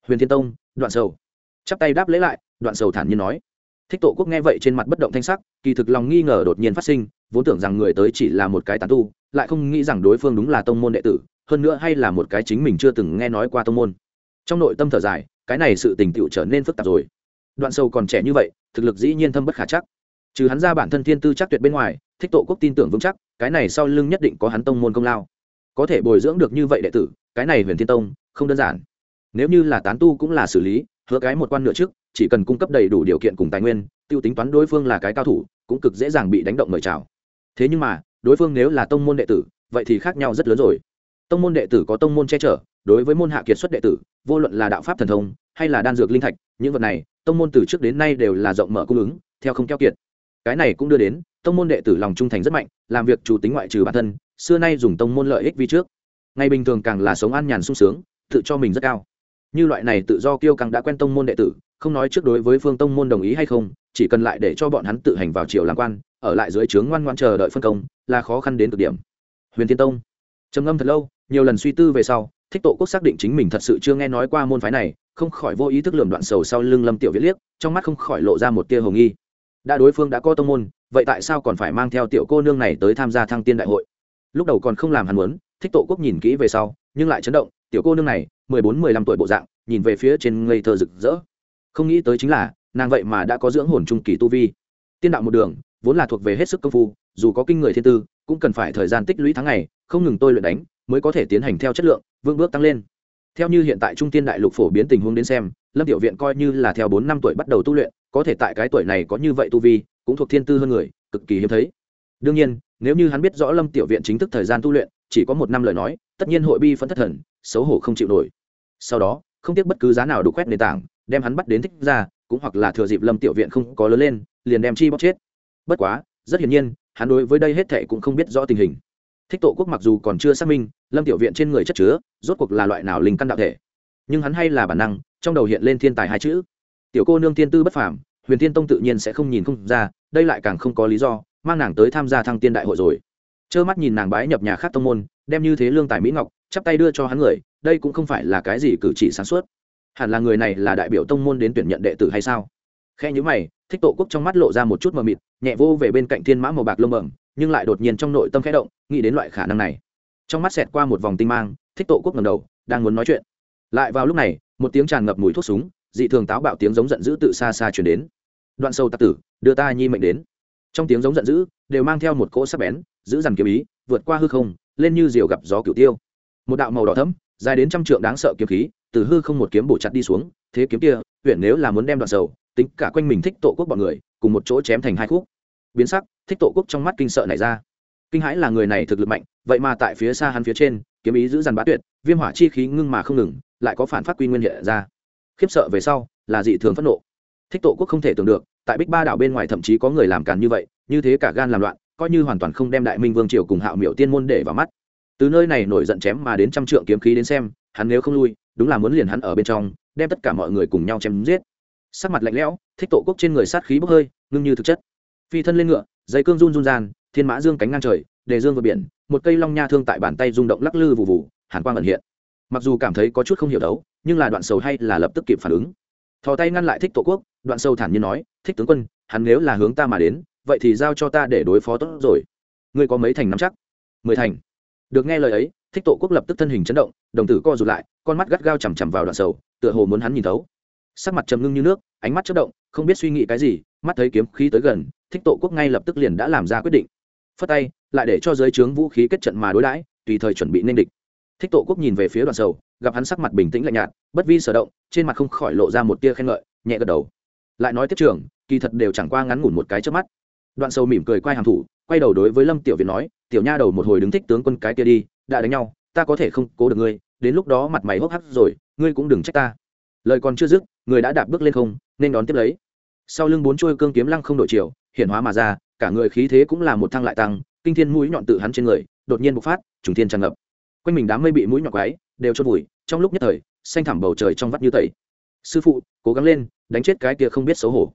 Huyền thiên tông, đoạn sầu chắp tay đáp lễ lại, đoạn sầu thản nhiên nói. Thích tổ quốc nghe vậy trên mặt bất động thanh sắc, kỳ thực lòng nghi ngờ đột nhiên phát sinh, vốn tưởng rằng người tới chỉ là một cái tán tu, lại không nghĩ rằng đối phương đúng là tông môn đệ tử, hơn nữa hay là một cái chính mình chưa từng nghe nói qua tông môn. Trong nội tâm thở dài, cái này sự tình tựu trở nên phức tạp rồi. Đoạn sâu còn trẻ như vậy, thực lực dĩ nhiên thâm bất khả chắc. Trừ hắn ra bản thân thiên tư chắc tuyệt bên ngoài, thích tổ quốc tin tưởng vững chắc, cái này sau lưng nhất định có hắn tông môn công lao. Có thể bồi dưỡng được như vậy đệ tử, cái này huyền thiên tông, không đơn giản. Nếu như là tán tu cũng là xử lý hứa cái một quan nữa trước, chỉ cần cung cấp đầy đủ điều kiện cùng tài nguyên, tiêu tính toán đối phương là cái cao thủ, cũng cực dễ dàng bị đánh động mời chào. Thế nhưng mà, đối phương nếu là tông môn đệ tử, vậy thì khác nhau rất lớn rồi. Tông môn đệ tử có tông môn che chở, đối với môn hạ kiệt xuất đệ tử, vô luận là đạo pháp thần thông, hay là đan dược linh thạch, những vật này, tông môn từ trước đến nay đều là rộng mở cung ứng, theo không keo kiệt. Cái này cũng đưa đến, tông môn đệ tử lòng trung thành rất mạnh, làm việc chủ tính ngoại trừ bản thân, xưa nay dùng tông môn lợi ích vi trước. Ngày bình thường càng là sống an nhàn sung sướng, tự cho mình rất cao như loại này tự do kiêu càng đã quen tông môn đệ tử, không nói trước đối với phương tông môn đồng ý hay không, chỉ cần lại để cho bọn hắn tự hành vào triều làm quan, ở lại dưới trướng ngoan ngoan chờ đợi phân công, là khó khăn đến cực điểm. Huyền thiên tông. Trầm ngâm thật lâu, nhiều lần suy tư về sau, thích tổ quốc xác định chính mình thật sự chưa nghe nói qua môn phái này, không khỏi vô ý thức lườm đoạn sầu sau lưng lâm tiểu viết liếc, trong mắt không khỏi lộ ra một tia hồng nghi. Đã đối phương đã có tông môn, vậy tại sao còn phải mang theo tiểu cô nương này tới tham gia thăng tiên đại hội? Lúc đầu còn không làm hắn muốn, thích tổ quốc nhìn kỹ về sau, nhưng lại chấn động, tiểu cô nương này mười bốn mười lăm tuổi bộ dạng, nhìn về phía trên ngây thơ rực rỡ. Không nghĩ tới chính là, nàng vậy mà đã có dưỡng hồn trung kỳ tu vi. Tiên đạo một đường, vốn là thuộc về hết sức công phu, dù có kinh người thiên tư, cũng cần phải thời gian tích lũy tháng ngày, không ngừng tôi luyện đánh, mới có thể tiến hành theo chất lượng vương bước tăng lên. Theo như hiện tại trung tiên đại lục phổ biến tình huống đến xem, lâm tiểu viện coi như là theo bốn năm tuổi bắt đầu tu luyện, có thể tại cái tuổi này có như vậy tu vi, cũng thuộc thiên tư hơn người, cực kỳ hiếm thấy. Đương nhiên, nếu như hắn biết rõ lâm tiểu viện chính thức thời gian tu luyện, chỉ có một năm lời nói, tất nhiên hội bi phân thất thần xấu hổ không chịu nổi. Sau đó, không tiếc bất cứ giá nào đủ quét nền tảng, đem hắn bắt đến thích ra, cũng hoặc là thừa dịp lâm tiểu viện không có lớn lên, liền đem chi bóc chết. Bất quá, rất hiển nhiên, hắn đối với đây hết thệ cũng không biết rõ tình hình. Thích tổ quốc mặc dù còn chưa xác minh, lâm tiểu viện trên người chất chứa, rốt cuộc là loại nào linh căn đạo thể. Nhưng hắn hay là bản năng, trong đầu hiện lên thiên tài hai chữ. Tiểu cô nương tiên tư bất phàm, huyền tiên tông tự nhiên sẽ không nhìn không ra, đây lại càng không có lý do, mang nàng tới tham gia thăng tiên đại hội rồi. Trơ mắt nhìn nàng bái nhập nhà khác tông môn đem như thế lương tài mỹ ngọc, chắp tay đưa cho hắn người, đây cũng không phải là cái gì cử chỉ sáng suốt. Hẳn là người này là đại biểu tông môn đến tuyển nhận đệ tử hay sao? Khe nhữ mày, thích tổ quốc trong mắt lộ ra một chút mờ mịt, nhẹ vô về bên cạnh thiên mã màu bạc lông bẩm nhưng lại đột nhiên trong nội tâm khẽ động, nghĩ đến loại khả năng này. Trong mắt xẹt qua một vòng tinh mang, thích tổ quốc ngầm đầu, đang muốn nói chuyện. Lại vào lúc này, một tiếng tràn ngập mùi thuốc súng, dị thường táo bạo tiếng giống giận dữ tự xa xa chuyển đến. Đoạn sâu tạc tử, đưa ta nhi mệnh đến. Trong tiếng giống giận dữ, đều mang theo một cỗ sắc bén, giữ dằn kiếm ý, vượt qua hư không lên như diều gặp gió cửu tiêu. Một đạo màu đỏ thẫm, dài đến trăm trượng đáng sợ kiếm khí từ hư không một kiếm bổ chặt đi xuống thế kiếm kia huyện nếu là muốn đem đoạn dầu, tính cả quanh mình thích tổ quốc bọn người cùng một chỗ chém thành hai khúc. Biến sắc thích tổ quốc trong mắt kinh sợ này ra. Kinh hãi là người này thực lực mạnh vậy mà tại phía xa hắn phía trên kiếm ý giữ dằn bá tuyệt viêm hỏa chi khí ngưng mà không ngừng lại có phản phát quy nguyên hiện ra. Khiếp sợ về sau là dị thường phẫn nộ. Thích tổ quốc không thể tưởng được tại bích ba đảo bên ngoài thậm chí có người làm càn như vậy như thế cả gan làm loạn coi như hoàn toàn không đem đại minh vương triều cùng hạo miểu tiên môn để vào mắt. Từ nơi này nổi giận chém mà đến trăm trượng kiếm khí đến xem, hắn nếu không lui, đúng là muốn liền hắn ở bên trong, đem tất cả mọi người cùng nhau chém giết. Sắc mặt lạnh lẽo, thích tổ quốc trên người sát khí bốc hơi, ngưng như thực chất. Phi thân lên ngựa, dây cương run run gian, thiên mã dương cánh ngang trời, đề dương vượt biển, một cây long nha thương tại bàn tay rung động lắc lư vụ vụ hàn quang ẩn hiện. Mặc dù cảm thấy có chút không hiểu đấu, nhưng là đoạn sầu hay là lập tức kịp phản ứng. Thò tay ngăn lại thích tổ quốc, đoạn sâu thản nhiên nói, thích tướng quân, hắn nếu là hướng ta mà đến vậy thì giao cho ta để đối phó tốt rồi. Ngươi có mấy thành nắm chắc? Mười thành. Được nghe lời ấy, thích tổ quốc lập tức thân hình chấn động, đồng tử co rụt lại, con mắt gắt gao chằm chằm vào đoạn sầu, tựa hồ muốn hắn nhìn thấu. Sắc mặt trầm ngưng như nước, ánh mắt chất động, không biết suy nghĩ cái gì, mắt thấy kiếm khí tới gần, thích tổ quốc ngay lập tức liền đã làm ra quyết định. Phất tay, lại để cho giới trướng vũ khí kết trận mà đối đãi, tùy thời chuẩn bị nên địch. Thích tổ quốc nhìn về phía đoàn sầu, gặp hắn sắc mặt bình tĩnh lạnh nhạt, bất vi sở động, trên mặt không khỏi lộ ra một tia khen ngợi, nhẹ gật đầu. Lại nói tiếp trường, kỳ thật đều chẳng qua ngắn ngủn một cái trước mắt đoạn sầu mỉm cười quay hàm thủ, quay đầu đối với lâm tiểu việt nói, tiểu nha đầu một hồi đứng thích tướng quân cái kia đi, đã đánh nhau, ta có thể không cố được ngươi, đến lúc đó mặt mày hốc hắc rồi, ngươi cũng đừng trách ta. Lời còn chưa dứt, người đã đạp bước lên không, nên đón tiếp lấy. Sau lưng bốn trôi cương kiếm lăng không đổi chiều, hiển hóa mà ra, cả người khí thế cũng là một thăng lại tăng, kinh thiên mũi nhọn tự hắn trên người, đột nhiên bộc phát, trùng thiên tràn ngập. Quanh mình đám mây bị mũi nhọn quái đều chôn vùi, trong lúc nhất thời, xanh thẳm bầu trời trong vắt như tẩy. Sư phụ, cố gắng lên, đánh chết cái kia không biết xấu hổ.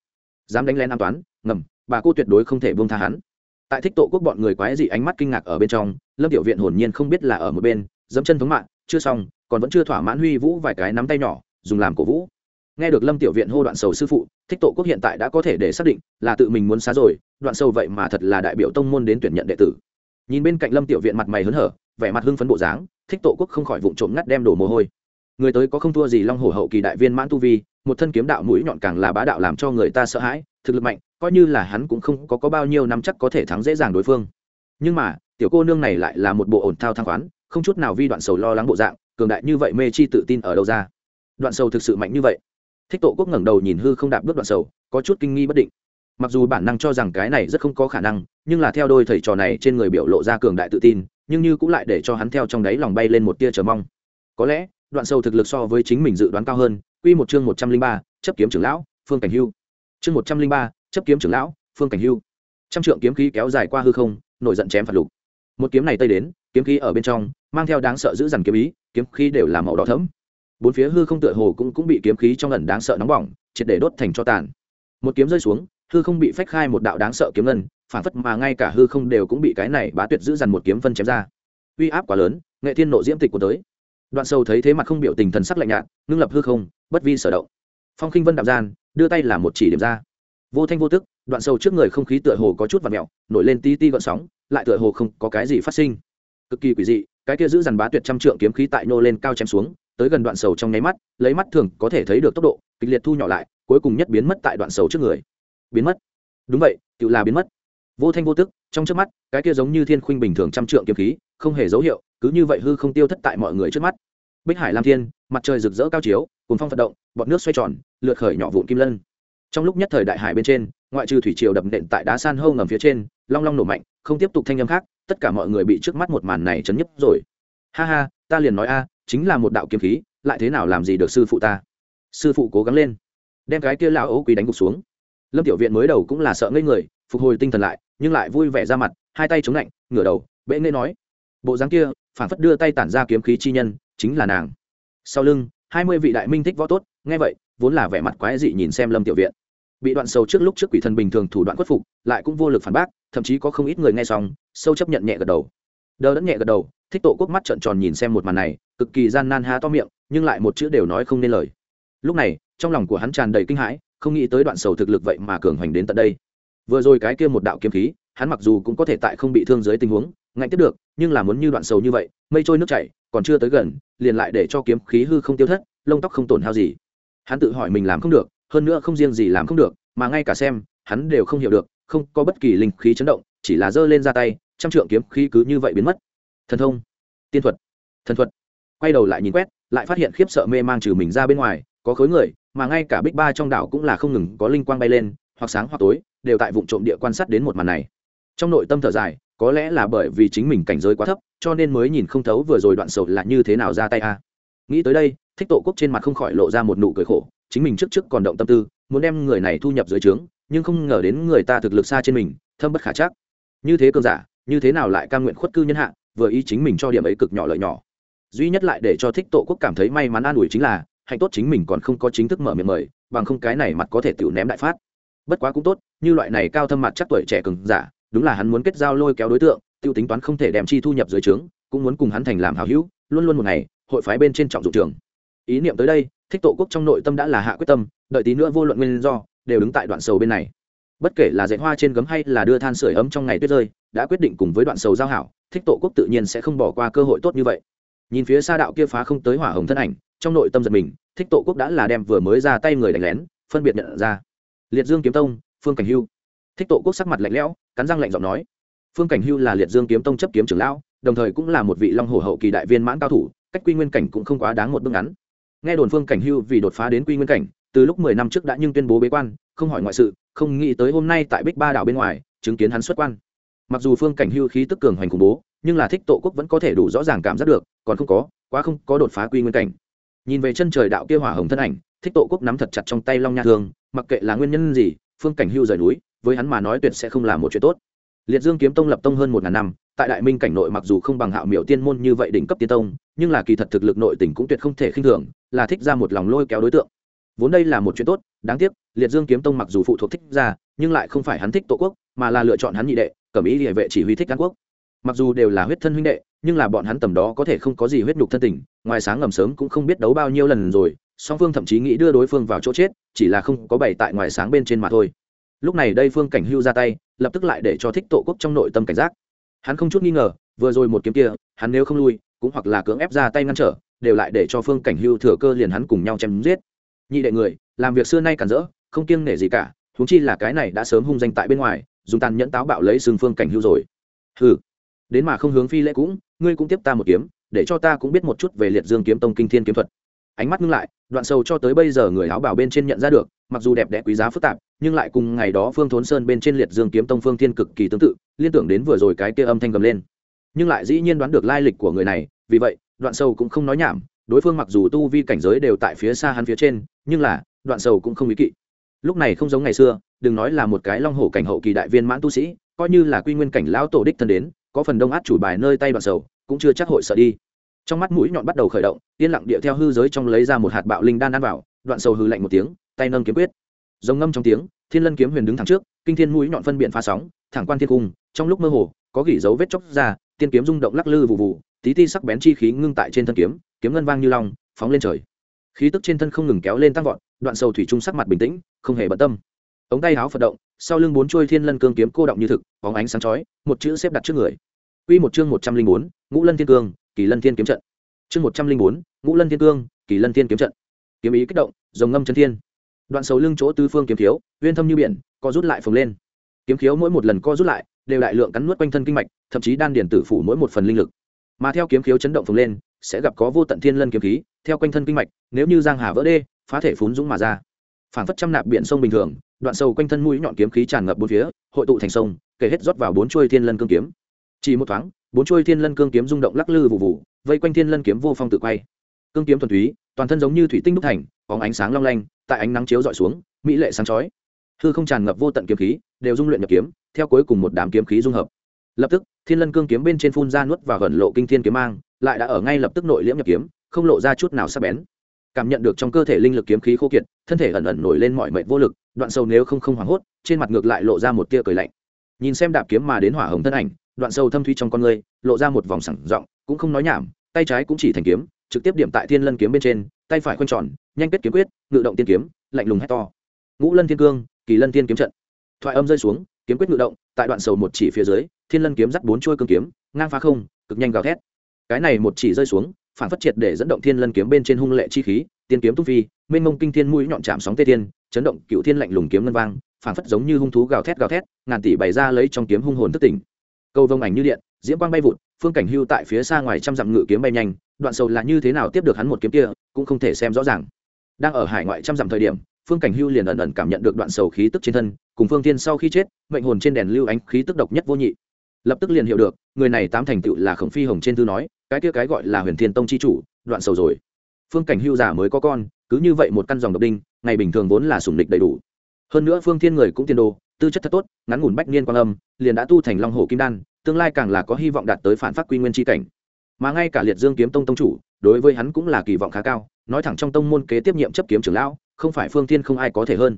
Dám đánh lên an toán, ngầm bà cô tuyệt đối không thể buông tha hắn. Tại thích tổ quốc bọn người quái dị ánh mắt kinh ngạc ở bên trong, lâm tiểu viện hồn nhiên không biết là ở một bên, dẫm chân thống mạng, chưa xong, còn vẫn chưa thỏa mãn huy vũ vài cái nắm tay nhỏ, dùng làm cổ vũ. Nghe được lâm tiểu viện hô đoạn sầu sư phụ, thích tổ quốc hiện tại đã có thể để xác định là tự mình muốn xá rồi, đoạn sầu vậy mà thật là đại biểu tông môn đến tuyển nhận đệ tử. Nhìn bên cạnh lâm tiểu viện mặt mày hớn hở, vẻ mặt hưng phấn bộ dáng, thích tổ quốc không khỏi vụng trộm ngắt đem đổ mồ hôi. Người tới có không thua gì long hồ hậu kỳ đại viên mãn tu vi, một thân kiếm đạo mũi nhọn càng là bá đạo làm cho người ta sợ hãi thực lực mạnh coi như là hắn cũng không có, có bao nhiêu năm chắc có thể thắng dễ dàng đối phương. Nhưng mà tiểu cô nương này lại là một bộ ổn thao thang khoán không chút nào vi đoạn sầu lo lắng bộ dạng cường đại như vậy mê chi tự tin ở đâu ra? Đoạn sầu thực sự mạnh như vậy. Thích tổ quốc ngẩng đầu nhìn hư không đạp bước đoạn sầu có chút kinh nghi bất định. Mặc dù bản năng cho rằng cái này rất không có khả năng nhưng là theo đôi thầy trò này trên người biểu lộ ra cường đại tự tin nhưng như cũng lại để cho hắn theo trong đáy lòng bay lên một tia chờ mong. Có lẽ đoạn sầu thực lực so với chính mình dự đoán cao hơn quy một chương một trăm linh ba chấp kiếm trưởng lão phương cảnh hưu chương một trăm linh ba, chấp kiếm trưởng lão, phương cảnh hưu. Trăm trượng kiếm khí kéo dài qua hư không, nổi giận chém phạt lục. Một kiếm này tây đến, kiếm khí ở bên trong, mang theo đáng sợ giữ dằn kiếm ý, kiếm khí đều là màu đỏ thẫm. Bốn phía hư không tựa hồ cũng cũng bị kiếm khí trong lần đáng sợ nóng bỏng, triệt để đốt thành cho tàn. Một kiếm rơi xuống, hư không bị phách khai một đạo đáng sợ kiếm ngân, phản phất mà ngay cả hư không đều cũng bị cái này bá tuyệt giữ dằn một kiếm phân chém ra. Uy áp quá lớn, nghệ thiên nộ diễm tịch của tới. Đoạn sâu thấy thế mặt không biểu tình thần sắc lạnh nhạt, ngưng lập hư không, bất vi sở động. Phong khinh vân đạm gian đưa tay làm một chỉ điểm ra. Vô thanh vô tức, đoạn sâu trước người không khí tựa hồ có chút và mẹo nổi lên ti ti gọn sóng, lại tựa hồ không có cái gì phát sinh. Cực kỳ quỷ dị, cái kia giữ dằn bá tuyệt trăm trượng kiếm khí tại nô lên cao chém xuống, tới gần đoạn sầu trong nháy mắt, lấy mắt thường có thể thấy được tốc độ, kịch liệt thu nhỏ lại, cuối cùng nhất biến mất tại đoạn sầu trước người. Biến mất. Đúng vậy, tự là biến mất. Vô thanh vô tức, trong trước mắt, cái kia giống như thiên khuynh bình thường trăm trượng kiếm khí, không hề dấu hiệu, cứ như vậy hư không tiêu thất tại mọi người trước mắt bích hải lam thiên, mặt trời rực rỡ cao chiếu cùng phong vận động, bọt nước xoay tròn, lượt khởi nhỏ vụn kim lân. Trong lúc nhất thời đại hải bên trên, ngoại trừ thủy triều đập nện tại đá san hâu ngầm phía trên, long long nổ mạnh, không tiếp tục thanh âm khác, tất cả mọi người bị trước mắt một màn này chấn nhấp rồi. Ha ha, ta liền nói a, chính là một đạo kiếm khí, lại thế nào làm gì được sư phụ ta? Sư phụ cố gắng lên, đem cái kia lão ấu quý đánh gục xuống. Lâm tiểu viện mới đầu cũng là sợ ngây người, phục hồi tinh thần lại, nhưng lại vui vẻ ra mặt, hai tay chống lạnh ngửa đầu, bệ nghe nói, bộ dáng kia phản phất đưa tay tản ra kiếm khí chi nhân chính là nàng. Sau lưng, hai mươi vị đại minh thích võ tốt, nghe vậy, vốn là vẻ mặt quái dị nhìn xem lâm tiểu viện. Bị đoạn sâu trước lúc trước quỷ thần bình thường thủ đoạn khuất phục, lại cũng vô lực phản bác, thậm chí có không ít người nghe xong, sâu chấp nhận nhẹ gật đầu. Đờ đẫn nhẹ gật đầu, thích tổ quốc mắt trợn tròn nhìn xem một màn này, cực kỳ gian nan há to miệng, nhưng lại một chữ đều nói không nên lời. Lúc này, trong lòng của hắn tràn đầy kinh hãi, không nghĩ tới đoạn sầu thực lực vậy mà cường hoành đến tận đây. Vừa rồi cái kia một đạo kiếm khí, hắn mặc dù cũng có thể tại không bị thương dưới tình huống, ngạnh tiếp được nhưng là muốn như đoạn sầu như vậy, mây trôi nước chảy, còn chưa tới gần, liền lại để cho kiếm khí hư không tiêu thất, lông tóc không tổn hao gì. Hắn tự hỏi mình làm không được, hơn nữa không riêng gì làm không được, mà ngay cả xem, hắn đều không hiểu được, không có bất kỳ linh khí chấn động, chỉ là giơ lên ra tay, trăm trượng kiếm khí cứ như vậy biến mất. Thần thông, tiên thuật, thần thuật. Quay đầu lại nhìn quét, lại phát hiện khiếp sợ mê mang trừ mình ra bên ngoài, có khối người, mà ngay cả bích ba trong đảo cũng là không ngừng có linh quang bay lên, hoặc sáng hoặc tối, đều tại vụ trộm địa quan sát đến một màn này. Trong nội tâm thở dài có lẽ là bởi vì chính mình cảnh giới quá thấp, cho nên mới nhìn không thấu vừa rồi đoạn sầu là như thế nào ra tay a. Nghĩ tới đây, thích tổ quốc trên mặt không khỏi lộ ra một nụ cười khổ, chính mình trước trước còn động tâm tư, muốn đem người này thu nhập dưới trướng, nhưng không ngờ đến người ta thực lực xa trên mình, thâm bất khả chắc. Như thế cơn giả, như thế nào lại cam nguyện khuất cư nhân hạ, vừa ý chính mình cho điểm ấy cực nhỏ lợi nhỏ. Duy nhất lại để cho thích tổ quốc cảm thấy may mắn an ủi chính là, hạnh tốt chính mình còn không có chính thức mở miệng mời, bằng không cái này mặt có thể tự ném đại phát. Bất quá cũng tốt, như loại này cao thâm mặt chắc tuổi trẻ cường giả đúng là hắn muốn kết giao lôi kéo đối tượng, tiêu tính toán không thể đem chi thu nhập dưới trướng, cũng muốn cùng hắn thành làm hào hữu, luôn luôn một ngày, hội phái bên trên trọng dụng trường. Ý niệm tới đây, thích tổ quốc trong nội tâm đã là hạ quyết tâm, đợi tí nữa vô luận nguyên do, đều đứng tại đoạn sầu bên này. Bất kể là dạy hoa trên gấm hay là đưa than sửa ấm trong ngày tuyết rơi, đã quyết định cùng với đoạn sầu giao hảo, thích tổ quốc tự nhiên sẽ không bỏ qua cơ hội tốt như vậy. Nhìn phía xa đạo kia phá không tới hỏa hồng thân ảnh, trong nội tâm giật mình, thích tổ quốc đã là đem vừa mới ra tay người đánh lén, phân biệt nhận ra. Liệt dương kiếm tông, phương cảnh hưu thích tổ quốc sắc mặt lạnh lẽo, cắn răng lạnh giọng nói. Phương cảnh hưu là liệt dương kiếm tông chấp kiếm trưởng lão, đồng thời cũng là một vị long hồ hậu kỳ đại viên mãn cao thủ, cách quy nguyên cảnh cũng không quá đáng một bước ngắn. Nghe đồn phương cảnh hưu vì đột phá đến quy nguyên cảnh, từ lúc mười năm trước đã nhưng tuyên bố bế quan, không hỏi ngoại sự, không nghĩ tới hôm nay tại bích ba đảo bên ngoài, chứng kiến hắn xuất quan. Mặc dù phương cảnh hưu khí tức cường hoành khủng bố, nhưng là thích tổ quốc vẫn có thể đủ rõ ràng cảm giác được, còn không có, quá không có đột phá quy nguyên cảnh. Nhìn về chân trời đạo kia hỏa hồng thân ảnh, thích tổ quốc nắm thật chặt trong tay long nha thương, mặc kệ là nguyên nhân gì, phương cảnh hưu rời núi với hắn mà nói tuyệt sẽ không là một chuyện tốt. Liệt dương kiếm tông lập tông hơn một ngàn năm, tại đại minh cảnh nội mặc dù không bằng hạo miểu tiên môn như vậy đỉnh cấp tiên tông, nhưng là kỳ thật thực lực nội tỉnh cũng tuyệt không thể khinh thường, là thích ra một lòng lôi kéo đối tượng. Vốn đây là một chuyện tốt, đáng tiếc, liệt dương kiếm tông mặc dù phụ thuộc thích ra, nhưng lại không phải hắn thích tổ quốc, mà là lựa chọn hắn nhị đệ cẩm ý địa vệ chỉ huy thích an quốc. Mặc dù đều là huyết thân huynh đệ, nhưng là bọn hắn tầm đó có thể không có gì huyết nhục thân tình, ngoài sáng ngầm sớm cũng không biết đấu bao nhiêu lần rồi, song phương thậm chí nghĩ đưa đối phương vào chỗ chết, chỉ là không có bày tại ngoài sáng bên trên mà thôi lúc này đây phương cảnh hưu ra tay, lập tức lại để cho thích tổ quốc trong nội tâm cảnh giác. Hắn không chút nghi ngờ, vừa rồi một kiếm kia, hắn nếu không lui, cũng hoặc là cưỡng ép ra tay ngăn trở, đều lại để cho phương cảnh hưu thừa cơ liền hắn cùng nhau chém giết. Nhị đệ người, làm việc xưa nay cản rỡ, không kiêng nể gì cả, huống chi là cái này đã sớm hung danh tại bên ngoài, dùng tàn nhẫn táo bạo lấy xương phương cảnh hưu rồi. Hừ, đến mà không hướng phi lễ cũng, ngươi cũng tiếp ta một kiếm, để cho ta cũng biết một chút về liệt dương kiếm tông kinh thiên kiếm thuật ánh mắt ngưng lại, đoạn sâu cho tới bây giờ người áo bảo bên trên nhận ra được, mặc dù đẹp đẽ quý giá phức tạp, nhưng lại cùng ngày đó phương thốn sơn bên trên liệt dương kiếm tông phương thiên cực kỳ tương tự, liên tưởng đến vừa rồi cái kia âm thanh gầm lên. Nhưng lại dĩ nhiên đoán được lai lịch của người này, vì vậy, đoạn sâu cũng không nói nhảm, đối phương mặc dù tu vi cảnh giới đều tại phía xa hắn phía trên, nhưng là, đoạn sâu cũng không ý kỵ. Lúc này không giống ngày xưa, đừng nói là một cái long hổ cảnh hậu kỳ đại viên mãn tu sĩ, coi như là quy nguyên cảnh lão tổ đích thân đến, có phần đông át chủ bài nơi tay đoạn sầu cũng chưa chắc hội sợ đi trong mắt mũi nhọn bắt đầu khởi động, yên lặng địa theo hư giới trong lấy ra một hạt bạo linh đan ăn vào, đoạn sầu hư lạnh một tiếng, tay nâng kiếm quyết. Giống ngâm trong tiếng, thiên lân kiếm huyền đứng thẳng trước, kinh thiên mũi nhọn phân biện phá sóng, thẳng quan thiên cung, trong lúc mơ hồ, có gỉ dấu vết chóc ra, tiên kiếm rung động lắc lư vụ vụ tí ti sắc bén chi khí ngưng tại trên thân kiếm kiếm ngân vang như long, phóng lên trời. Khí tức trên thân không ngừng kéo lên tăng vọt, đoạn sầu thủy trung sắc mặt bình tĩnh, không hề bận tâm. Ống tay áo phật động, sau lưng bốn chuôi thiên lân cương kiếm cô động như thực, bóng ánh sáng chói, một chữ xếp đặt trước người. Quy một chương một trăm linh bốn, ngũ lân thiên cương kỳ lân thiên kiếm trận. Chương một trăm linh bốn, ngũ lân thiên cương, kỳ lân thiên kiếm trận. Kiếm ý kích động dòng ngâm chân thiên. Đoạn sầu lưng chỗ tư phương kiếm thiếu uyên thâm như biển, co rút lại phồng lên. Kiếm khiếu mỗi một lần co rút lại, đều đại lượng cắn nuốt quanh thân kinh mạch, thậm chí đan điển tử phủ mỗi một phần linh lực. Mà theo kiếm khiếu chấn động phồng lên, sẽ gặp có vô tận thiên lân kiếm khí, theo quanh thân kinh mạch, nếu như giang hà vỡ đê, phá thể phún dũng mà ra. Phản phất trăm nạp biển sông bình thường, đoạn sâu quanh thân mũi nhọn kiếm khí tràn ngập bốn phía, hội tụ thành sông, kể hết rót vào bốn chuôi thiên lân cương kiếm. Chỉ một thoáng bốn chuôi thiên lân cương kiếm rung động lắc lư vụ vụ, vây quanh thiên lân kiếm vô phong tự quay. Cương kiếm thuần túy, toàn thân giống như thủy tinh đúc thành, có ánh sáng long lanh, tại ánh nắng chiếu dọi xuống, mỹ lệ sáng chói. Hư không tràn ngập vô tận kiếm khí, đều dung luyện nhập kiếm, theo cuối cùng một đám kiếm khí dung hợp. Lập tức, thiên lân cương kiếm bên trên phun ra nuốt và gần lộ kinh thiên kiếm mang, lại đã ở ngay lập tức nội liễm nhập kiếm, không lộ ra chút nào sắc bén. Cảm nhận được trong cơ thể linh lực kiếm khí khô kiệt, thân thể ẩn ẩn nổi lên mọi mệnh vô lực, đoạn sâu nếu không không hoảng hốt, trên mặt ngược lại lộ ra một tia cười lạnh. Nhìn xem đạp kiếm mà đến hỏa hồng thân ảnh đoạn sâu thâm thuy trong con người lộ ra một vòng sẳng giọng, cũng không nói nhảm, tay trái cũng chỉ thành kiếm, trực tiếp điểm tại thiên lân kiếm bên trên, tay phải khoanh tròn, nhanh kết kiếm quyết, ngự động tiên kiếm, lạnh lùng hét to. Ngũ lân thiên cương, kỳ lân thiên kiếm trận. Thoại âm rơi xuống, kiếm quyết ngự động, tại đoạn sầu một chỉ phía dưới, thiên lân kiếm dắt bốn chuôi cương kiếm, ngang phá không, cực nhanh gào thét. Cái này một chỉ rơi xuống, phản phát triệt để dẫn động thiên lân kiếm bên trên hung lệ chi khí, tiên kiếm tung phi, mênh mông kinh thiên mũi nhọn chạm sóng tê thiên, chấn động cựu thiên lạnh lùng kiếm ngân vang, phản phất giống như hung thú gào thét gào thét, ngàn tỷ bày ra lấy trong kiếm hung hồn thức tỉnh câu vông ảnh như điện, diễm quang bay vụt, phương cảnh hưu tại phía xa ngoài trăm dặm ngự kiếm bay nhanh, đoạn sầu là như thế nào tiếp được hắn một kiếm kia, cũng không thể xem rõ ràng. Đang ở hải ngoại trăm dặm thời điểm, phương cảnh hưu liền ẩn ẩn cảm nhận được đoạn sầu khí tức trên thân, cùng phương thiên sau khi chết, mệnh hồn trên đèn lưu ánh khí tức độc nhất vô nhị. Lập tức liền hiểu được, người này tám thành tựu là khổng phi hồng trên thư nói, cái kia cái gọi là huyền thiên tông chi chủ, đoạn sầu rồi. Phương cảnh hưu giả mới có con, cứ như vậy một căn dòng độc đinh, ngày bình thường vốn là sủng địch đầy đủ. Hơn nữa phương thiên người cũng tiên đồ tư chất thật tốt, ngắn ngủn bách niên quang âm, liền đã tu thành long hồ kim đan, tương lai càng là có hy vọng đạt tới phản phát quy nguyên tri cảnh. Mà ngay cả liệt dương kiếm tông tông chủ, đối với hắn cũng là kỳ vọng khá cao, nói thẳng trong tông môn kế tiếp nhiệm chấp kiếm trưởng lão, không phải phương thiên không ai có thể hơn.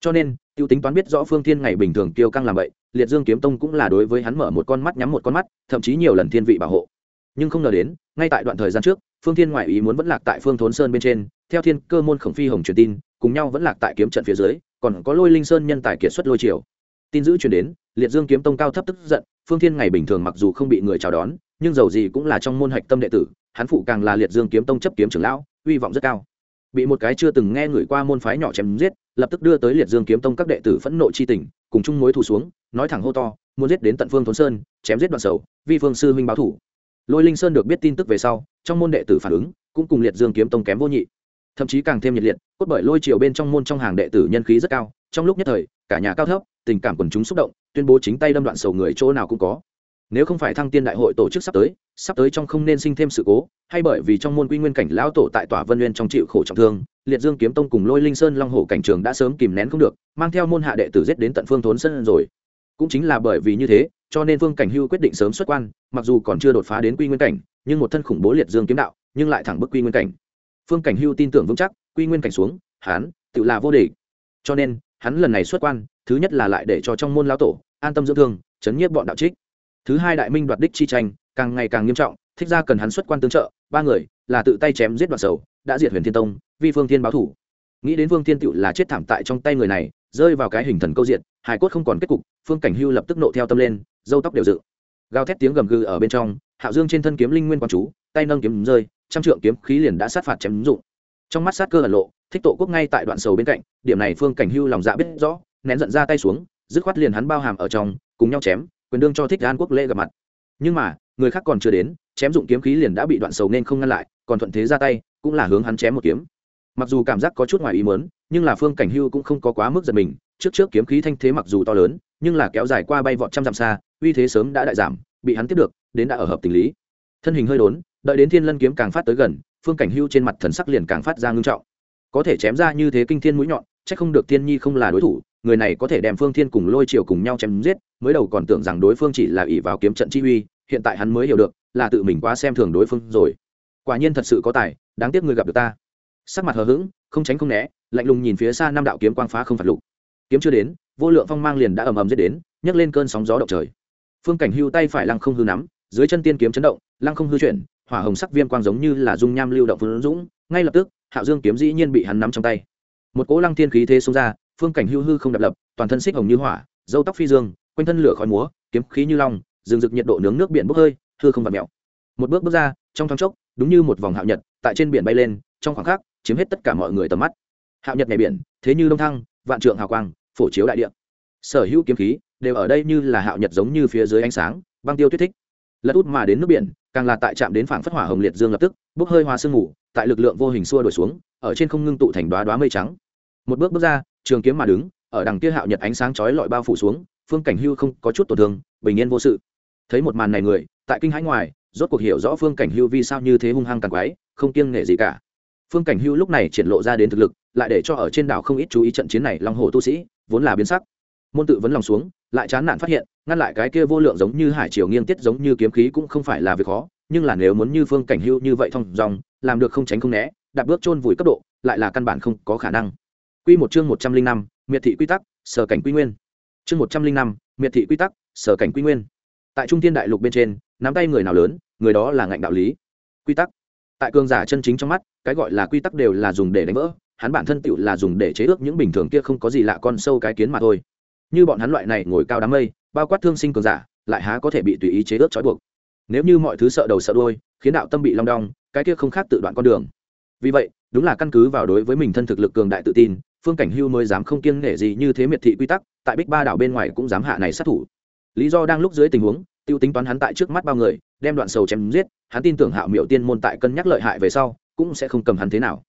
Cho nên, tiêu tính toán biết rõ phương thiên ngày bình thường tiêu căng làm vậy, liệt dương kiếm tông cũng là đối với hắn mở một con mắt nhắm một con mắt, thậm chí nhiều lần thiên vị bảo hộ. Nhưng không ngờ đến, ngay tại đoạn thời gian trước, phương thiên ngoại ý muốn vẫn lạc tại phương thốn sơn bên trên, theo thiên cơ môn khổng phi hồng truyền tin, cùng nhau vẫn lạc tại kiếm trận phía dưới còn có lôi linh sơn nhân tài kiệt xuất lôi triều. Tin giữ truyền đến, liệt dương kiếm tông cao thấp tức giận, phương thiên ngày bình thường mặc dù không bị người chào đón, nhưng dầu gì cũng là trong môn hạch tâm đệ tử, hắn phụ càng là liệt dương kiếm tông chấp kiếm trưởng lão, uy vọng rất cao. Bị một cái chưa từng nghe người qua môn phái nhỏ chém giết, lập tức đưa tới liệt dương kiếm tông các đệ tử phẫn nộ chi tình, cùng chung mối thủ xuống, nói thẳng hô to, muốn giết đến tận phương thốn sơn, chém giết đoạn sầu, vi phương sư huynh báo thủ. Lôi linh sơn được biết tin tức về sau, trong môn đệ tử phản ứng, cũng cùng liệt dương kiếm tông kém vô nhị thậm chí càng thêm nhiệt liệt, cốt bởi lôi triều bên trong môn trong hàng đệ tử nhân khí rất cao, trong lúc nhất thời, cả nhà cao thấp, tình cảm quần chúng xúc động, tuyên bố chính tay đâm đoạn sầu người chỗ nào cũng có. Nếu không phải thăng tiên đại hội tổ chức sắp tới sắp tới trong không nên sinh thêm sự cố, hay bởi vì trong môn quy nguyên cảnh lão tổ tại tòa vân nguyên trong chịu khổ trọng thương, liệt dương kiếm tông cùng lôi linh sơn long hổ cảnh trường đã sớm kìm nén không được, mang theo môn hạ đệ tử giết đến tận phương thốn sơn rồi. Cũng chính là bởi vì như thế, cho nên phương cảnh hưu quyết định sớm xuất quan, mặc dù còn chưa đột phá đến quy nguyên cảnh, nhưng một thân khủng bố liệt dương kiếm đạo, nhưng lại thẳng bức quy nguyên cảnh phương cảnh hưu tin tưởng vững chắc, quy nguyên cảnh xuống, hắn, tự là vô địch. Cho nên, hắn lần này xuất quan, thứ nhất là lại để cho trong môn lão tổ, an tâm dưỡng thương, chấn nhiếp bọn đạo trích. Thứ hai đại minh đoạt đích chi tranh, càng ngày càng nghiêm trọng, thích ra cần hắn xuất quan tương trợ, ba người, là tự tay chém giết đoạn sầu, đã diệt huyền thiên tông, vi phương thiên báo thủ. Nghĩ đến phương thiên tựu là chết thảm tại trong tay người này, rơi vào cái hình thần câu diện hải cốt không còn kết cục, phương cảnh hưu lập tức nộ theo tâm lên dâu tóc đều dự gào thét tiếng gầm gừ ở bên trong, hạo dương trên thân kiếm linh nguyên quan chú, tay nâng kiếm rơi trăm trượng kiếm khí liền đã sát phạt chém dụng. Trong mắt sát cơ ẩn lộ, thích tổ quốc ngay tại đoạn sầu bên cạnh, điểm này phương cảnh hưu lòng dạ biết rõ, nén giận ra tay xuống, dứt khoát liền hắn bao hàm ở trong, cùng nhau chém, quyền đương cho thích an quốc lễ gặp mặt. Nhưng mà, người khác còn chưa đến, chém dụng kiếm khí liền đã bị đoạn sầu nên không ngăn lại, còn thuận thế ra tay, cũng là hướng hắn chém một kiếm. Mặc dù cảm giác có chút ngoài ý mớn nhưng là phương cảnh hưu cũng không có quá mức giật mình, trước trước kiếm khí thanh thế mặc dù to lớn, nhưng là kéo dài qua bay vọt trăm dặm xa, uy thế sớm đã đại giảm, bị hắn tiếp được, đến đã ở hợp tình lý. Thân hình hơi đốn đợi đến thiên lân kiếm càng phát tới gần, phương cảnh hưu trên mặt thần sắc liền càng phát ra ngưng trọng. Có thể chém ra như thế kinh thiên mũi nhọn, chắc không được thiên nhi không là đối thủ, người này có thể đem phương thiên cùng lôi triều cùng nhau chém giết, mới đầu còn tưởng rằng đối phương chỉ là ỷ vào kiếm trận chi uy, hiện tại hắn mới hiểu được, là tự mình quá xem thường đối phương rồi. Quả nhiên thật sự có tài, đáng tiếc người gặp được ta. Sắc mặt hờ hững, không tránh không né, lạnh lùng nhìn phía xa năm đạo kiếm quang phá không phạt lục. Kiếm chưa đến, vô lượng phong mang liền đã ầm ầm giết đến, nhấc lên cơn sóng gió động trời. Phương cảnh hưu tay phải lăng không hư nắm, dưới chân tiên kiếm chấn động, lăng không hư chuyển hỏa hồng sắc viêm quang giống như là dung nham lưu động phương dũng, ngay lập tức, hạo dương kiếm dĩ nhiên bị hắn nắm trong tay. Một cỗ lăng thiên khí thế xông ra, phương cảnh hưu hư không đập lập, toàn thân xích hồng như hỏa dâu tóc phi dương, quanh thân lửa khói múa, kiếm khí như long, rừng rực nhiệt độ nướng nước biển bốc hơi, hư không vặn mèo. Một bước bước ra, trong thoáng chốc, đúng như một vòng hạo nhật, tại trên biển bay lên, trong khoảng khắc, chiếm hết tất cả mọi người tầm mắt. Hạo nhật ngày biển, thế như đông thăng, vạn trượng hào quang, phổ chiếu đại địa. Sở hữu kiếm khí đều ở đây như là hạo nhật giống như phía dưới ánh sáng, băng tiêu tuyết thích. Lật út mà đến nước biển càng là tại trạm đến phảng phất hỏa hồng liệt dương lập tức, bốc hơi hoa sương ngủ tại lực lượng vô hình xua đổi xuống, ở trên không ngưng tụ thành đoá đoá mây trắng. Một bước bước ra, trường kiếm mà đứng, ở đằng kia hạo nhật ánh sáng chói lọi bao phủ xuống, phương cảnh hưu không có chút tổn thương, bình yên vô sự. Thấy một màn này người, tại kinh hãi ngoài, rốt cuộc hiểu rõ phương cảnh hưu vì sao như thế hung hăng càng quái, không kiêng nể gì cả. Phương cảnh hưu lúc này triển lộ ra đến thực lực, lại để cho ở trên đảo không ít chú ý trận chiến này long hồ tu sĩ, vốn là biến sắc. Môn tự vấn lòng xuống lại chán nản phát hiện, ngăn lại cái kia vô lượng giống như hải triều nghiêng tiết giống như kiếm khí cũng không phải là việc khó, nhưng là nếu muốn như phương cảnh hưu như vậy thông dòng, làm được không tránh không né, đạp bước chôn vùi cấp độ, lại là căn bản không có khả năng. Quy một chương một trăm linh năm, miệt thị quy tắc, sở cảnh quy nguyên. Chương một trăm linh năm, miệt thị quy tắc, sở cảnh quy nguyên. Tại trung thiên đại lục bên trên, nắm tay người nào lớn, người đó là ngạnh đạo lý. Quy tắc. Tại cường giả chân chính trong mắt, cái gọi là quy tắc đều là dùng để đánh vỡ, hắn bản thân tựu là dùng để chế ước những bình thường kia không có gì lạ con sâu cái kiến mà thôi như bọn hắn loại này ngồi cao đám mây, bao quát thương sinh cường giả, lại há có thể bị tùy ý chế ước trói buộc. Nếu như mọi thứ sợ đầu sợ đôi khiến đạo tâm bị long đong, cái kia không khác tự đoạn con đường. Vì vậy, đúng là căn cứ vào đối với mình thân thực lực cường đại tự tin, phương cảnh hưu mới dám không kiêng nể gì như thế miệt thị quy tắc, tại bích ba đảo bên ngoài cũng dám hạ này sát thủ. Lý do đang lúc dưới tình huống, tiêu tính toán hắn tại trước mắt bao người, đem đoạn sầu chém giết, hắn tin tưởng hạo miệu tiên môn tại cân nhắc lợi hại về sau, cũng sẽ không cầm hắn thế nào.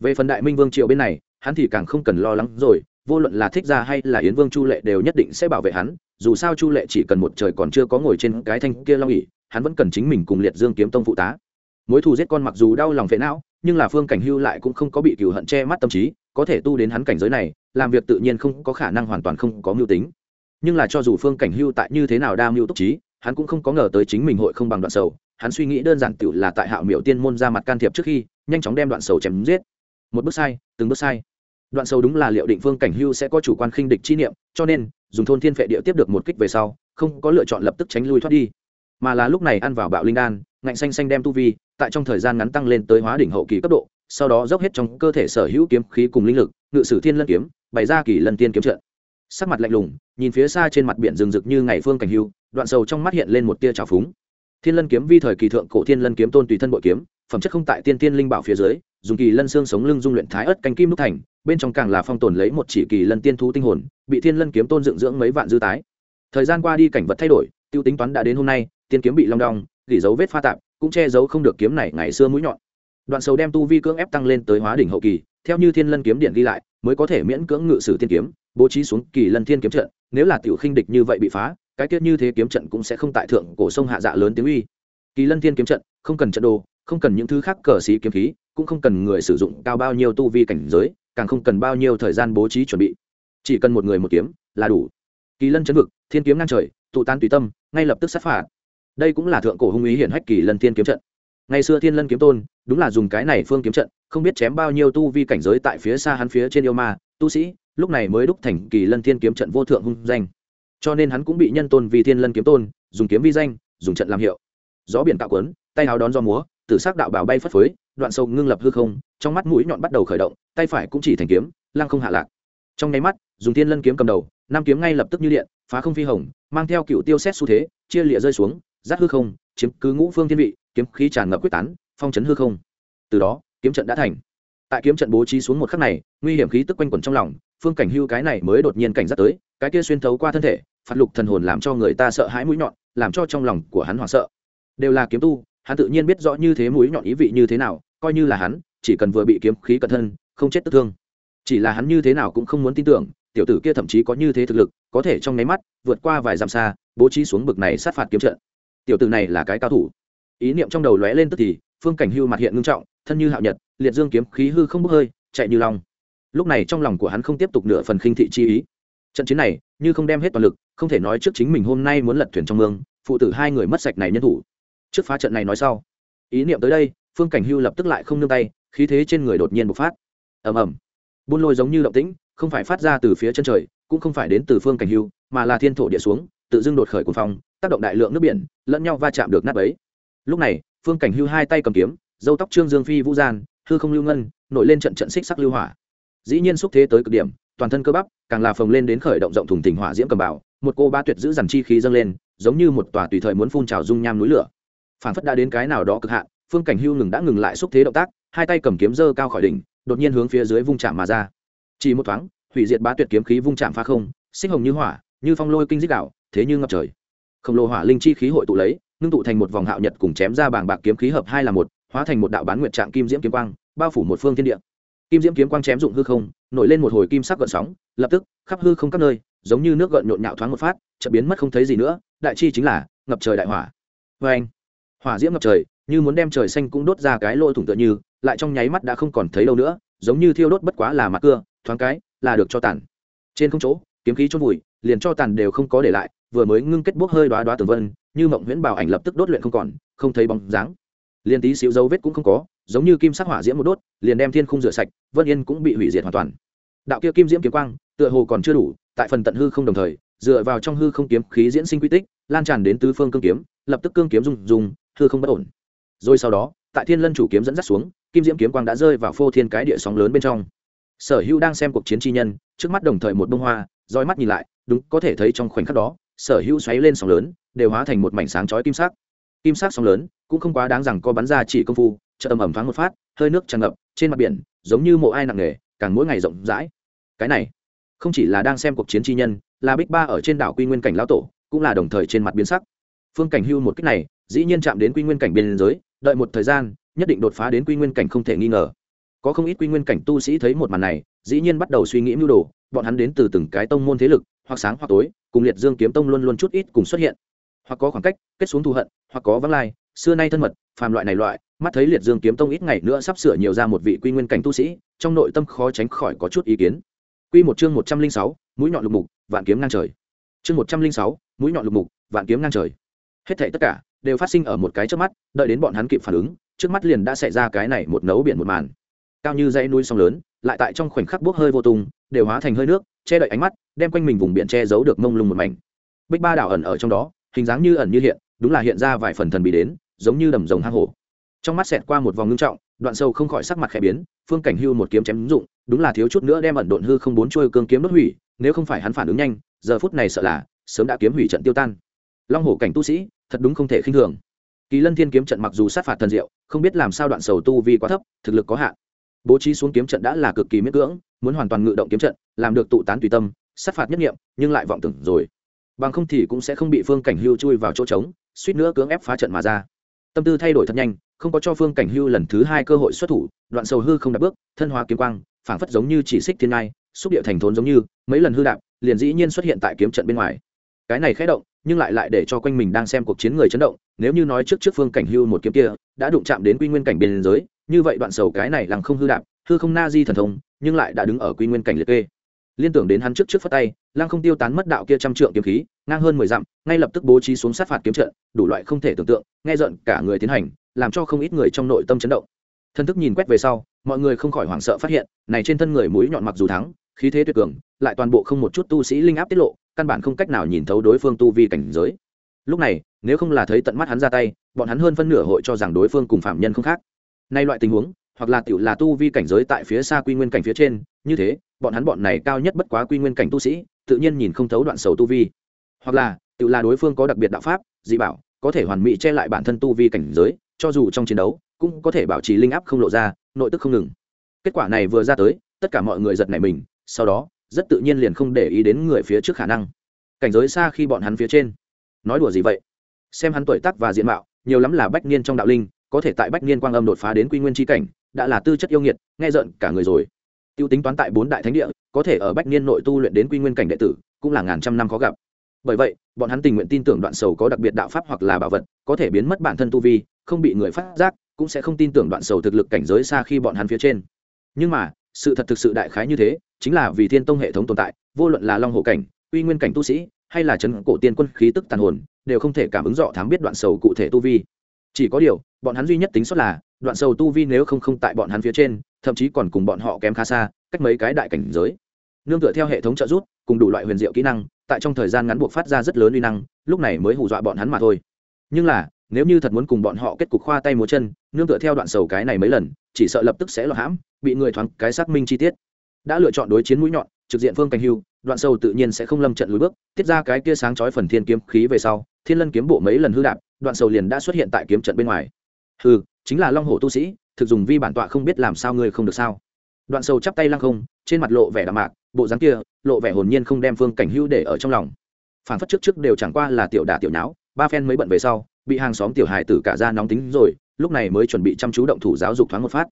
Về phần đại minh vương triều bên này, hắn thì càng không cần lo lắng rồi vô luận là thích ra hay là yến vương chu lệ đều nhất định sẽ bảo vệ hắn, dù sao chu lệ chỉ cần một trời còn chưa có ngồi trên cái thanh kia long ỉ hắn vẫn cần chính mình cùng liệt dương kiếm tông phụ tá. Mối thù giết con mặc dù đau lòng phệ não, nhưng là phương cảnh hưu lại cũng không có bị cừu hận che mắt tâm trí, có thể tu đến hắn cảnh giới này, làm việc tự nhiên không có khả năng hoàn toàn không có mưu tính. Nhưng là cho dù phương cảnh hưu tại như thế nào đa mưu túc trí, hắn cũng không có ngờ tới chính mình hội không bằng đoạn sầu. Hắn suy nghĩ đơn giản tiểu là tại hạo miểu tiên môn ra mặt can thiệp trước khi, nhanh chóng đem đoạn sầu chém giết. Một bước sai, từng bước sai đoạn sâu đúng là liệu định phương cảnh hưu sẽ có chủ quan khinh địch chi niệm, cho nên, dùng thôn thiên phệ địa tiếp được một kích về sau, không có lựa chọn lập tức tránh lui thoát đi. Mà là lúc này ăn vào bạo linh đan, ngạnh xanh xanh đem tu vi, tại trong thời gian ngắn tăng lên tới hóa đỉnh hậu kỳ cấp độ, sau đó dốc hết trong cơ thể sở hữu kiếm khí cùng linh lực, ngự sử thiên lân kiếm, bày ra kỳ lân tiên kiếm trận. Sắc mặt lạnh lùng, nhìn phía xa trên mặt biển rừng rực như ngày phương cảnh hưu, đoạn sầu trong mắt hiện lên một tia trào phúng. Thiên lân kiếm vi thời kỳ thượng cổ thiên lân kiếm tôn tùy thân bội kiếm, phẩm chất không tại tiên tiên linh bảo phía dưới, dùng kỳ lân xương sống lưng dung luyện thái ớt canh kim nút thành bên trong càng là phong tồn lấy một chỉ kỳ lân tiên thú tinh hồn, bị thiên lân kiếm tôn dựng dưỡng mấy vạn dư tái. Thời gian qua đi cảnh vật thay đổi, tiêu tính toán đã đến hôm nay, tiên kiếm bị long đong, gỉ dấu vết pha tạp, cũng che giấu không được kiếm này ngày xưa mũi nhọn. Đoạn sầu đem tu vi cưỡng ép tăng lên tới hóa đỉnh hậu kỳ, theo như thiên lân kiếm điện ghi lại, mới có thể miễn cưỡng ngự sử tiên kiếm, bố trí xuống kỳ lân thiên kiếm trận, nếu là tiểu khinh địch như vậy bị phá, cái tiết như thế kiếm trận cũng sẽ không tại thượng cổ sông hạ dạ lớn tiếng uy. Kỳ lân thiên kiếm trận, không cần trận đồ, không cần những thứ khác cờ xí kiếm khí, cũng không cần người sử dụng cao bao nhiêu tu vi cảnh giới càng không cần bao nhiêu thời gian bố trí chuẩn bị. Chỉ cần một người một kiếm là đủ. Kỳ lân chấn vực, thiên kiếm ngang trời, tụ tan tùy tâm, ngay lập tức sát phạt. Đây cũng là thượng cổ hung ý hiển hách kỳ lân thiên kiếm trận. Ngày xưa thiên lân kiếm tôn, đúng là dùng cái này phương kiếm trận, không biết chém bao nhiêu tu vi cảnh giới tại phía xa hắn phía trên yêu ma, tu sĩ, lúc này mới đúc thành kỳ lân thiên kiếm trận vô thượng hung danh. Cho nên hắn cũng bị nhân tôn vì thiên lân kiếm tôn, dùng kiếm vi danh, dùng trận làm hiệu. Gió biển tạo quấn tay áo đón do múa, tử sắc đạo bảo bay phất phới, đoạn sâu ngưng lập hư không, trong mắt mũi nhọn bắt đầu khởi động tay phải cũng chỉ thành kiếm, lăng không hạ lạc. Trong nháy mắt, dùng tiên lân kiếm cầm đầu, năm kiếm ngay lập tức như điện, phá không phi hồng, mang theo cựu tiêu xét xu thế, chia lịa rơi xuống, rát hư không, chiếm cứ ngũ phương thiên vị, kiếm khí tràn ngập quyết tán, phong chấn hư không. Từ đó, kiếm trận đã thành. Tại kiếm trận bố trí xuống một khắc này, nguy hiểm khí tức quanh quẩn trong lòng, phương cảnh hưu cái này mới đột nhiên cảnh giác tới, cái kia xuyên thấu qua thân thể, phạt lục thần hồn làm cho người ta sợ hãi mũi nhọn, làm cho trong lòng của hắn hoảng sợ. Đều là kiếm tu, hắn tự nhiên biết rõ như thế mũi nhọn ý vị như thế nào, coi như là hắn, chỉ cần vừa bị kiếm khí cẩn thân không chết tức thương. Chỉ là hắn như thế nào cũng không muốn tin tưởng, tiểu tử kia thậm chí có như thế thực lực, có thể trong nháy mắt vượt qua vài dặm xa, bố trí xuống bực này sát phạt kiếm trận. Tiểu tử này là cái cao thủ. Ý niệm trong đầu lóe lên tức thì, phương cảnh hưu mặt hiện ngưng trọng, thân như hạo nhật, liệt dương kiếm khí hư không bốc hơi, chạy như long. Lúc này trong lòng của hắn không tiếp tục nửa phần khinh thị chi ý. Trận chiến này, như không đem hết toàn lực, không thể nói trước chính mình hôm nay muốn lật thuyền trong mương, phụ tử hai người mất sạch này nhân thủ. Trước phá trận này nói sau, ý niệm tới đây, phương cảnh hưu lập tức lại không nương tay, khí thế trên người đột nhiên bộc phát ầm ầm. Buôn lôi giống như động tĩnh, không phải phát ra từ phía chân trời, cũng không phải đến từ phương cảnh hưu, mà là thiên thổ địa xuống, tự dưng đột khởi cuồng phong, tác động đại lượng nước biển, lẫn nhau va chạm được nát ấy lúc này, phương cảnh hưu hai tay cầm kiếm, dâu tóc trương dương phi vũ gian, hư không lưu ngân, nổi lên trận trận xích sắc lưu hỏa. Dĩ nhiên xúc thế tới cực điểm, toàn thân cơ bắp, càng là phồng lên đến khởi động rộng thùng thỉnh hỏa diễm cầm bảo một cô ba tuyệt giữ dằn chi khí dâng lên, giống như một tòa tùy thời muốn phun trào dung nham núi lửa. Phản phất đã đến cái nào đó cực hạn, phương cảnh hưu ngừng đã ngừng lại xúc thế động tác, hai tay cầm kiếm dơ cao khỏi đỉnh đột nhiên hướng phía dưới vung chạm mà ra. Chỉ một thoáng, hủy diệt bá tuyệt kiếm khí vung chạm phá không, xích hồng như hỏa, như phong lôi kinh dích đạo, thế như ngập trời. Khổng lồ hỏa linh chi khí hội tụ lấy, ngưng tụ thành một vòng hạo nhật cùng chém ra bảng bạc kiếm khí hợp hai là một, hóa thành một đạo bán nguyệt trạng kim diễm kiếm quang, bao phủ một phương thiên địa. Kim diễm kiếm quang chém dụng hư không, nổi lên một hồi kim sắc gợn sóng, lập tức, khắp hư không các nơi, giống như nước gợn nhộn nhạo thoáng một phát, chợt biến mất không thấy gì nữa, đại chi chính là ngập trời đại hỏa. Vê anh hỏa diễm ngập trời, như muốn đem trời xanh cũng đốt ra cái lỗ thủng tựa như lại trong nháy mắt đã không còn thấy đâu nữa, giống như thiêu đốt bất quá là mặt cưa, thoáng cái là được cho tàn. Trên không chỗ, kiếm khí chôn vùi, liền cho tàn đều không có để lại, vừa mới ngưng kết bốc hơi đoá đoá tường vân, như mộng nguyễn bảo ảnh lập tức đốt luyện không còn, không thấy bóng dáng. Liền tí xíu dấu vết cũng không có, giống như kim sắc hỏa diễm một đốt, liền đem thiên khung rửa sạch, vân yên cũng bị hủy diệt hoàn toàn. Đạo kia kim diễm kiếm quang, tựa hồ còn chưa đủ, tại phần tận hư không đồng thời, dựa vào trong hư không kiếm khí diễn sinh quy tích, lan tràn đến tứ phương cương kiếm, lập tức cương kiếm rung rung, hư không bất ổn. Rồi sau đó tại thiên lân chủ kiếm dẫn dắt xuống, kim diễm kiếm quang đã rơi vào phô thiên cái địa sóng lớn bên trong. Sở hữu đang xem cuộc chiến chi nhân, trước mắt đồng thời một bông hoa, roi mắt nhìn lại, đúng, có thể thấy trong khoảnh khắc đó, sở hữu xoáy lên sóng lớn, đều hóa thành một mảnh sáng chói kim sắc. Kim sắc sóng lớn, cũng không quá đáng rằng có bắn ra chỉ công phu chợ ầm ầm thoáng một phát, hơi nước tràn ngập, trên mặt biển, giống như mộ ai nặng nề, càng mỗi ngày rộng rãi. Cái này, không chỉ là đang xem cuộc chiến chi nhân, là bích ba ở trên đảo quy nguyên cảnh lão tổ, cũng là đồng thời trên mặt biến sắc. Phương cảnh hưu một cách này, dĩ nhiên chạm đến quy nguyên cảnh biên giới đợi một thời gian, nhất định đột phá đến quy nguyên cảnh không thể nghi ngờ. Có không ít quy nguyên cảnh tu sĩ thấy một màn này, dĩ nhiên bắt đầu suy nghĩ mưu đồ, bọn hắn đến từ từng cái tông môn thế lực, hoặc sáng hoặc tối, cùng liệt dương kiếm tông luôn luôn chút ít cùng xuất hiện. Hoặc có khoảng cách, kết xuống thù hận, hoặc có vắng lai, xưa nay thân mật, phàm loại này loại, mắt thấy liệt dương kiếm tông ít ngày nữa sắp sửa nhiều ra một vị quy nguyên cảnh tu sĩ, trong nội tâm khó tránh khỏi có chút ý kiến. Quy một chương một trăm linh sáu, mũi nhọn lục mục, vạn kiếm ngang trời. Chương một trăm linh sáu, mũi nhọn lục mục, vạn kiếm ngang trời. Hết thảy tất cả đều phát sinh ở một cái trước mắt, đợi đến bọn hắn kịp phản ứng, trước mắt liền đã xảy ra cái này một nấu biển một màn. Cao như dãy núi sông lớn, lại tại trong khoảnh khắc bốc hơi vô tung, đều hóa thành hơi nước, che đậy ánh mắt, đem quanh mình vùng biển che giấu được mông lung một mảnh. Bích ba đảo ẩn ở trong đó, hình dáng như ẩn như hiện, đúng là hiện ra vài phần thần bị đến, giống như đầm rồng hang hổ. Trong mắt xẹt qua một vòng ngưng trọng, đoạn sâu không khỏi sắc mặt khẽ biến, phương cảnh hưu một kiếm chém dụng, đúng là thiếu chút nữa đem ẩn độn hư không bốn trôi cương kiếm đốt hủy, nếu không phải hắn phản ứng nhanh, giờ phút này sợ là sớm đã kiếm hủy trận tiêu tan. Long hổ cảnh tu sĩ thật đúng không thể khinh thường. Kỳ lân thiên kiếm trận mặc dù sát phạt thần diệu, không biết làm sao đoạn sầu tu vi quá thấp, thực lực có hạn. Bố trí xuống kiếm trận đã là cực kỳ miễn cưỡng, muốn hoàn toàn ngự động kiếm trận, làm được tụ tán tùy tâm, sát phạt nhất nghiệm, nhưng lại vọng tưởng rồi. Bằng không thì cũng sẽ không bị phương cảnh hưu chui vào chỗ trống, suýt nữa cưỡng ép phá trận mà ra. Tâm tư thay đổi thật nhanh, không có cho phương cảnh hưu lần thứ hai cơ hội xuất thủ, đoạn sầu hư không đạp bước, thân hóa kiếm quang, phảng phất giống như chỉ xích thiên ngai, xúc địa thành thốn giống như, mấy lần hư đạp, liền dĩ nhiên xuất hiện tại kiếm trận bên ngoài. Cái này khẽ động nhưng lại lại để cho quanh mình đang xem cuộc chiến người chấn động, nếu như nói trước trước phương cảnh hưu một kiếm kia, đã đụng chạm đến quy nguyên cảnh biên giới, như vậy đoạn sầu cái này lằng không hư đạp, hư không na di thần thông, nhưng lại đã đứng ở quy nguyên cảnh liệt kê. Liên tưởng đến hắn trước trước phất tay, lăng không tiêu tán mất đạo kia trăm trượng kiếm khí, ngang hơn mười dặm, ngay lập tức bố trí xuống sát phạt kiếm trận, đủ loại không thể tưởng tượng, nghe giận cả người tiến hành, làm cho không ít người trong nội tâm chấn động. Thân thức nhìn quét về sau, mọi người không khỏi hoảng sợ phát hiện, này trên thân người mũi nhọn mặc dù thắng, khí thế tuyệt cường, lại toàn bộ không một chút tu sĩ linh áp tiết lộ căn bản không cách nào nhìn thấu đối phương tu vi cảnh giới. Lúc này, nếu không là thấy tận mắt hắn ra tay, bọn hắn hơn phân nửa hội cho rằng đối phương cùng phạm nhân không khác. Nay loại tình huống, hoặc là tiểu là tu vi cảnh giới tại phía xa quy nguyên cảnh phía trên, như thế, bọn hắn bọn này cao nhất bất quá quy nguyên cảnh tu sĩ, tự nhiên nhìn không thấu đoạn sầu tu vi. Hoặc là, tiểu là đối phương có đặc biệt đạo pháp, dị bảo, có thể hoàn mỹ che lại bản thân tu vi cảnh giới, cho dù trong chiến đấu, cũng có thể bảo trì linh áp không lộ ra, nội tức không ngừng. Kết quả này vừa ra tới, tất cả mọi người giật nảy mình, sau đó rất tự nhiên liền không để ý đến người phía trước khả năng. Cảnh giới xa khi bọn hắn phía trên. Nói đùa gì vậy? Xem hắn tuổi tác và diện mạo, nhiều lắm là bách niên trong đạo linh, có thể tại bách niên quang âm đột phá đến quy nguyên tri cảnh, đã là tư chất yêu nghiệt, nghe rợn cả người rồi. Tiêu tính toán tại bốn đại thánh địa, có thể ở bách niên nội tu luyện đến quy nguyên cảnh đệ tử, cũng là ngàn trăm năm khó gặp. Bởi vậy, bọn hắn tình nguyện tin tưởng đoạn sầu có đặc biệt đạo pháp hoặc là bảo vật, có thể biến mất bản thân tu vi, không bị người phát giác, cũng sẽ không tin tưởng đoạn sầu thực lực cảnh giới xa khi bọn hắn phía trên. Nhưng mà, sự thật thực sự đại khái như thế chính là vì thiên tông hệ thống tồn tại, vô luận là long hộ cảnh uy nguyên cảnh tu sĩ, hay là trấn cổ tiên quân khí tức tàn hồn, đều không thể cảm ứng rõ thám biết đoạn sầu cụ thể tu vi. Chỉ có điều, bọn hắn duy nhất tính xuất là, đoạn sầu tu vi nếu không không tại bọn hắn phía trên, thậm chí còn cùng bọn họ kém khá xa, cách mấy cái đại cảnh giới. Nương tựa theo hệ thống trợ giúp, cùng đủ loại huyền diệu kỹ năng, tại trong thời gian ngắn buộc phát ra rất lớn uy năng, lúc này mới hù dọa bọn hắn mà thôi. Nhưng là, nếu như thật muốn cùng bọn họ kết cục khoa tay múa chân, nương tựa theo đoạn sầu cái này mấy lần, chỉ sợ lập tức sẽ lọt hãm, bị người thoáng cái xác minh chi tiết đã lựa chọn đối chiến mũi nhọn, trực diện phương cảnh hưu, đoạn sâu tự nhiên sẽ không lâm trận lùi bước, tiết ra cái kia sáng chói phần thiên kiếm khí về sau, thiên lân kiếm bộ mấy lần hư đạp, đoạn sâu liền đã xuất hiện tại kiếm trận bên ngoài. Hư chính là long hổ tu sĩ, thực dùng vi bản tọa không biết làm sao ngươi không được sao. Đoạn sâu chắp tay lăng không, trên mặt lộ vẻ đạm mạc, bộ dáng kia, lộ vẻ hồn nhiên không đem phương cảnh hưu để ở trong lòng. Phản phất trước trước đều chẳng qua là tiểu đả tiểu nháo, ba phen mới bận về sau, bị hàng xóm tiểu hài tử cả ra nóng tính rồi, lúc này mới chuẩn bị chăm chú động thủ giáo dục thoáng một phát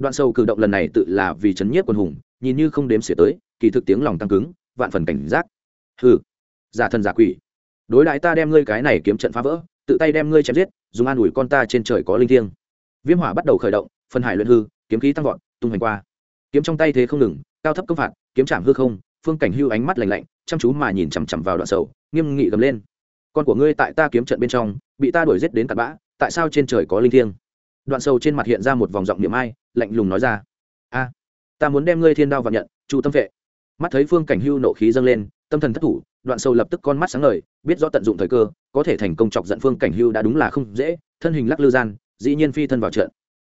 đoạn sầu cử động lần này tự là vì chấn nhiếp quân hùng, nhìn như không đếm xỉa tới, kỳ thực tiếng lòng tăng cứng, vạn phần cảnh giác. Hừ, giả thần giả quỷ. Đối đại ta đem ngươi cái này kiếm trận phá vỡ, tự tay đem ngươi chém giết, dùng an ủi con ta trên trời có linh thiêng. Viêm hỏa bắt đầu khởi động, phân hải luyện hư, kiếm khí tăng vọt, tung hành qua. Kiếm trong tay thế không ngừng, cao thấp công phạt, kiếm chạm hư không, phương cảnh hưu ánh mắt lạnh lạnh, chăm chú mà nhìn chằm chằm vào đoạn sầu nghiêm nghị gầm lên. Con của ngươi tại ta kiếm trận bên trong, bị ta đuổi giết đến tạt bã, tại sao trên trời có linh thiêng? Đoạn sâu trên mặt hiện ra một vòng giọng niệm ai, lạnh lùng nói ra. A, ta muốn đem ngươi thiên đao vào nhận, chu tâm vệ. Mắt thấy phương cảnh hưu nộ khí dâng lên, tâm thần thất thủ, đoạn sâu lập tức con mắt sáng ngời, biết rõ tận dụng thời cơ, có thể thành công chọc giận phương cảnh hưu đã đúng là không dễ, thân hình lắc lư gian, dĩ nhiên phi thân vào trận.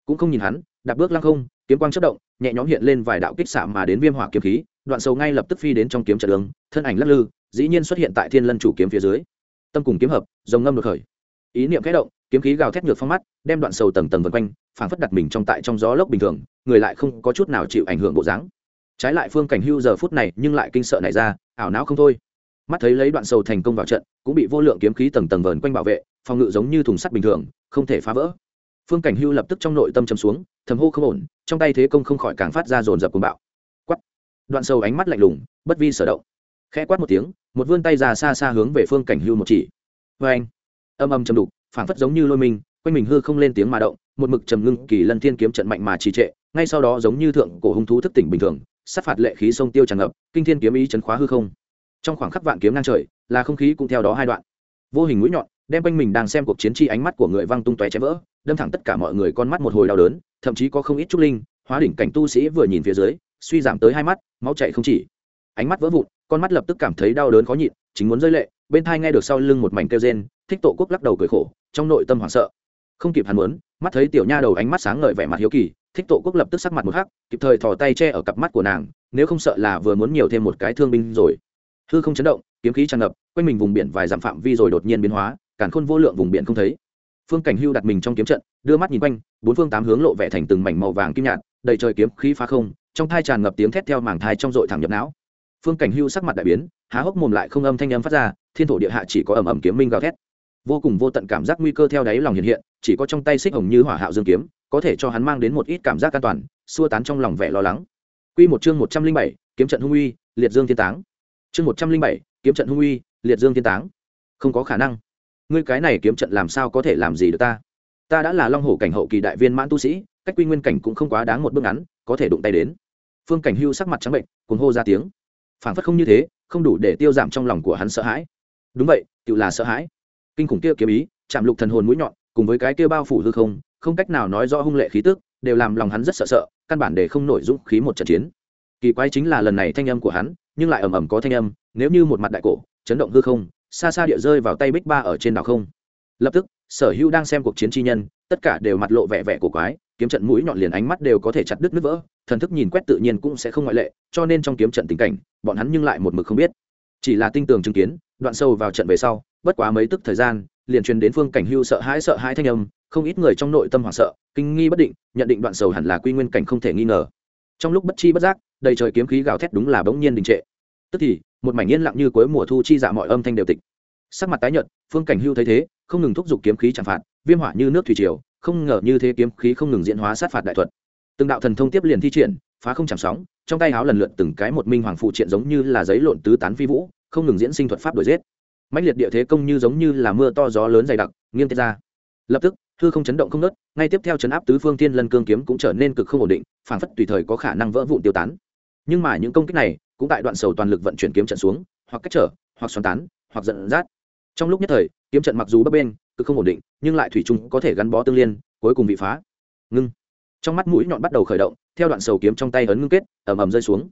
Cũng không nhìn hắn, đạp bước lăng không, kiếm quang chất động, nhẹ nhõm hiện lên vài đạo kích xạ mà đến viêm hỏa kiếm khí, đoạn sâu ngay lập tức phi đến trong kiếm trận đường, thân ảnh lắc lư, dĩ nhiên xuất hiện tại thiên lân chủ kiếm phía dưới. Tâm cùng kiếm hợp dòng ngâm được khởi ý niệm khẽ động, kiếm khí gào thét ngược phong mắt, đem đoạn sầu tầng tầng vân quanh, phảng phất đặt mình trong tại trong gió lốc bình thường, người lại không có chút nào chịu ảnh hưởng bộ dáng. Trái lại phương cảnh hưu giờ phút này nhưng lại kinh sợ này ra, ảo não không thôi. Mắt thấy lấy đoạn sầu thành công vào trận, cũng bị vô lượng kiếm khí tầng tầng vờn quanh bảo vệ, phòng ngự giống như thùng sắt bình thường, không thể phá vỡ. Phương cảnh hưu lập tức trong nội tâm chấm xuống, thầm hô không ổn, trong tay thế công không khỏi càng phát ra dồn dập cuồng bạo. Quắt đoạn sầu ánh mắt lạnh lùng, bất vi sở động. Khẽ quát một tiếng, một vươn tay ra xa xa hướng về phương cảnh hưu một chỉ. Vê anh âm âm chầm đục, phảng phất giống như lôi mình, quanh mình hư không lên tiếng mà động, một mực trầm ngưng kỳ lân thiên kiếm trận mạnh mà trì trệ, ngay sau đó giống như thượng cổ hung thú thức tỉnh bình thường, sát phạt lệ khí sông tiêu tràn ngập, kinh thiên kiếm ý chấn khóa hư không. Trong khoảng khắc vạn kiếm ngang trời, là không khí cũng theo đó hai đoạn. Vô hình mũi nhọn, đem quanh mình đang xem cuộc chiến chi ánh mắt của người văng tung tóe chém vỡ, đâm thẳng tất cả mọi người con mắt một hồi đau đớn, thậm chí có không ít trúc linh, hóa đỉnh cảnh tu sĩ vừa nhìn phía dưới, suy giảm tới hai mắt, máu chảy không chỉ. Ánh mắt vỡ vụn, con mắt lập tức cảm thấy đau đớn khó nhịn, chính muốn rơi lệ, bên thai nghe được sau lưng một mảnh kêu rên thích tổ quốc lắc đầu cười khổ, trong nội tâm hoảng sợ. Không kịp hắn muốn, mắt thấy tiểu nha đầu ánh mắt sáng ngời vẻ mặt hiếu kỳ, thích tổ quốc lập tức sắc mặt một hắc, kịp thời thò tay che ở cặp mắt của nàng, nếu không sợ là vừa muốn nhiều thêm một cái thương binh rồi. Hư không chấn động, kiếm khí tràn ngập, quanh mình vùng biển vài dặm phạm vi rồi đột nhiên biến hóa cản khôn vô lượng vùng biển không thấy. Phương cảnh hưu đặt mình trong kiếm trận, đưa mắt nhìn quanh, bốn phương tám hướng lộ vẻ thành từng mảnh màu vàng kim nhạt, đầy trời kiếm khí phá không, trong thai tràn ngập tiếng thét theo màng thai trong dội thẳng nhập não. Phương cảnh hưu sắc mặt đại biến, há hốc mồm lại không âm thanh âm phát ra, thiên thổ địa hạ chỉ có ầm ầm kiếm minh gào thét vô cùng vô tận cảm giác nguy cơ theo đáy lòng hiện hiện, chỉ có trong tay xích hồng như hỏa hạo dương kiếm, có thể cho hắn mang đến một ít cảm giác an toàn, xua tán trong lòng vẻ lo lắng. Quy một chương một trăm linh bảy, kiếm trận hung uy, liệt dương thiên táng. Chương một trăm linh bảy, kiếm trận hung uy, liệt dương thiên táng. Không có khả năng. Ngươi cái này kiếm trận làm sao có thể làm gì được ta? Ta đã là long hổ cảnh hậu kỳ đại viên mãn tu sĩ, cách quy nguyên cảnh cũng không quá đáng một bước ngắn, có thể đụng tay đến. Phương cảnh hưu sắc mặt trắng bệnh, cuồng hô ra tiếng. Phản phất không như thế, không đủ để tiêu giảm trong lòng của hắn sợ hãi. Đúng vậy tự là sợ hãi kinh khủng kia kiếm ý, chạm lục thần hồn mũi nhọn, cùng với cái kia bao phủ hư không không cách nào nói rõ hung lệ khí tức, đều làm lòng hắn rất sợ sợ, căn bản để không nổi dũng khí một trận chiến. Kỳ quái chính là lần này thanh âm của hắn, nhưng lại ầm ầm có thanh âm, nếu như một mặt đại cổ, chấn động hư không, xa xa địa rơi vào tay bích ba ở trên đảo không. Lập tức, sở hữu đang xem cuộc chiến chi nhân, tất cả đều mặt lộ vẻ vẻ của quái, kiếm trận mũi nhọn liền ánh mắt đều có thể chặt đứt nứt vỡ, thần thức nhìn quét tự nhiên cũng sẽ không ngoại lệ, cho nên trong kiếm trận tình cảnh, bọn hắn nhưng lại một mực không biết. Chỉ là tinh tường chứng kiến, đoạn sâu vào trận về sau bất quá mấy tức thời gian, liền truyền đến phương cảnh hưu sợ hãi sợ hãi thanh âm, không ít người trong nội tâm hoảng sợ, kinh nghi bất định, nhận định đoạn sầu hẳn là quy nguyên cảnh không thể nghi ngờ. Trong lúc bất chi bất giác, đầy trời kiếm khí gào thét đúng là bỗng nhiên đình trệ. Tức thì, một mảnh yên lặng như cuối mùa thu chi dạ mọi âm thanh đều tịch. Sắc mặt tái nhợt, phương cảnh hưu thấy thế, không ngừng thúc giục kiếm khí chẳng phạt, viêm hỏa như nước thủy triều, không ngờ như thế kiếm khí không ngừng diễn hóa sát phạt đại thuật. Từng đạo thần thông tiếp liền thi triển, phá không chạm sóng, trong tay háo lần lượt từng cái một minh hoàng phụ triện giống như là giấy lộn tứ tán phi vũ, không ngừng diễn sinh thuật pháp đổi giết mãnh liệt địa thế công như giống như là mưa to gió lớn dày đặc, nghiêng tiết ra. Lập tức thư không chấn động không nớt ngay tiếp theo chấn áp tứ phương thiên lân cương kiếm cũng trở nên cực không ổn định, phảng phất tùy thời có khả năng vỡ vụn tiêu tán. Nhưng mà những công kích này cũng tại đoạn sầu toàn lực vận chuyển kiếm trận xuống, hoặc cách trở, hoặc xoắn tán, hoặc giận rát trong lúc nhất thời, kiếm trận mặc dù bấp bên cực không ổn định, nhưng lại thủy chung có thể gắn bó tương liên, cuối cùng bị phá. Ngưng. Trong mắt mũi nhọn bắt đầu khởi động, theo đoạn sầu kiếm trong tay ấn ngưng kết, ầm ầm rơi xuống.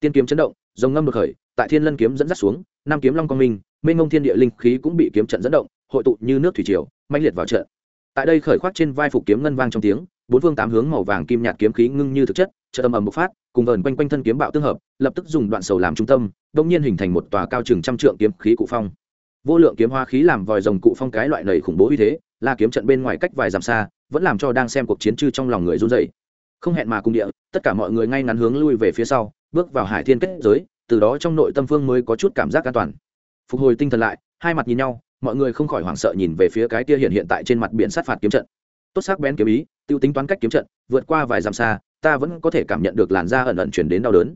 Tiên kiếm chấn động dòng ngâm được khởi, tại thiên lân kiếm dẫn dắt xuống nam kiếm long quang minh mênh ngông thiên địa linh khí cũng bị kiếm trận dẫn động, hội tụ như nước thủy triều, mãnh liệt vào trận. Tại đây khởi khoác trên vai phục kiếm ngân vang trong tiếng, bốn phương tám hướng màu vàng kim nhạt kiếm khí ngưng như thực chất, chợt âm ầm bộc phát, cùng vờn quanh quanh thân kiếm bạo tương hợp, lập tức dùng đoạn sầu làm trung tâm đông nhiên hình thành một tòa cao chừng trăm trượng kiếm khí cụ phong. Vô lượng kiếm hoa khí làm vòi rồng cụ phong cái loại nầy khủng bố uy thế, là kiếm trận bên ngoài cách vài dặm xa, vẫn làm cho đang xem cuộc chiến chư trong lòng người run rẩy. Không hẹn mà cùng địa, tất cả mọi người ngay ngắn hướng lui về phía sau, bước vào hải thiên kết giới, từ đó trong nội tâm phương mới có chút cảm giác an toàn phục hồi tinh thần lại, hai mặt nhìn nhau, mọi người không khỏi hoảng sợ nhìn về phía cái kia hiện hiện tại trên mặt biển sát phạt kiếm trận. Tốt sắc bén kiếm ý, tiêu tính toán cách kiếm trận, vượt qua vài dặm xa, ta vẫn có thể cảm nhận được làn da ẩn ẩn chuyển đến đau đớn.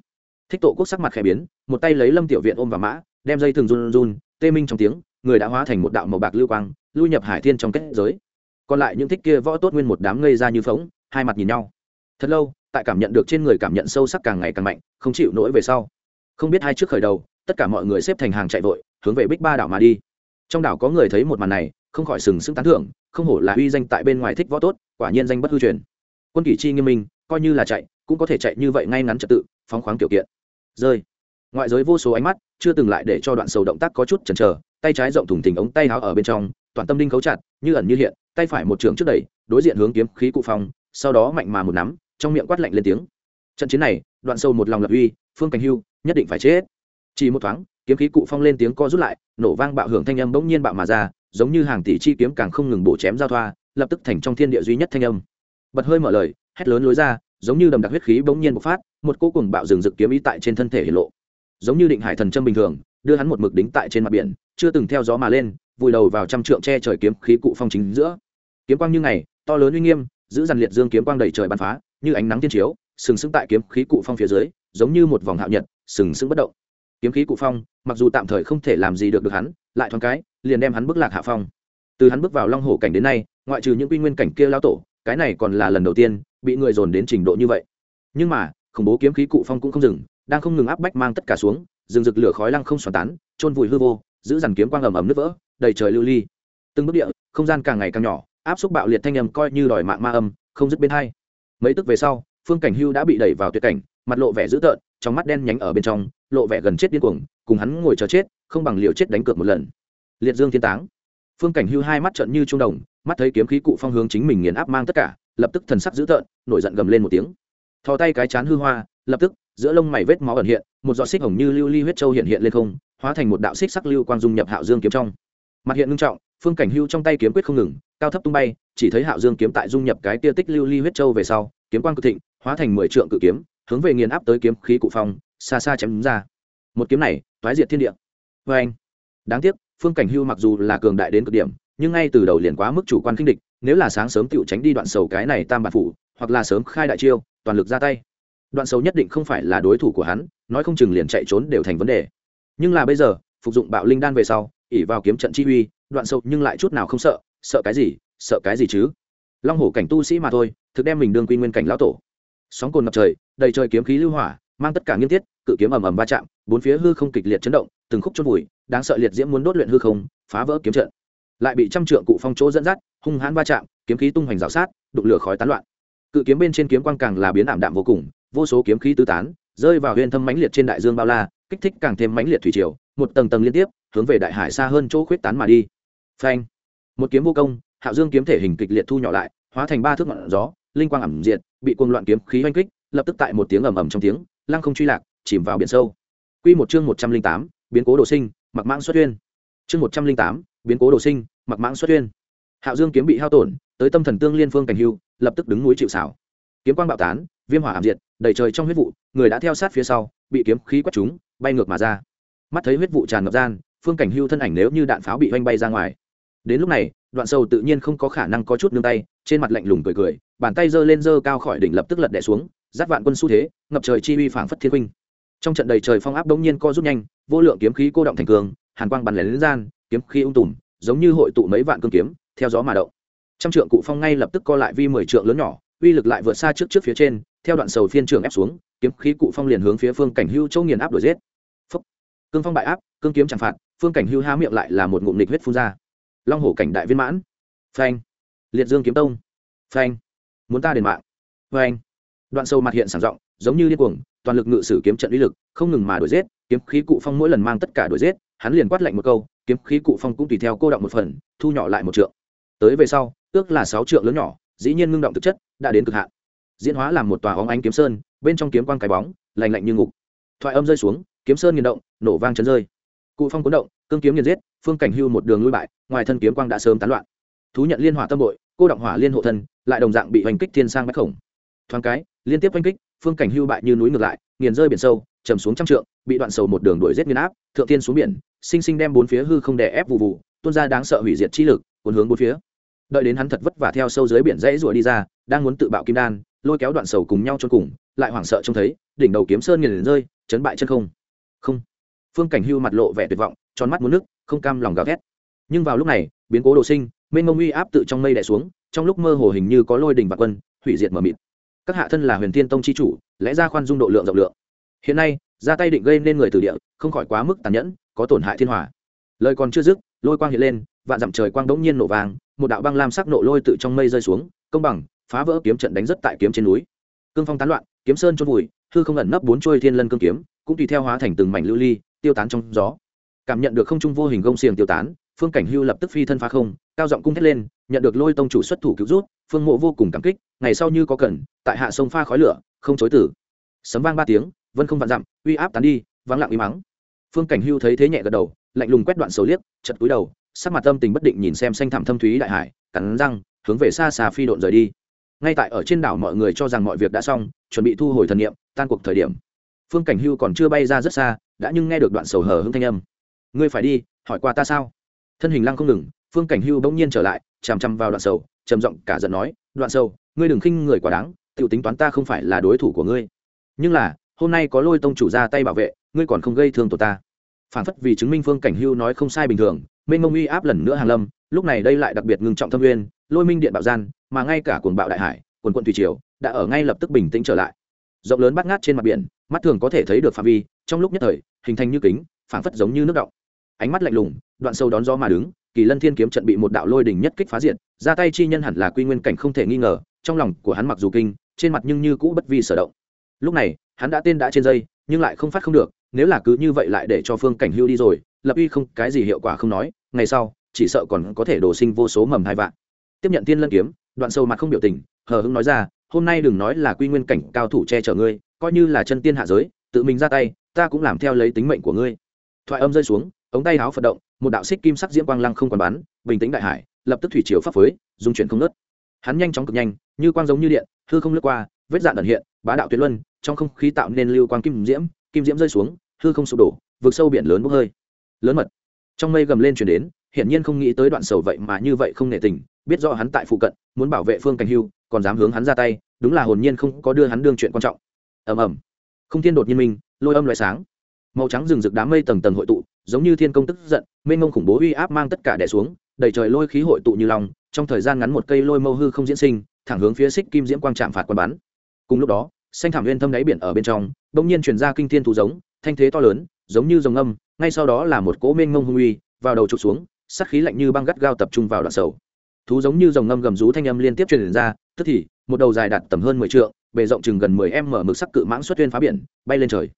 Thích tổ quốc sắc mặt khẽ biến, một tay lấy lâm tiểu viện ôm vào mã, đem dây thường run run, tê minh trong tiếng, người đã hóa thành một đạo màu bạc lưu quang, lui nhập hải thiên trong kết giới. Còn lại những thích kia võ tốt nguyên một đám ngây ra như phóng hai mặt nhìn nhau. Thật lâu, tại cảm nhận được trên người cảm nhận sâu sắc càng ngày càng mạnh, không chịu nổi về sau. Không biết hai trước khởi đầu, tất cả mọi người xếp thành hàng chạy vội hướng về bích ba đảo mà đi. Trong đảo có người thấy một màn này, không khỏi sừng sững tán thưởng, không hổ là uy danh tại bên ngoài thích võ tốt, quả nhiên danh bất hư truyền. Quân kỷ chi nghiêm minh, coi như là chạy, cũng có thể chạy như vậy ngay ngắn trật tự, phóng khoáng kiểu kiện. Rơi. Ngoại giới vô số ánh mắt, chưa từng lại để cho đoạn sầu động tác có chút chần chờ, tay trái rộng thủng thình ống tay áo ở bên trong, toàn tâm đinh khấu chặt, như ẩn như hiện, tay phải một trường trước đẩy, đối diện hướng kiếm khí cụ phong, sau đó mạnh mà một nắm, trong miệng quát lạnh lên tiếng. Trận chiến này, đoạn sâu một lòng lập uy, phương cảnh hưu, nhất định phải chết. Chỉ một thoáng kiếm khí cụ phong lên tiếng co rút lại, nổ vang bạo hưởng thanh âm bỗng nhiên bạo mà ra, giống như hàng tỷ chi kiếm càng không ngừng bổ chém giao thoa, lập tức thành trong thiên địa duy nhất thanh âm. Bật hơi mở lời, hét lớn lối ra, giống như đầm đặc huyết khí bỗng nhiên bộc phát, một cô cùng bạo rừng rực kiếm ý tại trên thân thể hiện lộ. Giống như định hải thần châm bình thường, đưa hắn một mực đính tại trên mặt biển, chưa từng theo gió mà lên, vùi đầu vào trăm trượng che trời kiếm khí cụ phong chính giữa. Kiếm quang như ngày, to lớn uy nghiêm, giữ dàn liệt dương kiếm quang đầy trời bắn phá, như ánh nắng tiên chiếu, sừng sững tại kiếm khí cụ phong phía dưới, giống như một vòng hạo nhật, sừng sững bất động. Kiếm khí cụ phong mặc dù tạm thời không thể làm gì được được hắn, lại thoáng cái, liền đem hắn bước lạc hạ phong. Từ hắn bước vào long hổ cảnh đến nay, ngoại trừ những quy nguyên cảnh kia lao tổ, cái này còn là lần đầu tiên, bị người dồn đến trình độ như vậy. Nhưng mà, khủng bố kiếm khí cụ phong cũng không dừng, đang không ngừng áp bách mang tất cả xuống, rừng rực lửa khói lăng không xoắn tán trôn vùi hư vô, giữ dằn kiếm quang ầm ầm nứt vỡ, đầy trời lưu ly. Từng bước địa, không gian càng ngày càng nhỏ, áp xúc bạo liệt thanh âm coi như đòi mạng ma âm, không dứt bên hai. Mấy tức về sau, phương cảnh hưu đã bị đẩy vào tuyệt cảnh, mặt lộ vẻ dữ tợn trong mắt đen nhánh ở bên trong, lộ vẻ gần chết điên cuồng, cùng hắn ngồi chờ chết, không bằng liều chết đánh cược một lần. Liệt dương thiên táng. Phương cảnh hưu hai mắt trận như trung đồng, mắt thấy kiếm khí cụ phong hướng chính mình nghiền áp mang tất cả, lập tức thần sắc dữ tợn, nổi giận gầm lên một tiếng. Thò tay cái chán hư hoa, lập tức, giữa lông mày vết máu ẩn hiện, một giọt xích hồng như lưu ly huyết châu hiện hiện lên không, hóa thành một đạo xích sắc lưu quang dung nhập hạo dương kiếm trong. Mặt hiện ngưng trọng, phương cảnh hưu trong tay kiếm quyết không ngừng, cao thấp tung bay, chỉ thấy hạo dương kiếm tại dung nhập cái tia tích lưu ly huyết châu về sau, kiếm quang cực thịnh, hóa thành mười trượng cự kiếm hướng về nghiền áp tới kiếm khí cụ phong, xa xa chém đúng ra. Một kiếm này thoái diệt thiên địa. Vê anh, đáng tiếc, phương cảnh hưu mặc dù là cường đại đến cực điểm, nhưng ngay từ đầu liền quá mức chủ quan kinh địch, nếu là sáng sớm tựu tránh đi đoạn sầu cái này tam bản phủ, hoặc là sớm khai đại chiêu, toàn lực ra tay. Đoạn sầu nhất định không phải là đối thủ của hắn, nói không chừng liền chạy trốn đều thành vấn đề. Nhưng là bây giờ, phục dụng bạo linh đan về sau ỉ vào kiếm trận chi uy, đoạn sầu nhưng lại chút nào không sợ sợ cái gì, sợ cái gì chứ? Long hổ cảnh tu sĩ mà thôi, thực đem mình đương quy nguyên cảnh lão tổ sóng cồn ngập trời, đầy trời kiếm khí lưu hỏa, mang tất cả nghiêm tiết, cự kiếm ầm ầm va chạm, bốn phía hư không kịch liệt chấn động, từng khúc chôn vùi, đáng sợ liệt diễm muốn đốt luyện hư không, phá vỡ kiếm trận. Lại bị trăm trượng cụ phong chỗ dẫn dắt, hung hãn va chạm, kiếm khí tung hoành rào sát đụng lửa khói tán loạn. Cự kiếm bên trên kiếm quang càng là biến ảm đạm vô cùng, vô số kiếm khí tứ tán, rơi vào huyền thâm mãnh liệt trên đại dương bao la, kích thích càng thêm mãnh liệt thủy triều, một tầng tầng liên tiếp, hướng về đại hải xa hơn chỗ khuyết tán mà đi. Phanh! Một kiếm vô công, hạo dương kiếm thể hình kịch liệt thu nhỏ lại, hóa thành ba thước ngọn gió linh quang ẩm diện bị cuồng loạn kiếm khí oanh kích, lập tức tại một tiếng ầm ầm trong tiếng, lăng không truy lạc, chìm vào biển sâu. Quy một chương một trăm linh tám, biến cố đồ sinh, mặc mãng xuất tuyên chương một trăm linh tám, biến cố đồ sinh, mặc mãng xuất tuyên hạo dương kiếm bị hao tổn, tới tâm thần tương liên phương cảnh hưu, lập tức đứng núi chịu xảo kiếm quang bạo tán, viêm hỏa ảm diệt, đầy trời trong huyết vụ, người đã theo sát phía sau, bị kiếm khí quét trúng, bay ngược mà ra. Mắt thấy huyết vụ tràn ngập gian, phương cảnh hưu thân ảnh nếu như đạn pháo bị oanh bay ra ngoài. Đến lúc này, đoạn sâu tự nhiên không có khả năng có chút nương tay trên mặt lạnh lùng cười cười, bàn tay giơ lên giơ cao khỏi đỉnh lập tức lật đẻ xuống, giáp vạn quân xu thế, ngập trời chi uy phảng phất thiên huynh trong trận đầy trời phong áp đống nhiên co rút nhanh, vô lượng kiếm khí cô động thành cường, hàn quang bắn lén lên gian, kiếm khí ung tùm, giống như hội tụ mấy vạn cương kiếm, theo gió mà động. Trăm trượng cụ phong ngay lập tức co lại vi mười trượng lớn nhỏ, uy lực lại vượt xa trước trước phía trên, theo đoạn sầu phiên trường ép xuống, kiếm khí cụ phong liền hướng phía phương cảnh hưu châu nghiền áp đuổi giết. Phúc. cương phong bại áp, cương kiếm chẳng phạt, phương cảnh hưu há miệng lại là một ngụm nịch huyết phun ra. Long hổ cảnh đại viên mãn. Phanh liệt dương kiếm tông. Phanh. Muốn ta đền mạng. Phanh. Đoạn sâu mặt hiện sảng giọng, giống như điên cuồng, toàn lực ngự sử kiếm trận uy lực, không ngừng mà đuổi giết, kiếm khí cụ phong mỗi lần mang tất cả đuổi giết, hắn liền quát lạnh một câu, kiếm khí cụ phong cũng tùy theo cô động một phần, thu nhỏ lại một trượng. Tới về sau, ước là sáu trượng lớn nhỏ, dĩ nhiên ngưng động thực chất, đã đến cực hạn. Diễn hóa làm một tòa óng ánh kiếm sơn, bên trong kiếm quang cái bóng lành lạnh như ngục. Thoại âm rơi xuống, kiếm sơn nghiền động, nổ vang chấn rơi. Cụ phong cuốn động, cương kiếm nghiền giết, phương cảnh hưu một đường lui bại, ngoài thân kiếm quang đã sớm tán loạn thú nhận liên hỏa tâm bội, cô động hỏa liên hộ thân, lại đồng dạng bị hoành kích thiên sang bách khổng. Thoáng cái, liên tiếp oanh kích, phương cảnh hưu bại như núi ngược lại, nghiền rơi biển sâu, trầm xuống trăm trượng, bị đoạn sầu một đường đuổi giết nghiền áp, thượng thiên xuống biển, sinh sinh đem bốn phía hư không đè ép vụ vụ tuôn ra đáng sợ hủy diệt chi lực, cuốn hướng bốn phía. Đợi đến hắn thật vất vả theo sâu dưới biển dãy rủa đi ra, đang muốn tự bạo kim đan, lôi kéo đoạn sầu cùng nhau cho cùng, lại hoảng sợ trông thấy, đỉnh đầu kiếm sơn nghiền rơi, chấn bại chân không. Không. Phương cảnh hưu mặt lộ vẻ tuyệt vọng, tròn mắt muốn nước, không cam lòng gào ghét nhưng vào lúc này, biến cố đồ sinh mênh mông uy áp tự trong mây đè xuống, trong lúc mơ hồ hình như có lôi đình và quân, hủy diệt mờ mịt. Các hạ thân là huyền thiên tông chi chủ, lẽ ra khoan dung độ lượng rộng lượng. Hiện nay, ra tay định gây nên người từ địa, không khỏi quá mức tàn nhẫn, có tổn hại thiên hòa. Lời còn chưa dứt, lôi quang hiện lên, vạn dặm trời quang đống nhiên nổ vàng một đạo băng lam sắc nộ lôi tự trong mây rơi xuống, công bằng, phá vỡ kiếm trận đánh rất tại kiếm trên núi. Cương phong tán loạn, kiếm sơn trôn vùi, hư không ẩn nấp bốn trôi thiên lân cương kiếm, cũng tùy theo hóa thành từng mảnh lưu ly, tiêu tán trong gió. Cảm nhận được không trung vô hình gông xiềng tiêu tán phương cảnh hưu lập tức phi thân phá không, cao giọng cung thét lên, nhận được lôi tông chủ xuất thủ cứu rút phương mộ vô cùng cảm kích, ngày sau như có cần, tại hạ sông pha khói lửa, không chối tử. Sấm vang ba tiếng, vân không vạn dặm, uy áp tán đi, vắng lặng uy mắng. Phương cảnh hưu thấy thế nhẹ gật đầu, lạnh lùng quét đoạn sầu liếc, chật túi đầu, sắc mặt tâm tình bất định nhìn xem xanh thẳm thâm thúy đại hải, cắn răng, hướng về xa xa phi độn rời đi. Ngay tại ở trên đảo mọi người cho rằng mọi việc đã xong, chuẩn bị thu hồi thần niệm, tan cuộc thời điểm. Phương cảnh hưu còn chưa bay ra rất xa, đã nhưng nghe được đoạn sầu hờ hững thanh âm. Ngươi phải đi, hỏi qua ta sao? Thân hình lăng không ngừng, phương cảnh hưu bỗng nhiên trở lại, chằm chằm vào đoạn sầu, trầm giọng cả giận nói, đoạn sầu, ngươi đừng khinh người quá đáng tự tính toán ta không phải là đối thủ của ngươi. Nhưng là, hôm nay có lôi tông chủ ra tay bảo vệ, ngươi còn không gây thương tổ ta. Phản phất vì chứng minh phương cảnh hưu nói không sai bình thường minh mông uy áp lần nữa hàng lâm, lúc này đây lại đặc biệt ngưng trọng thâm nguyên, lôi minh điện bạo gian, mà ngay cả cuồng bạo đại hải, quần quận thủy triều, đã ở ngay lập tức bình tĩnh trở lại. Rộng lớn bắt ngát trên mặt biển, mắt thường có thể thấy được phạm vi, trong lúc nhất thời, hình thành như kính, phảng phất giống như nước động ánh mắt lạnh lùng, đoạn sâu đón gió mà đứng, kỳ lân thiên kiếm trận bị một đạo lôi đỉnh nhất kích phá diện ra tay chi nhân hẳn là quy nguyên cảnh không thể nghi ngờ, trong lòng của hắn mặc dù kinh, trên mặt nhưng như cũ bất vi sở động. Lúc này, hắn đã tên đã trên dây, nhưng lại không phát không được, nếu là cứ như vậy lại để cho phương cảnh hưu đi rồi, lập uy không, cái gì hiệu quả không nói, ngày sau, chỉ sợ còn có thể đổ sinh vô số mầm hai vạn. Tiếp nhận tiên lân kiếm, đoạn sâu mặt không biểu tình, hờ hững nói ra, hôm nay đừng nói là quy nguyên cảnh cao thủ che chở ngươi, coi như là chân tiên hạ giới, tự mình ra tay, ta cũng làm theo lấy tính mệnh của ngươi. Thoại âm rơi xuống ống tay áo phật động, một đạo xích kim sắc diễm quang lăng không còn bắn, bình tĩnh đại hải, lập tức thủy chiều pháp phới dung chuyển không nớt hắn nhanh chóng cực nhanh, như quang giống như điện, hư không lướt qua, vết dạn ẩn hiện, bá đạo tuyệt luân, trong không khí tạo nên lưu quang kim diễm kim diễm rơi xuống, hư không sụp đổ vượt sâu biển lớn bốc hơi. Lớn mật. Trong mây gầm lên chuyển đến, hiển nhiên không nghĩ tới đoạn sầu vậy mà như vậy không nể tình, biết rõ hắn tại phụ cận, muốn bảo vệ phương cảnh hưu, còn dám hướng hắn ra tay, đúng là hồn nhiên không có đưa hắn đương chuyện quan trọng. Ầm ầm. Không thiên đột nhiên minh lôi âm loại sáng. Màu trắng rừng rực đám mây tầng tầng hội tụ giống như thiên công tức giận, mênh mông khủng bố uy áp mang tất cả đè xuống, đầy trời lôi khí hội tụ như lòng trong thời gian ngắn một cây lôi mâu hư không diễn sinh, thẳng hướng phía xích kim diễm quang trạm phạt quân bắn cùng lúc đó, xanh thảm nguyên thâm đáy biển ở bên trong, bỗng nhiên truyền ra kinh thiên thú giống, thanh thế to lớn, giống như rồng âm ngay sau đó là một cỗ mênh mông hung uy, vào đầu trục xuống, sát khí lạnh như băng gắt gao tập trung vào đoạn sầu. Thú giống như rồng ngâm gầm rú thanh âm liên tiếp truyền ra, tức thì, một đầu dài đạt tầm hơn mười trượng, bề rộng chừng gần mười em mở mực sắc cự mãng xuất tuyên phá biển, bay lên trời.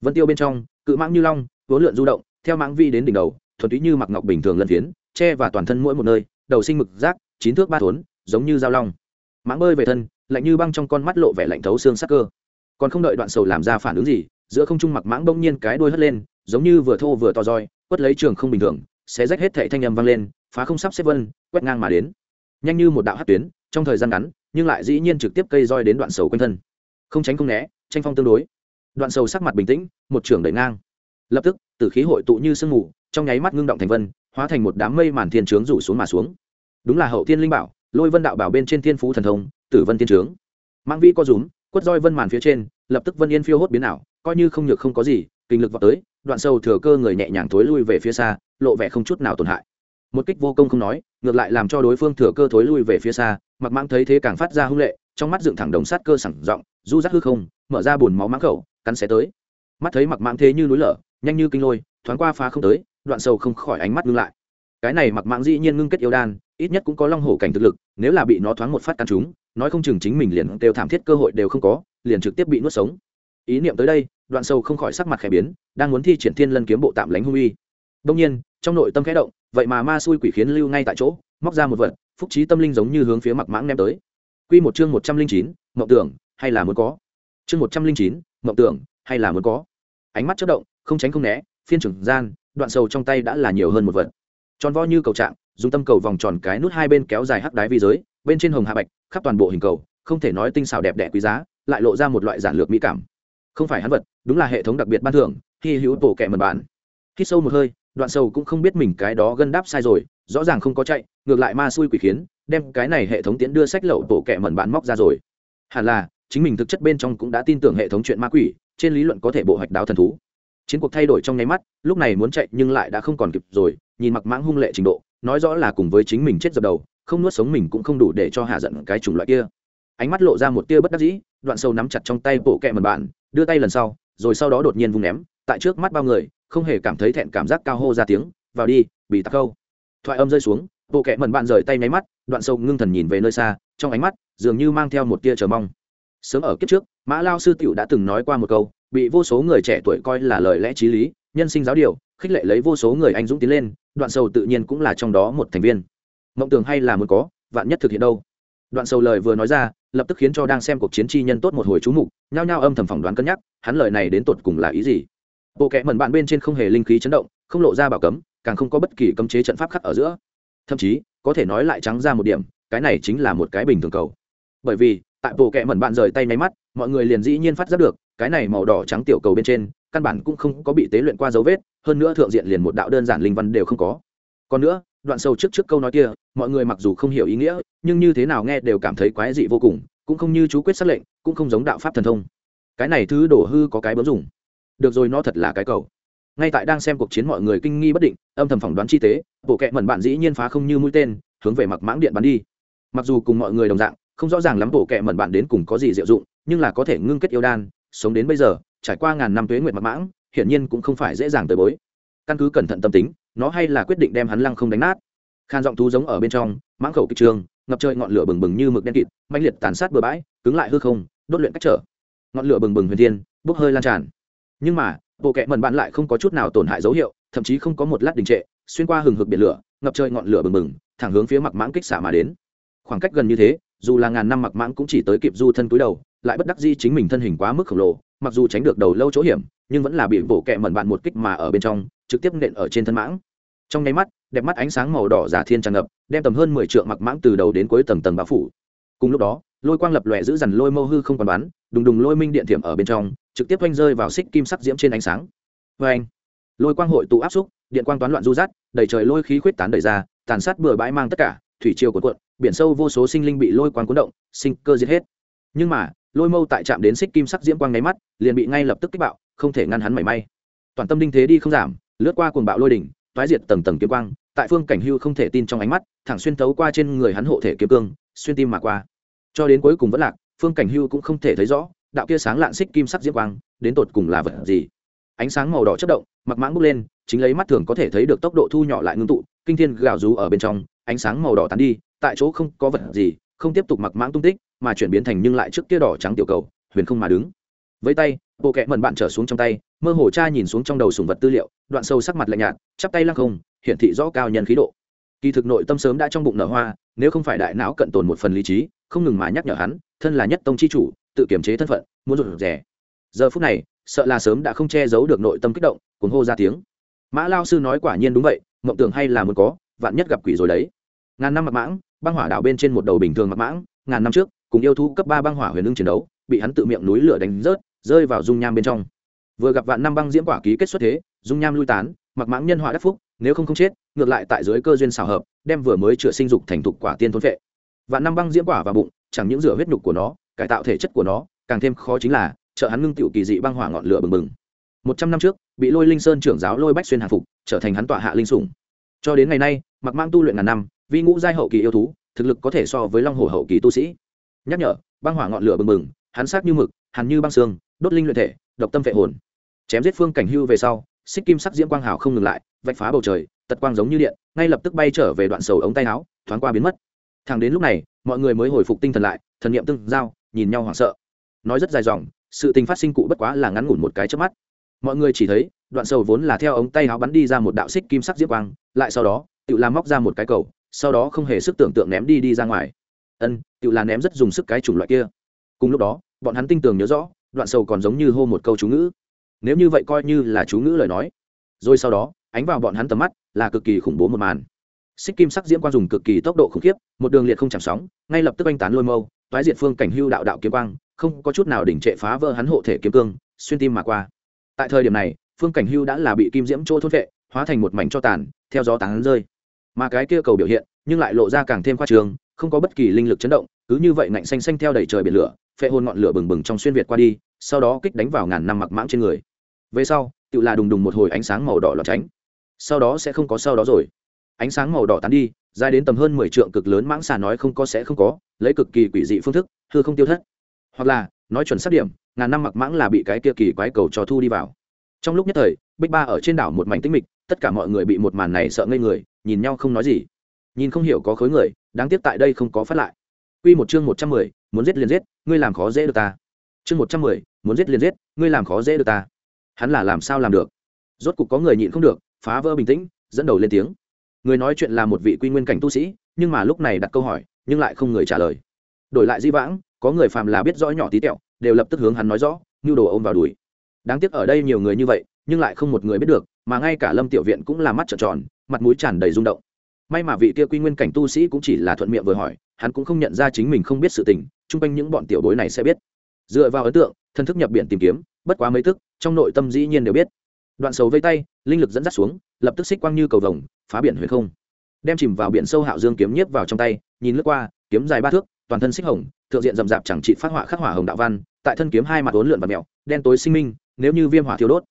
Vân tiêu bên trong, cự mãng như long, vốn lượn du động theo mãng vi đến đỉnh đầu, thuần túy như mặc ngọc bình thường lân phiến, che và toàn thân mỗi một nơi, đầu sinh mực rác, chín thước ba thốn, giống như dao long. Mãng bơi về thân, lạnh như băng trong con mắt lộ vẻ lạnh thấu xương sắc cơ. Còn không đợi đoạn sầu làm ra phản ứng gì, giữa không trung mặc mãng bỗng nhiên cái đuôi hất lên, giống như vừa thô vừa to roi, quất lấy trường không bình thường sẽ rách hết thệ thanh âm vang lên, phá không sắp xếp vân, quét ngang mà đến. Nhanh như một đạo hát tuyến, trong thời gian ngắn, nhưng lại dĩ nhiên trực tiếp cây roi đến đoạn sầu quanh thân. Không tránh không né, tranh phong tương đối. Đoạn sầu sắc mặt bình tĩnh, một trường đẩy ngang lập tức, tử khí hội tụ như sương mù, trong nháy mắt ngưng động thành vân, hóa thành một đám mây màn thiên trướng rủ xuống mà xuống. Đúng là hậu thiên linh bảo, lôi vân đạo bảo bên trên thiên phú thần thông, tử vân thiên trướng. Mang vi co rúm, quất roi vân màn phía trên, lập tức vân yên phiêu hốt biến ảo, coi như không nhược không có gì, kinh lực vào tới, đoạn sâu thừa cơ người nhẹ nhàng thối lui về phía xa, lộ vẻ không chút nào tổn hại. Một kích vô công không nói, ngược lại làm cho đối phương thừa cơ thối lui về phía xa, mặc mãng thấy thế càng phát ra hung lệ, trong mắt dựng thẳng đồng sát cơ sẳng giọng du rắc hư không, mở ra bùn máu mãng khẩu, cắn xé tới. Mắt thấy mặc mãng thế như núi lở nhanh như kinh lôi, thoáng qua phá không tới, đoạn sâu không khỏi ánh mắt ngưng lại. Cái này mặc mạng dĩ nhiên ngưng kết yêu đan, ít nhất cũng có long hổ cảnh thực lực, nếu là bị nó thoáng một phát căn chúng, nói không chừng chính mình liền đều thảm thiết cơ hội đều không có, liền trực tiếp bị nuốt sống. Ý niệm tới đây, đoạn sâu không khỏi sắc mặt khẽ biến, đang muốn thi triển thiên lân kiếm bộ tạm lánh hung uy. Đông nhiên, trong nội tâm khẽ động, vậy mà ma xui quỷ khiến lưu ngay tại chỗ, móc ra một vật, phúc trí tâm linh giống như hướng phía mặc mãng ném tới. Q một chương một trăm linh chín, mộng tưởng hay là muốn có? Chương một trăm linh chín, mộng tưởng hay là muốn có? Ánh mắt chất động không tránh không né, phiên trưởng gian, đoạn sâu trong tay đã là nhiều hơn một vật. Tròn vo như cầu trạng, dùng tâm cầu vòng tròn cái nút hai bên kéo dài hắc đái vi giới, bên trên hồng hạ bạch, khắp toàn bộ hình cầu, không thể nói tinh xảo đẹp đẽ quý giá, lại lộ ra một loại giản lược mỹ cảm. Không phải hắn vật, đúng là hệ thống đặc biệt ban thưởng khi hữu tổ kẻ mật bản. Khi sâu một hơi, đoạn sâu cũng không biết mình cái đó gân đáp sai rồi, rõ ràng không có chạy, ngược lại ma xui quỷ khiến, đem cái này hệ thống tiến đưa sách lậu tổ kẻ mẩn bạn móc ra rồi. Hẳn là, chính mình thực chất bên trong cũng đã tin tưởng hệ thống chuyện ma quỷ, trên lý luận có thể bộ hoạch đáo thần thú chiến cuộc thay đổi trong nháy mắt, lúc này muốn chạy nhưng lại đã không còn kịp rồi, nhìn mặc mãng hung lệ trình độ, nói rõ là cùng với chính mình chết dập đầu, không nuốt sống mình cũng không đủ để cho hạ giận cái chủng loại kia. Ánh mắt lộ ra một tia bất đắc dĩ, đoạn sâu nắm chặt trong tay bộ kẹ mật bạn, đưa tay lần sau, rồi sau đó đột nhiên vung ném, tại trước mắt bao người, không hề cảm thấy thẹn cảm giác cao hô ra tiếng, vào đi, bị tắc câu. Thoại âm rơi xuống, bộ kẹ mật bạn rời tay nháy mắt, đoạn sâu ngưng thần nhìn về nơi xa, trong ánh mắt dường như mang theo một tia chờ mong. Sớm ở kiếp trước, mã lao sư tiểu đã từng nói qua một câu bị vô số người trẻ tuổi coi là lời lẽ t r í lý, nhân sinh giáo điều, khích lệ lấy vô số người anh dũng tiến lên, đoạn sầu tự nhiên cũng là trong đó một thành viên. Mộng tưởng hay là muốn có, vạn nhất thực hiện đâu? Đoạn sầu lời vừa nói ra, lập tức khiến cho đang xem cuộc chiến chi nhân tốt một hồi chú mục, nhao nhao âm thầm phỏng đoán cân nhắc, hắn lời này đến tột cùng là ý gì? Bộ kẽ mẩn bạn bên trên không hề linh khí chấn động, không lộ ra bảo cấm, càng không có bất kỳ cấm chế trận pháp khắc ở giữa. Thậm chí, có thể nói lại trắng ra một điểm, cái này chính là một cái bình thường cầu. Bởi vì, tại bộ kẽ mẩn bạn rời tay máy mắt, mọi người liền dĩ nhiên phát giác được cái này màu đỏ trắng tiểu cầu bên trên, căn bản cũng không có bị tế luyện qua dấu vết, hơn nữa thượng diện liền một đạo đơn giản linh văn đều không có. Còn nữa, đoạn sâu trước trước câu nói kia, mọi người mặc dù không hiểu ý nghĩa, nhưng như thế nào nghe đều cảm thấy quái dị vô cùng, cũng không như chú quyết xác lệnh, cũng không giống đạo pháp thần thông. Cái này thứ đổ hư có cái bấm dùng. Được rồi, nó thật là cái cầu. Ngay tại đang xem cuộc chiến mọi người kinh nghi bất định, âm thầm phỏng đoán chi tế, bộ kệ mẩn bạn dĩ nhiên phá không như mũi tên, hướng về mặc mãng điện bắn đi. Mặc dù cùng mọi người đồng dạng, không rõ ràng lắm bộ kệ mẩn bạn đến cùng có gì diệu dụng, nhưng là có thể ngưng kết yêu đan sống đến bây giờ, trải qua ngàn năm tuế nguyệt mặc mãng, hiển nhiên cũng không phải dễ dàng tới bối. Căn cứ cẩn thận tâm tính, nó hay là quyết định đem hắn lăng không đánh nát. Khan giọng thú giống ở bên trong, mãng khẩu kịch trường, ngập trời ngọn lửa bừng bừng như mực đen kịt mạnh liệt tàn sát bừa bãi, cứng lại hư không, đốt luyện cách trở. Ngọn lửa bừng bừng huyền thiên, bốc hơi lan tràn. Nhưng mà, bộ kệ mần bạn lại không có chút nào tổn hại dấu hiệu, thậm chí không có một lát đình trệ, xuyên qua hừng hực biển lửa, ngập trời ngọn lửa bừng bừng, thẳng hướng phía mặc mãng kích xả mà đến. Khoảng cách gần như thế, dù là ngàn năm mặc mãng cũng chỉ tới kịp du thân túi đầu lại bất đắc di chính mình thân hình quá mức khổng lồ, mặc dù tránh được đầu lâu chỗ hiểm, nhưng vẫn là bị bộ kẹ mẩn bạn một kích mà ở bên trong, trực tiếp nện ở trên thân mãng. Trong nháy mắt, đẹp mắt ánh sáng màu đỏ giả thiên tràn ngập, đem tầm hơn mười triệu mặc mãng từ đầu đến cuối tầng tầng bao phủ. Cùng lúc đó, lôi quang lập lòe giữ dằn lôi mâu hư không còn bắn, đùng đùng lôi minh điện thiểm ở bên trong, trực tiếp oanh rơi vào xích kim sắc diễm trên ánh sáng. Vê anh lôi quang hội tụ áp xúc, điện quang toán loạn du dắt đầy trời lôi khí khuyết tán đầy ra, tàn sát bừa bãi mang tất cả, thủy triều cuộn cuộn, biển sâu vô số sinh linh bị lôi quang cuốn động, sinh cơ giết hết. Nhưng mà lôi mâu tại chạm đến xích kim sắc diễm quang nháy mắt, liền bị ngay lập tức kích bạo, không thể ngăn hắn mảy may. Toàn tâm đinh thế đi không giảm, lướt qua cuồng bạo lôi đỉnh, toái diệt tầng tầng kiếm quang, tại phương cảnh hưu không thể tin trong ánh mắt, thẳng xuyên thấu qua trên người hắn hộ thể kiếm cương, xuyên tim mà qua. Cho đến cuối cùng vẫn lạc, phương cảnh hưu cũng không thể thấy rõ, đạo kia sáng lạn xích kim sắc diễm quang, đến tột cùng là vật gì? Ánh sáng màu đỏ chất động, mặc mãng bốc lên, chính lấy mắt thường có thể thấy được tốc độ thu nhỏ lại ngưng tụ, kinh thiên gào rú ở bên trong, ánh sáng màu đỏ tán đi, tại chỗ không có vật gì, không tiếp tục mặc mãng tung tích mà chuyển biến thành nhưng lại trước kia đỏ trắng tiểu cầu, huyền không mà đứng. Với tay, bộ kẹ mần bạn trở xuống trong tay, mơ hồ cha nhìn xuống trong đầu sùng vật tư liệu, đoạn sâu sắc mặt lạnh nhạt, chắp tay lăng không, hiển thị rõ cao nhân khí độ. Kỳ thực nội tâm sớm đã trong bụng nở hoa, nếu không phải đại não cận tồn một phần lý trí, không ngừng mà nhắc nhở hắn, thân là nhất tông chi chủ, tự kiềm chế thân phận, muốn rụt rẻ giờ phút này, sợ là sớm đã không che giấu được nội tâm kích động cuốn hô ra tiếng. Mã lao sư nói quả nhiên đúng vậy, mộng tưởng hay là muốn có, vạn nhất gặp quỷ rồi đấy. Ngàn năm mặc mãng, băng hỏa đảo bên trên một đầu bình thường mặc mãng, ngàn năm trước cùng yêu thú cấp ba băng hỏa huyền ưng chiến đấu, bị hắn tự miệng núi lửa đánh rớt, rơi vào dung nham bên trong. Vừa gặp vạn năm băng diễm quả ký kết xuất thế, dung nham lui tán, mặc mãng nhân họa đắc phúc, nếu không không chết, ngược lại tại dưới cơ duyên xào hợp, đem vừa mới chữa sinh dục thành thục quả tiên thôn vệ vạn năm băng diễm quả vào bụng, chẳng những rửa huyết nhục của nó, cải tạo thể chất của nó, càng thêm khó chính là, trợ hắn ngưng tựu kỳ dị băng hỏa ngọn lửa bừng bừng. Một trăm năm trước, bị lôi linh sơn trưởng giáo lôi bách xuyên hàng phục, trở thành hắn tọa hạ linh sủng. Cho đến ngày nay, mặc mang tu luyện ngàn năm, vi ngũ giai hậu kỳ yêu thú, thực lực có thể so với long hồ hậu kỳ tu sĩ nhắc nhở, băng hỏa ngọn lửa bừng bừng, hắn sát như mực, hàn như băng xương, đốt linh luyện thể, độc tâm vệ hồn. Chém giết phương cảnh hưu về sau, xích kim sắc diễm quang hào không ngừng lại, vạch phá bầu trời, tật quang giống như điện, ngay lập tức bay trở về đoạn sầu ống tay áo, thoáng qua biến mất. Thẳng đến lúc này, mọi người mới hồi phục tinh thần lại, thần niệm tương giao, nhìn nhau hoảng sợ. Nói rất dài dòng, sự tình phát sinh cụ bất quá là ngắn ngủn một cái chớp mắt. Mọi người chỉ thấy, đoạn sầu vốn là theo ống tay áo bắn đi ra một đạo xích kim sắc diễm quang, lại sau đó, tự làm móc ra một cái cầu, sau đó không hề sức tưởng tượng ném đi đi ra ngoài ân, tự là ném rất dùng sức cái chủng loại kia. Cùng lúc đó, bọn hắn tinh tường nhớ rõ, đoạn sầu còn giống như hô một câu chú ngữ. Nếu như vậy coi như là chú ngữ lời nói. Rồi sau đó, ánh vào bọn hắn tầm mắt là cực kỳ khủng bố một màn. Xích kim sắc diễm quang dùng cực kỳ tốc độ khủng khiếp, một đường liệt không chạm sóng, ngay lập tức anh tán lôi mâu, toái diệt phương cảnh hưu đạo đạo kiếm quang, không có chút nào đỉnh trệ phá vỡ hắn hộ thể kiếm cương, xuyên tim mà qua. Tại thời điểm này, phương cảnh hưu đã là bị kim diễm chỗ thốt vệ, hóa thành một mảnh cho tàn, theo gió tán rơi. Mà cái kia cầu biểu hiện, nhưng lại lộ ra càng thêm khoa trường không có bất kỳ linh lực chấn động, cứ như vậy ngạnh xanh xanh theo đầy trời biển lửa, phệ hôn ngọn lửa bừng bừng trong xuyên việt qua đi, sau đó kích đánh vào ngàn năm mặc mãng trên người. Về sau, tự là đùng đùng một hồi ánh sáng màu đỏ lọt tránh. Sau đó sẽ không có sau đó rồi. Ánh sáng màu đỏ tán đi, dài đến tầm hơn mười trượng cực lớn mãng xà nói không có sẽ không có, lấy cực kỳ quỷ dị phương thức, hư không tiêu thất. Hoặc là, nói chuẩn xác điểm, ngàn năm mặc mãng là bị cái kia kỳ quái cầu cho thu đi vào. Trong lúc nhất thời bích ba ở trên đảo một mảnh tĩnh mịch, tất cả mọi người bị một màn này sợ ngây người, nhìn nhau không nói gì nhìn không hiểu có khối người đáng tiếc tại đây không có phát lại Quy một chương một trăm mười, muốn giết liền giết, ngươi làm khó dễ được ta. Chương một trăm mười, muốn giết liền giết, ngươi làm khó dễ được ta. Hắn là làm sao làm được? Rốt cục có người nhịn không được, phá vỡ bình tĩnh, dẫn đầu lên tiếng. Người nói chuyện là một vị quy nguyên cảnh tu sĩ, nhưng mà lúc này đặt câu hỏi, nhưng lại không người trả lời. Đổi lại Di Vãng, có người phàm là biết rõ nhỏ tí tẹo, đều lập tức hướng hắn nói rõ, như đồ ôm vào đuổi. Đáng tiếc ở đây nhiều người như vậy, nhưng lại không một người biết được, mà ngay cả Lâm Tiểu Viện cũng là mắt trợn tròn, mặt mũi tràn đầy rung động may mà vị kia quy nguyên cảnh tu sĩ cũng chỉ là thuận miệng vừa hỏi, hắn cũng không nhận ra chính mình không biết sự tình, chung quanh những bọn tiểu bối này sẽ biết. Dựa vào ấn tượng thân thức nhập biển tìm kiếm, bất quá mấy tức, trong nội tâm dĩ nhiên đều biết. Đoạn sầu vây tay, linh lực dẫn dắt xuống, lập tức xích quang như cầu vồng, phá biển huyền không. Đem chìm vào biển sâu hạo dương kiếm nhiếp vào trong tay, nhìn lướt qua, kiếm dài ba thước, toàn thân xích hồng, thượng diện rậm rạp chẳng trị phát họa khắc hỏa hồng đạo văn, tại thân kiếm hai mặt ốn lượn và mẹo, đen tối sinh minh, nếu như viêm hỏa thiêu đốt.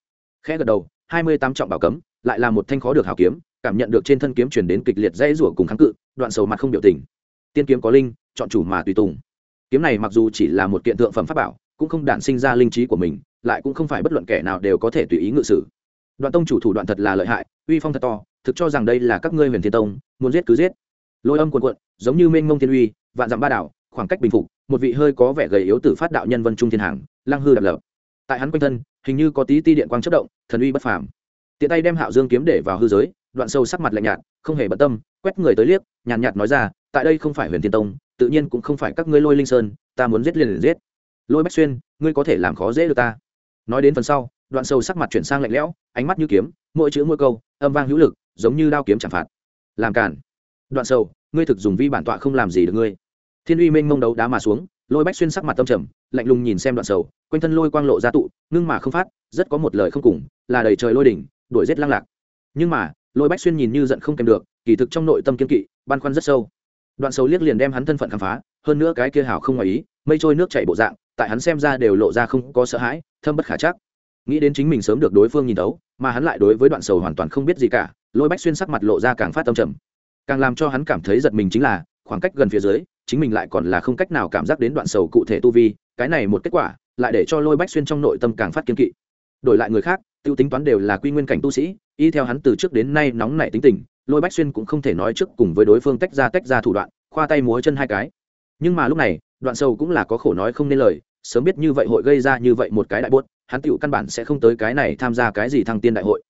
Khẽ gật đầu, hai mươi tám trọng bảo cấm, lại là một thanh khó được hảo kiếm cảm nhận được trên thân kiếm chuyển đến kịch liệt dãy rủa cùng kháng cự, đoạn sầu mặt không biểu tình. Tiên kiếm có linh, chọn chủ mà tùy tùng. Kiếm này mặc dù chỉ là một kiện tượng phẩm pháp bảo, cũng không đản sinh ra linh trí của mình, lại cũng không phải bất luận kẻ nào đều có thể tùy ý ngự sử. Đoạn tông chủ thủ đoạn thật là lợi hại, uy phong thật to, thực cho rằng đây là các ngươi huyền thiên tông, muốn giết cứ giết. Lôi âm quần quận giống như mênh mông thiên uy, vạn dặm ba đảo, khoảng cách bình phục, một vị hơi có vẻ gầy yếu tử phát đạo nhân vân trung thiên hàng, lăng hư đập lập. Tại hắn quanh thân, hình như có tí ti điện quang chất động, thần uy bất phàm. Tiện tay đem hạo dương kiếm để vào hư giới đoạn sâu sắc mặt lạnh nhạt, không hề bận tâm, quét người tới liếc, nhàn nhạt nói ra, tại đây không phải huyền tiên tông, tự nhiên cũng không phải các ngươi lôi linh sơn, ta muốn giết liền liền giết. Lôi bách xuyên, ngươi có thể làm khó dễ được ta. Nói đến phần sau, đoạn sâu sắc mặt chuyển sang lạnh lẽo, ánh mắt như kiếm, mỗi chữ mỗi câu, âm vang hữu lực, giống như đao kiếm chẳng phạt. Làm cản. Đoạn sâu, ngươi thực dùng vi bản tọa không làm gì được ngươi. Thiên uy minh mông đấu đá mà xuống, lôi bách xuyên sắc mặt tâm trầm, lạnh lùng nhìn xem đoạn sầu quanh thân lôi quang lộ ra tụ, ngưng mà không phát, rất có một lời không cùng, là đầy trời lôi đỉnh, đuổi giết lăng lạc. Nhưng mà lôi bách xuyên nhìn như giận không kèm được kỳ thực trong nội tâm kiên kỵ băn khoăn rất sâu. Đoạn sầu liếc liền đem hắn thân phận khám phá hơn nữa cái kia hảo không ngoài ý mây trôi nước chảy bộ dạng tại hắn xem ra đều lộ ra không có sợ hãi thâm bất khả chắc. Nghĩ đến chính mình sớm được đối phương nhìn đấu, mà hắn lại đối với đoạn sầu hoàn toàn không biết gì cả lôi bách xuyên sắc mặt lộ ra càng phát tâm trầm. Càng làm cho hắn cảm thấy giật mình chính là khoảng cách gần phía dưới chính mình lại còn là không cách nào cảm giác đến đoạn sầu cụ thể tu vi cái này một kết quả lại để cho lôi bách xuyên trong nội tâm càng phát kiên kỵ. Đổi lại người khác tiêu tính toán đều là quy nguyên cảnh tu sĩ y theo hắn từ trước đến nay nóng nảy tính tình, lôi bách xuyên cũng không thể nói trước cùng với đối phương tách ra tách ra thủ đoạn, khoa tay múa chân hai cái. Nhưng mà lúc này, đoạn sâu cũng là có khổ nói không nên lời, sớm biết như vậy hội gây ra như vậy một cái đại buốt, hắn tựu căn bản sẽ không tới cái này tham gia cái gì thăng tiên đại hội.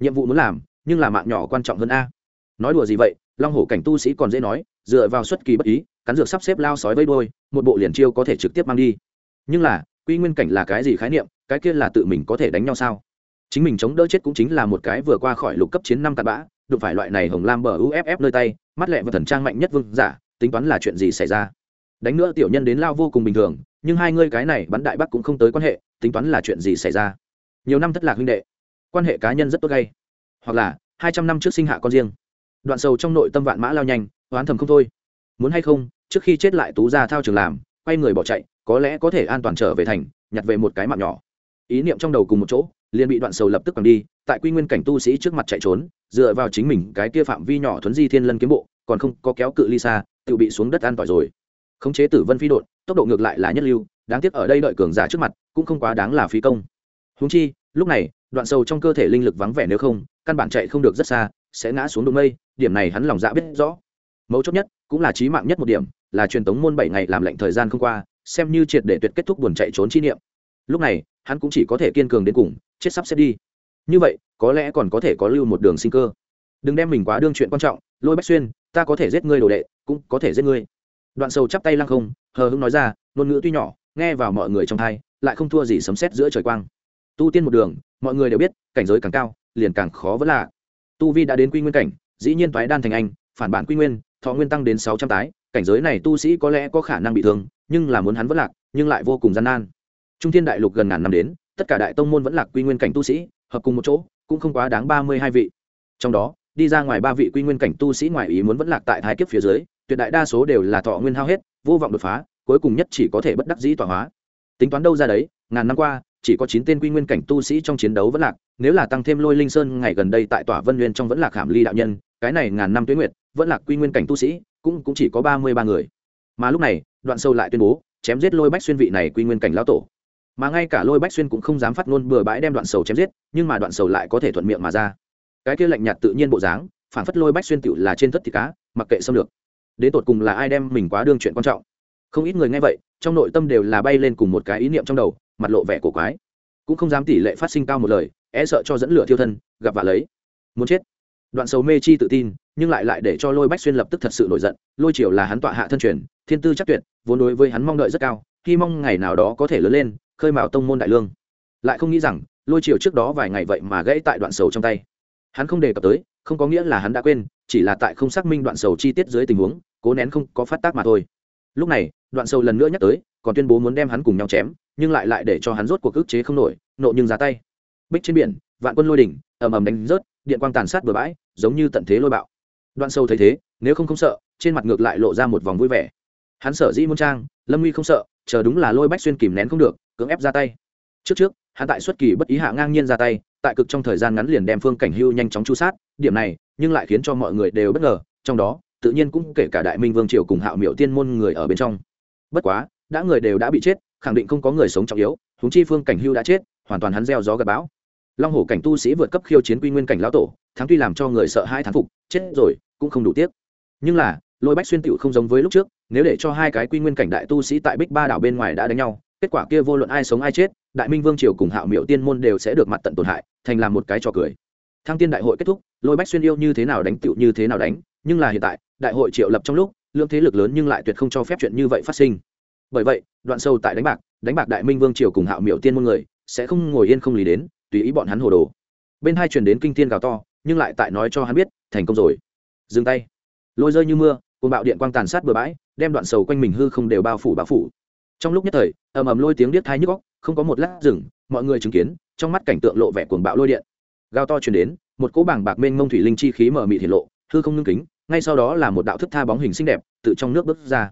Nhiệm vụ muốn làm, nhưng là mạng nhỏ quan trọng hơn a. Nói đùa gì vậy, long hổ cảnh tu sĩ còn dễ nói, dựa vào xuất kỳ bất ý, cắn dược sắp xếp lao sói vây đôi một bộ liền chiêu có thể trực tiếp mang đi. Nhưng là, quy nguyên cảnh là cái gì khái niệm, cái kia là tự mình có thể đánh nhau sao? Chính mình chống đỡ chết cũng chính là một cái vừa qua khỏi lục cấp chiến năm tạt bã, đụng phải loại này hồng lam bờ uff nơi tay, mắt lẹ và thần trang mạnh nhất vương giả, tính toán là chuyện gì xảy ra? Đánh nữa tiểu nhân đến lao vô cùng bình thường, nhưng hai ngươi cái này bắn đại bắc cũng không tới quan hệ, tính toán là chuyện gì xảy ra? Nhiều năm thất lạc huynh đệ, quan hệ cá nhân rất tốt gay hoặc là, hai trăm năm trước sinh hạ con riêng. Đoạn sầu trong nội tâm vạn mã lao nhanh, oán thầm không thôi. Muốn hay không, trước khi chết lại tú ra thao trường làm, quay người bỏ chạy, có lẽ có thể an toàn trở về thành, nhặt về một cái mạng nhỏ ý niệm trong đầu cùng một chỗ, liền bị đoạn sầu lập tức bằng đi, tại quy nguyên cảnh tu sĩ trước mặt chạy trốn, dựa vào chính mình cái kia phạm vi nhỏ thuấn di thiên lân kiếm bộ, còn không có kéo cự ly xa, tự bị xuống đất an tỏi rồi. Khống chế tử vân phi đột tốc độ ngược lại là nhất lưu, đáng tiếc ở đây đợi cường giả trước mặt, cũng không quá đáng là phí công. Húng chi, lúc này, đoạn sầu trong cơ thể linh lực vắng vẻ nếu không, căn bản chạy không được rất xa, sẽ ngã xuống đụng mây, điểm này hắn lòng dạ biết rõ. Mấu chốt nhất, cũng là trí mạng nhất một điểm, là truyền tống môn bảy ngày làm lệnh thời gian không qua, xem như triệt để tuyệt kết thúc buồn chạy trốn chi niệm. Lúc này hắn cũng chỉ có thể kiên cường đến cùng, chết sắp xếp đi. Như vậy, có lẽ còn có thể có lưu một đường sinh cơ. Đừng đem mình quá đương chuyện quan trọng, lôi bách xuyên, ta có thể giết ngươi đồ đệ, cũng có thể giết ngươi. Đoạn sầu chắp tay lăng không, hờ hững nói ra, ngôn ngữ tuy nhỏ, nghe vào mọi người trong thai lại không thua gì sấm sét giữa trời quang. Tu tiên một đường, mọi người đều biết, cảnh giới càng cao, liền càng khó vẫn lạ. tu vi đã đến quy nguyên cảnh, dĩ nhiên toái đan thành anh, phản bản quy nguyên, thọ nguyên tăng đến sáu trăm tái, cảnh giới này tu sĩ có lẽ có khả năng bị thương, nhưng là muốn hắn vẫn lạc, nhưng lại vô cùng gian nan trung thiên đại lục gần ngàn năm đến, tất cả đại tông môn vẫn là quy nguyên cảnh tu sĩ, hợp cùng một chỗ, cũng không quá đáng ba mươi hai vị. Trong đó, đi ra ngoài ba vị quy nguyên cảnh tu sĩ ngoài ý muốn vẫn lạc tại thái kiếp phía dưới, tuyệt đại đa số đều là thọ nguyên hao hết, vô vọng đột phá, cuối cùng nhất chỉ có thể bất đắc dĩ tọa hóa. Tính toán đâu ra đấy, ngàn năm qua, chỉ có chín tên quy nguyên cảnh tu sĩ trong chiến đấu vẫn lạc, nếu là tăng thêm lôi linh sơn ngày gần đây tại tòa vân nguyên trong vẫn lạc hàm ly đạo nhân, cái này ngàn năm tuyến nguyệt, vẫn lạc quy nguyên cảnh tu sĩ, cũng cũng chỉ có ba mươi ba người. Mà lúc này, đoạn sâu lại tuyên bố, chém giết lôi bách xuyên vị này quy nguyên cảnh lão tổ mà ngay cả lôi bách xuyên cũng không dám phát ngôn bừa bãi đem đoạn sầu chém giết, nhưng mà đoạn sầu lại có thể thuận miệng mà ra. Cái kia lạnh nhạt tự nhiên bộ dáng, phản phất lôi bách xuyên tựu là trên thất thịt cá, mặc kệ xâm lược. Đến tột cùng là ai đem mình quá đương chuyện quan trọng? Không ít người nghe vậy, trong nội tâm đều là bay lên cùng một cái ý niệm trong đầu, mặt lộ vẻ cổ quái. Cũng không dám tỷ lệ phát sinh cao một lời e sợ cho dẫn lửa thiêu thân, gặp vạ lấy. Muốn chết. Đoạn sầu mê chi tự tin, nhưng lại lại để cho lôi bách xuyên lập tức thật sự nổi giận, lôi triều là hắn tọa hạ thân truyền, thiên tư chắc tuyệt, vốn đối với hắn mong đợi rất cao, hy mong ngày nào đó có thể lớn lên khơi mào tông môn đại lương. Lại không nghĩ rằng, lôi triều trước đó vài ngày vậy mà gãy tại đoạn sầu trong tay. Hắn không đề cập tới, không có nghĩa là hắn đã quên, chỉ là tại không xác minh đoạn sầu chi tiết dưới tình huống, cố nén không có phát tác mà thôi. Lúc này, đoạn sầu lần nữa nhắc tới, còn tuyên bố muốn đem hắn cùng nhau chém, nhưng lại lại để cho hắn rốt cuộc ức chế không nổi, nộ nhưng ra tay. Bích trên biển, vạn quân lôi đỉnh, ầm ầm đánh rớt, điện quang tàn sát bừa bãi, giống như tận thế lôi bạo. Đoạn sâu thấy thế, nếu không không sợ, trên mặt ngược lại lộ ra một vòng vui vẻ. Hắn sở dĩ môn trang, lâm nguy không sợ, chờ đúng là lôi bách xuyên kìm nén không được cưỡng ép ra tay. Trước trước, hắn tại xuất kỳ bất ý hạ ngang nhiên ra tay, tại cực trong thời gian ngắn liền đem phương cảnh hưu nhanh chóng chu sát, điểm này, nhưng lại khiến cho mọi người đều bất ngờ, trong đó, tự nhiên cũng kể cả đại minh vương triều cùng hạo miểu tiên môn người ở bên trong. Bất quá, đã người đều đã bị chết, khẳng định không có người sống trọng yếu húng chi phương cảnh hưu đã chết, hoàn toàn hắn gieo gió gặp bão. Long hổ cảnh tu sĩ vượt cấp khiêu chiến quy nguyên cảnh lão tổ, thắng tuy làm cho người sợ hai thán phục, chết rồi, cũng không đủ tiếc. Nhưng là, lôi bách xuyên tựu không giống với lúc trước, nếu để cho hai cái quy nguyên cảnh đại tu sĩ tại bích ba đảo bên ngoài đã đánh nhau kết quả kia vô luận ai sống ai chết, đại minh vương triều cùng hạo miệu tiên môn đều sẽ được mặt tận tổn hại, thành làm một cái trò cười. Thăng tiên đại hội kết thúc, lôi bách xuyên yêu như thế nào đánh tựu như thế nào đánh, nhưng là hiện tại, đại hội triệu lập trong lúc, lượng thế lực lớn nhưng lại tuyệt không cho phép chuyện như vậy phát sinh. Bởi vậy, đoạn sâu tại đánh bạc đánh bạc đại minh vương triều cùng hạo miệu tiên môn người, sẽ không ngồi yên không lý đến, tùy ý bọn hắn hồ đồ. Bên hai truyền đến kinh thiên gào to, nhưng lại tại nói cho hắn biết, thành công rồi. Dừng tay. Lôi rơi như mưa cùng bạo điện quang tàn sát bừa bãi, đem đoạn sầu quanh mình hư không đều bao phủ bao phủ trong lúc nhất thời, ầm ầm lôi tiếng điếc thai nhức góc không có một lát rừng mọi người chứng kiến, trong mắt cảnh tượng lộ vẻ cuồng bạo lôi điện. Gào to truyền đến, một cỗ bảng bạc mênh mông thủy linh chi khí mở mị thiệt lộ, hư không ngưng kính, ngay sau đó là một đạo thức tha bóng hình xinh đẹp tự trong nước bước ra.